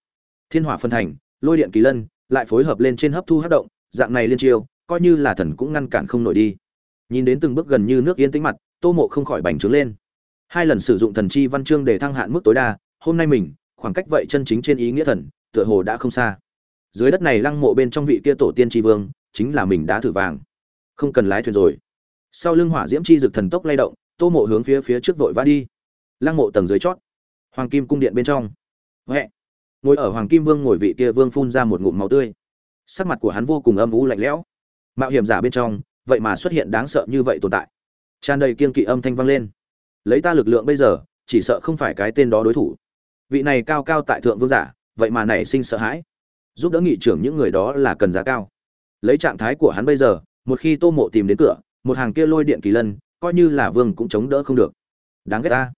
S1: Thiên hỏa phân thành, lôi điện kỳ lân, lại phối hợp lên trên hấp thu hát động, dạng này liên chiêu, coi như là thần cũng ngăn cản không nổi đi. Nhìn đến từng bước gần như nước yên tĩnh mặt, tô mộ không khỏi bành trướng lên. Hai lần sử dụng thần chi văn chương để thăng hạn mức tối đa, hôm nay mình, khoảng cách vậy chân chính trên ý nghĩa thần, tựa hồ đã không xa. Dưới đất này lăng mộ bên trong vị kia tổ tiên tri vương, chính là mình đã thử vàng. Không cần lái thuyền rồi. Sau lưng hỏa diễm chi dực thần tốc lay động, tô mộ hướng phía phía trước vội vã đi lăng mộ tầng dưới chót. Hoàng kim cung điện bên trong. Huệ. Ngồi ở hoàng kim vương ngồi vị kia vương phun ra một ngụm máu tươi. Sắc mặt của hắn vô cùng âm u lạnh lẽo. Mạo hiểm giả bên trong, vậy mà xuất hiện đáng sợ như vậy tồn tại. Tràn đầy kiên kỵ âm thanh vang lên. Lấy ta lực lượng bây giờ, chỉ sợ không phải cái tên đó đối thủ. Vị này cao cao tại thượng vương giả, vậy mà nảy sinh sợ hãi. Giúp đỡ nghị trưởng những người đó là cần giá cao. Lấy trạng thái của hắn bây giờ, một khi tô mộ tìm đến cửa, một hàng kia lôi điện kỳ lân, coi như là vương cũng chống đỡ không được. Đáng ghét ta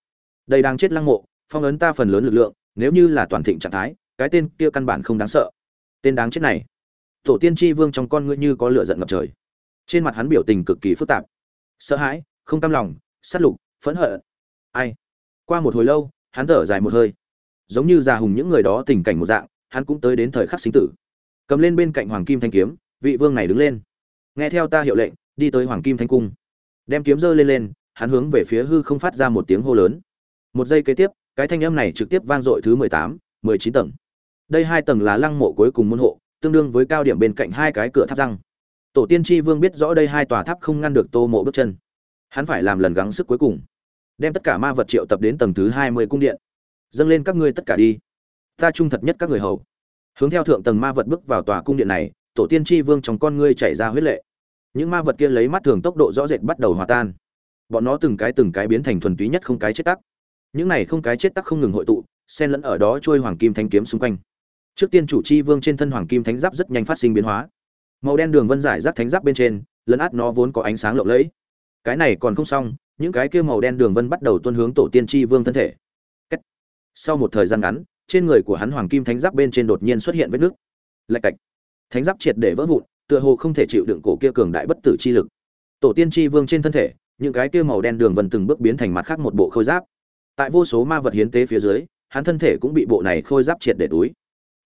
S1: đây đang chết lăng mộ, phong ấn ta phần lớn lực lượng, nếu như là toàn thịnh trạng thái, cái tên kia căn bản không đáng sợ. Tên đáng chết này. Tổ tiên tri vương trong con ngươi như có lửa giận ngập trời. Trên mặt hắn biểu tình cực kỳ phức tạp. Sợ hãi, không cam lòng, sát lục, phẫn hận. Ai? Qua một hồi lâu, hắn thở dài một hơi. Giống như già hùng những người đó tình cảnh một dạng, hắn cũng tới đến thời khắc sinh tử. Cầm lên bên cạnh hoàng kim thanh kiếm, vị vương này đứng lên. Nghe theo ta hiệu lệnh, đi tới hoàng kim thanh cung. Đem kiếm dơ lên lên, hắn hướng về phía hư không phát ra một tiếng hô lớn một giây kế tiếp, cái thanh âm này trực tiếp vang dội thứ mười tám, mười chín tầng. Đây hai tầng là lăng mộ cuối cùng môn hộ, tương đương với cao điểm bên cạnh hai cái cửa tháp răng. Tổ tiên tri vương biết rõ đây hai tòa tháp không ngăn được tô mộ bước chân. Hắn phải làm lần gắng sức cuối cùng, đem tất cả ma vật triệu tập đến tầng thứ hai mươi cung điện. Dâng lên các ngươi tất cả đi. Ta trung thật nhất các người hầu. Hướng theo thượng tầng ma vật bước vào tòa cung điện này, tổ tiên tri vương trong con ngươi chảy ra huyết lệ. Những ma vật kia lấy mắt thường tốc độ rõ rệt bắt đầu hòa tan. Bọn nó từng cái từng cái biến thành thuần túy nhất không cái chết tắc những này không cái chết tắc không ngừng hội tụ, xen lẫn ở đó trôi hoàng kim thanh kiếm xung quanh. Trước tiên chủ chi vương trên thân hoàng kim thánh giáp rất nhanh phát sinh biến hóa. Màu đen đường vân giải rác thánh giáp bên trên, lấn át nó vốn có ánh sáng lộng lẫy. Cái này còn không xong, những cái kia màu đen đường vân bắt đầu tuân hướng tổ tiên tri vương thân thể. Cách. sau một thời gian ngắn, trên người của hắn hoàng kim thánh giáp bên trên đột nhiên xuất hiện vết nước. Lạch cạch. Thánh giáp triệt để vỡ vụn, tựa hồ không thể chịu đựng cổ kia cường đại bất tử chi lực. Tổ tiên tri vương trên thân thể, những cái kia màu đen đường vân từng bước biến thành mặt khác một bộ khôi giáp tại vô số ma vật hiến tế phía dưới, hắn thân thể cũng bị bộ này khôi giáp triệt để túi.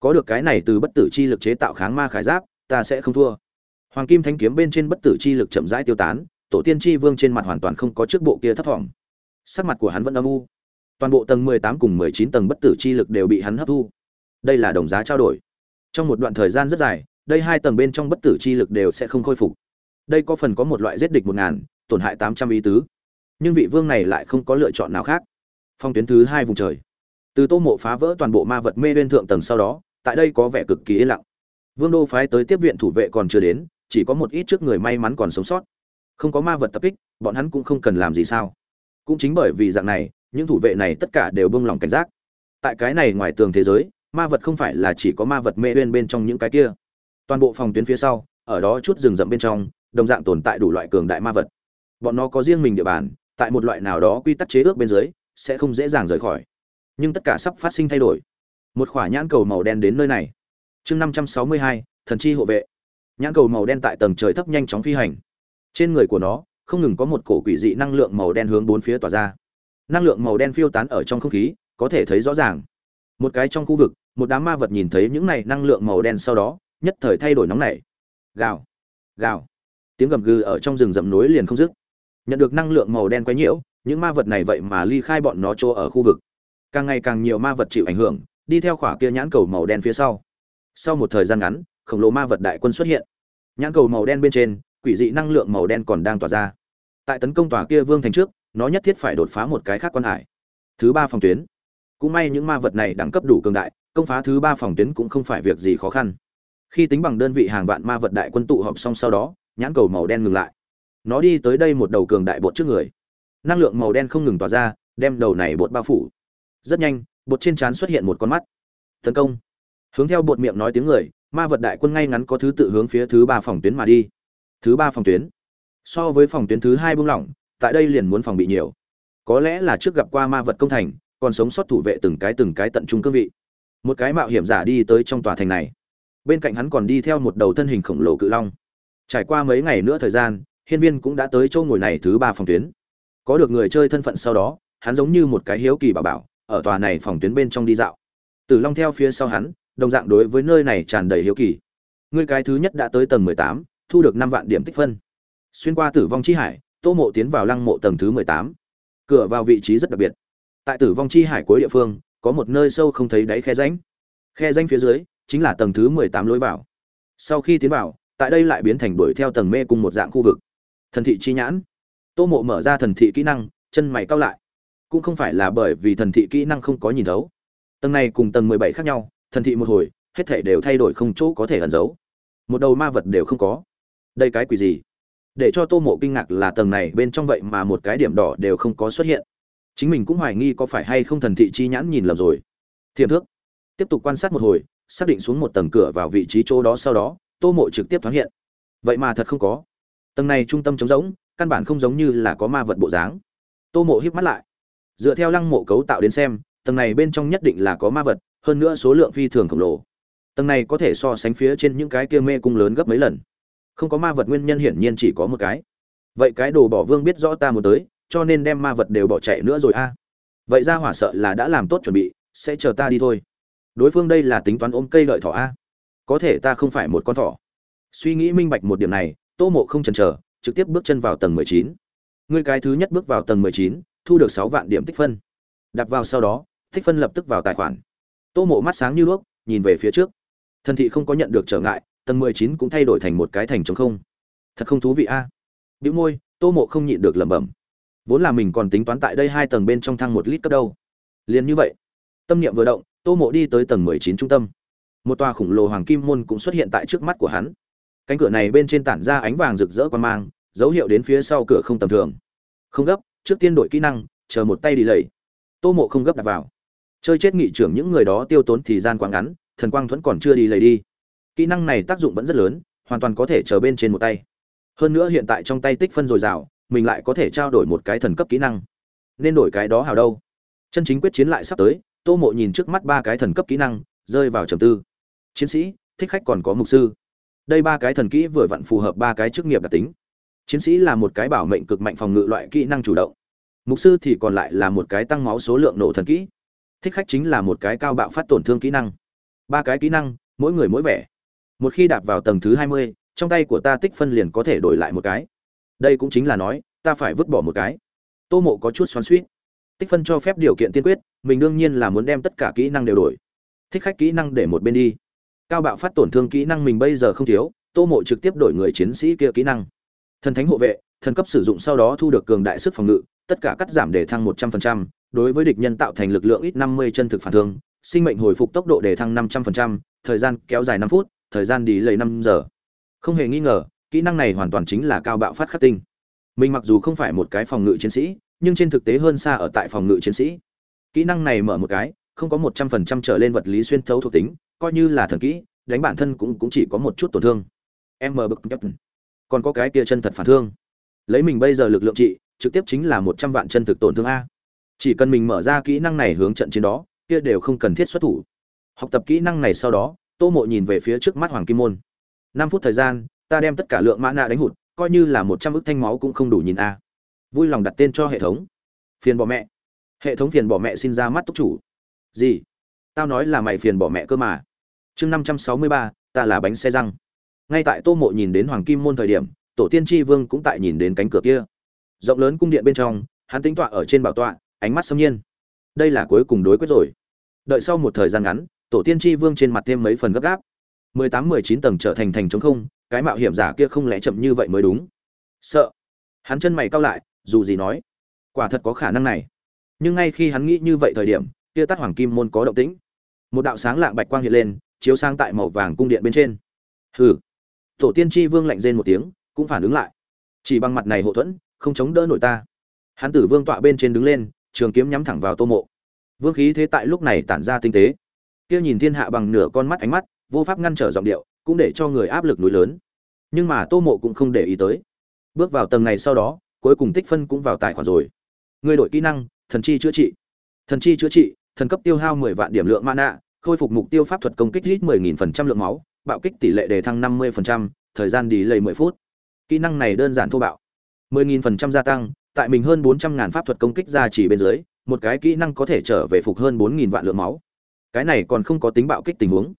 S1: Có được cái này từ bất tử chi lực chế tạo kháng ma khải giáp, ta sẽ không thua. Hoàng kim thanh kiếm bên trên bất tử chi lực chậm rãi tiêu tán, tổ tiên tri vương trên mặt hoàn toàn không có trước bộ kia thấp thỏm. Sắc mặt của hắn vẫn âm u. Toàn bộ tầng mười tám cùng mười chín tầng bất tử chi lực đều bị hắn hấp thu. Đây là đồng giá trao đổi. Trong một đoạn thời gian rất dài, đây hai tầng bên trong bất tử chi lực đều sẽ không khôi phục. Đây có phần có một loại giết địch một ngàn, tổn hại tám trăm ý tứ. Nhưng vị vương này lại không có lựa chọn nào khác phong tuyến thứ hai vùng trời. Từ tô mộ phá vỡ toàn bộ ma vật mê lên thượng tầng sau đó, tại đây có vẻ cực kỳ yên lặng. Vương đô phái tới tiếp viện thủ vệ còn chưa đến, chỉ có một ít trước người may mắn còn sống sót. Không có ma vật tập kích, bọn hắn cũng không cần làm gì sao. Cũng chính bởi vì dạng này, những thủ vệ này tất cả đều bông lòng cảnh giác. Tại cái này ngoài tường thế giới, ma vật không phải là chỉ có ma vật mê uyên bên trong những cái kia. Toàn bộ phòng tuyến phía sau, ở đó chút rừng rậm bên trong, đồng dạng tồn tại đủ loại cường đại ma vật. Bọn nó có riêng mình địa bàn, tại một loại nào đó quy tắc chế ước bên dưới sẽ không dễ dàng rời khỏi. Nhưng tất cả sắp phát sinh thay đổi. Một quả nhãn cầu màu đen đến nơi này. Chương năm trăm sáu mươi hai, thần chi hộ vệ. Nhãn cầu màu đen tại tầng trời thấp nhanh chóng phi hành. Trên người của nó, không ngừng có một cổ quỷ dị năng lượng màu đen hướng bốn phía tỏa ra. Năng lượng màu đen phiêu tán ở trong không khí, có thể thấy rõ ràng. Một cái trong khu vực, một đám ma vật nhìn thấy những này năng lượng màu đen sau đó, nhất thời thay đổi nóng nảy. Gào gào. Tiếng gầm gừ ở trong rừng rậm núi liền không dứt. Nhận được năng lượng màu đen quấy nhiễu những ma vật này vậy mà ly khai bọn nó chỗ ở khu vực. Càng ngày càng nhiều ma vật chịu ảnh hưởng, đi theo khỏa kia nhãn cầu màu đen phía sau. Sau một thời gian ngắn, khổng lồ ma vật đại quân xuất hiện. Nhãn cầu màu đen bên trên, quỷ dị năng lượng màu đen còn đang tỏa ra. Tại tấn công tòa kia vương thành trước, nó nhất thiết phải đột phá một cái khác quan hải. Thứ ba phòng tuyến. Cũng may những ma vật này đẳng cấp đủ cường đại, công phá thứ ba phòng tuyến cũng không phải việc gì khó khăn. Khi tính bằng đơn vị hàng vạn ma vật đại quân tụ họp xong sau đó, nhãn cầu màu đen ngừng lại. Nó đi tới đây một đầu cường đại bột trước người năng lượng màu đen không ngừng tỏa ra, đem đầu này bột bao phủ. Rất nhanh, bột trên trán xuất hiện một con mắt. Tấn công. Hướng theo bột miệng nói tiếng người, ma vật đại quân ngay ngắn có thứ tự hướng phía thứ ba phòng tuyến mà đi. Thứ ba phòng tuyến. So với phòng tuyến thứ hai buông lỏng, tại đây liền muốn phòng bị nhiều. Có lẽ là trước gặp qua ma vật công thành, còn sống sót thủ vệ từng cái từng cái tận trung cương vị. Một cái mạo hiểm giả đi tới trong tòa thành này. Bên cạnh hắn còn đi theo một đầu thân hình khổng lồ cự long. Trải qua mấy ngày nữa thời gian, hiên viên cũng đã tới chỗ ngồi này thứ ba phòng tuyến có được người chơi thân phận sau đó, hắn giống như một cái hiếu kỳ bảo bảo, ở tòa này phòng tuyến bên trong đi dạo. Tử long theo phía sau hắn, đồng dạng đối với nơi này tràn đầy hiếu kỳ. Ngươi cái thứ nhất đã tới tầng mười tám, thu được năm vạn điểm tích phân. Xuyên qua tử vong chi hải, tô mộ tiến vào lăng mộ tầng thứ mười tám. Cửa vào vị trí rất đặc biệt. Tại tử vong chi hải cuối địa phương, có một nơi sâu không thấy đáy khe ránh khe ránh phía dưới, chính là tầng thứ mười tám lối vào. Sau khi tiến vào, tại đây lại biến thành đuổi theo tầng mê cùng một dạng khu vực. Thần thị chi nhãn tô mộ mở ra thần thị kỹ năng, chân mày cao lại. Cũng không phải là bởi vì thần thị kỹ năng không có nhìn thấu. Tầng này cùng tầng mười bảy khác nhau, thần thị một hồi, hết thể đều thay đổi không chỗ có thể ẩn giấu. Một đầu ma vật đều không có. Đây cái quỷ gì? Để cho tô mộ kinh ngạc là tầng này, bên trong vậy mà một cái điểm đỏ đều không có xuất hiện. Chính mình cũng hoài nghi có phải hay không thần thị chi nhãn nhìn lầm rồi. Thiềm thước. Tiếp tục quan sát một hồi, xác định xuống một tầng cửa vào vị trí chỗ đó, sau đó, tô mộ trực tiếp thoáng hiện. Vậy mà thật không có. Tầng này trung tâm trống rỗng căn bản không giống như là có ma vật bộ dáng. Tô mộ híp mắt lại. Dựa theo lăng mộ cấu tạo đến xem, tầng này bên trong nhất định là có ma vật, hơn nữa số lượng phi thường khổng lồ. Tầng này có thể so sánh phía trên những cái kia mê cung lớn gấp mấy lần. Không có ma vật nguyên nhân hiển nhiên chỉ có một cái. Vậy cái đồ bỏ vương biết rõ ta muốn tới, cho nên đem ma vật đều bỏ chạy nữa rồi a. Vậy ra hỏa sợ là đã làm tốt chuẩn bị, sẽ chờ ta đi thôi. Đối phương đây là tính toán ôm cây lợi thỏ a. Có thể ta không phải một con thỏ. Suy nghĩ minh bạch một điểm này, tô mộ không chần chờ trực tiếp bước chân vào tầng mười chín. Ngươi cái thứ nhất bước vào tầng mười chín, thu được 6 vạn điểm tích phân. Đặt vào sau đó, tích phân lập tức vào tài khoản. Tô mộ mắt sáng như đuốc, nhìn về phía trước. Thần thị không có nhận được trở ngại, tầng mười chín cũng thay đổi thành một cái thành trống không. Thật không thú vị a. À? bĩu môi, tô mộ không nhịn được lẩm bẩm. Vốn là mình còn tính toán tại đây hai tầng bên trong thang một lít cấp đâu. Liền như vậy, tâm niệm vừa động, tô mộ đi tới tầng mười chín trung tâm. Một tòa khủng lồ hoàng kim môn cũng xuất hiện tại trước mắt của hắn cánh cửa này bên trên tản ra ánh vàng rực rỡ quan mang, dấu hiệu đến phía sau cửa không tầm thường. Không gấp, trước tiên đổi kỹ năng, chờ một tay đi lầy. Tô mộ không gấp đặt vào. Chơi chết nghị trưởng những người đó tiêu tốn thời gian quá ngắn, thần quang thuẫn còn chưa đi lầy đi. Kỹ năng này tác dụng vẫn rất lớn, hoàn toàn có thể chờ bên trên một tay. Hơn nữa hiện tại trong tay tích phân dồi dào, mình lại có thể trao đổi một cái thần cấp kỹ năng. Nên đổi cái đó hào đâu? Chân chính quyết chiến lại sắp tới, tô mộ nhìn trước mắt ba cái thần cấp kỹ năng, rơi vào trầm tư. Chiến sĩ, thích khách còn có mục sư đây ba cái thần kỹ vừa vặn phù hợp ba cái chức nghiệp đặc tính. Chiến sĩ là một cái bảo mệnh cực mạnh phòng ngự loại kỹ năng chủ động. Mục sư thì còn lại là một cái tăng máu số lượng nổ thần kỹ. Thích khách chính là một cái cao bạo phát tổn thương kỹ năng. Ba cái kỹ năng, mỗi người mỗi vẻ. Một khi đạp vào tầng thứ hai mươi, trong tay của ta tích phân liền có thể đổi lại một cái. Đây cũng chính là nói, ta phải vứt bỏ một cái. Tô mộ có chút xoắn suýt tích phân cho phép điều kiện tiên quyết, mình đương nhiên là muốn đem tất cả kỹ năng đều đổi. Thích khách kỹ năng để một bên đi cao bạo phát tổn thương kỹ năng mình bây giờ không thiếu, tô mộ trực tiếp đổi người chiến sĩ kia kỹ năng. Thần thánh hộ vệ, thần cấp sử dụng sau đó thu được cường đại sức phòng ngự, tất cả cắt giảm để thăng một trăm phần trăm, đối với địch nhân tạo thành lực lượng ít năm mươi chân thực phản thương, sinh mệnh hồi phục tốc độ để thăng năm trăm phần trăm, thời gian kéo dài năm phút, thời gian đi lấy năm giờ. Không hề nghi ngờ, kỹ năng này hoàn toàn chính là cao bạo phát khắc tinh. Mình mặc dù không phải một cái phòng ngự chiến sĩ, nhưng trên thực tế hơn xa ở tại phòng ngự chiến sĩ. Kỹ năng này mở một cái, không có một trăm phần trăm trở lên vật lý xuyên thấu thuộc tính coi như là thần kỹ, đánh bản thân cũng cũng chỉ có một chút tổn thương. Em mở bực nhất còn có cái kia chân thật phản thương. Lấy mình bây giờ lực lượng trị, trực tiếp chính là một trăm vạn chân thực tổn thương a. Chỉ cần mình mở ra kỹ năng này hướng trận chiến đó, kia đều không cần thiết xuất thủ. Học tập kỹ năng này sau đó, tô mộ nhìn về phía trước mắt hoàng kim môn. Năm phút thời gian, ta đem tất cả lượng mã nạ đánh hụt, coi như là một trăm ức thanh máu cũng không đủ nhìn a. Vui lòng đặt tên cho hệ thống. Phiền bỏ mẹ. Hệ thống phiền bỏ mẹ xin ra mắt túc chủ. Gì? Tao nói là mày phiền bỏ mẹ cơ mà chương năm trăm sáu mươi ba, ta là bánh xe răng. Ngay tại tô mộ nhìn đến hoàng kim môn thời điểm, tổ tiên tri vương cũng tại nhìn đến cánh cửa kia. Rộng lớn cung điện bên trong, hắn tính tọa ở trên bảo tọa, ánh mắt xâm nhiên. Đây là cuối cùng đối quyết rồi. Đợi sau một thời gian ngắn, tổ tiên tri vương trên mặt thêm mấy phần gấp gáp. mười tám mười chín tầng trở thành thành trống không, cái mạo hiểm giả kia không lẽ chậm như vậy mới đúng? Sợ. Hắn chân mày cau lại, dù gì nói, quả thật có khả năng này. Nhưng ngay khi hắn nghĩ như vậy thời điểm, kia tắt hoàng kim môn có động tĩnh. Một đạo sáng lạng bạch quang hiện lên chiếu sang tại màu vàng cung điện bên trên. Hừ. Tổ tiên tri vương lạnh rên một tiếng, cũng phản ứng lại. Chỉ bằng mặt này hậu thuẫn, không chống đỡ nổi ta. Hắn tử vương tọa bên trên đứng lên, trường kiếm nhắm thẳng vào tô mộ. Vương khí thế tại lúc này tản ra tinh tế. Kia nhìn thiên hạ bằng nửa con mắt ánh mắt, vô pháp ngăn trở giọng điệu, cũng để cho người áp lực núi lớn. Nhưng mà tô mộ cũng không để ý tới. Bước vào tầng này sau đó, cuối cùng tích phân cũng vào tài khoản rồi. Người đổi kỹ năng, thần chi chữa trị. Thần chi chữa trị, thần cấp tiêu hao mười vạn điểm lượng mana khôi phục mục tiêu pháp thuật công kích ít mười nghìn phần trăm lượng máu, bạo kích tỷ lệ đề thăng năm mươi phần trăm, thời gian đi lầy mười phút. Kỹ năng này đơn giản thô bạo. mười nghìn phần trăm gia tăng, tại mình hơn 400.000 pháp thuật công kích ra chỉ bên dưới, một cái kỹ năng có thể trở về phục hơn bốn nghìn vạn lượng máu. Cái này còn không có tính bạo kích tình huống.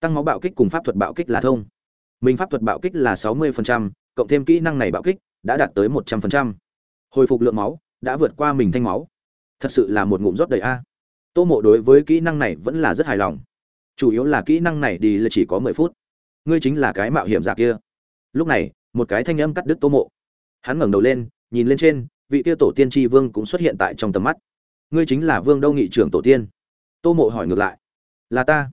S1: Tăng máu bạo kích cùng pháp thuật bạo kích là thông. Mình pháp thuật bạo kích là sáu mươi phần trăm, cộng thêm kỹ năng này bạo kích, đã đạt tới một trăm phần trăm. Hồi phục lượng máu, đã vượt qua mình thanh máu. Thật sự là một ngụm rót đầy a tô mộ đối với kỹ năng này vẫn là rất hài lòng. Chủ yếu là kỹ năng này đi là chỉ có mười phút. Ngươi chính là cái mạo hiểm giả kia. Lúc này, một cái thanh âm cắt đứt tô mộ. Hắn ngẩng đầu lên, nhìn lên trên, vị kia tổ tiên tri vương cũng xuất hiện tại trong tầm mắt. Ngươi chính là vương đâu nghị trưởng tổ tiên. Tô mộ hỏi ngược lại. Là ta.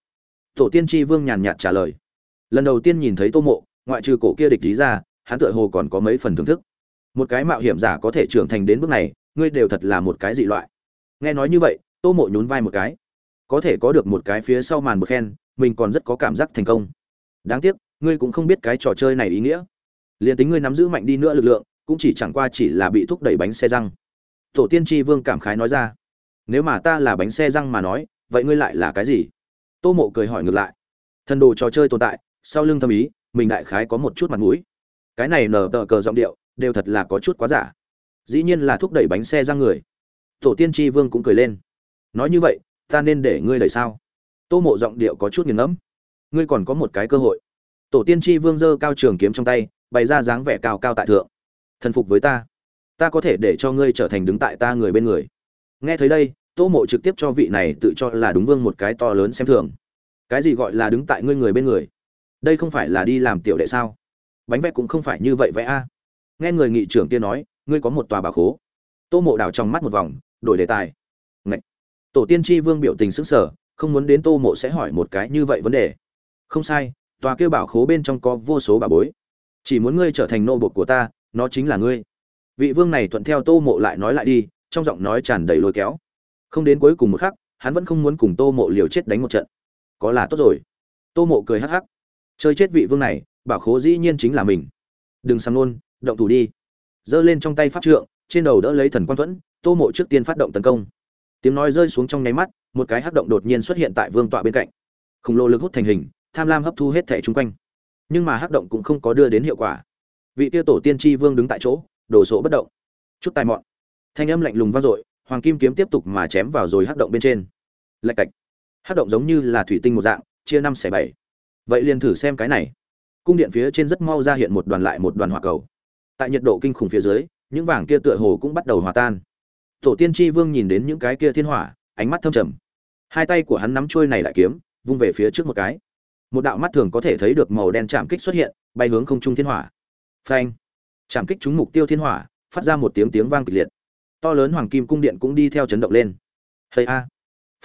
S1: Tổ tiên tri vương nhàn nhạt trả lời. Lần đầu tiên nhìn thấy tô mộ, ngoại trừ cổ kia địch lý ra, hắn tựa hồ còn có mấy phần thưởng thức. Một cái mạo hiểm giả có thể trưởng thành đến bước này, ngươi đều thật là một cái dị loại. Nghe nói như vậy tô mộ nhún vai một cái. Có thể có được một cái phía sau màn một khen, mình còn rất có cảm giác thành công. Đáng tiếc, ngươi cũng không biết cái trò chơi này ý nghĩa. Liền tính ngươi nắm giữ mạnh đi nữa lực lượng, cũng chỉ chẳng qua chỉ là bị thúc đẩy bánh xe răng. Tổ tiên tri vương cảm khái nói ra. Nếu mà ta là bánh xe răng mà nói, vậy ngươi lại là cái gì? Tô mộ cười hỏi ngược lại. Thần đồ trò chơi tồn tại, sau lưng thâm ý, mình đại khái có một chút mặt mũi. Cái này nở tờ cờ giọng điệu, đều thật là có chút quá giả. Dĩ nhiên là thúc đẩy bánh xe răng người. Tổ tiên tri vương cũng cười lên nói như vậy, ta nên để ngươi đẩy sao? Tô mộ giọng điệu có chút nghiền ngẫm. Ngươi còn có một cái cơ hội. Tổ tiên tri vương dơ cao trường kiếm trong tay, bày ra dáng vẻ cao cao tại thượng. Thần phục với ta. Ta có thể để cho ngươi trở thành đứng tại ta người bên người. Nghe thấy đây, tô mộ trực tiếp cho vị này tự cho là đúng vương một cái to lớn xem thường. Cái gì gọi là đứng tại ngươi người bên người? Đây không phải là đi làm tiểu đệ sao? Bánh vẽ cũng không phải như vậy vẽ a. Nghe người nghị trưởng kia nói, ngươi có một tòa bà khố. Tô mộ đảo trong mắt một vòng, đổi đề tài tổ tiên tri vương biểu tình sững sờ không muốn đến tô mộ sẽ hỏi một cái như vậy vấn đề. Không sai tòa kêu bảo khố bên trong có vô số bà bối. Chỉ muốn ngươi trở thành nô bột của ta nó chính là ngươi. Vị vương này thuận theo tô mộ lại nói lại đi trong giọng nói tràn đầy lôi kéo. Không đến cuối cùng một khắc hắn vẫn không muốn cùng tô mộ liều chết đánh một trận. Có là tốt rồi. Tô mộ cười hắc hắc. Chơi chết vị vương này bảo khố dĩ nhiên chính là mình. Đừng sắm nôn, động thủ đi. Giơ lên trong tay pháp trượng trên đầu đỡ lấy thần quang thuẫn tô mộ trước tiên phát động tấn công tiếng nói rơi xuống trong nháy mắt, một cái hắc động đột nhiên xuất hiện tại vương tọa bên cạnh. Khổng lồ lực hút thành hình, tham lam hấp thu hết thẻ chung quanh. Nhưng mà hắc động cũng không có đưa đến hiệu quả. Vị tiêu tổ tiên tri vương đứng tại chỗ đổ sộ bất động. Chút tài mọn. Thanh âm lạnh lùng vang dội, hoàng kim kiếm tiếp tục mà chém vào rồi hắc động bên trên. Lạch cạch. Hắc động giống như là thủy tinh một dạng, chia năm xẻ bảy. Vậy liền thử xem cái này. Cung điện phía trên rất mau ra hiện một đoàn lại một đoàn hỏa cầu. Tại nhiệt độ kinh khủng phía dưới, những vàng kia tựa hồ cũng bắt đầu hòa tan tổ tiên tri vương nhìn đến những cái kia thiên hỏa, ánh mắt thâm trầm. Hai tay của hắn nắm trôi này lại kiếm, vung về phía trước một cái. Một đạo mắt thường có thể thấy được màu đen chạm kích xuất hiện, bay hướng không trung thiên hỏa. Phanh! Chạm kích trúng mục tiêu thiên hỏa, phát ra một tiếng tiếng vang kịch liệt. To lớn hoàng kim cung điện cũng đi theo chấn động lên. Hay a!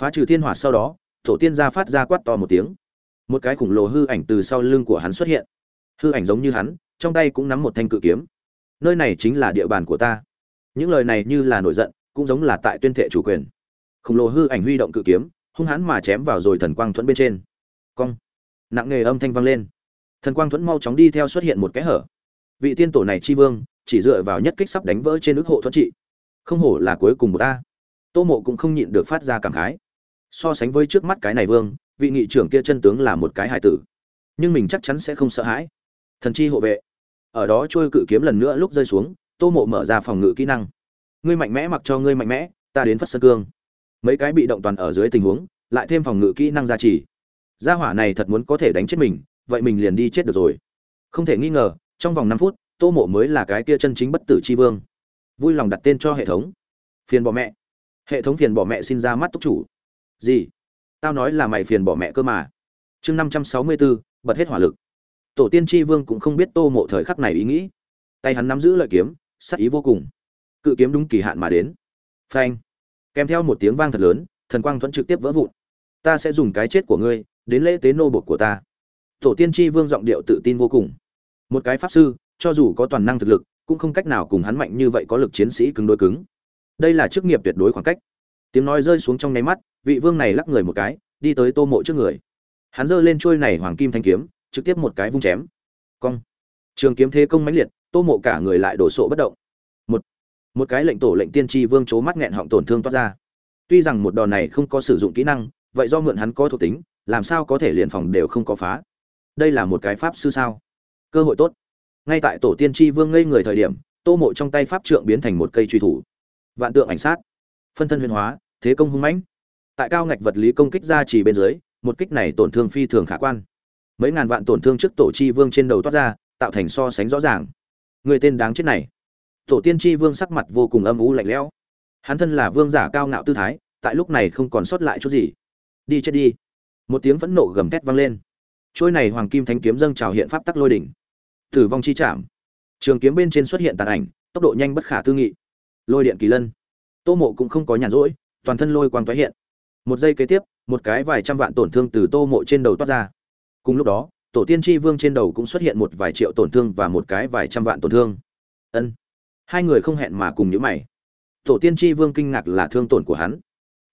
S1: Phá trừ thiên hỏa sau đó, tổ tiên gia phát ra quát to một tiếng. Một cái khủng lồ hư ảnh từ sau lưng của hắn xuất hiện. Hư ảnh giống như hắn, trong tay cũng nắm một thanh cự kiếm. Nơi này chính là địa bàn của ta. Những lời này như là nổi giận cũng giống là tại tuyên thệ chủ quyền. Khổng lồ hư ảnh huy động cự kiếm, hung hãn mà chém vào rồi thần quang thuẫn bên trên. Cong. Nặng nghề âm thanh vang lên. Thần quang thuẫn mau chóng đi theo xuất hiện một cái hở. Vị tiên tổ này chi vương, chỉ dựa vào nhất kích sắp đánh vỡ trên ước hộ thuẫn trị. Không hổ là cuối cùng một ta. Tô mộ cũng không nhịn được phát ra cảm khái. So sánh với trước mắt cái này vương, vị nghị trưởng kia chân tướng là một cái hải tử. Nhưng mình chắc chắn sẽ không sợ hãi. Thần chi hộ vệ. Ở đó trôi cự kiếm lần nữa lúc rơi xuống, tô mộ mở ra phòng ngự kỹ năng ngươi mạnh mẽ mặc cho ngươi mạnh mẽ, ta đến phất sơ cương. Mấy cái bị động toàn ở dưới tình huống, lại thêm phòng ngự kỹ năng gia trì. Gia hỏa này thật muốn có thể đánh chết mình, vậy mình liền đi chết được rồi. Không thể nghi ngờ, trong vòng năm phút, tô mộ mới là cái kia chân chính bất tử chi vương. Vui lòng đặt tên cho hệ thống. Phiền bỏ mẹ. Hệ thống phiền bỏ mẹ xin ra mắt túc chủ. Gì? Tao nói là mày phiền bỏ mẹ cơ mà. Chương năm trăm sáu mươi bốn bật hết hỏa lực. Tổ tiên tri vương cũng không biết tô mộ thời khắc này ý nghĩ. Tay hắn nắm giữ lợi kiếm sắc ý vô cùng cự kiếm đúng kỳ hạn mà đến. Phanh. Kèm theo một tiếng vang thật lớn, thần quang thuẫn trực tiếp vỡ vụn. Ta sẽ dùng cái chết của ngươi, đến lễ tế nô bột của ta. Tổ tiên tri vương giọng điệu tự tin vô cùng. Một cái pháp sư, cho dù có toàn năng thực lực, cũng không cách nào cùng hắn mạnh như vậy có lực chiến sĩ cứng đối cứng. Đây là chức nghiệp tuyệt đối khoảng cách. Tiếng nói rơi xuống trong nháy mắt, vị vương này lắc người một cái, đi tới tô mộ trước người. Hắn giơ lên trôi này hoàng kim thanh kiếm, trực tiếp một cái vung chém. Cong. Trường kiếm thế công mãnh liệt, tô mộ cả người lại đổ sộ bất động một cái lệnh tổ lệnh tiên tri vương chố mắt nghẹn họng tổn thương toát ra. Tuy rằng một đòn này không có sử dụng kỹ năng, vậy do mượn hắn có thuộc tính, làm sao có thể liền phòng đều không có phá? Đây là một cái pháp sư sao? Cơ hội tốt. Ngay tại tổ tiên tri vương ngây người thời điểm, tô mộ trong tay pháp trượng biến thành một cây truy thủ. Vạn tượng ảnh sát. Phân thân huyền hóa, thế công hung mãnh. Tại cao ngạch vật lý công kích ra chỉ bên dưới, một kích này tổn thương phi thường khả quan. Mấy ngàn vạn tổn thương trước tổ chi vương trên đầu toát ra, tạo thành so sánh rõ ràng. Người tên đáng chết này tổ tiên tri vương sắc mặt vô cùng âm u lạnh lẽo. Hắn thân là vương giả cao ngạo tư thái, tại lúc này không còn sót lại chút gì. Đi chết đi. Một tiếng phẫn nộ gầm thét vang lên. Trôi này hoàng kim thánh kiếm dâng trào hiện pháp tắc lôi đỉnh. Tử vong chi chạm trường kiếm bên trên xuất hiện tàn ảnh, tốc độ nhanh bất khả tư nghị. Lôi điện kỳ lân. Tô mộ cũng không có nhàn rỗi, toàn thân lôi quang tái hiện. Một giây kế tiếp, một cái vài trăm vạn tổn thương từ tô mộ trên đầu toát ra. Cùng lúc đó, tổ tiên tri vương trên đầu cũng xuất hiện một vài triệu tổn thương và một cái vài trăm vạn tổn thương. Ân hai người không hẹn mà cùng nhíu mày. Tổ tiên tri vương kinh ngạc là thương tổn của hắn.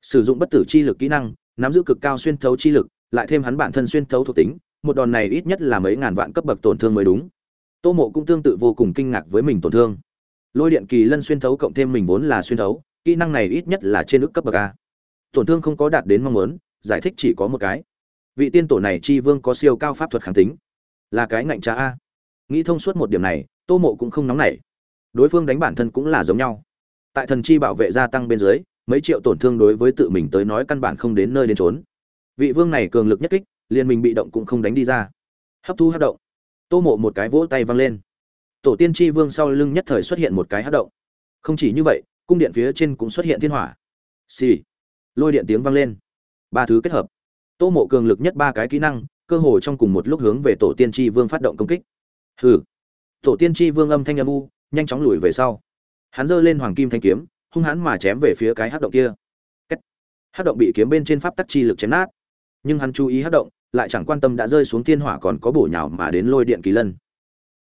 S1: Sử dụng bất tử chi lực kỹ năng, nắm giữ cực cao xuyên thấu chi lực, lại thêm hắn bản thân xuyên thấu thuộc tính, một đòn này ít nhất là mấy ngàn vạn cấp bậc tổn thương mới đúng. Tô mộ cũng tương tự vô cùng kinh ngạc với mình tổn thương. Lôi điện kỳ lân xuyên thấu cộng thêm mình vốn là xuyên thấu, kỹ năng này ít nhất là trên ước cấp bậc a. Tổn thương không có đạt đến mong muốn, giải thích chỉ có một cái. Vị tiên tổ này chi vương có siêu cao pháp thuật kháng tính. Là cái ngạnh trá a. Nghĩ thông suốt một điểm này, tô mộ cũng không nóng nảy đối phương đánh bản thân cũng là giống nhau. Tại thần chi bảo vệ gia tăng bên dưới, mấy triệu tổn thương đối với tự mình tới nói căn bản không đến nơi đến trốn vị vương này cường lực nhất kích, liền mình bị động cũng không đánh đi ra. Hấp thu hát động. Tô mộ một cái vỗ tay văng lên. Tổ tiên tri vương sau lưng nhất thời xuất hiện một cái hát động. Không chỉ như vậy, cung điện phía trên cũng xuất hiện thiên hỏa. Xì、sì. lôi điện tiếng vang lên. Ba thứ kết hợp. Tô mộ cường lực nhất ba cái kỹ năng, cơ hồ trong cùng một lúc hướng về tổ tiên tri vương phát động công kích. Hừ. Tổ tiên tri vương âm thanh âm u nhanh chóng lùi về sau. Hắn giơ lên hoàng kim thanh kiếm, hung hãn mà chém về phía cái hát động kia. Hát động bị kiếm bên trên pháp tắc chi lực chém nát. Nhưng hắn chú ý hát động, lại chẳng quan tâm đã rơi xuống thiên hỏa còn có bổ nhào mà đến lôi điện kỳ lân.